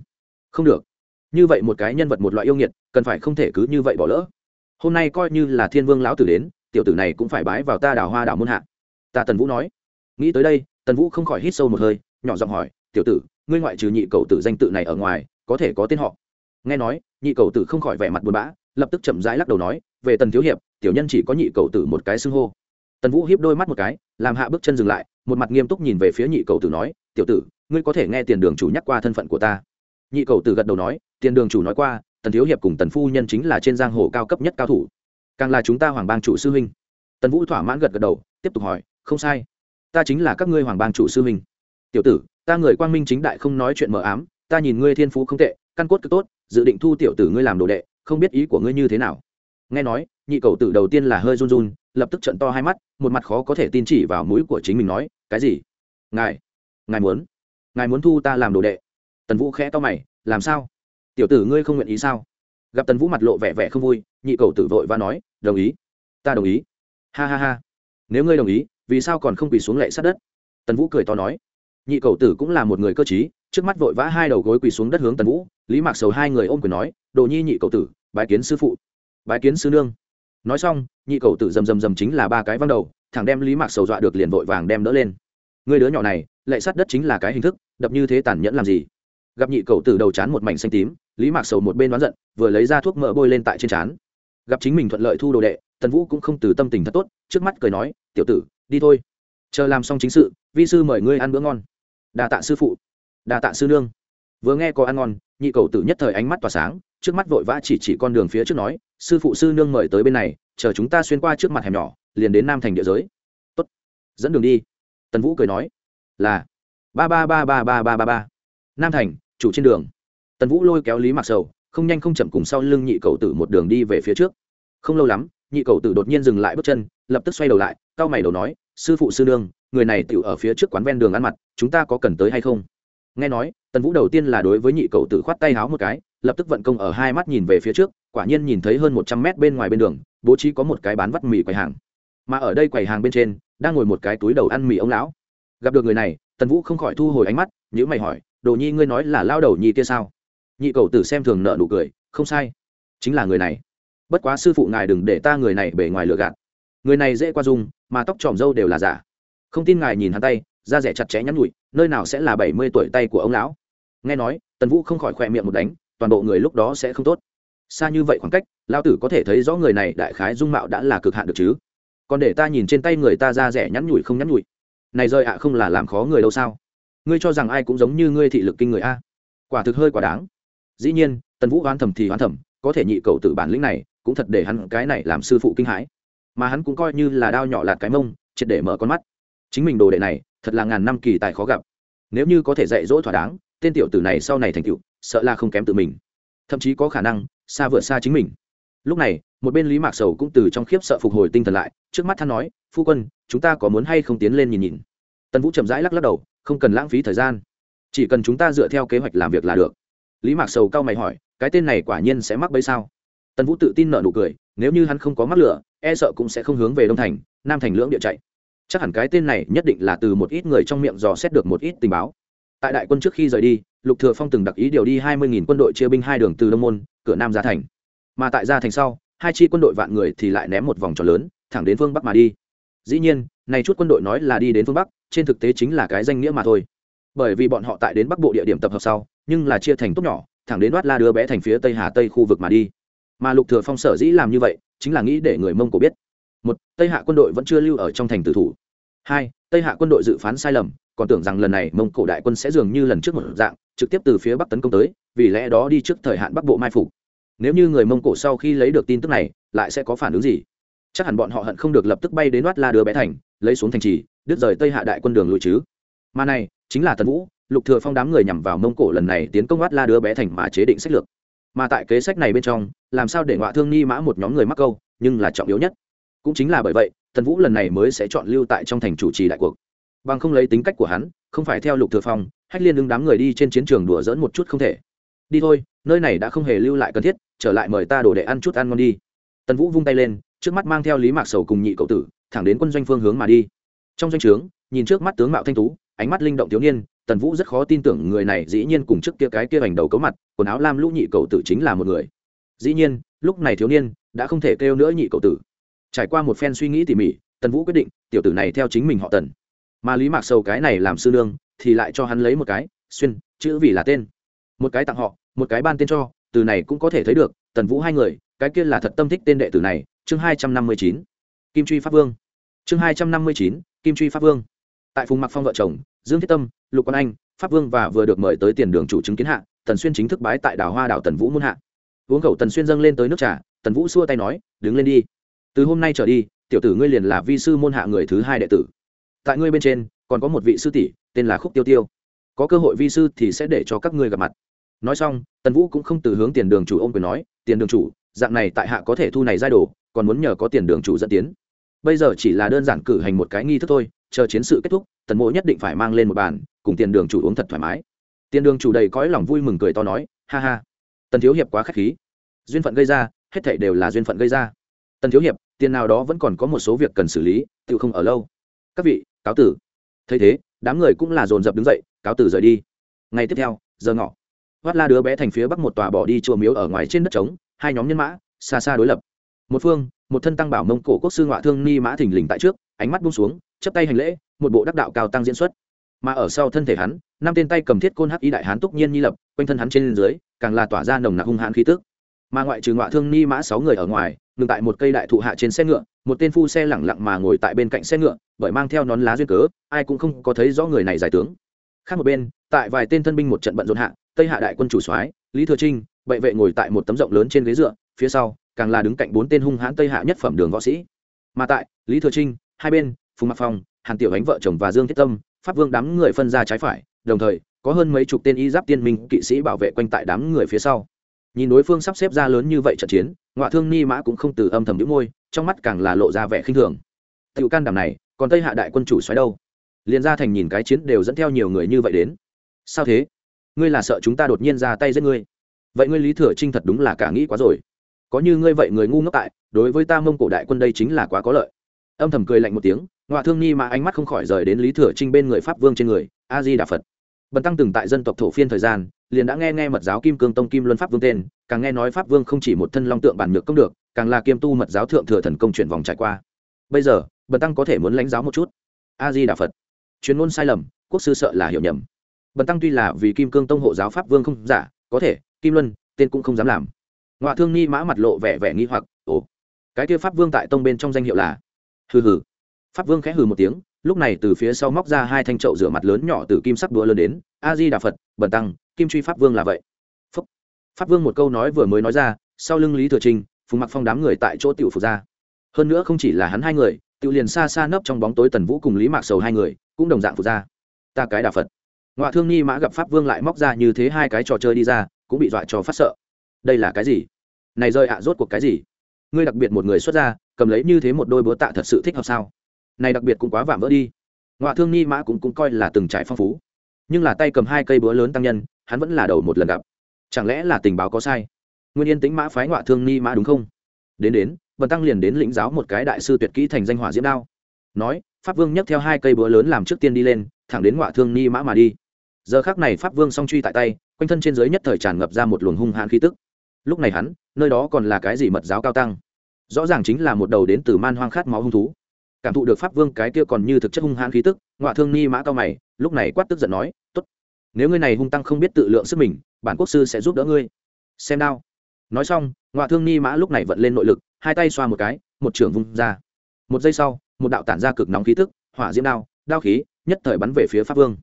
Speaker 1: Không được. Như vậy một cái nhân vật một loại yêu nghiệt, cần phải không thể cứ như vậy bỏ lỡ. Hôm nay coi như là thiên vương lão tử đến, tiểu tử này cũng phải bái vào ta đào hoa đào môn hạ. Ta tần vũ nói. Nghĩ tới đây, tần vũ không khỏi hít sâu một hơi, nhỏ giọng hỏi, tiểu tử ngươi ngoại trừ nhị cầu tử danh tự này ở ngoài, có thể có tên họ. Nghe nói, nhị cầu tử không khỏi vẻ mặt buồn bã, lập tức chậm rãi lắc đầu nói, về tần thiếu hiệp, tiểu nhân chỉ có nhị cầu tử một cái xưng hô. Tần vũ hiếp đôi mắt một cái, làm hạ bước chân dừng lại, một mặt nghiêm túc nhìn về phía nhị cầu tử nói, tiểu tử, ngươi có thể nghe tiền đường chủ nhắc qua thân phận của ta. Nhị cầu tử gật đầu nói, tiền đường chủ nói qua, tần thiếu hiệp cùng tần phu nhân chính là trên giang hồ cao cấp nhất cao thủ. Càng là chúng ta hoàng bang chủ sư huynh. Tần vũ thỏa mãn gật gật đầu, tiếp tục hỏi, không sai. Ta chính là các ngươi hoàng bang chủ sư huynh. Tiểu tử ta người quang minh chính đại không nói chuyện mờ ám, ta nhìn ngươi thiên phú không tệ, căn cốt cực tốt, dự định thu tiểu tử ngươi làm đồ đệ, không biết ý của ngươi như thế nào. Nghe nói, nhị cầu tử đầu tiên là hơi run run, lập tức trận to hai mắt, một mặt khó có thể tin chỉ vào mũi của chính mình nói, cái gì? Ngài ngài muốn ngài muốn thu ta làm đồ đệ? Tần vũ khẽ to mày, làm sao? Tiểu tử ngươi không nguyện ý sao? Gặp tần vũ mặt lộ vẻ vẻ không vui, nhị cầu tử vội và nói, đồng ý, ta đồng ý. Ha ha ha, nếu ngươi đồng ý, vì sao còn không quỳ xuống lệ sát đất? Tần vũ cười to nói nhị cầu tử cũng là một người cơ t trước mắt vội vã hai đầu gối quỳ xuống đất hướng tần vũ, lý mạc sầu hai người ôm quyền nói, đồ nhi nhị cầu tử, bái kiến sư phụ. Bái kiến sư nương. Nói xong, nhị cầu tử rầm rầm rầm chính là ba cái văng đầu, thẳng đem lý mạc sầu dọa được liền vội vàng đem đỡ lên. Người đứa nhỏ này lệ sát đất chính là cái hình thức, đập như thế tàn nhẫn làm gì? Gặp nhị cầu tử đầu chán một mảnh xanh tím, lý mạc sầu một bên đoán giận, vừa lấy ra thuốc mỡ bôi lên tại trên chán gặp chính mình thuận lợi thu đồ đệ, tần vũ cũng không từ tâm tình thật tốt, trước mắt cười nói, tiểu tử, đi thôi. Chờ làm xong chính sự, vi sư mời ngươi ăn bữa ngon đa tạ sư phụ. Đa tạ sư nương. Vừa nghe có ăn ngon, nhị cầu tử nhất thời ánh mắt tỏa sáng, trước mắt vội vã chỉ chỉ con đường phía trước nói, sư phụ sư nương mời tới bên này, chờ chúng ta xuyên qua trước mặt hẻm nhỏ, liền đến nam thành địa giới. Tốt. Dẫn đường đi. Tần vũ cười nói, là. Ba ba ba ba ba ba ba ba. Nam thành, chủ trên đường. Tần vũ lôi kéo lý mặc sầu, không nhanh không chậm cùng sau lưng nhị cầu tử một đường đi về phía trước. Không lâu lắm, nhị cầu tử đột nhiên dừng lại bước chân, lập tức xoay đầu lại, cau mày đầu nói, sư phụ sư nương người này tựu ở phía trước quán ven đường ăn mặt, chúng ta có cần tới hay không? Nghe nói, tần vũ đầu tiên là đối với nhị cậu tử khoát tay háo một cái, lập tức vận công ở hai mắt nhìn về phía trước, quả nhiên nhìn thấy hơn một trăm mét bên ngoài bên đường, bố trí có một cái bán vắt mì quầy hàng. Mà ở đây quầy hàng bên trên, đang ngồi một cái túi đầu ăn mì ông lão. Gặp được người này, tần vũ không khỏi thu hồi ánh mắt nhữ mày hỏi, đồ nhi ngươi nói là lao đầu nhi kia sao? Nhị cậu tử xem thường nợ nụ cười, không sai, chính là người này. Bất quá sư phụ ngài đừng để ta người này bề ngoài lừa gạt. Người này dễ qua dung, mà tóc tròm râu đều là giả không tin ngài nhìn hắn tay, da rẻ chặt chẽ nhắn nhụi nơi nào sẽ là bảy mươi tuổi tay của ông lão? Nghe nói, tần vũ không khỏi khỏe miệng một đánh, toàn bộ người lúc đó sẽ không tốt. Xa như vậy khoảng cách lao tử có thể thấy rõ người này đại khái dung mạo đã là cực hạn được chứ? Còn để ta nhìn trên tay người ta da rẻ nhắn nhủi không nhắn nhủi? Này rơi ạ, không là làm khó người đâu sao? Ngươi cho rằng ai cũng giống như ngươi thị lực kinh người a? Quả thực hơi quả đáng. Dĩ nhiên, tần vũ oán thầm thì oán thầm, có thể nhị cầu tự bản lĩnh này, cũng thật để hắn cái này làm sư phụ kinh hãi. Mà hắn cũng coi như là đao nhỏ lạt cái mông, triệt để mở con mắt chính mình đồ đệ này, thật là ngàn năm kỳ tài khó gặp. Nếu như có thể dạy dỗ thỏa đáng, tên tiểu tử này sau này thành tựu, sợ là không kém tự mình. Thậm chí có khả năng, xa vượt xa chính mình. Lúc này, một bên lý mạc sầu cũng từ trong khiếp sợ phục hồi tinh thần lại, trước mắt than nói, phu quân, chúng ta có muốn hay không tiến lên nhìn nhìn? Tần vũ chậm rãi lắc lắc đầu, không cần lãng phí thời gian. Chỉ cần chúng ta dựa theo kế hoạch làm việc là được. Lý mạc sầu cao mày hỏi, cái tên này quả nhiên sẽ mắc bấy sao? Tần vũ tự tin nợ nụ cười, nếu như hắn không có mắc lửa e sợ cũng sẽ không hướng về đông thành, nam thành lưỡng địa chạy chắc hẳn cái tên này nhất định là từ một ít người trong miệng dò xét được một ít tình báo. Tại đại quân trước khi rời đi, lục thừa phong từng đặc ý điều đi hai mươi quân đội chia binh hai đường từ đông môn, cửa nam ra thành. Mà tại gia thành sau, hai chi quân đội vạn người thì lại ném một vòng tròn lớn, thẳng đến phương bắc mà đi. Dĩ nhiên, này chút quân đội nói là đi đến phương bắc, trên thực tế chính là cái danh nghĩa mà thôi. Bởi vì bọn họ tại đến bắc bộ địa điểm tập hợp sau, nhưng là chia thành tốt nhỏ, thẳng đến đoát la đưa bé thành phía tây hà tây khu vực mà đi. Mà lục thừa phong sở dĩ làm như vậy, chính là nghĩ để người mông cổ biết một, tây hạ quân đội vẫn chưa lưu ở trong thành tử thủ. Hai, tây hạ quân đội dự phán sai lầm, còn tưởng rằng lần này mông cổ đại quân sẽ dường như lần trước một dạng, trực tiếp từ phía bắc tấn công tới, vì lẽ đó đi trước thời hạn bắc bộ mai phục. Nếu như người mông cổ sau khi lấy được tin tức này, lại sẽ có phản ứng gì? Chắc hẳn bọn họ hận không được lập tức bay đến đoát la đưa bé thành, lấy xuống thành trì, đứt rời tây hạ đại quân đường lùi chứ. Mà này, chính là tần vũ, lục thừa phong đám người nhằm vào mông cổ lần này tiến công đoát la đưa bé thành mà chế định sách lược. Mà tại kế sách này bên trong, làm sao để ngọa thương ni mã một nhóm người mắc câu, nhưng là trọng yếu nhất cũng chính là bởi vậy, tần vũ lần này mới sẽ chọn lưu tại trong thành chủ trì đại cuộc. Bằng không lấy tính cách của hắn, không phải theo lục thừa phong, hách liên đứng đám người đi trên chiến trường đùa dỡn một chút không thể. Đi thôi, nơi này đã không hề lưu lại cần thiết, trở lại mời ta đồ để ăn chút ăn ngon đi. Tần vũ vung tay lên, trước mắt mang theo lý mạc sầu cùng nhị cậu tử, thẳng đến quân doanh phương hướng mà đi. Trong doanh trướng, nhìn trước mắt tướng mạo thanh tú, ánh mắt linh động thiếu niên, tần vũ rất khó tin tưởng người này dĩ nhiên cùng trước kia cái kia hành đầu cấu mặt, quần áo lam lũ nhị cậu tử chính là một người. Dĩ nhiên, lúc này thiếu niên đã không thể kêu nữa nhị cậu tử trải qua một phen suy nghĩ tỉ mỉ, tần vũ quyết định, tiểu tử này theo chính mình họ tần. Mà lý mạc sầu cái này làm sư nương, thì lại cho hắn lấy một cái, xuyên, chữ vì là tên. Một cái tặng họ, một cái ban tên cho, từ này cũng có thể thấy được, tần vũ hai người, cái kia là thật tâm thích tên đệ tử này, chương hai trăm năm mươi chín. Kim truy pháp vương. Chương hai trăm năm mươi chín, kim truy pháp vương. Tại phùng mặc phong vợ chồng, dương thiết tâm, lục quang anh, pháp vương và vừa được mời tới tiền đường chủ chứng kiến hạ, tần xuyên chính thức bái tại đảo hoa đảo tần vũ muôn hạ. Uống khẩu tần xuyên dâng lên tới nước trà, tần vũ xua tay nói, đứng lên đi từ hôm nay trở đi, tiểu tử ngươi liền là vi sư môn hạ người thứ hai đệ tử. Tại ngươi bên trên, còn có một vị sư tỷ, tên là khúc tiêu tiêu. Có cơ hội vi sư thì sẽ để cho các ngươi gặp mặt. Nói xong, tần vũ cũng không từ hướng tiền đường chủ ô m quyền nói, tiền đường chủ, dạng này tại hạ có thể thu này giai đồ, còn muốn nhờ có tiền đường chủ dẫn tiến. Bây giờ chỉ là đơn giản cử hành một cái nghi thức thôi, chờ chiến sự kết thúc, tần mộ nhất định phải mang lên một bàn, cùng tiền đường chủ uống thật thoải mái. Tiền đường chủ đầy cõi lòng vui mừng cười to nói, ha ha, tần thiếu hiệp quá k h á c h khí. Duyên phận gây ra, hết thảy đều là duyên phận gây ra. Tần thiếu hiệp tiền nào đó vẫn còn có một số việc cần xử lý tự không ở lâu. Các vị, cáo tử. Thấy thế, đám người cũng là dồn dập đứng dậy, cáo tử rời đi. Ngày tiếp theo, giờ ngọ. Hoát la đứa bé thành phía bắc một tòa bỏ đi chùa miếu ở ngoài trên đất trống, hai nhóm nhân mã, xa xa đối lập. Một phương, một thân tăng bảo mông cổ quốc sư ngoại thương ni mã thình lình tại trước, ánh mắt buông xuống chấp tay hành lễ, một bộ đắc đạo cao tăng diễn xuất. Mà ở sau thân thể hắn, năm tên tay cầm thiết côn hắc y đại hán túc nhiên nhi lập, quanh thân hắn trên dưới, càng là tỏa ra nồng nặc hung hãn khí tức. Mà ngoại trừ ngoại thương ni mã sáu người ở ngoài ngừng tại một cây đại thụ hạ trên xe ngựa, một tên phu xe lẳng lặng mà ngồi tại bên cạnh xe ngựa, bởi mang theo nón lá duyên cớ, ai cũng không có thấy rõ người này giải tướng. Khác một bên, tại vài tên thân binh một trận bận rộn hạ, tây hạ đại quân chủ soái, lý thừa trinh, bệ vệ ngồi tại một tấm rộng lớn trên ghế dựa, phía sau, càng là đứng cạnh bốn tên hung hãn tây hạ nhất phẩm đường võ sĩ. Mà tại, lý thừa trinh, hai bên phùng mặc phong, hàn tiểu ánh vợ chồng và dương thiết tâm, pháp vương đám người phân ra trái phải, đồng thời, có hơn mấy chục tên y giáp tiên minh kỵ sĩ bảo vệ quanh tại đám người phía sau. Nhìn đối phương sắp xếp ra lớn như vậy trận chiến ngoại thương ni mã cũng không từ âm thầm những môi, trong mắt càng là lộ ra vẻ khinh thường. Tiểu can đảm này, còn tây hạ đại quân chủ xoáy đâu? Liền ra thành nhìn cái chiến đều dẫn theo nhiều người như vậy đến. Sao thế? Ngươi là sợ chúng ta đột nhiên ra tay giết ngươi. Vậy ngươi lý thừa trinh thật đúng là cả nghĩ quá rồi. Có như ngươi vậy người ngu ngốc tại, đối với ta mông cổ đại quân đây chính là quá có lợi. Âm thầm cười lạnh một tiếng ngoại thương ni mà ánh mắt không khỏi rời đến lý thừa trinh bên người pháp vương trên người, a di đà phật. Bần tăng từng tại dân tộc thổ phiên thời gian liền đã nghe nghe mật giáo kim cương tông kim luân pháp vương tên, càng nghe nói pháp vương không chỉ một thân long tượng bản nhược công được, càng là kiêm tu mật giáo thượng thừa thần công chuyển vòng trải qua. Bây giờ, bần tăng có thể muốn lãnh giáo một chút. A di đà phật. Chuyên môn sai lầm, quốc sư sợ là hiểu nhầm. Bần tăng tuy là vì kim cương tông hộ giáo pháp vương không giả, có thể, kim luân, tên cũng không dám làm. Ngoại thương ni mã mặt lộ vẻ vẻ nghi hoặc, ồ, cái kia pháp vương tại tông bên trong danh hiệu là? Hừ hừ. Pháp vương khẽ hừ một tiếng, lúc này từ phía sau móc ra hai thanh trậu rửa mặt lớn nhỏ từ kim sắc đũa lớn đến, a di đà phật, bần tăng kim truy pháp vương là vậy. Phúc. pháp vương một câu nói vừa mới nói ra, sau lưng lý thừa trinh phùng mặc phong đám người tại chỗ tiểu phục ra. Hơn nữa không chỉ là hắn hai người, tiểu liền xa xa nấp trong bóng tối tần vũ cùng lý mạc sầu hai người, cũng đồng dạng phục ra. Ta cái đà phật. Ngoại thương nghi mã gặp pháp vương lại móc ra như thế hai cái trò chơi đi ra, cũng bị dọa cho phát sợ. Đây là cái gì? Này rơi ạ, rốt cuộc cái gì? Ngươi đặc biệt một người xuất ra, cầm lấy như thế một đôi búa tạ thật sự thích hợp sao? Này đặc biệt cũng quá vạm vỡ đi. Ngoại thương nghi mã cũng cũng coi là từng trải phong phú. Nhưng là tay cầm hai cây búa lớn tăng nhân hắn vẫn là đầu một lần gặp. Chẳng lẽ là tình báo có sai? Nguyên yên tính mã phái ngoại thương ni mã đúng không? Đến đến, bần tăng liền đến lĩnh giáo một cái đại sư tuyệt kỹ thành danh hỏa diễm đao. Nói, pháp vương nhấc theo hai cây búa lớn làm trước tiên đi lên, thẳng đến ngoại thương ni mã mà đi. Giờ khác này pháp vương song truy tại tay, quanh thân trên dưới nhất thời tràn ngập ra một luồng hung hãn khí tức. Lúc này hắn, nơi đó còn là cái gì mật giáo cao tăng? Rõ ràng chính là một đầu đến từ man hoang khát máu hung thú. Cảm thụ được pháp vương cái kia còn như thực chất hung hãn khí tức ngoại thương ni mã cao mày, lúc này quát tức giận nói, tốt nếu ngươi này hung tăng không biết tự lượng sức mình, bản quốc sư sẽ giúp đỡ ngươi. Xem đao. Nói xong ngoại thương ni mã lúc này vận lên nội lực, hai tay xoa một cái, một trường vung ra. Một giây sau, một đạo tản ra cực nóng khí tức, hỏa diễm đao đao khí, nhất thời bắn về phía pháp vương.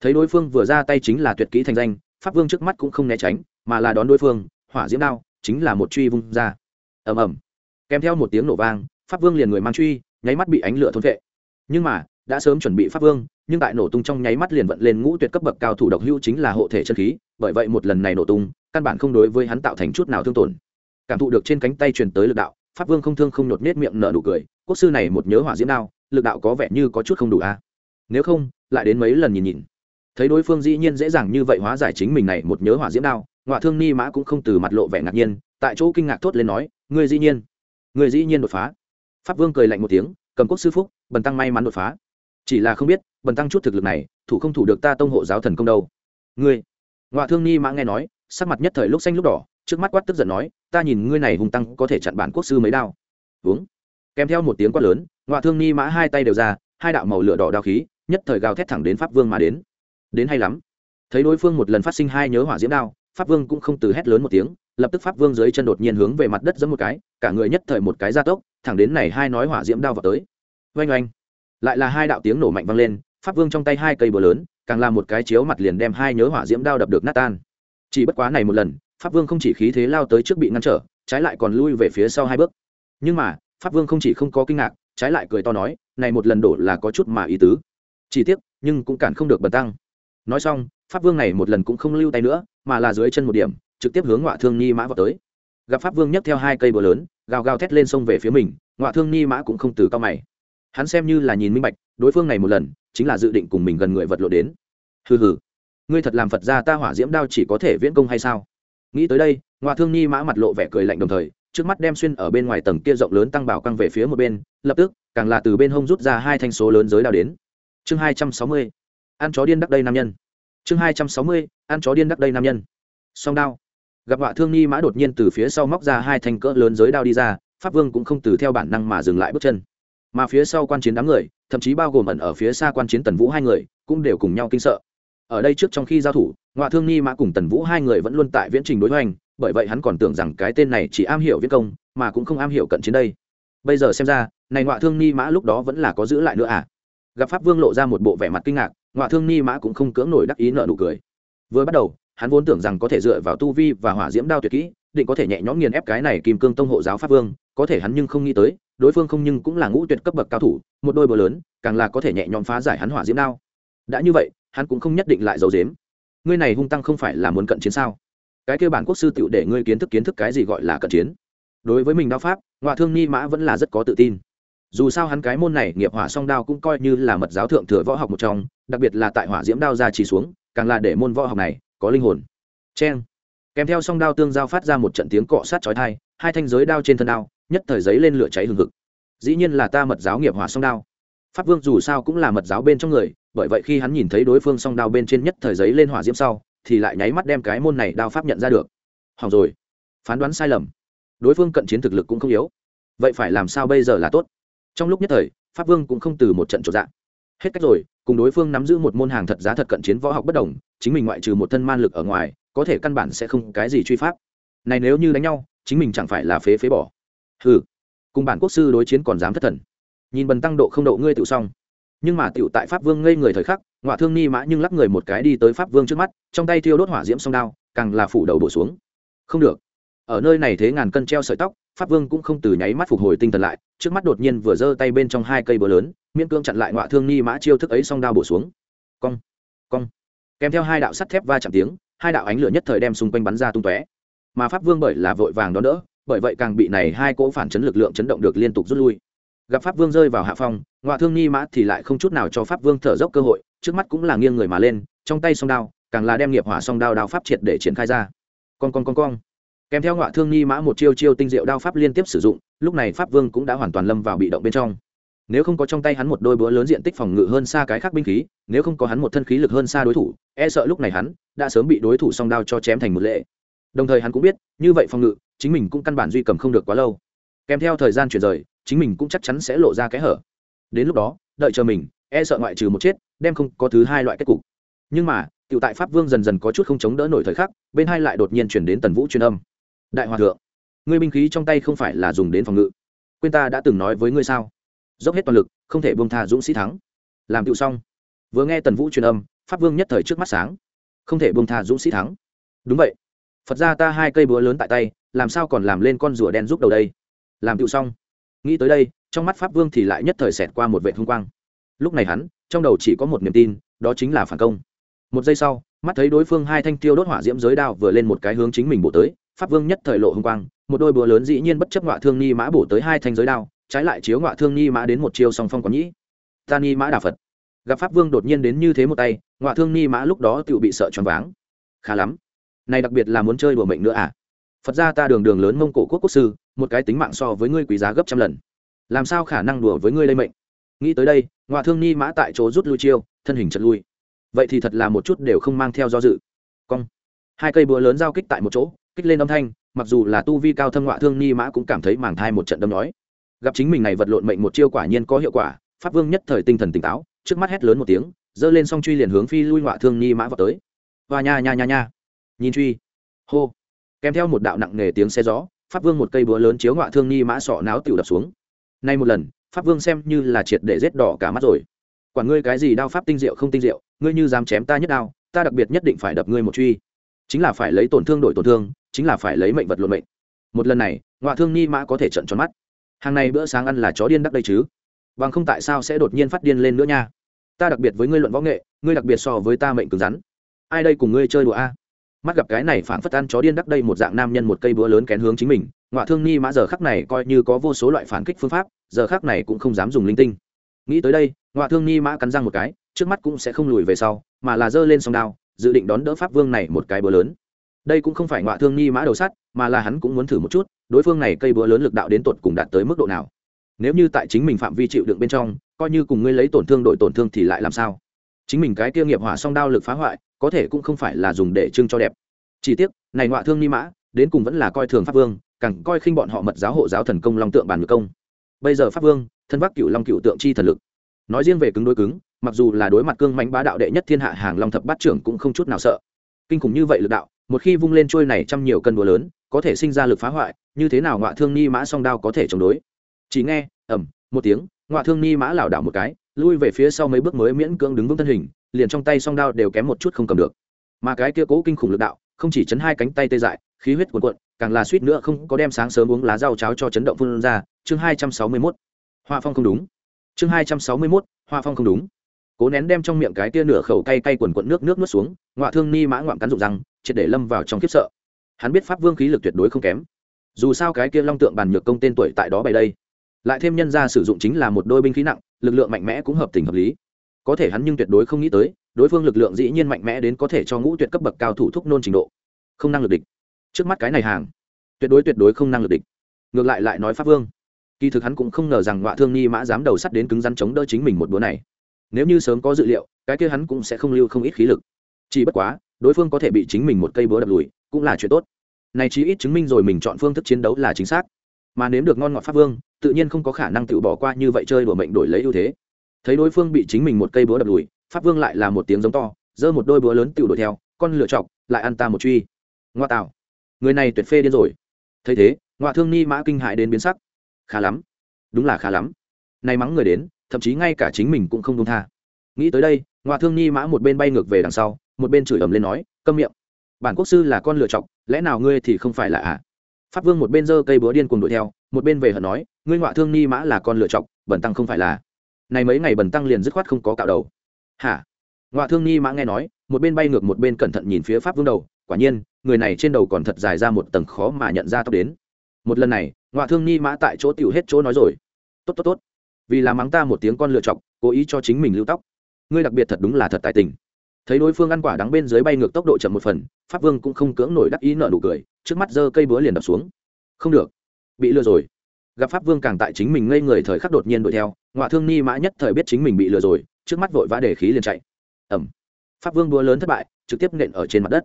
Speaker 1: Thấy đối phương vừa ra tay chính là tuyệt kỹ thành danh, pháp vương trước mắt cũng không né tránh, mà là đón đối phương, hỏa diễm đao, chính là một truy vung ra. Ầm ầm. Kèm theo một tiếng nổ vang, pháp vương liền người mang truy, nháy mắt bị ánh lửa thôn vệ nhưng mà đã sớm chuẩn bị pháp vương, nhưng tại nổ tung trong nháy mắt liền vận lên ngũ tuyệt cấp bậc cao thủ độc hữu chính là hộ thể chân khí, bởi vậy một lần này nổ tung, căn bản không đối với hắn tạo thành chút nào thương tổn. Cảm thụ được trên cánh tay truyền tới lực đạo, pháp vương không thương không nhột nết miệng nở nụ cười, quốc sư này một nhớ hỏa diễm đao, lực đạo có vẻ như có chút không đủ a. À? Nếu không, lại đến mấy lần nhìn nhìn. Thấy đối phương dĩ nhiên dễ dàng như vậy hóa giải chính mình này một nhớ hỏa diễm đao ngoại thương ni mã cũng không từ mặt lộ vẻ ngạc nhiên, tại chỗ kinh ngạc thốt lên nói người dĩ nhiên người dĩ nhiên đột phá. Pháp vương cười lạnh một tiếng, cầm quốc sư phúc, bần tăng may mắn đột phá chỉ là không biết, bần tăng chút thực lực này, thủ không thủ được ta tông hộ giáo thần công đâu. Ngươi. Ngoại thương ni mã nghe nói, sắc mặt nhất thời lúc xanh lúc đỏ, trước mắt quát tức giận nói, ta nhìn ngươi này hùng tăng có thể chặn bản quốc sư mấy đao. Uống. Kèm theo một tiếng quát lớn ngoại thương ni mã hai tay đều ra, hai đạo màu lửa đỏ đao khí, nhất thời gào thét thẳng đến pháp vương mà đến. Đến hay lắm. Thấy đối phương một lần phát sinh hai nhớ hỏa diễm đao, pháp vương cũng không từ hét lớn một tiếng, lập tức pháp vương dưới chân đột nhiên hướng về mặt đất giẫm một cái, cả người nhất thời một cái gia tốc, thẳng đến này hai nói hỏa diễm đao vào tới. Oanh oanh lại là hai đạo tiếng nổ mạnh vang lên, pháp vương trong tay hai cây bờ lớn, càng làm một cái chiếu mặt liền đem hai nhớ hỏa diễm đao đập được nát tan. Chỉ bất quá này một lần, pháp vương không chỉ khí thế lao tới trước bị ngăn trở, trái lại còn lui về phía sau hai bước. Nhưng mà, pháp vương không chỉ không có kinh ngạc, trái lại cười to nói, này một lần đổ là có chút mà ý tứ. Chỉ tiếc, nhưng cũng cản không được bần tăng. Nói xong, pháp vương này một lần cũng không lưu tay nữa, mà là dưới chân một điểm, trực tiếp hướng ngoại thương nhi mã vào tới. Gặp pháp vương nhấc theo hai cây bờ lớn, gào gào thét lên sông về phía mình ngoại thương nhi mã cũng không từ cao mày hắn xem như là nhìn minh bạch, đối phương này một lần, chính là dự định cùng mình gần người vật lộ đến. Hừ hừ, ngươi thật làm phật ra ta hỏa diễm đao chỉ có thể viễn công hay sao? Nghĩ tới đây ngoại thương nhi mã mặt lộ vẻ cười lạnh đồng thời, trước mắt đem xuyên ở bên ngoài tầng kia rộng lớn tăng bảo căng về phía một bên, lập tức, càng là từ bên hông rút ra hai thanh số lớn giới đao đến. Chương hai trăm sáu mươi, ăn chó điên đắc đây nam nhân. Chương hai trăm sáu mươi, ăn chó điên đắc đây nam nhân. Song đao. Gặp họa thương nhi mã đột nhiên từ phía sau móc ra hai thanh cỡ lớn giới đao đi ra, pháp vương cũng không từ theo bản năng mà dừng lại bước chân mà phía sau quan chiến đám người, thậm chí bao gồm ẩn ở phía xa quan chiến tần vũ hai người, cũng đều cùng nhau kinh sợ. Ở đây trước trong khi giao thủ ngoại thương ni mã cùng tần vũ hai người vẫn luôn tại viễn trình đối hoành, bởi vậy hắn còn tưởng rằng cái tên này chỉ am hiểu viễn công, mà cũng không am hiểu cận chiến đây. Bây giờ xem ra, này ngoại thương ni mã lúc đó vẫn là có giữ lại nữa à? Gặp pháp vương lộ ra một bộ vẻ mặt kinh ngạc ngoại thương ni mã cũng không cưỡng nổi đắc ý nợ nụ cười. Vừa bắt đầu, hắn vốn tưởng rằng có thể dựa vào tu vi và hỏa diễm đao tuyệt kỹ, định có thể nhẹ nhõm nghiền ép cái này kim cương tông hộ giáo pháp vương, có thể hắn nhưng không nghĩ tới đối phương không nhưng cũng là ngũ tuyệt cấp bậc cao thủ, một đôi bờ lớn, càng là có thể nhẹ nhõm phá giải hắn hỏa diễm đao. Đã như vậy, hắn cũng không nhất định lại giấu dếm ngươi này hung tăng không phải là muốn cận chiến sao? Cái kêu bản quốc sư tựu để ngươi kiến thức kiến thức cái gì gọi là cận chiến? Đối với mình đao pháp ngoại thương ni mã vẫn là rất có tự tin. Dù sao hắn cái môn này nghiệp hỏa song đao cũng coi như là mật giáo thượng thừa võ học một trong, đặc biệt là tại hỏa diễm đao ra chỉ xuống, càng là để môn võ học này có linh hồn. Cheng. Kèm theo song đao tương giao phát ra một trận tiếng cọ sát chói thai hai thanh giới đao trên thân đao nhất thời giấy lên lửa cháy hừng hực. Dĩ nhiên là ta mật giáo nghiệp hỏa song đao. Pháp vương dù sao cũng là mật giáo bên trong người, bởi vậy khi hắn nhìn thấy đối phương song đao bên trên nhất thời giấy lên hỏa diễm sau, thì lại nháy mắt đem cái môn này đao pháp nhận ra được. Hỏng rồi. Phán đoán sai lầm. Đối phương cận chiến thực lực cũng không yếu. Vậy phải làm sao bây giờ là tốt? Trong lúc nhất thời, pháp vương cũng không từ một trận trộn dạng hết cách rồi, cùng đối phương nắm giữ một môn hàng thật giá thật cận chiến võ học bất đồng, chính mình ngoại trừ một thân man lực ở ngoài, có thể căn bản sẽ không cái gì truy pháp. Này nếu như đánh nhau, chính mình chẳng phải là phế phế bỏ hừ, cùng bản quốc sư đối chiến còn dám thất thần. Nhìn bần tăng độ không độ ngươi tự xong. Nhưng mà tựu tại pháp vương ngây người thời khắc ngoại thương ni mã nhưng lắc người một cái đi tới pháp vương trước mắt trong tay thiêu đốt hỏa diễm song đao càng là phủ đầu bổ xuống. Không được. Ở nơi này thế ngàn cân treo sợi tóc pháp vương cũng không từ nháy mắt phục hồi tinh thần lại trước mắt đột nhiên vừa giơ tay bên trong hai cây bờ lớn miễn cương chặn lại ngoại thương ni mã chiêu thức ấy song đao bổ xuống. Cong cong. Kèm theo hai đạo sắt thép va chạm tiếng hai đạo ánh lửa nhất thời đem xung quanh bắn ra tung tóe. Mà pháp vương bởi là vội vàng đón đỡ bởi vậy càng bị này hai cỗ phản chấn lực lượng chấn động được liên tục rút lui. Gặp pháp vương rơi vào hạ phong ngoại thương ni mã thì lại không chút nào cho pháp vương thở dốc cơ hội, trước mắt cũng là nghiêng người mà lên, trong tay song đao, càng là đem nghiệp hỏa song đao đao pháp triệt để triển khai ra. Con con con con kèm theo ngoại thương ni mã một chiêu chiêu tinh diệu đao pháp liên tiếp sử dụng, lúc này pháp vương cũng đã hoàn toàn lâm vào bị động bên trong. Nếu không có trong tay hắn một đôi búa lớn diện tích phòng ngự hơn xa cái khác binh khí, nếu không có hắn một thân khí lực hơn xa đối thủ e sợ lúc này hắn đã sớm bị đối thủ song đao cho chém thành một lệ đồng thời hắn cũng biết, như vậy phòng ngự, chính mình cũng căn bản duy cầm không được quá lâu. Kèm theo thời gian chuyển rời, chính mình cũng chắc chắn sẽ lộ ra cái hở. Đến lúc đó, đợi chờ mình e sợ ngoại trừ một chết, đem không có thứ hai loại kết cục. Nhưng mà, tiểu tại pháp vương dần dần có chút không chống đỡ nổi thời khắc, bên hai lại đột nhiên chuyển đến tần vũ truyền âm. Đại hòa thượng, ngươi binh khí trong tay không phải là dùng đến phòng ngự. Quên ta đã từng nói với ngươi sao? Dốc hết toàn lực, không thể buông tha dũng sĩ thắng. Làm tựu xong. Vừa nghe tần vũ truyền âm, pháp vương nhất thời trước mắt sáng. Không thể buông tha dũng sĩ thắng. Đúng vậy phật ra ta hai cây búa lớn tại tay, làm sao còn làm lên con rùa đen giúp đầu đây? Làm tựu xong. Nghĩ tới đây, trong mắt pháp vương thì lại nhất thời xẹt qua một vệ thông quang. Lúc này hắn, trong đầu chỉ có một niềm tin, đó chính là phản công. Một giây sau, mắt thấy đối phương hai thanh tiêu đốt hỏa diễm giới đao vừa lên một cái hướng chính mình bổ tới, pháp vương nhất thời lộ hung quang, một đôi búa lớn dĩ nhiên bất chấp ngọa thương ni mã bổ tới hai thanh giới đao, trái lại chiếu ngọa thương ni mã đến một chiêu song phong quán nhĩ. Ta ni mã đà phật. Gặp pháp vương đột nhiên đến như thế một tay, ngọa thương ni mã lúc đó tự bị sợ choáng váng. Khá lắm này đặc biệt là muốn chơi đùa mệnh nữa à? Phật ra ta đường đường lớn mông cổ quốc quốc sư, một cái tính mạng so với ngươi quý giá gấp trăm lần. Làm sao khả năng đùa với ngươi lây mệnh? Nghĩ tới đây ngoại thương ni mã tại chỗ rút lui chiêu, thân hình chật lui. Vậy thì thật là một chút đều không mang theo do dự. Cong. Hai cây búa lớn giao kích tại một chỗ, kích lên âm thanh, mặc dù là tu vi cao thâm ngoại thương ni mã cũng cảm thấy màng thai một trận đâm nói gặp chính mình này vật lộn mệnh một chiêu quả nhiên có hiệu quả, pháp vương nhất thời tinh thần tỉnh táo, trước mắt hét lớn một tiếng, giơ lên song truy liền hướng phi lui ngoại thương ni mã vào tới. Và nha nha nha nha nhìn truy. Hô. Kèm theo một đạo nặng nề tiếng xe gió, pháp vương một cây búa lớn chiếu ngoại thương ni mã sọ náo tiểu đập xuống. Nay một lần, pháp vương xem như là triệt để rết đỏ cả mắt rồi. Quản ngươi cái gì đao pháp tinh diệu không tinh diệu, ngươi như dám chém ta nhất đao, ta đặc biệt nhất định phải đập ngươi một truy. Chính là phải lấy tổn thương đổi tổn thương, chính là phải lấy mệnh vật luận mệnh. Một lần này ngoại thương ni mã có thể trận tròn mắt. Hàng này bữa sáng ăn là chó điên đắc đây chứ? Bằng không tại sao sẽ đột nhiên phát điên lên nữa nha? Ta đặc biệt với ngươi luận võ nghệ, ngươi đặc biệt so với ta mệnh cứng rắn. Ai đây cùng ngươi chơi đùa a? Mắt gặp cái này phản phất ăn chó điên đắc đây một dạng nam nhân một cây búa lớn kén hướng chính mình ngoại thương ni mã giờ khắc này coi như có vô số loại phản kích phương pháp, giờ khắc này cũng không dám dùng linh tinh. Nghĩ tới đây ngoại thương ni mã cắn răng một cái, trước mắt cũng sẽ không lùi về sau, mà là giơ lên song đao, dự định đón đỡ pháp vương này một cái búa lớn. Đây cũng không phải ngoại thương ni mã đầu sắt, mà là hắn cũng muốn thử một chút, đối phương này cây búa lớn lực đạo đến tột cùng đạt tới mức độ nào. Nếu như tại chính mình phạm vi chịu đựng bên trong, coi như cùng ngươi lấy tổn thương đổi tổn thương thì lại làm sao? Chính mình cái kia nghiệp hỏa song đao lực phá hoại có thể cũng không phải là dùng để trưng cho đẹp. Chỉ tiếc, này ngoại thương ni mã, đến cùng vẫn là coi thường pháp vương, càng coi khinh bọn họ mật giáo hộ giáo thần công long tượng bàn ngược công. Bây giờ pháp vương, thân vác cựu long cựu tượng chi thần lực. Nói riêng về cứng đối cứng, mặc dù là đối mặt cương mánh bá đạo đệ nhất thiên hạ hàng long thập bát trưởng cũng không chút nào sợ. Kinh khủng như vậy lực đạo, một khi vung lên trôi này trăm nhiều cân đũa lớn, có thể sinh ra lực phá hoại, như thế nào ngoại thương ni mã song đao có thể chống đối? Chỉ nghe ẩm một tiếng ngoại thương ni mã lảo đảo một cái, lui về phía sau mấy bước mới miễn cưỡng đứng vững thân hình liền trong tay song đao đều kém một chút không cầm được. Mà cái kia cố kinh khủng lực đạo, không chỉ chấn hai cánh tay tê dại, khí huyết cuồn cuộn, càng là suýt nữa không có đem sáng sớm uống lá rau cháo cho chấn động phun ra. Chương hai trăm sáu mươi mốt. Hoa phong không đúng. Chương hai trăm sáu mươi mốt. Hoa phong không đúng. Cố nén đem trong miệng cái tia nửa khẩu cay cay quần quận nước nước nuốt xuống ngoại thương ni mã ngoạm cắn rụng răng, triệt để lâm vào trong khiếp sợ. Hắn biết pháp vương khí lực tuyệt đối không kém. Dù sao cái kia long tượng bàn nhược công tên tuổi tại đó bày đây. Lại thêm nhân ra sử dụng chính là một đôi binh khí nặng, lực lượng mạnh mẽ cũng hợp tình hợp lý có thể hắn nhưng tuyệt đối không nghĩ tới, đối phương lực lượng dĩ nhiên mạnh mẽ đến có thể cho ngũ tuyệt cấp bậc cao thủ thúc nôn trình độ. Không năng lực địch. Trước mắt cái này hàng, tuyệt đối tuyệt đối không năng lực địch. Ngược lại lại nói pháp vương, kỳ thực hắn cũng không ngờ rằng ngọa thương ni mã dám đầu sắt đến cứng rắn chống đỡ chính mình một búa này. Nếu như sớm có dự liệu, cái kia hắn cũng sẽ không lưu không ít khí lực. Chỉ bất quá, đối phương có thể bị chính mình một cây búa đập lùi, cũng là chuyện tốt. Này chí ít chứng minh rồi mình chọn phương thức chiến đấu là chính xác. Mà nếm được ngon ngọt pháp vương, tự nhiên không có khả năng tự bỏ qua như vậy chơi đùa mệnh đổi lấy ưu thế thấy đối phương bị chính mình một cây búa đập lùi, pháp vương lại là một tiếng giống to, giơ một đôi búa lớn tự đuổi theo, con lựa chọc, lại ăn ta một truy. Ngoa tạo người này tuyệt phê điên rồi. Thấy thế ngoại thương ni mã kinh hại đến biến sắc. Khá lắm. Đúng là khá lắm. Nay mắng người đến, thậm chí ngay cả chính mình cũng không đông tha. Nghĩ tới đây ngoại thương ni mã một bên bay ngược về đằng sau, một bên chửi ầm lên nói, câm miệng. Bản quốc sư là con lựa chọc, lẽ nào ngươi thì không phải là ạ à? pháp vương một bên giơ cây búa điên cùng đuổi theo, một bên về hận nói, ngươi ngoại thương ni mã là con lựa chọc, bẩn tăng không phải là này mấy ngày bần tăng liền dứt khoát không có cạo đầu. Hả? Ngoại thương ni mã nghe nói, một bên bay ngược một bên cẩn thận nhìn phía pháp vương đầu, quả nhiên, người này trên đầu còn thật dài ra một tầng khó mà nhận ra tóc đến. Một lần này ngoại thương ni mã tại chỗ tiểu hết chỗ nói rồi. Tốt tốt tốt. Vì làm mắng ta một tiếng con lựa chọc, cố ý cho chính mình lưu tóc. Ngươi đặc biệt thật đúng là thật tài tình. Thấy đối phương ăn quả đắng bên dưới bay ngược tốc độ chậm một phần, pháp vương cũng không cưỡng nổi đắc ý nợ nụ cười, trước mắt giơ cây búa liền đập xuống. Không được. Bị lừa rồi gặp pháp vương càng tại chính mình ngây người thời khắc đột nhiên đuổi theo ngoại thương ni mã nhất thời biết chính mình bị lừa rồi, trước mắt vội vã để khí liền chạy. Ẩm pháp vương đua lớn thất bại, trực tiếp nện ở trên mặt đất.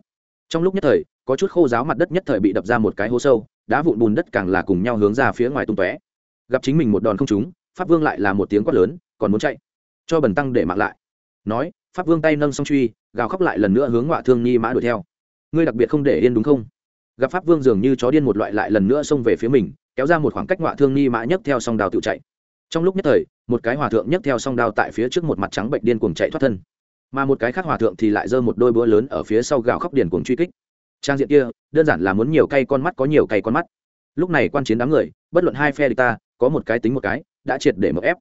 Speaker 1: Trong lúc nhất thời, có chút khô giáo mặt đất nhất thời bị đập ra một cái hố sâu, đá vụn bùn đất càng là cùng nhau hướng ra phía ngoài tung tóe. Gặp chính mình một đòn không trúng, pháp vương lại là một tiếng quát lớn, còn muốn chạy. Cho bần tăng để mạng lại. Nói, pháp vương tay nâng song truy, gào khóc lại lần nữa hướng ngoại thương nhi mã đuổi theo. Ngươi đặc biệt không để yên đúng không? Gặp pháp vương dường như chó điên một loại lại lần nữa xông về phía mình kéo ra một khoảng cách hòa thương ni mã nhấc theo song đào tự chạy. Trong lúc nhất thời, một cái hòa thượng nhấc theo song đao tại phía trước một mặt trắng bệnh điên cuồng chạy thoát thân. Mà một cái khác hòa thượng thì lại giơ một đôi búa lớn ở phía sau gào khóc điền cuồng truy kích. Trang diện kia, đơn giản là muốn nhiều cây con mắt có nhiều cây con mắt. Lúc này quan chiến đám người, bất luận hai phe địch ta, có một cái tính một cái, đã triệt để mậu ép.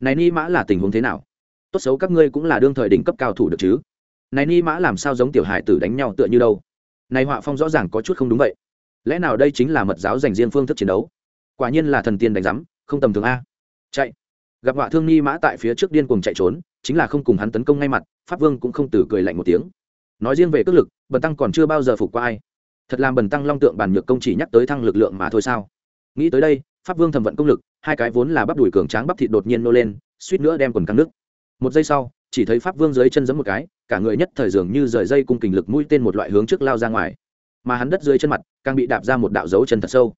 Speaker 1: Này ni mã là tình huống thế nào? Tốt xấu các ngươi cũng là đương thời đỉnh cấp cao thủ được chứ? Này ni mã làm sao giống tiểu hải tử đánh nhau tựa như đâu? Này họa phong rõ ràng có chút không đúng vậy. Lẽ nào đây chính là mật giáo dành riêng phương thức chiến đấu? Quả nhiên là thần tiên đánh rắm không tầm thường a. Chạy. Gặp họa thương nghi mã tại phía trước điên cuồng chạy trốn, chính là không cùng hắn tấn công ngay mặt, pháp vương cũng không từ cười lạnh một tiếng. Nói riêng về cước lực, bần tăng còn chưa bao giờ phục qua ai. Thật làm bần tăng long tượng bàn nhược công chỉ nhắc tới thăng lực lượng mà thôi sao? Nghĩ tới đây, pháp vương thẩm vận công lực, hai cái vốn là bắp đùi cường tráng bắp thịt đột nhiên nô lên, suýt nữa đem quần căng nước. Một giây sau, chỉ thấy pháp vương dưới chân giấm một cái, cả người nhất thời dường như rời dây cung kình lực mũi tên một loại hướng trước lao ra ngoài. Mà hắn đất dưới chân mặt, càng bị đạp ra một đạo dấu chân thật sâu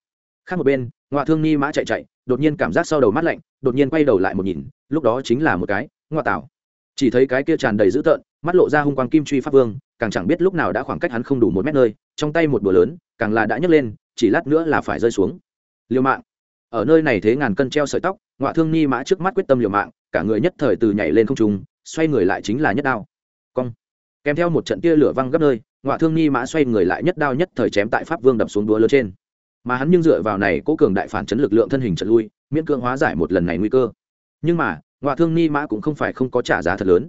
Speaker 1: khác một bên ngoại thương ni mã chạy chạy, đột nhiên cảm giác sau đầu mắt lạnh, đột nhiên quay đầu lại một nhìn, lúc đó chính là một cái ngoại tảo. Chỉ thấy cái kia tràn đầy dữ tợn, mắt lộ ra hung quang kim truy pháp vương, càng chẳng biết lúc nào đã khoảng cách hắn không đủ một mét nơi, trong tay một búa lớn, càng là đã nhấc lên, chỉ lát nữa là phải rơi xuống. Liều mạng. Ở nơi này thế ngàn cân treo sợi tóc ngoại thương ni mã trước mắt quyết tâm liều mạng, cả người nhất thời từ nhảy lên không trung, xoay người lại chính là nhất đao. Cong. Kèm theo một trận tia lửa văng gấp nơi ngoại thương ni mã xoay người lại nhất đao nhất thời chém tại pháp vương đập xuống đúa lớn trên mà hắn nhưng dựa vào này cố cường đại phản chấn lực lượng thân hình trận lui, miễn cưỡng hóa giải một lần này nguy cơ. Nhưng mà, ngoại thương ni mã cũng không phải không có trả giá thật lớn.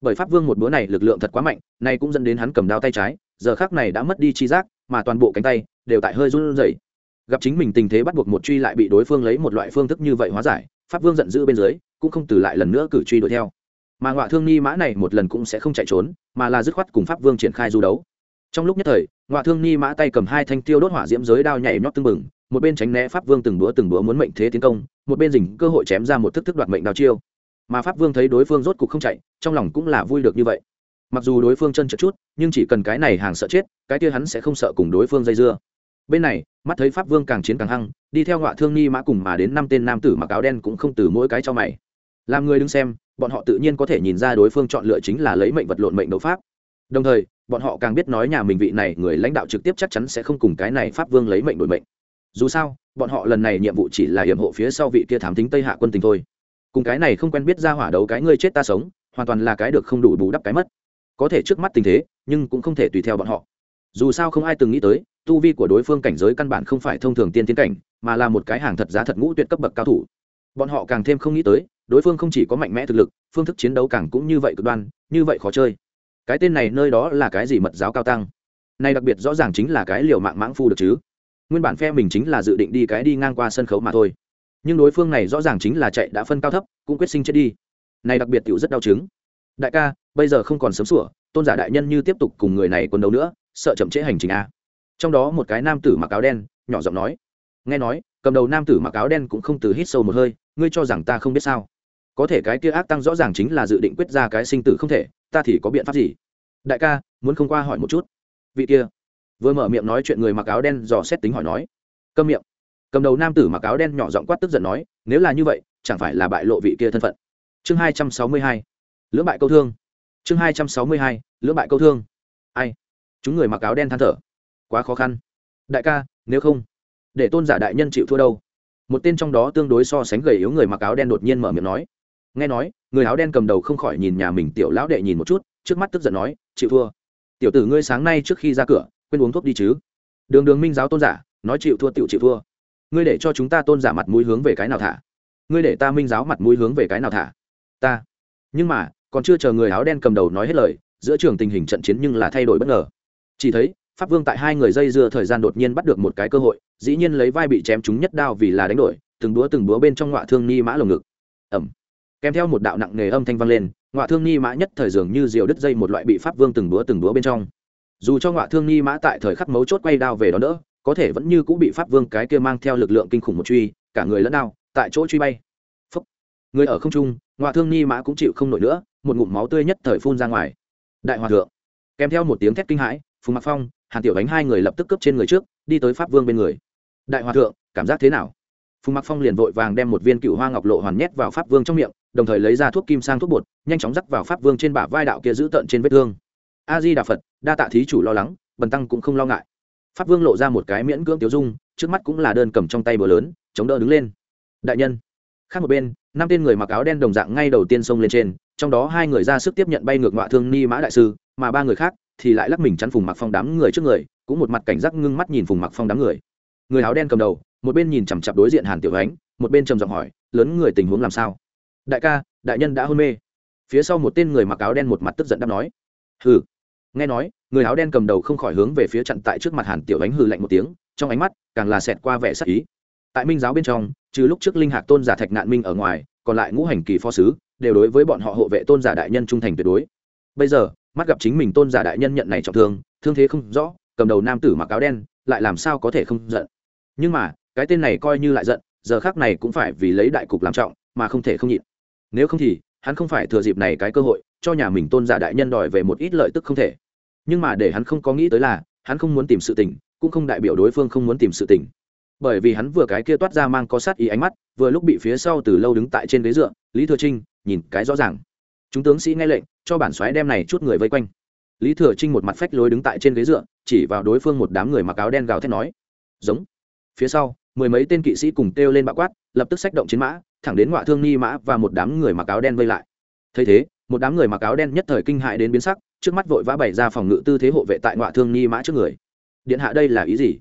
Speaker 1: Bởi pháp vương một búa này lực lượng thật quá mạnh này cũng dẫn đến hắn cầm đao tay trái, giờ khác này đã mất đi chi giác, mà toàn bộ cánh tay đều tại hơi run rẩy. Gặp chính mình tình thế bắt buộc một truy lại bị đối phương lấy một loại phương thức như vậy hóa giải, pháp vương giận dữ bên dưới, cũng không từ lại lần nữa cử truy đuổi theo. Mà ngọa thương ni mã này một lần cũng sẽ không chạy trốn, mà là dứt khoát cùng pháp vương triển khai du đấu trong lúc nhất thời ngoại thương ni mã tay cầm hai thanh tiêu đốt hỏa diễm giới đao nhảy nhót tưng bừng, một bên tránh né pháp vương từng búa từng búa muốn mệnh thế tiến công, một bên dình cơ hội chém ra một thức thức đoạt mệnh đao chiêu. Mà pháp vương thấy đối phương rốt cục không chạy, trong lòng cũng là vui được như vậy. Mặc dù đối phương chân chật chút, nhưng chỉ cần cái này hàng sợ chết, cái kia hắn sẽ không sợ cùng đối phương dây dưa. Bên này, mắt thấy pháp vương càng chiến càng hăng, đi theo ngoại thương ni mã cùng mà đến năm tên nam tử mặc áo đen cũng không từ mỗi cái cho mày. Làm người đứng xem, bọn họ tự nhiên có thể nhìn ra đối phương chọn lựa chính là lấy mệnh vật lộn mệnh đấu pháp đồng thời, bọn họ càng biết nói nhà mình vị này người lãnh đạo trực tiếp chắc chắn sẽ không cùng cái này pháp vương lấy mệnh đổi mệnh. Dù sao, bọn họ lần này nhiệm vụ chỉ là hiểm hộ phía sau vị kia thám tính tây hạ quân tình thôi. Cùng cái này không quen biết ra hỏa đấu cái ngươi chết ta sống, hoàn toàn là cái được không đủ bù đắp cái mất. Có thể trước mắt tình thế, nhưng cũng không thể tùy theo bọn họ. Dù sao không ai từng nghĩ tới, tu vi của đối phương cảnh giới căn bản không phải thông thường tiên tiến cảnh, mà là một cái hàng thật giá thật ngũ tuyệt cấp bậc cao thủ. Bọn họ càng thêm không nghĩ tới, đối phương không chỉ có mạnh mẽ thực lực, phương thức chiến đấu càng cũng như vậy cực đoan, như vậy khó chơi cái tên này nơi đó là cái gì mật giáo cao tăng? Này đặc biệt rõ ràng chính là cái liều mạng mãng phu được chứ. Nguyên bản phe mình chính là dự định đi cái đi ngang qua sân khấu mà thôi. Nhưng đối phương này rõ ràng chính là chạy đã phân cao thấp, cũng quyết sinh chết đi. Này đặc biệt tiểu rất đau chứng. Đại ca, bây giờ không còn sớm sủa, tôn giả đại nhân như tiếp tục cùng người này quần đấu nữa, sợ chậm trễ hành trình a. Trong đó một cái nam tử mặc áo đen, nhỏ giọng nói. Nghe nói, cầm đầu nam tử mặc áo đen cũng không từ hít sâu một hơi, ngươi cho rằng ta không biết sao? Có thể cái kia ác tăng rõ ràng chính là dự định quyết ra cái sinh tử không thể, ta thì có biện pháp gì? Đại ca, muốn không qua hỏi một chút? Vị kia. Vừa mở miệng nói chuyện người mặc áo đen dò xét tính hỏi nói. Câm miệng. Cầm đầu nam tử mặc áo đen nhỏ giọng quát tức giận nói, nếu là như vậy, chẳng phải là bại lộ vị kia thân phận. Chương hai trăm sáu mươi hai. Lưỡng bại câu thương. Chương hai trăm sáu mươi hai. Lưỡng bại câu thương. Ai? Chúng người mặc áo đen than thở. Quá khó khăn. Đại ca, nếu không, để tôn giả đại nhân chịu thua đâu? Một tên trong đó tương đối so sánh gầy yếu người mặc áo đen đột nhiên mở miệng nói nghe nói, người áo đen cầm đầu không khỏi nhìn nhà mình tiểu lão đệ nhìn một chút, trước mắt tức giận nói, chịu thua. Tiểu tử ngươi sáng nay trước khi ra cửa, quên uống thuốc đi chứ. Đường đường minh giáo tôn giả, nói chịu thua tiểu chịu thua. Ngươi để cho chúng ta tôn giả mặt mũi hướng về cái nào thả? Ngươi để ta minh giáo mặt mũi hướng về cái nào thả? Ta. Nhưng mà, còn chưa chờ người áo đen cầm đầu nói hết lời, giữa trường tình hình trận chiến nhưng là thay đổi bất ngờ. Chỉ thấy, pháp vương tại hai người dây dưa thời gian đột nhiên bắt được một cái cơ hội, dĩ nhiên lấy vai bị chém chúng nhất đao vì là đánh đổi, từng búa từng búa bên trong ngọa thương ni mã lồng ngực. Ẩm kèm theo một đạo nặng nề âm thanh vang lên, ngọa thương ni mã nhất thời dường như diều đứt dây một loại bị pháp vương từng búa từng búa bên trong. Dù cho ngọa thương ni mã tại thời khắc mấu chốt quay đao về đó nữa, có thể vẫn như cũng bị pháp vương cái kia mang theo lực lượng kinh khủng một truy, cả người lẫn đao, tại chỗ truy bay. Phúc. người ở không trung, ngọa thương ni mã cũng chịu không nổi nữa, một ngụm máu tươi nhất thời phun ra ngoài. Đại hòa thượng. Kèm theo một tiếng thét kinh hãi, phùng mặc phong, hàn tiểu đánh hai người lập tức cướp trên người trước, đi tới pháp vương bên người. Đại hòa thượng, cảm giác thế nào? Phùng mặc phong liền vội vàng đem một viên cựu hoa ngọc lộ hoàn nhét vào pháp vương trong miệng đồng thời lấy ra thuốc kim sang thuốc bột, nhanh chóng rắc vào pháp vương trên bả vai đạo kia giữ tận trên vết thương. A di đà phật đa tạ thí chủ lo lắng, bần tăng cũng không lo ngại. Pháp vương lộ ra một cái miễn cưỡng tiêu dung, trước mắt cũng là đơn cầm trong tay bờ lớn, chống đỡ đứng lên. Đại nhân. Khác một bên, năm tên người mặc áo đen đồng dạng ngay đầu tiên xông lên trên, trong đó hai người ra sức tiếp nhận bay ngược ngoại thương ni mã đại sư, mà ba người khác thì lại lắc mình chắn phùng mặc phong đám người trước người, cũng một mặt cảnh giác ngưng mắt nhìn phùng mặc phong đám người. Người áo đen cầm đầu, một bên nhìn chằm chặp đối diện hàn tiểu ánh, một bên trầm giọng hỏi, lớn người tình huống làm sao? Đại ca, đại nhân đã hôn mê. Phía sau một tên người mặc áo đen một mặt tức giận đáp nói, hừ. Nghe nói, người áo đen cầm đầu không khỏi hướng về phía chặn tại trước mặt hàn tiểu ánh hừ lạnh một tiếng, trong ánh mắt càng là xẹt qua vẻ sắc ý. Tại minh giáo bên trong, trừ lúc trước linh hạc tôn giả thạch nạn minh ở ngoài, còn lại ngũ hành kỳ phó sứ đều đối với bọn họ hộ vệ tôn giả đại nhân trung thành tuyệt đối. Bây giờ, mắt gặp chính mình tôn giả đại nhân nhận này trọng thương thương thế không rõ, cầm đầu nam tử mặc áo đen lại làm sao có thể không giận. Nhưng mà, cái tên này coi như lại giận, giờ khác này cũng phải vì lấy đại cục làm trọng, mà không thể không nhịn nếu không thì, hắn không phải thừa dịp này cái cơ hội, cho nhà mình tôn giả đại nhân đòi về một ít lợi tức không thể. Nhưng mà để hắn không có nghĩ tới là, hắn không muốn tìm sự tình, cũng không đại biểu đối phương không muốn tìm sự tình. Bởi vì hắn vừa cái kia toát ra mang có sát ý ánh mắt, vừa lúc bị phía sau từ lâu đứng tại trên ghế dựa, lý thừa trinh, nhìn cái rõ ràng. Chúng tướng sĩ nghe lệnh, cho bản xoáy đem này chút người vây quanh. Lý thừa trinh một mặt phách lối đứng tại trên ghế dựa, chỉ vào đối phương một đám người mặc áo đen gào thét nói, giống. Phía sau, mười mấy tên kỵ sĩ cùng kêu lên bạo quát, lập tức sách động chiến mã thẳng đến ngoại thương ni mã và một đám người mặc áo đen vây lại. Thấy thế, một đám người mặc áo đen nhất thời kinh hại đến biến sắc, trước mắt vội vã bày ra phòng ngự tư thế hộ vệ tại ngoại thương ni mã trước người. Điện hạ đây là ý gì?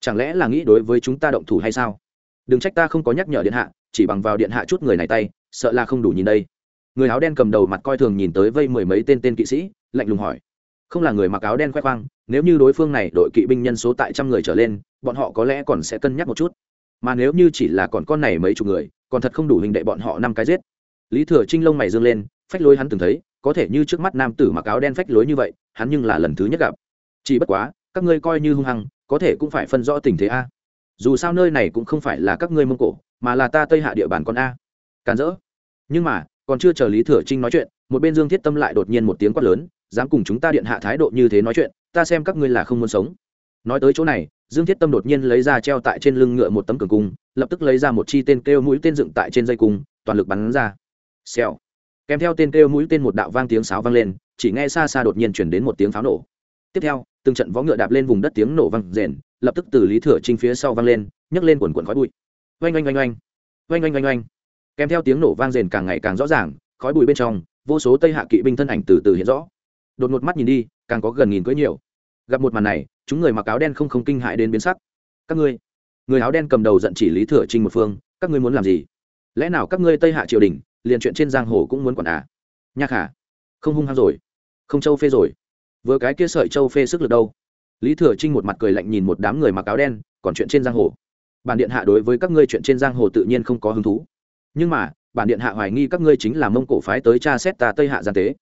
Speaker 1: Chẳng lẽ là nghĩ đối với chúng ta động thủ hay sao? Đừng trách ta không có nhắc nhở điện hạ, chỉ bằng vào điện hạ chút người này tay, sợ là không đủ nhìn đây. Người áo đen cầm đầu mặt coi thường nhìn tới vây mười mấy tên tên kỵ sĩ, lạnh lùng hỏi. Không là người mặc áo đen khoe khoang, nếu như đối phương này đội kỵ binh nhân số tại trăm người trở lên, bọn họ có lẽ còn sẽ cân nhắc một chút. Mà nếu như chỉ là còn con này mấy chục người còn thật không đủ hình đệ bọn họ năm cái giết. Lý thừa trinh lông mày dương lên, phách lối hắn từng thấy, có thể như trước mắt nam tử mặc áo đen phách lối như vậy, hắn nhưng là lần thứ nhất gặp. Chỉ bất quá, các ngươi coi như hung hăng, có thể cũng phải phân rõ tình thế a. Dù sao nơi này cũng không phải là các ngươi mông cổ, mà là ta tây hạ địa bàn con a. Càn rỡ. Nhưng mà, còn chưa chờ lý thừa trinh nói chuyện, một bên dương thiết tâm lại đột nhiên một tiếng quát lớn, dám cùng chúng ta điện hạ thái độ như thế nói chuyện, ta xem các ngươi là không muốn sống. Nói tới chỗ này dương thiết tâm đột nhiên lấy ra treo tại trên lưng ngựa một tấm cường cung, lập tức lấy ra một chi tên kêu mũi tên dựng tại trên dây cung, toàn lực bắn ra. Xèo. Kèm theo tên kêu mũi tên một đạo vang tiếng sáo vang lên, chỉ nghe xa xa đột nhiên chuyển đến một tiếng pháo nổ. Tiếp theo, từng trận võ ngựa đạp lên vùng đất tiếng nổ vang rền, lập tức từ lý thừa trinh phía sau vang lên, nhấc lên quần quần khói bụi. Oanh oanh oanh oanh. Oanh oanh oanh oanh. Kèm theo tiếng nổ vang rền càng ngày càng rõ ràng, khói bụi bên trong, vô số tây hạ kỵ binh thân ảnh từ từ hiện rõ. Đột ngột mắt nhìn đi, càng có gần nghìn cưỡi nhiều. Gặp một màn này chúng người mặc áo đen không không kinh hại đến biến sắc. Các ngươi, người áo đen cầm đầu giận chỉ lý thừa trinh một phương, các ngươi muốn làm gì? Lẽ nào các ngươi tây hạ triều đình, liền chuyện trên giang hồ cũng muốn quản à? Nhạc hà, không hung hăng rồi, không châu phê rồi. Vừa cái kia sợi châu phê sức lực đâu? Lý thừa trinh một mặt cười lạnh nhìn một đám người mặc áo đen, còn chuyện trên giang hồ. Bản điện hạ đối với các ngươi chuyện trên giang hồ tự nhiên không có hứng thú. Nhưng mà, bản điện hạ hoài nghi các ngươi chính là mông cổ phái tới tra xét ta tây hạ gian tế.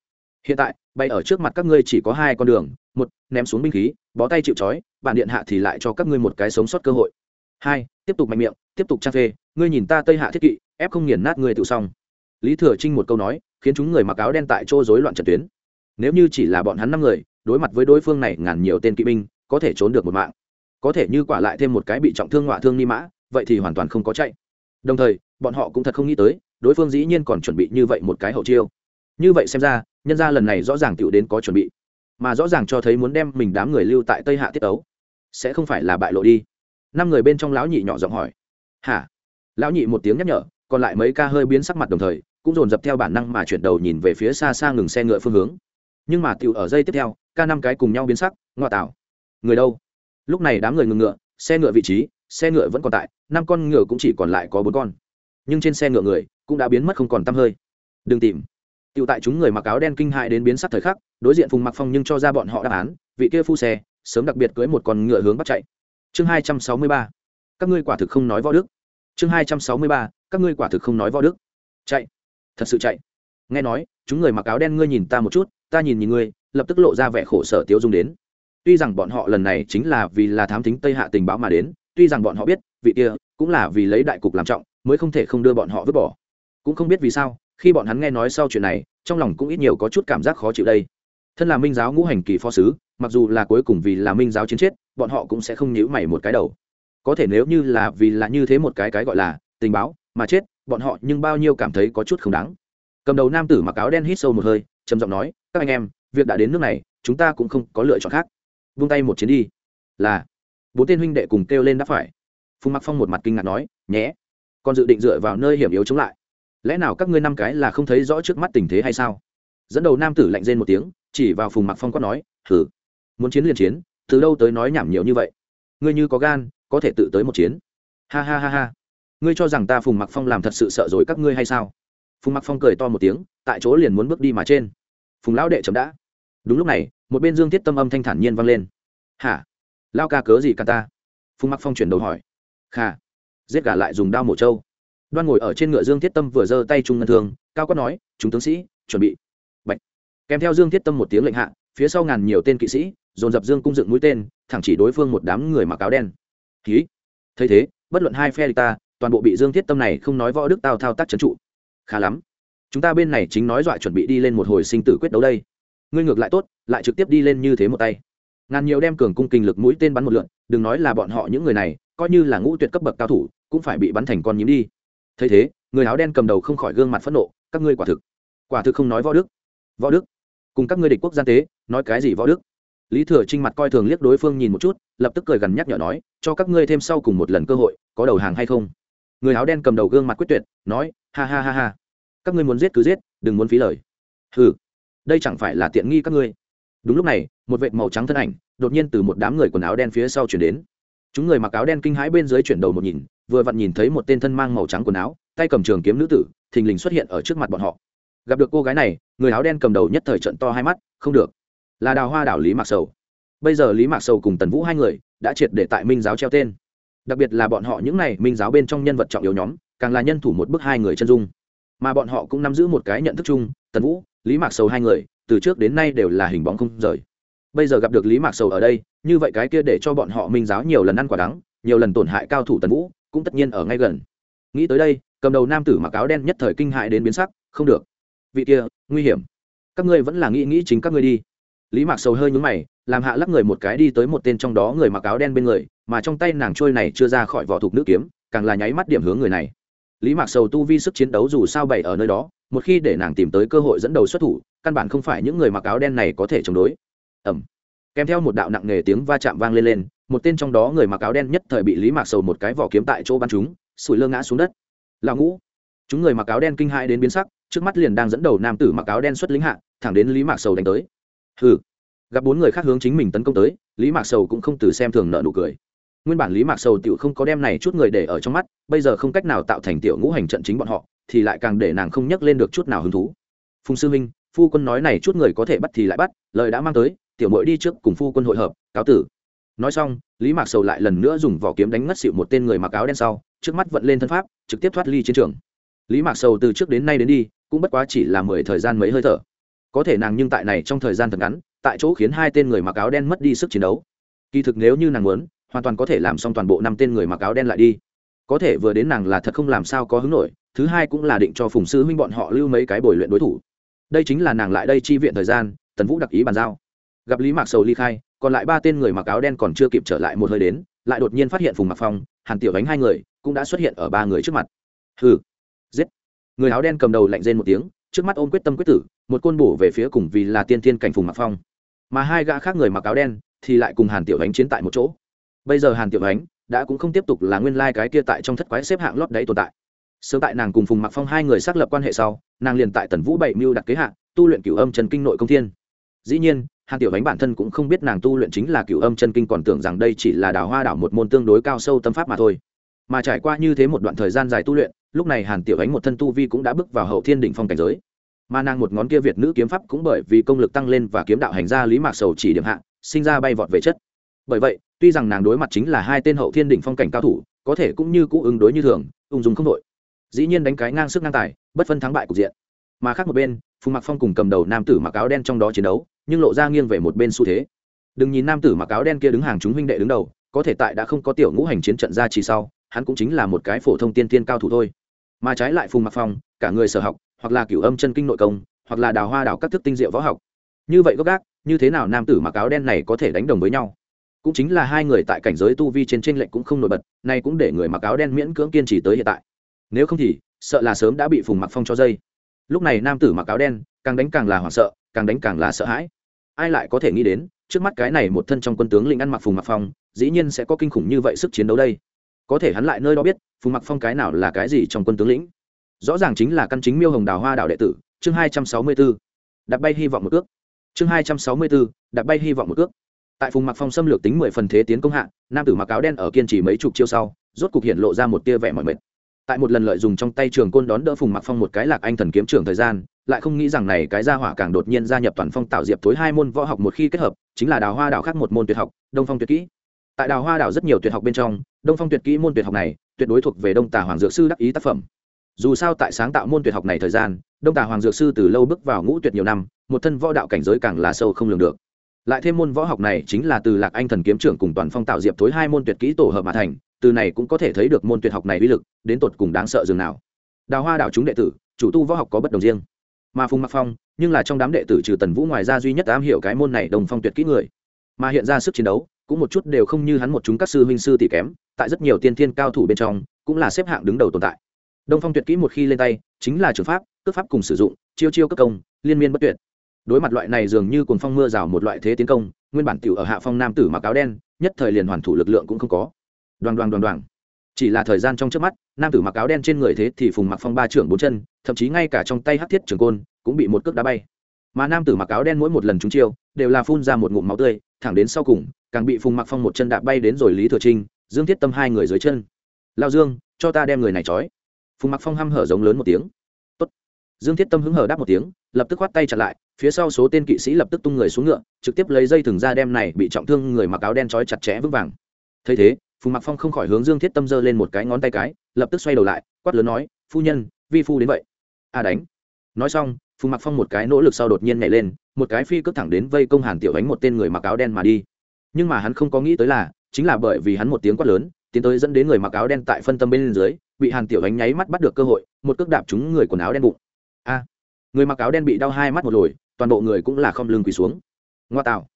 Speaker 1: Hiện tại, bay ở trước mặt các ngươi chỉ có hai con đường, một, ném xuống binh khí bó tay chịu trói, bản điện hạ thì lại cho các ngươi một cái sống sót cơ hội. Hai, tiếp tục mạnh miệng, tiếp tục trang phê, ngươi nhìn ta tây hạ thiết kỵ, ép không nghiền nát ngươi tự xong. Lý thừa trinh một câu nói, khiến chúng người mặc áo đen tại chỗ rối loạn trận tuyến. Nếu như chỉ là bọn hắn năm người, đối mặt với đối phương này ngàn nhiều tên kỵ binh, có thể trốn được một mạng. Có thể như quả lại thêm một cái bị trọng thương ngoại thương ni mã, vậy thì hoàn toàn không có chạy. Đồng thời, bọn họ cũng thật không nghĩ tới, đối phương dĩ nhiên còn chuẩn bị như vậy một cái hậu chiêu. Như vậy xem ra, nhân ra lần này rõ ràng tựu đến có chuẩn bị mà rõ ràng cho thấy muốn đem mình đám người lưu tại tây hạ tiết ấu. Sẽ không phải là bại lộ đi. Năm người bên trong lão nhị nhỏ giọng hỏi. Hả? Lão nhị một tiếng nhắc nhở, còn lại mấy ca hơi biến sắc mặt đồng thời, cũng dồn dập theo bản năng mà chuyển đầu nhìn về phía xa xa ngừng xe ngựa phương hướng. Nhưng mà tiểu ở dây tiếp theo, ca năm cái cùng nhau biến sắc ngoại tảo người đâu? Lúc này đám người ngừng ngựa, xe ngựa vị trí, xe ngựa vẫn còn tại, năm con ngựa cũng chỉ còn lại có bốn con. Nhưng trên xe ngựa người, cũng đã biến mất không còn t hơi. Đừng tìm. Tiểu tại chúng người mặc áo đen kinh hại đến biến sắc thời khắc, đối diện phùng mặc phong nhưng cho ra bọn họ đáp án, vị kia phu xe, sớm đặc biệt cưới một con ngựa hướng bắt chạy. Chương hai trăm sáu mươi ba, các ngươi quả thực không nói võ đức. Chương hai trăm sáu mươi ba, các ngươi quả thực không nói võ đức. Chạy, thật sự chạy. Nghe nói, chúng người mặc áo đen ngươi nhìn ta một chút, ta nhìn nhìn ngươi, lập tức lộ ra vẻ khổ sở tiêu dung đến. Tuy rằng bọn họ lần này chính là vì là thám thính tây hạ tình báo mà đến, tuy rằng bọn họ biết, vị kia cũng là vì lấy đại cục làm trọng, mới không thể không đưa bọn họ vứt bỏ. Cũng không biết vì sao khi bọn hắn nghe nói sau chuyện này, trong lòng cũng ít nhiều có chút cảm giác khó chịu đây. Thân là minh giáo ngũ hành kỳ phó sứ, mặc dù là cuối cùng vì là minh giáo chiến chết, bọn họ cũng sẽ không nhíu mày một cái đầu. Có thể nếu như là vì là như thế một cái cái gọi là tình báo mà chết, bọn họ nhưng bao nhiêu cảm thấy có chút không đáng. Cầm đầu nam tử mặc áo đen hít sâu một hơi, trầm giọng nói, các anh em, việc đã đến nước này, chúng ta cũng không có lựa chọn khác. Vung tay một chiến đi. Là. Bốn tên huynh đệ cùng kêu lên đáp phải. Phùng mặc phong một mặt kinh ngạc nói, nhé. Còn dự định dựa vào nơi hiểm yếu chống lại lẽ nào các ngươi năm cái là không thấy rõ trước mắt tình thế hay sao? Dẫn đầu nam tử lạnh rên một tiếng, chỉ vào phùng mặc phong quát nói thử muốn chiến liền chiến, từ đâu tới nói nhảm nhiều như vậy? Ngươi như có gan, có thể tự tới một chiến. Ha ha ha ha. Ngươi cho rằng ta phùng mặc phong làm thật sự sợ rồi các ngươi hay sao? Phùng mặc phong cười to một tiếng, tại chỗ liền muốn bước đi mà trên. Phùng lão đệ chấm đã. Đúng lúc này, một bên dương thiết tâm âm thanh thản nhiên vang lên. Hả? Lao ca cớ gì cả ta? Phùng mặc phong chuyển đầu hỏi. Khà. Giết gà lại dùng đao mổ trâu đoan ngồi ở trên ngựa dương thiết tâm vừa giơ tay trung ngân thường cao quát nói, chúng tướng sĩ, chuẩn bị. Bạch. kèm theo dương thiết tâm một tiếng lệnh hạ, phía sau ngàn nhiều tên kỵ sĩ, dồn dập dương cung dựng mũi tên, thẳng chỉ đối phương một đám người mặc áo đen. Ký. Thấy thế, bất luận hai phe địch ta, toàn bộ bị dương thiết tâm này không nói võ đức tao thao tác trấn trụ. Khá lắm. Chúng ta bên này chính nói dọa chuẩn bị đi lên một hồi sinh tử quyết đấu đây. Ngươi ngược lại tốt, lại trực tiếp đi lên như thế một tay. Ngàn nhiều đem cường cung kinh lực mũi tên bắn một lượn, đừng nói là bọn họ những người này, coi như là ngũ tuyệt cấp bậc cao thủ, cũng phải bị bắn thành con nhím đi thấy thế, người áo đen cầm đầu không khỏi gương mặt phẫn nộ, các ngươi quả thực quả thực không nói võ đức. Võ đức? Cùng các ngươi địch quốc gian tế, nói cái gì võ đức? Lý thừa trinh mặt coi thường liếc đối phương nhìn một chút, lập tức cười gần nhắc nhở nói, cho các ngươi thêm sau cùng một lần cơ hội, có đầu hàng hay không? Người áo đen cầm đầu gương mặt quyết tuyệt, nói, ha ha ha ha. Các ngươi muốn giết cứ giết, đừng muốn phí lời. Ừ đây chẳng phải là tiện nghi các ngươi. Đúng lúc này, một vệt màu trắng thân ảnh, đột nhiên từ một đám người quần áo đen phía sau chuyển đến chúng người mặc áo đen kinh hãi bên dưới chuyển đầu một nhìn, vừa vặn nhìn thấy một tên thân mang màu trắng quần áo, tay cầm trường kiếm nữ tử, thình lình xuất hiện ở trước mặt bọn họ. Gặp được cô gái này, người áo đen cầm đầu nhất thời trận to hai mắt, không được. Là đào hoa đảo lý mạc sầu. Bây giờ lý mạc sầu cùng tần vũ hai người đã triệt để tại minh giáo treo tên. Đặc biệt là bọn họ những n à y minh giáo bên trong nhân vật trọng yếu nhóm, càng là nhân thủ một bức hai người chân dung. Mà bọn họ cũng nắm giữ một cái nhận thức chung, tần vũ, lý mạc sầu hai người, từ trước đến nay đều là hình bóng không rời bây giờ gặp được lý mạc sầu ở đây, như vậy cái kia để cho bọn họ minh giáo nhiều lần ăn quả đắng, nhiều lần tổn hại cao thủ tần vũ, cũng tất nhiên ở ngay gần. Nghĩ tới đây, cầm đầu nam tử mặc áo đen nhất thời kinh hại đến biến sắc, không được. Vị kia, nguy hiểm. Các ngươi vẫn là nghĩ nghĩ chính các ngươi đi. Lý mạc sầu hơi nhúng mày, làm hạ lắc người một cái đi tới một tên trong đó người mặc áo đen bên người, mà trong tay nàng trôi này chưa ra khỏi vỏ thục nữ kiếm, càng là nháy mắt điểm hướng người này. Lý mạc sầu tu vi sức chiến đấu dù sao bày ở nơi đó, một khi để nàng tìm tới cơ hội dẫn đầu xuất thủ, căn bản không phải những người mặc áo đen này có thể chống đối ẩm. Kèm theo một đạo nặng nề tiếng va chạm vang lên lên, một tên trong đó người mặc áo đen nhất thời bị lý mạc sầu một cái vỏ kiếm tại chỗ bắn chúng sủi lơ ngã xuống đất. Lão ngũ, chúng người mặc áo đen kinh hãi đến biến sắc, trước mắt liền đang dẫn đầu nam tử mặc áo đen xuất lính hạ, thẳng đến lý mạc sầu đánh tới. Hừ. Gặp bốn người khác hướng chính mình tấn công tới, lý mạc sầu cũng không từ xem thường nợ nụ cười. Nguyên bản lý mạc sầu tiểu không có đem này chút người để ở trong mắt, bây giờ không cách nào tạo thành tiểu ngũ hành trận chính bọn họ, thì lại càng để nàng không nhắc lên được chút nào hứng thú. Phùng sư minh phu quân nói này chút người có thể bắt thì lại bắt, lời đã mang tới tiểu mội đi trước cùng phu quân hội hợp, cáo tử. Nói xong, lý mạc sầu lại lần nữa dùng vỏ kiếm đánh ngất xịu một tên người mặc áo đen sau, trước mắt vận lên thân pháp, trực tiếp thoát ly chiến trường. Lý mạc sầu từ trước đến nay đến đi, cũng bất quá chỉ là mười thời gian mấy hơi thở. Có thể nàng nhưng tại này trong thời gian thật ngắn, tại chỗ khiến hai tên người mặc áo đen mất đi sức chiến đấu. Kỳ thực nếu như nàng muốn, hoàn toàn có thể làm xong toàn bộ năm tên người mặc áo đen lại đi. Có thể vừa đến nàng là thật không làm sao có hứng nổi, thứ hai cũng là định cho phùng sư huynh bọn họ lưu mấy cái bồi luyện đối thủ. Đây chính là nàng lại đây chi viện thời gian, tần vũ đặc ý bàn giao gặp lý mạc sầu ly khai còn lại ba tên người mặc áo đen còn chưa kịp trở lại một hơi đến lại đột nhiên phát hiện phùng mặc phong hàn tiểu đánh hai người cũng đã xuất hiện ở ba người trước mặt hừ giết người áo đen cầm đầu lạnh rên một tiếng trước mắt ôm quyết tâm quyết tử một côn bổ về phía cùng vì là tiên thiên cảnh phùng mặc phong mà hai gã khác người mặc áo đen thì lại cùng hàn tiểu đánh chiến tại một chỗ bây giờ hàn tiểu đánh đã cũng không tiếp tục là nguyên lai cái kia tại trong thất quái xếp hạng lót đấy tồn tại sớm tại nàng cùng phùng mặc phong hai người xác lập quan hệ sau nàng liền tại tần vũ bảy mưu đặt kế hạng, tu luyện cửu âm trần kinh nội công thiên dĩ nhiên hàn tiểu bánh bản thân cũng không biết nàng tu luyện chính là cửu âm chân kinh còn tưởng rằng đây chỉ là đào hoa đảo một môn tương đối cao sâu tâm pháp mà thôi. Mà trải qua như thế một đoạn thời gian dài tu luyện, lúc này hàn tiểu bánh một thân tu vi cũng đã bước vào hậu thiên đỉnh phong cảnh giới. Mà nàng một ngón kia việt nữ kiếm pháp cũng bởi vì công lực tăng lên và kiếm đạo hành ra lý mạc sầu chỉ điểm hạ, sinh ra bay vọt về chất. Bởi vậy, tuy rằng nàng đối mặt chính là hai tên hậu thiên đỉnh phong cảnh cao thủ, có thể cũng như cũ ứng đối như thường, ung dung không đội. Dĩ nhiên đánh cái ngang sức ngang tài, bất phân thắng bại cục diện. Mà khác một bên, phùng mặc phong cùng cầm đầu nam tử mặc áo đen trong đó chiến đấu nhưng lộ ra nghiêng về một bên xu thế. Đừng nhìn nam tử mặc áo đen kia đứng hàng chúng huynh đệ đứng đầu, có thể tại đã không có tiểu ngũ hành chiến trận ra chỉ sau, hắn cũng chính là một cái phổ thông tiên tiên cao thủ thôi. Mà trái lại phùng mặc phong, cả người sở học, hoặc là cửu âm chân kinh nội công, hoặc là đào hoa đào các thức tinh diệu võ học. Như vậy gốc gác, như thế nào nam tử mặc áo đen này có thể đánh đồng với nhau? Cũng chính là hai người tại cảnh giới tu vi trên t r ê n lệch cũng không nổi bật, nay cũng để người mặc áo đen miễn cưỡng kiên trì tới hiện tại. Nếu không thì, sợ là sớm đã bị phùng mặc phong cho dây lúc này nam tử mặc áo đen, càng đánh càng là hoảng sợ, càng đánh càng là sợ hãi. Ai lại có thể nghĩ đến, trước mắt cái này một thân trong quân tướng lĩnh ăn mặc phùng mặc phong, dĩ nhiên sẽ có kinh khủng như vậy sức chiến đấu đây. Có thể hắn lại nơi đó biết, phùng mặc phong cái nào là cái gì trong quân tướng lĩnh. Rõ ràng chính là căn chính miêu hồng đào hoa đảo đệ tử, chương hai trăm sáu mươi b ố đặt bay hy vọng một ước. Chương hai trăm sáu mươi b ố đặt bay hy vọng một ước. Tại phùng mặc phong xâm lược tính mười phần thế tiến công hạ, nam tử mặc áo đen ở kiên trì mấy chục chiêu sau, rốt cục hiện lộ ra một tia vẻ mỏi mệt tại một lần lợi dùng trong tay trường côn đón đỡ phùng mặc phong một cái lạc anh thần kiếm trường thời gian, lại không nghĩ rằng này cái gia hỏa càng đột nhiên gia nhập toàn phong tạo diệp tối hai môn võ học một khi kết hợp, chính là đào hoa đảo khác một môn tuyệt học, đông phong tuyệt kỹ. Tại đào hoa đảo rất nhiều tuyệt học bên trong, đông phong tuyệt kỹ môn tuyệt học này, tuyệt đối thuộc về đông tà hoàng dược sư đắc ý tác phẩm. Dù sao tại sáng tạo môn tuyệt học này thời gian, đông tà hoàng dược sư từ lâu bước vào ngũ tuyệt nhiều năm, một thân võ đạo cảnh giới càng là sâu không lường được. Lại thêm môn võ học này chính là từ lạc anh thần kiếm trưởng cùng toàn phong tạo diệp tối hai môn tuyệt kỹ tổ hợp mà thành từ này cũng có thể thấy được môn tuyệt học này uy lực, đến tột cùng đáng sợ dường nào. Đào hoa đảo chúng đệ tử, chủ tu võ học có bất đồng riêng. Mà phùng mặc phong, nhưng là trong đám đệ tử trừ tần vũ ngoài ra duy nhất am hiểu cái môn này đồng phong tuyệt kỹ người. Mà hiện ra sức chiến đấu, cũng một chút đều không như hắn một chúng các sư huynh sư tỷ kém, tại rất nhiều tiên thiên cao thủ bên trong, cũng là xếp hạng đứng đầu tồn tại. Đông phong tuyệt kỹ một khi lên tay, chính là trường pháp, cước pháp cùng sử dụng, chiêu chiêu cấp công, liên miên bất tuyệt. Đối mặt loại này dường như cồn phong mưa rào một loại thế tiến công, nguyên bản tiểu ở hạ phong nam tử mặc áo đen, nhất thời liền hoàn thủ lực lượng cũng không có đoàn đoàn đoàn đoàn chỉ là thời gian trong trước mắt, nam tử mặc áo đen trên người thế thì phùng mặc phong ba trưởng bốn chân, thậm chí ngay cả trong tay hát thiết trường côn cũng bị một cước đá bay. Mà nam tử mặc áo đen mỗi một lần trúng chiêu đều là phun ra một ngụm máu tươi, thẳng đến sau cùng, càng bị phùng mặc phong một chân đạp bay đến rồi lý thừa trinh, dương thiết tâm hai người dưới chân. Lao dương, cho ta đem người này trói. Phùng mặc phong hăm hở giống lớn một tiếng. Tốt. dương thiết tâm hứng hở đáp một tiếng, lập tức khoát tay chặt lại, phía sau số tên kỵ sĩ lập tức tung người xuống ngựa, trực tiếp lấy dây thừng ra đem này bị trọng thương người mặc áo đen trói chặt chẽ vững vàng. Thấy thế phùng mặc phong không khỏi hướng dương thiết tâm giơ lên một cái ngón tay cái, lập tức xoay đầu lại, quát lớn nói, phu nhân, vi phu đến vậy. A à đánh. Nói xong, phùng mặc phong một cái nỗ lực sau đột nhiên nhảy lên, một cái phi cướp thẳng đến vây công hàn tiểu ánh một tên người mặc áo đen mà đi. Nhưng mà hắn không có nghĩ tới là, chính là bởi vì hắn một tiếng quát lớn, tiến tới dẫn đến người mặc áo đen tại phân tâm bên dưới, bị hàn tiểu ánh nháy mắt bắt được cơ hội, một cước đạp trúng người quần áo đen bụng. A! Người mặc áo đen bị đau hai mắt một lồi toàn bộ người cũng là không lưng quỳ xuống. Ngoa tạo.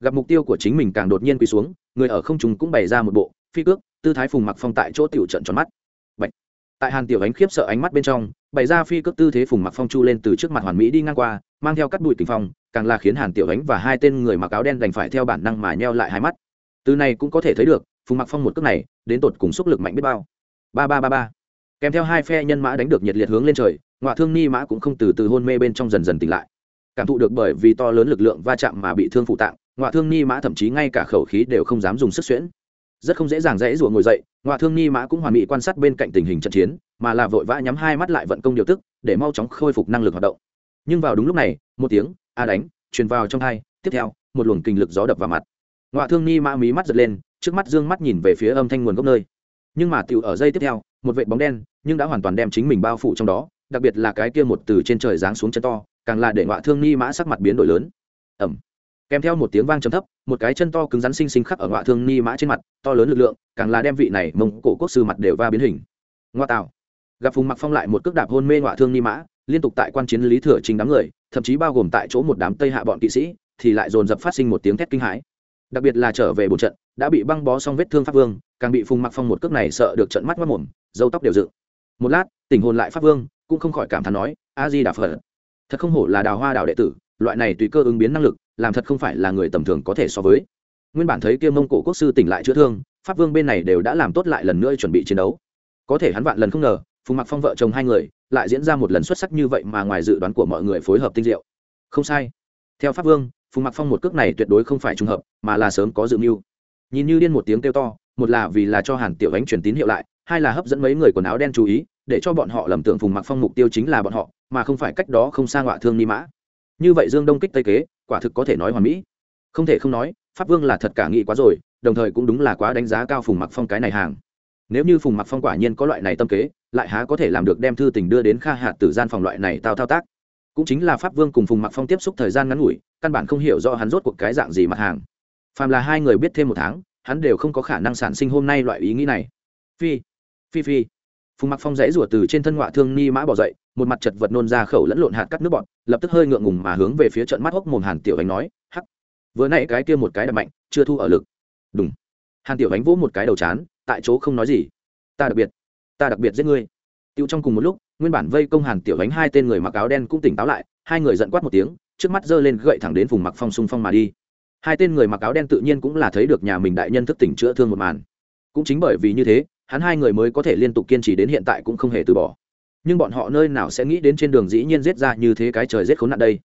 Speaker 1: Gặp mục tiêu của chính mình càng đột nhiên quỳ xuống, người ở không trùng cũng bày ra một bộ phi cước, tư thái phùng mặc phong tại chỗ tiểu trận tròn mắt. Bạch. tại hàn tiểu ánh khiếp sợ ánh mắt bên trong, bày ra phi cước tư thế phùng mặc phong chu lên từ trước mặt hoàn mỹ đi ngang qua, mang theo cắt bụi kinh phong, càng là khiến hàn tiểu ánh và hai tên người mặc áo đen đành phải theo bản năng mà nheo lại hai mắt. Từ này cũng có thể thấy được, phùng mặc phong một cước này, đến tột cùng sức lực mạnh biết bao. Ba ba ba ba. Kèm theo hai phe nhân mã đánh được nhiệt liệt hướng lên trời ngoại thương ni mã cũng không từ từ hôn mê bên trong dần dần tỉnh lại. Cảm thụ được bởi vì to lớn lực lượng va chạm mà bị thương phụ tạng ngoại thương ni mã thậm chí ngay cả khẩu khí đều không dám dùng sức xuyễn rất không dễ dàng dễ rủa ngồi dậy, ngoại thương nghi mã cũng hoàn mỹ quan sát bên cạnh tình hình trận chiến, mà là vội vã nhắm hai mắt lại vận công điều tức, để mau chóng khôi phục năng lực hoạt động. Nhưng vào đúng lúc này, một tiếng, a đánh, truyền vào trong hai, tiếp theo, một luồng kinh lực gió đập vào mặt. Ngoại thương nghi mã mí mắt giật lên, trước mắt dương mắt nhìn về phía âm thanh nguồn gốc nơi. Nhưng mà tiểu ở dây tiếp theo, một vệ bóng đen, nhưng đã hoàn toàn đem chính mình bao phủ trong đó, đặc biệt là cái kia một từ trên trời giáng xuống chân to, càng là để ngoại thương nghi mã sắc mặt biến đổi lớn. Ẩm kèm theo một tiếng vang trầm thấp, một cái chân to cứng rắn xinh xinh khắc ở ngọa thương ni mã trên mặt, to lớn lực lượng, càng là đem vị này mông cổ quốc sư mặt đều va biến hình. Ngoa tạo. Gặp phùng mặc phong lại một cước đạp hôn mê ngọa thương ni mã, liên tục tại quan chiến lý thừa trình đám người, thậm chí bao gồm tại chỗ một đám tây hạ bọn kỵ sĩ, thì lại dồn dập phát sinh một tiếng thét kinh hãi. Đặc biệt là trở về bộ trận, đã bị băng bó xong vết thương pháp vương, càng bị phùng mặc phong một cước này sợ được trận mắt mất mồm dâu tóc đều dựng. Một lát tình hồn lại pháp vương, cũng không khỏi cảm thán nói, a di đà phật, thật không hổ là đào hoa đào đệ tử, loại này tùy cơ ứng biến năng lực làm thật không phải là người tầm thường có thể so với. Nguyên bản thấy kia mông cổ quốc sư tỉnh lại chữa thương, pháp vương bên này đều đã làm tốt lại lần nữa chuẩn bị chiến đấu. Có thể hắn vạn lần không ngờ, phùng mặc phong vợ chồng hai người lại diễn ra một lần xuất sắc như vậy mà ngoài dự đoán của mọi người phối hợp tinh diệu. Không sai. Theo pháp vương, phùng mặc phong một cước này tuyệt đối không phải trùng hợp, mà là sớm có dự mưu. Nhìn như điên một tiếng kêu to, một là vì là cho hàn tiểu ánh truyền tín hiệu lại, hai là hấp dẫn mấy người quần áo đen chú ý, để cho bọn họ lầm tưởng phùng mặc phong mục tiêu chính là bọn họ, mà không phải cách đó không xa ngọa thương ni mã. Như vậy dương đông kích tây kế quả thực có thể nói hoàn mỹ. Không thể không nói, pháp vương là thật cả nghị quá rồi, đồng thời cũng đúng là quá đánh giá cao phùng mặc phong cái này hàng. Nếu như phùng mặc phong quả nhiên có loại này tâm kế, lại há có thể làm được đem thư tình đưa đến kha hạt tử gian phòng loại này tao thao tác. Cũng chính là pháp vương cùng phùng mặc phong tiếp xúc thời gian ngắn ngủi, căn bản không hiểu rõ hắn rốt cuộc cái dạng gì mặt hàng. Phàm là hai người biết thêm một tháng, hắn đều không có khả năng sản sinh hôm nay loại ý nghĩ này. Phi phi phi phùng mặc phong rẽ rủa từ trên thân ngoại thương ni mã bỏ dậy, một mặt chật vật nôn ra khẩu lẫn lộn hạt cắt nước bọt, lập tức hơi ngượng ngùng mà hướng về phía trận mắt hốc mồm hàn tiểu ánh nói, hắc, vừa nãy cái kia một cái đập mạnh, chưa thu ở lực. Đúng hàn tiểu ánh vỗ một cái đầu chán, tại chỗ không nói gì. Ta đặc biệt, ta đặc biệt giết ngươi. Tiêu trong cùng một lúc, nguyên bản vây công hàn tiểu ánh hai tên người mặc áo đen cũng tỉnh táo lại, hai người giận quát một tiếng, trước mắt giơ lên gậy thẳng đến phùng mặc phong xung phong mà đi. Hai tên người mặc áo đen tự nhiên cũng là thấy được nhà mình đại nhân thức tỉnh chữa thương một màn. Cũng chính bởi vì như thế hắn hai người mới có thể liên tục kiên trì đến hiện tại cũng không hề từ bỏ. Nhưng bọn họ nơi nào sẽ nghĩ đến trên đường dĩ nhiên giết ra như thế cái trời giết khốn nạn đây?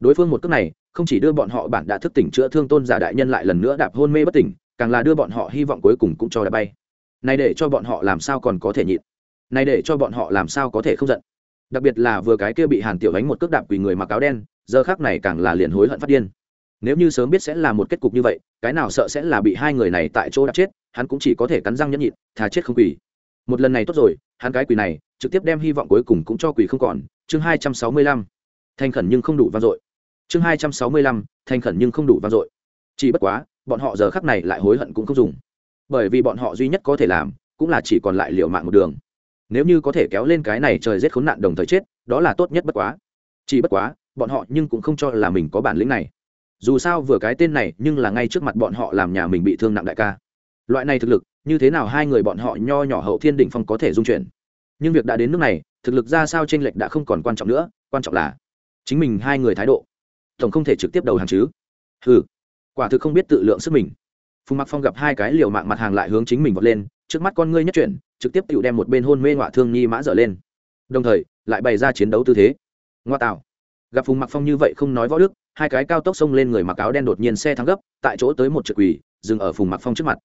Speaker 1: Đối phương một cước này, không chỉ đưa bọn họ bản đã thức tỉnh chữa thương tôn giả đại nhân lại lần nữa đạp hôn mê bất tỉnh, càng là đưa bọn họ hy vọng cuối cùng cũng cho đã bay. Này để cho bọn họ làm sao còn có thể nhịn? Này để cho bọn họ làm sao có thể không giận? Đặc biệt là vừa cái kia bị hàn tiểu đánh một cước đạp quỳ người mặc áo đen, giờ khác này càng là liền hối hận phát điên nếu như sớm biết sẽ là một kết cục như vậy, cái nào sợ sẽ là bị hai người này tại chỗ đã chết, hắn cũng chỉ có thể cắn răng nhẫn nhịn, thà chết không quỳ. Một lần này tốt rồi, hắn cái quỳ này, trực tiếp đem hy vọng cuối cùng cũng cho quỳ không còn. Chương hai trăm sáu mươi lăm. Thành khẩn nhưng không đủ vang dội. Chương hai trăm sáu mươi lăm, thành khẩn nhưng không đủ vang dội. Chỉ bất quá, bọn họ giờ khắc này lại hối hận cũng không dùng. Bởi vì bọn họ duy nhất có thể làm, cũng là chỉ còn lại liều mạng một đường. Nếu như có thể kéo lên cái này trời rét khốn nạn đồng thời chết, đó là tốt nhất bất quá. Chỉ bất quá, bọn họ nhưng cũng không cho là mình có bản lĩnh này dù sao vừa cái tên này nhưng là ngay trước mặt bọn họ làm nhà mình bị thương nặng đại ca. Loại này thực lực, như thế nào hai người bọn họ nho nhỏ hậu thiên đỉnh phong có thể dung chuyển? Nhưng việc đã đến nước này, thực lực ra sao t r ê n lệch đã không còn quan trọng nữa, quan trọng là chính mình hai người thái độ. Tổng không thể trực tiếp đầu hàng chứ? Ừ quả thực không biết tự lượng sức mình. Phùng mặc phong gặp hai cái liều mạng mặt hàng lại hướng chính mình vọt lên, trước mắt con ngươi nhất chuyển, trực tiếp tự đem một bên hôn mê ngoạ thương nhi mã dở lên. Đồng thời, lại bày ra chiến đấu tư thế. Ngoa tạo. Gặp phùng mặc phong như vậy không nói võ đức hai cái cao tốc xông lên người mặc áo đen đột nhiên xe thắng gấp, tại chỗ tới một trực quỳ, dừng ở phùng mặc phong trước mặt.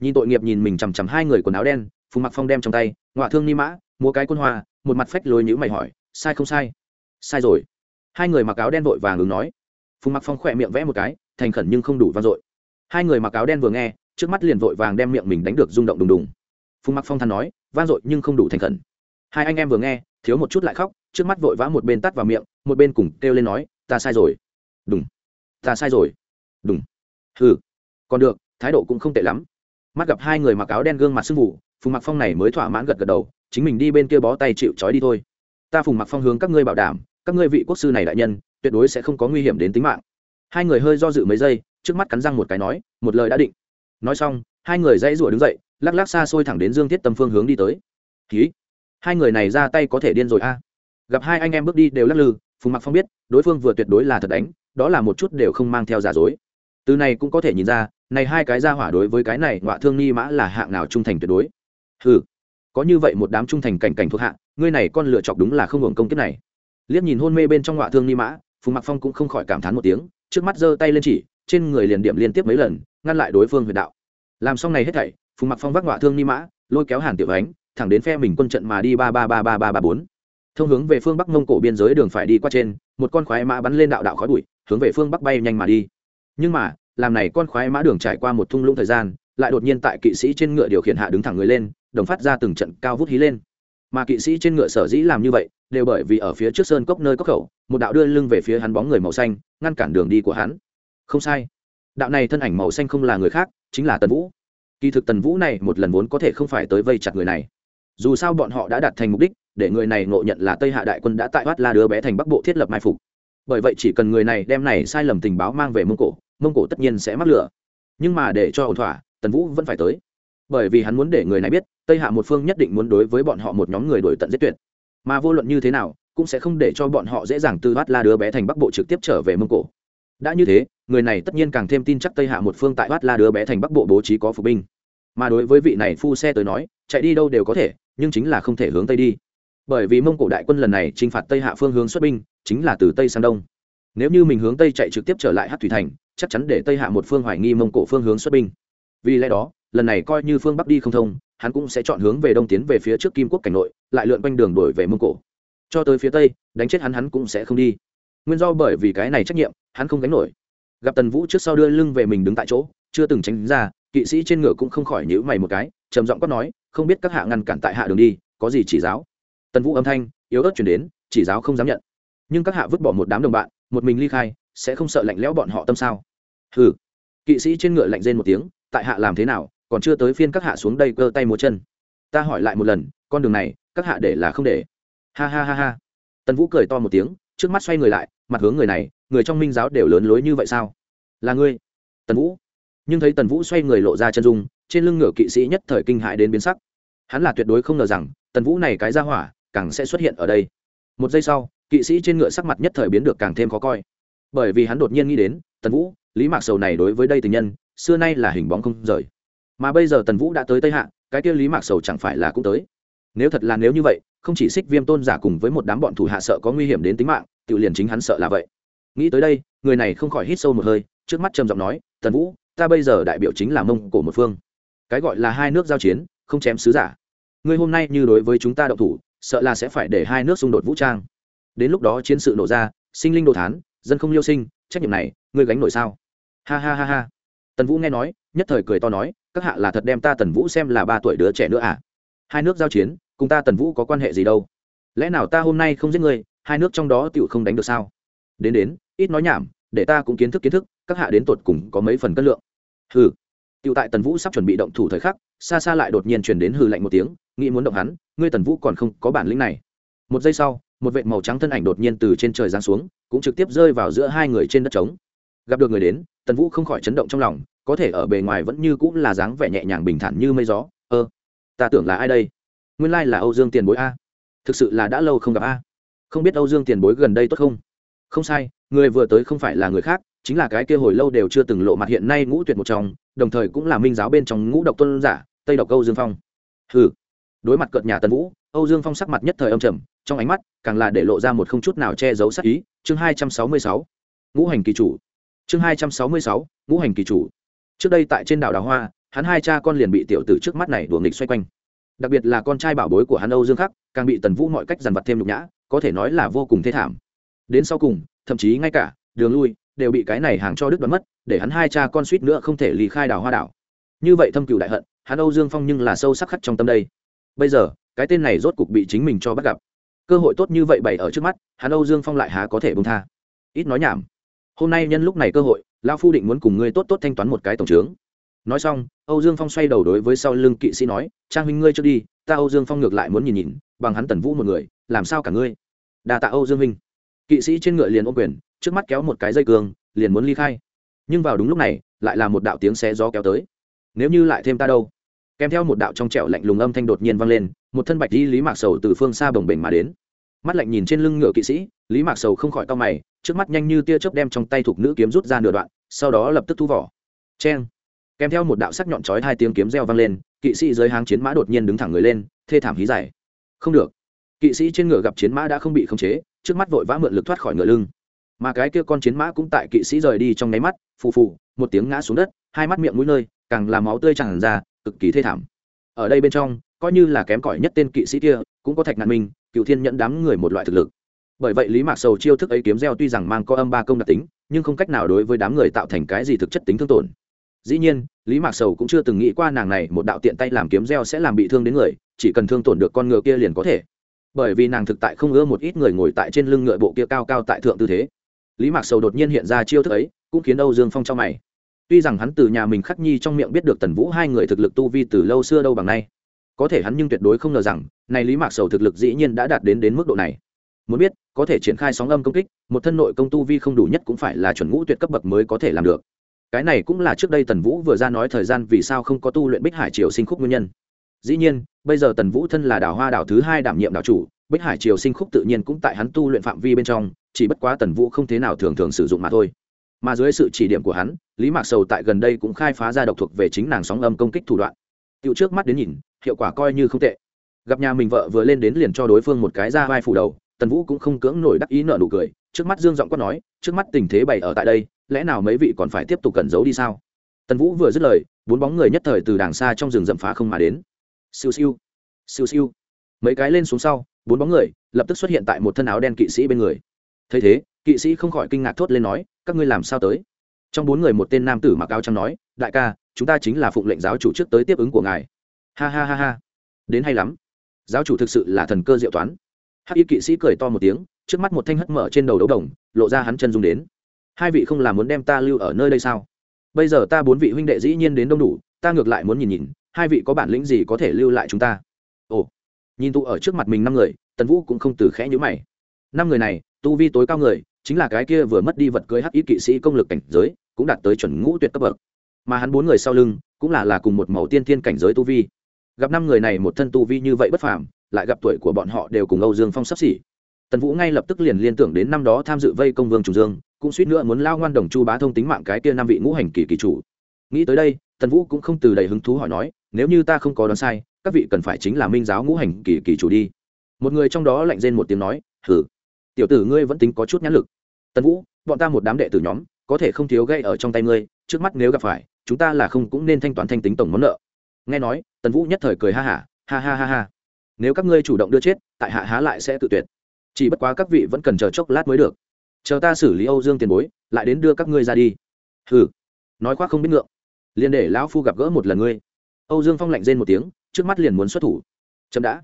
Speaker 1: Nhìn tội nghiệp nhìn mình chằm chằm hai người quần áo đen, phùng mặc phong đem trong tay ngoại thương ni mã mua cái quân hoa, một mặt phách lối nhữ mày hỏi, sai không sai? Sai rồi. Hai người mặc áo đen vội vàng ứng nói. Phùng mặc phong khỏe miệng vẽ một cái, thành khẩn nhưng không đủ vang dội. Hai người mặc áo đen vừa nghe, trước mắt liền vội vàng đem miệng mình đánh được rung động đùng đùng. Phùng mặc phong than nói, vang dội nhưng không đủ thành khẩn. Hai anh em vừa nghe, thiếu một chút lại khóc, trước mắt vội vã một bên tắt vào miệng, một bên cùng kêu lên nói, ta sai rồi đúng ta sai rồi. Đúng ừ còn được, thái độ cũng không tệ lắm. Mắt gặp hai người mặc áo đen gương mặt sưng vụ, phùng mặc phong này mới thỏa mãn gật gật đầu, chính mình đi bên kia bó tay chịu trói đi thôi. Ta phùng mặc phong hướng các ngươi bảo đảm, các ngươi vị quốc sư này đại nhân, tuyệt đối sẽ không có nguy hiểm đến tính mạng. Hai người hơi do dự mấy giây, trước mắt cắn răng một cái nói, một lời đã định. Nói xong, hai người dãy rủa đứng dậy, lắc lắc xa xôi thẳng đến dương thiết tâm phương hướng đi tới. Ký hai người này ra tay có thể điên rồi a. Gặp hai anh em bước đi đều lắc lư, phùng mặc phong biết, đối phương vừa tuyệt đối là thật đánh đó là một chút đều không mang theo giả dối. Từ này cũng có thể nhìn ra, này hai cái ra hỏa đối với cái này ngọa thương ni mã là hạng nào trung thành tuyệt đối. Ừ có như vậy một đám trung thành cảnh cảnh thuộc hạ, ngươi này con lựa chọc đúng là không hưởng công kiếp này. Liếc nhìn hôn mê bên trong ngọa thương ni mã, phùng mặc phong cũng không khỏi cảm thán một tiếng, trước mắt giơ tay lên chỉ, trên người liền điểm liên tiếp mấy lần, ngăn lại đối phương huyền đạo. Làm xong này hết thảy, phùng mặc phong vác ngọa thương ni mã, lôi kéo hàn tiểu ánh, thẳng đến phe mình quân trận mà đi ba ba ba ba ba ba bốn. Thông hướng về phương bắc mông cổ biên giới đường phải đi qua trên, một con khoái mã bắn lên đạo đạo khói bụi hướng về phương bắc bay nhanh mà đi. Nhưng mà, làm này con khoái mã đường trải qua một thung lũng thời gian, lại đột nhiên tại kỵ sĩ trên ngựa điều khiển hạ đứng thẳng người lên, đồng phát ra từng trận cao vút hí lên. Mà kỵ sĩ trên ngựa sở dĩ làm như vậy, đều bởi vì ở phía trước sơn cốc nơi cốc khẩu, một đạo đưa lưng về phía hắn bóng người màu xanh, ngăn cản đường đi của hắn. Không sai. Đạo này thân ảnh màu xanh không là người khác, chính là tần vũ. Kỳ thực tần vũ này một lần vốn có thể không phải tới vây chặt người này. Dù sao bọn họ đã đạt thành mục đích, để người này ngộ nhận là tây hạ đại quân đã tại thoát la đứa bé thành bắc bộ thiết lập mai phục bởi vậy chỉ cần người này đem này sai lầm tình báo mang về mông cổ mông cổ tất nhiên sẽ mắc lửa nhưng mà để cho ổn thỏa, tần vũ vẫn phải tới. Bởi vì hắn muốn để người này biết, tây hạ một phương nhất định muốn đối với bọn họ một nhóm người đổi tận giết tuyệt. Mà vô luận như thế nào, cũng sẽ không để cho bọn họ dễ dàng từ oát la đứa bé thành bắc bộ trực tiếp trở về mông cổ. Đã như thế, người này tất nhiên càng thêm tin chắc tây hạ một phương tại oát la đứa bé thành bắc bộ bố trí có phục binh. Mà đối với vị này phu xe tới nói, chạy đi đâu đều có thể, nhưng chính là không thể hướng tây đi. Bởi vì mông cổ đại quân lần này t r i n h phạt tây hạ phương hướng xuất binh chính là từ tây sang đông. Nếu như mình hướng tây chạy trực tiếp trở lại hát thủy thành, chắc chắn để tây hạ một phương hoài nghi mông cổ phương hướng xuất binh. Vì lẽ đó, lần này coi như phương bắc đi không thông, hắn cũng sẽ chọn hướng về đông tiến về phía trước kim quốc cảnh nội, lại lượn quanh đường đổi về mông cổ. Cho tới phía tây, đánh chết hắn hắn cũng sẽ không đi. Nguyên do bởi vì cái này trách nhiệm, hắn không gánh nổi. Gặp tần vũ trước sau đưa lưng về mình đứng tại chỗ, chưa từng tránh ra, kỵ sĩ trên ngựa cũng không khỏi nhữ mày một cái, trầm giọng quát nói, không biết các hạ ngăn cản tại hạ đường đi, có gì chỉ giáo? Tần vũ âm thanh, yếu ớt chuyển đến, chỉ giáo không dám nhận nhưng các hạ vứt bỏ một đám đồng bạn, một mình ly khai, sẽ không sợ lạnh lẽo bọn họ tâm sao? Hừ. Kỵ sĩ trên ngựa lạnh rên một tiếng, tại hạ làm thế nào, còn chưa tới phiên các hạ xuống đây cơ tay múa chân. Ta hỏi lại một lần, con đường này, các hạ để là không để. Ha ha ha ha. Tần vũ cười to một tiếng, trước mắt xoay người lại, mặt hướng người này, người trong minh giáo đều lớn lối như vậy sao? Là ngươi. Tần vũ. Nhưng thấy tần vũ xoay người lộ ra chân dung, trên lưng ngựa kỵ sĩ nhất thời kinh hại đến biến sắc. Hắn là tuyệt đối không ngờ rằng, tần vũ này cái ra hỏa, càng sẽ xuất hiện ở đây. Một giây sau kỵ sĩ trên ngựa sắc mặt nhất thời biến được càng thêm khó coi. Bởi vì hắn đột nhiên nghĩ đến, tần vũ, lý mạc sầu này đối với đây tình nhân, xưa nay là hình bóng không rời. Mà bây giờ tần vũ đã tới tây hạ, cái kia lý mạc sầu chẳng phải là cũng tới. Nếu thật là nếu như vậy, không chỉ xích viêm tôn giả cùng với một đám bọn thủ hạ sợ có nguy hiểm đến tính mạng tự liền chính hắn sợ là vậy. Nghĩ tới đây, người này không khỏi hít sâu một hơi, trước mắt trầm giọng nói, tần vũ, ta bây giờ đại biểu chính là mông cổ một phương. Cái gọi là hai nước giao chiến, không chém sứ giả. Ngươi hôm nay như đối với chúng ta đậu thủ, sợ là sẽ phải để hai nước xung đột vũ trang đến lúc đó chiến sự nổ ra, sinh linh đồ thán, dân không liêu sinh, trách nhiệm này, ngươi gánh nổi sao? Ha ha ha ha. Tần vũ nghe nói, nhất thời cười to nói, các hạ là thật đem ta tần vũ xem là ba tuổi đứa trẻ nữa à? Hai nước giao chiến, cùng ta tần vũ có quan hệ gì đâu? Lẽ nào ta hôm nay không giết ngươi, hai nước trong đó tựu không đánh được sao? Đến đến, ít nói nhảm, để ta cũng kiến thức kiến thức, các hạ đến tột cùng có mấy phần cân lượng. Hừ. Tựu tại tần vũ sắp chuẩn bị động thủ thời khắc, xa xa lại đột nhiên truyền đến hừ lạnh một tiếng, nghĩ muốn động hắn, ngươi tần vũ còn không có bản lĩnh này. Một giây sau một vệ màu trắng thân ảnh đột nhiên từ trên trời giáng xuống, cũng trực tiếp rơi vào giữa hai người trên đất trống. Gặp được người đến, tần vũ không khỏi chấn động trong lòng, có thể ở bề ngoài vẫn như cũng là dáng vẻ nhẹ nhàng bình thản như mây gió. Ơ, ta tưởng là ai đây? Nguyên lai là âu dương tiền bối a. Thực sự là đã lâu không gặp a. Không biết âu dương tiền bối gần đây tốt không? Không sai, người vừa tới không phải là người khác, chính là cái kia hồi lâu đều chưa từng lộ mặt hiện nay ngũ tuyệt một trong, đồng thời cũng là minh giáo bên trong ngũ độc tôn giả, tây độc âu dương phong. Hừ. Đối mặt cợt nhà tần vũ, âu dương phong sắc mặt nhất thời âm trầm trong ánh mắt, càng là để lộ ra một không chút nào che giấu sắc ý. Chương hai trăm sáu mươi sáu, ngũ hành kỳ chủ. Chương hai trăm sáu mươi sáu, ngũ hành kỳ chủ. Trước đây tại trên đảo đào hoa, hắn hai cha con liền bị tiểu tử trước mắt này đuổi nghịch xoay quanh. Đặc biệt là con trai bảo bối của hắn âu dương khắc, càng bị tần vũ mọi cách dằn vặt thêm nhục nhã, có thể nói là vô cùng thê thảm. Đến sau cùng, thậm chí ngay cả đường lui đều bị cái này hàng cho đứt đoán mất, để hắn hai cha con suýt nữa không thể lì khai đảo hoa đảo. Như vậy thâm cựu đại hận, hắn âu dương phong nhưng là sâu sắc khắc trong tâm đây. Bây giờ, cái tên này rốt cục bị chính mình cho bắt gặp cơ hội tốt như vậy bày ở trước mắt, hắn âu dương phong lại há có thể bông tha. Ít nói nhảm. Hôm nay nhân lúc này cơ hội lao phu định muốn cùng ngươi tốt tốt thanh toán một cái tổng trướng. Nói xong, âu dương phong xoay đầu đối với sau lưng kỵ sĩ nói, trang huynh ngươi trước đi, ta âu dương phong ngược lại muốn nhìn nhìn, bằng hắn tần vũ một người, làm sao cả ngươi? Đà tạ âu dương minh kỵ sĩ trên ngựa liền ôm quyền, trước mắt kéo một cái dây cường liền muốn ly khai. Nhưng vào đúng lúc này, lại là một đạo tiếng xé gió kéo tới. Nếu như lại thêm ta đâu? Kèm theo một đạo trong trẻo lạnh lùng âm thanh đột nhiên vang lên một thân bạch đi lý mạc sầu từ phương xa bồng bềnh mà đến. Mắt lạnh nhìn trên lưng ngựa kỵ sĩ, lý mạc sầu không khỏi to mày, trước mắt nhanh như tia chớp đem trong tay thuộc nữ kiếm rút ra nửa đoạn, sau đó lập tức thu vỏ. Cheng. Kèm theo một đạo sắc nhọn chói hai tiếng kiếm reo vang lên, kỵ sĩ dưới háng chiến mã đột nhiên đứng thẳng người lên, thê thảm hí dài. Không được. Kỵ sĩ trên ngựa gặp chiến mã đã không bị khống chế, trước mắt vội vã mượn lực thoát khỏi ngựa lưng. Mà cái kia con chiến mã cũng tại kỵ sĩ rời đi trong nháy mắt, phù phù, một tiếng ngã xuống đất, hai mắt miệng mũi nơi, càng làm máu tươi tràn ra, cực kỳ thê thảm. Ở đây bên trong coi như là kém cỏi nhất tên kỵ sĩ kia, cũng có thạch nạn minh, cựu thiên nhẫn đám người một loại thực lực. Bởi vậy lý mạc sầu chiêu thức ấy kiếm gieo tuy rằng mang có âm ba công đặc tính, nhưng không cách nào đối với đám người tạo thành cái gì thực chất tính thương tổn. Dĩ nhiên, lý mạc sầu cũng chưa từng nghĩ qua nàng này một đạo tiện tay làm kiếm gieo sẽ làm bị thương đến người, chỉ cần thương tổn được con ngựa kia liền có thể. Bởi vì nàng thực tại không ưa một ít người ngồi tại trên lưng ngựa bộ kia cao cao tại thượng tư thế. Lý mạc sầu đột nhiên hiện ra chiêu thức ấy, cũng khiến âu dương phong cho mày. Tuy rằng hắn từ nhà mình khắc nhi trong miệng biết được tần vũ hai người thực lực tu vi từ lâu xưa đâu bằng nay có thể hắn nhưng tuyệt đối không ngờ rằng, này lý mạc sầu thực lực dĩ nhiên đã đạt đến đến mức độ này. Muốn biết, có thể triển khai sóng âm công kích, một thân nội công tu vi không đủ nhất cũng phải là chuẩn ngũ tuyệt cấp bậc mới có thể làm được. Cái này cũng là trước đây tần vũ vừa ra nói thời gian vì sao không có tu luyện bích hải triều sinh khúc nguyên nhân. Dĩ nhiên, bây giờ tần vũ thân là đảo hoa đảo thứ hai đảm nhiệm đảo chủ, bích hải triều sinh khúc tự nhiên cũng tại hắn tu luyện phạm vi bên trong, chỉ bất quá tần vũ không thế nào thường thường sử dụng mà thôi. Mà dưới sự chỉ điểm của hắn, lý mạc sầu tại gần đây cũng khai phá ra độc thuộc về chính nàng sóng âm công kích thủ đoạn. Tựu trước mắt đến nhìn hiệu quả coi như không tệ. Gặp nhà mình vợ vừa lên đến liền cho đối phương một cái ra vai phủ đầu, tần vũ cũng không cưỡng nổi đắc ý nợ nụ cười, trước mắt dương giọng quát nói, trước mắt tình thế bày ở tại đây, lẽ nào mấy vị còn phải tiếp tục cẩn giấu đi sao? Tần vũ vừa dứt lời, bốn bóng người nhất thời từ đàng xa trong rừng rậm phá không mà đến. Siêu siêu siêu siêu. Mấy cái lên xuống sau, bốn bóng người lập tức xuất hiện tại một thân áo đen kỵ sĩ bên người. Thấy thế, kỵ sĩ không khỏi kinh ngạc thốt lên nói, các ngươi làm sao tới? Trong bốn người một tên nam tử mặc áo trắng nói, đại ca, chúng ta chính là phụng lệnh giáo chủ trước tới tiếp ứng của ngài ha ha ha ha. Đến hay lắm. Giáo chủ thực sự là thần cơ diệu toán. Hắc y kỵ sĩ cười to một tiếng, trước mắt một thanh hất mở trên đầu đấu đồng, lộ ra hắn chân dung đến. Hai vị không làm muốn đem ta lưu ở nơi đây sao? Bây giờ ta bốn vị huynh đệ dĩ nhiên đến đông đủ, ta ngược lại muốn nhìn nhìn, hai vị có bản lĩnh gì có thể lưu lại chúng ta? Ồ. Nhìn tụ ở trước mặt mình năm người, tần vũ cũng không từ khẽ nhữ mày. Năm người này, tu vi tối cao người, chính là cái kia vừa mất đi vật cưới hắc Y kỵ sĩ công lực cảnh giới, cũng đạt tới chuẩn ngũ tuyệt cấp bậc. Mà hắn bốn người sau lưng, cũng là là cùng một màu tiên thiên cảnh giới tu vi gặp năm người này một thân tu vi như vậy bất phàm, lại gặp tuổi của bọn họ đều cùng âu dương phong sắp xỉ. Tần vũ ngay lập tức liền liên tưởng đến năm đó tham dự vây công vương trùng dương, cũng suýt nữa muốn lao ngoan đồng chu bá thông tính mạng cái kia năm vị ngũ hành kỳ kỳ chủ. Nghĩ tới đây, tần vũ cũng không từ đầy hứng thú hỏi nói, nếu như ta không có đoán sai, các vị cần phải chính là minh giáo ngũ hành kỳ kỳ chủ đi. Một người trong đó lạnh rên một tiếng nói, hử, tiểu tử ngươi vẫn tính có chút nhãn lực. Tần vũ, bọn ta một đám đệ tử nhóm, có thể không thiếu gây ở trong tay ngươi, trước mắt nếu gặp phải, chúng ta là không cũng nên thanh toán thanh tính tổng món nợ nghe nói tần vũ nhất thời cười ha hả ha, ha ha ha. Ha nếu các ngươi chủ động đưa chết tại hạ há lại sẽ tự tuyệt. Chỉ bất quá các vị vẫn cần chờ chốc lát mới được. Chờ ta xử lý âu dương tiền bối lại đến đưa các ngươi ra đi. Hừ. Nói khoác không biết ngượng. Liền để lão phu gặp gỡ một lần ngươi. Âu dương phong lạnh rên một tiếng trước mắt liền muốn xuất thủ. Chậm đã.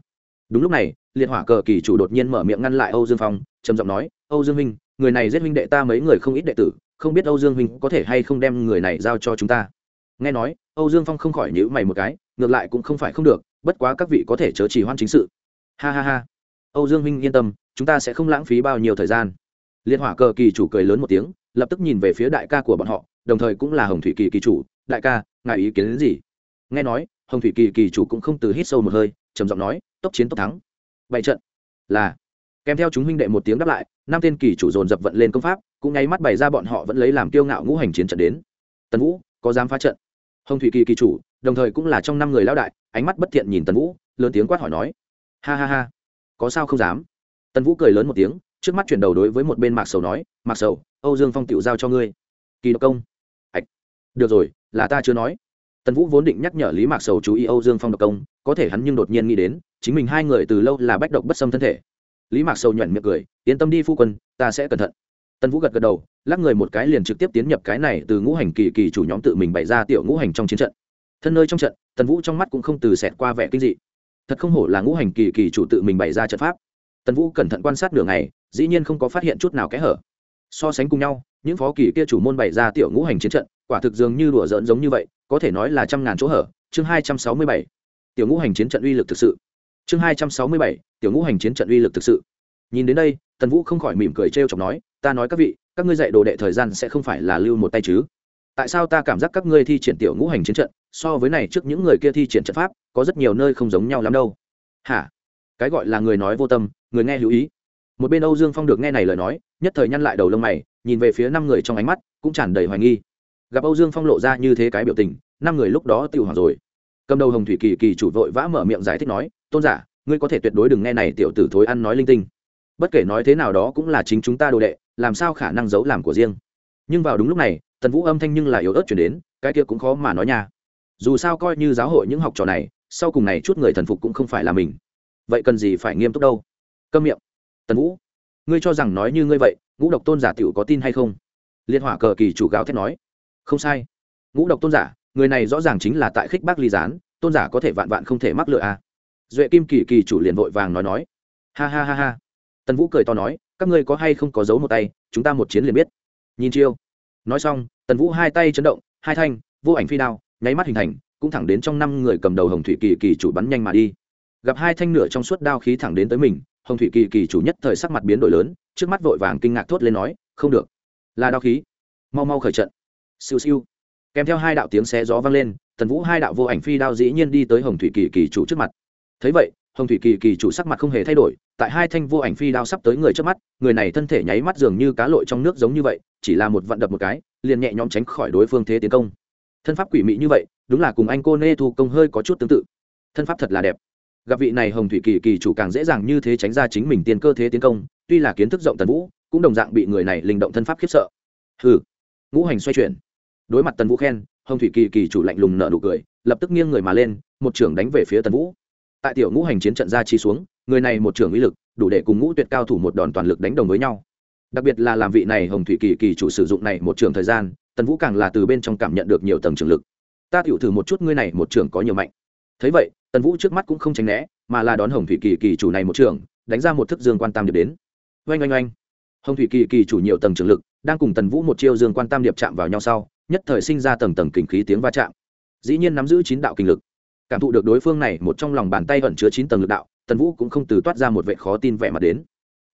Speaker 1: Đúng lúc này liệt hỏa cờ kỳ chủ đột nhiên mở miệng ngăn lại âu dương phong trầm giọng nói âu dương minh người này giết huynh đệ ta mấy người không ít đệ tử không biết âu dương minh có thể hay không đem người này giao cho chúng ta? Nghe nói, âu dương phong không khỏi nhữ mày một cái, ngược lại cũng không phải không được, bất quá các vị có thể chớ chỉ hoan chính sự. Ha ha ha. Âu dương minh yên tâm, chúng ta sẽ không lãng phí bao nhiêu thời gian. Liên hỏa cờ kỳ chủ cười lớn một tiếng, lập tức nhìn về phía đại ca của bọn họ, đồng thời cũng là hồng thủy kỳ kỳ chủ. Đại ca, ngài ý kiến đến gì? Nghe nói, hồng thủy kỳ kỳ chủ cũng không từ hít sâu một hơi, trầm giọng nói, tốc chiến tốc thắng. Bảy trận. Là. Kèm theo chúng huynh đệ một tiếng đáp lại, năm tên kỳ chủ dồn dập vận lên công pháp, cũng ngay mắt bày ra bọn họ vẫn lấy làm kiêu ngạo ngũ hành chiến trận đến. Tần vũ có dám phá trận. Hồng thủy kỳ kỳ chủ, đồng thời cũng là trong năm người lão đại, ánh mắt bất thiện nhìn tần vũ, lớn tiếng quát hỏi nói, ha ha ha, có sao không dám? Tần vũ cười lớn một tiếng, trước mắt chuyển đầu đối với một bên mạc sầu nói, mạc sầu, âu dương phong tựu giao cho ngươi. Kỳ độc công. Ạch, được rồi, là ta chưa nói. Tần vũ vốn định nhắc nhở lý mạc sầu chú ý âu dương phong độc công, có thể hắn nhưng đột nhiên nghĩ đến, chính mình hai người từ lâu là bách độc bất xâm thân thể. Lý mạc sầu nhuận miệng cười, yên tâm đi phu quân, ta sẽ cẩn thận tần vũ gật gật đầu, lắc người một cái liền trực tiếp tiến nhập cái này từ ngũ hành kỳ kỳ chủ nhóm tự mình bày ra tiểu ngũ hành trong chiến trận. Thân nơi trong trận, tần vũ trong mắt cũng không từ xẹt qua vẻ kinh dị. Thật không hổ là ngũ hành kỳ kỳ chủ tự mình bày ra trận pháp. Tần vũ cẩn thận quan sát nửa ngày, dĩ nhiên không có phát hiện chút nào kẽ hở. So sánh cùng nhau, những phó kỳ kia chủ môn bày ra tiểu ngũ hành chiến trận, quả thực dường như đùa giỡn giống như vậy, có thể nói là trăm ngàn chỗ hở. Chương hai trăm sáu mươi bảy. Tiểu ngũ hành chiến trận uy lực thực sự. Chương hai trăm sáu mươi bảy. Tiểu ngũ hành chiến trận uy lực thực sự nhìn đến đây, tần vũ không khỏi mỉm cười trêu chọc nói, ta nói các vị, các ngươi dạy đồ đệ thời gian sẽ không phải là lưu một tay chứ? Tại sao ta cảm giác các ngươi thi triển tiểu ngũ hành chiến trận, so với này trước những người kia thi triển trận pháp, có rất nhiều nơi không giống nhau lắm đâu? Hả? Cái gọi là người nói vô tâm, người nghe hữu ý. Một bên âu dương phong được nghe này lời nói, nhất thời nhăn lại đầu lông mày, nhìn về phía năm người trong ánh mắt, cũng tràn đầy hoài nghi. Gặp âu dương phong lộ ra như thế cái biểu tình, năm người lúc đó tiêu hoàng rồi. Cầm đầu hồng thủy kỳ kỳ chủ vội vã mở miệng giải thích nói, tôn giả, ngươi có thể tuyệt đối đừng nghe này tiểu tử thối ăn nói linh tinh bất kể nói thế nào đó cũng là chính chúng ta đồ đệ, làm sao khả năng giấu làm của riêng? Nhưng vào đúng lúc này, tần vũ âm thanh nhưng là yếu ớt chuyển đến, cái kia cũng khó mà nói nha. Dù sao coi như giáo hội những học trò này, sau cùng này chút người thần phục cũng không phải là mình. Vậy cần gì phải nghiêm túc đâu? Câm miệng. Tần vũ, ngươi cho rằng nói như ngươi vậy, ngũ độc tôn giả t i ể u có tin hay không? Liên hỏa cờ kỳ chủ gáo thét nói. Không sai. Ngũ độc tôn giả, người này rõ ràng chính là tại khích bác ly gián, tôn giả có thể vạn vạn không thể mắc lựa à. duệ kim kỳ kỳ chủ liền vội vàng nói nói. Ha ha ha ha tần vũ cười to nói, các ngươi có hay không có giấu một tay, chúng ta một chiến liền biết. Nhìn chiêu. Nói xong, tần vũ hai tay chấn động, hai thanh, vô ảnh phi đao, nháy mắt hình thành, cũng thẳng đến trong năm người cầm đầu hồng thủy kỳ kỳ chủ bắn nhanh mà đi. Gặp hai thanh nửa trong suốt đao khí thẳng đến tới mình, hồng thủy kỳ kỳ chủ nhất thời sắc mặt biến đổi lớn, trước mắt vội vàng kinh ngạc thốt lên nói, không được. Là đao khí. Mau mau khởi trận. Siêu siêu. Kèm theo hai đạo tiếng xé gió vang lên, tần vũ hai đạo vô ảnh phi đao dĩ nhiên đi tới hồng thủy kỳ kỳ chủ trước mặt. Thấy vậy hồng thủy kỳ kỳ chủ sắc mặt không hề thay đổi, tại hai thanh vô ảnh phi đao sắp tới người trước mắt, người này thân thể nháy mắt dường như cá lội trong nước giống như vậy, chỉ là một vận đập một cái, liền nhẹ nhõm tránh khỏi đối phương thế tiến công. Thân pháp quỷ mị như vậy, đúng là cùng anh cô nê thu công hơi có chút tương tự. Thân pháp thật là đẹp. Gặp vị này hồng thủy kỳ kỳ chủ càng dễ dàng như thế tránh ra chính mình tiền cơ thế tiến công, tuy là kiến thức rộng tần vũ, cũng đồng dạng bị người này linh động thân pháp khiếp sợ. Hừ. Ngũ hành xoay chuyển. Đối mặt tần vũ khen, hồng thủy kỳ kỳ chủ lạnh lùng nở nụ cười, lập tức nghiêng người mà lên, một trưởng đánh về phía tần vũ tại tiểu ngũ hành chiến trận ra chi xuống, người này một trưởng uy lực, đủ để cùng ngũ tuyệt cao thủ một đòn toàn lực đánh đồng với nhau. Đặc biệt là làm vị này hồng thủy kỳ kỳ chủ sử dụng này một trường thời gian, tần vũ càng là từ bên trong cảm nhận được nhiều tầng trường lực. Ta tiểu thử một chút ngươi này một trường có nhiều mạnh. Thấy vậy, tần vũ trước mắt cũng không tránh né, mà là đón hồng thủy kỳ kỳ chủ này một trường đánh ra một thức dương quan tam điệp đến. Oanh oanh oanh. Hồng thủy kỳ kỳ chủ nhiều tầng trường lực, đang cùng tần vũ một chiêu dương quan tam điệp chạm vào nhau sau, nhất thời sinh ra tầng tầng kình khí tiếng va chạm. Dĩ nhiên nắm giữ chín đạo kinh lực cảm thụ được đối phương này một trong lòng bàn tay ẩn chứa chín tầng lực đạo, tần vũ cũng không từ toát ra một vệ khó tin vẻ mặt đến.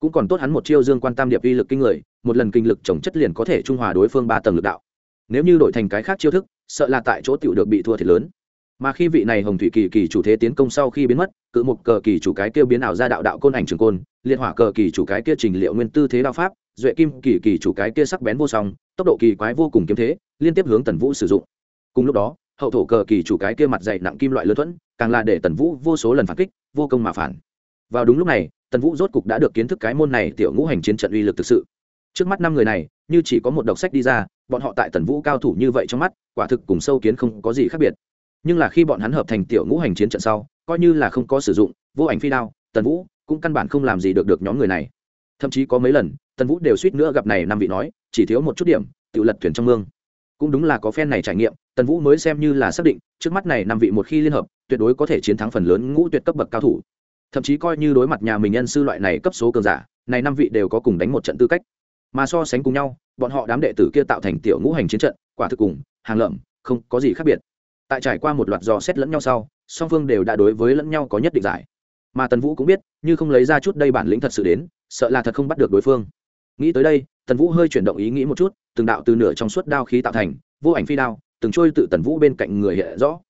Speaker 1: Cũng còn tốt hắn một chiêu dương quan tam điệp uy lực kinh người, một lần kinh lực trồng chất liền có thể trung hòa đối phương ba tầng lực đạo. Nếu như đổi thành cái khác chiêu thức, sợ là tại chỗ tiểu được bị thua thiệt lớn. Mà khi vị này hồng thủy kỳ kỳ chủ thế tiến công sau khi biến mất, cự mục cờ kỳ chủ cái kia biến ảo ra đạo đạo côn ảnh trường côn, liệt hỏa cờ kỳ chủ cái kia trình liệu nguyên tư thế đạo pháp, duệ kim kỳ kỳ chủ cái kia sắc bén vô song, tốc độ kỳ quái vô cùng kiếm thế, liên tiếp hướng tần vũ sử dụng. Cùng lúc đó hậu thổ cờ kỳ chủ cái kia mặt dày nặng kim loại lớn thuẫn, càng là để tần vũ vô số lần phản kích, vô công mà phản. Vào đúng lúc này, tần vũ rốt cục đã được kiến thức cái môn này tiểu ngũ hành chiến trận uy lực thực sự. Trước mắt năm người này, như chỉ có một đọc sách đi ra, bọn họ tại tần vũ cao thủ như vậy trong mắt, quả thực cùng sâu kiến không có gì khác biệt. Nhưng là khi bọn hắn hợp thành tiểu ngũ hành chiến trận sau, coi như là không có sử dụng, vô ảnh phi đao, tần vũ cũng căn bản không làm gì được được nhóm người này. Thậm chí có mấy lần, tần vũ đều suýt nữa gặp này năm vị nói, chỉ thiếu một chút điểm tự lật thuyền trong mương. Cũng đúng là có phen này trải nghiệm tần vũ mới xem như là xác định, trước mắt này năm vị một khi liên hợp, tuyệt đối có thể chiến thắng phần lớn ngũ tuyệt cấp bậc cao thủ. Thậm chí coi như đối mặt nhà mình nhân sư loại này cấp số cường giả, này năm vị đều có cùng đánh một trận tư cách. Mà so sánh cùng nhau, bọn họ đám đệ tử kia tạo thành tiểu ngũ hành chiến trận, quả thực cùng, hàng lợm, không có gì khác biệt. Tại trải qua một loạt dò xét lẫn nhau sau, song phương đều đã đối với lẫn nhau có nhất định giải. Mà tần vũ cũng biết, như không lấy ra chút đây bản lĩnh thật sự đến, sợ là thật không bắt được đối phương. Nghĩ tới đây, tần vũ hơi chuyển động ý nghĩ một chút, từng đạo từ nửa trong suốt đao khí tạo thành, vô ảnh phi đao từng trôi tự tần vũ bên cạnh người hiện rõ.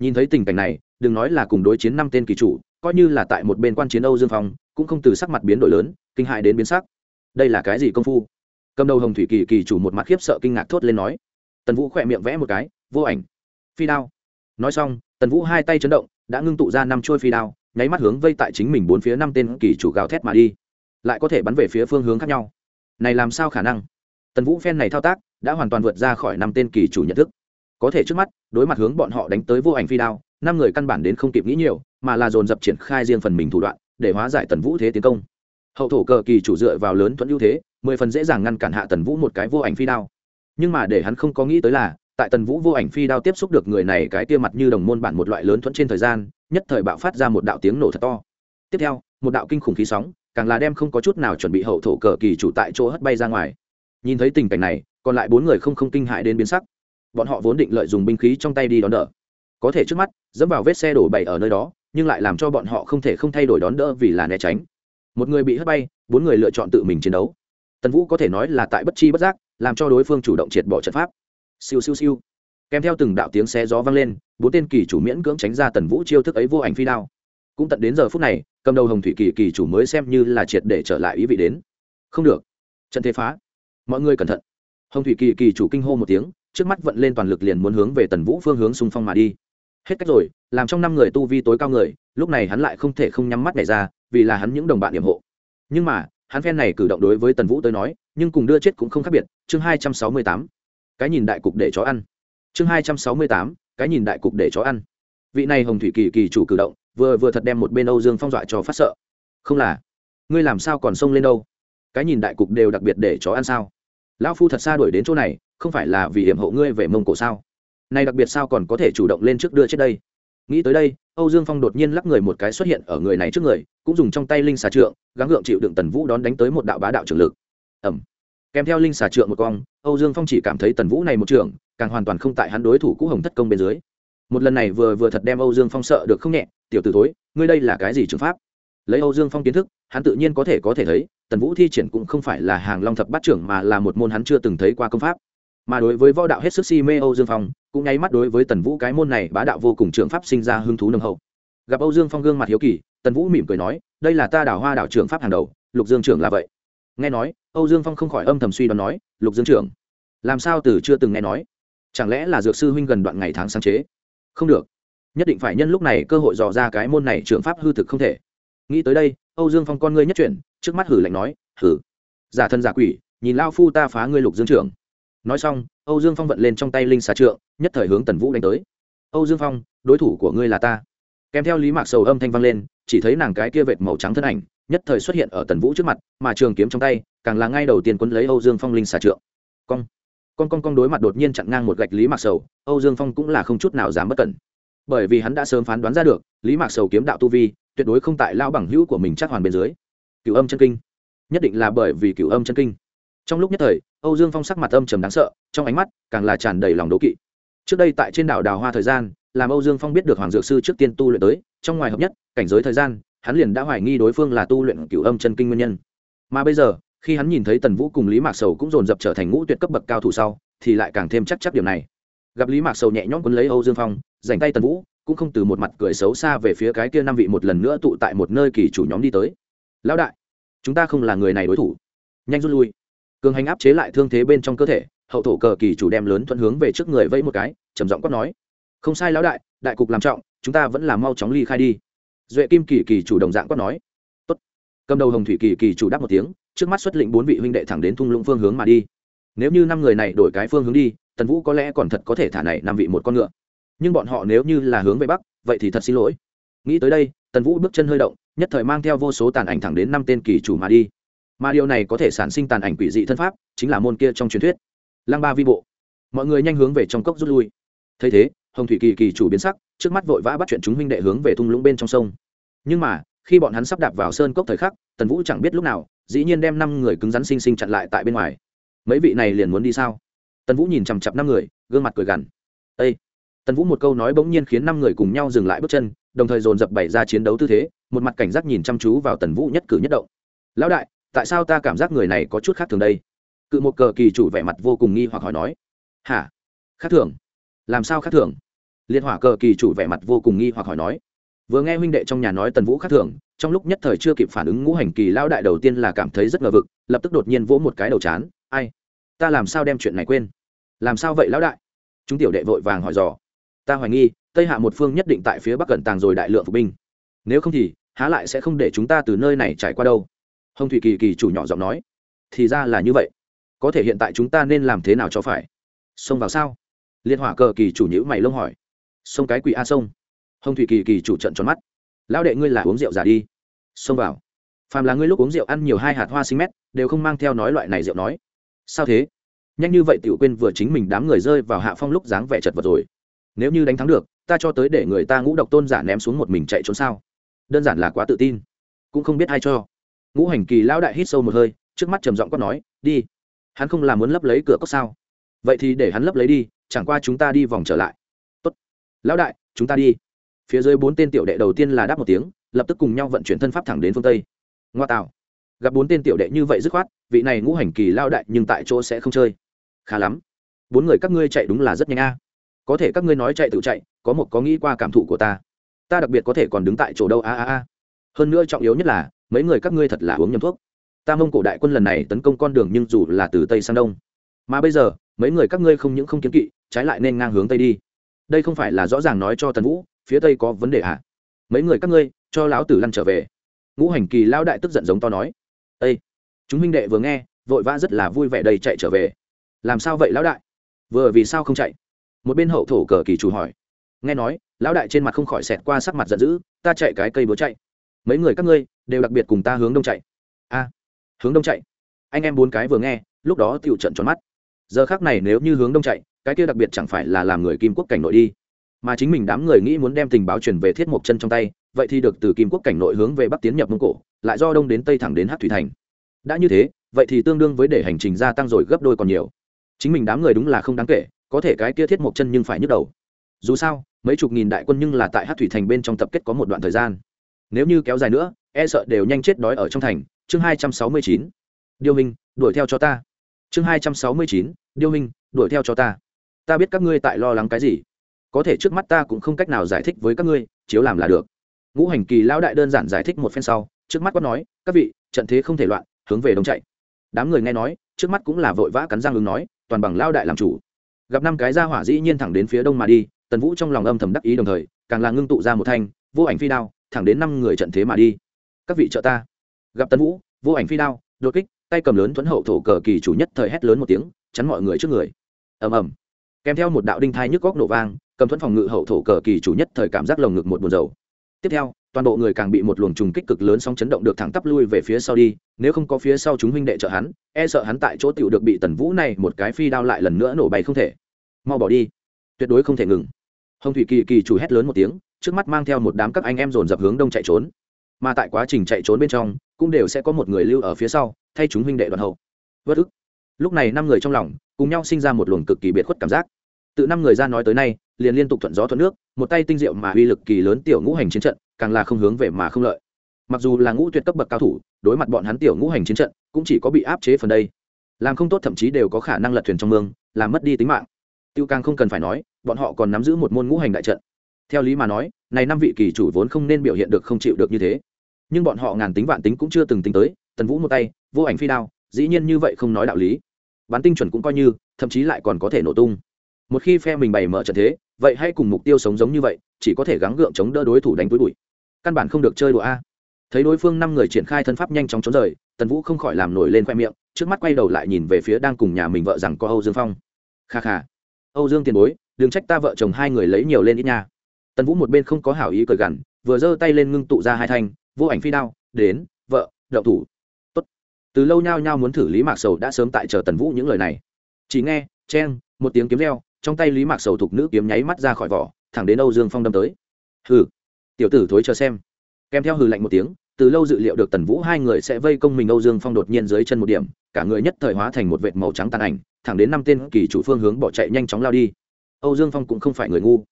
Speaker 1: Nhìn thấy tình cảnh này, đừng nói là cùng đối chiến năm tên kỳ chủ, coi như là tại một bên quan chiến âu dương phong, cũng không từ sắc mặt biến đổi lớn, kinh hại đến biến sắc. Đây là cái gì công phu? Cầm đầu hồng thủy kỳ kỳ chủ một mặt khiếp sợ kinh ngạc thốt lên nói. Tần vũ khỏe miệng vẽ một cái, vô ảnh. Phi đao. Nói xong, tần vũ hai tay chấn động, đã ngưng tụ ra năm trôi phi đao, nháy mắt hướng vây tại chính mình bốn phía năm tên kỳ chủ gào thét mà đi. Lại có thể bắn về phía phương hướng khác nhau. Này làm sao khả năng? Tần vũ phen này thao tác, đã hoàn toàn vượt ra khỏi năm tên kỳ chủ nhận thức có thể trước mắt, đối mặt hướng bọn họ đánh tới vô ảnh phi đao, năm người căn bản đến không kịp nghĩ nhiều, mà là dồn dập triển khai riêng phần mình thủ đoạn, để hóa giải tần vũ thế tiến công. Hậu thổ cờ kỳ chủ dựa vào lớn thuận ưu thế, mười phần dễ dàng ngăn cản hạ tần vũ một cái vô ảnh phi đao. Nhưng mà để hắn không có nghĩ tới là, tại tần vũ vô ảnh phi đao tiếp xúc được người này cái tia mặt như đồng môn bản một loại lớn thuận trên thời gian, nhất thời bạo phát ra một đạo tiếng nổ thật to. Tiếp theo, một đạo kinh khủng khí sóng, càng là đem không có chút nào chuẩn bị hậu thổ cờ kỳ chủ tại chỗ hất bay ra ngoài. Nhìn thấy tình cảnh này, còn lại bốn người không không kinh hại đến biến sắc bọn họ vốn định lợi dùng binh khí trong tay đi đón đỡ. Có thể trước mắt, dẫm vào vết xe đổ bày ở nơi đó, nhưng lại làm cho bọn họ không thể không thay đổi đón đỡ vì là né tránh. Một người bị hất bay, bốn người lựa chọn tự mình chiến đấu. Tần vũ có thể nói là tại bất chi bất giác, làm cho đối phương chủ động triệt bỏ trận pháp. Siêu siêu siêu. Kèm theo từng đạo tiếng xe gió vang lên, bốn tên kỳ chủ miễn cưỡng tránh ra tần vũ chiêu thức ấy vô ảnh phi đao. Cũng tận đến giờ phút này, cầm đầu hồng thủy kỳ kỳ chủ mới xem như là triệt để trở lại ý vị đến. Không được. Trận thế phá. Mọi người cẩn thận. Hồng thủy kỳ kỳ chủ kinh hô một tiếng trước mắt vận lên toàn lực liền muốn hướng về tần vũ phương hướng xung phong mà đi. Hết cách rồi, làm trong năm người tu vi tối cao người, lúc này hắn lại không thể không nhắm mắt nhảy ra, vì là hắn những đồng bạn điểm hộ. Nhưng mà, hắn phen này cử động đối với tần vũ tới nói, nhưng cùng đưa chết cũng không khác biệt, chương hai trăm sáu mươi tám, cái nhìn đại cục để chó ăn. Chương hai trăm sáu mươi tám, cái nhìn đại cục để chó ăn. Vị này hồng thủy kỳ kỳ chủ cử động, vừa vừa thật đem một bên âu dương phong dọa cho phát sợ. Không là, ngươi làm sao còn xông lên đâu? Cái nhìn đại cục đều đặc biệt để chó ăn sao? Lão phu thật xa đuổi đến chỗ này không phải là vì hiểm hộ ngươi về mông cổ sao? Này đặc biệt sao còn có thể chủ động lên trước đưa chết đây? Nghĩ tới đây, âu dương phong đột nhiên lắc người một cái xuất hiện ở người này trước người, cũng dùng trong tay linh xà trượng, gắng gượng chịu đựng tần vũ đón đánh tới một đạo bá đạo trường lực. Ẩm kèm theo linh xà trượng một cong, âu dương phong chỉ cảm thấy tần vũ này một trường càng hoàn toàn không tại hắn đối thủ cũ hồng thất công bên dưới. Một lần này vừa vừa thật đem âu dương phong sợ được không nhẹ, tiểu t ử thối, ngươi đây là cái gì trường pháp? Lấy âu dương phong kiến thức, hắn tự nhiên có thể có thể thấy, tần vũ thi triển cũng không phải là hàng long thập bát trưởng mà là một môn hắn chưa từng thấy qua công pháp mà đối với võ đạo hết sức si mê âu dương phong, cũng nháy mắt đối với tần vũ cái môn này bá đạo vô cùng trường pháp sinh ra hứng thú nồng hậu. Gặp âu dương phong gương mặt hiếu kỳ, tần vũ mỉm cười nói, đây là ta đào hoa đạo trường pháp hàng đầu, lục dương trưởng là vậy. Nghe nói, âu dương phong không khỏi âm thầm suy đoán nói, lục dương trưởng, làm sao từ chưa từng nghe nói? Chẳng lẽ là dược sư huynh gần đoạn ngày tháng sáng chế? Không được, nhất định phải nhân lúc này cơ hội dò ra cái môn này trường pháp hư thực không thể. Nghĩ tới đây, âu dương phong con ngươi nhất chuyển, trước mắt hử lạnh nói, hử, giả thân giả quỷ, nhìn lao phu ta phá ngươi lục dương trưởng nói xong, âu dương phong vận lên trong tay linh xà trượng, nhất thời hướng tần vũ đánh tới. Âu dương phong, đối thủ của ngươi là ta. Kèm theo lý mạc sầu âm thanh vang lên, chỉ thấy nàng cái kia vệt màu trắng thân ảnh, nhất thời xuất hiện ở tần vũ trước mặt, mà trường kiếm trong tay, càng là ngay đầu tiên quân lấy âu dương phong linh xà trượng. Cong con con con đối mặt đột nhiên chặn ngang một gạch lý mạc sầu, âu dương phong cũng là không chút nào dám bất cẩn. Bởi vì hắn đã sớm phán đoán ra được, lý mạc sầu kiếm đạo tu vi, tuyệt đối không tại lao bằng hữu của mình chắc hoàn bên dưới. Cựu âm chân kinh. Nhất định là bởi vì cựu âm chân kinh trong lúc nhất thời, âu dương phong sắc mặt âm trầm đáng sợ, trong ánh mắt càng là tràn đầy lòng đố kỵ. Trước đây tại trên đảo đào hoa thời gian, làm âu dương phong biết được hoàng dược sư trước tiên tu luyện tới, trong ngoài hợp nhất, cảnh giới thời gian, hắn liền đã hoài nghi đối phương là tu luyện cựu âm chân kinh nguyên nhân. Mà bây giờ, khi hắn nhìn thấy tần vũ cùng lý mạc sầu cũng dồn dập trở thành ngũ tuyệt cấp bậc cao thủ sau, thì lại càng thêm chắc chắc điều này. Gặp lý mạc sầu nhẹ nhõm quấn lấy âu dương phong dành tay tần vũ, cũng không từ một mặt cười xấu xa về phía cái kia năm vị một lần nữa tụ tại một nơi kỳ chủ nhóm đi tới. Lão đại, chúng ta không là người này đối thủ. Nhanh rút lui cường hành áp chế lại thương thế bên trong cơ thể, hậu thổ cờ kỳ chủ đem lớn thuận hướng về trước người vẫy một cái, trầm giọng quát nói, không sai lão đại đại cục làm trọng, chúng ta vẫn là mau chóng ly khai đi. Duệ kim kỳ kỳ chủ đồng dạng quát nói, Tốt. cầm đầu hồng thủy kỳ kỳ chủ đáp một tiếng, trước mắt xuất lĩnh bốn vị huynh đệ thẳng đến thung lũng phương hướng mà đi. Nếu như năm người này đổi cái phương hướng đi, tần vũ có lẽ còn thật có thể thả này năm vị một con ngựa. Nhưng bọn họ nếu như là hướng về bắc, vậy thì thật xin lỗi. Nghĩ tới đây, tần vũ bước chân hơi động, nhất thời mang theo vô số tàn ảnh thẳng đến năm tên kỳ chủ mà đi mà điều này có thể sản sinh tàn ảnh quỷ dị thân pháp, chính là môn kia trong truyền thuyết. Lăng ba vi bộ. Mọi người nhanh hướng về trong cốc rút lui. Thấy thế, hồng thủy kỳ kỳ chủ biến sắc, trước mắt vội vã bắt chuyện chúng huynh đệ hướng về thung lũng bên trong sông. Nhưng mà, khi bọn hắn sắp đạp vào sơn cốc thời khắc, tần vũ chẳng biết lúc nào, dĩ nhiên đem năm người cứng rắn xinh xinh chặn lại tại bên ngoài. Mấy vị này liền muốn đi sao? Tần vũ nhìn chằm chặp năm người, gương mặt cười gằn. Â tần vũ một câu nói bỗng nhiên khiến năm người cùng nhau dừng lại bước chân, đồng thời dồn dập bày ra chiến đấu tư thế, một mặt cảnh giác nhìn chăm chú vào tần vũ nhất cử nhất động. Lão đại tại sao ta cảm giác người này có chút khác thường đây? Cự một cờ kỳ chủ vẻ mặt vô cùng nghi hoặc hỏi nói. Hả? Khác thường? Làm sao khác thường? Liệt hỏa cờ kỳ chủ vẻ mặt vô cùng nghi hoặc hỏi nói. Vừa nghe huynh đệ trong nhà nói tần vũ khác thường, trong lúc nhất thời chưa kịp phản ứng ngũ hành kỳ lão đại đầu tiên là cảm thấy rất ngờ vực, lập tức đột nhiên vỗ một cái đầu chán. Ai? Ta làm sao đem chuyện này quên? Làm sao vậy lão đại? Chúng tiểu đệ vội vàng hỏi dò. Ta hoài nghi, tây hạ một phương nhất định tại phía bắc cẩn tàng rồi đại lượng phục binh. Nếu không thì, há lại sẽ không để chúng ta từ nơi này trải qua đâu? Hồng thủy kỳ kỳ chủ nhỏ giọng nói, thì ra là như vậy. Có thể hiện tại chúng ta nên làm thế nào cho phải? Xông vào sao? Liên hỏa cờ kỳ chủ nhữ mày lông hỏi, xông cái quỷ a sông hồng thủy kỳ kỳ chủ trận tròn mắt, lão đệ ngươi là uống rượu giả đi. Xông vào. Phàm là ngươi lúc uống rượu ăn nhiều hai hạt hoa sinh mét, đều không mang theo nói loại này rượu nói. Sao thế? Nhanh như vậy tiểu quên vừa chính mình đám người rơi vào hạ phong lúc dáng vẻ chật vật rồi. Nếu như đánh thắng được, ta cho tới để người ta ngũ độc tôn giả ném xuống một mình chạy trốn sao? Đơn giản là quá tự tin. Cũng không biết ai cho ngũ hành kỳ lão đại hít sâu một hơi, trước mắt trầm giọng quát nói, đi, hắn không làm muốn lấp lấy cửa cốc sao? Vậy thì để hắn lấp lấy đi, chẳng qua chúng ta đi vòng trở lại. Tốt, lão đại, chúng ta đi. Phía dưới bốn tên tiểu đệ đầu tiên là đáp một tiếng, lập tức cùng nhau vận chuyển thân pháp thẳng đến phương tây. Ngoa tạo. Gặp bốn tên tiểu đệ như vậy dứt khoát, vị này ngũ hành kỳ lao đại nhưng tại chỗ sẽ không chơi. Khá lắm, bốn người các ngươi chạy đúng là rất nhanh a. Có thể các ngươi nói chạy tự chạy, có một có nghĩ qua cảm thụ của ta. Ta đặc biệt có thể còn đứng tại chỗ đâu a a a. Hơn nữa trọng yếu nhất là mấy người các ngươi thật là uống nhầm thuốc. Ta mông cổ đại quân lần này tấn công con đường nhưng dù là từ tây sang đông. Mà bây giờ, mấy người các ngươi không những không kiếm kỵ, trái lại nên ngang hướng tây đi. Đây không phải là rõ ràng nói cho tần vũ, phía tây có vấn đề à mấy người các ngươi, cho lão tử lăn trở về. Ngũ hành kỳ lao đại tức giận giống to nói. Ây chúng minh đệ vừa nghe, vội vã rất là vui vẻ đầy chạy trở về. Làm sao vậy lão đại? Vừa vì sao không chạy? Một bên hậu thổ cờ kỳ chủ hỏi. Nghe nói, lão đại trên mặt không khỏi xẹt qua sắc mặt giận dữ, ta chạy cái cây búa chạy. Mấy người các ngươi đều đặc biệt cùng ta hướng đông chạy. A, hướng đông chạy. Anh em bốn cái vừa nghe, lúc đó tựu trận tròn mắt. Giờ khác này nếu như hướng đông chạy, cái kia đặc biệt chẳng phải là làm người kim quốc cảnh nội đi. Mà chính mình đám người nghĩ muốn đem tình báo truyền về thiết mộc chân trong tay, vậy thì được từ kim quốc cảnh nội hướng về bắc tiến nhập mông cổ, lại do đông đến tây thẳng đến hát thủy thành. Đã như thế, vậy thì tương đương với để hành trình gia tăng rồi gấp đôi còn nhiều. Chính mình đám người đúng là không đáng kể, có thể cái kia thiết mộc chân nhưng phải nhức đầu. Dù sao, mấy chục nghìn đại quân nhưng là tại hát thủy thành bên trong tập kết có một đoạn thời gian. Nếu như kéo dài nữa e sợ đều nhanh chết đói ở trong thành. Chương hai trăm sáu mươi chín, điêu minh, đuổi theo cho ta. Chương hai trăm sáu mươi chín, điêu minh, đuổi theo cho ta. Ta biết các ngươi tại lo lắng cái gì. Có thể trước mắt ta cũng không cách nào giải thích với các ngươi, chiếu làm là được. Ngũ hành kỳ lão đại đơn giản giải thích một phen sau, trước mắt quát nói, các vị, trận thế không thể loạn, hướng về đông chạy. Đám người nghe nói, trước mắt cũng là vội vã cắn răng ứng nói, toàn bằng lao đại làm chủ. Gặp năm cái ra hỏa dĩ nhiên thẳng đến phía đông mà đi, tần vũ trong lòng âm thầm đắc ý đồng thời, càng là ngưng tụ ra một thanh, vô ảnh phi đao, thẳng đến năm người trận thế mà đi các vị trợ ta. Gặp tân vũ, vô ảnh phi đao, đột kích, tay cầm lớn thuẫn hậu thổ cờ kỳ chủ nhất thời hét lớn một tiếng, chắn mọi người trước người. Ầm ầm. Kèm theo một đạo đinh thai nhức góc nổ vang, cầm thuẫn phòng ngự hậu thổ cờ kỳ chủ nhất thời cảm giác lồng ngực một buồn dầu tiếp theo, toàn bộ người càng bị một luồng trùng kích cực lớn sóng chấn động được thẳng tắp lui về phía sau đi, nếu không có phía sau chúng huynh đệ trợ hắn e sợ hắn tại chỗ tiểu được bị tần vũ này một cái phi đao lại lần nữa nổ bay không thể. Mau bỏ đi. Tuyệt đối không thể ngừng. Hồng thủy kỳ kỳ chủ hét lớn một tiếng, trước mắt mang theo một đám các anh em dồn dập hướng đông chạy trốn mà tại quá trình chạy trốn bên trong, cũng đều sẽ có một người lưu ở phía sau, thay chúng huynh đệ đoàn hậu. Vất ức. Lúc này năm người trong lòng, cùng nhau sinh ra một luồng cực kỳ biệt khuất cảm giác. Từ năm người ra nói tới nay, liền liên tục thuận gió thuận nước, một tay tinh diệu mà uy lực kỳ lớn tiểu ngũ hành chiến trận, càng là không hướng về mà không lợi. Mặc dù là ngũ tuyệt cấp bậc cao thủ, đối mặt bọn hắn tiểu ngũ hành chiến trận, cũng chỉ có bị áp chế phần đây. Làm không tốt thậm chí đều có khả năng lật thuyền trong mương, làm mất đi tính mạng. Tiêu càng không cần phải nói, bọn họ còn nắm giữ một môn ngũ hành đại trận. Theo lý mà nói, này năm vị kỳ chủ vốn không nên biểu hiện được không chịu được như thế nhưng bọn họ ngàn tính vạn tính cũng chưa từng tính tới, tần vũ một tay, vô ảnh phi đao, dĩ nhiên như vậy không nói đạo lý. Bắn tinh chuẩn cũng coi như, thậm chí lại còn có thể nổ tung. Một khi phe mình bày mở trận thế, vậy hay cùng mục tiêu sống giống như vậy, chỉ có thể gắng gượng chống đỡ đối thủ đánh túi bụi. Căn bản không được chơi đùa a. Thấy đối phương năm người triển khai thân pháp nhanh chóng trốn rời, tần vũ không khỏi làm nổi lên khoe miệng, trước mắt quay đầu lại nhìn về phía đang cùng nhà mình vợ rằng có âu dương phong. Kha kha. Âu dương tiền bối, đừng trách ta vợ chồng hai người lấy nhiều lên ít nha. Tần vũ một bên không có hảo ý cười gằn, vừa giơ tay lên ngưng tụ ra hai thanh vô ảnh phi đao, đến, vợ, đậu thủ. Tốt. từ lâu nhao nhao muốn thử lý mạc sầu đã sớm tại chờ tần vũ những lời này. Chỉ nghe chen một tiếng kiếm reo, trong tay lý mạc sầu thục nữ kiếm nháy mắt ra khỏi vỏ, thẳng đến âu dương phong đâm tới. Hừ. Tiểu tử thối chờ xem. Kèm theo hừ lạnh một tiếng, từ lâu dự liệu được tần vũ hai người sẽ vây công mình âu dương phong đột nhiên dưới chân một điểm, cả người nhất thời hóa thành một vệt màu trắng tàn ảnh, thẳng đến năm tên kỳ chủ phương hướng bỏ chạy nhanh chóng lao đi. Âu dương phong cũng không phải người ngu.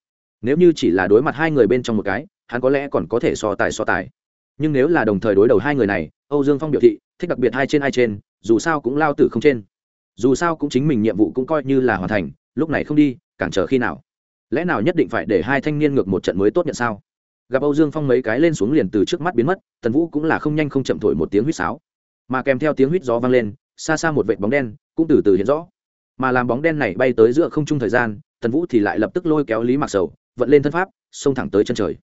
Speaker 1: Nếu như chỉ là đối mặt hai người bên trong một cái, hắn có lẽ còn có thể so tài so tài nhưng nếu là đồng thời đối đầu hai người này, âu dương phong biểu thị, thích đặc biệt hai trên hai trên, dù sao cũng lao tử không trên. Dù sao cũng chính mình nhiệm vụ cũng coi như là hoàn thành, lúc này không đi, càng chờ khi nào? Lẽ nào nhất định phải để hai thanh niên ngược một trận mới tốt nhận sao? Gặp âu dương phong mấy cái lên xuống liền từ trước mắt biến mất, tần vũ cũng là không nhanh không chậm thổi một tiếng huýt sáo. Mà kèm theo tiếng huýt gió vang lên, xa xa một vệt bóng đen cũng từ từ hiện rõ. Mà làm bóng đen này bay tới giữa không trung thời gian, tần vũ thì lại lập tức lôi kéo lý mạc sầu, vận lên thân pháp, xông thẳng tới chân trời.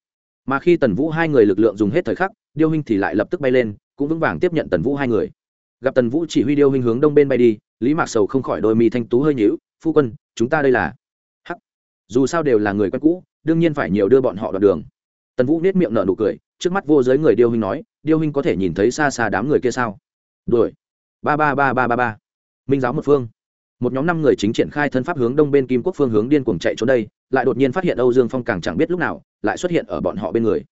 Speaker 1: Mà khi tần vũ hai người lực lượng dùng hết thời khắc điêu huynh thì lại lập tức bay lên, cũng vững vàng tiếp nhận tần vũ hai người. Gặp tần vũ chỉ huy điêu huynh hướng đông bên bay đi, lý mạc sầu không khỏi đôi mi thanh tú hơi nhữu phu quân, chúng ta đây là hắc. Dù sao đều là người quen cũ, đương nhiên phải nhiều đưa bọn họ đoạn đường. Tần vũ nết miệng nở nụ cười, trước mắt vô giới người điêu huynh nói, điêu huynh có thể nhìn thấy xa xa đám người kia sao? Đuổi. Ba ba ba ba ba ba. Minh giáo một phương. Một nhóm năm người chính triển khai thân pháp hướng đông bên kim quốc phương hướng điên cuồng chạy trốn đây, lại đột nhiên phát hiện âu dương phong càng chẳng biết lúc nào, lại xuất hiện ở bọn họ bên người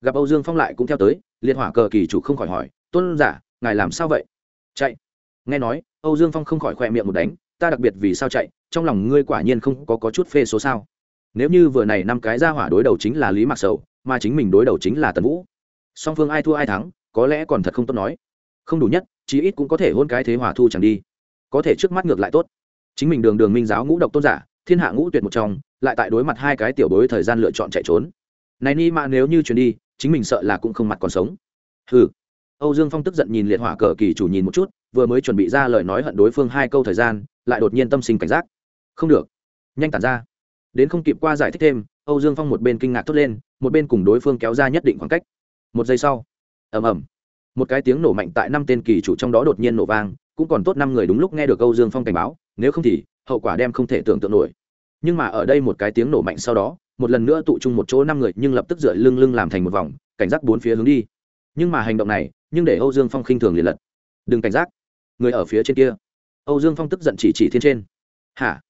Speaker 1: gặp âu dương phong lại cũng theo tới liệt hỏa cờ kỳ chủ không khỏi hỏi tôn giả ngài làm sao vậy? Chạy. Nghe nói âu dương phong không khỏi khoe miệng một đánh ta đặc biệt vì sao chạy trong lòng ngươi quả nhiên không có, có chút phê số sao? Nếu như vừa này năm cái ra hỏa đối đầu chính là lý mạc sầu mà chính mình đối đầu chính là tần vũ song phương ai thua ai thắng có lẽ còn thật không tốt nói. Không đủ nhất chí ít cũng có thể hôn cái thế hỏa thu chẳng đi. Có thể trước mắt ngược lại tốt. Chính mình đường đường minh giáo ngũ độc tôn giả thiên hạ ngũ tuyệt một trong lại tại đối mặt hai cái tiểu bối thời gian lựa chọn chạy trốn. Này ni mà nếu như chuyển đi chính mình sợ là cũng không mặt còn sống. Hừ. Âu dương phong tức giận nhìn liệt hỏa cờ kỳ chủ nhìn một chút, vừa mới chuẩn bị ra lời nói hận đối phương hai câu thời gian, lại đột nhiên tâm sinh cảnh giác. Không được. Nhanh tản ra. Đến không kịp qua giải thích thêm, âu dương phong một bên kinh ngạc thốt lên, một bên cùng đối phương kéo ra nhất định khoảng cách. Một giây sau. Ầm ầm. Một cái tiếng nổ mạnh tại năm tên kỳ chủ trong đó đột nhiên nổ vang, cũng còn tốt năm người đúng lúc nghe được âu dương phong cảnh báo, nếu không thì, hậu quả đem không thể tưởng tượng nổi. Nhưng mà ở đây một cái tiếng nổ mạnh sau đó một lần nữa tụ chung một chỗ năm người nhưng lập tức dựa lưng lưng làm thành một vòng, cảnh giác bốn phía hướng đi. Nhưng mà hành động này, nhưng để âu dương phong khinh thường liền lật. Đừng cảnh giác. Người ở phía trên kia. Âu dương phong tức giận chỉ chỉ thiên trên. Hả?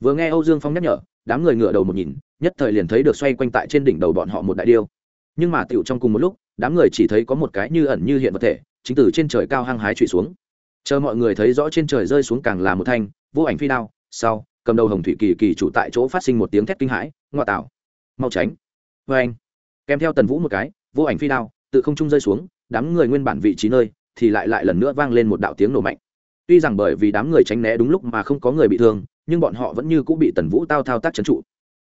Speaker 1: Vừa nghe âu dương phong nhắc nhở, đám người ngửa đầu một nhìn, nhất thời liền thấy được xoay quanh tại trên đỉnh đầu bọn họ một đại điêu. Nhưng mà tựu trong cùng một lúc, đám người chỉ thấy có một cái như ẩn như hiện vật thể, chính từ trên trời cao hăng hái trụy xuống. Chờ mọi người thấy rõ trên trời rơi xuống càng là một thanh, vô ảnh phi đao, sau, cầm đầu hồng thủy kỳ kỳ chủ tại chỗ phát sinh một tiếng thét kinh hãi ngoại tạo mau tránh. Vê anh, kèm theo tần vũ một cái, vô ảnh phi đao, tự không trung rơi xuống, đám người nguyên bản vị trí nơi thì lại lại lần nữa vang lên một đạo tiếng nổ mạnh. Tuy rằng bởi vì đám người tránh né đúng lúc mà không có người bị thương, nhưng bọn họ vẫn như cũng bị tần vũ tao thao tác trấn trụ.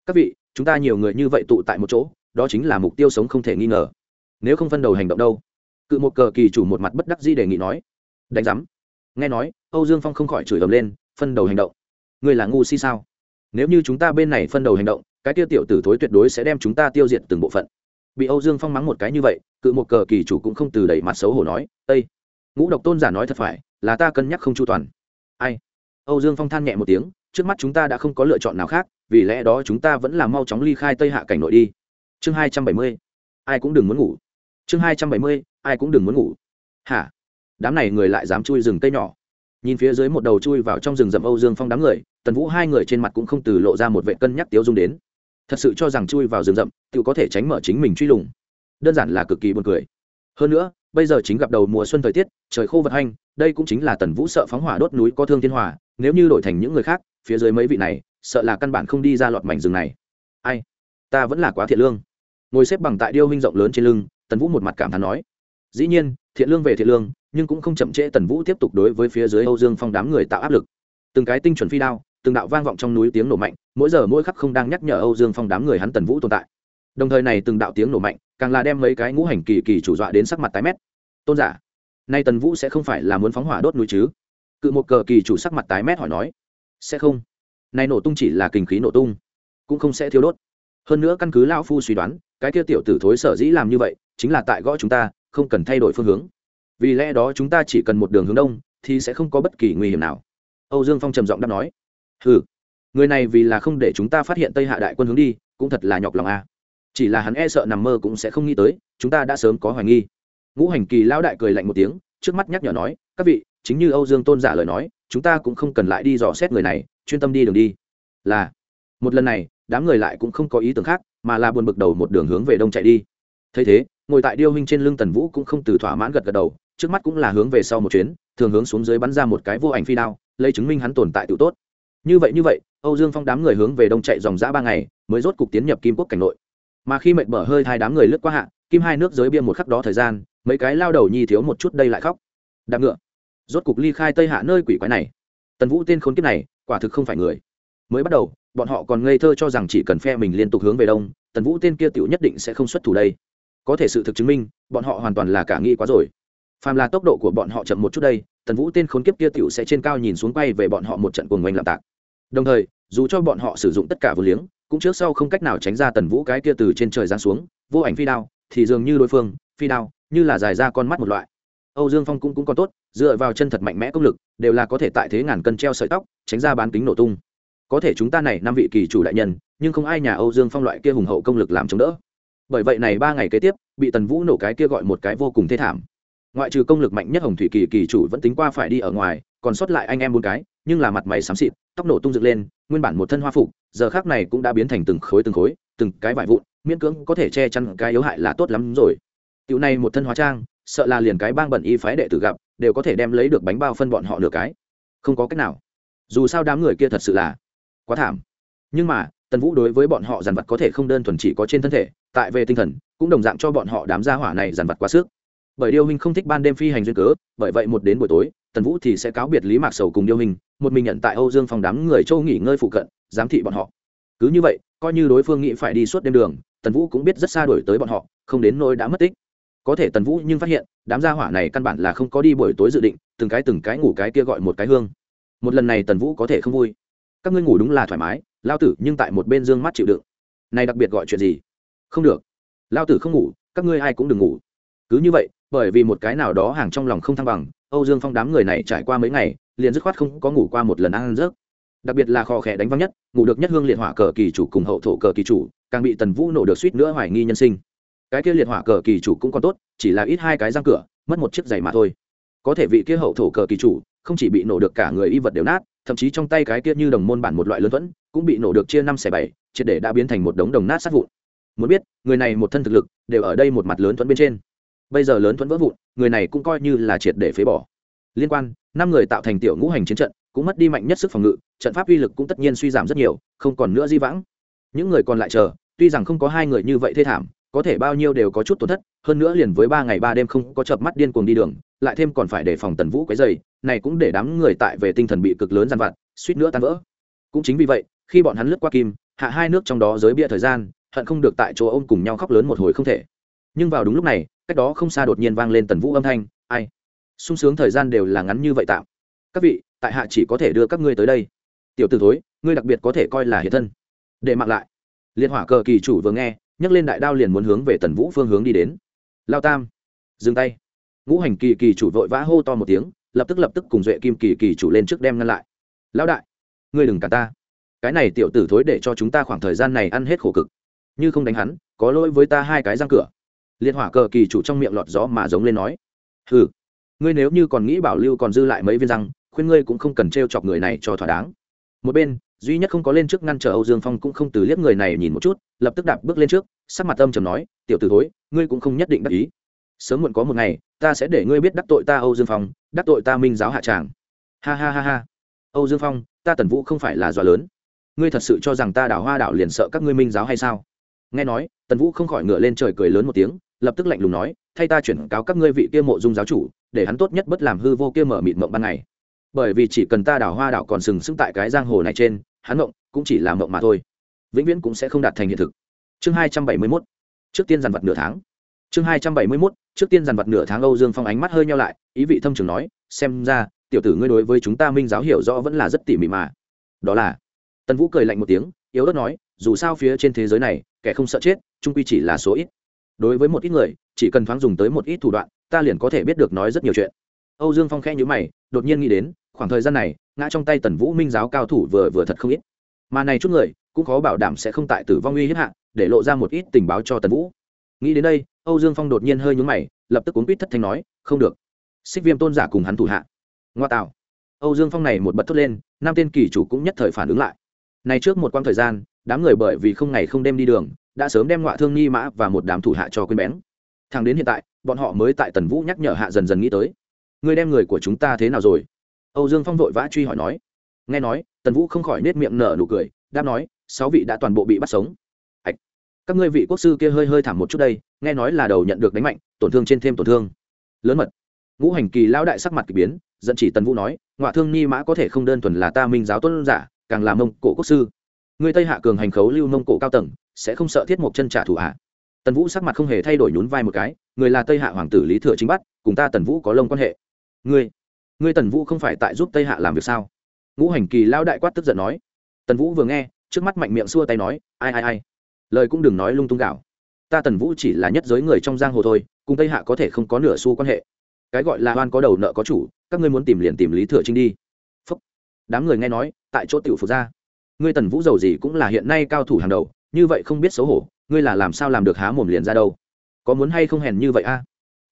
Speaker 1: Các vị, chúng ta nhiều người như vậy tụ tại một chỗ, đó chính là mục tiêu sống không thể nghi ngờ. Nếu không phân đầu hành động đâu? Cự một cờ kỳ chủ một mặt bất đắc di đề nghị nói. Đánh giám. Nghe nói, âu dương phong không khỏi chửi ầm lên, phân đầu hành động. Người là ngu si sao? Nếu như chúng ta bên này phân đầu hành động cái tiêu tiểu tử thối tuyệt đối sẽ đem chúng ta tiêu diệt từng bộ phận. Bị âu dương phong mắng một cái như vậy, cự một cờ kỳ chủ cũng không từ đẩy mặt xấu hổ nói ây ngũ độc tôn giả nói thật phải, là ta cân nhắc không chu toàn. Ai? Âu dương phong than nhẹ một tiếng, trước mắt chúng ta đã không có lựa chọn nào khác, vì lẽ đó chúng ta vẫn là mau chóng ly khai tây hạ cảnh nội đi. Chương hai trăm bảy mươi, ai cũng đừng muốn ngủ. Chương hai trăm bảy mươi, ai cũng đừng muốn ngủ. Hả? Đám này người lại dám chui rừng cây nhỏ. Nhìn phía dưới một đầu chui vào trong rừng rậm âu dương phong đám người, tần vũ hai người trên mặt cũng không từ lộ ra một vệ cân nhắc tiếu dung đến thật sự cho rằng chui vào rừng rậm, tự có thể tránh mở chính mình truy lùng. Đơn giản là cực kỳ buồn cười. Hơn nữa, bây giờ chính gặp đầu mùa xuân thời tiết, trời khô vật hanh, đây cũng chính là tần vũ sợ phóng hỏa đốt núi có thương thiên hòa, nếu như đổi thành những người khác, phía dưới mấy vị này, sợ là căn bản không đi ra lọt mảnh rừng này. Ai? Ta vẫn là quá thiện lương. Ngồi xếp bằng tại điêu huynh rộng lớn trên lưng, tần vũ một mặt cảm thán nói. Dĩ nhiên, thiện lương về thiện lương, nhưng cũng không chậm trễ tần vũ tiếp tục đối với phía dưới âu dương phong đám người tạo áp lực. Từng cái tinh chuẩn phi đao từng đạo vang vọng trong núi tiếng nổ mạnh, mỗi giờ mỗi khắc không đang nhắc nhở âu dương phong đám người hắn tần vũ tồn tại. Đồng thời này từng đạo tiếng nổ mạnh, càng là đem mấy cái ngũ hành kỳ kỳ chủ dọa đến sắc mặt tái mét. Tôn giả, nay tần vũ sẽ không phải là muốn phóng hỏa đốt núi chứ? Cự một cờ kỳ chủ sắc mặt tái mét hỏi nói. Sẽ không. Nay nổ tung chỉ là kinh khí nổ tung, cũng không sẽ thiếu đốt. Hơn nữa căn cứ lão phu suy đoán, cái kia tiểu tử thối sở dĩ làm như vậy, chính là tại gõ chúng ta, không cần thay đổi phương hướng. Vì lẽ đó chúng ta chỉ cần một đường hướng đông, thì sẽ không có bất kỳ nguy hiểm nào. Âu dương phong trầm giọng đáp nói ừ người này vì là không để chúng ta phát hiện tây hạ đại quân hướng đi, cũng thật là nhọc lòng a. Chỉ là hắn e sợ nằm mơ cũng sẽ không nghĩ tới, chúng ta đã sớm có hoài nghi. Ngũ hành kỳ lão đại cười lạnh một tiếng, trước mắt nhắc nhở nói, các vị, chính như âu dương tôn giả lời nói, chúng ta cũng không cần lại đi dò xét người này, chuyên tâm đi đường đi. Là. Một lần này, đám người lại cũng không có ý tưởng khác, mà là buồn bực đầu một đường hướng về đông chạy đi. Thấy thế, ngồi tại điêu huynh trên lưng tần vũ cũng không từ thỏa mãn gật gật đầu, trước mắt cũng là hướng về sau một chuyến, thường hướng xuống dưới bắn ra một cái vô ảnh phi đao, lấy chứng minh hắn tồn tại tự tốt như vậy như vậy, âu dương phong đám người hướng về đông chạy dòng dã ba ngày, mới rốt cục tiến nhập kim quốc cảnh nội. Mà khi mệt mở hơi hai đám người lướt qua hạ, kim hai nước giới bia một khắc đó thời gian, mấy cái lao đầu nhi thiếu một chút đây lại khóc. Đạp ngựa. Rốt cục ly khai tây hạ nơi quỷ quái này. Tần vũ tên khốn kiếp này, quả thực không phải người. Mới bắt đầu, bọn họ còn ngây thơ cho rằng chỉ cần phe mình liên tục hướng về đông, tần vũ tên kia tựu nhất định sẽ không xuất thủ đây. Có thể sự thực chứng minh, bọn họ hoàn toàn là cả nghi quá rồi. Phàm là tốc độ của bọn họ chậm một chút đây, tần vũ tên khốn kiếp kia tựu sẽ trên cao nhìn xuống quay về bọn họ một trận cuồng oanh lạm tạc đồng thời, dù cho bọn họ sử dụng tất cả vừa liếng, cũng trước sau không cách nào tránh ra tần vũ cái kia từ trên trời giáng xuống, vô ảnh phi đao, thì dường như đối phương, phi đao, như là dài ra con mắt một loại. Âu dương phong cũng cũng còn tốt, dựa vào chân thật mạnh mẽ công lực, đều là có thể tại thế ngàn cân treo sợi tóc, tránh ra bán kính nổ tung. Có thể chúng ta này năm vị kỳ chủ đại nhân, nhưng không ai nhà âu dương phong loại kia hùng hậu công lực làm chống đỡ. Bởi vậy này ba ngày kế tiếp, bị tần vũ nổ cái kia gọi một cái vô cùng thê thảm. Ngoại trừ công lực mạnh nhất hồng thủy kỳ kỳ chủ vẫn tính qua phải đi ở ngoài, còn sót lại anh em bốn cái nhưng là mặt mày xám xịt, tóc nổ tung dựng lên, nguyên bản một thân hoa phục, giờ khác này cũng đã biến thành từng khối từng khối, từng cái vải vụn, miễn cưỡng có thể che chắn cái yếu hại là tốt lắm rồi. Tiểu này một thân hóa trang, sợ là liền cái bang bẩn y phái đệ tử gặp, đều có thể đem lấy được bánh bao phân bọn họ nửa cái. Không có cách nào. Dù sao đám người kia thật sự là quá thảm. Nhưng mà, tần vũ đối với bọn họ dàn vật có thể không đơn thuần chỉ có trên thân thể, tại về tinh thần, cũng đồng dạng cho bọn họ đám gia hỏa này dàn vật quá sức bởi điêu hình không thích ban đêm phi hành duyên cớ, bởi vậy một đến buổi tối, tần vũ thì sẽ cáo biệt lý mạc sầu cùng điêu hình, một mình nhận tại âu dương phòng đám người châu nghỉ ngơi phụ cận, giám thị bọn họ. Cứ như vậy, coi như đối phương nghĩ phải đi suốt đêm đường, tần vũ cũng biết rất xa đổi tới bọn họ, không đến nỗi đã mất tích. Có thể tần vũ nhưng phát hiện, đám gia hỏa này căn bản là không có đi buổi tối dự định, từng cái từng cái ngủ cái kia gọi một cái hương. Một lần này tần vũ có thể không vui. Các ngươi ngủ đúng là thoải mái, lao tử nhưng tại một bên dương mắt chịu đựng. Này đặc biệt gọi chuyện gì? Không được. Lao tử không ngủ, các ngươi ai cũng đừng ngủ cứ như vậy, bởi vì một cái nào đó hàng trong lòng không thăng bằng, âu dương phong đám người này trải qua mấy ngày, liền dứt khoát không có ngủ qua một lần ăn rớt đặc biệt là kho khẽ đánh văng nhất, ngủ được nhất hương liệt hỏa cờ kỳ chủ cùng hậu thổ cờ kỳ chủ, càng bị tần vũ nổ được suýt nữa hoài nghi nhân sinh. Cái kia liệt hỏa cờ kỳ chủ cũng còn tốt, chỉ là ít hai cái răng cửa, mất một chiếc giày mà thôi. Có thể vị kia hậu thổ cờ kỳ chủ không chỉ bị nổ được cả người y vật đều nát, thậm chí trong tay cái kia như đồng môn bản một loại lớn thuẫn, cũng bị nổ được chia năm xẻ bảy, triệt để đã biến thành một đống đồng nát sát vụn. Muốn biết, người này một thân thực lực đều ở đây một mặt lớn thuẫn bên trên bây giờ lớn thuẫn vỡ vụn, người này cũng coi như là triệt để phế bỏ. Liên quan, năm người tạo thành tiểu ngũ hành chiến trận, cũng mất đi mạnh nhất sức phòng ngự, trận pháp uy lực cũng tất nhiên suy giảm rất nhiều, không còn nữa di vãng. Những người còn lại chờ, tuy rằng không có hai người như vậy thê thảm, có thể bao nhiêu đều có chút tổn thất, hơn nữa liền với ba ngày ba đêm không có chợp mắt điên cuồng đi đường, lại thêm còn phải đề phòng tần vũ quấy dày này cũng để đám người tại về tinh thần bị cực lớn gian vặt, suýt nữa tan vỡ. Cũng chính vì vậy, khi bọn hắn lướt qua kim, hạ hai nước trong đó giới bia thời gian, hận không được tại chỗ ôm cùng nhau khóc lớn một hồi không thể. Nhưng vào đúng lúc này cách đó không xa đột nhiên vang lên tần vũ âm thanh, ai? Sung sướng thời gian đều là ngắn như vậy tạm. Các vị, tại hạ chỉ có thể đưa các ngươi tới đây. Tiểu t ử thối, ngươi đặc biệt có thể coi là hiện thân. Để mặc lại. Liệt hỏa cờ kỳ chủ vừa nghe, nhấc lên đại đao liền muốn hướng về tần vũ phương hướng đi đến. Lao tam, dừng tay. Ngũ hành kỳ kỳ chủ vội vã hô to một tiếng, lập tức lập tức cùng duệ kim kỳ kỳ chủ lên trước đem ngăn lại. Lão đại, ngươi đừng cả ta. Cái này tiểu tử thối để cho chúng ta khoảng thời gian này ăn hết khổ cực. Như không đánh hắn, có lỗi với ta hai cái răng cửa liệt hỏa cờ kỳ chủ trong miệng lọt gió mà giống lên nói ừ ngươi nếu như còn nghĩ bảo lưu còn dư lại mấy viên răng, khuyên ngươi cũng không cần t r e o chọc người này cho thỏa đáng. Một bên, duy nhất không có lên trước ngăn trở âu dương phong cũng không từ liếc người này nhìn một chút, lập tức đạp bước lên trước, sắc mặt âm trầm nói, tiểu t ử thối, ngươi cũng không nhất định đắc ý. Sớm muộn có một ngày, ta sẽ để ngươi biết đắc tội ta âu dương phong, đắc tội ta minh giáo hạ tràng. Ha ha ha ha. Âu dương phong, ta tần vũ không phải là dọa lớn. Ngươi thật sự cho rằng ta đảo hoa đảo liền sợ các ngươi minh giáo hay sao? Nghe nói, tần vũ không khỏi ngựa lên trời cười lớn một tiếng lập tức lạnh lùng nói, thay ta chuyển cáo các ngươi vị kia mộ dung giáo chủ, để hắn tốt nhất bất làm hư vô kia mở mịt mộng ban ngày. Bởi vì chỉ cần ta đảo hoa đảo còn sừng sững tại cái giang hồ này trên, hắn mộng cũng chỉ là mộng mà thôi, vĩnh viễn cũng sẽ không đạt thành hiện thực. Chương hai trăm bảy mươi mốt, trước tiên dàn vật nửa tháng. Chương hai trăm bảy mươi mốt, trước tiên dàn vật nửa tháng, âu dương phong ánh mắt hơi nhau lại, ý vị thâm trường nói, xem ra, tiểu tử ngươi đối với chúng ta minh giáo hiểu rõ vẫn là rất tỉ mỉ mà. Đó là, tần vũ cười lạnh một tiếng, yếu ớt nói, dù sao phía trên thế giới này, kẻ không sợ chết trung quy chỉ là số ít đối với một ít người, chỉ cần thoáng dùng tới một ít thủ đoạn, ta liền có thể biết được nói rất nhiều chuyện. Âu dương phong khẽ nhữ mày, đột nhiên nghĩ đến, khoảng thời gian này, ngã trong tay tần vũ minh giáo cao thủ vừa vừa thật không ít. Mà này chút người, cũng khó bảo đảm sẽ không tại tử vong uy hiếp hạn để lộ ra một ít tình báo cho tần vũ. Nghĩ đến đây, âu dương phong đột nhiên hơi nhúng mày, lập tức cuốn quýt thất thanh nói, không được. Xích viêm tôn giả cùng hắn thủ hạ. Ngoa tạo. Âu dương phong này một bật thốt lên năm tên kỳ chủ cũng nhất thời phản ứng lại. Này trước một quãng thời gian, đám người bởi vì không ngày không đêm đi đường đã sớm đem ngọa thương nghi mã và một đám thủ hạ cho quên bén. Thằng đến hiện tại, bọn họ mới tại tần vũ nhắc nhở hạ dần dần nghĩ tới. Người đem người của chúng ta thế nào rồi? Âu dương phong vội vã truy hỏi nói. Nghe nói, tần vũ không khỏi nết miệng nở nụ cười, đáp nói, sáu vị đã toàn bộ bị bắt sống. Ạch các ngươi vị quốc sư kia hơi hơi thảm một chút đây, nghe nói là đầu nhận được đánh mạnh, tổn thương trên thêm tổn thương. Lớn mật. Ngũ hành kỳ lão đại sắc mặt k ỳ biến dẫn chỉ tần vũ nói ngoại thương ni mã có thể không đơn thuần là ta minh giáo tuân giả, càng là mông cổ quốc sư. Người tây hạ cường hành khấu lưu mông cổ cao tầng sẽ không sợ thiết mộc chân trả thù à? tần vũ sắc mặt không hề thay đổi nhún vai một cái, người là tây hạ hoàng tử lý thừa chính bắt cùng ta tần vũ có lông quan hệ. Ngươi ngươi tần vũ không phải tại giúp tây hạ làm việc sao? Ngũ hành kỳ lao đại quát tức giận nói. Tần vũ vừa nghe, trước mắt mạnh miệng xua tay nói, ai ai ai, lời cũng đừng nói lung tung gạo. Ta tần vũ chỉ là nhất giới người trong giang hồ thôi, cùng tây hạ có thể không có nửa xu quan hệ. Cái gọi là oan có đầu nợ có chủ, các ngươi muốn tìm liền tìm lý thừa trinh đi. Phúc. đám người nghe nói, tại chỗ tiểu phục ra. Ngươi tần vũ giàu gì cũng là hiện nay cao thủ hàng đầu như vậy không biết xấu hổ, ngươi là làm sao làm được há mồm liền ra đâu? Có muốn hay không hèn như vậy a?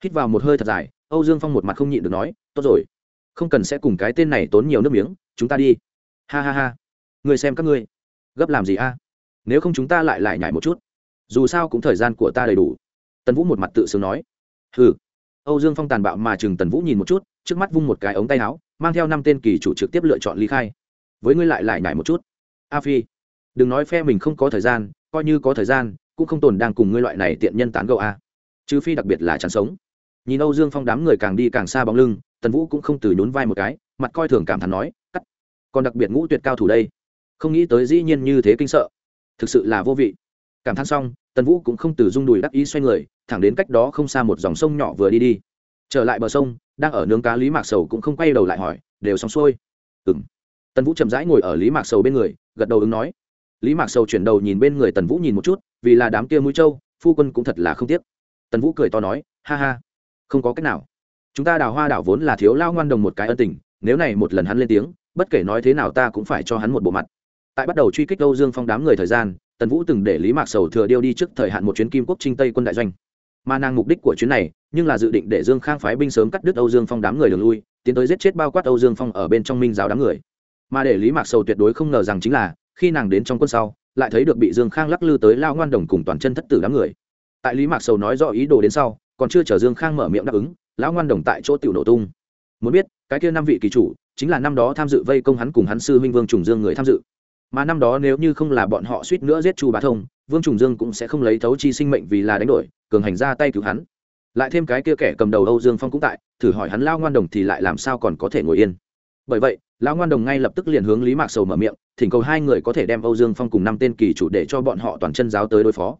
Speaker 1: Hít vào một hơi thật dài, âu dương phong một mặt không nhịn được nói, tốt rồi, không cần sẽ cùng cái tên này tốn nhiều nước miếng, chúng ta đi. Ha ha ha người xem các ngươi, gấp làm gì a? Nếu không chúng ta lại lại nhảy một chút. Dù sao cũng thời gian của ta đầy đủ. Tần vũ một mặt tự sướng nói. Hừ. Âu dương phong tàn bạo mà chừng tần vũ nhìn một chút, trước mắt vung một cái ống tay áo, mang theo năm tên kỳ chủ trực tiếp lựa chọn ly khai. Với ngươi lại lại nhảy một chút. A phi đừng nói phe mình không có thời gian, coi như có thời gian, cũng không tồn đang cùng ngươi loại này tiện nhân tán gẫu a. Chứ phi đặc biệt là chán sống. Nhìn âu dương phong đám người càng đi càng xa bóng lưng, tần vũ cũng không từ nhún vai một cái, mặt coi thường cảm thán nói, cắt. Còn đặc biệt ngũ tuyệt cao thủ đây. Không nghĩ tới dĩ nhiên như thế kinh sợ. Thực sự là vô vị. Cảm thán xong, tần vũ cũng không từ rung đùi đắc ý xoay người, thẳng đến cách đó không xa một dòng sông nhỏ vừa đi đi. Trở lại bờ sông, đang ở nướng cá lý mạc sầu cũng không quay đầu lại hỏi, đều xong xuôi? Ừ m tần vũ chậm rãi ngồi ở lý mạc sầu bên người, gật đầu ứng nói lý mạc sầu chuyển đầu nhìn bên người tần vũ nhìn một chút, vì là đám kia mũi trâu, phu quân cũng thật là không tiếc. Tần vũ cười to nói, ha ha, không có cách nào. Chúng ta đào hoa đảo vốn là thiếu lao ngoan đồng một cái ân tình, nếu này một lần hắn lên tiếng, bất kể nói thế nào ta cũng phải cho hắn một bộ mặt. Tại bắt đầu truy kích âu dương phong đám người thời gian, tần vũ từng để lý mạc sầu thừa điêu đi trước thời hạn một chuyến kim quốc trinh tây quân đại doanh. Mà nàng mục đích của chuyến này, nhưng là dự định để dương khang phái binh sớm cắt đứt âu dương phong đám người đường lui, tiến tới giết chết bao quát âu dương phong ở bên trong minh giáo đám người. Mà để lý mạc sầu tuyệt đối không ngờ rằng chính là khi nàng đến trong quân sau, lại thấy được bị dương khang lắc lư tới lao ngoan đồng cùng toàn chân thất tử đám người. Tại lý mạc sầu nói rõ ý đồ đến sau, còn chưa chờ dương khang mở miệng đáp ứng, lão ngoan đồng tại chỗ tiểu nổ tung. Muốn biết, cái kia năm vị kỳ chủ, chính là năm đó tham dự vây công hắn cùng hắn sư minh vương trùng dương người tham dự. Mà năm đó nếu như không là bọn họ suýt nữa giết chu bá thông, vương trùng dương cũng sẽ không lấy thấu chi sinh mệnh vì là đánh đổi, cường hành ra tay cứu hắn. Lại thêm cái kia kẻ cầm đầu âu dương phong cũng tại, thử hỏi hắn lao ngoan đồng thì lại làm sao còn có thể ngồi yên. Bởi vậy lão ngoan đồng ngay lập tức liền hướng lý mạc sầu mở miệng, thỉnh cầu hai người có thể đem âu dương phong cùng năm tên kỳ chủ để cho bọn họ toàn chân giáo tới đối phó.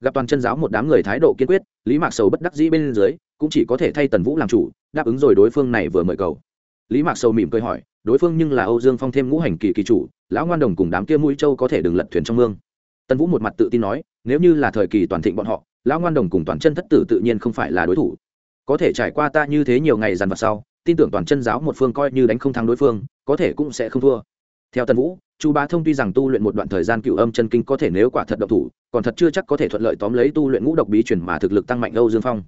Speaker 1: Gặp toàn chân giáo một đám người thái độ kiên quyết, lý mạc sầu bất đắc dĩ bên dưới, cũng chỉ có thể thay tần vũ làm chủ, đáp ứng rồi đối phương này vừa mời cầu. Lý mạc sầu mỉm cười hỏi, đối phương nhưng là âu dương phong thêm ngũ hành kỳ kỳ chủ, lão ngoan đồng cùng đám kia mũi châu có thể đừng lật thuyền trong mương. Tần vũ một mặt tự tin nói, nếu như là thời kỳ toàn thịnh bọn họ, lão ngoan đồng cùng toàn chân thất tử tự nhiên không phải là đối thủ. Có thể trải qua ta như thế nhiều ngày dằn vặt sau tin tưởng toàn chân giáo một phương coi như đánh không thắng đối phương, có thể cũng sẽ không thua. Theo tần vũ, chu bá thông tuy rằng tu luyện một đoạn thời gian cựu âm chân kinh có thể nếu quả thật độc thủ, còn thật chưa chắc có thể thuận lợi tóm lấy tu luyện ngũ độc bí truyền mà thực lực tăng mạnh âu dương phong.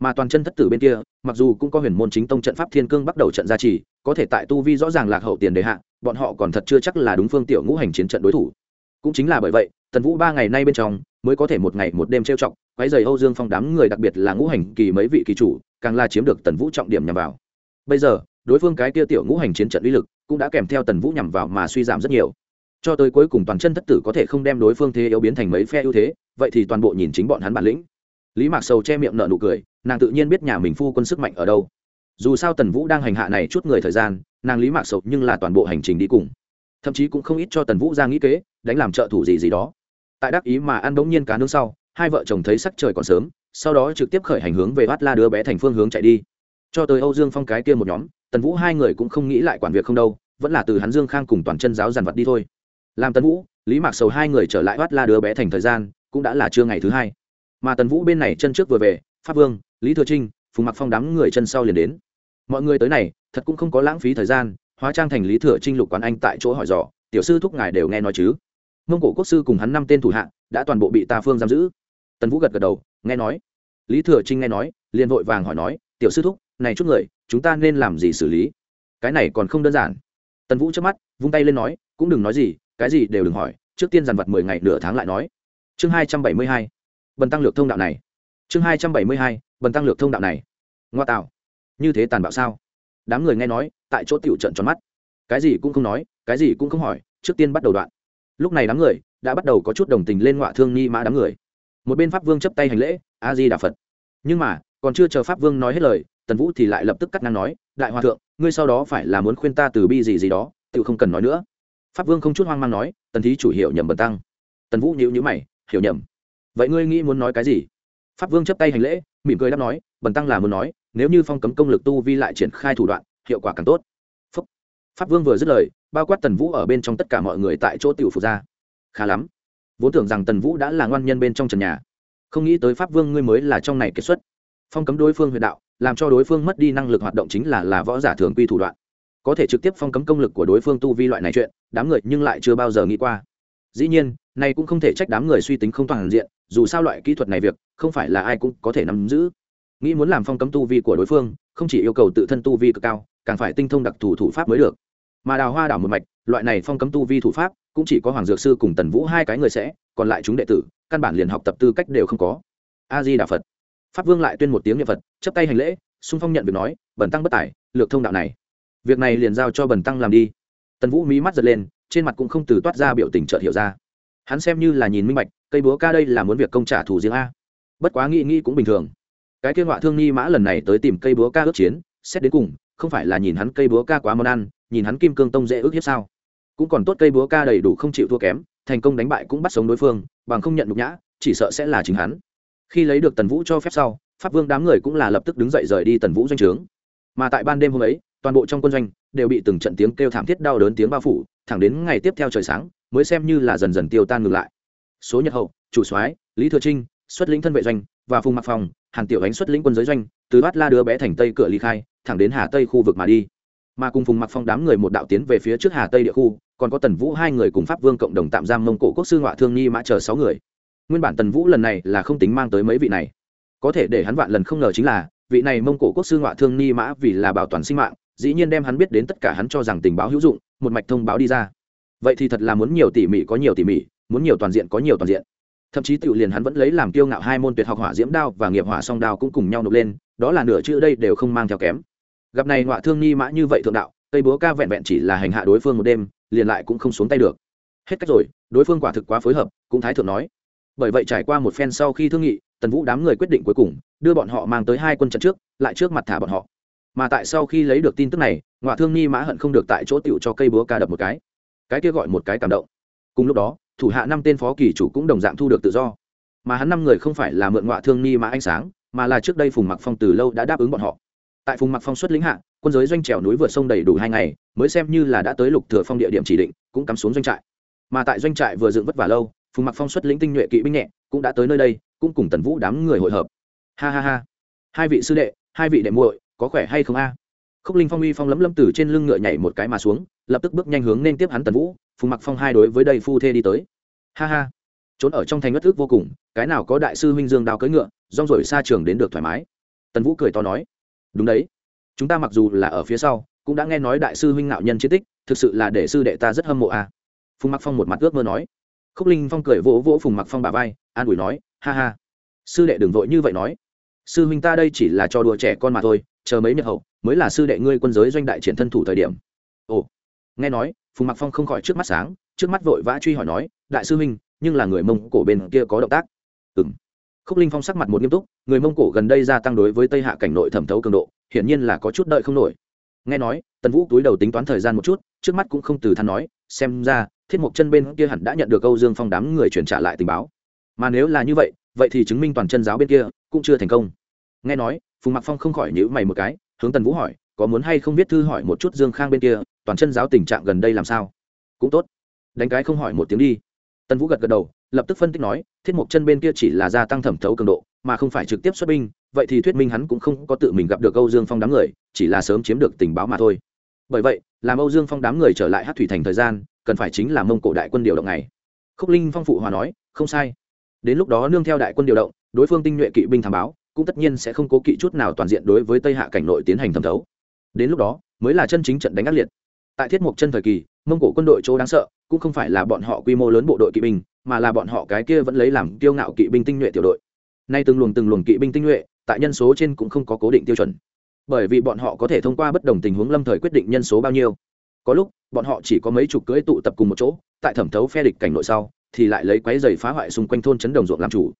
Speaker 1: Mà toàn chân thất tử bên kia, mặc dù cũng có huyền môn chính tông trận pháp thiên cương bắt đầu trận gia trì, có thể tại tu vi rõ ràng lạc hậu tiền đề hạ, bọn họ còn thật chưa chắc là đúng phương tiểu ngũ hành chiến trận đối thủ. Cũng chính là bởi vậy, tần vũ ba ngày nay bên trong, mới có thể một ngày một đêm trêu trọng quái dày âu dương phong đám người, đặc biệt là ngũ hành kỳ mấy vị kỳ chủ, càng là chiếm được tần vũ trọng điểm nhằm vào bây giờ, đối phương cái kia tiểu ngũ hành chiến trận uy lực cũng đã kèm theo tần vũ nhằm vào mà suy giảm rất nhiều. Cho tới cuối cùng toàn chân thất tử có thể không đem đối phương thế yếu biến thành mấy phe ưu thế, vậy thì toàn bộ nhìn chính bọn hắn bản lĩnh. Lý mạc sầu che miệng nợ nụ cười, nàng tự nhiên biết nhà mình phu quân sức mạnh ở đâu. Dù sao tần vũ đang hành hạ này chút người thời gian, nàng lý mạc sầu nhưng là toàn bộ hành trình đi cùng. Thậm chí cũng không ít cho tần vũ ra nghĩ kế, đánh làm trợ thủ gì gì đó. Tại đắc ý mà ăn bỗng nhiên cá nướng sau, hai vợ chồng thấy sắc trời còn sớm, sau đó trực tiếp khởi hành hướng về bát la đứa bé thành phương hướng chạy đi cho tới âu dương phong cái kia một nhóm, tần vũ hai người cũng không nghĩ lại quản việc không đâu, vẫn là từ hắn dương khang cùng toàn chân giáo dàn vật đi thôi. Làm tần vũ, lý mạc sầu hai người trở lại oát la đứa bé thành thời gian, cũng đã là trưa ngày thứ hai. Mà tần vũ bên này chân trước vừa về, pháp vương, lý thừa trinh, phùng mặc phong đám người chân sau liền đến. Mọi người tới này, thật cũng không có lãng phí thời gian, hóa trang thành lý thừa trinh lục quán anh tại chỗ hỏi dò, tiểu sư thúc ngài đều nghe nói chứ? Mông cổ quốc sư cùng hắn năm tên thủ hạ, đã toàn bộ bị ta phương giam giữ. Tần vũ gật gật đầu, nghe nói. Lý thừa trinh nghe nói, liền vội vàng hỏi nói, tiểu sư thúc này chút người, chúng ta nên làm gì xử lý? Cái này còn không đơn giản. Tần vũ trước mắt, vung tay lên nói, cũng đừng nói gì, cái gì đều đừng hỏi, trước tiên dàn vặt mười ngày nửa tháng lại nói. Chương hai trăm bảy mươi hai, bần tăng lược thông đạo này. Chương hai trăm bảy mươi hai, bần tăng lược thông đạo này. Ngoa tạo. Như thế tàn bạo sao? Đám người nghe nói, tại chỗ tiểu trận tròn mắt. Cái gì cũng không nói, cái gì cũng không hỏi, trước tiên bắt đầu đoạn. Lúc này đám người đã bắt đầu có chút đồng tình lên ngọa thương ni mã đám người. Một bên pháp vương chấp tay hành lễ, a di đà phật. Nhưng mà, còn chưa chờ pháp vương nói hết lời tần vũ thì lại lập tức cắt ngang nói, đại hòa thượng, ngươi sau đó phải là muốn khuyên ta từ bi gì gì đó tự không cần nói nữa. Pháp vương không chút hoang mang nói, tần thí chủ hiệu nhầm bần tăng. Tần vũ nhữ nhữ mày, hiểu nhầm. Vậy ngươi nghĩ muốn nói cái gì? Pháp vương chấp tay hành lễ, mỉm cười đáp nói, bần tăng là muốn nói, nếu như phong cấm công lực tu vi lại triển khai thủ đoạn, hiệu quả càng tốt. Phúc. pháp vương vừa dứt lời, bao quát tần vũ ở bên trong tất cả mọi người tại chỗ tiểu phục ra. Khá lắm. Vốn tưởng rằng tần vũ đã là ngoan nhân bên trong trần nhà. Không nghĩ tới pháp vương ngươi mới là trong này kết xuất. Phong cấm đối phương huyện đạo làm cho đối phương mất đi năng lực hoạt động chính là là võ giả thường quy thủ đoạn. Có thể trực tiếp phong cấm công lực của đối phương tu vi loại này chuyện, đám người nhưng lại chưa bao giờ nghĩ qua. Dĩ nhiên, này cũng không thể trách đám người suy tính không toàn diện, dù sao loại kỹ thuật này việc, không phải là ai cũng có thể nắm giữ. Nghĩ muốn làm phong cấm tu vi của đối phương, không chỉ yêu cầu tự thân tu vi cực cao, càng phải tinh thông đặc thù thủ pháp mới được. Mà đào hoa đảo một mạch, loại này phong cấm tu vi thủ pháp, cũng chỉ có hoàng dược sư cùng tần vũ hai cái người sẽ, còn lại chúng đệ tử, căn bản liền học tập tư cách đều không có. A di đà phật pháp vương lại tuyên một tiếng niệm phật, chấp tay hành lễ, xung phong nhận việc nói, bần tăng bất tài, lược thông đạo này. Việc này liền giao cho bần tăng làm đi. Tần vũ mí mắt giật lên, trên mặt cũng không từ toát ra biểu tình chợt hiểu ra. Hắn xem như là nhìn minh bạch, cây búa ca đây là muốn việc công trả thù riêng a. Bất quá nghĩ nghĩ cũng bình thường. Cái kia họa thương nghi mã lần này tới tìm cây búa ca ước chiến, xét đến cùng, không phải là nhìn hắn cây búa ca quá món ăn, nhìn hắn kim cương tông dễ ước hiếp sao? Cũng còn tốt cây búa ca đầy đủ không chịu thua kém, thành công đánh bại cũng bắt sống đối phương, bằng không nhận nhục nhã, chỉ sợ sẽ là chính hắn khi lấy được tần vũ cho phép sau, pháp vương đám người cũng là lập tức đứng dậy rời đi tần vũ doanh trướng. Mà tại ban đêm hôm ấy, toàn bộ trong quân doanh đều bị từng trận tiếng kêu thảm thiết đau đớn tiếng bao phủ, thẳng đến ngày tiếp theo trời sáng, mới xem như là dần dần tiêu tan ngừng lại. Số nhật hậu, chủ soái, lý thừa trinh, xuất lĩnh thân vệ doanh và phùng mặc phòng hàn tiểu ánh xuất lĩnh quân giới doanh, từ bát la đưa bé thành tây cửa ly khai, thẳng đến hà tây khu vực mà đi. Mà cùng phùng mặc phong đám người một đạo tiến về phía trước hà tây địa khu, còn có tần vũ hai người cùng pháp vương cộng đồng tạm giam mông cổ quốc sư ngoại thương nhi mã chờ sáu người nguyên bản tần vũ lần này là không tính mang tới mấy vị này. Có thể để hắn vạn lần không ngờ chính là, vị này mông cổ quốc sư ngoại thương ni mã vì là bảo toàn sinh mạng, dĩ nhiên đem hắn biết đến tất cả hắn cho rằng tình báo hữu dụng, một mạch thông báo đi ra. Vậy thì thật là muốn nhiều tỉ mỉ có nhiều tỉ mỉ, muốn nhiều toàn diện có nhiều toàn diện. Thậm chí tự liền hắn vẫn lấy làm kiêu ngạo hai môn tuyệt học hỏa diễm đao và nghiệp hỏa song đao cũng cùng nhau nộp lên, đó là nửa chữ đây đều không mang theo kém. Gặp này ngoại thương ni mã như vậy thượng đạo tây búa ca vẹn vẹn chỉ là hành hạ đối phương một đêm, liền lại cũng không xuống tay được. Hết cách rồi, đối phương quả thực quá phối hợp, cũng thái thượng nói bởi vậy trải qua một phen sau khi thương nghị, tần vũ đám người quyết định cuối cùng đưa bọn họ mang tới hai quân trận trước, lại trước mặt thả bọn họ. Mà tại sau khi lấy được tin tức này ngoại thương ni mã hận không được tại chỗ tựu cho cây búa ca đập một cái. Cái kia gọi một cái cảm động. Cùng lúc đó, thủ hạ năm tên phó kỳ chủ cũng đồng dạng thu được tự do. Mà hắn năm người không phải là mượn ngoại thương ni mã ánh sáng, mà là trước đây phùng mặc phong từ lâu đã đáp ứng bọn họ. Tại phùng mặc phong xuất lĩnh hạ, quân giới doanh trèo núi vượt sông đầy đủ hai ngày, mới xem như là đã tới lục thừa phong địa điểm chỉ định, cũng cắm xuống doanh trại. Mà tại doanh trại vừa dựng vất vả lâu phùng mặc phong xuất lĩnh tinh nhuệ kỵ binh nhẹ, cũng đã tới nơi đây, cũng cùng tần vũ đám người hội hợp. Ha ha ha. Hai vị sư đệ, hai vị đệ muội, có khỏe hay không a? Khúc linh phong uy phong lấm lấm từ trên lưng ngựa nhảy một cái mà xuống, lập tức bước nhanh hướng nên tiếp hắn tần vũ, phùng mặc phong hai đối với đầy phu thê đi tới. Ha ha. Trốn ở trong thành ngất thức vô cùng, cái nào có đại sư huynh dương đao cưỡi ngựa, rong rổi xa trường đến được thoải mái. Tần vũ cười to nói, đúng đấy. Chúng ta mặc dù là ở phía sau, cũng đã nghe nói đại sư huynh ngạo nhân chiến tích, thực sự là để sư đệ ta rất hâm mộ a. Phùng mặc phong một mặt ước mơ nói khúc linh phong cười vỗ vỗ phùng mặc phong bà vai, an ủi nói, ha ha, sư đệ đừng vội như vậy nói. Sư huynh ta đây chỉ là cho đùa trẻ con mà thôi, chờ mấy nhật hậu, mới là sư đệ ngươi quân giới doanh đại triển thân thủ thời điểm. Ồ, nghe nói, phùng mặc phong không khỏi trước mắt sáng, trước mắt vội vã truy hỏi nói, đại sư huynh, nhưng là người mông cổ bên kia có động tác. Ừ m khúc linh phong sắc mặt một nghiêm túc, người mông cổ gần đây gia tăng đối với tây hạ cảnh nội thẩm thấu cường độ, hiển nhiên là có chút đợi không nổi. Nghe nói, tần vũ túi đầu tính toán thời gian một chút, trước mắt cũng không từ than nói xem ra, thiết mục chân bên kia hẳn đã nhận được âu dương phong đám người truyền trả lại tình báo. Mà nếu là như vậy vậy thì chứng minh toàn chân giáo bên kia cũng chưa thành công. Nghe nói, phùng mặc phong không khỏi nhữ mày một cái, hướng tần vũ hỏi, có muốn hay không viết thư hỏi một chút dương khang bên kia, toàn chân giáo tình trạng gần đây làm sao? Cũng tốt. Đánh cái không hỏi một tiếng đi. Tần vũ gật gật đầu, lập tức phân tích nói, thiết mục chân bên kia chỉ là gia tăng thẩm thấu cường độ, mà không phải trực tiếp xuất binh, vậy thì thuyết minh hắn cũng không có tự mình gặp được âu dương phong đám người, chỉ là sớm chiếm được tình báo mà thôi bởi vậy làm âu dương phong đám người trở lại hát thủy thành thời gian, cần phải chính là mông cổ đại quân điều động này khúc linh phong phụ hòa nói, không sai. Đến lúc đó nương theo đại quân điều động, đối phương tinh nhuệ kỵ binh thám báo, cũng tất nhiên sẽ không cố kỵ chút nào toàn diện đối với tây hạ cảnh nội tiến hành thẩm thấu. Đến lúc đó, mới là chân chính trận đánh ác liệt. Tại thiết mục chân thời kỳ, mông cổ quân đội chỗ đáng sợ, cũng không phải là bọn họ quy mô lớn bộ đội kỵ binh, mà là bọn họ cái kia vẫn lấy làm kiêu ngạo kỵ binh tinh nhuệ tiểu đội. Nay từng luồng từng luồng kỵ binh tinh nhuệ, tại nhân số trên cũng không có cố định tiêu chuẩn bởi vì bọn họ có thể thông qua bất đồng tình huống lâm thời quyết định nhân số bao nhiêu. Có lúc, bọn họ chỉ có mấy chục cưỡi tụ tập cùng một chỗ, tại thẩm thấu phe địch cảnh nội sau, thì lại lấy quái dày phá hoại xung quanh thôn chấn đồng ruộng làm chủ.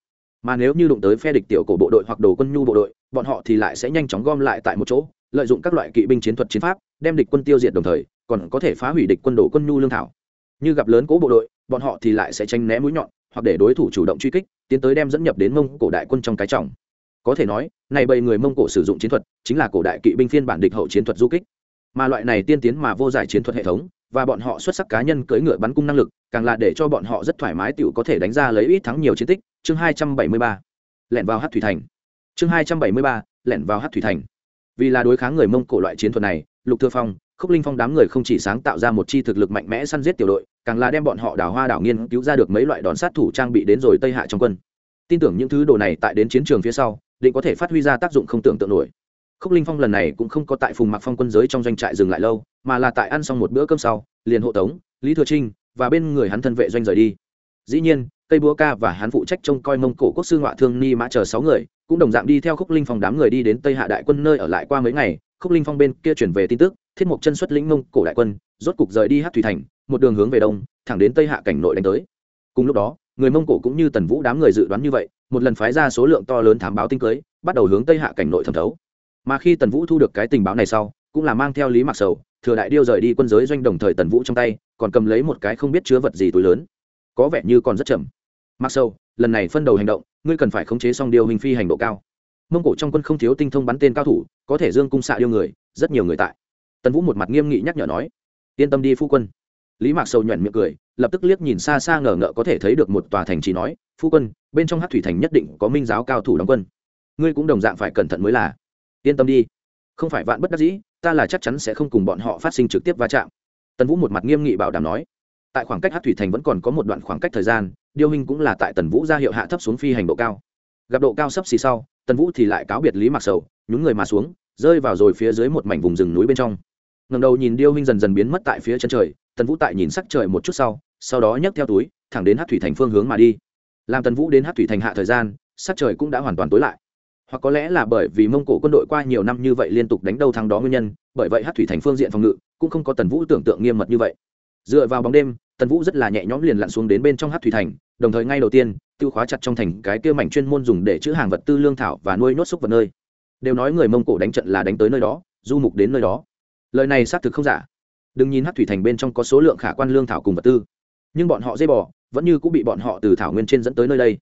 Speaker 1: Mà nếu như đụng tới phe địch tiểu cổ bộ đội hoặc đồ quân nhu bộ đội, bọn họ thì lại sẽ nhanh chóng gom lại tại một chỗ, lợi dụng các loại kỵ binh chiến thuật chiến pháp, đem địch quân tiêu diệt đồng thời, còn có thể phá hủy địch quân đồ quân nhu lương thảo. Như gặp lớn cố bộ đội, bọn họ thì lại sẽ tranh né mũi nhọn, hoặc để đối thủ chủ động truy kích, tiến tới đem dẫn nhập đến mông cổ đại quân trong cái trọng có thể nói, này bầy người mông cổ sử dụng chiến thuật, chính là cổ đại kỵ binh phiên bản địch hậu chiến thuật du kích. Mà loại này tiên tiến mà vô giải chiến thuật hệ thống, và bọn họ xuất sắc cá nhân cưỡi ngựa bắn cung năng lực, càng là để cho bọn họ rất thoải mái tựu có thể đánh ra lấy ít thắng nhiều chiến tích. Chương hai trăm bảy mươi ba. Lẻn vào hát thủy thành. Chương hai trăm bảy mươi ba, lẻn vào hát thủy thành. Vì là đối kháng người mông cổ loại chiến thuật này, lục thừa phong, khúc linh phong đám người không chỉ sáng tạo ra một chi thực lực mạnh mẽ săn giết tiểu đội, càng là đem bọn họ đào hoa đảo nghiên cứu ra được mấy loại đòn sát thủ trang bị đến rồi tây hạ trong quân. Tin tưởng những thứ đồ này tại đến chiến trường phía sau định có thể phát huy ra tác dụng không tưởng tượng nổi. Khúc linh phong lần này cũng không có tại phùng mặc phong quân giới trong doanh trại dừng lại lâu, mà là tại ăn xong một bữa cơm sau, liền hộ tống, lý thừa trinh và bên người hắn thân vệ doanh rời đi. Dĩ nhiên, cây búa ca và hắn phụ trách trông coi mông cổ quốc sư ngoại thương ni mã chờ sáu người, cũng đồng dạng đi theo khúc linh phong đám người đi đến tây hạ đại quân nơi ở lại qua mấy ngày. Khúc linh phong bên kia chuyển về tin tức, thiết mục chân xuất lĩnh mông cổ đại quân, rốt cục rời đi hát thủy thành, một đường hướng về đông, thẳng đến tây hạ cảnh nội đánh tới. Cùng lúc đó người mông cổ cũng như tần vũ đám người dự đoán như vậy, một lần phái ra số lượng to lớn thám báo tinh cưới, bắt đầu hướng tây hạ cảnh nội thẩm thấu. Mà khi tần vũ thu được cái tình báo này sau, cũng là mang theo lý mặc sầu, thừa đại điêu rời đi quân giới doanh đồng thời tần vũ trong tay, còn cầm lấy một cái không biết chứa vật gì túi lớn. Có vẻ như còn rất chậm. Mặc sầu, lần này phân đầu hành động, ngươi cần phải khống chế xong điều hình phi hành độ cao. Mông cổ trong quân không thiếu tinh thông bắn tên cao thủ, có thể dương cung xạ điêu người, rất nhiều người tại. Tần vũ một mặt nghiêm nghị nhắc nhở nói, yên tâm đi phu quân lý mạc sầu nhuận miệng cười, lập tức liếc nhìn xa xa ngờ ngợ có thể thấy được một tòa thành trì nói, phu quân, bên trong hát thủy thành nhất định có minh giáo cao thủ đóng quân. Ngươi cũng đồng dạng phải cẩn thận mới là. Yên tâm đi. Không phải vạn bất đắc dĩ, ta là chắc chắn sẽ không cùng bọn họ phát sinh trực tiếp va chạm. Tần vũ một mặt nghiêm nghị bảo đảm nói. Tại khoảng cách hát thủy thành vẫn còn có một đoạn khoảng cách thời gian, điêu hình cũng là tại tần vũ ra hiệu hạ thấp xuống phi hành độ cao. Gặp độ cao sấp xì sau, tần vũ thì lại cáo biệt lý mặc sầu, nhún người mà xuống, rơi vào rồi phía dưới một mảnh vùng rừng núi bên trong ngầm đầu nhìn điêu huynh dần dần biến mất tại phía chân trời, tần vũ tại nhìn sắc trời một chút sau sau đó nhấc theo túi, thẳng đến hát thủy thành phương hướng mà đi. Làm tần vũ đến hát thủy thành hạ thời gian, sắc trời cũng đã hoàn toàn tối lại. Hoặc có lẽ là bởi vì mông cổ quân đội qua nhiều năm như vậy liên tục đánh đầu thắng đó nguyên nhân, bởi vậy hát thủy thành phương diện phòng ngự cũng không có tần vũ tưởng tượng nghiêm mật như vậy. Dựa vào bóng đêm, tần vũ rất là nhẹ nhõm liền lặn xuống đến bên trong hát thủy thành, đồng thời ngay đầu tiên, tiêu khóa chặt trong thành cái kia mảnh chuyên môn dùng để chữ hàng vật tư lương thảo và nuôi nốt xúc vật nơi. Đều nói người mông cổ đánh trận là đánh tới nơi đó, du mục đến nơi đó lời này xác thực không giả. Đừng nhìn hát thủy thành bên trong có số lượng khả quan lương thảo cùng vật tư, nhưng bọn họ dây bò vẫn như cũng bị bọn họ từ thảo nguyên trên dẫn tới nơi đây.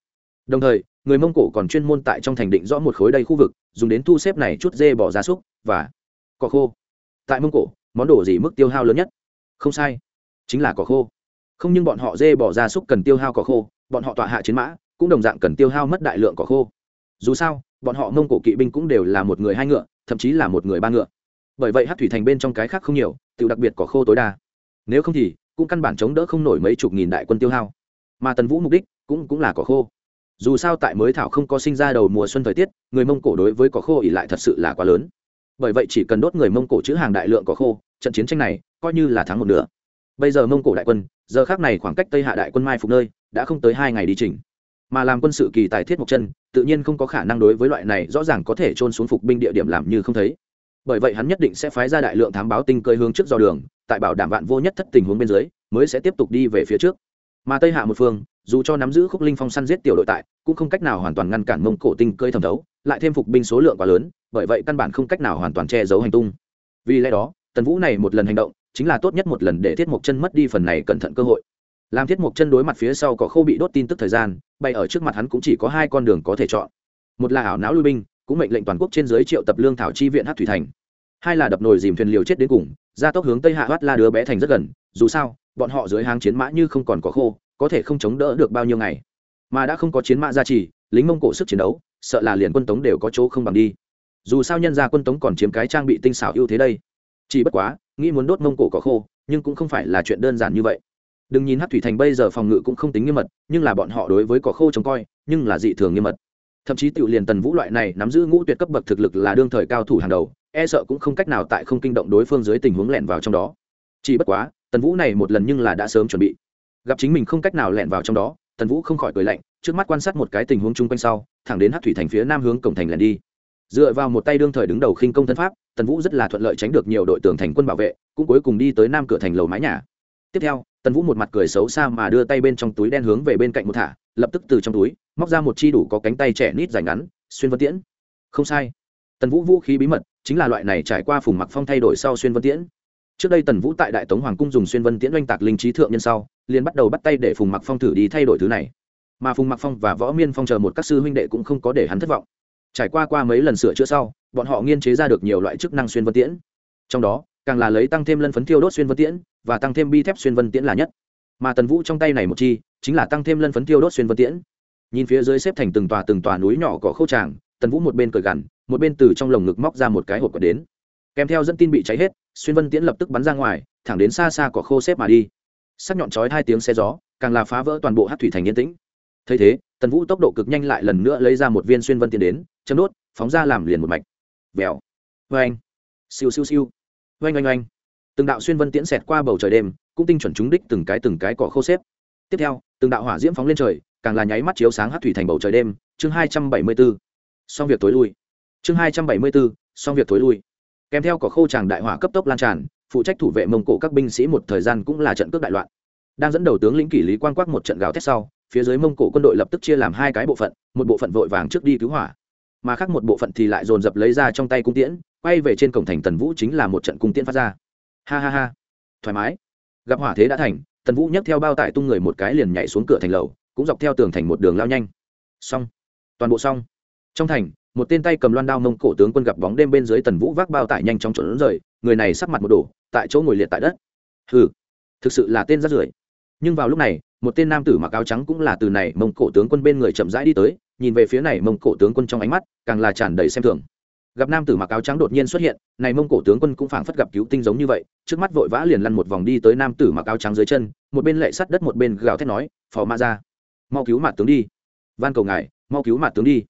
Speaker 1: Đồng thời, người mông cổ còn chuyên môn tại trong thành định rõ một khối đầy khu vực, dùng đến thu xếp này chút dê bò gia súc và cỏ khô. Tại mông cổ, món đồ gì mức tiêu hao lớn nhất? Không sai, chính là cỏ khô. Không nhưng bọn họ dê bò gia súc cần tiêu hao cỏ khô, bọn họ tọa hạ chiến mã cũng đồng dạng cần tiêu hao mất đại lượng cỏ khô. Dù sao, bọn họ mông cổ kỵ binh cũng đều là một người hai ngựa, thậm chí là một người ba ngựa bởi vậy hát thủy thành bên trong cái khác không nhiều tự đặc biệt cỏ khô tối đa. Nếu không thì, cũng căn bản chống đỡ không nổi mấy chục nghìn đại quân tiêu hao. Mà tần vũ mục đích cũng cũng là cỏ khô. Dù sao tại mới thảo không có sinh ra đầu mùa xuân thời tiết, người mông cổ đối với cỏ khô ỉ lại thật sự là quá lớn. Bởi vậy chỉ cần đốt người mông cổ chữ hàng đại lượng cỏ khô, trận chiến tranh này coi như là thắng một nửa. Bây giờ mông cổ đại quân, giờ khác này khoảng cách tây hạ đại quân mai phục nơi đã không tới hai ngày đi trình mà làm quân sự kỳ tài thiết mộc chân, tự nhiên không có khả năng đối với loại này rõ ràng có thể trôn xuống phục binh địa điểm làm như không thấy bởi vậy hắn nhất định sẽ phái ra đại lượng thám báo tinh cơi hướng trước do đường, tại bảo đảm vạn vô nhất thất tình huống bên dưới, mới sẽ tiếp tục đi về phía trước. Mà tây hạ một phương, dù cho nắm giữ khúc linh phong săn giết tiểu đội tại, cũng không cách nào hoàn toàn ngăn cản mông cổ tinh cơi thẩm thấu, lại thêm phục binh số lượng quá lớn, bởi vậy căn bản không cách nào hoàn toàn che giấu hành tung. Vì lẽ đó, tần vũ này một lần hành động, chính là tốt nhất một lần để thiết mộc chân mất đi phần này cẩn thận cơ hội. Làm thiết mộc chân đối mặt phía sau có khô bị đốt tin tức thời gian bay ở trước mặt hắn cũng chỉ có hai con đường có thể chọn. Một là ảo não lui binh cũng mệnh lệnh toàn quốc trên dưới triệu tập lương thảo chi viện hát thủy thành. Hai là đập nồi dìm thuyền liều chết đến cùng, gia tốc hướng tây hạ hoát la đứa bé thành rất gần, dù sao, bọn họ dưới hàng chiến mã như không còn có khô, có thể không chống đỡ được bao nhiêu ngày. Mà đã không có chiến mã gia trì, lính mông cổ sức chiến đấu, sợ là liền quân tống đều có chỗ không bằng đi. Dù sao nhân gia quân tống còn chiếm cái trang bị tinh xảo ưu thế đây. Chỉ bất quá, nghĩ muốn đốt mông cổ có khô, nhưng cũng không phải là chuyện đơn giản như vậy. Đừng nhìn hát thủy thành bây giờ phòng ngự cũng không tính nghiêm mật, nhưng là bọn họ đối với cỏ khô trông coi, nhưng là dị thường nghiêm mật thậm chí tiểu liền tần vũ loại này nắm giữ ngũ tuyệt cấp bậc thực lực là đương thời cao thủ hàng đầu e sợ cũng không cách nào tại không kinh động đối phương dưới tình huống lẻn vào trong đó. Chỉ bất quá, tần vũ này một lần nhưng là đã sớm chuẩn bị. Gặp chính mình không cách nào lẻn vào trong đó, tần vũ không khỏi cười lạnh, trước mắt quan sát một cái tình huống chung quanh sau, thẳng đến hát thủy thành phía nam hướng cổng thành lẻn đi. Dựa vào một tay đương thời đứng đầu khinh công thân pháp, tần vũ rất là thuận lợi tránh được nhiều đội tường thành quân bảo vệ, cũng cuối cùng đi tới nam cửa thành lầu mái nhà. Tiếp theo, tần vũ một mặt cười xấu xa mà đưa tay bên trong túi đen hướng về bên cạnh một thả, lập tức từ trong túi móc ra một chi đủ có cánh tay trẻ nít dài ngắn, xuyên vân tiễn. Không sai. Tần vũ vũ khí bí mật, chính là loại này trải qua phùng mặc phong thay đổi sau xuyên vân tiễn. Trước đây tần vũ tại đại tống hoàng cung dùng xuyên vân tiễn oanh tạc linh trí thượng nhân sau, liền bắt đầu bắt tay để phùng mặc phong thử đi thay đổi thứ này. Mà phùng mặc phong và võ miên phong chờ một các sư huynh đệ cũng không có để hắn thất vọng. Trải qua qua mấy lần sửa chữa sau, bọn họ nghiên chế ra được nhiều loại chức năng xuyên vân tiễn. Trong đó, càng là lấy tăng thêm lân phấn thiêu đốt xuyên vân tiễn và tăng thêm bi thép xuyên vân tiễn là nhất. Mà tần vũ trong tay này một chi, chính là tăng thêm lân phấn thiêu đốt xuyên vân tiễn nhìn phía dưới xếp thành từng tòa từng tòa núi nhỏ có khâu tràng, tần vũ một bên cởi gằn, một bên từ trong lồng ngực móc ra một cái hộp quả đến. Kèm theo dẫn tin bị cháy hết, xuyên vân tiễn lập tức bắn ra ngoài, thẳng đến xa xa cỏ khô xếp mà đi. Sắc nhọn chói hai tiếng xe gió, càng là phá vỡ toàn bộ hát thủy thành yên tĩnh. Thấy thế, tần vũ tốc độ cực nhanh lại lần nữa lấy ra một viên xuyên vân tiến đến chấm đốt, phóng ra làm liền một mạch. Vèo. Vê anh siêu siêu siêu. Oanh oanh oanh từng đạo xuyên vân tiễn xẹt qua bầu trời đêm, cũng tinh chuẩn trúng đích từng cái từng cái cỏ khô xếp. Tiếp theo, từng đạo hỏa diễm phóng lên trời càng là nháy mắt chiếu sáng hát thủy thành bầu trời đêm, chương hai trăm bảy mươi b ố xong việc tối lui. Chương hai trăm bảy mươi b ố xong việc tối lui. Kèm theo có khâu tràng đại hỏa cấp tốc lan tràn, phụ trách thủ vệ mông cổ các binh sĩ một thời gian cũng là trận cướp đại loạn. Đang dẫn đầu tướng lĩnh kỷ lý quan quắc một trận gào thét sau, phía dưới mông cổ quân đội lập tức chia làm hai cái bộ phận, một bộ phận vội vàng trước đi cứu hỏa, mà khác một bộ phận thì lại dồn dập lấy ra trong tay cung tiễn, quay về trên cổng thành tần vũ chính là một trận cung tiễn phát ra. Ha ha ha. Thoải mái. Gặp hỏa thế đã thành, tần vũ nhấc theo bao tải tung người một cái liền nhảy xuống cửa thành lầu cũng dọc theo tường thành một đường lao nhanh. Xong. Toàn bộ xong. Trong thành, một tên tay cầm loan đao mông cổ tướng quân gặp bóng đêm bên dưới tần vũ vác bao tải nhanh chóng trốn rời, người này sắc mặt một đổ, tại chỗ ngồi liệt tại đất. Hừ, thực sự là tên rát rưởi. Nhưng vào lúc này, một tên nam tử mặc áo trắng cũng là từ này mông cổ tướng quân bên người chậm rãi đi tới, nhìn về phía này mông cổ tướng quân trong ánh mắt, càng là tràn đầy xem thường. Gặp nam tử mặc áo trắng đột nhiên xuất hiện, này mông cổ tướng quân cũng phảng phất gặp cứu tinh giống như vậy, trước mắt vội vã liền lăn một vòng đi tới nam tử mặc áo trắng dưới chân, một bên lệ sắt đất một bên gào thét nói, phò mã ra mau cứu mặt tướng đi. Van cầu ngài, mau cứu mặt tướng đi.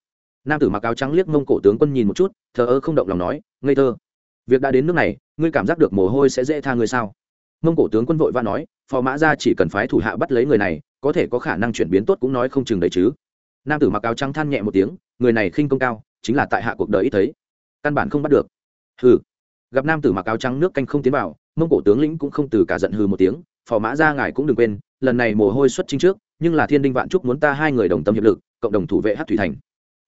Speaker 1: Nam tử mặc áo trắng liếc mông cổ tướng quân nhìn một chút, thờ ơ không động lòng nói, ngây thơ, việc đã đến nước này, ngươi cảm giác được mồ hôi sẽ dễ tha ngươi sao? Mông cổ tướng quân vội vã nói, phò mã ra chỉ cần phái thủ hạ bắt lấy người này, có thể có khả năng chuyển biến tốt cũng nói không chừng đấy chứ. Nam tử mặc áo trắng than nhẹ một tiếng, người này khinh công cao, chính là tại hạ cuộc đời ít thấy, căn bản không bắt được. Hừ. Gặp nam tử mặc áo trắng nước canh không tiến vào, mông cổ tướng lĩnh cũng không từ cả giận hừ một tiếng, phò mã ra ngài cũng đừng quên, lần này mồ hôi xuất chính trước nhưng là thiên đinh vạn trúc muốn ta hai người đồng tâm hiệp lực, cộng đồng thủ vệ hát thủy thành.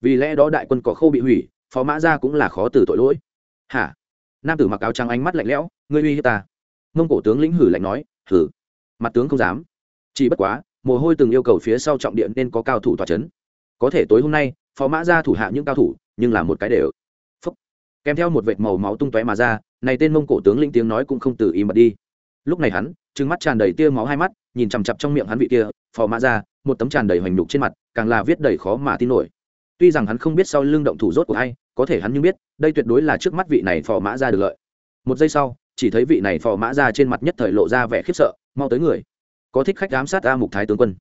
Speaker 1: Vì lẽ đó đại quân có khâu bị hủy, phó mã ra cũng là khó từ tội lỗi. Hả? Nam tử mặc áo trắng ánh mắt lạnh lẽo, ngươi uy hiếp ta. Mông cổ tướng lĩnh hử lạnh nói, hử? Mặt tướng không dám. Chỉ bất quá, mồ hôi từng yêu cầu phía sau trọng điện nên có cao thủ tòa c h ấ n có thể tối hôm nay, phó mã ra thủ hạ những cao thủ, nhưng là một cái đều. Phúc. kèm theo một vệt màu máu tung tóe mà ra, này tên mông cổ tướng lĩnh tiếng nói cũng không từ ý mật đi. Lúc này hắn trừng mắt tràn đầy tia máu hai mắt, nhìn chằm chặp trong miệng hắn vị kia, phò mã ra, một tấm tràn đầy hoành đục trên mặt, càng là viết đầy khó mà tin nổi. Tuy rằng hắn không biết sau lưng động thủ rốt của ai, có thể hắn nhưng biết, đây tuyệt đối là trước mắt vị này phò mã ra được lợi. Một giây sau, chỉ thấy vị này phò mã ra trên mặt nhất thời lộ ra vẻ khiếp sợ, mau tới người. Có thích khách giám sát a mục thái tướng quân.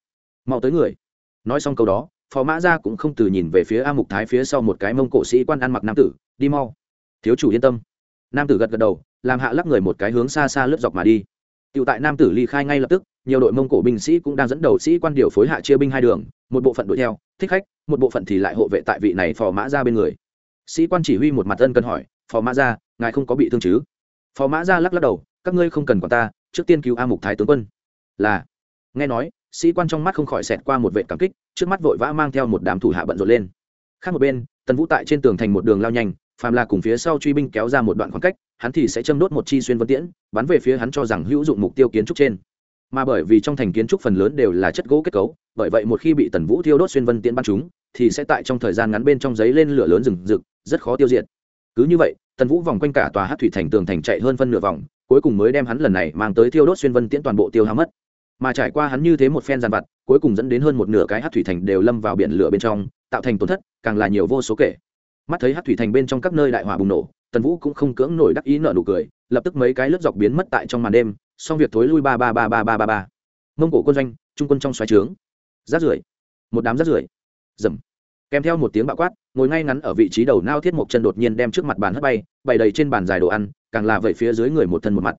Speaker 1: Mau tới người. Nói xong câu đó, phò mã ra cũng không từ nhìn về phía a mục thái phía sau một cái mông cổ sĩ quan ăn mặc nam tử, đi mau. Thiếu chủ yên tâm. Nam tử gật gật đầu, làm hạ lắc người một cái hướng xa xa lướt dọc mà đi. Tiểu tại nam tử ly khai ngay lập tức, nhiều đội Mông Cổ binh sĩ cũng đang dẫn đầu sĩ quan điều phối hạ chia binh hai đường, một bộ phận đuổi theo, thích khách, một bộ phận thì lại hộ vệ tại vị này phò mã ra bên người. Sĩ quan chỉ huy một mặt ân cần hỏi, "Phò mã ra, ngài không có bị thương chứ?" Phò mã ra lắc lắc đầu, "Các ngươi không cần quản ta, trước tiên cứu A Mục Thái tướng quân." "Là." Nghe nói, sĩ quan trong mắt không khỏi xẹt qua một vệ cảm kích, trước mắt vội vã mang theo một đám thủ hạ bận rộn lên. Khác một bên, Tần Vũ tại trên tường thành một đường lao nhanh, phàm là cùng phía sau truy binh kéo ra một đoạn khoảng cách, hắn thì sẽ châm đốt một chi xuyên vân tiễn bắn về phía hắn cho rằng hữu dụng mục tiêu kiến trúc trên. Mà bởi vì trong thành kiến trúc phần lớn đều là chất gỗ kết cấu bởi vậy một khi bị tần vũ thiêu đốt xuyên vân tiễn bắn chúng thì sẽ tại trong thời gian ngắn bên trong giấy lên lửa lớn rừng rực rất khó tiêu diệt. Cứ như vậy tần vũ vòng quanh cả tòa hát thủy thành tường thành chạy hơn phân nửa vòng cuối cùng mới đem hắn lần này mang tới thiêu đốt xuyên vân tiễn toàn bộ tiêu hao mất. Mà trải qua hắn như thế một phen giàn vặt cuối cùng dẫn đến hơn một nửa cái hát thủy thành đều lâm vào biển lửa bên trong tạo thành tổn thất càng là nhiều vô số kể mắt thấy hát thủy thành bên trong các nơi đại hỏa bùng nổ, tần vũ cũng không cưỡng nổi đắc ý nợ nụ cười, lập tức mấy cái lớp dọc biến mất tại trong màn đêm, xong việc thối lui ba ba ba ba ba ba ba. Mông cổ quân doanh, trung quân trong xoáy trướng. Rát rưởi. Một đám rát rưởi. Dầm. Kèm theo một tiếng bạo quát, ngồi ngay ngắn ở vị trí đầu nao thiết mộc chân đột nhiên đem trước mặt bàn hất bay, bày đầy trên bàn dài đồ ăn, càng là vẩy phía dưới người một thân một mặt.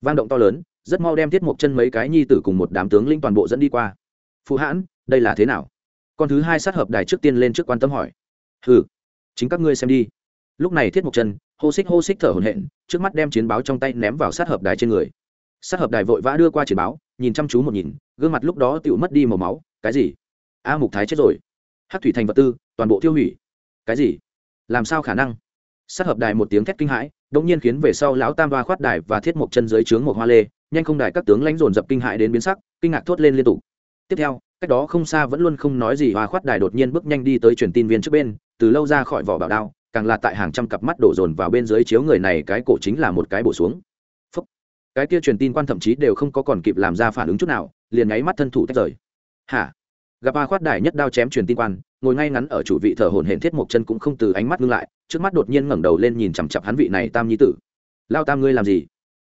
Speaker 1: Vang động to lớn, rất mau đem thiết mộc chân mấy cái nhi tử cùng một đám tướng linh toàn bộ dẫn đi qua. Phụ hãn, đây là thế nào? Con thứ hai sát hợp đài trước tiên lên trước quan tâm hỏi. Hừ chính các ngươi xem đi. Lúc này thiết mộc chân, hô xích hô xích thở hổn hển, trước mắt đem chiến báo trong tay ném vào sát hợp đài trên người. Sát hợp đài vội vã đưa qua chiến báo, nhìn chăm chú một nhìn, gương mặt lúc đó tựu mất đi màu máu, cái gì? A mục thái chết rồi. Hát thủy thành vật tư, toàn bộ tiêu hủy. Cái gì? Làm sao khả năng? Sát hợp đài một tiếng thét kinh hãi đống nhiên khiến về sau lão tam hoa khoát đài và thiết mộc chân dưới trướng một hoa lê, nhanh không đài các tướng lãnh dồn dập kinh hãi đến biến sắc, kinh ngạc thốt lên liên tục. Tiếp theo cách đó không xa vẫn luôn không nói gì, hoa khoát đài đột nhiên bước nhanh đi tới truyền tin viên trước bên, từ lâu ra khỏi vỏ bảo đao, càng là tại hàng trăm cặp mắt đổ dồn vào bên dưới chiếu người này, cái cổ chính là một cái bổ xuống. Phúc. cái kia truyền tin quan thậm chí đều không có còn kịp làm ra phản ứng chút nào, liền nháy mắt thân thủ tách rời. Hả? Gặp hoa khoát đài nhất đao chém truyền tin quan, ngồi ngay ngắn ở chủ vị thở hồn hển thiết một chân cũng không từ ánh mắt ngưng lại, trước mắt đột nhiên ngẩng đầu lên nhìn chằm chặp hắn vị này tam nhi tử. Lao tam ngươi làm gì?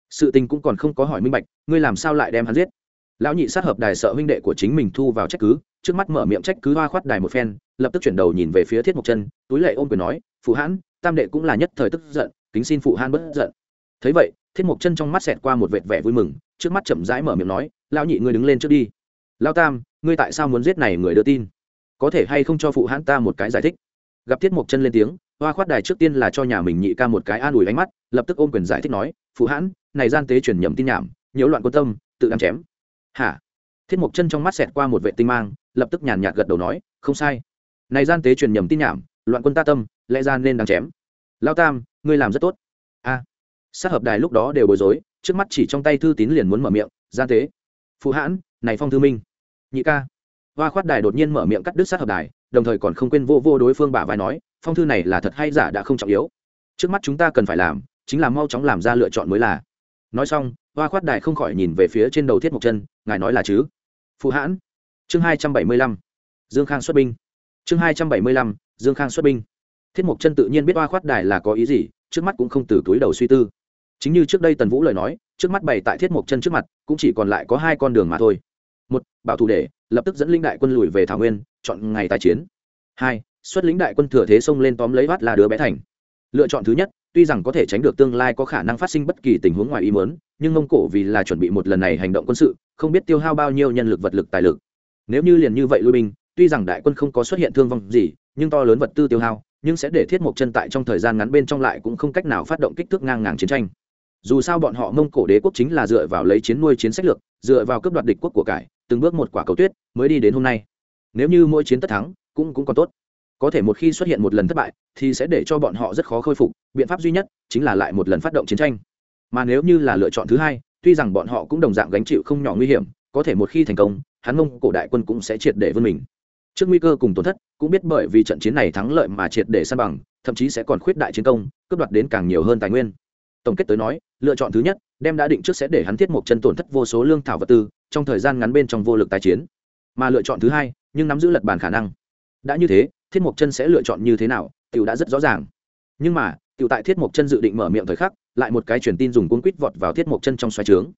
Speaker 1: Sự tình cũng còn không có hỏi minh bạch, ngươi làm sao lại đem hắn giết? Lão nhị sát hợp đài sợ huynh đệ của chính mình thu vào trách cứ, trước mắt mở miệng trách cứ hoa khoát đài một phen, lập tức chuyển đầu nhìn về phía thiết mộc chân, túi lệ ôm quyền nói phụ hãn, tam đệ cũng là nhất thời tức giận, kính xin phụ hãn bất giận. Thấy vậy, thiết mộc chân trong mắt xẹt qua một vệt vẻ vui mừng, trước mắt chậm rãi mở miệng nói, lão nhị ngươi đứng lên trước đi. Lao tam, ngươi tại sao muốn giết này người đưa tin? Có thể hay không cho phụ hãn ta một cái giải thích? Gặp thiết mộc chân lên tiếng, hoa khoát đài trước tiên là cho nhà mình nhị ca một cái an ủi ánh mắt, lập tức ôm quyền giải thích nói phụ hãn, này gian tế truyền nhầm tin nhảm, nhiễu loạn quân tâm, tự ăn chém hả? Thiết mộc chân trong mắt xẹt qua một vệ tinh mang, lập tức nhàn nhạt gật đầu nói, không sai. Này gian tế truyền nhầm tin nhảm, loạn quân ta tâm, lẽ ra nên đang chém. Lao tam, ngươi làm rất tốt. A. Sát hợp đài lúc đó đều bối rối, trước mắt chỉ trong tay thư tín liền muốn mở miệng, gian tế. Phụ hãn, này phong thư minh. Nhị ca. Hoa khoát đài đột nhiên mở miệng cắt đứt sát hợp đài, đồng thời còn không quên vô vô đối phương bả vai nói, phong thư này là thật hay giả đã không trọng yếu. Trước mắt chúng ta cần phải làm, chính là mau chóng làm ra lựa chọn mới là nói xong, hoa khoát Đại không khỏi nhìn về phía trên đầu thiết mộc chân, ngài nói là chứ? Phụ hãn. Chương hai trăm bảy mươi lăm. Dương khang xuất binh. Chương hai trăm bảy mươi lăm, dương khang xuất binh. Thiết mộc chân tự nhiên biết hoa khoát đài là có ý gì, trước mắt cũng không từ túi đầu suy tư. Chính như trước đây tần vũ lời nói, trước mắt bày tại thiết mộc chân trước mặt, cũng chỉ còn lại có hai con đường mà thôi. Một, bảo thủ để, lập tức dẫn linh đại quân lùi về thảo nguyên, chọn ngày tài chiến. Hai, xuất lính đại quân thừa thế xông lên tóm lấy bắt là đứa bé thành. Lựa chọn thứ nhất tuy rằng có thể tránh được tương lai có khả năng phát sinh bất kỳ tình huống ngoài ý muốn, nhưng mông cổ vì là chuẩn bị một lần này hành động quân sự, không biết tiêu hao bao nhiêu nhân lực vật lực tài lực. Nếu như liền như vậy lui binh, tuy rằng đại quân không có xuất hiện thương vong gì, nhưng to lớn vật tư tiêu hao, nhưng sẽ để thiết mộc chân tại trong thời gian ngắn bên trong lại cũng không cách nào phát động kích thước ngang ngàng chiến tranh. Dù sao bọn họ mông cổ đế quốc chính là dựa vào lấy chiến nuôi chiến sách lược, dựa vào cướp đoạt địch quốc của cải, từng bước một quả cầu tuyết mới đi đến hôm nay. Nếu như mỗi chiến tất thắng, cũng cũng còn tốt có thể một khi xuất hiện một lần thất bại, thì sẽ để cho bọn họ rất khó khôi phục. Biện pháp duy nhất chính là lại một lần phát động chiến tranh. Mà nếu như là lựa chọn thứ hai, tuy rằng bọn họ cũng đồng dạng gánh chịu không nhỏ nguy hiểm, có thể một khi thành công, hắn mông cổ đại quân cũng sẽ triệt để vươn mình. Trước nguy cơ cùng tổn thất, cũng biết bởi vì trận chiến này thắng lợi mà triệt để san bằng, thậm chí sẽ còn khuyết đại chiến công, cướp đoạt đến càng nhiều hơn tài nguyên. Tổng kết tới nói, lựa chọn thứ nhất, đem đã định trước sẽ để hắn thiết một chân tổn thất vô số lương thảo vật tư, trong thời gian ngắn bên trong vô lực tái chiến. Mà lựa chọn thứ hai, nhưng nắm giữ lật bàn khả năng. Đã như thế thiết mộc chân sẽ lựa chọn như thế nào, tiểu đã rất rõ ràng. Nhưng mà, tiểu tại thiết mộc chân dự định mở miệng thời khắc, lại một cái truyền tin dùng cuốn quýt vọt vào thiết mộc chân trong xoáy trướng.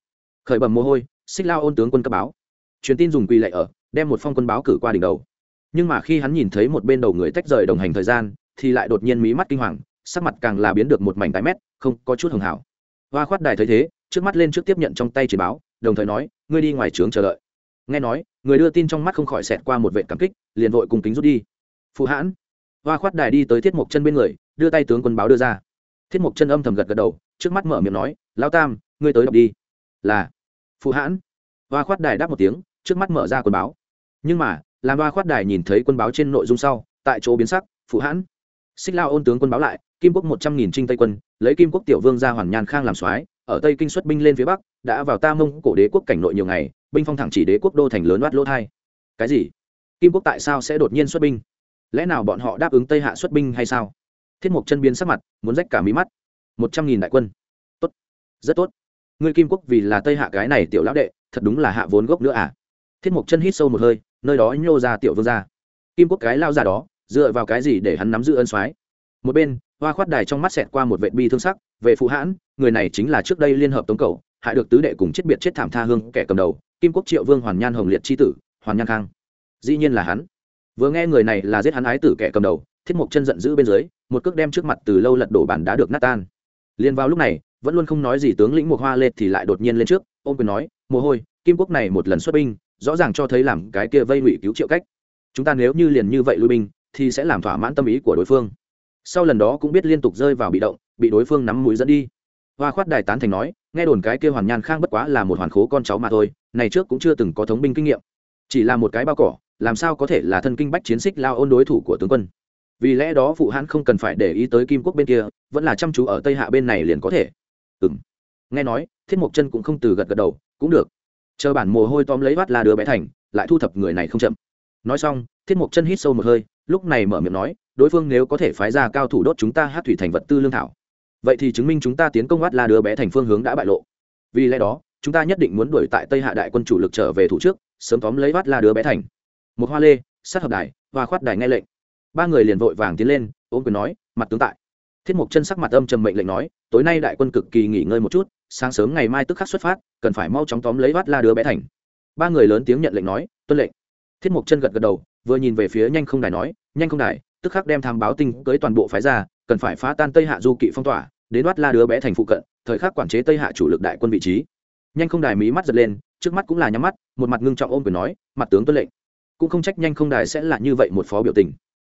Speaker 1: Khởi bầm mồ hôi, xích lao ôn tướng quân cấp báo. Truyền tin dùng quy lệ ở, đem một phong quân báo cử qua đỉnh đầu. Nhưng mà khi hắn nhìn thấy một bên đầu người tách rời đồng hành thời gian, thì lại đột nhiên mí mắt kinh hoàng, sắc mặt càng là biến được một mảnh tái mét, không có chút hưởng hảo. Hoa khoát đài thấy thế, trước mắt lên trước tiếp nhận trong tay truyền báo, đồng thời nói, ngươi đi ngoài trướng chờ đợi. Nghe nói, người đưa tin trong mắt không khỏi xẹt qua một vệ cảm kích, liền vội cùng kính rút đi phụ hãn. Hoa khoát đài đi tới thiết mộc chân bên người, đưa tay tướng quân báo đưa ra. Thiết mộc chân âm thầm gật gật đầu, trước mắt mở miệng nói lao tam, ngươi tới đọc đi. Là. Phụ hãn. Hoa khoát đài đáp một tiếng, trước mắt mở ra quân báo. Nhưng mà, làm hoa khoát đài nhìn thấy quân báo trên nội dung sau, tại chỗ biến sắc phụ hãn. Xích lao ôn tướng quân báo lại, kim quốc một trăm nghìn trinh tây quân, lấy kim quốc tiểu vương ra hoàn nhan khang làm soái, ở tây kinh xuất binh lên phía bắc, đã vào ta mông cổ đế quốc cảnh nội nhiều ngày, binh phong thẳng chỉ đế quốc đô thành lớn oát lỗ thai. Cái gì? Kim quốc tại sao sẽ đột nhiên xuất binh? Lẽ nào bọn họ đáp ứng tây hạ xuất binh hay sao? Thiết mục chân biến sắc mặt, muốn rách cả mí mắt. Một trăm nghìn đại quân. Tốt. Rất tốt. Người kim quốc vì là tây hạ cái này tiểu lão đệ, thật đúng là hạ vốn gốc nữa à? Thiết mục chân hít sâu một hơi, nơi đó nhô ra tiểu vương ra kim quốc cái lao ra đó, dựa vào cái gì để hắn nắm giữ ân soái? Một bên, hoa khoát đài trong mắt xẹt qua một vệ bi thương sắc, về phụ hãn, người này chính là trước đây liên hợp tống cầu hại được tứ đệ cùng chết biệt chết thảm tha hương kẻ cầm đầu, kim quốc triệu vương hoàn nhan hồng liệt c h i tử, hoàn nhan khang. Dĩ nhiên là hắn vừa nghe người này là giết hắn ái tử kẻ cầm đầu, thiết mộc chân giận dữ bên dưới, một cước đem trước mặt từ lâu lật đổ bản đã được nát tan. Liền vào lúc này, vẫn luôn không nói gì tướng lĩnh mộc hoa lê thì lại đột nhiên lên trước, ôm quyền nói, mồ hôi, kim quốc này một lần xuất binh, rõ ràng cho thấy làm cái kia vây ngụy cứu triệu cách. Chúng ta nếu như liền như vậy lui binh, thì sẽ làm thỏa mãn tâm ý của đối phương. Sau lần đó cũng biết liên tục rơi vào bị động, bị đối phương nắm mũi dẫn đi. Hoa khoát đài tán thành nói, nghe đồn cái kia hoàn nhan khang bất quá là một hoàn khố con cháu mà thôi, này trước cũng chưa từng có thống binh kinh nghiệm. Chỉ là một cái bao cỏ làm sao có thể là thân kinh bách chiến xích lao ôn đối thủ của tướng quân? Vì lẽ đó phụ hãn không cần phải để ý tới kim quốc bên kia, vẫn là chăm chú ở tây hạ bên này liền có thể. Ừ m nghe nói, thiết mộc chân cũng không từ gật gật đầu, cũng được. Chờ bản mồ hôi tóm lấy bắt là đứa bé thành, lại thu thập người này không chậm. Nói xong, thiết mộc chân hít sâu một hơi, lúc này mở miệng nói, đối phương nếu có thể phái ra cao thủ đốt chúng ta hát thủy thành vật tư lương thảo, vậy thì chứng minh chúng ta tiến công bắt là đứa bé thành phương hướng đã bại lộ. Vì lẽ đó, chúng ta nhất định muốn đuổi tại tây hạ đại quân chủ lực trở về thủ trước, sớm tóm lấy bắt là đứa bé thành một hoa lê sát hợp đài, hoa khoát đài nghe lệnh. Ba người liền vội vàng tiến lên, ôm quyền nói, mặt tướng tại. Thiết mục chân sắc mặt âm trầm mệnh lệnh nói, tối nay đại quân cực kỳ nghỉ ngơi một chút, sáng sớm ngày mai tức khắc xuất phát, cần phải mau chóng tóm lấy vát la đứa bé thành. Ba người lớn tiếng nhận lệnh nói, tuân lệnh. Thiết mục chân gật gật đầu, vừa nhìn về phía nhanh không đài nói, nhanh không đài, tức khắc đem tham báo tinh cưới toàn bộ phái ra, cần phải phá tan tây hạ du kỵ phong tỏa, đến vát la đứa bé thành phụ cận, thời khắc quản chế tây hạ chủ lực đại quân vị trí. Nhanh không đài mí mắt giật lên, trước mắt cũng là nhắm mắt, một mặt ngưng trọng ôm quyền nói, mặt tướng tuân lệnh cũng không trách nhanh không đài sẽ là như vậy một phó biểu tình.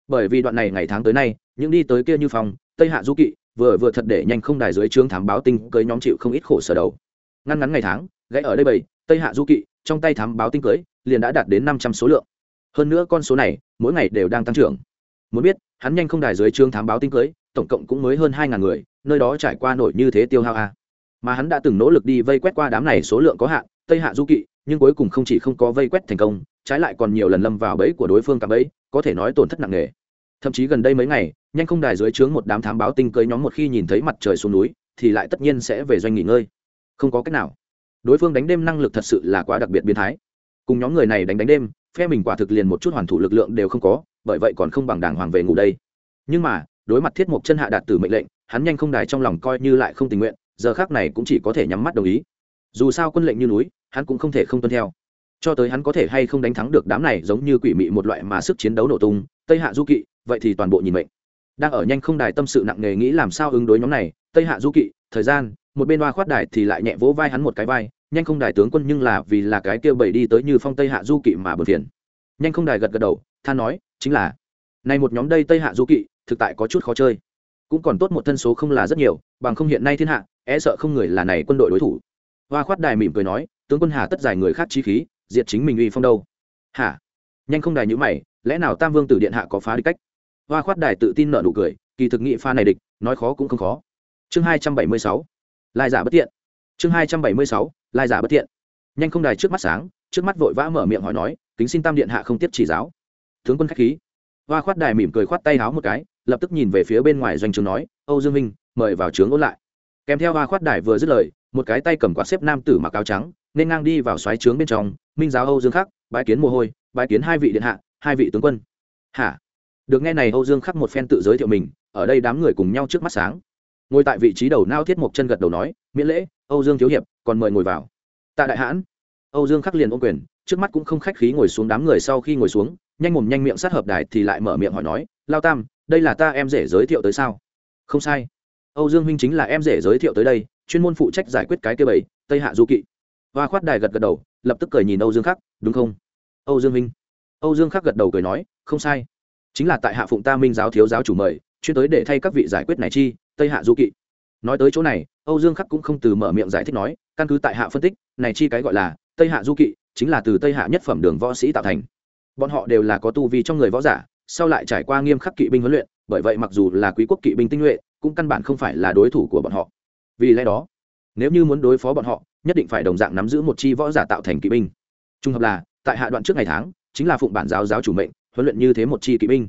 Speaker 1: Bởi vì đoạn này ngày tháng tới nay, những đi tới kia như phòng, tây hạ du kỵ, vừa vừa thật để nhanh không đài dưới trướng thám báo tinh cưới nhóm chịu không ít khổ sở đầu. Ngăn ngắn ngày tháng, gãy ở đây bảy tây hạ du kỵ, trong tay thám báo tinh cưới, liền đã đạt đến năm trăm số lượng. Hơn nữa con số này, mỗi ngày đều đang tăng trưởng. Muốn biết, hắn nhanh không đài dưới trướng thám báo tinh cưới, tổng cộng cũng mới hơn hai ngàn người, nơi đó trải qua nổi như thế tiêu hao a. Mà hắn đã từng nỗ lực đi vây quét qua đám này số lượng có hạn, tây hạ du kỵ nhưng cuối cùng không chỉ không có vây quét thành công, trái lại còn nhiều lần lâm vào bẫy của đối phương cả bẫy, có thể nói tổn thất nặng nề. Thậm chí gần đây mấy ngày, nhanh không đài dưới trướng một đám thám báo tinh cưới nhóm một khi nhìn thấy mặt trời xuống núi, thì lại tất nhiên sẽ về doanh nghỉ ngơi. Không có cách nào. Đối phương đánh đêm năng lực thật sự là quá đặc biệt biến thái. Cùng nhóm người này đánh đánh đêm, phe mình quả thực liền một chút hoàn thủ lực lượng đều không có, bởi vậy còn không bằng đàng hoàng về ngủ đây. Nhưng mà, đối mặt thiết mộc chân hạ đạt từ mệnh lệnh, hắn nhanh không đài trong lòng coi như lại không tình nguyện, giờ khác này cũng chỉ có thể nhắm mắt đồng ý. Dù sao quân lệnh như núi hắn cũng không thể không tuân theo. Cho tới hắn có thể hay không đánh thắng được đám này giống như quỷ mị một loại mà sức chiến đấu nổ tung, tây hạ du kỵ, vậy thì toàn bộ nhìn mệnh. Đang ở nhanh không đài tâm sự nặng nề nghĩ làm sao ứng đối nhóm này, tây hạ du kỵ, thời gian, một bên hoa khoát đài thì lại nhẹ vỗ vai hắn một cái vai, nhanh không đài tướng quân nhưng là vì là cái kia bảy đi tới như phong tây hạ du kỵ mà bờ phiền. Nhanh không đài gật gật đầu, than nói, chính là này một nhóm đây tây hạ du kỵ, thực tại có chút khó chơi. Cũng còn tốt một thân số không là rất nhiều, bằng không hiện nay thiên hạ e sợ không người là này quân đội đối thủ. Hoa khoát đài mỉm cười nói tướng quân hà tất giải người khác chi khí, diệt chính mình uy phong đâu? Hả? Nhanh không đài nhữ mày, lẽ nào tam vương tử điện hạ có phá đi cách? Hoa khoát đài tự tin nợ nụ cười, kỳ thực nghị pha này địch, nói khó cũng không khó. Chương hai trăm bảy mươi sáu, lai giả bất tiện chương hai trăm bảy mươi sáu, lai giả bất tiện nhanh không đài trước mắt sáng, trước mắt vội vã mở miệng hỏi nói, kính xin tam điện hạ không tiếp chỉ giáo. Tướng quân khách khí. Hoa khoát đài mỉm cười khoát tay háo một cái, lập tức nhìn về phía bên ngoài doanh trường nói, âu dương minh, mời vào trướng ôn lại. Kèm theo hoa khoát đài vừa dứt lời một cái tay cầm quạt xếp nam tử mặc áo trắng, nên ngang đi vào xoáy trướng bên trong, minh giáo âu dương khắc, bái kiến mồ hôi, bái kiến hai vị điện hạ, hai vị tướng quân. Hả? Được nghe này âu dương khắc một phen tự giới thiệu mình, ở đây đám người cùng nhau trước mắt sáng. Ngồi tại vị trí đầu nao thiết một chân gật đầu nói, miễn lễ, âu dương thiếu hiệp, còn mời ngồi vào. Tạ đại hãn. Âu dương khắc liền ôm quyền, trước mắt cũng không khách khí ngồi xuống đám người sau khi ngồi xuống, nhanh mồm nhanh miệng sát hợp đài thì lại mở miệng hỏi nói, lao tam, đây là ta em rể giới thiệu tới sao? Không sai. Âu dương huynh chính là em rể giới thiệu tới đây chuyên môn phụ trách giải quyết cái kia bảy tây hạ du kỵ. Hoa khoát đài gật gật đầu lập tức cười nhìn âu dương khắc đúng không? Âu dương Minh, âu dương khắc gật đầu cười nói không sai. Chính là tại hạ phụng ta minh giáo thiếu giáo chủ mời chuyên tới để thay các vị giải quyết này chi tây hạ du kỵ. Nói tới chỗ này âu dương khắc cũng không từ mở miệng giải thích nói căn cứ tại hạ phân tích này chi cái gọi là tây hạ du kỵ chính là từ tây hạ nhất phẩm đường võ sĩ tạo thành. Bọn họ đều là có tu vi trong người võ giả sau lại trải qua nghiêm khắc kỵ binh huấn luyện bởi vậy mặc dù là quý quốc kỵ binh tinh nhuệ cũng căn bản không phải là đối thủ của bọn họ vì lẽ đó, nếu như muốn đối phó bọn họ, nhất định phải đồng dạng nắm giữ một chi võ giả tạo thành kỵ binh. Trung hợp là, tại hạ đoạn trước ngày tháng, chính là phụng bản giáo giáo chủ mệnh, huấn luyện như thế một chi kỵ binh.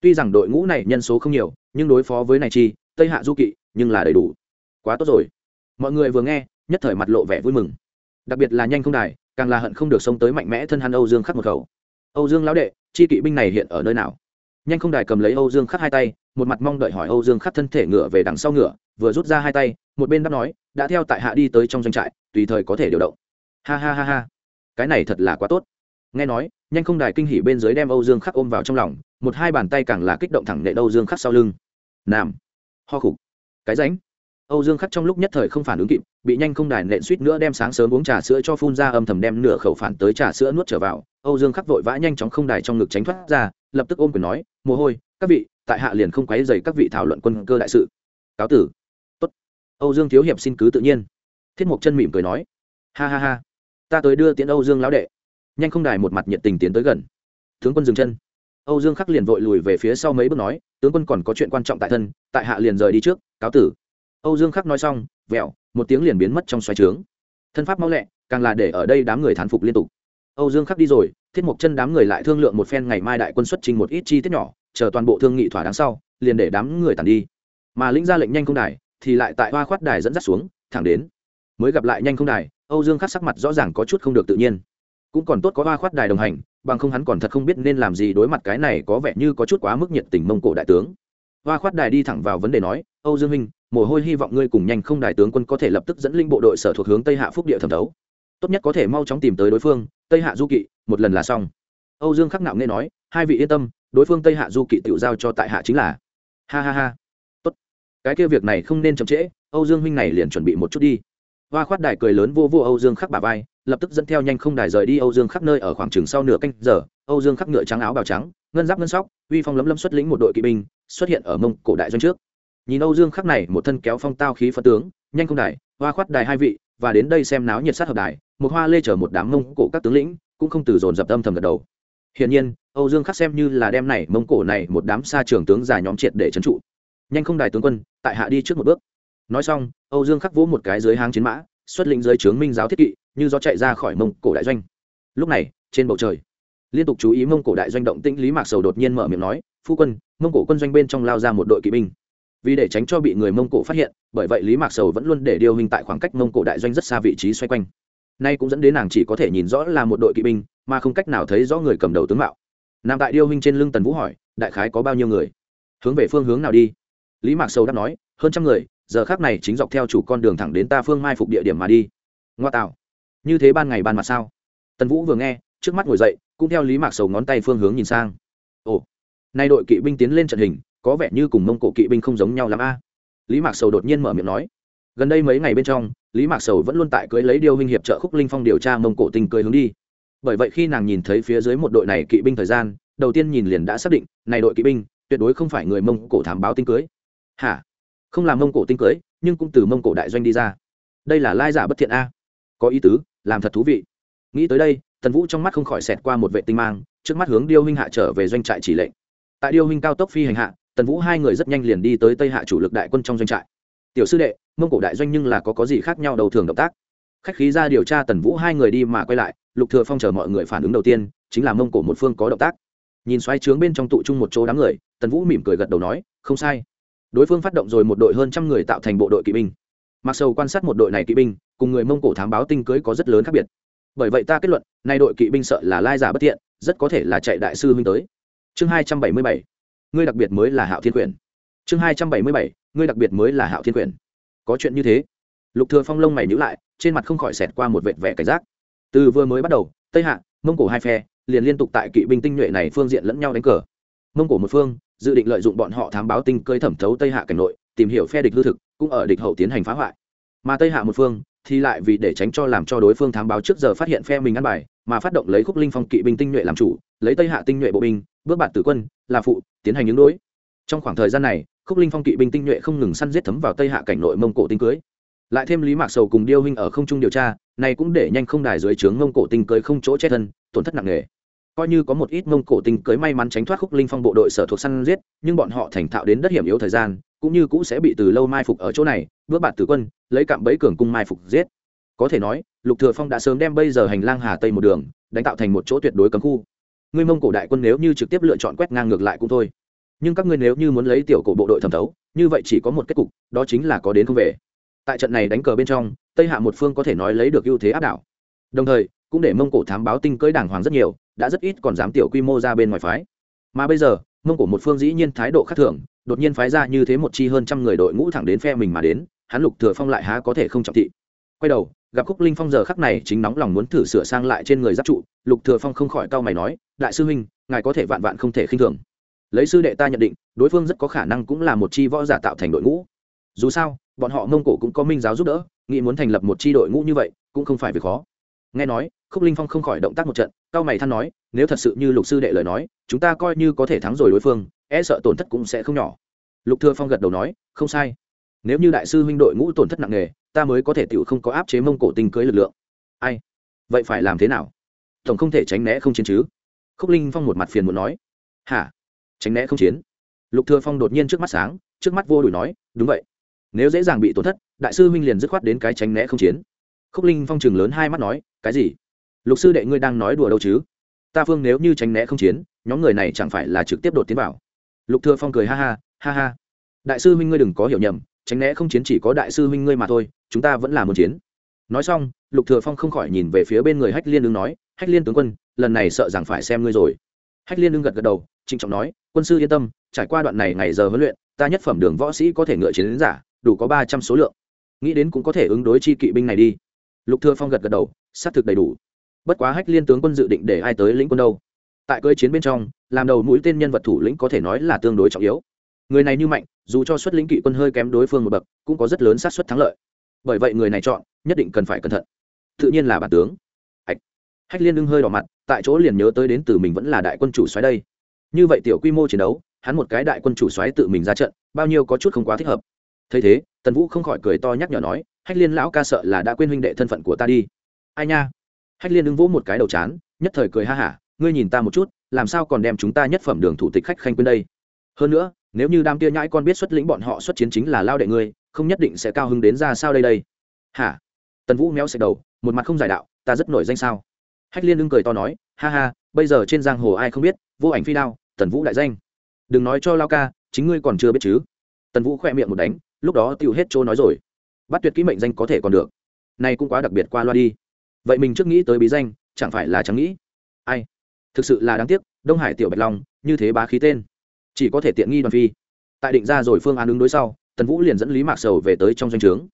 Speaker 1: Tuy rằng đội ngũ này nhân số không nhiều, nhưng đối phó với này chi, tây hạ du kỵ, nhưng là đầy đủ. Quá tốt rồi. Mọi người vừa nghe, nhất thời mặt lộ vẻ vui mừng. Đặc biệt là nhanh không đài, càng là hận không được xông tới mạnh mẽ thân hắn âu dương khắc một khẩu. Âu dương lão đệ, chi kỵ binh này hiện ở nơi nào? Nhanh không đài cầm lấy âu dương khắc hai tay, một mặt mong đợi hỏi âu dương khắc thân thể ngựa về đằng sau ngựa vừa rút ra hai tay, một bên đáp nói, đã theo tại hạ đi tới trong doanh trại, tùy thời có thể điều động. Ha ha ha ha. Cái này thật là quá tốt. Nghe nói, nhanh không đài kinh hỉ bên dưới đem âu dương khắc ôm vào trong lòng, một hai bàn tay càng là kích động thẳng nệ âu dương khắc sau lưng. Nam. Ho khục. Cái ránh. Âu dương khắc trong lúc nhất thời không phản ứng kịp, bị nhanh không đài nện suýt nữa đem sáng sớm uống trà sữa cho phun ra âm thầm đem nửa khẩu phản tới trà sữa nuốt trở vào. Âu dương khắc vội vã nhanh chóng không đài trong ngực tránh thoát ra, lập tức ôm quyền nói, mồ hôi, các vị, tại hạ liền không quấy dày các vị thảo luận quân cơ đại sự. Cáo tử âu dương thiếu hiệp xin cứ tự nhiên. Thiết mục chân mỉm cười nói, ha ha ha, ta tới đưa tiễn âu dương lão đệ. Nhanh không đài một mặt nhiệt tình tiến tới gần. Tướng quân dừng chân. Âu dương khắc liền vội lùi về phía sau mấy bước nói, tướng quân còn có chuyện quan trọng tại thân, tại hạ liền rời đi trước, cáo tử. Âu dương khắc nói xong, vẹo, một tiếng liền biến mất trong xoáy trướng. Thân pháp mau lẹ, càng là để ở đây đám người thán phục liên tục. Âu dương khắc đi rồi, thiết mộc chân đám người lại thương lượng một phen ngày mai đại quân xuất trình một ít chi tiết nhỏ, chờ toàn bộ thương nghị thỏa đáng sau, liền để đám người tàn đi. Mà lĩnh ra lệnh nhanh không đài thì lại tại hoa khoát đài dẫn dắt xuống, thẳng đến. Mới gặp lại nhanh không đài, âu dương khắc sắc mặt rõ ràng có chút không được tự nhiên. Cũng còn tốt có hoa khoát đài đồng hành, bằng không hắn còn thật không biết nên làm gì đối mặt cái này có vẻ như có chút quá mức nhiệt tình mông cổ đại tướng. Hoa khoát đài đi thẳng vào vấn đề nói, âu dương minh mồ hôi hy vọng ngươi cùng nhanh không đại tướng quân có thể lập tức dẫn linh bộ đội sở thuộc hướng tây hạ phúc địa thẩm thấu. Tốt nhất có thể mau chóng tìm tới đối phương, tây hạ du kỵ, một lần là xong. Âu dương khắc nạo nghe nói, hai vị yên tâm, đối phương tây hạ du kỵ tự giao cho tại hạ chính là. Ha ha ha cái kia việc này không nên chậm trễ, âu dương huynh này liền chuẩn bị một chút đi. Hoa khoát đài cười lớn vô vô âu dương khắc bà vai, lập tức dẫn theo nhanh không đài rời đi âu dương khắc nơi ở khoảng chừng sau nửa canh giờ. Âu dương khắc ngựa trắng áo bào trắng, ngân giáp ngân sóc, uy phong lấm lấm xuất lĩnh một đội kỵ binh, xuất hiện ở mông cổ đại doanh trước. Nhìn âu dương khắc này, một thân kéo phong tao khí phân tướng, nhanh không đài, hoa khoát đài hai vị, và đến đây xem náo nhiệt sát hợp đài, một hoa lê chở một đám mông cổ các tướng lĩnh, cũng không từ dồn dập âm thầm gật đầu. Hiển nhiên, âu dương khắc xem như là đem này mông cổ này một đám xa trường tướng dài nhóm triệt để trấn trụ nhanh không đài tướng quân, tại hạ đi trước một bước. Nói xong, âu dương khắc vỗ một cái dưới háng chiến mã, xuất lĩnh dưới trướng minh giáo thiết kỵ, như gió chạy ra khỏi mông cổ đại doanh. Lúc này, trên bầu trời, liên tục chú ý mông cổ đại doanh động tĩnh lý mạc sầu đột nhiên mở miệng nói, phu quân, mông cổ quân doanh bên trong lao ra một đội kỵ binh. Vì để tránh cho bị người mông cổ phát hiện, bởi vậy lý mạc sầu vẫn luôn để điều hình tại khoảng cách mông cổ đại doanh rất xa vị trí xoay quanh. Nay cũng dẫn đến nàng chỉ có thể nhìn rõ là một đội kỵ binh, mà không cách nào thấy rõ người cầm đầu tướng mạo. Nằm tại điêu hình trên lưng tần vũ hỏi, đại khái có bao nhiêu người? Hướng về phương hướng nào đi? Lý mạc sầu đáp nói, hơn trăm người, giờ khác này chính dọc theo chủ con đường thẳng đến ta phương mai phục địa điểm mà đi. Ngoa tạo. Như thế ban ngày ban mặt sao? Tần vũ vừa nghe, trước mắt ngồi dậy, cũng theo lý mạc sầu ngón tay phương hướng nhìn sang. Ồ, nay đội kỵ binh tiến lên trận hình, có vẻ như cùng mông cổ kỵ binh không giống nhau l a. Lý mạc sầu đột nhiên mở miệng nói. Gần đây mấy ngày bên trong, lý mạc sầu vẫn luôn tại cưới lấy điêu huynh hiệp trợ khúc linh phong điều tra mông cổ tình cưới hướng đi. Bởi vậy khi nàng nhìn thấy phía dưới một đội này kỵ binh thời gian, đầu tiên nhìn liền đã xác định, này đội kỵ binh tuyệt đối không phải người mông cổ thám báo tinh cưới hả? Không làm mông cổ tinh cưới, nhưng cũng từ mông cổ đại doanh đi ra. Đây là lai giả bất thiện a. Có ý tứ, làm thật thú vị. Nghĩ tới đây, tần vũ trong mắt không khỏi xẹt qua một vệ tinh mang, trước mắt hướng điêu huynh hạ trở về doanh trại chỉ lệnh. Tại điêu huynh cao tốc phi hành hạ, tần vũ hai người rất nhanh liền đi tới tây hạ chủ lực đại quân trong doanh trại. Tiểu sư đệ, mông cổ đại doanh nhưng là có có gì khác nhau đầu thường động tác? Khách khí ra điều tra, tần vũ hai người đi mà quay lại, lục thừa phong chờ mọi người phản ứng đầu tiên, chính là mông cổ một phương có động tác. Nhìn xoay trướng bên trong tụ chung một chỗ đám người, tần vũ mỉm cười gật đầu nói, không sai đối phương phát động rồi một đội hơn trăm người tạo thành bộ đội kỵ binh. Mặc sầu quan sát một đội này kỵ binh, cùng người mông cổ thám báo tinh cưới có rất lớn khác biệt. Bởi vậy ta kết luận, nay đội kỵ binh sợ là lai giả bất thiện, rất có thể là chạy đại sư huynh tới. Chương hai trăm bảy mươi bảy. Ngươi đặc biệt mới là hạo thiên quyển. Chương hai trăm bảy mươi bảy. Ngươi đặc biệt mới là hạo thiên quyển. Có chuyện như thế. Lục thừa phong lông mày nhíu lại, trên mặt không khỏi xẹt qua một vệt vẻ cảnh giác. Từ vừa mới bắt đầu, tây hạ, mông cổ hai phe liền liên tục tại kỵ binh tinh nhuệ này phương diện lẫn nhau đánh cờ. Mông cổ một phương dự định lợi dụng bọn họ thám báo tinh cơi thẩm thấu tây hạ cảnh nội, tìm hiểu phe địch hư thực, cũng ở địch hậu tiến hành phá hoại. Mà tây hạ một phương thì lại vì để tránh cho làm cho đối phương thám báo trước giờ phát hiện phe mình ăn bài, mà phát động lấy khúc linh phong kỵ binh tinh nhuệ làm chủ, lấy tây hạ tinh nhuệ bộ binh, bước bạt tử quân, là phụ, tiến hành những đối. Trong khoảng thời gian này, khúc linh phong kỵ binh tinh nhuệ không ngừng săn giết thấm vào tây hạ cảnh nội mông cổ tinh cưới. Lại thêm lý mạc sầu cùng điêu huynh ở không trung điều tra, này cũng để nhanh không đài dưới trướng mông cổ tinh cưới không chỗ chết thân, tổn thất nặng nề coi như có một ít mông cổ tinh cưới may mắn tránh thoát khúc linh phong bộ đội sở thuộc săn giết, nhưng bọn họ thành thạo đến đất hiểm yếu thời gian, cũng như cũ sẽ bị từ lâu mai phục ở chỗ này, bước bạn tử quân, lấy cạm bẫy cường cung mai phục giết. Có thể nói, lục thừa phong đã sớm đem bây giờ hành lang hà tây một đường, đánh tạo thành một chỗ tuyệt đối cấm khu. Ngươi mông cổ đại quân nếu như trực tiếp lựa chọn quét ngang ngược lại cũng thôi. Nhưng các ngươi nếu như muốn lấy tiểu cổ bộ đội thẩm thấu, như vậy chỉ có một kết cục, đó chính là có đến không về. Tại trận này đánh cờ bên trong, tây hạ một phương có thể nói lấy được ưu thế áp đảo. Đồng thời, cũng để mông cổ thám báo tinh cưỡi đảng hoàng rất nhiều đã rất ít còn dám tiểu quy mô ra bên ngoài phái. Mà bây giờ, mông cổ một phương dĩ nhiên thái độ khác thường, đột nhiên phái ra như thế một chi hơn trăm người đội ngũ thẳng đến phe mình mà đến, hắn lục thừa phong lại há có thể không trọng thị. Quay đầu, gặp khúc linh phong giờ khắc này chính nóng lòng muốn thử sửa sang lại trên người giáp trụ, lục thừa phong không khỏi cau mày nói, đại sư huynh, ngài có thể vạn vạn không thể khinh thường. Lấy sư đệ ta nhận định, đối phương rất có khả năng cũng là một chi võ giả tạo thành đội ngũ. Dù sao, bọn họ mông cổ cũng có minh giáo giúp đỡ, nghĩ muốn thành lập một chi đội ngũ như vậy, cũng không phải việc khó nghe nói, khúc linh phong không khỏi động tác một trận cao mày than nói, nếu thật sự như lục sư đệ lời nói, chúng ta coi như có thể thắng rồi đối phương e sợ tổn thất cũng sẽ không nhỏ. Lục thừa phong gật đầu nói, không sai. Nếu như đại sư huynh đội ngũ tổn thất nặng nề, ta mới có thể tiểu không có áp chế mông cổ tinh cưới lực lượng. Ai? Vậy phải làm thế nào? Tổng không thể tránh né không chiến chứ? Khúc linh phong một mặt phiền muốn nói. Hả? Tránh né không chiến? Lục thừa phong đột nhiên trước mắt sáng, trước mắt vô đuổi nói, đúng vậy. Nếu dễ dàng bị tổn thất, đại sư huynh liền dứt khoát đến cái tránh né không chiến khúc linh phong chừng lớn hai mắt nói, cái gì? Lục sư đệ ngươi đang nói đùa đâu chứ? Ta phương nếu như tránh né không chiến, nhóm người này chẳng phải là trực tiếp đột tiến vào. Lục thừa phong cười ha ha ha ha. Đại sư huynh ngươi đừng có hiểu nhầm, tránh né không chiến chỉ có đại sư huynh ngươi mà thôi, chúng ta vẫn là muốn chiến. Nói xong, lục thừa phong không khỏi nhìn về phía bên người hách liên đương nói, hách liên tướng quân, lần này sợ rằng phải xem ngươi rồi. Hách liên đương gật gật đầu, trịnh trọng nói, quân sư yên tâm, trải qua đoạn này ngày giờ huấn luyện, ta nhất phẩm đường võ sĩ có thể ngựa chiến đến giả, đủ có ba trăm số lượng. Nghĩ đến cũng có thể ứng đối chi kỵ binh này đi lục thừa phong gật gật đầu, xác thực đầy đủ. Bất quá hách liên tướng quân dự định để ai tới lĩnh quân đâu? Tại cơi chiến bên trong, làm đầu mũi tên nhân vật thủ lĩnh có thể nói là tương đối trọng yếu. Người này như mạnh, dù cho xuất lĩnh kỵ quân hơi kém đối phương một bậc, cũng có rất lớn xác suất thắng lợi. Bởi vậy người này chọn, nhất định cần phải cẩn thận. Tự nhiên là bản tướng. Hách hách liên đương hơi đỏ mặt, tại chỗ liền nhớ tới đến từ mình vẫn là đại quân chủ xoáy đây. Như vậy tiểu quy mô chiến đấu, hắn một cái đại quân chủ xoáy tự mình ra trận, bao nhiêu có chút không quá thích hợp. Thấy thế, tần vũ không khỏi cười to nhắc nhở nói hách liên lão ca sợ là đã quên huynh đệ thân phận của ta đi. Ai nha? Hách liên ứng vỗ một cái đầu chán, nhất thời cười ha hả, ngươi nhìn ta một chút, làm sao còn đem chúng ta nhất phẩm đường thủ tịch khách khanh quên đây? Hơn nữa, nếu như đam kia nhãi con biết xuất lĩnh bọn họ xuất chiến chính là lao đệ ngươi, không nhất định sẽ cao hứng đến ra sao đây đây. Hả? Tần vũ méo xẹt đầu, một mặt không giải đạo, ta rất nổi danh sao? Hách liên đương cười to nói, ha ha, bây giờ trên giang hồ ai không biết, vô ảnh phi đao, tần vũ đại danh. Đừng nói cho lao ca, chính ngươi còn chưa biết chứ. Tần vũ khỏe miệng một đánh, lúc đó tiêu hết chỗ nói rồi bắt tuyệt kỹ mệnh danh có thể còn được. Này cũng quá đặc biệt qua loa đi. Vậy mình trước nghĩ tới bí danh, chẳng phải là chẳng nghĩ? Ai? Thực sự là đáng tiếc, đông hải tiểu bạch long, như thế bá khí tên. Chỉ có thể tiện nghi đoàn phi. Tại định ra rồi phương án ứng đối sau, tần vũ liền dẫn lý mạc sầu về tới trong doanh trướng.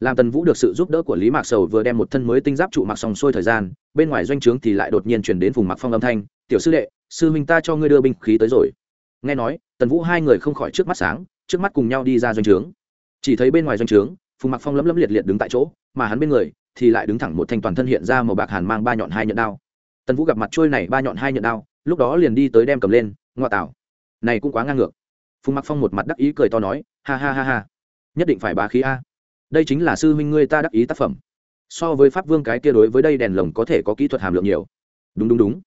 Speaker 1: Làm tần vũ được sự giúp đỡ của lý mạc sầu vừa đem một thân mới tinh giáp trụ mặc xong xuôi thời gian, bên ngoài doanh trướng thì lại đột nhiên chuyển đến vùng mặc phong âm thanh, tiểu sư đệ, sư huynh ta cho ngươi đưa binh khí tới rồi. Nghe nói, tần vũ hai người không khỏi trước mắt sáng, trước mắt cùng nhau đi ra doanh trướng. Chỉ thấy bên ngoài doanh trướng phùng mặc phong lấm lấm liệt liệt đứng tại chỗ mà hắn bên người thì lại đứng thẳng một thanh toàn thân hiện ra màu bạc hàn mang ba nhọn hai nhận đao tần vũ gặp mặt trôi này ba nhọn hai nhận đao lúc đó liền đi tới đem cầm lên ngoại tảo này cũng quá ngang ngược phùng mặc phong một mặt đắc ý cười to nói ha ha ha ha nhất định phải bá khí a đây chính là sư huynh ngươi ta đắc ý tác phẩm so với pháp vương cái kia đối với đây đèn lồng có thể có kỹ thuật hàm lượng nhiều đúng đúng đúng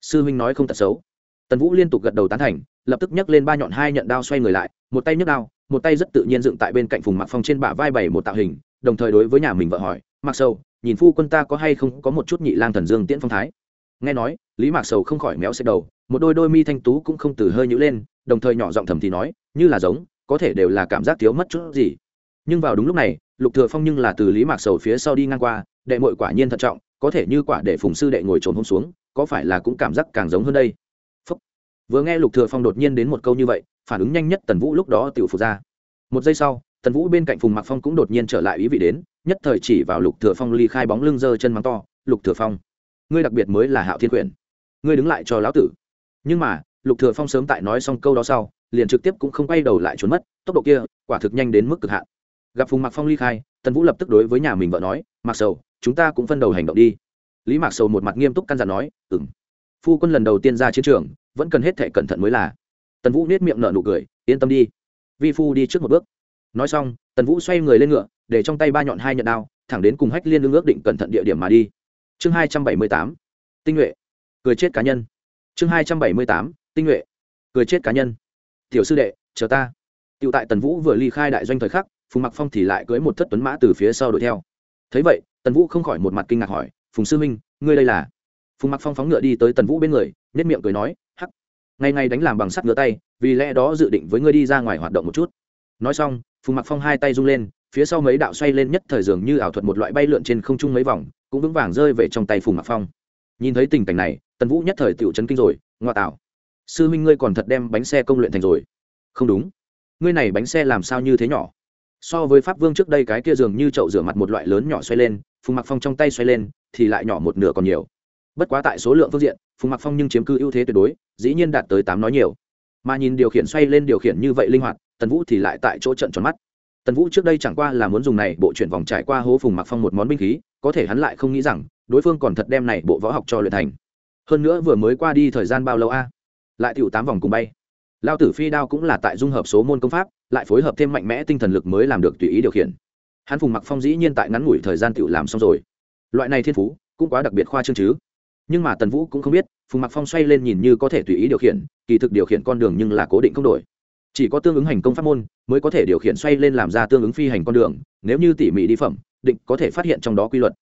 Speaker 1: sư huynh nói không tật xấu tần vũ liên tục gật đầu tán thành lập tức nhấc lên ba nhọn hai nhận đao xoay người lại một tay nhấc đao một tay rất tự nhiên dựng tại bên cạnh phùng mạc phong trên bả vai bảy một tạo hình, đồng thời đối với nhà mình vợ hỏi mặc sầu, nhìn phu quân ta có hay không có một chút nhị lang thần dương tiễn phong thái? Nghe nói, lý mạc sầu không khỏi méo xẹt đầu, một đôi đôi mi thanh tú cũng không từ hơi nhữ lên, đồng thời nhỏ giọng thầm thì nói, như là giống, có thể đều là cảm giác thiếu mất chút gì. Nhưng vào đúng lúc này, lục thừa phong nhưng là từ lý mạc sầu phía sau đi ngang qua, đệ muội quả nhiên thận trọng, có thể như quả để phùng sư đệ ngồi trồn hôm xuống, có phải là cũng cảm giác càng giống hơn đây? Phúc. vừa nghe lục thừa phong đột nhiên đến một câu như vậy phản ứng nhanh nhất tần vũ lúc đó tiểu phục ra. Một giây sau, tần vũ bên cạnh phùng mặc phong cũng đột nhiên trở lại ý vị đến, nhất thời chỉ vào lục thừa phong ly khai bóng lưng dơ chân mắng to, lục thừa phong, ngươi đặc biệt mới là hạo thiên quyển. Ngươi đứng lại cho lão tử. Nhưng mà, lục thừa phong sớm tại nói xong câu đó sau, liền trực tiếp cũng không quay đầu lại trốn mất, tốc độ kia, quả thực nhanh đến mức cực hạn. Gặp phùng mặc phong ly khai, tần vũ lập tức đối với nhà mình vợ nói mặc sầu, chúng ta cũng phân đầu hành động đi. Lý mạc sầu một mặt nghiêm túc căn dặn nói, ừm. Phu quân lần đầu tiên ra chiến trường, vẫn cần hết thệ cẩn thận mới là tần vũ nết miệng nở nụ cười, yên tâm đi. Vi phu đi trước một bước. Nói xong, tần vũ xoay người lên ngựa, để trong tay ba nhọn hai nhận đao, thẳng đến cùng hách liên lương ước định cẩn thận địa điểm mà đi. Chương hai trăm bảy mươi tám, tinh nhuệ. Cười chết cá nhân. Chương hai trăm bảy mươi tám, tinh nhuệ. Cười chết cá nhân. Tiểu sư đệ, chờ ta. T i ể u tại tần vũ vừa ly khai đại doanh thời khắc, phùng mặc phong thì lại cưới một thất tuấn mã từ phía sau đuổi theo. Thấy vậy, tần vũ không khỏi một mặt kinh ngạc hỏi, phùng sư minh, ngươi đây là? Phùng mặc phong phóng ngựa đi tới tần vũ bên người nhất miệng cười nói, hắc ngày ngày đánh làm bằng sắt ngứa tay, vì lẽ đó dự định với ngươi đi ra ngoài hoạt động một chút. Nói xong, phùng mặc phong hai tay rung lên, phía sau mấy đạo xoay lên nhất thời dường như ảo thuật một loại bay lượn trên không trung mấy vòng, cũng vững vàng rơi về trong tay phùng mặc phong. Nhìn thấy tình cảnh này, tần vũ nhất thời tựu chấn kinh rồi, ngoa tạo. Sư huynh ngươi còn thật đem bánh xe công luyện thành rồi. Không đúng. Ngươi này bánh xe làm sao như thế nhỏ? So với pháp vương trước đây cái kia dường như chậu rửa mặt một loại lớn nhỏ xoay lên, phùng mặc phong trong tay xoay lên, thì lại nhỏ một nửa còn nhiều. Bất quá tại số lượng phương diện, phùng mặc phong nhưng chiếm cư ưu thế tuyệt đối dĩ nhiên đạt tới tám nói nhiều. Mà nhìn điều khiển xoay lên điều khiển như vậy linh hoạt, tần vũ thì lại tại chỗ trận tròn mắt. Tần vũ trước đây chẳng qua là muốn dùng này bộ chuyển vòng trải qua hố phùng mặc phong một món binh khí, có thể hắn lại không nghĩ rằng, đối phương còn thật đem này bộ võ học cho luyện thành. Hơn nữa vừa mới qua đi thời gian bao lâu a? Lại tiểu tám vòng cùng bay. Lao tử phi đao cũng là tại dung hợp số môn công pháp, lại phối hợp thêm mạnh mẽ tinh thần lực mới làm được tùy ý điều khiển. Hắn phùng mặc phong dĩ nhiên tại ngắn ngủi thời gian tiểu làm xong rồi. Loại này thiên phú, cũng quá đặc biệt khoa trương chứ. Nhưng mà tần vũ cũng không biết phùng mặc phong xoay lên nhìn như có thể tùy ý điều khiển kỳ thực điều khiển con đường nhưng là cố định không đổi chỉ có tương ứng hành công pháp môn mới có thể điều khiển xoay lên làm ra tương ứng phi hành con đường nếu như tỉ mỉ đi phẩm định có thể phát hiện trong đó quy luật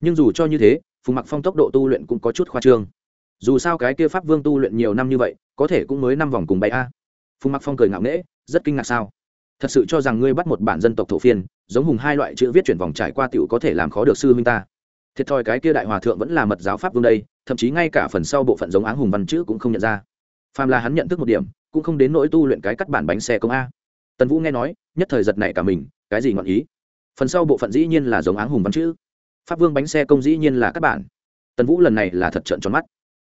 Speaker 1: nhưng dù cho như thế phùng mặc phong tốc độ tu luyện cũng có chút khoa trương dù sao cái kia pháp vương tu luyện nhiều năm như vậy có thể cũng mới năm vòng cùng bay a phùng mặc phong cười ngạo nghễ rất kinh ngạc sao thật sự cho rằng ngươi bắt một bản dân tộc thổ phiên giống hùng hai loại chữ viết chuyển vòng trải qua t i ể u có thể làm khó được sư huynh ta thiệt thòi cái kia đại hòa thượng vẫn là mật giáo pháp vương đây, thậm chí ngay cả phần sau bộ phận giống áng hùng văn chữ cũng không nhận ra. Phàm là hắn nhận thức một điểm, cũng không đến nỗi tu luyện cái cắt bản bánh xe công a. Tần vũ nghe nói, nhất thời giật này cả mình, cái gì ngọn ý? Phần sau bộ phận dĩ nhiên là giống áng hùng văn chữ. Pháp vương bánh xe công dĩ nhiên là các bản. Tần vũ lần này là thật trợn tròn mắt.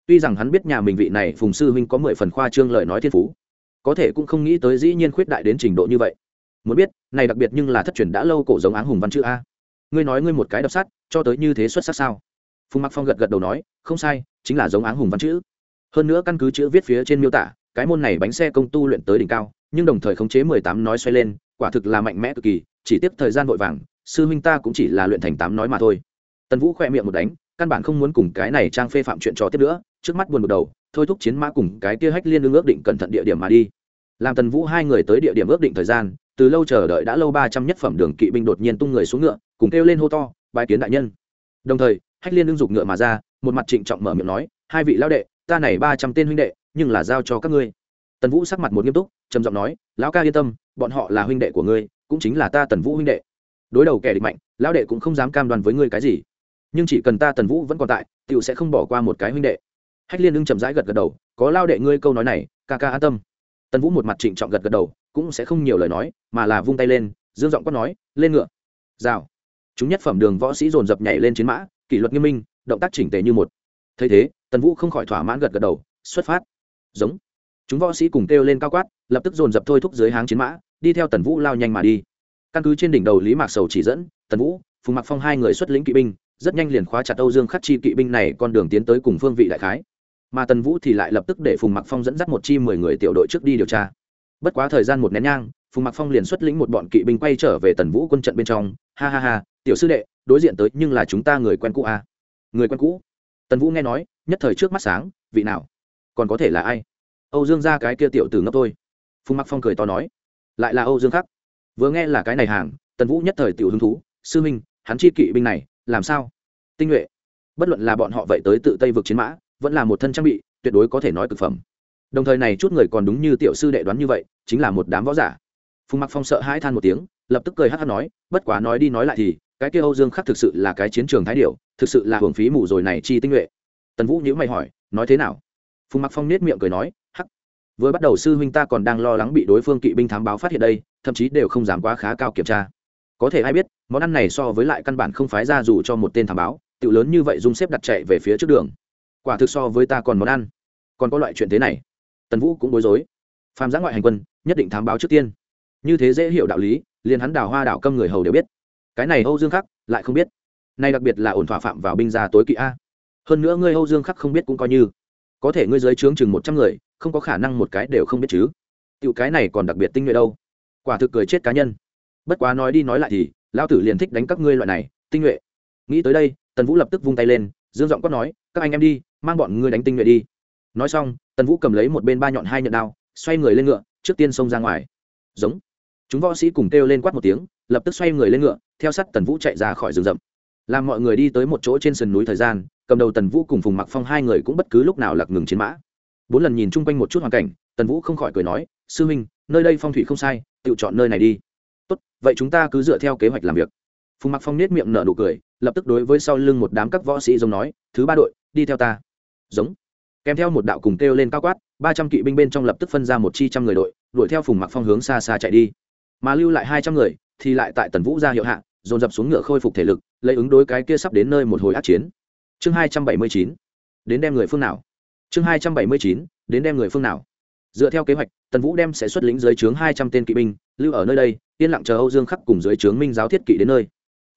Speaker 1: Tuy rằng hắn biết nhà mình vị này phùng sư huynh có mười phần khoa trương lời nói thiên phú, có thể cũng không nghĩ tới dĩ nhiên khuyết đại đến trình độ như vậy. Muốn biết, này đặc biệt nhưng là thất truyền đã lâu cổ giống áng hùng văn chữ a ngươi nói ngươi một cái đập sắt, cho tới như thế xuất sắc sao? Phùng mặc phong gật gật đầu nói, không sai, chính là giống áng hùng văn chữ. Hơn nữa căn cứ chữ viết phía trên miêu tả, cái môn này bánh xe công tu luyện tới đỉnh cao, nhưng đồng thời khống chế mười tám nói xoay lên, quả thực là mạnh mẽ cực kỳ, chỉ tiếp thời gian vội vàng, sư huynh ta cũng chỉ là luyện thành tám nói mà thôi. Tần vũ khoe miệng một đánh, căn bản không muốn cùng cái này trang phê phạm chuyện trò tiếp nữa, trước mắt buồn một đầu, thôi thúc chiến mã cùng cái kia hách liên đương ước định cẩn thận địa điểm mà đi làm tần vũ hai người tới địa điểm ước định thời gian, từ lâu chờ đợi đã lâu ba trăm nhất phẩm đường kỵ binh đột nhiên tung người xuống ngựa, cùng kêu lên hô to bãi kiến đại nhân. Đồng thời, hách liên đương dục ngựa mà ra, một mặt trịnh trọng mở miệng nói, hai vị lao đệ, ta này ba trăm tên huynh đệ, nhưng là giao cho các ngươi. Tần vũ sắc mặt một nghiêm túc, trầm giọng nói, lão ca yên tâm, bọn họ là huynh đệ của ngươi, cũng chính là ta tần vũ huynh đệ. Đối đầu kẻ địch mạnh, lão đệ cũng không dám cam đoan với ngươi cái gì. Nhưng chỉ cần ta tần vũ vẫn còn tại t i ể u sẽ không bỏ qua một cái huynh đệ. Hách liên ưng chậm rãi gật gật đầu, có lao đệ ngươi câu nói này, ca ca an tâm tần vũ một mặt trịnh trọng gật gật đầu, cũng sẽ không nhiều lời nói, mà là vung tay lên, dương giọng quát nói, lên ngựa. Rào. Chúng nhất phẩm đường võ sĩ dồn dập nhảy lên chiến mã, kỷ luật nghiêm minh, động tác chỉnh tề như một. Thấy thế, tần vũ không khỏi thỏa mãn gật gật đầu, xuất phát. Giống. Chúng võ sĩ cùng kêu lên cao quát, lập tức dồn dập thôi thúc dưới háng chiến mã, đi theo tần vũ lao nhanh mà đi. Căn cứ trên đỉnh đầu lý mạc sầu chỉ dẫn, tần vũ, phùng mặc phong hai người xuất lĩnh kỵ binh, rất nhanh liền khóa chặt âu dương khắc chi kỵ binh này con đường tiến tới cùng phương vị đại khái mà tần vũ thì lại lập tức để phùng mặc phong dẫn dắt một chi mười người tiểu đội trước đi điều tra. Bất quá thời gian một nén nhang, phùng mặc phong liền xuất lĩnh một bọn kỵ binh quay trở về tần vũ quân trận bên trong. Ha ha ha, tiểu sư đệ, đối diện tới nhưng là chúng ta người quen cũ à. người quen cũ? Tần vũ nghe nói, nhất thời trước mắt sáng, vị nào? Còn có thể là ai? Âu dương ra cái kia tiểu tử ngốc thôi. Phùng mặc phong cười to nói. Lại là âu dương khắc vừa nghe là cái này hàng, tần vũ nhất thời tiểu hứng thú. Sư minh, hắn chi kỵ binh này, làm sao? Tinh nhuệ. Bất luận là bọn họ vậy tới tự tây vực chiến mã vẫn là một thân trang bị, tuyệt đối có thể nói cực phẩm. Đồng thời này chút người còn đúng như tiểu sư đệ đoán như vậy, chính là một đám võ giả. Phùng mặc phong sợ hãi than một tiếng, lập tức cười hát hát nói, bất quá nói đi nói lại thì, cái kia âu dương khắc thực sự là cái chiến trường thái điệu thực sự là hưởng phí mù rồi này chi tinh nhuệ. Tần vũ nhữ mày hỏi, nói thế nào? Phùng mặc phong nết miệng cười nói, hắc. Vừa bắt đầu sư huynh ta còn đang lo lắng bị đối phương kỵ binh thám báo phát hiện đây, thậm chí đều không dám quá khá cao kiểm tra. Có thể ai biết, món ăn này so với lại căn bản không phái ra dù cho một tên thám báo tự lớn như vậy dung xếp đặt chạy về phía trước đường quả thực so với ta còn món ăn. Còn có loại chuyện thế này. Tần vũ cũng bối rối. Phàm giã ngoại hành quân, nhất định thám báo trước tiên. Như thế dễ hiểu đạo lý, liền hắn đào hoa đảo câm người hầu đều biết. Cái này âu dương khắc lại không biết. Nay đặc biệt là ổn thỏa phạm vào binh gia tối kỵ a. Hơn nữa ngươi âu dương khắc không biết cũng coi như. Có thể ngươi dưới trướng chừng một trăm người, không có khả năng một cái đều không biết chứ. Tựu cái này còn đặc biệt tinh nhuệ đâu. Quả thực cười chết cá nhân. Bất quá nói đi nói lại thì lao tử liền thích đánh các ngươi loại này, tinh nhuệ. Nghĩ tới đây, tần vũ lập tức vung tay lên dương giọng quát nói, các anh em đi, mang bọn ngươi đánh tinh nhuệ đi. Nói xong, tần vũ cầm lấy một bên ba nhọn hai nhận đao, xoay người lên ngựa, trước tiên xông ra ngoài. Giống. Chúng võ sĩ cùng kêu lên quát một tiếng, lập tức xoay người lên ngựa, theo sát tần vũ chạy ra khỏi rừng rậm. Làm mọi người đi tới một chỗ trên sườn núi thời gian, cầm đầu tần vũ cùng phùng mặc phong hai người cũng bất cứ lúc nào lặc ngừng chiến mã. Bốn lần nhìn chung quanh một chút hoàn cảnh, tần vũ không khỏi cười nói, sư huynh, nơi đây phong thủy không sai, tự chọn nơi này đi. Tốt, vậy chúng ta cứ dựa theo kế hoạch làm việc. Phùng mặc phong nết miệng nở nụ cười lập tức đối với sau lưng một đám các võ sĩ giống nói, thứ ba đội, đi theo ta. Giống. Kèm theo một đạo cùng kêu lên cao quát, ba trăm kỵ binh bên trong lập tức phân ra một chi trăm người đội, đuổi theo phùng mặc phong hướng xa xa chạy đi. Mà lưu lại hai trăm người, thì lại tại tần vũ ra hiệu hạ, dồn dập xuống ngựa khôi phục thể lực, lấy ứng đối cái kia sắp đến nơi một hồi át chiến. Chương hai trăm bảy mươi chín. Đến đem người phương nào? Chương hai trăm bảy mươi chín, đến đem người phương nào? Dựa theo kế hoạch, tần vũ đem sẽ xuất lĩnh dưới trướng hai trăm tên kỵ binh, lưu ở nơi đây, yên lặng chờ âu dương khắc cùng dưới trướng minh giáo thiết kỵ đến nơi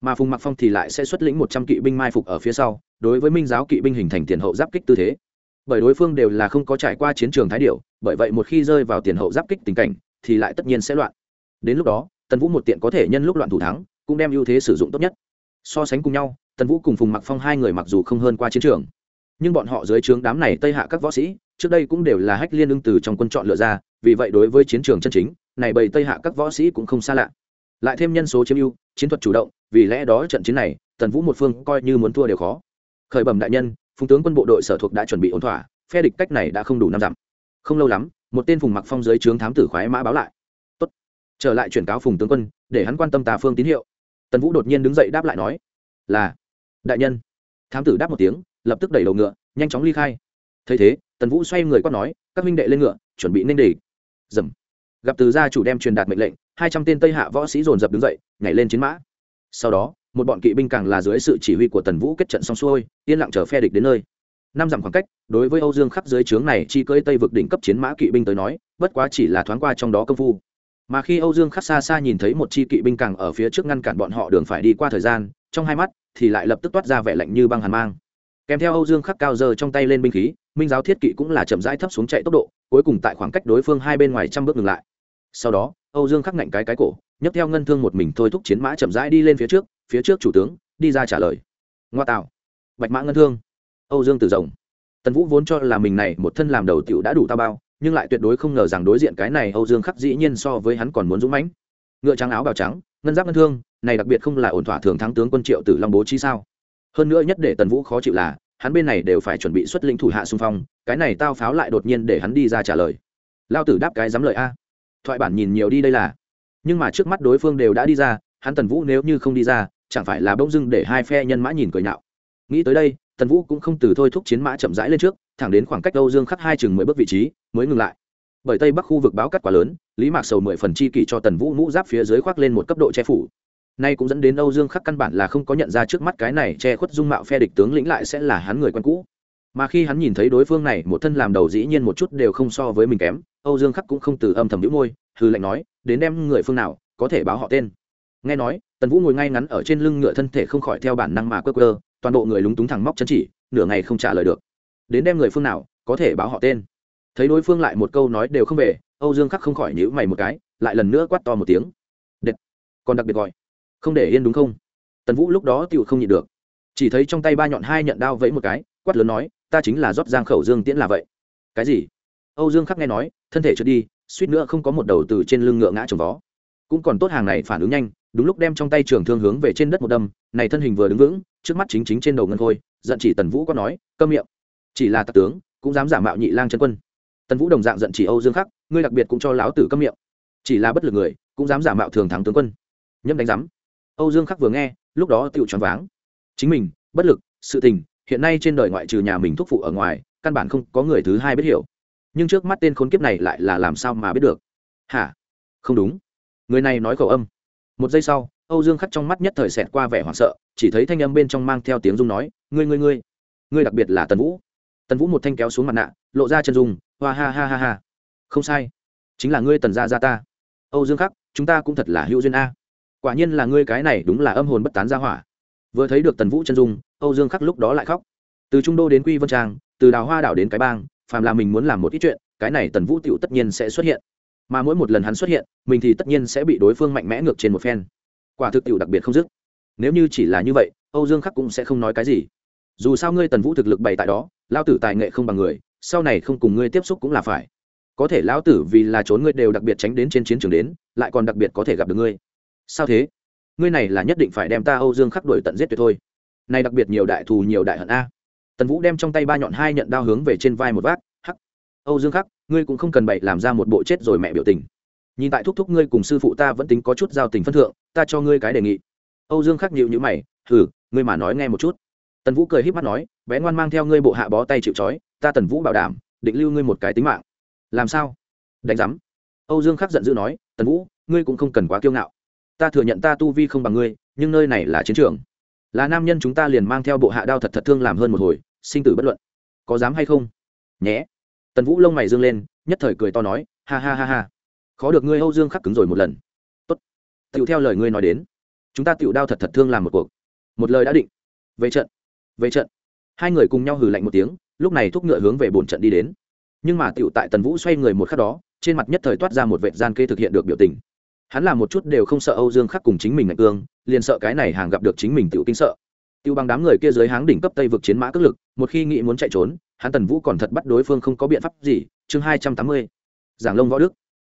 Speaker 1: mà phùng mặc phong thì lại sẽ xuất lĩnh một trăm kỵ binh mai phục ở phía sau, đối với minh giáo kỵ binh hình thành tiền hậu giáp kích tư thế. Bởi đối phương đều là không có trải qua chiến trường thái điệu bởi vậy một khi rơi vào tiền hậu giáp kích tình cảnh, thì lại tất nhiên sẽ loạn. Đến lúc đó, tần vũ một tiện có thể nhân lúc loạn thủ thắng, cũng đem ưu thế sử dụng tốt nhất. So sánh cùng nhau, tần vũ cùng phùng mặc phong hai người mặc dù không hơn qua chiến trường, nhưng bọn họ dưới trướng đám này tây hạ các võ sĩ, trước đây cũng đều là hách liên ưng từ trong quân chọn lựa ra, vì vậy đối với chiến trường chân chính, này bầy tây hạ các võ sĩ cũng không xa lạ lại thêm nhân số chiếm ưu, chiến thuật chủ động, vì lẽ đó trận chiến này, tần vũ một phương coi như muốn thua đều khó. Khởi bẩm đại nhân, phùng tướng quân bộ đội sở thuộc đã chuẩn bị ổn thỏa, phe địch cách này đã không đủ năm dặm. Không lâu lắm, một tên phùng mặc phong dưới trướng thám tử khoái mã báo lại. Tốt. trở lại chuyển cáo phùng tướng quân, để hắn quan tâm tà phương tín hiệu. Tần vũ đột nhiên đứng dậy đáp lại nói, là. Đại nhân. Thám tử đáp một tiếng, lập tức đẩy đầu ngựa, nhanh chóng ly khai. Thấy thế, tần vũ xoay người quát nói, các minh đệ lên ngựa, chuẩn bị nên để dầm. Gặp từ gia chủ đem truyền đạt mệnh lệnh hai trăm tên tây hạ võ sĩ dồn dập đứng dậy, nhảy lên chiến mã. Sau đó, một bọn kỵ binh càng là dưới sự chỉ huy của tần vũ kết trận xong xuôi, yên lặng chờ phe địch đến nơi. Năm dặm khoảng cách, đối với âu dương khắc dưới trướng này chi cưỡi tây vực đỉnh cấp chiến mã kỵ binh tới nói, bất quá chỉ là thoáng qua trong đó công phu. Mà khi âu dương khắc xa xa nhìn thấy một chi kỵ binh càng ở phía trước ngăn cản bọn họ đường phải đi qua thời gian, trong hai mắt thì lại lập tức toát ra vẻ lạnh như băng hàn mang. Kèm theo âu dương khắc cao giờ trong tay lên binh khí, minh giáo thiết kỵ cũng là chậm rãi thấp xuống chạy tốc độ, cuối cùng tại khoảng cách đối phương hai bên ngoài trăm bước ngừng lại sau đó, âu dương khắc ngạnh cái cái cổ, nhấc theo ngân thương một mình thôi thúc chiến mã chậm rãi đi lên phía trước phía trước chủ tướng, đi ra trả lời. Ngoa tạo. Bạch mã ngân thương. Âu dương tử rồng. Tần vũ vốn cho là mình này một thân làm đầu tiểu đã đủ tao bao, nhưng lại tuyệt đối không ngờ rằng đối diện cái này âu dương khắc dĩ nhiên so với hắn còn muốn dũng mãnh. Ngựa trắng áo bào trắng, ngân giáp ngân thương, này đặc biệt không là ổn thỏa thường thắng tướng quân triệu tử long bố chi sao? Hơn nữa nhất để tần vũ khó chịu là, hắn bên này đều phải chuẩn bị xuất linh thủ hạ xung phong, cái này tao pháo lại đột nhiên để hắn đi ra trả lời. Lao tử đáp cái dám lợi a thoại bản nhìn nhiều đi đây là. Nhưng mà trước mắt đối phương đều đã đi ra, hắn tần vũ nếu như không đi ra, chẳng phải là bỗng dưng để hai phe nhân mã nhìn cười nhạo. Nghĩ tới đây, tần vũ cũng không từ thôi thúc chiến mã chậm rãi lên trước, thẳng đến khoảng cách âu dương khắc hai chừng mười bước vị trí, mới ngừng lại. Bởi tây bắc khu vực báo cắt quá lớn, lý mạc sầu mười phần chi kỷ cho tần vũ mũ giáp phía dưới khoác lên một cấp độ che phủ. Nay cũng dẫn đến âu dương khắc căn bản là không có nhận ra trước mắt cái này che khuất dung mạo phe địch tướng lĩnh lại sẽ là hắn người quen cũ mà khi hắn nhìn thấy đối phương này, một thân làm đầu dĩ nhiên một chút đều không so với mình kém. Âu dương khắc cũng không từ âm thầm đĩu môi hư lệnh nói, đến đem người phương nào, có thể báo họ tên. Nghe nói, tần vũ ngồi ngay ngắn ở trên lưng ngựa thân thể không khỏi theo bản năng mà quơ quơ, toàn bộ người lúng túng thẳng móc chân chỉ, nửa ngày không trả lời được. Đến đem người phương nào, có thể báo họ tên. Thấy đối phương lại một câu nói đều không về, âu dương khắc không khỏi nhữ mày một cái, lại lần nữa quát to một tiếng. Đệt còn đặc biệt gọi, không để yên đúng không? Tần vũ lúc đó tựu không nhịn được, chỉ thấy trong tay ba nhọn hai nhận đao vẫy một cái, quát lớn nói ta chính là rót giang khẩu dương tiễn là vậy. Cái gì? Âu dương khắc nghe nói, thân thể trượt đi, suýt nữa không có một đầu từ trên lưng ngựa ngã trồng vó. Cũng còn tốt hàng này phản ứng nhanh, đúng lúc đem trong tay trường thương hướng về trên đất một đâm, này thân hình vừa đứng vững, trước mắt chính chính trên đầu ngân khôi, giận chỉ tần vũ có nói, câm miệng. Chỉ là tặc tướng, cũng dám giả mạo nhị lang chân quân. Tần vũ đồng dạng giận chỉ âu dương khắc, ngươi đặc biệt cũng cho lão tử câm miệng. Chỉ là bất lực người, cũng dám giả mạo thường thắng tướng quân. Nhâm đánh giám. Âu dương khắc vừa nghe, lúc đó tựu tròn váng. Chính mình, bất lực, sự tình hiện nay trên đời ngoại trừ nhà mình thúc phụ ở ngoài, căn bản không có người thứ hai biết hiểu. Nhưng trước mắt tên khốn kiếp này lại là làm sao mà biết được? Hả? Không đúng. Người này nói khẩu âm. Một giây sau, âu dương khắc trong mắt nhất thời xẹt qua vẻ hoảng sợ, chỉ thấy thanh âm bên trong mang theo tiếng dung nói, ngươi ngươi ngươi ngươi đặc biệt là tần vũ. Tần vũ một thanh kéo xuống mặt nạ, lộ ra chân dung, hoa, ha ha ha ha. Không sai. Chính là ngươi tần gia gia ta. Âu dương khắc, chúng ta cũng thật là hữu duyên a. Quả nhiên là ngươi cái này đúng là âm hồn bất tán gia hỏa. Vừa thấy được tần vũ chân dung âu dương khắc lúc đó lại khóc. Từ trung đô đến quy vân trang, từ đào hoa đảo đến cái bang, phàm là mình muốn làm một ít chuyện, cái này tần vũ tựu tất nhiên sẽ xuất hiện. Mà mỗi một lần hắn xuất hiện, mình thì tất nhiên sẽ bị đối phương mạnh mẽ ngược trên một phen. Quả thực tựu đặc biệt không dứt. Nếu như chỉ là như vậy, âu dương khắc cũng sẽ không nói cái gì. Dù sao ngươi tần vũ thực lực bày tại đó lao tử tài nghệ không bằng người, sau này không cùng ngươi tiếp xúc cũng là phải. Có thể lão tử vì là trốn ngươi đều đặc biệt tránh đến trên chiến trường đến, lại còn đặc biệt có thể gặp được ngươi. Sao thế? Ngươi này là nhất định phải đem ta âu dương khắc đuổi tận giết tuyệt thôi này đặc biệt nhiều đại thù nhiều đại hận a. Tần vũ đem trong tay ba nhọn hai nhận đao hướng về trên vai một vác, hắc. Âu dương khắc, ngươi cũng không cần bậy làm ra một bộ chết rồi mẹ biểu tình. Nhìn tại thúc thúc ngươi cùng sư phụ ta vẫn tính có chút giao tình phân thượng, ta cho ngươi cái đề nghị. Âu dương khắc nhịu nhữ mày thử ngươi mà nói nghe một chút. Tần vũ cười h í p mắt nói, bé ngoan mang theo ngươi bộ hạ bó tay chịu trói, ta tần vũ bảo đảm, định lưu ngươi một cái tính mạng. Làm sao? Đánh giám âu dương khắc giận dữ nói, tần vũ, ngươi cũng không cần quá kiêu ngạo. Ta thừa nhận ta tu vi không bằng ngươi, nhưng nơi này là chiến trường là nam nhân chúng ta liền mang theo bộ hạ đao thật thật thương làm hơn một hồi, sinh tử bất luận. Có dám hay không? Nhé. Tần vũ lông mày dương lên, nhất thời cười to nói, ha ha ha ha. Khó được ngươi âu dương khắc cứng rồi một lần. Tốt. Tựu theo lời ngươi nói đến. Chúng ta tựu đao thật thật thương làm một cuộc. Một lời đã định. Về trận. Về trận. Hai người cùng nhau hừ lạnh một tiếng, lúc này thúc ngựa hướng về bổn trận đi đến. Nhưng mà tựu tại tần vũ xoay người một khắc đó, trên mặt nhất thời toát ra một vệ gian kê thực hiện được biểu tình hắn làm một chút đều không sợ âu dương khắc cùng chính mình ngạch cương liền sợ cái này hàng gặp được chính mình tựu kinh sợ. Tiêu bằng đám người kia dưới háng đỉnh cấp tây vực chiến mã cất lực, một khi nghĩ muốn chạy trốn, hắn tần vũ còn thật bắt đối phương không có biện pháp gì. Chương hai trăm tám mươi, giảng lông võ đức.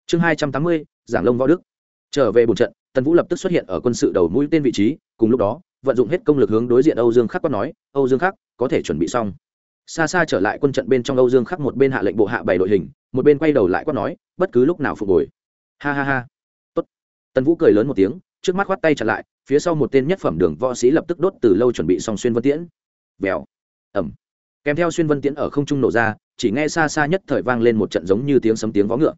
Speaker 1: Chương hai trăm tám mươi, giảng lông võ đức. Trở về bùn trận, tần vũ lập tức xuất hiện ở quân sự đầu mũi tên vị trí, cùng lúc đó, vận dụng hết công lực hướng đối diện âu dương khắc quát nói, âu dương khắc, có thể chuẩn bị xong. Xa xa trở lại quân trận bên trong âu dương khắc một bên hạ lệnh bộ hạ bảy đội hình, một bên quay đầu lại quát nói, bất cứ lúc nào phục hồi. Ha ha ha tần vũ cười lớn một tiếng, trước mắt khoát tay chặt lại, phía sau một tên nhất phẩm đường võ sĩ lập tức đốt từ lâu chuẩn bị xong xuyên vân tiễn. Vèo. Ẩm kèm theo xuyên vân tiễn ở không trung nổ ra, chỉ nghe xa xa nhất thời vang lên một trận giống như tiếng sấm tiếng vó ngựa.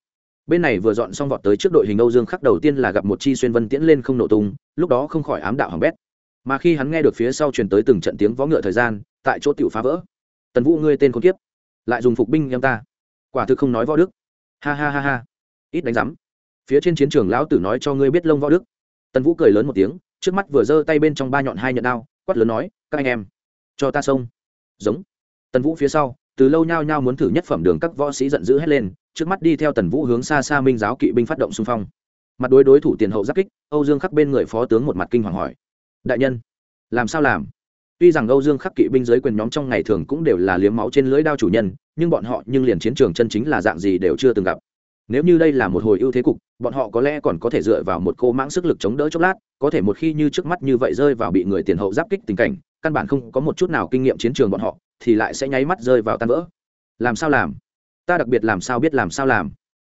Speaker 1: Bên này vừa dọn xong vọt tới trước đội hình âu dương khắc đầu tiên là gặp một chi xuyên vân tiễn lên không nổ tung, lúc đó không khỏi ám đạo hỏng bét. Mà khi hắn nghe được phía sau truyền tới từng trận tiếng vó ngựa thời gian, tại chỗ tiểu phá vỡ. Tần vũ, ngươi tên con kiếp. Lại dùng phục binh em ta. Quả thực không nói võ đức. Ha ha ha ha. Ít đánh rắm phía trên chiến trường lão tử nói cho ngươi biết lông võ đức. Tần vũ cười lớn một tiếng, trước mắt vừa giơ tay bên trong ba nhọn hai nhận đao, quát lớn nói, các anh em, cho ta xông. Giống. Tần vũ phía sau, từ lâu nhao nhao muốn thử nhất phẩm đường các võ sĩ giận dữ hét lên, trước mắt đi theo tần vũ hướng xa xa minh giáo kỵ binh phát động xung phong. Mặt đối đối thủ tiền hậu giáp kích, âu dương khắc bên người phó tướng một mặt kinh hoàng hỏi, đại nhân, làm sao làm? Tuy rằng âu dương khắc kỵ binh giới quyền nhóm trong ngày thường cũng đều là liếm máu trên lưỡi đao chủ nhân, nhưng bọn họ nhưng liền chiến trường chân chính là dạng gì đều chưa từng gặp nếu như đây là một hồi ưu thế cục, bọn họ có lẽ còn có thể dựa vào một cô mãng sức lực chống đỡ chốc lát, có thể một khi như trước mắt như vậy rơi vào bị người tiền hậu giáp kích tình cảnh, căn bản không có một chút nào kinh nghiệm chiến trường bọn họ, thì lại sẽ nháy mắt rơi vào tan vỡ. Làm sao làm? Ta đặc biệt làm sao biết làm sao làm?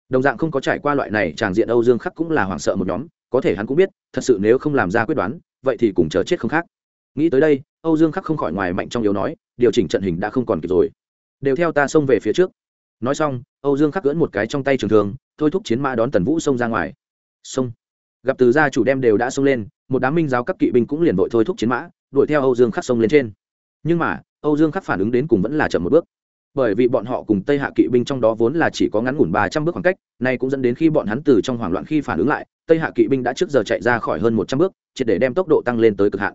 Speaker 1: Đồng dạng không có trải qua loại này tràng diện âu dương khắc cũng là hoảng sợ một nhóm, có thể hắn cũng biết, thật sự nếu không làm ra quyết đoán, vậy thì cùng chờ chết không khác. Nghĩ tới đây, âu dương khắc không khỏi ngoài mạnh trong yếu nói, điều chỉnh trận hình đã không còn kịp rồi. Đều theo ta xông về phía trước nói xong, âu dương khắc cưỡn một cái trong tay trường thường thôi thúc chiến mã đón tần vũ xông ra ngoài. Xông. Gặp từ gia chủ đem đều đã xông lên, một đám minh giáo các kỵ binh cũng liền vội thôi thúc chiến mã, đuổi theo âu dương khắc xông lên trên. Nhưng mà, âu dương khắc phản ứng đến cùng vẫn là chậm một bước. Bởi vì bọn họ cùng tây hạ kỵ binh trong đó vốn là chỉ có ngắn ngủn ba trăm bước khoảng cách, nay cũng dẫn đến khi bọn hắn từ trong hoảng loạn khi phản ứng lại, tây hạ kỵ binh đã trước giờ chạy ra khỏi hơn một trăm bước, triệt để đem tốc độ tăng lên tới cực hạn.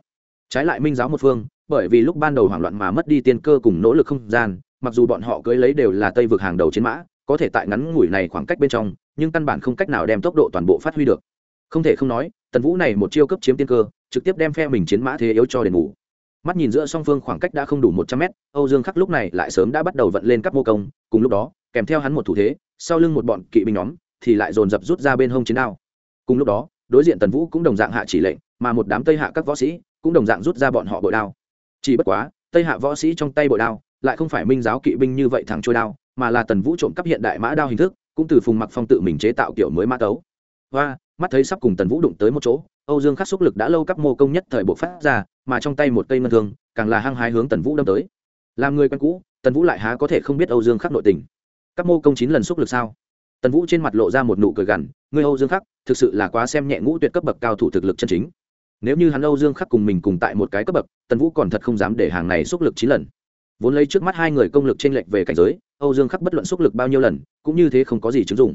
Speaker 1: Trái lại minh giáo một phương, bởi vì lúc ban đầu hoảng loạn mà mất đi tiên cơ cùng nỗ lực không gian mặc dù bọn họ cưới lấy đều là tây vực hàng đầu chiến mã, có thể tại ngắn ngủi này khoảng cách bên trong, nhưng căn bản không cách nào đem tốc độ toàn bộ phát huy được. Không thể không nói, tần vũ này một chiêu cấp chiếm tiên cơ, trực tiếp đem phe mình chiến mã thế yếu cho đền ngủ mắt nhìn giữa song phương khoảng cách đã không đủ một trăm mét, âu dương khắc lúc này lại sớm đã bắt đầu vận lên các mô công, cùng lúc đó, kèm theo hắn một thủ thế, sau lưng một bọn kỵ binh nhóm, thì lại dồn dập rút ra bên hông chiến đao. Cùng lúc đó, đối diện tần vũ cũng đồng dạng hạ chỉ lệnh, mà một đám tây hạ các võ sĩ cũng đồng dạng rút ra bọn họ bội đao. Chỉ bất quá, tây hạ võ sĩ trong tay bội đao lại không phải minh giáo kỵ binh như vậy thẳng trôi đao, mà là tần vũ trộm cắp hiện đại mã đao hình thức, cũng từ phùng mặc phong tự mình chế tạo kiểu mới mã tấu. Và, mắt thấy sắp cùng tần vũ đụng tới một chỗ, âu dương khắc xúc lực đã lâu các mô công nhất thời bộ phát ra, mà trong tay một cây ngân thương, càng là hăng hái hướng tần vũ đâm tới. Làm người quen cũ, tần vũ lại há có thể không biết âu dương khắc nội tình. Các mô công chín lần xúc lực sao? Tần vũ trên mặt lộ ra một nụ cười gằn người âu dương khắc, thực sự là quá xem nhẹ ngũ tuyệt cấp bậc cao thủ thực lực chân chính. Nếu như hắn âu dương khắc cùng mình cùng tại một cái cấp bậc, tần vũ còn thật không dám để hàng này xúc lực chín lần vốn lấy trước mắt hai người công lực t r ê n lệch về cảnh giới âu dương khắc bất luận xúc lực bao nhiêu lần cũng như thế không có gì chứng dụng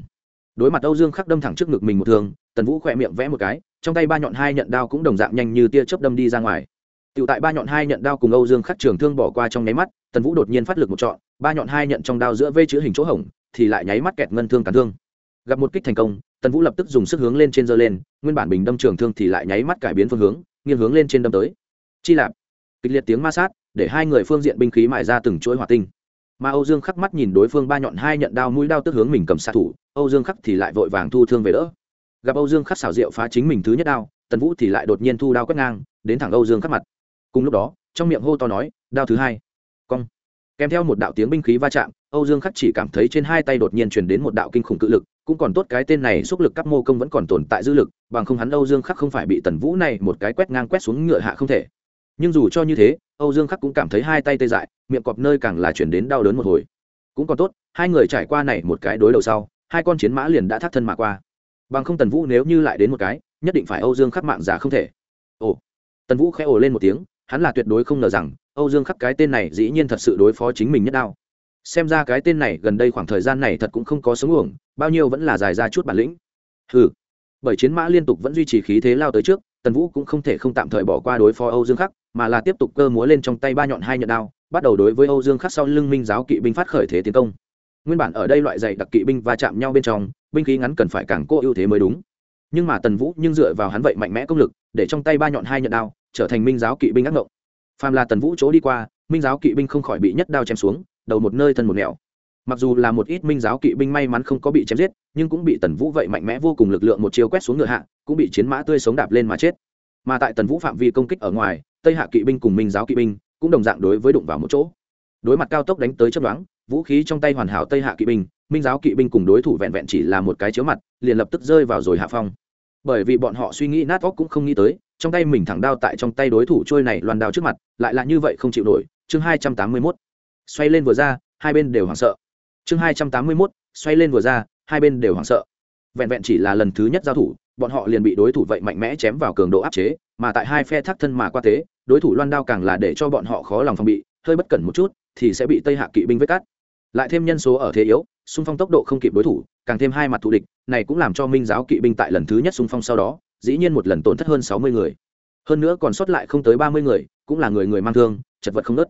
Speaker 1: đối mặt âu dương khắc đâm thẳng trước ngực mình một thường tần vũ khỏe miệng vẽ một cái trong tay ba nhọn hai nhận đao cũng đồng dạng nhanh như tia chớp đâm đi ra ngoài Tiểu tại ba nhọn hai nhận đao cùng Âu Dương Khắc trường thương bỏ qua trong nháy mắt, Tần Vũ đột nhiên phát lực một trọn, ba nhọn hai nhận trong đao giữa vây chữ hình chỗ hỏng thì lại nháy mắt kẹt ngân thương cản thương. Gặp một kích thành công, Tần Vũ lập tức dùng sức hướng lên trên giơ lên, nguyên bản bình đâm trường thương thì lại nháy mắt cải biến phương hướng, nghiêng hướng lên trên đâm tới. Chi lạp. Kịch liệt tiếng ma sát, để hai người phương diện binh khí mài ra từng chuỗi hỏa tinh. Mà âu dương khắc mắt nhìn đối phương ba nhọn hai nhận đao mũi đao tức hướng mình cầm xạ thủ, âu dương khắc thì lại vội vàng thu thương về đỡ. Gặp âu dương khắc xảo diệu phá chính mình thứ nhất đao, tần vũ thì lại đột nhiên thu đao quét ngang, đến thẳng âu dương khắc mặt. Cùng lúc đó, trong miệng hô to nói, đao thứ hai. Cong. Kèm theo một đạo tiếng binh khí va chạm, âu dương khắc chỉ cảm thấy trên hai tay đột nhiên truyền đến một đạo kinh khủng cự lực, cũng còn tốt cái tên này xúc lực các mô công vẫn còn tồn tại dư lực, bằng không hắn âu dương khắc không phải bị tần vũ này một cái quét ngang quét xuống ngựa hạ không thể. Nhưng dù cho như thế âu dương khắc cũng cảm thấy hai tay tê dại, miệng cọp nơi càng là chuyển đến đau đớn một hồi. Cũng còn tốt, hai người trải qua này một cái đối đầu sau, hai con chiến mã liền đã thắt thân mà qua. Bằng không tần vũ nếu như lại đến một cái, nhất định phải âu dương khắc mạng giả không thể. Ồ. Tần vũ khẽ ồ lên một tiếng, hắn là tuyệt đối không ngờ rằng, âu dương khắc cái tên này dĩ nhiên thật sự đối phó chính mình nhất đao. Xem ra cái tên này gần đây khoảng thời gian này thật cũng không có sống uổng, bao nhiêu vẫn là dài ra chút bản lĩnh. Ừ bởi chiến mã liên tục vẫn duy trì khí thế lao tới trước tần vũ cũng không thể không tạm thời bỏ qua đối phó âu dương khắc, mà là tiếp tục cơ múa lên trong tay ba nhọn hai nhận đao, bắt đầu đối với âu dương khắc sau lưng minh giáo kỵ binh phát khởi thế tiến công. Nguyên bản ở đây loại dày đặc kỵ binh va chạm nhau bên trong, binh khí ngắn cần phải càng cô ưu thế mới đúng. Nhưng mà tần vũ nhưng dựa vào hắn vậy mạnh mẽ công lực, để trong tay ba nhọn hai nhận đao, trở thành minh giáo kỵ binh ác ngộng. Phàm là tần vũ chỗ đi qua, minh giáo kỵ binh không khỏi bị nhất đao chém xuống, đầu một nơi thân một nẻo mặc dù là một ít minh giáo kỵ binh may mắn không có bị chém giết, nhưng cũng bị tần vũ vậy mạnh mẽ vô cùng lực lượng một chiều quét xuống ngựa hạ, cũng bị chiến mã tươi sống đạp lên mà chết. Mà tại tần vũ phạm vi công kích ở ngoài, tây hạ kỵ binh cùng minh giáo kỵ binh cũng đồng dạng đối với đụng vào một chỗ. Đối mặt cao tốc đánh tới chấp đoán vũ khí trong tay hoàn hảo tây hạ kỵ binh, minh giáo kỵ binh cùng đối thủ vẹn vẹn chỉ là một cái chiếu mặt, liền lập tức rơi vào rồi hạ phong. Bởi vì bọn họ suy nghĩ nát óc cũng không nghĩ tới, trong tay mình thẳng đao tại trong tay đối thủ trôi này loàn đao trước mặt, lại là như vậy không chịu nổi. Chương hai trăm tám mươi mốt. Xoay lên vừa ra, hai bên đều hoảng sợ chương hai trăm tám mươi mốt, xoay lên vừa ra, hai bên đều hoảng sợ. Vẹn vẹn chỉ là lần thứ nhất giao thủ, bọn họ liền bị đối thủ vậy mạnh mẽ chém vào cường độ áp chế, mà tại hai phe thác thân mà qua tế đối thủ loan đao càng là để cho bọn họ khó lòng phòng bị, hơi bất cẩn một chút, thì sẽ bị tây hạ kỵ binh vết cắt. Lại thêm nhân số ở thế yếu, xung phong tốc độ không kịp đối thủ, càng thêm hai mặt thù địch, này cũng làm cho minh giáo kỵ binh tại lần thứ nhất xung phong sau đó, dĩ nhiên một lần tổn thất hơn sáu mươi người. Hơn nữa còn sót lại không tới ba mươi người, cũng là người người mang thương, chật vật không nớt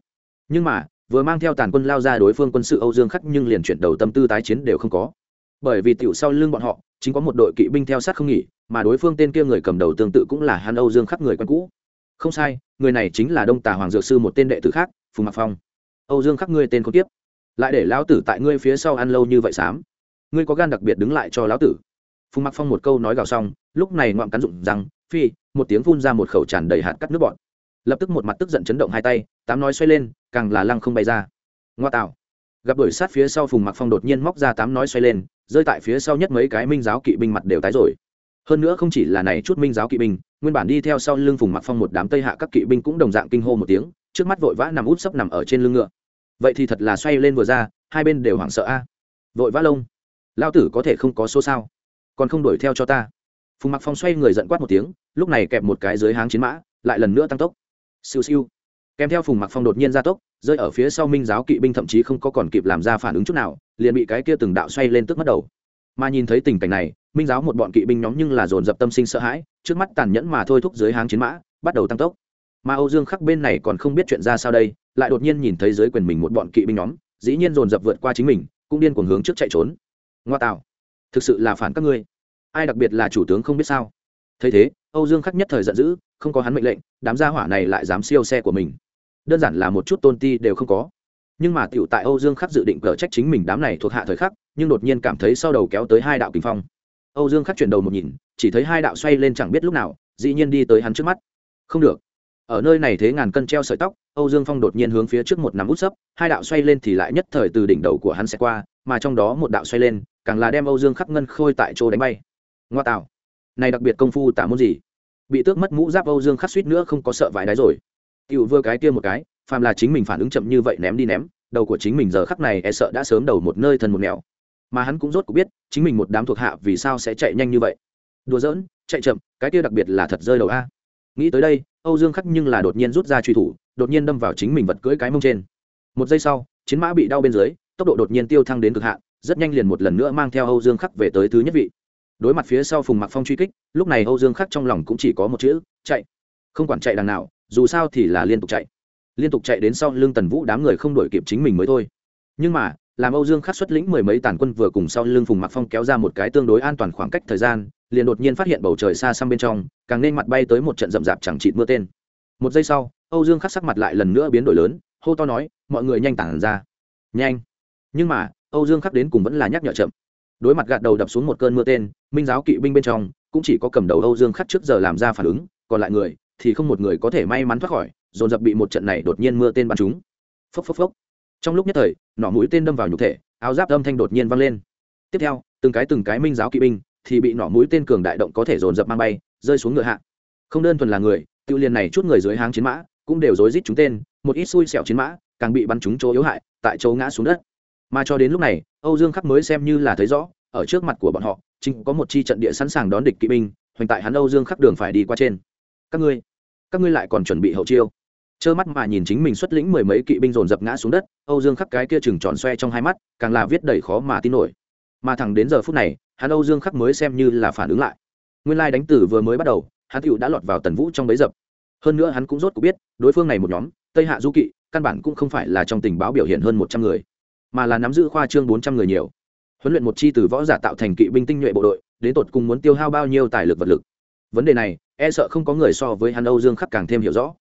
Speaker 1: nhưng mà vừa mang theo tàn quân lao ra đối phương quân sự âu dương khắc nhưng liền chuyển đầu tâm tư tái chiến đều không có. Bởi vì tiểu sau lưng bọn họ, chính có một đội kỵ binh theo sát không nghỉ, mà đối phương tên kia người cầm đầu tương tự cũng là hắn âu dương khắc người quen cũ. Không sai, người này chính là đông tà hoàng dược sư một tên đệ tử khác, phùng mạc phong. Âu dương khắc ngươi tên không tiếp. Lại để lão tử tại ngươi phía sau ăn lâu như vậy xám. Ngươi có gan đặc biệt đứng lại cho lão tử. Phùng mạc phong một câu nói gào xong, lúc này ngoạm cắn rụng rằng, phi, một tiếng phun ra một khẩu tràn đầy hạt cắt nước bọn lập tức một mặt tức giận chấn động hai tay, tám nói xoay lên càng là lăng không bay ra. Ngoa tạo. Gặp đuổi sát phía sau phùng mặc phong đột nhiên móc ra tám nói xoay lên, rơi tại phía sau nhất mấy cái minh giáo kỵ binh mặt đều tái rồi. Hơn nữa không chỉ là này chút minh giáo kỵ binh, nguyên bản đi theo sau lưng phùng mặc phong một đám tây hạ các kỵ binh cũng đồng dạng kinh hô một tiếng, trước mắt vội vã nằm út sấp nằm ở trên lưng ngựa. Vậy thì thật là xoay lên vừa ra, hai bên đều hoảng sợ a. Vội vã lông. Lao tử có thể không có số sao? Còn không đuổi theo cho ta. Phùng mặc phong xoay người giận quát một tiếng, lúc này kẹp một cái dưới háng chiến mã, lại lần nữa tăng tốc. Siêu siêu kèm theo phùng mặc phong đột nhiên ra tốc, rơi ở phía sau minh giáo kỵ binh thậm chí không có còn kịp làm ra phản ứng chút nào, liền bị cái kia từng đạo xoay lên tức mất đầu. Mà nhìn thấy tình cảnh này, minh giáo một bọn kỵ binh nhóm nhưng là dồn dập tâm sinh sợ hãi, trước mắt tàn nhẫn mà thôi thúc dưới háng chiến mã, bắt đầu tăng tốc. Mà âu dương khắc bên này còn không biết chuyện ra sao đây, lại đột nhiên nhìn thấy dưới quyền mình một bọn kỵ binh nhóm, dĩ nhiên dồn dập vượt qua chính mình, cũng điên cuồng hướng trước chạy trốn. Ngoa tạo, thực sự là phản các ngươi. Ai đặc biệt là chủ tướng không biết sao? Thấy thế, âu dương khắc nhất thời giận dữ, không có hắn mệnh lệnh, đám gia hỏa này lại dám siêu xe của mình đơn giản là một chút tôn ti đều không có. Nhưng mà tiểu tại âu dương khắc dự định cờ trách chính mình đám này thuộc hạ thời khắc, nhưng đột nhiên cảm thấy sau đầu kéo tới hai đạo kinh phong. Âu dương khắc chuyển đầu một nhìn, chỉ thấy hai đạo xoay lên chẳng biết lúc nào, dĩ nhiên đi tới hắn trước mắt. Không được. Ở nơi này thế ngàn cân treo sợi tóc, âu dương phong đột nhiên hướng phía trước một nắm út sấp, hai đạo xoay lên thì lại nhất thời từ đỉnh đầu của hắn sẽ qua, mà trong đó một đạo xoay lên, càng là đem âu dương khắc ngân khôi tại chỗ đánh bay. Ngoa tạo. Này đặc biệt công phu tả môn gì? Bị tước mất mũ giáp âu dương khắc suýt nữa không có sợ vải đáy rồi tiểu vừa cái kia một cái, phàm là chính mình phản ứng chậm như vậy ném đi ném, đầu của chính mình giờ khắc này e sợ đã sớm đầu một nơi thân một nẻo. Mà hắn cũng rốt cuộc biết, chính mình một đám thuộc hạ vì sao sẽ chạy nhanh như vậy. Đùa giỡn, chạy chậm, cái kia đặc biệt là thật rơi đầu a. Nghĩ tới đây, âu dương khắc nhưng là đột nhiên rút ra truy thủ, đột nhiên đâm vào chính mình vật cưỡi cái mông trên. Một giây sau, chiến mã bị đau bên dưới, tốc độ đột nhiên tiêu thăng đến cực hạn, rất nhanh liền một lần nữa mang theo âu dương khắc về tới thứ nhất vị. Đối mặt phía sau phùng mặc phong truy kích, lúc này âu dương khắc trong lòng cũng chỉ có một chữ, chạy. Không quản chạy đằng nào dù sao thì là liên tục chạy. Liên tục chạy đến sau lưng tần vũ đám người không đổi kịp chính mình mới thôi. Nhưng mà, làm âu dương khắc xuất lĩnh mười mấy tàn quân vừa cùng sau lưng phùng mặc phong kéo ra một cái tương đối an toàn khoảng cách thời gian, liền đột nhiên phát hiện bầu trời xa xăm bên trong, càng nên mặt bay tới một trận rậm rạp chẳng chịt mưa tên. Một giây sau, âu dương khắc sắc mặt lại lần nữa biến đổi lớn, hô to nói, mọi người nhanh tản ra. Nhanh. Nhưng mà, âu dương khắc đến cùng vẫn là nhắc nhở chậm. Đối mặt gạt đầu đập xuống một cơn mưa tên, minh giáo kỵ binh bên trong cũng chỉ có cầm đầu âu dương khắc trước giờ làm ra phản ứng, còn lại người thì không một người có thể may mắn thoát khỏi, dồn dập bị một trận này đột nhiên mưa tên bắn chúng. phốc phốc phốc. Trong lúc nhất thời, nỏ mũi tên đâm vào nhục thể, áo giáp âm thanh đột nhiên vang lên. Tiếp theo, từng cái từng cái minh giáo kỵ binh thì bị nỏ mũi tên cường đại động có thể dồn dập mang bay, rơi xuống ngựa hạ. Không đơn thuần là người, tiêu liền này chút người dưới háng chiến mã cũng đều rối rít chúng tên, một ít xui xẻo chiến mã càng bị bắn trúng chỗ yếu hại, tại chỗ ngã xuống đất. Mà cho đến lúc này, âu dương khắc mới xem như là thấy rõ, ở trước mặt của bọn họ, chính có một chi trận địa sẵn sàng đón địch kỵ binh, hoành tại hắn âu dương khắc đường phải đi qua trên các ngươi các ngươi lại còn chuẩn bị hậu chiêu. Trơ mắt mà nhìn chính mình xuất lĩnh mười mấy kỵ binh dồn dập ngã xuống đất, âu dương khắc cái kia chừng tròn xoe trong hai mắt, càng là viết đầy khó mà tin nổi. Mà thẳng đến giờ phút này, hắn âu dương khắc mới xem như là phản ứng lại. Nguyên lai đánh tử vừa mới bắt đầu, hắn tựu đã lọt vào tần vũ trong bấy dập. Hơn nữa hắn cũng rốt cuộc biết, đối phương này một nhóm, tây hạ du kỵ, căn bản cũng không phải là trong tình báo biểu hiện hơn một trăm người, mà là nắm giữ khoa trương bốn trăm người nhiều. Huấn luyện một chi từ võ giả tạo thành kỵ binh tinh nhuệ bộ đội, đến tột cùng muốn tiêu hao bao nhiêu tài lực vật lực vấn đề này e sợ không có người so với hắn âu dương khắc càng thêm hiểu rõ.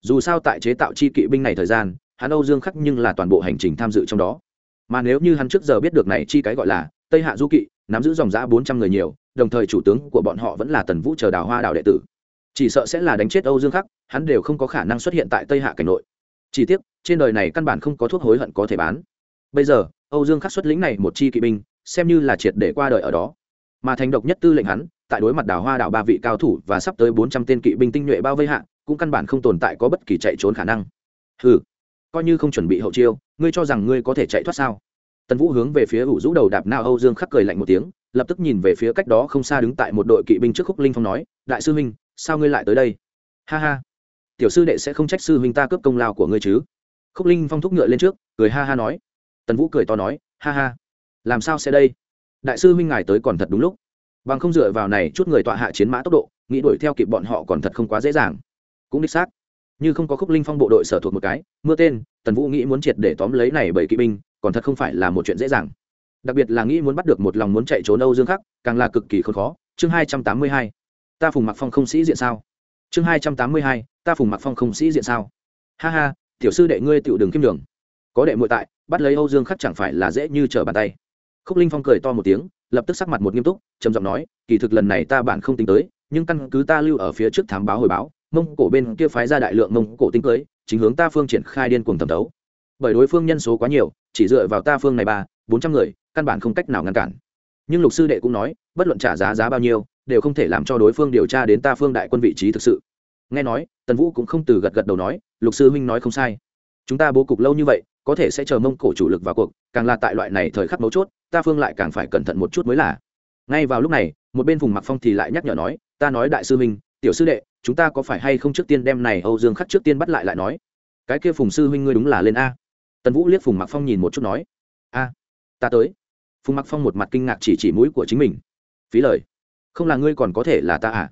Speaker 1: Dù sao tại chế tạo chi kỵ binh này thời gian, hắn âu dương khắc nhưng là toàn bộ hành trình tham dự trong đó. Mà nếu như hắn trước giờ biết được này chi cái gọi là tây hạ du kỵ, nắm giữ dòng giã bốn trăm người nhiều, đồng thời chủ tướng của bọn họ vẫn là tần vũ chờ đào hoa đào đệ tử. Chỉ sợ sẽ là đánh chết âu dương khắc, hắn đều không có khả năng xuất hiện tại tây hạ cảnh nội. Chỉ tiếc, trên đời này căn bản không có thuốc hối hận có thể bán. Bây giờ, âu dương khắc xuất lĩnh này một chi kỵ binh, xem như là triệt để qua đời ở đó. Mà thành độc nhất tư lệnh hắn tại đối mặt đảo hoa đảo ba vị cao thủ và sắp tới bốn trăm tên kỵ binh tinh nhuệ bao vây hạ, cũng căn bản không tồn tại có bất kỳ chạy trốn khả năng. Ừ coi như không chuẩn bị hậu chiêu, ngươi cho rằng ngươi có thể chạy thoát sao? Tần vũ hướng về phía ủ rũ đầu đạp nao âu dương khắc cười lạnh một tiếng, lập tức nhìn về phía cách đó không xa đứng tại một đội kỵ binh trước khúc linh phong nói, đại sư huynh, sao ngươi lại tới đây? Ha ha, tiểu sư đệ sẽ không trách sư huynh ta cướp công lao của ngươi chứ. Khúc linh phong thúc ngựa lên trước, cười ha ha nói. Tần vũ cười to nói, ha ha, làm sao sẽ đây? Đại sư huynh ngài tới còn thật đúng lúc bằng không dựa vào này chút người tọa hạ chiến mã tốc độ, nghĩ đuổi theo kịp bọn họ còn thật không quá dễ dàng. Cũng đích xác, như không có khúc linh phong bộ đội sở thuộc một cái, mưa tên, tần vũ nghĩ muốn triệt để tóm lấy này bảy kỵ binh, còn thật không phải là một chuyện dễ dàng. Đặc biệt là nghĩ muốn bắt được một lòng muốn chạy trốn âu dương khắc, càng là cực kỳ khốn khó. Chương hai trăm tám mươi hai, ta phùng mặc phong không sĩ diện sao? Chương hai trăm tám mươi hai, ta phùng mặc phong không sĩ diện sao? Ha ha, tiểu sư đệ ngươi tựu đường kim đường có đệ muội tại, bắt lấy âu dương khắc chẳng phải là dễ như trở bàn tay. Khúc linh phong cười to một tiếng lập tức sắc mặt một nghiêm túc, trầm giọng nói, kỳ thực lần này ta bản không tính tới, nhưng căn cứ ta lưu ở phía trước thám báo hồi báo, mông cổ bên kia phái ra đại lượng mông cổ tinh cưới, chính hướng ta phương triển khai điên cuồng thẩm thấu. Bởi đối phương nhân số quá nhiều, chỉ dựa vào ta phương này ba, bốn trăm người, căn bản không cách nào ngăn cản. Nhưng lục sư đệ cũng nói, bất luận trả giá giá bao nhiêu, đều không thể làm cho đối phương điều tra đến ta phương đại quân vị trí thực sự. Nghe nói, tần vũ cũng không từ gật gật đầu nói, lục sư huynh nói không sai chúng ta bố cục lâu như vậy, có thể sẽ chờ mông cổ chủ lực vào cuộc, càng là tại loại này thời khắc mấu chốt, ta phương lại càng phải cẩn thận một chút mới là. Ngay vào lúc này, một bên vùng mặc phong thì lại nhắc nhở nói, ta nói đại sư huynh, tiểu sư đệ, chúng ta có phải hay không trước tiên đem này âu dương khắc trước tiên bắt lại lại nói? Cái kia phùng sư huynh ngươi đúng là lên a. Tần vũ liếc phùng mặc phong nhìn một chút nói, a, ta tới. Phùng mặc phong một mặt kinh ngạc chỉ chỉ mũi của chính mình, phí lời, không là ngươi còn có thể là ta à?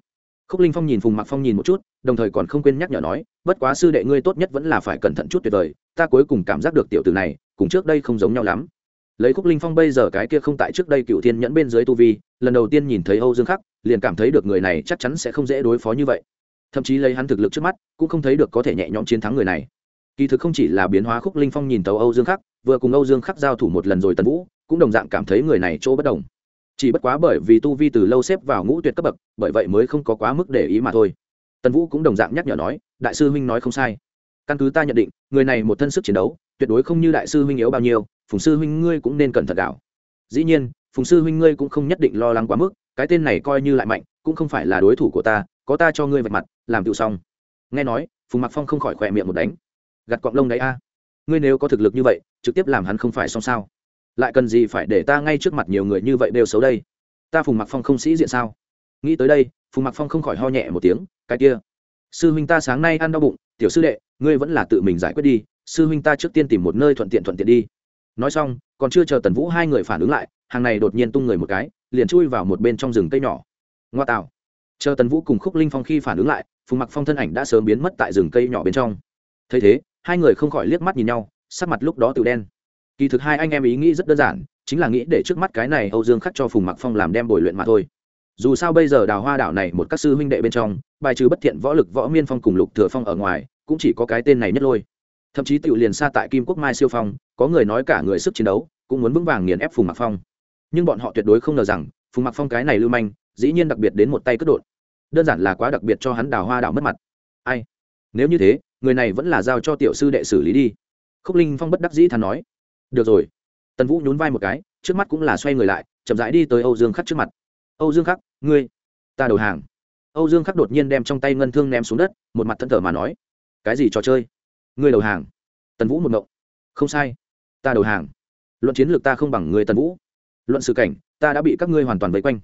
Speaker 1: Khúc linh phong nhìn phùng mặc phong nhìn một chút đồng thời còn không quên nhắc nhở nói, bất quá sư đệ ngươi tốt nhất vẫn là phải cẩn thận chút tuyệt vời, ta cuối cùng cảm giác được tiểu tử này, cùng trước đây không giống nhau lắm. Lấy khúc linh phong bây giờ cái kia không tại trước đây cựu thiên nhẫn bên dưới tu vi, lần đầu tiên nhìn thấy âu dương khắc, liền cảm thấy được người này chắc chắn sẽ không dễ đối phó như vậy. Thậm chí lấy hắn thực lực trước mắt, cũng không thấy được có thể nhẹ nhõm chiến thắng người này. Kỳ thực không chỉ là biến hóa khúc linh phong nhìn tàu âu dương khắc, vừa cùng âu dương khắc giao thủ một lần rồi tần vũ, cũng đồng dạng cảm thấy người này chỗ bất đồng. Chỉ bất quá bởi vì tu vi từ lâu xếp vào ngũ tuyệt cấp bậc, bởi vậy mới không có quá mức để ý mà thôi tần vũ cũng đồng dạng nhắc nhở nói, đại sư huynh nói không sai. Căn cứ ta nhận định, người này một thân sức chiến đấu, tuyệt đối không như đại sư huynh yếu bao nhiêu, phùng sư huynh ngươi cũng nên cẩn thận đảo dĩ nhiên, phùng sư huynh ngươi cũng không nhất định lo lắng quá mức, cái tên này coi như lại mạnh, cũng không phải là đối thủ của ta, có ta cho ngươi vạch mặt, làm tựu xong. Nghe nói, phùng mặc phong không khỏi khỏe miệng một đánh. Gặt cọng lông đấy a. Ngươi nếu có thực lực như vậy, trực tiếp làm hắn không phải xong sao? Lại cần gì phải để ta ngay trước mặt nhiều người như vậy đều xấu đây? Ta phùng mặc phong không sĩ diện sao? Nghĩ tới đây, phùng mặc phong không khỏi ho nhẹ một tiếng, cái kia, sư huynh ta sáng nay ăn đau bụng, tiểu sư đệ, ngươi vẫn là tự mình giải quyết đi, sư huynh ta trước tiên tìm một nơi thuận tiện thuận tiện đi. Nói xong, còn chưa chờ tần vũ hai người phản ứng lại, hàng này đột nhiên tung người một cái, liền chui vào một bên trong rừng cây nhỏ. Ngoa tạo. Chờ tần vũ cùng khúc linh phong khi phản ứng lại, phùng mặc phong thân ảnh đã sớm biến mất tại rừng cây nhỏ bên trong. Thấy thế, hai người không khỏi liếc mắt nhìn nhau, sắc mặt lúc đó tự đen. Kỳ thực hai anh em ý nghĩ rất đơn giản, chính là nghĩ để trước mắt cái này âu dương khắc cho phùng mặc phong làm đem bồi luyện mà thôi dù sao bây giờ đào hoa đảo này một các sư huynh đệ bên trong, bài trừ bất thiện võ lực võ miên phong cùng lục thừa phong ở ngoài, cũng chỉ có cái tên này nhất lôi. Thậm chí tự liền xa tại kim quốc mai siêu phong, có người nói cả người sức chiến đấu, cũng muốn vững vàng nghiền ép phùng mặc phong. Nhưng bọn họ tuyệt đối không ngờ rằng, phùng mặc phong cái này lưu manh, dĩ nhiên đặc biệt đến một tay cất đột đơn giản là quá đặc biệt cho hắn đào hoa đảo mất mặt. Ai? Nếu như thế, người này vẫn là giao cho tiểu sư đệ xử lý đi. Khúc linh phong bất đắc dĩ thắn nói. Được rồi. Tần vũ nhún vai một cái, trước mắt cũng là xoay người lại, chậm rãi đi tới âu dương khắc trước mặt. Âu dương khắc ngươi, ta đầu hàng. Âu dương khắc đột nhiên đem trong tay ngân thương ném xuống đất, một mặt thân thờ mà nói, cái gì trò chơi? Ngươi đầu hàng. Tần vũ một ngộng. Không sai, ta đầu hàng. Luận chiến lược ta không bằng người tần vũ. Luận sự cảnh, ta đã bị các ngươi hoàn toàn vây quanh.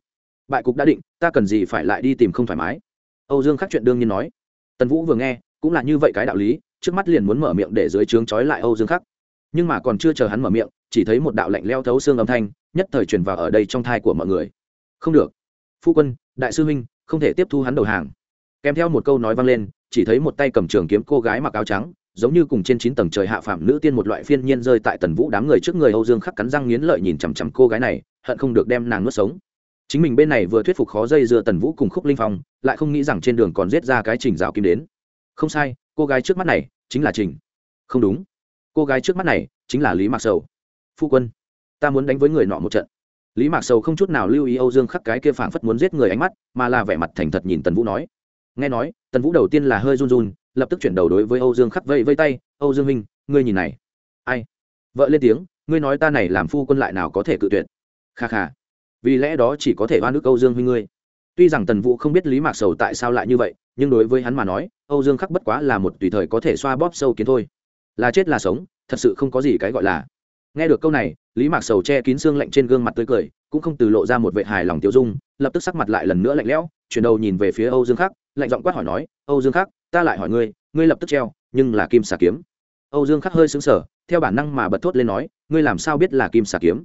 Speaker 1: Bại cục đã định, ta cần gì phải lại đi tìm không thoải mái? Âu dương khắc chuyện đương nhiên nói. Tần vũ vừa nghe, cũng là như vậy cái đạo lý, trước mắt liền muốn mở miệng để dưới trướng trói lại âu dương khắc. Nhưng mà còn chưa chờ hắn mở miệng, chỉ thấy một đạo lạnh leo thấu xương âm thanh, nhất thời truyền vào ở đây trong thai của mọi người. Không được phu quân, đại sư huynh, không thể tiếp thu hắn đầu hàng. Kèm theo một câu nói vang lên, chỉ thấy một tay cầm trường kiếm cô gái mặc áo trắng, giống như cùng trên chín tầng trời hạ phạm nữ tiên một loại phiên nhiên rơi tại tần vũ đám người trước người âu dương khắc cắn răng nghiến lợi nhìn chằm chằm cô gái này, hận không được đem nàng nuốt sống. Chính mình bên này vừa thuyết phục khó dây dưa tần vũ cùng khúc linh phong, lại không nghĩ rằng trên đường còn giết ra cái trình rào kim đến. Không sai, cô gái trước mắt này chính là trình. Không đúng. Cô gái trước mắt này chính là lý mạc sầu. Phu quân, ta muốn đánh với người nọ một trận lý mạc sầu không chút nào lưu ý âu dương khắc cái kia phảng phất muốn giết người ánh mắt, mà là vẻ mặt thành thật nhìn tần vũ nói. Nghe nói, tần vũ đầu tiên là hơi run run, lập tức chuyển đầu đối với âu dương khắc vây vây tay, âu dương minh ngươi nhìn này. Ai? Vợ lên tiếng, ngươi nói ta này làm phu quân lại nào có thể cự tuyệt? Kha kha, vì lẽ đó chỉ có thể oan ức âu dương huynh ngươi. Tuy rằng tần vũ không biết lý mạc sầu tại sao lại như vậy, nhưng đối với hắn mà nói, âu dương khắc bất quá là một tùy thời có thể xoa bóp sâu kiến thôi. Là chết là sống, thật sự không có gì cái gọi là nghe được câu này, lý mạc sầu che kín xương lạnh trên gương mặt tươi cười, cũng không từ lộ ra một vệ hài lòng tiêu dung, lập tức sắc mặt lại lần nữa lạnh lẽo, chuyển đầu nhìn về phía âu dương khắc, lạnh giọng quát hỏi nói, âu dương khắc, ta lại hỏi ngươi ngươi lập tức treo, nhưng là kim xà kiếm. Âu dương khắc hơi xứng sở theo bản năng mà bật thốt lên nói, ngươi làm sao biết là kim xà kiếm?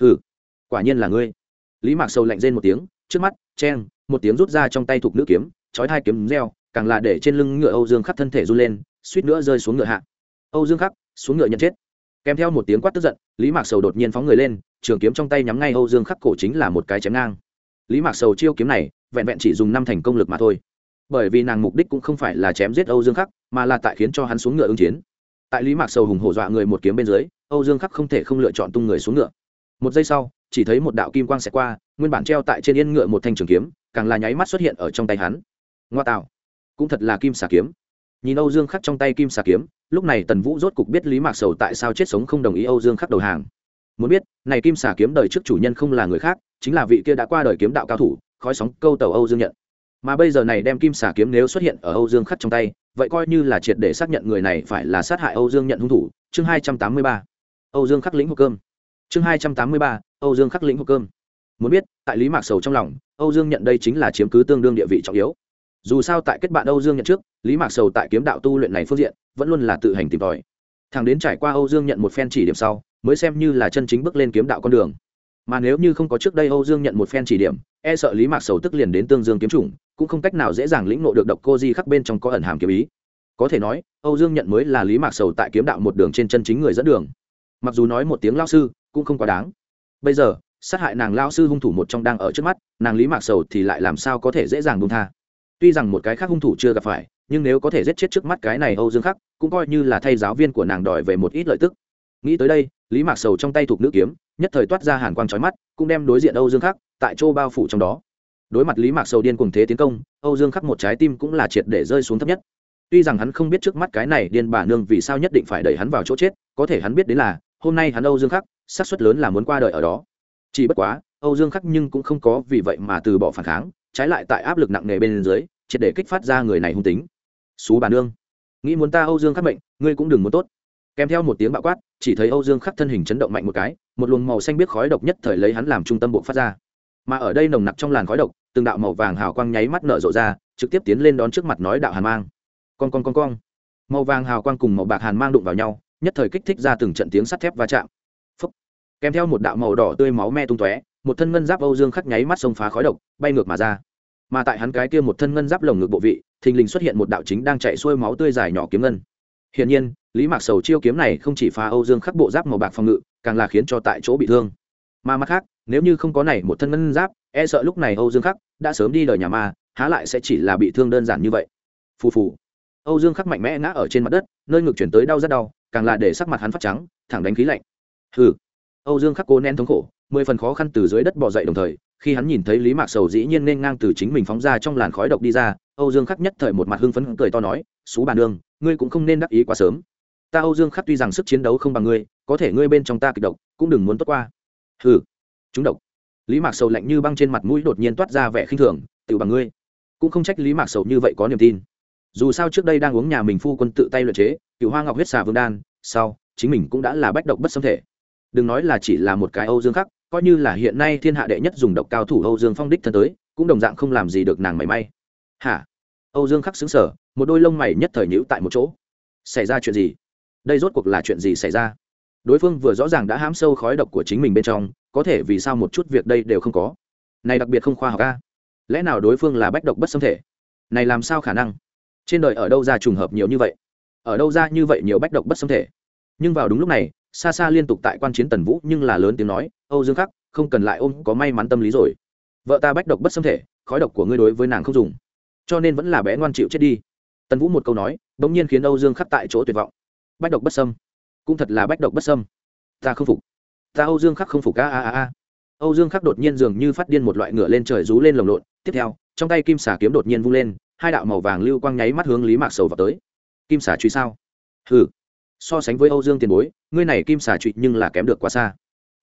Speaker 1: Hừ, quả nhiên là ngươi. Lý mạc sầu lạnh rên một tiếng, trước mắt chen một tiếng rút ra trong tay thục nữ kiếm, chói hai kiếm reo, càng là để trên lưng ngựa âu dương khắc thân thể run lên, suýt nữa rơi xuống ngựa hạ. Âu dương khắc, xuống ngựa nhận chết kèm theo một tiếng quát tức giận, lý mạc sầu đột nhiên phóng người lên, trường kiếm trong tay nhắm ngay âu dương khắc cổ chính là một cái chém ngang. Lý mạc sầu chiêu kiếm này, vẹn vẹn chỉ dùng năm thành công lực mà thôi. Bởi vì nàng mục đích cũng không phải là chém giết âu dương khắc, mà là tại khiến cho hắn xuống ngựa ứng chiến. Tại lý mạc sầu hùng hổ dọa người một kiếm bên dưới, âu dương khắc không thể không lựa chọn tung người xuống ngựa. Một giây sau, chỉ thấy một đạo kim quang xẹt qua, nguyên bản treo tại trên yên ngựa một thanh trường kiếm, càng là nháy mắt xuất hiện ở trong tay hắn. Ngoa tạo, cũng thật là kim xà kiếm nhìn âu dương khắc trong tay kim xà kiếm, lúc này tần vũ rốt cục biết lý mạc sầu tại sao chết sống không đồng ý âu dương khắc đầu hàng. Muốn biết, này kim xà kiếm đời trước chủ nhân không là người khác, chính là vị kia đã qua đời kiếm đạo cao thủ, khói sóng câu tàu âu dương nhận. Mà bây giờ này đem kim xà kiếm nếu xuất hiện ở âu dương khắc trong tay, vậy coi như là triệt để xác nhận người này phải là sát hại âu dương nhận hung thủ. Chương hai trăm tám mươi ba. Âu dương khắc lĩnh hộp cơm. Chương hai trăm tám mươi ba. Âu dương khắc lĩnh hộp cơm. Muốn biết, tại lý mạc sầu trong lòng, âu dương nhận đây chính là chiếm cứ tương đương địa vị trọng yếu dù sao tại kết bạn âu dương nhận trước, lý mạc sầu tại kiếm đạo tu luyện này phương diện, vẫn luôn là tự hành tìm tòi. Thằng đến trải qua âu dương nhận một phen chỉ điểm sau, mới xem như là chân chính bước lên kiếm đạo con đường. Mà nếu như không có trước đây âu dương nhận một phen chỉ điểm e sợ lý mạc sầu tức liền đến tương dương kiếm chủng, cũng không cách nào dễ dàng lĩnh ngộ được độc cô di khắc bên trong có ẩn hàm kiếm ý. Có thể nói, âu dương nhận mới là lý mạc sầu tại kiếm đạo một đường trên chân chính người dẫn đường. Mặc dù nói một tiếng lao sư, cũng không quá đáng. Bây giờ, sát hại nàng lao sư hung thủ một trong đang ở trước mắt, nàng lý mạc sầu thì lại làm sao có thể dễ dàng buông tha? Tuy rằng một cái khác hung thủ chưa gặp phải, nhưng nếu có thể giết chết trước mắt cái này âu dương khắc, cũng coi như là thay giáo viên của nàng đòi về một ít lợi tức. Nghĩ tới đây, lý mạc sầu trong tay thuộc nữ kiếm, nhất thời toát ra hàn quang trói mắt, cũng đem đối diện âu dương khắc tại chỗ bao phủ trong đó. Đối mặt lý mạc sầu điên cùng thế tiến công, âu dương khắc một trái tim cũng là triệt để rơi xuống thấp nhất. Tuy rằng hắn không biết trước mắt cái này điên bà nương vì sao nhất định phải đẩy hắn vào chỗ chết, có thể hắn biết đến là, hôm nay hắn âu dương khắc, xác suất lớn là muốn qua đời ở đó. Chỉ bất quá, âu dương khắc nhưng cũng không có vì vậy mà từ bỏ phản kháng trái lại tại áp lực nặng nề bên dưới, triệt để kích phát ra người này hung tính. Xú bà nương, nghĩ muốn ta âu dương khắc mệnh, ngươi cũng đừng muốn tốt. Kèm theo một tiếng bạo quát, chỉ thấy âu dương khắc thân hình chấn động mạnh một cái, một luồng màu xanh biết khói độc nhất thời lấy hắn làm trung tâm bộ phát ra. Mà ở đây nồng nặc trong làn khói độc, từng đạo màu vàng hào quang nháy mắt nở rộ ra, trực tiếp tiến lên đón trước mặt nói đạo hàn mang. Con con con con màu vàng hào quang cùng màu bạc hàn mang đụng vào nhau, nhất thời kích thích ra từng trận tiếng sắt thép va chạm. Phúc. kèm theo một đạo màu đỏ tươi máu me tung tóe một thân ngân giáp âu dương khắc nháy mắt xông phá khói độc, bay ngược mà ra. Mà tại hắn cái kia một thân ngân giáp lồng ngực bộ vị, thình lình xuất hiện một đạo chính đang chạy xuôi máu tươi dài nhỏ kiếm ngân. Hiển nhiên, lý mạc sầu chiêu kiếm này không chỉ phá âu dương khắc bộ giáp màu bạc phòng ngự, càng là khiến cho tại chỗ bị thương. Mà mặt khác, nếu như không có này một thân ngân giáp e sợ lúc này âu dương khắc đã sớm đi đời nhà ma, há lại sẽ chỉ là bị thương đơn giản như vậy. Phù phù. Âu dương khắc mạnh mẽ ngã ở trên mặt đất, nơi ngực chuyển tới đau rất đau, càng là để sắc mặt hắn phát trắng, thẳng đánh khí lạnh. Hừ. Âu dương khắc cố nén thống khổ mười phần khó khăn từ dưới đất bỏ dậy đồng thời khi hắn nhìn thấy lý mạc sầu dĩ nhiên nên ngang từ chính mình phóng ra trong làn khói độc đi ra âu dương khắc nhất thời một mặt hưng phấn cười to nói xú bàn đường, ngươi cũng không nên đắc ý quá sớm. Ta âu dương khắc tuy rằng sức chiến đấu không bằng ngươi có thể ngươi bên trong ta kịch độc cũng đừng muốn tốt qua. Hừ chúng độc. Lý mạc sầu lạnh như băng trên mặt mũi đột nhiên toát ra vẻ khinh thường tự bằng ngươi cũng không trách lý mạc sầu như vậy có niềm tin. Dù sao trước đây đang uống nhà mình phu quân tự tay luyện chế cựu hoa ngọc huyết xà vương đan sau chính mình cũng đã là bách độc bất xâm thể. Đừng nói là chỉ là một cái âu dương khắc coi như là hiện nay thiên hạ đệ nhất dùng độc cao thủ âu dương phong đích thân tới, cũng đồng dạng không làm gì được nàng mảy may. Hả? Âu dương khắc xứng sở một đôi lông mày nhất thời nhữ tại một chỗ. Xảy ra chuyện gì? Đây rốt cuộc là chuyện gì xảy ra? Đối phương vừa rõ ràng đã hám sâu khói độc của chính mình bên trong, có thể vì sao một chút việc đây đều không có? Này đặc biệt không khoa học ca lẽ nào đối phương là bách độc bất xâm thể? Này làm sao khả năng? Trên đời ở đâu ra trùng hợp nhiều như vậy? Ở đâu ra như vậy nhiều bách độc bất xâm thể? Nhưng vào đúng lúc này xa xa liên tục tại quan chiến tần vũ nhưng là lớn tiếng nói, âu dương khắc, không cần lại ôm, có may mắn tâm lý rồi. Vợ ta bách độc bất xâm thể, khói độc của ngươi đối với nàng không dùng. Cho nên vẫn là bé ngoan chịu chết đi. Tần vũ một câu nói đ ỗ n g nhiên khiến âu dương khắc tại chỗ tuyệt vọng. Bách độc bất xâm? Cũng thật là bách độc bất xâm. Ta không phục. Ta âu dương khắc không phục, a a a a. Âu dương khắc đột nhiên dường như phát điên một loại ngựa lên trời rú lên lồng lộn. Tiếp theo, trong tay kim xà kiếm đột nhiên vung lên, hai đạo màu vàng lưu quang nháy mắt hướng lý mạc sầu vào tới. Kim xà truy sao? Hừ so sánh với âu dương tiền bối, ngươi này kim xà Trụ nhưng là kém được quá xa.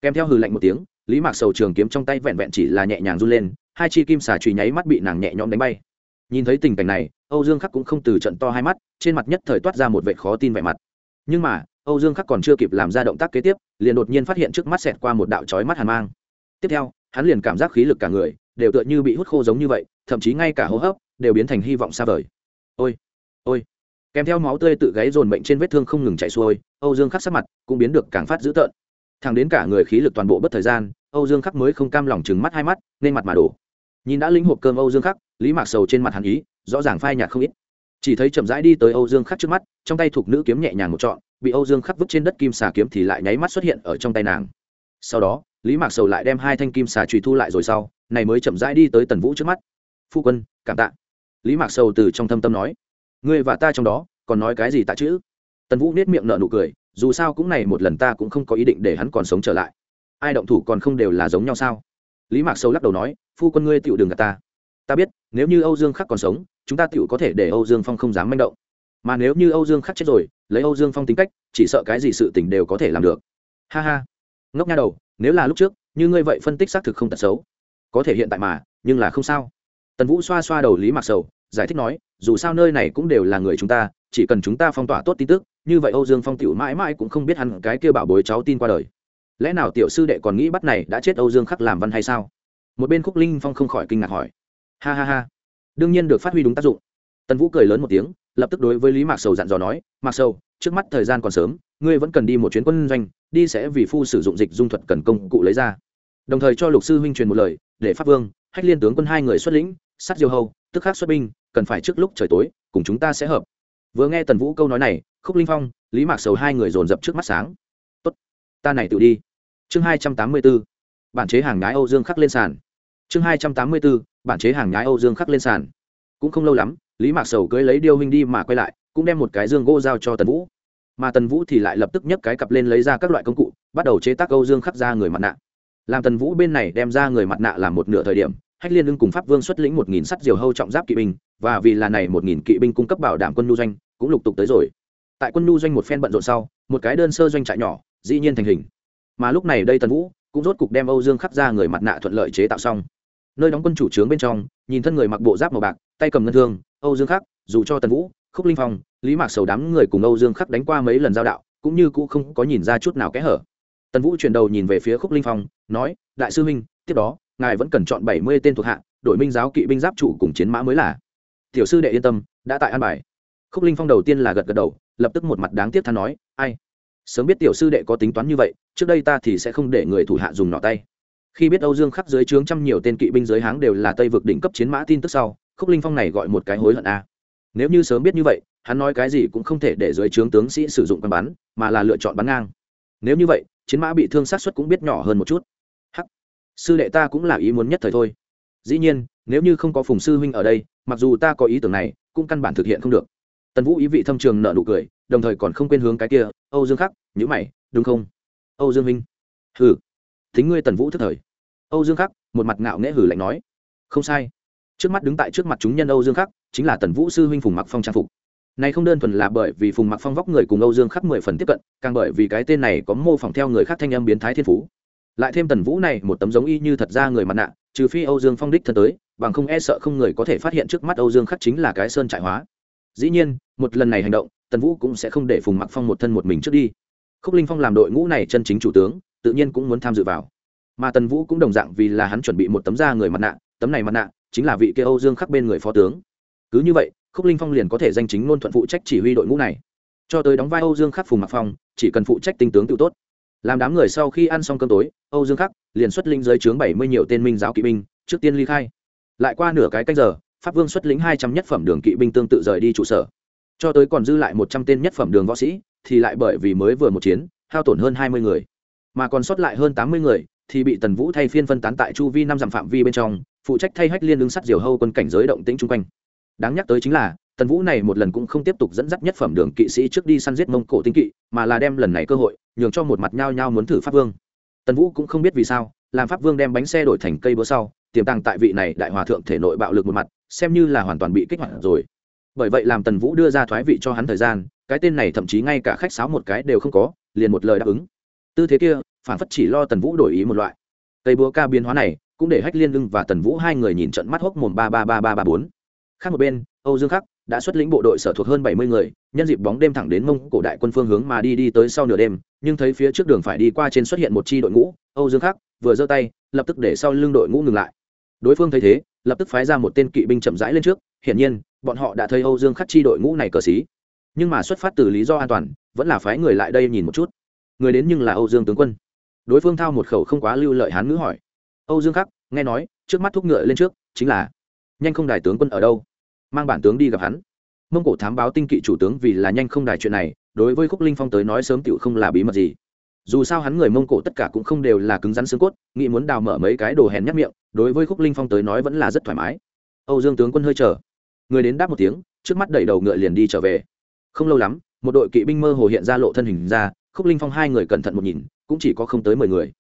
Speaker 1: Kèm theo hừ lạnh một tiếng, lý mạc sầu trường kiếm trong tay vẹn vẹn chỉ là nhẹ nhàng run lên, hai chi kim xà Trụ nháy mắt bị nàng nhẹ nhõm đánh bay. Nhìn thấy tình cảnh này, âu dương khắc cũng không từ trận to hai mắt, trên mặt nhất thời toát ra một vệ khó tin vẻ mặt. Nhưng mà, âu dương khắc còn chưa kịp làm ra động tác kế tiếp, liền đột nhiên phát hiện trước mắt xẹt qua một đạo trói mắt hàn mang. Tiếp theo, hắn liền cảm giác khí lực cả người đều tựa như bị hút khô giống như vậy, thậm chí ngay cả hô hấp đều biến thành hy vọng xa vời. Ôi ôi kèm theo máu tươi tự gáy dồn bệnh trên vết thương không ngừng chảy xuôi, âu dương khắc sắc mặt cũng biến được càng phát dữ tợn. Thẳng đến cả người khí lực toàn bộ bất thời gian, âu dương khắc mới không cam lòng chừng mắt hai mắt, nên mặt mà đổ. Nhìn đã lĩnh hộp cơm âu dương khắc, lý mạc sầu trên mặt hàn ý, rõ ràng phai nhạt không ít. Chỉ thấy chậm rãi đi tới âu dương khắc trước mắt, trong tay thuộc nữ kiếm nhẹ nhàng một trọn, bị âu dương khắc vứt trên đất kim xà kiếm thì lại nháy mắt xuất hiện ở trong tay nàng. Sau đó, lý mạc sầu lại đem hai thanh kim xà trùy thu lại rồi sau, này mới chậm rãi đi tới tần vũ trước mắt. Phu quân, cảm tạ. Lý mạc sầu từ trong thâm tâm nói ngươi và ta trong đó, còn nói cái gì tạ chữ? Tần vũ nết miệng nở nụ cười, dù sao cũng này một lần ta cũng không có ý định để hắn còn sống trở lại. Ai động thủ còn không đều là giống nhau sao? Lý mạc sâu lắc đầu nói, phu quân ngươi tựu đường gạt ta. Ta biết, nếu như âu dương khắc còn sống, chúng ta tựu có thể để âu dương phong không dám manh động. Mà nếu như âu dương khắc chết rồi, lấy âu dương phong tính cách, chỉ sợ cái gì sự tình đều có thể làm được. Ha ha. Ngốc nha đầu, nếu là lúc trước, như ngươi vậy phân tích xác thực không tật xấu. Có thể hiện tại mà, nhưng là không sao. Tần vũ xoa xoa đầu lý mạc sầu giải thích nói, dù sao nơi này cũng đều là người chúng ta, chỉ cần chúng ta phong tỏa tốt tin tức, như vậy âu dương phong tiểu mãi mãi cũng không biết hẳn cái kia bảo bối cháu tin qua đời. Lẽ nào tiểu sư đệ còn nghĩ bắt này đã chết âu dương khắc làm văn hay sao? Một bên khúc linh phong không khỏi kinh ngạc hỏi. Ha ha ha. Đương nhiên được phát huy đúng tác dụng. Tần vũ cười lớn một tiếng, lập tức đối với lý mạc sầu dặn dò nói, mạc sầu, trước mắt thời gian còn sớm, ngươi vẫn cần đi một chuyến quân doanh, đi sẽ vì phu sử dụng dịch dung thuật cần công cụ lấy ra. Đồng thời cho lục sư huynh truyền một lời, để pháp vương, hách liên tướng quân hai người xuất lĩnh, sát diêu hầu, tức khắc xuất binh cần phải trước lúc trời tối, cùng chúng ta sẽ hợp. Vừa nghe tần vũ câu nói này, khúc linh phong, lý mạc sầu hai người dồn dập trước mắt sáng. Tốt, ta này tự đi. Chương hai trăm tám mươi b ố bản chế hàng nhái âu dương khắc lên sàn. Chương hai trăm tám mươi b ố bản chế hàng nhái âu dương khắc lên sàn. Cũng không lâu lắm, lý mạc sầu cưới lấy điêu huynh đi mà quay lại, cũng đem một cái dương gỗ giao cho tần vũ. Mà tần vũ thì lại lập tức nhấc cái cặp lên lấy ra các loại công cụ, bắt đầu chế tác âu dương khắc ra người mặt nạ. Làm tần vũ bên này đem ra người mặt nạ làm một nửa thời điểm hách liên ưng cùng pháp vương xuất lĩnh một nghìn sắt diều hâu trọng giáp kỵ binh, và vì là này một nghìn kỵ binh cung cấp bảo đảm quân nhu doanh, cũng lục tục tới rồi. Tại quân nhu doanh một phen bận rộn sau, một cái đơn sơ doanh trại nhỏ, dĩ nhiên thành hình. Mà lúc này đây tần vũ cũng rốt cục đem âu dương khắc ra người mặt nạ thuận lợi chế tạo xong. Nơi đóng quân chủ trướng bên trong, nhìn thân người mặc bộ giáp màu bạc, tay cầm ngân thương, âu dương khắc, dù cho tần vũ, khúc linh phong, lý mạc sầu đám người cùng âu dương khắc đánh qua mấy lần giao đạo, cũng như cũng không có nhìn ra chút nào kẽ hở. Tần vũ chuyển đầu nhìn về phía khúc linh phong, nói, đại sư huynh, tiếp đó ngài vẫn cần chọn bảy mươi tên thuộc hạ, đội minh giáo kỵ binh giáp chủ cùng chiến mã mới là. Tiểu sư đệ yên tâm, đã tại an bài. Khúc linh phong đầu tiên là gật gật đầu, lập tức một mặt đáng tiếc than nói, ai? Sớm biết tiểu sư đệ có tính toán như vậy, trước đây ta thì sẽ không để người thủ hạ dùng nỏ tay. Khi biết âu dương khắc dưới trướng trăm nhiều tên kỵ binh dưới háng đều là tây vực đỉnh cấp chiến mã tin tức sau, khúc linh phong này gọi một cái hối hận a. Nếu như sớm biết như vậy, hắn nói cái gì cũng không thể để dưới trướng tướng sĩ sử dụng bắn bắn, mà là lựa chọn bắn ngang. Nếu như vậy, chiến mã bị thương sát xuất cũng biết nhỏ hơn một chút sư đệ ta cũng là ý muốn nhất thời thôi. Dĩ nhiên, nếu như không có phùng sư huynh ở đây, mặc dù ta có ý tưởng này, cũng căn bản thực hiện không được. Tần vũ ý vị thâm trường nợ nụ cười, đồng thời còn không quên hướng cái kia, âu dương khắc nhữ mày, đúng không? Âu dương huynh. Hừ. Thính ngươi tần vũ thức thời. Âu dương khắc, một mặt ngạo nghễ hử lạnh nói. Không sai. Trước mắt đứng tại trước mặt chúng nhân âu dương khắc, chính là tần vũ sư huynh phùng mặc phong trang phục. Này không đơn thuần là bởi vì phùng mặc phong vóc người cùng âu dương khắc mười phần tiếp cận, càng bởi vì cái tên này có mô phỏng theo người khác thanh âm biến thái thiên phú lại thêm tần vũ này một tấm giống y như thật ra người mặt nạ, trừ phi âu dương phong đích thân tới, bằng không e sợ không người có thể phát hiện trước mắt âu dương khắc chính là cái sơn trại hóa. Dĩ nhiên, một lần này hành động, tần vũ cũng sẽ không để phùng mặc phong một thân một mình trước đi. Khúc linh phong làm đội ngũ này chân chính chủ tướng, tự nhiên cũng muốn tham dự vào. Mà tần vũ cũng đồng dạng vì là hắn chuẩn bị một tấm da người mặt nạ, tấm này mặt nạ chính là vị kia âu dương khắc bên người phó tướng. Cứ như vậy, khúc linh phong liền có thể danh chính ngôn thuận phụ trách chỉ huy đội ngũ này. Cho tới đóng vai âu dương khắc phùng mặc phong, chỉ cần phụ trách tinh tướng tự tốt làm đám người sau khi ăn xong cơm tối, âu dương khắc liền xuất linh giới chướng bảy mươi nhiều tên minh giáo kỵ binh, trước tiên ly khai. Lại qua nửa cái canh giờ, pháp vương xuất lĩnh hai trăm nhất phẩm đường kỵ binh tương tự rời đi trụ sở. Cho tới còn dư lại một trăm tên nhất phẩm đường võ sĩ, thì lại bởi vì mới vừa một chiến, hao tổn hơn hai mươi người. Mà còn sót lại hơn tám mươi người, thì bị tần vũ thay phiên phân tán tại chu vi năm dặm phạm vi bên trong, phụ trách thay hách liên ứng sắt diều hâu quân cảnh giới động tĩnh chung quanh. Đáng nhắc tới chính là tần vũ này một lần cũng không tiếp tục dẫn dắt nhất phẩm đường kỵ sĩ trước đi săn giết mông cổ tinh kỵ, mà là đem lần này cơ hội nhường cho một mặt nhao nhao muốn thử pháp vương. Tần vũ cũng không biết vì sao, làm pháp vương đem bánh xe đổi thành cây búa sau, tiềm tàng tại vị này đại hòa thượng thể nội bạo lực một mặt, xem như là hoàn toàn bị kích hoạt rồi. Bởi vậy làm tần vũ đưa ra thoái vị cho hắn thời gian, cái tên này thậm chí ngay cả khách sáo một cái đều không có, liền một lời đáp ứng. Tư thế kia, phản phất chỉ lo tần vũ đổi ý một loại. Cây búa ca biến hóa này, cũng để hách liên lưng và tần vũ hai người nhìn trận mắt hốc mồm ba ba ba ba ba bốn. Khác một bên, âu dương khắc đã xuất lĩnh bộ đội sở thuộc hơn bảy mươi người, nhân dịp bóng đêm thẳng đến mông cổ đại quân phương hướng mà đi đi tới sau nửa đêm, nhưng thấy phía trước đường phải đi qua trên xuất hiện một chi đội ngũ, âu dương khắc vừa giơ tay, lập tức để sau lưng đội ngũ ngừng lại. Đối phương thấy thế, lập tức phái ra một tên kỵ binh chậm rãi lên trước, hiển nhiên, bọn họ đã thấy âu dương khắc chi đội ngũ này cờ sĩ. nhưng mà xuất phát từ lý do an toàn, vẫn là phái người lại đây nhìn một chút. Người đến nhưng là âu dương tướng quân. Đối phương thao một khẩu không quá lưu lợi hán ngữ hỏi. Âu dương khắc, nghe nói, trước mắt thúc ngựa lên trước, chính là, nhanh không đại tướng quân ở đâu? Mang bản tướng đi gặp hắn. Mông cổ thám báo tinh kỵ chủ tướng vì là nhanh không đài chuyện này, đối với khúc linh phong tới nói sớm tựu không là bí mật gì. Dù sao hắn người mông cổ tất cả cũng không đều là cứng rắn xương cốt, nghĩ muốn đào mở mấy cái đồ hèn nhắc miệng, đối với khúc linh phong tới nói vẫn là rất thoải mái. Âu dương tướng quân hơi chờ. Người đến đáp một tiếng, trước mắt đẩy đầu ngựa liền đi trở về. Không lâu lắm, một đội kỵ binh mơ hồ hiện ra lộ thân hình ra, khúc linh phong hai người cẩn thận một nhìn, cũng chỉ có không tới mười người.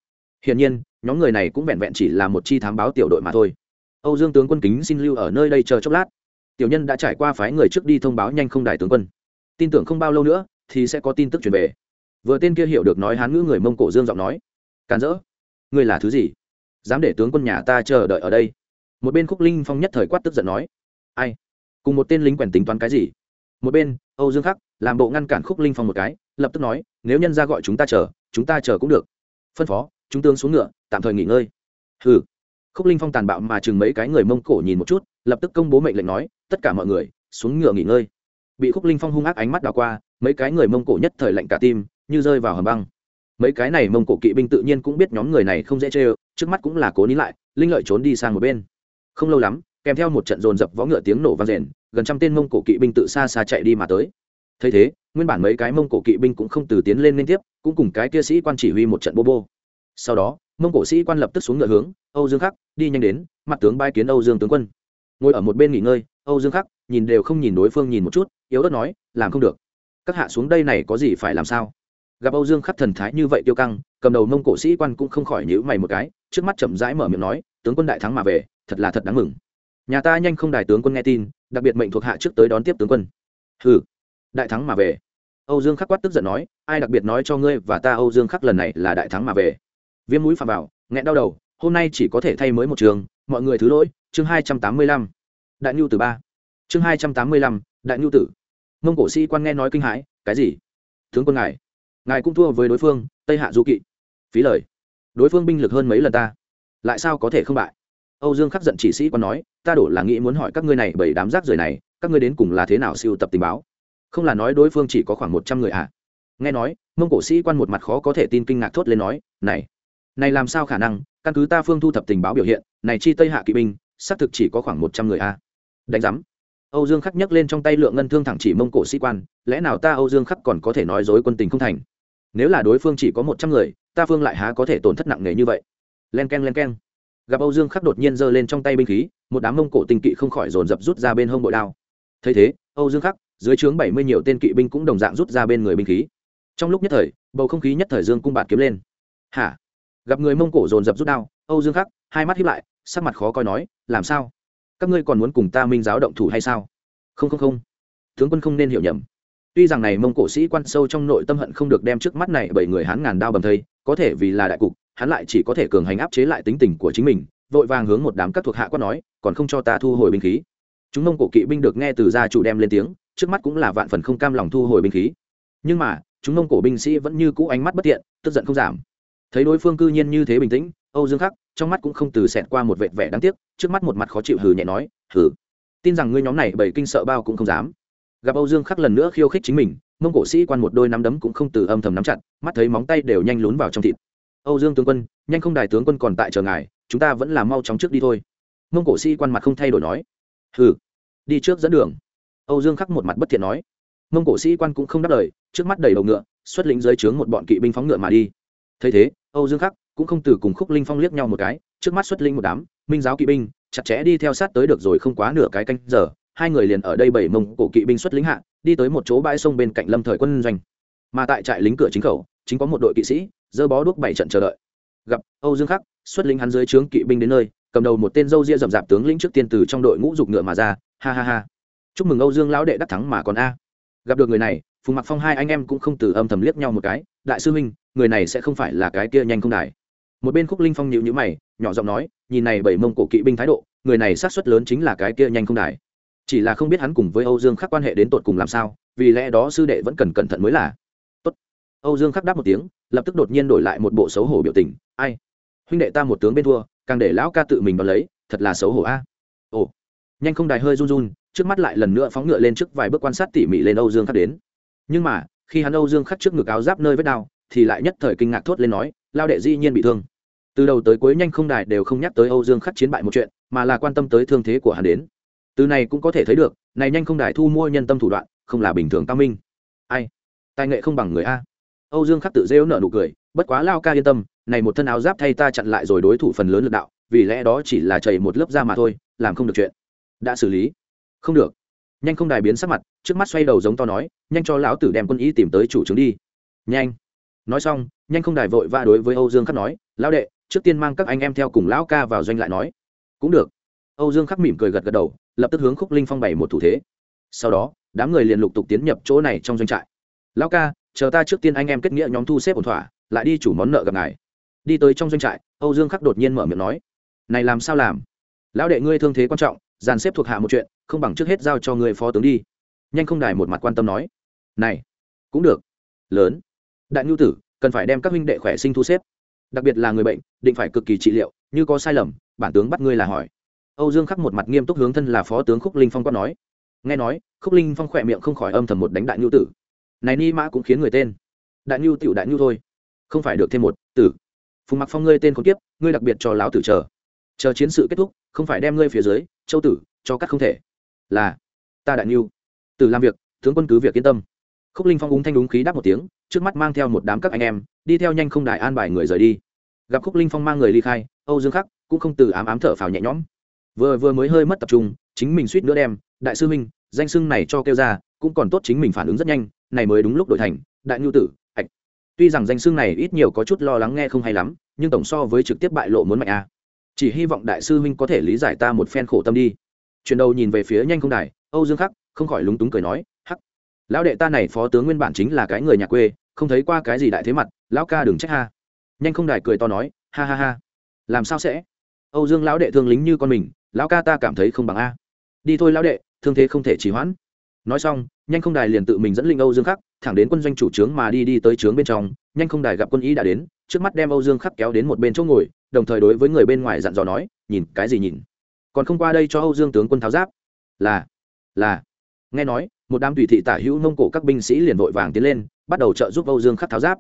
Speaker 1: Hiển nhiên, nhóm người này cũng vẹn vẹn chỉ là một chi thám báo tiểu đội mà thôi. Âu dương tướng quân kính xin lưu ở nơi đây chờ chốc lát tiểu nhân đã trải qua phái người trước đi thông báo nhanh không đại tướng quân. Tin tưởng không bao lâu nữa, thì sẽ có tin tức truyền về. Vừa tên kia hiểu được nói hán ngữ người mông cổ dương giọng nói, càn rỡ, ngươi là thứ gì? Dám để tướng quân nhà ta chờ đợi ở đây? Một bên khúc linh phong nhất thời quát tức giận nói, ai? Cùng một tên lính quèn tính toán cái gì? Một bên, âu dương khắc làm bộ ngăn cản khúc linh phong một cái, lập tức nói, nếu nhân ra gọi chúng ta chờ, chúng ta chờ cũng được. Phân phó, chúng tướng xuống ngựa, tạm thời nghỉ ngơi. Hừ khúc linh phong tàn bạo mà chừng mấy cái người mông cổ nhìn một chút, lập tức công bố mệnh lệnh nói, tất cả mọi người, xuống ngựa nghỉ ngơi. Bị khúc linh phong hung ác ánh mắt đào qua, mấy cái người mông cổ nhất thời lạnh cả tim, như rơi vào hầm băng. Mấy cái này mông cổ kỵ binh tự nhiên cũng biết nhóm người này không dễ chê, trước mắt cũng là cố nín lại, linh lợi trốn đi sang một bên. Không lâu lắm, kèm theo một trận dồn dập võ ngựa tiếng nổ vang rền, gần trăm tên mông cổ kỵ binh tự xa xa chạy đi mà tới. Thấy thế, nguyên bản mấy cái mông cổ kỵ binh cũng không từ tiến lên liên tiếp, cũng cùng cái kia sĩ quan chỉ huy một trận bô bô. Sau đó mông cổ sĩ quan lập tức xuống ngựa hướng, âu dương khắc, đi nhanh đến, mặt tướng bai kiến âu dương tướng quân. Ngồi ở một bên nghỉ ngơi, âu dương khắc nhìn đều không nhìn đối phương nhìn một chút, yếu ớt nói, làm không được. Các hạ xuống đây này có gì phải làm sao? Gặp âu dương khắc thần thái như vậy tiêu căng, cầm đầu mông cổ sĩ quan cũng không khỏi nhữ mày một cái, trước mắt chậm rãi mở miệng nói, tướng quân đại thắng mà về, thật là thật đáng mừng. Nhà ta nhanh không đài tướng quân nghe tin, đặc biệt mệnh thuộc hạ trước tới đón tiếp tướng quân. Hừ, đại thắng mà về. Âu dương khắc quát tức giận nói, ai đặc biệt nói cho ngươi và ta âu dương khắc lần này là đại thắng mà về? Viêm mũi phạm vào, nghẹn đau đầu, hôm nay chỉ có thể thay mới một trường, mọi người thứ lỗi, chương hai trăm tám mươi lăm. Đại nhu tử ba. Chương hai trăm tám mươi lăm, đại nhu tử. Mông cổ sĩ quan nghe nói kinh hãi, cái gì? Tướng quân ngài ngài cũng thua với đối phương, tây hạ du kỵ. Phí lời. Đối phương binh lực hơn mấy lần ta, lại sao có thể không bại? Âu dương khắc giận chỉ sĩ quan nói, ta đổ là nghĩ muốn hỏi các ngươi này bảy đám rác rưởi này, các ngươi đến cùng là thế nào siêu tập tình báo? Không là nói đối phương chỉ có khoảng một trăm người à? Nghe nói, mông cổ sĩ quan một mặt khó có thể tin kinh ngạc thốt lên nói, này này làm sao khả năng? Căn cứ ta phương thu thập tình báo biểu hiện, này chi tây hạ kỵ binh, xác thực chỉ có khoảng một trăm người a. Đánh giám. Âu dương khắc nhấc lên trong tay lượng ngân thương thẳng chỉ mông cổ sĩ quan, lẽ nào ta âu dương khắc còn có thể nói dối quân tình không thành? Nếu là đối phương chỉ có một trăm người, ta phương lại há có thể tổn thất nặng nề như vậy? Len k e n len k e n gặp âu dương khắc đột nhiên giơ lên trong tay binh khí, một đám mông cổ tinh kỵ không khỏi dồn dập rút ra bên hông bội đao. Thấy thế, âu dương khắc, dưới trướng bảy mươi nhiều tên kỵ binh cũng đồng dạng rút ra bên người binh khí. Trong lúc nhất thời, bầu không khí nhất thời dương cung bạt kiếm lên. Hả? Gặp người mông cổ dồn dập rút đao, âu dương khắc, hai mắt hiếp lại, sắc mặt khó coi nói, làm sao? Các ngươi còn muốn cùng ta minh giáo động thủ hay sao? Không không không. Tướng quân không nên hiểu nhầm. Tuy rằng này mông cổ sĩ quan sâu trong nội tâm hận không được đem trước mắt này bảy người hắn ngàn đao bầm thây, có thể vì là đại cục, hắn lại chỉ có thể cường hành áp chế lại tính tình của chính mình, vội vàng hướng một đám các thuộc hạ quát nói, còn không cho ta thu hồi binh khí. Chúng mông cổ kỵ binh được nghe từ gia chủ đem lên tiếng, trước mắt cũng là vạn phần không cam lòng thu hồi binh khí. Nhưng mà, chúng mông cổ binh sĩ vẫn như cũ ánh mắt bất tiện tức giận không giảm thấy đối phương cư nhiên như thế bình tĩnh, âu dương khắc trong mắt cũng không từ xẹt qua một vệt vẻ đáng tiếc, trước mắt một mặt khó chịu hừ nhẹ nói, hừ, tin rằng ngươi nhóm này bảy kinh sợ bao cũng không dám. Gặp âu dương khắc lần nữa khiêu khích chính mình, mông cổ sĩ quan một đôi nắm đấm cũng không từ âm thầm nắm chặt, mắt thấy móng tay đều nhanh lún vào trong thịt. Âu dương tướng quân, nhanh không đài tướng quân còn tại chờ ngài, chúng ta vẫn là mau chóng trước đi thôi. Mông cổ sĩ quan mặt không thay đổi nói, hừ, đi trước dẫn đường. Âu dương khắc một mặt bất thiện nói. Mông cổ sĩ quan cũng không đáp lời, trước mắt đầy đầu ngựa, xuất lĩnh dưới trướng một bọn kỵ binh phóng ngựa mà đi. Thấy thế âu dương khắc cũng không từ cùng khúc linh phong liếc nhau một cái, trước mắt xuất linh một đám, minh giáo kỵ binh, chặt chẽ đi theo sát tới được rồi không quá nửa cái canh giờ, hai người liền ở đây bảy mông cổ kỵ binh xuất lính hạ, đi tới một chỗ bãi sông bên cạnh lâm thời quân doanh. Mà tại trại lính cửa chính khẩu, chính có một đội kỵ sĩ, dơ bó đuốc bảy trận chờ đợi. Gặp âu dương khắc, xuất lính hắn dưới trướng kỵ binh đến nơi, cầm đầu một tên dâu ria rậm rạp tướng lĩnh trước tiên từ trong đội ngũ dục ngựa mà ra, ha ha ha. Chúc mừng âu dương lão đệ đắc thắng mà còn a. Gặp được người này, phùng mặc phong hai anh em cũng không từ âm thầm liếc nhau một cái, đại sư huynh người này sẽ không phải là cái kia nhanh không đài. Một bên khúc linh phong nhịu nhữ mày, nhỏ giọng nói, nhìn này bảy mông cổ kỵ binh thái độ, người này sát xuất lớn chính là cái kia nhanh không đài. Chỉ là không biết hắn cùng với âu dương khắc quan hệ đến tột cùng làm sao, vì lẽ đó sư đệ vẫn cần cẩn thận mới là. Tốt. âu dương khắc đáp một tiếng, lập tức đột nhiên đổi lại một bộ xấu hổ biểu tình, ai? Huynh đệ ta một tướng bên thua, càng để lão ca tự mình đón lấy, thật là xấu hổ a. Ồ. Nhanh không đài hơi run run, trước mắt lại lần nữa phóng ngựa lên trước vài bước quan sát tỉ mỉ lên âu dương khắc đến. Nhưng mà, khi hắn âu dương khắc trước ngực áo giáp nơi vết đao thì lại nhất thời kinh ngạc thốt lên nói lao đệ dĩ nhiên bị thương. Từ đầu tới cuối nhanh không đài đều không nhắc tới âu dương khắc chiến bại một chuyện, mà là quan tâm tới thương thế của hắn đến. Từ này cũng có thể thấy được, này nhanh không đài thu mua nhân tâm thủ đoạn, không là bình thường cao minh. Ai? Tài nghệ không bằng người a. Âu dương khắc tự rêu nợ nụ cười, bất quá lao ca yên tâm, này một thân áo giáp thay ta chặn lại rồi đối thủ phần lớn lực đạo, vì lẽ đó chỉ là chảy một lớp da mà thôi, làm không được chuyện. Đã xử lý. Không được. Nhanh không đài biến sắc mặt, trước mắt xoay đầu giống to nói, nhanh cho lão tử đem quân ý tìm tới chủ chứng đi. Nhanh nói xong, nhanh không đài vội va đối với âu dương khắc nói, lão đệ, trước tiên mang các anh em theo cùng lão ca vào doanh lại nói. Cũng được. Âu dương khắc mỉm cười gật gật đầu, lập tức hướng khúc linh phong bày một thủ thế. Sau đó, đám người liền lục tục tiến nhập chỗ này trong doanh trại. Lão ca, chờ ta trước tiên anh em kết nghĩa nhóm thu xếp ổn thỏa, lại đi chủ món nợ gặp ngài. Đi tới trong doanh trại, âu dương khắc đột nhiên mở miệng nói, này làm sao làm? Lão đệ ngươi thương thế quan trọng, dàn xếp thuộc hạ một chuyện, không bằng trước hết giao cho người phó tướng đi. Nhanh không đài một mặt quan tâm nói, này, cũng được. Lớn đại ngưu tử, cần phải đem các huynh đệ khỏe sinh thu xếp. Đặc biệt là người bệnh, định phải cực kỳ trị liệu, như có sai lầm, bản tướng bắt ngươi là hỏi. Âu dương khắc một mặt nghiêm túc hướng thân là phó tướng khúc linh phong quát nói. Nghe nói, khúc linh phong khỏe miệng không khỏi âm thầm một đánh đại nhu tử. Này ni mã cũng khiến người tên. Đại nhu tiểu đại nhu thôi. Không phải được thêm một, tử. Phùng mặc phong ngươi tên khốn tiếp ngươi đặc biệt cho lão tử chờ. Chờ chiến sự kết thúc, không phải đem ngươi phía dưới, châu tử, cho cắt không thể. Là, ta đại nhu tử làm việc, tướng quân cứ việc yên tâm khúc linh phong úng thanh đúng khí đáp một tiếng, trước mắt mang theo một đám các anh em, đi theo nhanh không đại an bài người rời đi. Gặp khúc linh phong mang người ly khai, âu dương khắc cũng không từ ám ám thở phào nhẹ nhõm. Vừa vừa mới hơi mất tập trung, chính mình suýt nữa đem, đại sư minh danh sưng này cho kêu ra, cũng còn tốt chính mình phản ứng rất nhanh, này mới đúng lúc đổi thành, đại nhu tử ạch tuy rằng danh sưng này ít nhiều có chút lo lắng nghe không hay lắm, nhưng tổng so với trực tiếp bại lộ muốn mạnh a chỉ hy vọng đại sư minh có thể lý giải ta một phen khổ tâm đi. Chuyển đầu nhìn về phía nhanh không đài, âu dương khắc không khỏi lúng túng cười nói lão đệ ta này phó tướng nguyên bản chính là cái người nhà quê, không thấy qua cái gì đại thế mặt, lão ca đừng trách ha. Nhanh không đài cười to nói, ha ha ha. Làm sao sẽ? Âu dương lão đệ thương lính như con mình, lão ca ta cảm thấy không bằng a. Đi thôi lão đệ, thương thế không thể trì hoãn. Nói xong, nhanh không đài liền tự mình dẫn linh âu dương khắc, thẳng đến quân doanh chủ trướng mà đi đi tới trướng bên trong, nhanh không đài gặp quân ý đã đến, trước mắt đem âu dương khắc kéo đến một bên chỗ ngồi, đồng thời đối với người bên ngoài dặn dò nói, nhìn cái gì nhìn. Còn không qua đây cho âu dương tướng quân tháo giáp. Là là. Nghe nói một đám tùy thị tả hữu nông cổ các binh sĩ liền vội vàng tiến lên, bắt đầu trợ giúp âu dương khắc tháo giáp.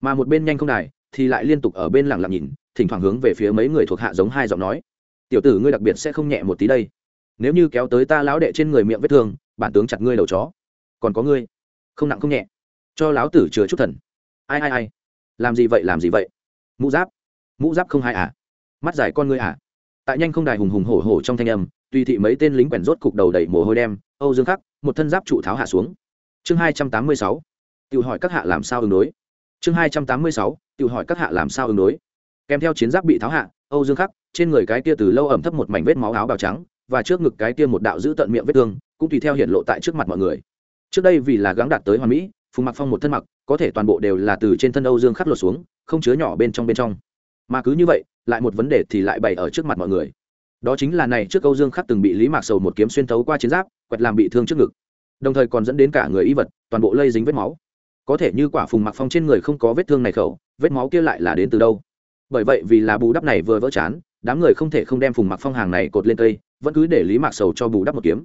Speaker 1: Mà một bên nhanh không đài, thì lại liên tục ở bên lặng lặng nhìn, thỉnh thoảng hướng về phía mấy người thuộc hạ giống hai giọng nói. Tiểu tử ngươi đặc biệt sẽ không nhẹ một tí đây. Nếu như kéo tới ta lão đệ trên người miệng vết thương, bản tướng chặt ngươi đầu chó. Còn có ngươi, không nặng không nhẹ. Cho lão tử chứa chút thần. Ai ai ai? Làm gì vậy, làm gì vậy? Mũ giáp mũ giáp không hai à? Mắt dài con ngươi à? Tại nhanh không đài hùng hùng hổ hổ trong thanh âm, tùy thị mấy tên lính quèn rốt cục đầu đầy mồ hôi đem âu dương khắc một thân giáp trụ tháo hạ xuống. Chương 286, Tiểu hỏi các hạ làm sao ứng đối. Chương 286, Tiểu hỏi các hạ làm sao ứng đối. Kèm theo chiến giáp bị tháo hạ âu dương khắc trên người cái kia từ lâu ẩm thấp một mảnh vết máu áo bào trắng và trước ngực cái kia một đạo giữ tận miệng vết thương cũng tùy theo hiện lộ tại trước mặt mọi người. Trước đây vì là gắng đạt tới hoàn mỹ phùng mặc phong một thân mặc có thể toàn bộ đều là từ trên thân âu dương khắc lột xuống không chứa nhỏ bên trong bên trong. Mà cứ như vậy lại một vấn đề thì lại bày ở trước mặt mọi người. Đó chính là này trước âu dương khắc từng bị lý mạc sầu một kiếm xuyên thấu qua chiến giáp quẹt làm bị thương trước ngực. Đồng thời còn dẫn đến cả người y vật, toàn bộ lây dính vết máu. Có thể như quả phùng mặc phong trên người không có vết thương này khẩu, vết máu kia lại là đến từ đâu? Bởi vậy vì là bù đắp này vừa vỡ chán, đám người không thể không đem phùng mặc phong hàng này cột lên cây, vẫn cứ để lý mạc sầu cho bù đắp một kiếm.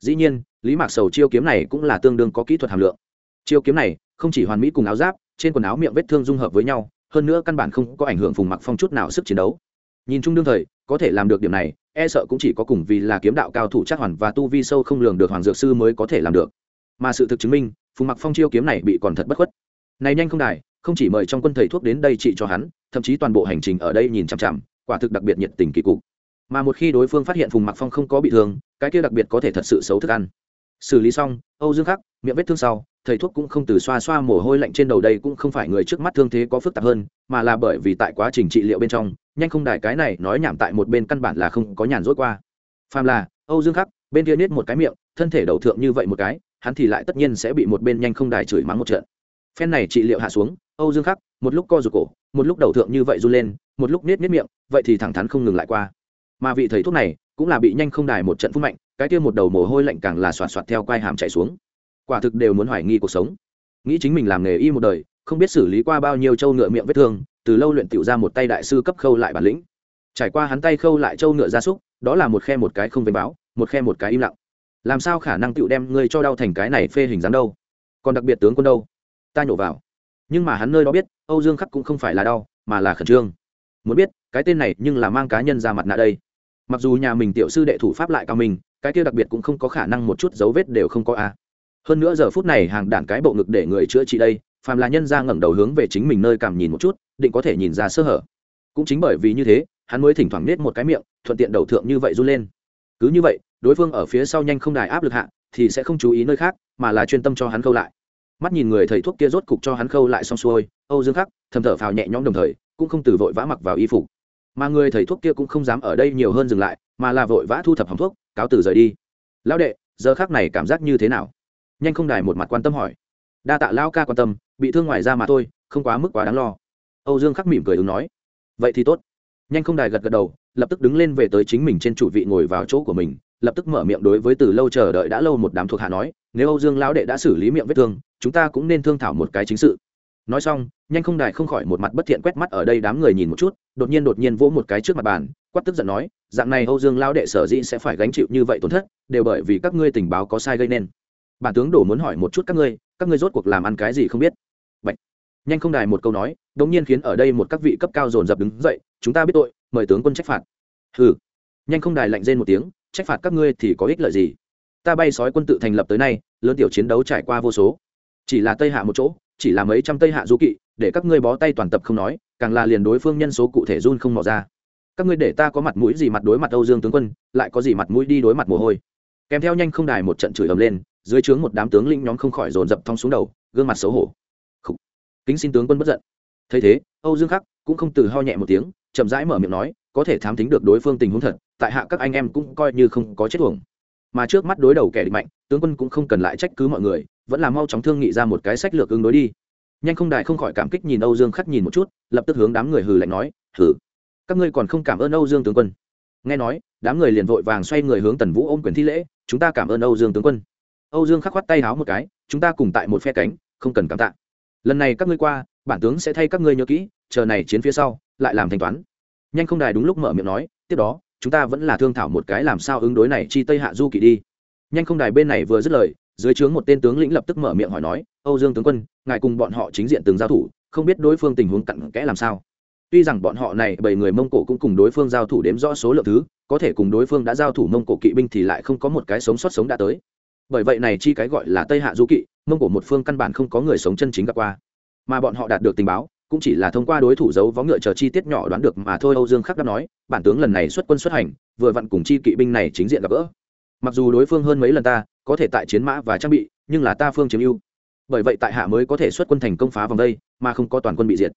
Speaker 1: Dĩ nhiên, lý mạc sầu chiêu kiếm này cũng là tương đương có kỹ thuật hàm lượng. Chiêu kiếm này, không chỉ hoàn mỹ cùng áo giáp, trên quần áo miệng vết thương dung hợp với nhau, hơn nữa căn bản không có ảnh hưởng phùng mặc phong chút nào sức chiến đấu. Nhìn chung đương thời, có thể làm được điểm này e sợ cũng chỉ có cùng vì là kiếm đạo cao thủ chắc hoàn và tu vi sâu không lường được hoàng dược sư mới có thể làm được. Mà sự thực chứng minh, phùng mặc phong chiêu kiếm này bị còn thật bất khuất. Này nhanh không đài, không chỉ mời trong quân thầy thuốc đến đây trị cho hắn, thậm chí toàn bộ hành trình ở đây nhìn chằm chằm, quả thực đặc biệt nhiệt tình kỳ cục. Mà một khi đối phương phát hiện phùng mặc phong không có bị thương, cái kia đặc biệt có thể thật sự xấu thức ăn. Xử lý xong, âu dương khắc, miệng vết thương sau, thầy thuốc cũng không từ xoa xoa mồ hôi lạnh trên đầu đây cũng không phải người trước mắt thương thế có phức tạp hơn, mà là bởi vì tại quá trình trị liệu bên trong nhanh không đài cái này nói nhảm tại một bên căn bản là không có nhàn rỗi qua. Phàm là, âu dương khắc, bên kia niết một cái miệng, thân thể đầu thượng như vậy một cái, hắn thì lại tất nhiên sẽ bị một bên nhanh không đài chửi mắng một trận. Phen này trị liệu hạ xuống, âu dương khắc, một lúc co rụt cổ, một lúc đầu thượng như vậy run lên, một lúc niết niết miệng, vậy thì thẳng thắn không ngừng lại qua. Mà vị thầy thuốc này, cũng là bị nhanh không đài một trận phút mạnh, cái kia một đầu mồ hôi lạnh càng là xoạt xoạt theo quai hàm chạy xuống. Quả thực đều muốn hoài nghi cuộc sống. Nghĩ chính mình làm nghề y một đời không biết xử lý qua bao nhiêu trâu ngựa miệng vết thương, từ lâu luyện tiểu ra một tay đại sư cấp khâu lại bản lĩnh. Trải qua hắn tay khâu lại trâu ngựa gia súc, đó là một khe một cái không vênh báo, một khe một cái im lặng. Làm sao khả năng tiểu đem ngươi cho đau thành cái này phê hình dáng đâu? Còn đặc biệt tướng quân đâu? Ta nhổ vào. Nhưng mà hắn nơi đó biết, âu dương khắc cũng không phải là đau, mà là khẩn trương. Muốn biết, cái tên này nhưng là mang cá nhân ra mặt nạ đây. Mặc dù nhà mình tiểu sư đệ thủ pháp lại cao mình, cái kia đặc biệt cũng không có khả năng một chút dấu vết đều không có a hơn nữa giờ phút này hàng đạn cái bộ ngực để người chữa trị đây phàm là nhân ra ngẩng đầu hướng về chính mình nơi cảm nhìn một chút, định có thể nhìn ra sơ hở. Cũng chính bởi vì như thế, hắn mới thỉnh thoảng nết một cái miệng, thuận tiện đầu thượng như vậy run lên. Cứ như vậy, đối phương ở phía sau nhanh không đài áp lực hạ, thì sẽ không chú ý nơi khác, mà là chuyên tâm cho hắn khâu lại. Mắt nhìn người thầy thuốc kia rốt cục cho hắn khâu lại xong xuôi, âu dương khắc thầm thở phào nhẹ nhõm đồng thời, cũng không từ vội vã mặc vào y phục. Mà người thầy thuốc kia cũng không dám ở đây nhiều hơn dừng lại, mà là vội vã thu thập hỏng thuốc, cáo từ rời đi. Lão đệ, giờ khác này cảm giác như thế nào? Nhanh không đài một mặt quan tâm hỏi. Đa tạ lao ca quan tâm bị thương ngoài ra mà thôi, không quá mức quá đáng lo. Âu dương khắc mỉm cười ứng nói, vậy thì tốt. Nhanh không đài gật gật đầu, lập tức đứng lên về tới chính mình trên chủ vị ngồi vào chỗ của mình, lập tức mở miệng đối với từ lâu chờ đợi đã lâu một đám thuộc hạ nói, nếu âu dương lão đệ đã xử lý miệng vết thương, chúng ta cũng nên thương thảo một cái chính sự. Nói xong, nhanh không đài không khỏi một mặt bất thiện quét mắt ở đây đám người nhìn một chút, đột nhiên đột nhiên vỗ một cái trước mặt bàn, quát tức giận nói, dạng này âu dương Lão đệ sở dĩ sẽ phải gánh chịu như vậy tổn thất, đều bởi vì các ngươi tình báo có sai gây nên. Bản tướng đổ muốn hỏi một chút các ngươi các ngươi rốt cuộc làm ăn cái gì không biết? Nhanh không đài một câu nói đống nhiên khiến ở đây một các vị cấp cao dồn dập đứng dậy, chúng ta biết tội, mời tướng quân trách phạt. Hừ. Nhanh không đài lạnh rên một tiếng, trách phạt các ngươi thì có ích lợi gì? Ta bay sói quân tự thành lập tới nay, lớn tiểu chiến đấu trải qua vô số. Chỉ là tây hạ một chỗ, chỉ là mấy trăm tây hạ du kỵ, để các ngươi bó tay toàn tập không nói, càng là liền đối phương nhân số cụ thể run không mò ra. Các ngươi để ta có mặt mũi gì mặt đối mặt âu dương tướng quân, lại có gì mặt mũi đi đối mặt mồ hôi? Kèm theo nhanh không đài một trận chửi ầm lên, dưới trướng một đám tướng lĩnh nhóm không khỏi dồn dập thong xuống đầu, gương mặt xấu hổ kính xin tướng quân bất giận. Thấy thế, âu dương khắc cũng không từ ho nhẹ một tiếng, chậm rãi mở miệng nói, có thể thám tính được đối phương tình huống thật, tại hạ các anh em cũng coi như không có chết thuồng mà trước mắt đối đầu kẻ địch mạnh, tướng quân cũng không cần lại trách cứ mọi người, vẫn là mau chóng thương nghị ra một cái sách lược ứng đối đi. Nhanh không đại không khỏi cảm kích nhìn âu dương khắc nhìn một chút, lập tức hướng đám người hừ lạnh nói, hừ, các ngươi còn không cảm ơn âu dương tướng quân. Nghe nói, đám người liền vội vàng xoay người hướng tần vũ ôm quyền thi lễ, chúng ta cảm ơn âu dương tướng quân. Âu dương khắc khoát tay háo một cái, chúng ta cùng tại một phe cánh, không cần cảm tạ lần này các ngươi qua, bản tướng sẽ thay các ngươi nhớ kỹ, chờ này chiến phía sau, lại làm thanh toán. Nhanh không đài đúng lúc mở miệng nói, tiếp đó, chúng ta vẫn là thương thảo một cái làm sao ứng đối này chi tây hạ du kỵ đi. Nhanh không đài bên này vừa dứt lời, dưới trướng một tên tướng lĩnh lập tức mở miệng hỏi nói, âu dương tướng quân, ngài cùng bọn họ chính diện từng giao thủ, không biết đối phương tình huống cặn kẽ làm sao? Tuy rằng bọn họ này bảy người mông cổ cũng cùng đối phương giao thủ đếm rõ số lượng thứ, có thể cùng đối phương đã giao thủ mông cổ kỵ binh thì lại không có một cái sống sót sống đã tới bởi vậy này chi cái gọi là tây hạ du kỵ, mông cổ một phương căn bản không có người sống chân chính gặp qua. Mà bọn họ đạt được tình báo, cũng chỉ là thông qua đối thủ giấu vó ngựa chờ chi tiết nhỏ đoán được mà thôi, âu dương khắc đã nói, bản tướng lần này xuất quân xuất hành, vừa vặn cùng chi kỵ binh này chính diện gặp gỡ. Mặc dù đối phương hơn mấy lần ta, có thể tại chiến mã và trang bị, nhưng là ta phương chiếm ưu. Bởi vậy tại hạ mới có thể xuất quân thành công phá vòng đây, mà không có toàn quân bị diệt.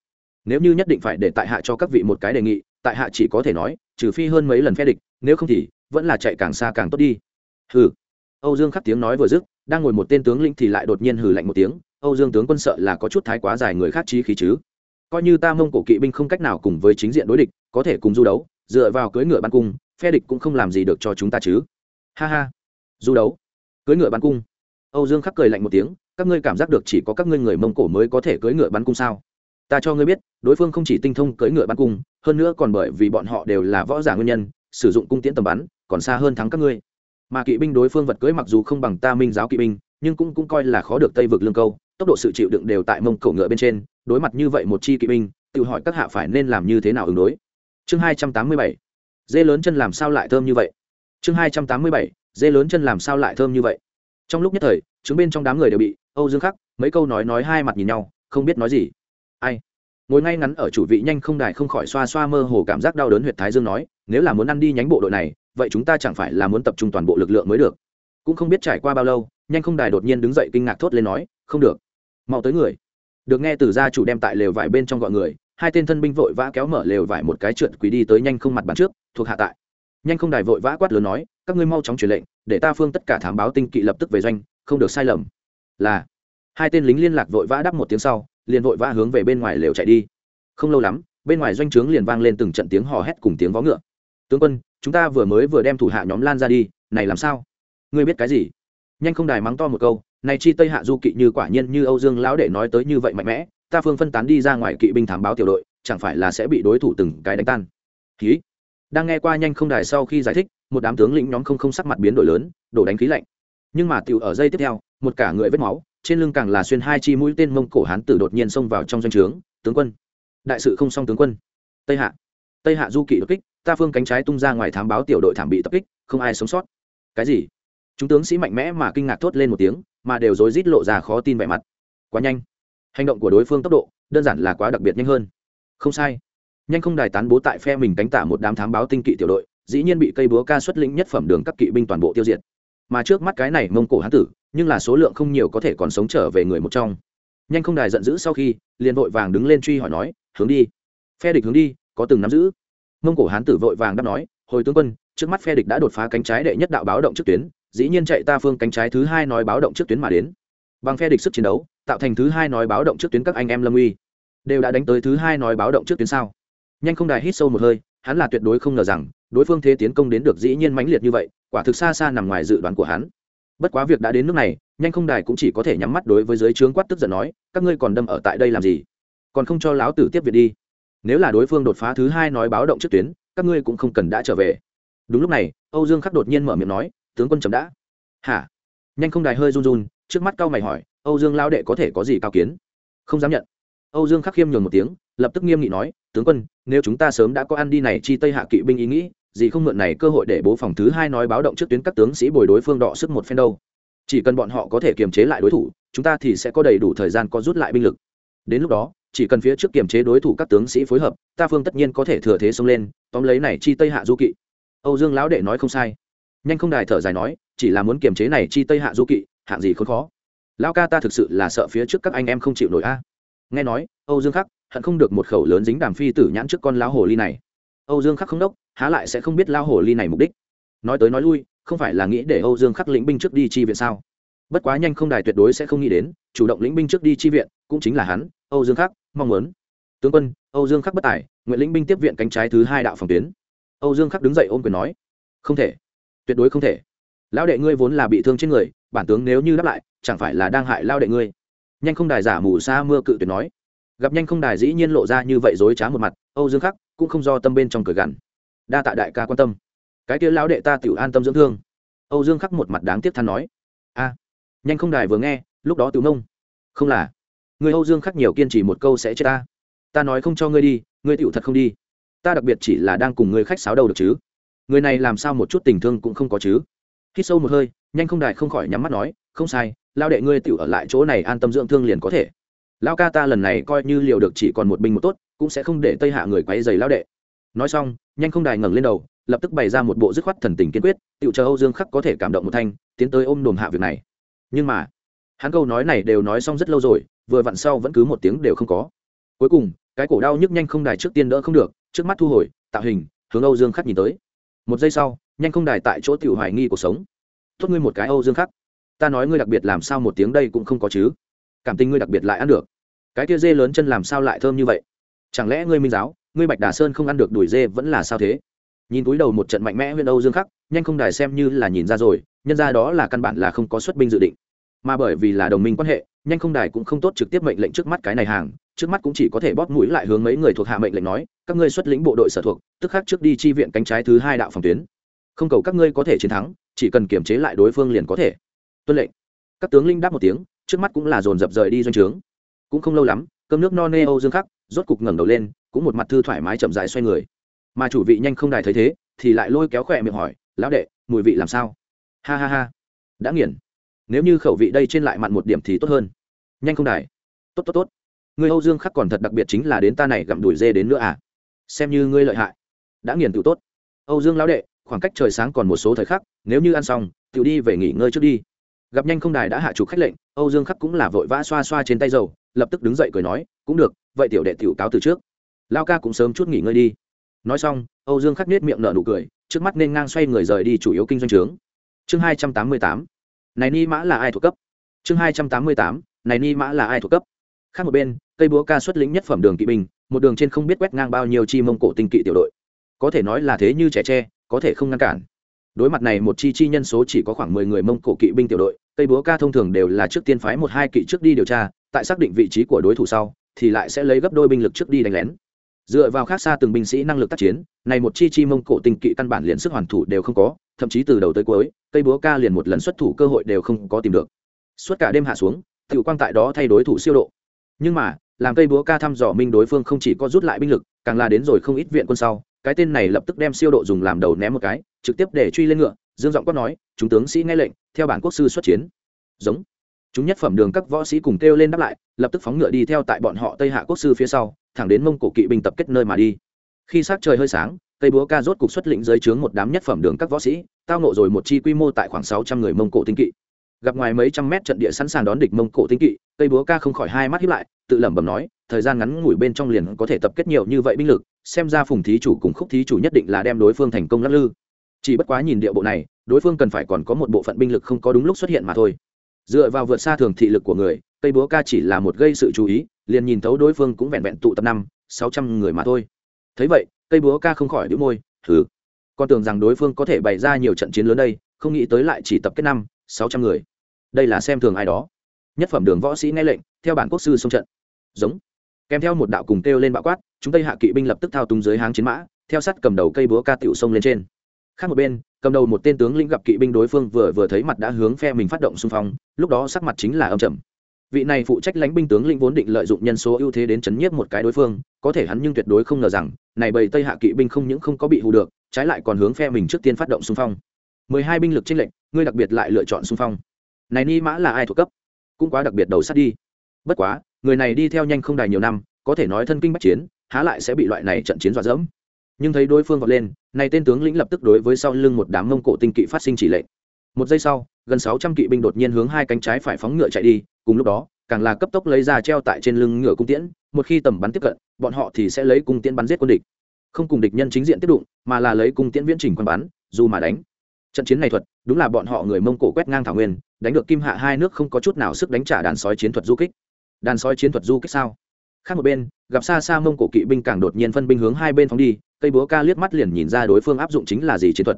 Speaker 1: Nếu như nhất định phải để tại hạ cho các vị một cái đề nghị, tại hạ chỉ có thể nói, trừ phi hơn mấy lần phe địch, nếu không thì vẫn là chạy càng xa càng tốt đi. Hừ âu dương khắc tiếng nói vừa dứt, đang ngồi một tên tướng lĩnh thì lại đột nhiên hừ lạnh một tiếng, âu dương tướng quân sợ là có chút thái quá dài người khác chí khí chứ. Coi như ta mông cổ kỵ binh không cách nào cùng với chính diện đối địch, có thể cùng du đấu, dựa vào cưỡi ngựa bắn cung, phe địch cũng không làm gì được cho chúng ta chứ. Ha ha. Du đấu. Cưỡi ngựa bắn cung. Âu dương khắc cười lạnh một tiếng, các ngươi cảm giác được chỉ có các ngươi người mông cổ mới có thể cưỡi ngựa bắn cung sao? Ta cho ngươi biết, đối phương không chỉ tinh thông cưỡi ngựa bắn cung, hơn nữa còn bởi vì bọn họ đều là võ giả nguyên nhân, sử dụng cung tiễn tầm bắn, còn xa hơn thắng các ngươi mà kỵ binh đối phương vật cưỡi mặc dù không bằng ta minh giáo kỵ binh, nhưng cũng cũng coi là khó được tây vực lương câu, tốc độ sự chịu đựng đều tại mông cổ ngựa bên trên, đối mặt như vậy một chi kỵ binh, tự hỏi các hạ phải nên làm như thế nào ứng đối. Chương hai trăm tám mươi bảy, dê lớn chân làm sao lại thơm như vậy? Chương hai trăm tám mươi bảy, dê lớn chân làm sao lại thơm như vậy? Trong lúc nhất thời chứng bên trong đám người đều bị âu dương khắc, mấy câu nói nói hai mặt nhìn nhau, không biết nói gì. Ai? Ngồi ngay ngắn ở chủ vị nhanh không đài không khỏi xoa xoa mơ hồ cảm giác đau đớn huyệt thái dương nói, nếu là muốn ăn đi nhánh bộ đội này vậy chúng ta chẳng phải là muốn tập trung toàn bộ lực lượng mới được? Cũng không biết trải qua bao lâu, nhanh không đài đột nhiên đứng dậy kinh ngạc thốt lên nói, không được. Mau tới người. Được nghe từ gia chủ đem tại lều vải bên trong gọi người, hai tên thân binh vội vã kéo mở lều vải một cái trượt quỳ đi tới nhanh không mặt bàn trước, thuộc hạ tại. Nhanh không đài vội vã quát lớn nói, các ngươi mau chóng truyền lệnh, để ta phương tất cả thám báo tinh kỵ lập tức về doanh, không được sai lầm. Là. Hai tên lính liên lạc vội vã đáp một tiếng sau, liền vội vã hướng về bên ngoài lều chạy đi. Không lâu lắm, bên ngoài doanh trướng liền vang lên từng trận tiếng hò hét cùng tiếng vó ngựa tướng quân, chúng ta vừa mới vừa đem thủ hạ nhóm lan ra đi, này làm sao? Ngươi biết cái gì? Nhanh không đài mắng to một câu, này chi tây hạ du kỵ như quả nhiên như âu dương lão đệ nói tới như vậy mạnh mẽ, ta phương phân tán đi ra ngoài kỵ binh thám báo tiểu đội, chẳng phải là sẽ bị đối thủ từng cái đánh tan. Khí đang nghe qua nhanh không đài sau khi giải thích, một đám tướng lĩnh nhóm không không sắc mặt biến đổi lớn, đổ đánh khí lạnh. Nhưng mà tiểu ở dây tiếp theo, một cả người vết máu, trên lưng càng là xuyên hai chi mũi tên mông cổ hán tử đột nhiên xông vào trong doanh trướng, tướng quân. Đại sự không xong, tướng quân. Tây hạ. Tây hạ du kỵ đột kích ta phương cánh trái tung ra ngoài thám báo tiểu đội thảm bị tập kích, không ai sống sót. Cái gì? Chúng tướng sĩ mạnh mẽ mà kinh ngạc thốt lên một tiếng, mà đều rối rít lộ ra khó tin vẻ mặt. Quá nhanh. Hành động của đối phương tốc độ, đơn giản là quá đặc biệt nhanh hơn. Không sai. Nhanh không đài tán bố tại phe mình cánh tả một đám thám báo tinh kỵ tiểu đội, dĩ nhiên bị cây búa ca xuất lĩnh nhất phẩm đường các kỵ binh toàn bộ tiêu diệt. Mà trước mắt cái này mông cổ hán tử, nhưng là số lượng không nhiều có thể còn sống trở về người một trong. Nhanh không đài giận dữ sau khi, liền vội vàng đứng lên truy hỏi nói, hướng đi. Phe địch hướng đi, có từng nắm giữ mông cổ hán tử vội vàng đáp nói, hồi tướng quân, trước mắt phe địch đã đột phá cánh trái đệ nhất đạo báo động trước tuyến, dĩ nhiên chạy ta phương cánh trái thứ hai nói báo động trước tuyến mà đến. Bằng phe địch sức chiến đấu, tạo thành thứ hai nói báo động trước tuyến các anh em lâm uy đều đã đánh tới thứ hai nói báo động trước tuyến sao? Nhanh không đài hít sâu một hơi, hắn là tuyệt đối không ngờ rằng, đối phương thế tiến công đến được dĩ nhiên mãnh liệt như vậy, quả thực xa xa nằm ngoài dự đoán của hắn. Bất quá việc đã đến nước này, nhanh không đài cũng chỉ có thể nhắm mắt đối với giới trướng quát tức giận nói, các ngươi còn đâm ở tại đây làm gì? Còn không cho láo tử tiếp việc đi nếu là đối phương đột phá thứ hai nói báo động trước tuyến, các ngươi cũng không cần đã trở về. Đúng lúc này, âu dương khắc đột nhiên mở miệng nói, tướng quân chấm đã. Hả? Nhanh không đài hơi run run, trước mắt cao mày hỏi, âu dương lao đệ có thể có gì cao kiến? Không dám nhận. Âu dương khắc khiêm nhường một tiếng, lập tức nghiêm nghị nói, tướng quân, nếu chúng ta sớm đã có ăn đi này chi tây hạ kỵ binh ý nghĩ, gì không mượn này cơ hội để bố phòng thứ hai nói báo động trước tuyến các tướng sĩ bồi đối phương đọ sức một phen đâu. Chỉ cần bọn họ có thể kiềm chế lại đối thủ, chúng ta thì sẽ có đầy đủ thời gian có rút lại binh lực. Đến lúc đó chỉ cần phía trước kiềm chế đối thủ các tướng sĩ phối hợp, ta phương tất nhiên có thể thừa thế xông lên, tóm lấy này chi tây hạ du kỵ. Âu dương lão đệ nói không sai. Nhanh không đài thở dài nói, chỉ là muốn kiềm chế này chi tây hạ du kỵ, hạng gì không khó. Lão ca ta thực sự là sợ phía trước các anh em không chịu nổi a. Nghe nói, âu dương khắc hận không được một khẩu lớn dính đàm phi tử nhãn trước con lão hồ ly này. Âu dương khắc không đốc, há lại sẽ không biết lão hồ ly này mục đích. Nói tới nói lui, không phải là nghĩ để âu dương khắc lĩnh binh trước đi chi viện sao? Bất quá nhanh không đài tuyệt đối sẽ không nghĩ đến, chủ động lĩnh binh trước đi chi viện, cũng chính là hắn, âu dương khắc mong muốn. Tướng quân, âu dương khắc bất tài, nguyện lĩnh binh tiếp viện cánh trái thứ hai đạo phòng tuyến. Âu dương khắc đứng dậy ôm quyền nói, không thể, tuyệt đối không thể. Lão đệ ngươi vốn là bị thương trên người, bản tướng nếu như đáp lại, chẳng phải là đang hại lao đệ ngươi? Nhanh không đài giả mù xa mưa cự tuyệt nói. Gặp nhanh không đài dĩ nhiên lộ ra như vậy dối trá một mặt, âu dương khắc cũng không do tâm bên trong cười gằn. Đa tạ đại ca quan tâm. Cái kia lão đệ ta tiểu an tâm dưỡng thương. Âu dương khắc một mặt đáng tiếc than nói. A. Nhanh không đài vừa nghe, lúc đó tiểu nông. Không là người âu dương khắc nhiều kiên trì một câu sẽ chết ta. Ta nói không cho ngươi đi, ngươi tiểu thật không đi. Ta đặc biệt chỉ là đang cùng ngươi khách sáo đầu được chứ. Người này làm sao một chút tình thương cũng không có chứ. Khi sâu một hơi, nhanh không đài không khỏi nhắm mắt nói, không sai, lao đệ ngươi tiểu ở lại chỗ này an tâm dưỡng thương liền có thể. Lao ca ta lần này coi như liều được chỉ còn một binh một tốt, cũng sẽ không để tây hạ người quấy dày lao đệ. Nói xong, nhanh không đài ngẩng lên đầu, lập tức bày ra một bộ dứt khoát thần tình kiên quyết tiểu chờ âu dương khắc có thể cảm động một thanh, tiến tới ôm đồm hạ việc này. Nhưng mà, hắn câu nói này đều nói xong rất lâu rồi vừa vặn sau vẫn cứ một tiếng đều không có. Cuối cùng, cái cổ đau nhức nhanh không đài trước tiên đỡ không được, trước mắt thu hồi, tạo hình, hướng âu dương khắc nhìn tới. Một giây sau, nhanh không đài tại chỗ tiểu hoài nghi cuộc sống. Tốt ngươi một cái âu dương khắc. Ta nói ngươi đặc biệt làm sao một tiếng đây cũng không có chứ. Cảm tình ngươi đặc biệt lại ăn được. Cái kia dê lớn chân làm sao lại thơm như vậy? Chẳng lẽ ngươi minh giáo, ngươi bạch đà sơn không ăn được đuổi dê vẫn là sao thế? Nhìn túi đầu một trận mạnh mẽ huyện âu dương khắc, nhanh không đài xem như là nhìn ra rồi, nhân ra đó là căn bản là không có xuất binh dự định mà bởi vì là đồng minh quan hệ, nhanh không đài cũng không tốt trực tiếp mệnh lệnh trước mắt cái này hàng, trước mắt cũng chỉ có thể bóp mũi lại hướng mấy người thuộc hạ mệnh lệnh nói, các ngươi xuất lĩnh bộ đội sở thuộc, tức khắc trước đi chi viện cánh trái thứ hai đạo phòng tuyến. Không cầu các ngươi có thể chiến thắng, chỉ cần kiểm chế lại đối phương liền có thể. Tuân lệnh. Các tướng linh đáp một tiếng, trước mắt cũng là dồn dập rời đi doanh trướng. Cũng không lâu lắm, cơm nước no nê âu dương khắc, rốt cục ngẩng đầu lên, cũng một mặt thư thoải mái chậm dại xoay người. Mà chủ vị nhanh không đài thấy thế, thì lại lôi kéo khỏe miệng hỏi, lão đệ, mùi vị làm sao? Ha ha ha. Đã nghiền nếu như khẩu vị đây trên lại mặn một điểm thì tốt hơn. Nhanh không đài? Tốt tốt tốt. Người âu dương khắc còn thật đặc biệt chính là đến ta này gặm đùi dê đến nữa à? Xem như ngươi lợi hại. Đã nghiền tự tốt. Âu dương lão đệ, khoảng cách trời sáng còn một số thời khắc, nếu như ăn xong tự đi về nghỉ ngơi trước đi. Gặp nhanh không đài đã hạ chủ khách lệnh, âu dương khắc cũng là vội vã xoa xoa trên tay dầu, lập tức đứng dậy cười nói, cũng được, vậy tiểu đệ tiểu cáo từ trước. Lao ca cũng sớm chút nghỉ ngơi đi. Nói xong, âu dương khắc nết miệng nở nụ cười, trước mắt nên ngang xoay người rời đi chủ yếu kinh doanh trướng. Chương hai trăm tám mươi tám này ni mã là ai thuộc cấp? Chương hai trăm tám mươi tám, này ni mã là ai thuộc cấp? Khác một bên, cây búa ca xuất lĩnh nhất phẩm đường kỵ binh, một đường trên không biết quét ngang bao nhiêu chi mông cổ tinh kỵ tiểu đội. Có thể nói là thế như trẻ tre, có thể không ngăn cản. Đối mặt này một chi chi nhân số chỉ có khoảng mười người mông cổ kỵ binh tiểu đội, cây búa ca thông thường đều là trước tiên phái một hai kỵ trước đi điều tra, tại xác định vị trí của đối thủ sau, thì lại sẽ lấy gấp đôi binh lực trước đi đánh lén dựa vào khác xa từng binh sĩ năng lực tác chiến, này một chi chi mông cổ tinh kỵ căn bản liền sức hoàn thủ đều không có, thậm chí từ đầu tới cuối, cây búa ca liền một lần xuất thủ cơ hội đều không có tìm được. Suốt cả đêm hạ xuống, tiểu quang tại đó thay đối thủ siêu độ. Nhưng mà, làm cây búa ca thăm dò minh đối phương không chỉ có rút lại binh lực, càng là đến rồi không ít viện quân sau, cái tên này lập tức đem siêu độ dùng làm đầu ném một cái, trực tiếp để truy lên ngựa, dương giọng quát nói, chúng tướng sĩ nghe lệnh, theo bản quốc sư xuất chiến. Giống chúng nhất phẩm đường các võ sĩ cùng kêu lên đáp lại, lập tức phóng ngựa đi theo tại bọn họ tây hạ quốc sư phía sau, thẳng đến mông cổ kỵ binh tập kết nơi mà đi. Khi sát trời hơi sáng tây búa ca rốt cục xuất lĩnh dưới trướng một đám nhất phẩm đường các võ sĩ, tao nộ rồi một chi quy mô tại khoảng sáu trăm người mông cổ tinh kỵ. Gặp ngoài mấy trăm mét trận địa sẵn sàng đón địch mông cổ tinh kỵ tây búa ca không khỏi hai mắt hiếp lại, tự lẩm bẩm nói, thời gian ngắn ngủi bên trong liền có thể tập kết nhiều như vậy binh lực, xem ra phùng thí chủ cùng khúc thí chủ nhất định là đem đối phương thành công lắc lư. Chỉ bất quá nhìn địa bộ này, đối phương cần phải còn có một bộ phận binh lực không có đúng lúc xuất hiện mà thôi dựa vào vượt xa thường thị lực của người, cây búa ca chỉ là một gây sự chú ý, liền nhìn thấu đối phương cũng vẹn vẹn tụ tập năm, sáu trăm người mà thôi. Thấy vậy, cây búa ca không khỏi đĩu môi thử con tưởng rằng đối phương có thể bày ra nhiều trận chiến lớn đây, không nghĩ tới lại chỉ tập kết năm, sáu trăm người. Đây là xem thường ai đó. Nhất phẩm đường võ sĩ nghe lệnh, theo bản quốc sư xông trận. Giống. Kèm theo một đạo cùng kêu lên bạo quát, chúng tây hạ kỵ binh lập tức thao túng dưới háng chiến mã, theo sắt cầm đầu cây búa ca tiểu xông lên trên. Khác một bên cầm đầu một tên tướng lĩnh gặp kỵ binh đối phương vừa vừa thấy mặt đã hướng phe mình phát động xung phong, lúc đó sắc mặt chính là âm trầm. Vị này phụ trách lãnh binh tướng lĩnh vốn định lợi dụng nhân số ưu thế đến chấn nhiếp một cái đối phương, có thể hắn nhưng tuyệt đối không ngờ rằng, này bầy tây hạ kỵ binh không những không có bị hù được, trái lại còn hướng phe mình trước tiên phát động xung phong. Mười hai binh lực trên lệnh ngươi đặc biệt lại lựa chọn xung phong. Này ni mã là ai thuộc cấp? Cũng quá đặc biệt đầu sát đi. Bất quá, người này đi theo nhanh không đài nhiều năm, có thể nói thân kinh bách chiến, há lại sẽ bị loại này trận chiến dọa dẫm nhưng thấy đối phương vọt lên, này tên tướng lĩnh lập tức đối với sau lưng một đám mông cổ tinh kỵ phát sinh chỉ lệnh. Một giây sau, gần sáu trăm kỵ binh đột nhiên hướng hai cánh trái phải phóng ngựa chạy đi, cùng lúc đó, càng là cấp tốc lấy ra treo tại trên lưng ngựa cung tiễn, một khi tầm bắn tiếp cận, bọn họ thì sẽ lấy cung tiễn bắn giết quân địch. Không cùng địch nhân chính diện tiếp đụng, mà là lấy cung tiễn viễn trình quân bắn, dù mà đánh. Trận chiến này thuật, đúng là bọn họ người mông cổ quét ngang thảo nguyên, đánh được kim hạ hai nước không có chút nào sức đánh trả đàn sói chiến thuật du kích. Đàn sói chiến thuật du kích sao? Khác một bên, gặp xa xa mông cổ kỵ binh càng đột nhiên phân binh hướng hai bên phóng đi cây búa ca liếc mắt liền nhìn ra đối phương áp dụng chính là gì chiến thuật.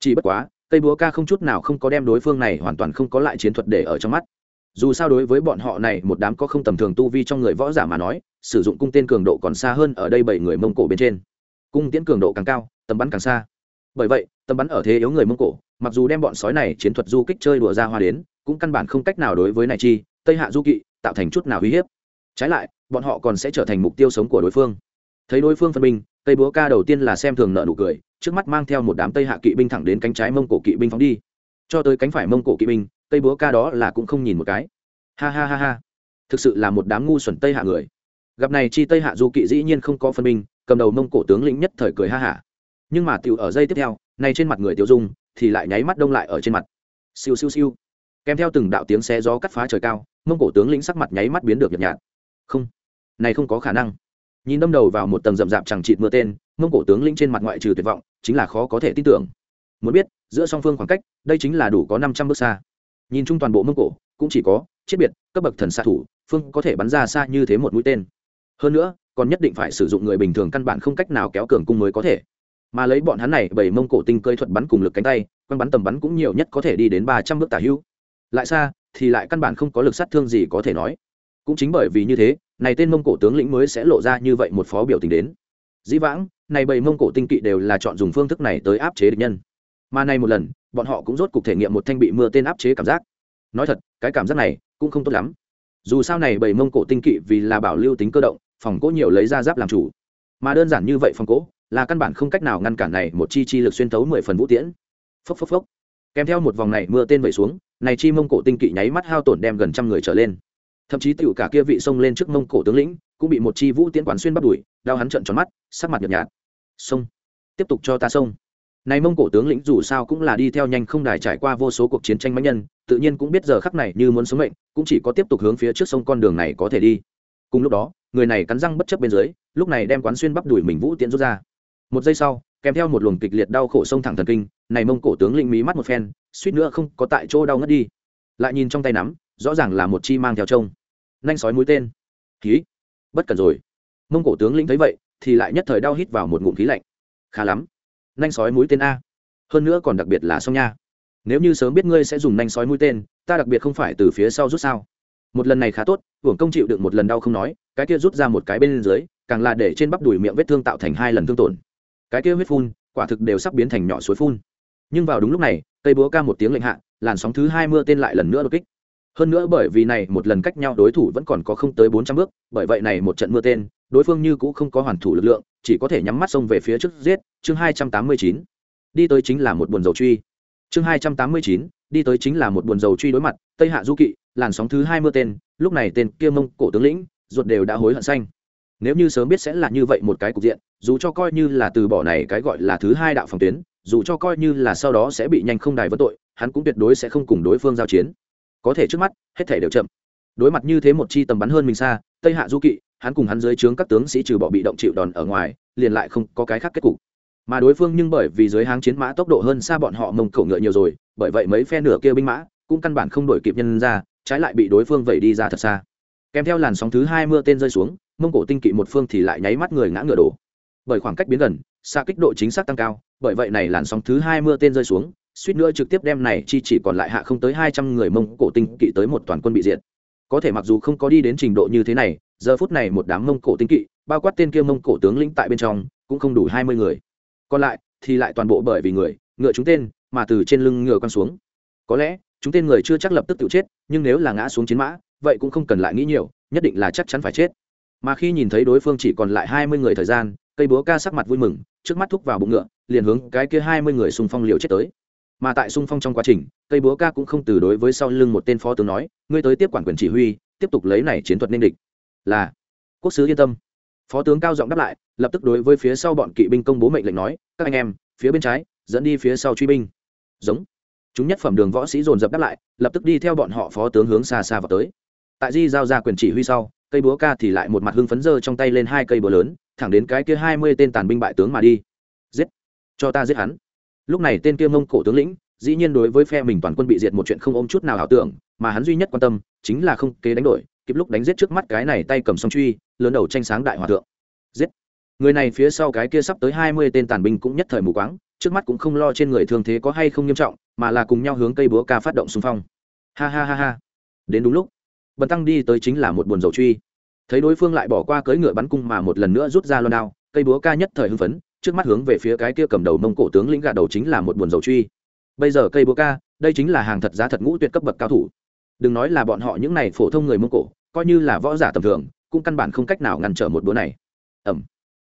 Speaker 1: Chỉ bất quá cây búa ca không chút nào không có đem đối phương này hoàn toàn không có lại chiến thuật để ở trong mắt. Dù sao đối với bọn họ này, một đám có không tầm thường tu vi trong người võ giả mà nói, sử dụng cung tên cường độ còn xa hơn ở đây bảy người mông cổ bên trên. Cung tiễn cường độ càng cao, tầm bắn càng xa. Bởi vậy, tầm bắn ở thế yếu người mông cổ, mặc dù đem bọn sói này chiến thuật du kích chơi đùa ra hoa đến, cũng căn bản không cách nào đối với này chi, tây hạ du kỵ tạo thành chút nào uy hiếp. Trái lại bọn họ còn sẽ trở thành mục tiêu sống của đối phương. Thấy đối phương phân binh tây búa ca đầu tiên là xem thường nợ nụ cười, trước mắt mang theo một đám tây hạ kỵ binh thẳng đến cánh trái mông cổ kỵ binh phóng đi. Cho tới cánh phải mông cổ kỵ binh, tây búa ca đó là cũng không nhìn một cái. Ha ha ha ha. Thực sự là một đám ngu xuẩn tây hạ người. Gặp này chi tây hạ du kỵ dĩ nhiên không có phân binh cầm đầu mông cổ tướng lĩnh nhất thời cười ha hả. Nhưng mà tiểu ở dây tiếp theo, này trên mặt người tiêu dung, thì lại nháy mắt đông lại ở trên mặt. Siêu siêu siêu. Kèm theo từng đạo tiếng xe gió cắt phá trời cao, mông cổ tướng lĩnh sắc mặt nháy mắt biến được nhợt nhạt. Không này không có khả năng. Nhìn đâm đầu vào một tầng rậm rạp chẳng chịt mưa tên, mông cổ tướng lĩnh trên mặt ngoại trừ tuyệt vọng, chính là khó có thể tin tưởng. Muốn biết, giữa song phương khoảng cách, đây chính là đủ có năm trăm bước xa. Nhìn chung toàn bộ mông cổ, cũng chỉ có chiết biệt, cấp bậc thần xạ thủ, phương có thể bắn ra xa như thế một mũi tên. Hơn nữa, còn nhất định phải sử dụng người bình thường căn bản không cách nào kéo cường cung mới có thể. Mà lấy bọn hắn này, bảy mông cổ tinh cơi thuật bắn cùng lực cánh tay quăng bắn tầm bắn cũng nhiều nhất có thể đi đến ba trăm bước tả hữu. Lại xa, thì lại căn bản không có lực sát thương gì có thể nói. Cũng chính bởi vì như thế này tên mông cổ tướng lĩnh mới sẽ lộ ra như vậy một phó biểu tình đến. Dĩ vãng, này bảy mông cổ tinh kỵ đều là chọn dùng phương thức này tới áp chế địch nhân. Mà này một lần, bọn họ cũng rốt cục thể nghiệm một thanh bị mưa tên áp chế cảm giác. Nói thật, cái cảm giác này cũng không tốt lắm. Dù sao này bảy mông cổ tinh kỵ vì là bảo lưu tính cơ động, phòng cỗ nhiều lấy ra giáp làm chủ. Mà đơn giản như vậy phòng cỗ là căn bản không cách nào ngăn cản này một chi chi lực xuyên tấu mười phần vũ tiễn. Phốc phốc phốc. Kèm theo một vòng này mưa tên vẩy xuống, này chi mông cổ tinh kỵ nháy mắt hao tổn đem gần trăm người trở lên thậm chí tựu cả kia vị xông lên trước mông cổ tướng lĩnh, cũng bị một chi vũ tiễn quán xuyên bắt đuổi, đau hắn trận tròn mắt, sắc mặt nhợt nhạt. Xông. Tiếp tục cho ta xông. Này mông cổ tướng lĩnh dù sao cũng là đi theo nhanh không đài trải qua vô số cuộc chiến tranh mãnh nhân, tự nhiên cũng biết giờ khắc này như muốn sống mệnh, cũng chỉ có tiếp tục hướng phía trước sông con đường này có thể đi. Cùng lúc đó, người này cắn răng bất chấp bên dưới, lúc này đem quán xuyên bắp đuổi mình vũ tiễn rút ra. Một giây sau, kèm theo một luồng kịch liệt đau khổ sông thẳng thần kinh, này mông cổ tướng lĩnh mí mắt một phen, suýt nữa không có tại chỗ đau ngất đi. Lại nhìn trong tay nắm rõ ràng là một chi mang theo trông. Nhanh sói mũi tên. Khí. Bất cần rồi. Mông cổ tướng lĩnh thấy vậy, thì lại nhất thời đau hít vào một ngụm khí lạnh. Khá lắm. Nhanh sói mũi tên a. Hơn nữa còn đặc biệt là song nha. Nếu như sớm biết ngươi sẽ dùng nhanh sói mũi tên, ta đặc biệt không phải từ phía sau rút sao? Một lần này khá tốt, hưởng công chịu được một lần đau không nói, cái kia rút ra một cái bên dưới, càng là để trên bắp đùi miệng vết thương tạo thành hai lần thương tổn. Cái kia huyết phun, quả thực đều sắp biến thành nhỏ suối phun. Nhưng vào đúng lúc này, cây búa ca một tiếng lệnh hạ, làn sóng thứ hai mưa tên lại lần nữa đột kích hơn nữa bởi vì này một lần cách nhau đối thủ vẫn còn có không tới bốn trăm bước, bởi vậy này một trận mưa tên, đối phương như cũng không có hoàn thủ lực lượng, chỉ có thể nhắm mắt xông về phía trước giết, chương hai trăm tám mươi chín. Đi tới chính là một buồn dầu truy. Chương hai trăm tám mươi chín, đi tới chính là một buồn dầu truy đối mặt, tây hạ du kỵ, làn sóng thứ hai mưa tên, lúc này tên kia mông cổ tướng lĩnh, ruột đều đã hối hận xanh. Nếu như sớm biết sẽ là như vậy một cái cục diện, dù cho coi như là từ bỏ này cái gọi là thứ hai đạo phòng tuyến, dù cho coi như là sau đó sẽ bị nhanh không đài vất tội, hắn cũng tuyệt đối sẽ không cùng đối phương giao chiến có thể trước mắt, hết thể đều chậm. Đối mặt như thế một chi tầm bắn hơn mình xa, tây hạ du kỵ, hắn cùng hắn dưới trướng các tướng sĩ trừ bỏ bị động chịu đòn ở ngoài, liền lại không có cái khác kết cục. Mà đối phương nhưng bởi vì dưới háng chiến mã tốc độ hơn xa bọn họ mông cổ ngựa nhiều rồi, bởi vậy mấy phe nửa kia binh mã cũng căn bản không đổi kịp nhân ra, trái lại bị đối phương vẩy đi ra thật xa. Kèm theo làn sóng thứ hai mưa tên rơi xuống, mông cổ tinh kỵ một phương thì lại nháy mắt người ngã ngựa đổ. Bởi khoảng cách biến gần, xa kích độ chính xác tăng cao, bởi vậy này làn sóng thứ hai mưa tên rơi xuống suýt nữa trực tiếp đem này chi chỉ còn lại hạ không tới hai trăm người mông cổ tinh kỵ tới một toàn quân bị diệt. Có thể mặc dù không có đi đến trình độ như thế này, giờ phút này một đám mông cổ tinh kỵ, bao quát tên kia mông cổ tướng lĩnh tại bên trong, cũng không đủ hai mươi người. Còn lại thì lại toàn bộ bởi vì người, ngựa chúng tên, mà từ trên lưng ngựa quan xuống. Có lẽ, chúng tên người chưa chắc lập tức tự chết, nhưng nếu là ngã xuống chiến mã, vậy cũng không cần lại nghĩ nhiều, nhất định là chắc chắn phải chết. Mà khi nhìn thấy đối phương chỉ còn lại hai mươi người thời gian, cây búa ca sắc mặt vui mừng, trước mắt thúc vào bụng ngựa, liền hướng cái kia hai mươi người xung phong liều chết tới mà tại xung phong trong quá trình, cây búa ca cũng không từ đối với sau lưng một tên phó tướng nói, ngươi tới tiếp quản quyền chỉ huy, tiếp tục lấy này chiến thuật nên địch. Là, quốc sứ yên tâm. Phó tướng cao giọng đáp lại, lập tức đối với phía sau bọn kỵ binh công bố mệnh lệnh nói, các anh em, phía bên trái, dẫn đi phía sau truy binh. Giống. Chúng nhất phẩm đường võ sĩ dồn dập đáp lại, lập tức đi theo bọn họ phó tướng hướng xa xa vào tới. Tại di giao ra quyền chỉ huy sau, cây búa ca thì lại một mặt hưng phấn dơ trong tay lên hai cây búa lớn, thẳng đến cái kia hai mươi tên tàn binh bại tướng mà đi. Giết. Cho ta giết hắn lúc này tên kia mông cổ tướng lĩnh, dĩ nhiên đối với phe mình toàn quân bị diệt một chuyện không ôm chút nào ảo tưởng, mà hắn duy nhất quan tâm chính là không kế đánh đổi, kịp lúc đánh giết trước mắt cái này tay cầm song truy, lớn đầu tranh sáng đại hòa thượng. Giết! Người này phía sau cái kia sắp tới hai mươi tên tàn binh cũng nhất thời mù quáng, trước mắt cũng không lo trên người thương thế có hay không nghiêm trọng, mà là cùng nhau hướng cây búa ca phát động xung phong. Ha ha ha ha! Đến đúng lúc, bần tăng đi tới chính là một buồn dầu truy. Thấy đối phương lại bỏ qua cưỡi ngựa bắn cung mà một lần nữa rút ra loan đao, cây búa ca nhất thời hưng phấn trước mắt hướng về phía cái kia cầm đầu mông cổ tướng lĩnh gà đầu chính là một buồn dầu truy. Bây giờ cây búa ca, đây chính là hàng thật giá thật ngũ tuyệt cấp bậc cao thủ. Đừng nói là bọn họ những này phổ thông người mông cổ, coi như là võ giả tầm thường, cũng căn bản không cách nào ngăn trở một búa này. Ẩm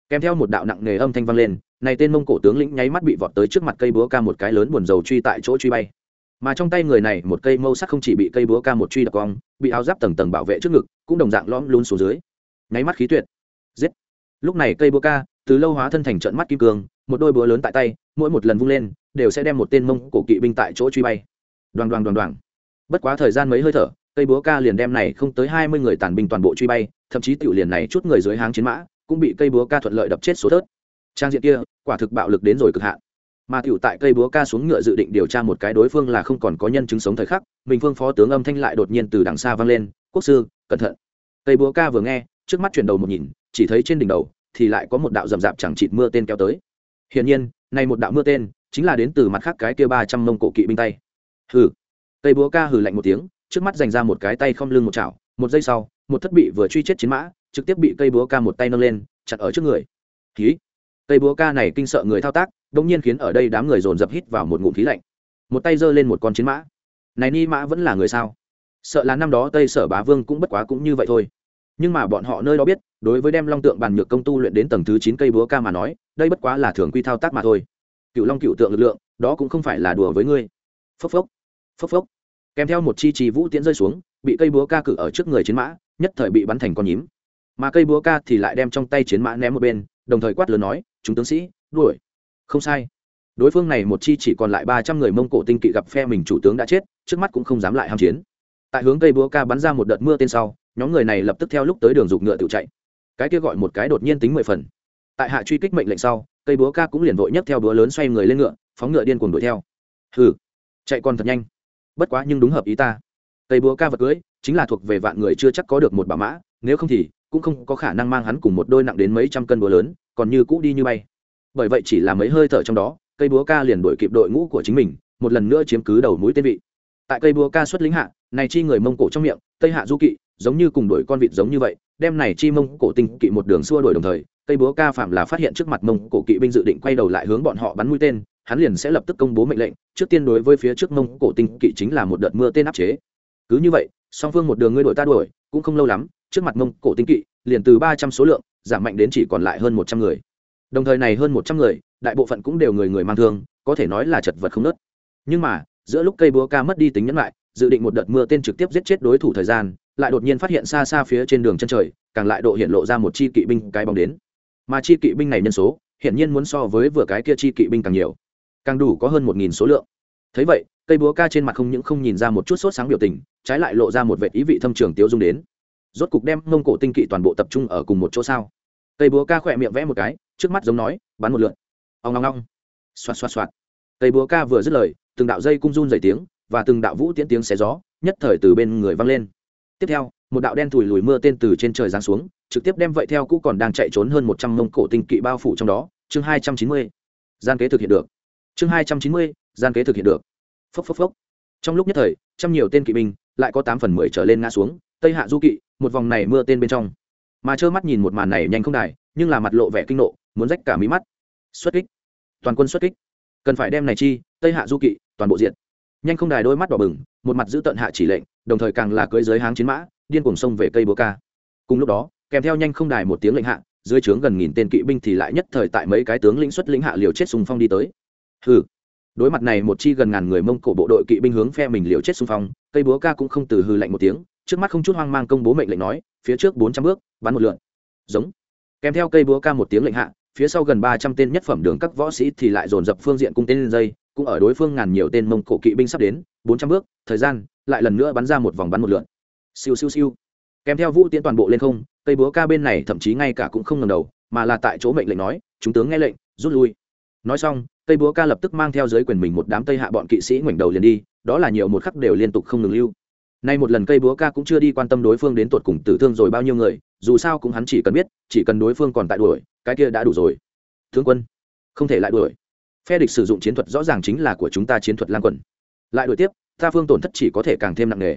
Speaker 1: kèm theo một đạo nặng nề âm thanh vang lên, này tên mông cổ tướng lĩnh nháy mắt bị vọt tới trước mặt cây búa ca một cái lớn buồn dầu truy tại chỗ truy bay. Mà trong tay người này, một cây mâu sắc không chỉ bị cây búa ca một truy đập cong, bị áo giáp tầng tầng bảo vệ trước ngực, cũng đồng dạng lõm luôn xuống dưới. Nháy mắt khí tuyệt. Giết. Lúc này cây búa ca từ lâu hóa thân thành trận mắt kim cương, một đôi búa lớn tại tay, mỗi một lần vung lên, đều sẽ đem một tên mông cổ kỵ binh tại chỗ truy bay. Đoàn đoàn đoàn đoàn bất quá thời gian mấy hơi thở, cây búa ca liền đem này không tới hai mươi người tàn binh toàn bộ truy bay, thậm chí tiểu liền này chút người dưới háng chiến mã, cũng bị cây búa ca thuận lợi đập chết số thớt. Trang diện kia, quả thực bạo lực đến rồi cực hạn. Mà tiểu tại cây búa ca xuống ngựa dự định điều tra một cái đối phương là không còn có nhân chứng sống thời khắc, mình phương phó tướng âm thanh lại đột nhiên từ đằng xa vang lên, quốc sư, cẩn thận. Cây búa ca vừa nghe, trước mắt chuyển đầu một nhìn, chỉ thấy trên đỉnh đầu thì lại có một đạo rậm rạp chẳng chịt mưa tên kéo tới. Hiển nhiên, này một đạo mưa tên chính là đến từ mặt khác cái kia ba trăm mông cổ kỵ binh tay. Hừ. Tây búa ca hừ lạnh một tiếng, trước mắt dành ra một cái tay không lưng một chảo, một giây sau, một thất bị vừa truy chết chiến mã, trực tiếp bị cây búa ca một tay nâng lên, chặt ở trước người. Khí cây búa ca này kinh sợ người thao tác đông nhiên khiến ở đây đám người dồn dập hít vào một ngụm khí lạnh. Một tay giơ lên một con chiến mã. Này ni mã vẫn là người sao? Sợ là năm đó tây sở bá vương cũng bất quá cũng như vậy thôi nhưng mà bọn họ nơi đó biết, đối với đem long tượng bàn nhược công tu luyện đến tầng thứ chín cây búa ca mà nói, đây bất quá là thường quy thao tác mà thôi. Cựu long cựu tượng lực lượng, đó cũng không phải là đùa với ngươi. Phốc phốc phốc phốc. Kèm theo một chi trì vũ tiễn rơi xuống, bị cây búa ca cử ở trước người chiến mã, nhất thời bị bắn thành con nhím. Mà cây búa ca thì lại đem trong tay chiến mã ném một bên, đồng thời quát lớn nói, chúng tướng sĩ, đuổi. Không sai. Đối phương này một chi chỉ còn lại ba trăm người mông cổ tinh kỵ gặp phe mình chủ tướng đã chết, trước mắt cũng không dám lại ham chiến. Tại hướng cây búa ca bắn ra một đợt mưa tên sau nhóm người này lập tức theo lúc tới đường dục ngựa tự chạy. Cái kia gọi một cái đột nhiên tính mười phần. Tại hạ truy kích mệnh lệnh sau, cây búa ca cũng liền vội nhấc theo búa lớn xoay người lên ngựa, phóng ngựa điên cuồng đuổi theo. Hừ, chạy còn thật nhanh. Bất quá nhưng đúng hợp ý ta. Cây búa ca vật cưới, chính là thuộc về vạn người chưa chắc có được một bà mã, nếu không thì cũng không có khả năng mang hắn cùng một đôi nặng đến mấy trăm cân búa lớn, còn như cũ đi như bay. Bởi vậy chỉ là mấy hơi thở trong đó, cây búa ca liền đuổi kịp đội ngũ của chính mình, một lần nữa chiếm cứ đầu mũi tên vị. Tại cây búa ca xuất lính hạ, này chi người mông cổ trong miệng, tây hạ du kỵ giống như cùng đuổi con vịt giống như vậy, đem này chi mông cổ tinh kỵ một đường xua đuổi đồng thời, cây búa ca phạm là phát hiện trước mặt mông cổ kỵ binh dự định quay đầu lại hướng bọn họ bắn mũi tên, hắn liền sẽ lập tức công bố mệnh lệnh, trước tiên đối với phía trước mông cổ tinh kỵ chính là một đợt mưa tên áp chế. Cứ như vậy, song phương một đường ngươi đuổi ta đuổi, cũng không lâu lắm, trước mặt mông cổ tinh kỵ liền từ ba trăm số lượng giảm mạnh đến chỉ còn lại hơn một trăm người. Đồng thời này hơn một trăm người, đại bộ phận cũng đều người người mang thương, có thể nói là chật vật không nớt. Nhưng mà, giữa lúc cây búa ca mất đi tính nhẫn lại, dự định một đợt mưa tên trực tiếp giết chết đối thủ thời gian lại đột nhiên phát hiện xa xa phía trên đường chân trời, càng lại độ hiện lộ ra một chi kỵ binh cái bóng đến. Mà chi kỵ binh này nhân số hiện nhiên muốn so với vừa cái kia chi kỵ binh càng nhiều. Càng đủ có hơn một nghìn số lượng. Thấy vậy, cây búa ca trên mặt không những không nhìn ra một chút sốt sáng biểu tình, trái lại lộ ra một vệ ý vị thâm trường tiêu dung đến. Rốt cục đem mông cổ tinh kỵ toàn bộ tập trung ở cùng một chỗ sao? Cây búa ca khỏe miệng vẽ một cái, trước mắt giống nói, bắn một lượn. Ông ngong ngong xoạt xoạt xoạt. Cây búa ca vừa dứt lời, từng đạo dây cung run dày tiếng, và từng đạo vũ tiễn tiếng xé gió, nhất thời từ bên người văng lên tiếp theo, một đạo đen thùi lùi mưa tên từ trên trời giáng xuống, trực tiếp đem vậy theo cũ còn đang chạy trốn hơn một trăm mông cổ tinh kỵ bao phủ trong đó. Chương hai trăm chín mươi. Gian kế thực hiện được. Chương hai trăm chín mươi, gian kế thực hiện được. Phốc phốc phốc. Trong lúc nhất thời, trăm nhiều tên kỵ binh lại có tám phần mười trở lên ngã xuống, tây hạ du kỵ, một vòng này mưa tên bên trong. Mà trơ mắt nhìn một màn này nhanh không đài, nhưng là mặt lộ vẻ kinh nộ, muốn rách cả mí mắt. Xuất kích. Toàn quân xuất kích. Cần phải đem này chi, tây hạ du kỵ, toàn bộ diện nhanh không đài đôi mắt đỏ bừng, một mặt giữ tận hạ chỉ lệnh đồng thời càng là cưỡi giới háng chiến mã, điên cuồng sông về cây búa ca. Cùng lúc đó, kèm theo nhanh không đài một tiếng lệnh hạ, dưới trướng gần nghìn tên kỵ binh thì lại nhất thời tại mấy cái tướng lĩnh xuất lĩnh hạ liều chết xung phong đi tới. Hừ. Đối mặt này một chi gần ngàn người mông cổ bộ đội kỵ binh hướng phe mình liều chết xung phong, cây búa ca cũng không từ hư lạnh một tiếng, trước mắt không chút hoang mang công bố mệnh lệnh nói, phía trước bốn trăm bước, bắn một lượn. Giống. Kèm theo cây búa ca một tiếng lệnh hạ, phía sau gần ba trăm tên nhất phẩm đường các võ sĩ thì lại dồn dập phương diện cung tên lên dây, cũng ở đối phương ngàn nhiều tên mông cổ kỵ binh sắp đến, bốn trăm bước, thời gian lại lần nữa bắn ra một vòng bắn một lượn. Siêu siêu siêu. Kèm theo vũ tiễn toàn bộ lên không, cây búa ca bên này thậm chí ngay cả cũng không ngầm đầu, mà là tại chỗ mệnh lệnh nói, chúng tướng nghe lệnh, rút lui. Nói xong, cây búa ca lập tức mang theo dưới quyền mình một đám tây hạ bọn kỵ sĩ ngoảnh đầu liền đi, đó là nhiều một khắc đều liên tục không ngừng lưu. Nay một lần cây búa ca cũng chưa đi quan tâm đối phương đến tột cùng tử thương rồi bao nhiêu người, dù sao cũng hắn chỉ cần biết, chỉ cần đối phương còn tại đuổi, cái kia đã đủ rồi. Thương quân, không thể lại đuổi. Phe địch sử dụng chiến thuật rõ ràng chính là của chúng ta chiến thuật lan quần. Lại đuổi tiếp ta phương tổn thất chỉ có thể càng thêm nặng nề.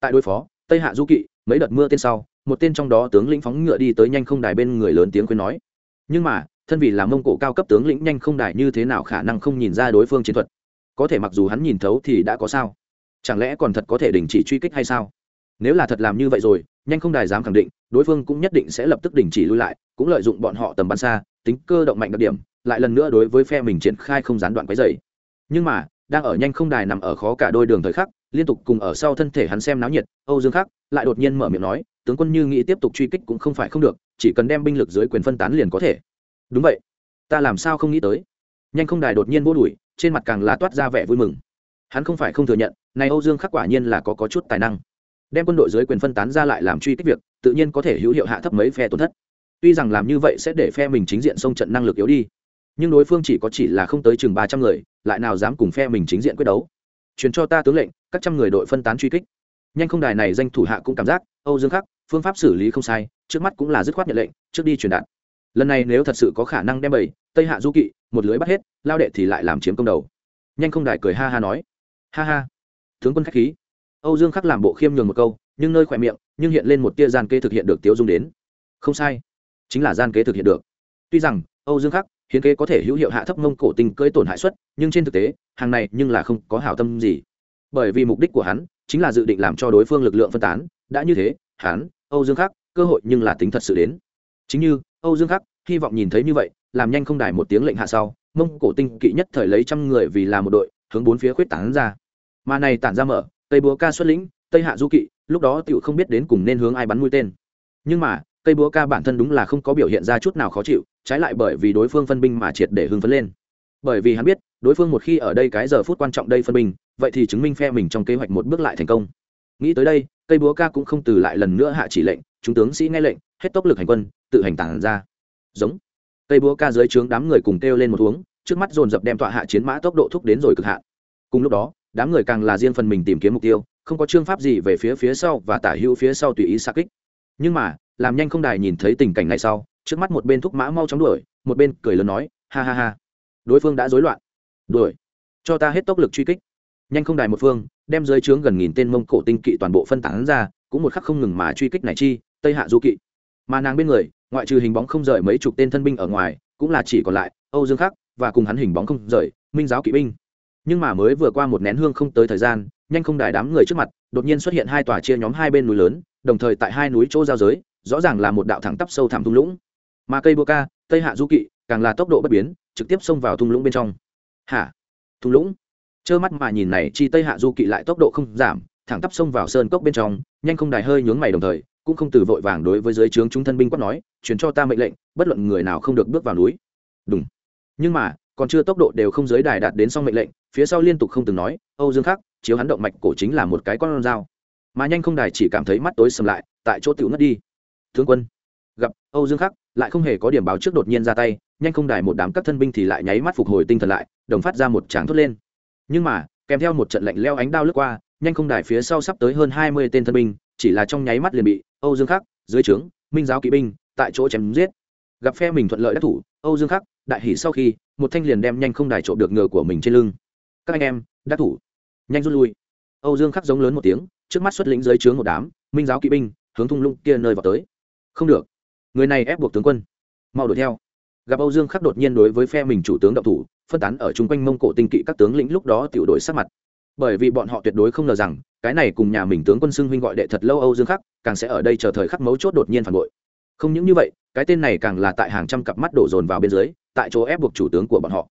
Speaker 1: Tại đối phó, tây hạ du kỵ, mấy đợt mưa tên sau, một tên trong đó tướng lĩnh phóng ngựa đi tới nhanh không đài bên người lớn tiếng khuyên nói. Nhưng mà, thân vì là mông cổ cao cấp tướng lĩnh nhanh không đài như thế nào khả năng không nhìn ra đối phương chiến thuật? Có thể mặc dù hắn nhìn thấu thì đã có sao? Chẳng lẽ còn thật có thể đình chỉ truy kích hay sao? Nếu là thật làm như vậy rồi, nhanh không đài dám khẳng định, đối phương cũng nhất định sẽ lập tức đình chỉ lui lại, cũng lợi dụng bọn họ tầm bắn xa, tính cơ động mạnh đặc điểm, lại lần nữa đối với phe mình triển khai không gián đoạn quấy dày nhưng mà đang ở nhanh không đài nằm ở khó cả đôi đường thời khắc liên tục cùng ở sau thân thể hắn xem náo nhiệt âu dương khắc lại đột nhiên mở miệng nói tướng quân như nghĩ tiếp tục truy kích cũng không phải không được chỉ cần đem binh lực dưới quyền phân tán liền có thể. Đúng vậy. Ta làm sao không nghĩ tới? Nhanh không đài đột nhiên vô đuổi trên mặt càng là toát ra vẻ vui mừng. Hắn không phải không thừa nhận này âu dương khắc quả nhiên là có, có chút tài năng. Đem quân đội dưới quyền phân tán ra lại làm truy kích việc tự nhiên có thể hữu hiệu hạ thấp mấy phe tổn thất. Tuy rằng làm như vậy sẽ để phe mình chính diện xông trận năng lực yếu đi nhưng đối phương chỉ có chỉ là không tới chừng ba trăm người, lại nào dám cùng phe mình chính diện quyết đấu. Truyền cho ta tướng lệnh, các trăm người đội phân tán truy kích. Nhanh không đài này danh thủ hạ cũng cảm giác, âu dương khắc, phương pháp xử lý không sai, trước mắt cũng là dứt khoát nhận lệnh, trước đi truyền đạt. Lần này nếu thật sự có khả năng đem bầy, tây hạ du kỵ, một lưới bắt hết, lao đệ thì lại làm chiếm công đầu. Nhanh không đài cười ha ha nói. Ha ha. Tướng quân khách khí. Âu dương khắc làm bộ khiêm nhường một câu, nhưng nơi khỏe miệng, nhưng hiện lên một tia gian kê thực hiện được tiếu dung đến. Không sai. Chính là gian kế thực hiện được. Tuy rằng, âu dương khắc hiến kế có thể hữu hiệu hạ thấp mông cổ tinh cưỡi tổn hại suất, nhưng trên thực tế, hàng này nhưng là không có hảo tâm gì. Bởi vì mục đích của hắn chính là dự định làm cho đối phương lực lượng phân tán, đã như thế, hắn, âu dương khắc, cơ hội nhưng là tính thật sự đến. Chính như, âu dương khắc, hy vọng nhìn thấy như vậy, làm nhanh không đài một tiếng lệnh hạ sau, mông cổ tinh kỵ nhất thời lấy trăm người vì là một đội, hướng bốn phía khuyết tán ra. Mà này tản ra mở, tây búa ca xuất lĩnh, tây hạ du kỵ, lúc đó tựu không biết đến cùng nên hướng ai bắn mũi tên. Nhưng mà cây búa ca bản thân đúng là không có biểu hiện ra chút nào khó chịu, trái lại bởi vì đối phương phân binh mà triệt để hưng phấn lên. Bởi vì hắn biết, đối phương một khi ở đây cái giờ phút quan trọng đây phân binh, vậy thì chứng minh phe mình trong kế hoạch một bước lại thành công. Nghĩ tới đây, cây búa ca cũng không từ lại lần nữa hạ chỉ lệnh, chúng tướng sĩ nghe lệnh, hết tốc lực hành quân, tự hành tản ra. Giống. Cây búa ca dưới trướng đám người cùng kêu lên một uống, trước mắt dồn dập đem tọa hạ chiến mã tốc độ thúc đến rồi cực hạn. Cùng lúc đó, đám người càng là riêng phần mình tìm kiếm mục tiêu, không có chương pháp gì về phía phía sau và tả hữu phía sau tùy ý xa kích. Nhưng mà làm nhanh không đài nhìn thấy tình cảnh này sau, trước mắt một bên thúc mã mau chóng đuổi, một bên cười lớn nói, ha ha ha. Đối phương đã rối loạn. Đuổi. Cho ta hết tốc lực truy kích. Nhanh không đài một phương, đem dưới trướng gần nghìn tên mông cổ tinh kỵ toàn bộ phân tán ra, cũng một khắc không ngừng mà truy kích này chi, tây hạ du kỵ. Mà nàng bên người, ngoại trừ hình bóng không rời mấy chục tên thân binh ở ngoài, cũng là chỉ còn lại âu dương khắc và cùng hắn hình bóng không rời, minh giáo kỵ binh. Nhưng mà mới vừa qua một nén hương không tới thời gian, nhanh không đài đám người trước mặt, đột nhiên xuất hiện hai tòa chia nhóm hai bên núi lớn, đồng thời tại hai núi chỗ giao giới rõ ràng là một đạo thẳng tắp sâu thẳm thung lũng. Mà cây bô ca, tây hạ du kỵ, càng là tốc độ bất biến, trực tiếp xông vào thung lũng bên trong. Hả? Thung lũng? Trơ mắt mà nhìn này, chi tây hạ du kỵ lại tốc độ không giảm, thẳng tắp xông vào sơn cốc bên trong, nhanh không đài hơi nhướng mày đồng thời, cũng không từ vội vàng đối với dưới trướng chúng thân binh quát nói, truyền cho ta mệnh lệnh, bất luận người nào không được bước vào núi. Đúng nhưng mà, còn chưa tốc độ đều không giới đài đạt đến xong mệnh lệnh, phía sau liên tục không từng nói, âu dương khắc, chiếu hắn động mạch cổ chính là một cái con dao. Mà nhanh không đài chỉ cảm thấy mắt tối sầm lại, tại chỗ tiểu ngất đi tướng quân. Gặp âu dương khắc, lại không hề có điểm báo trước đột nhiên ra tay, nhanh không đài một đám các thân binh thì lại nháy mắt phục hồi tinh thần lại, đồng phát ra một tràng thốt lên. Nhưng mà, kèm theo một trận lạnh leo ánh đao lướt qua, nhanh không đài phía sau sắp tới hơn hai mươi tên thân binh, chỉ là trong nháy mắt liền bị âu dương khắc, dưới trướng, minh giáo kỵ binh, tại chỗ chém giết. Gặp phe mình thuận lợi đắc thủ, âu dương khắc, đại hỉ sau khi, một thanh liền đem nhanh không đài trộm được ngựa của mình trên lưng. Các anh em, đắc thủ. Nhanh rút lui. Âu dương khắc giống lớn một tiếng, trước mắt xuất lĩnh dưới trướng một đám, minh giáo kỵ binh, hướng thung lũng kia nơi vào tới không được. Người này ép buộc tướng quân. Mau đuổi theo. Gặp âu dương khắc đột nhiên đối với phe mình chủ tướng động thủ, phân tán ở chung quanh mông cổ tinh kỵ các tướng lĩnh lúc đó tiểu đổi sắc mặt. Bởi vì bọn họ tuyệt đối không ngờ rằng, cái này cùng nhà mình tướng quân xưng huynh gọi đệ thật lâu âu dương khắc, càng sẽ ở đây chờ thời khắc mấu chốt đột nhiên phản bội. Không những như vậy, cái tên này càng là tại hàng trăm cặp mắt đổ dồn vào bên dưới, tại chỗ ép buộc chủ tướng của bọn họ.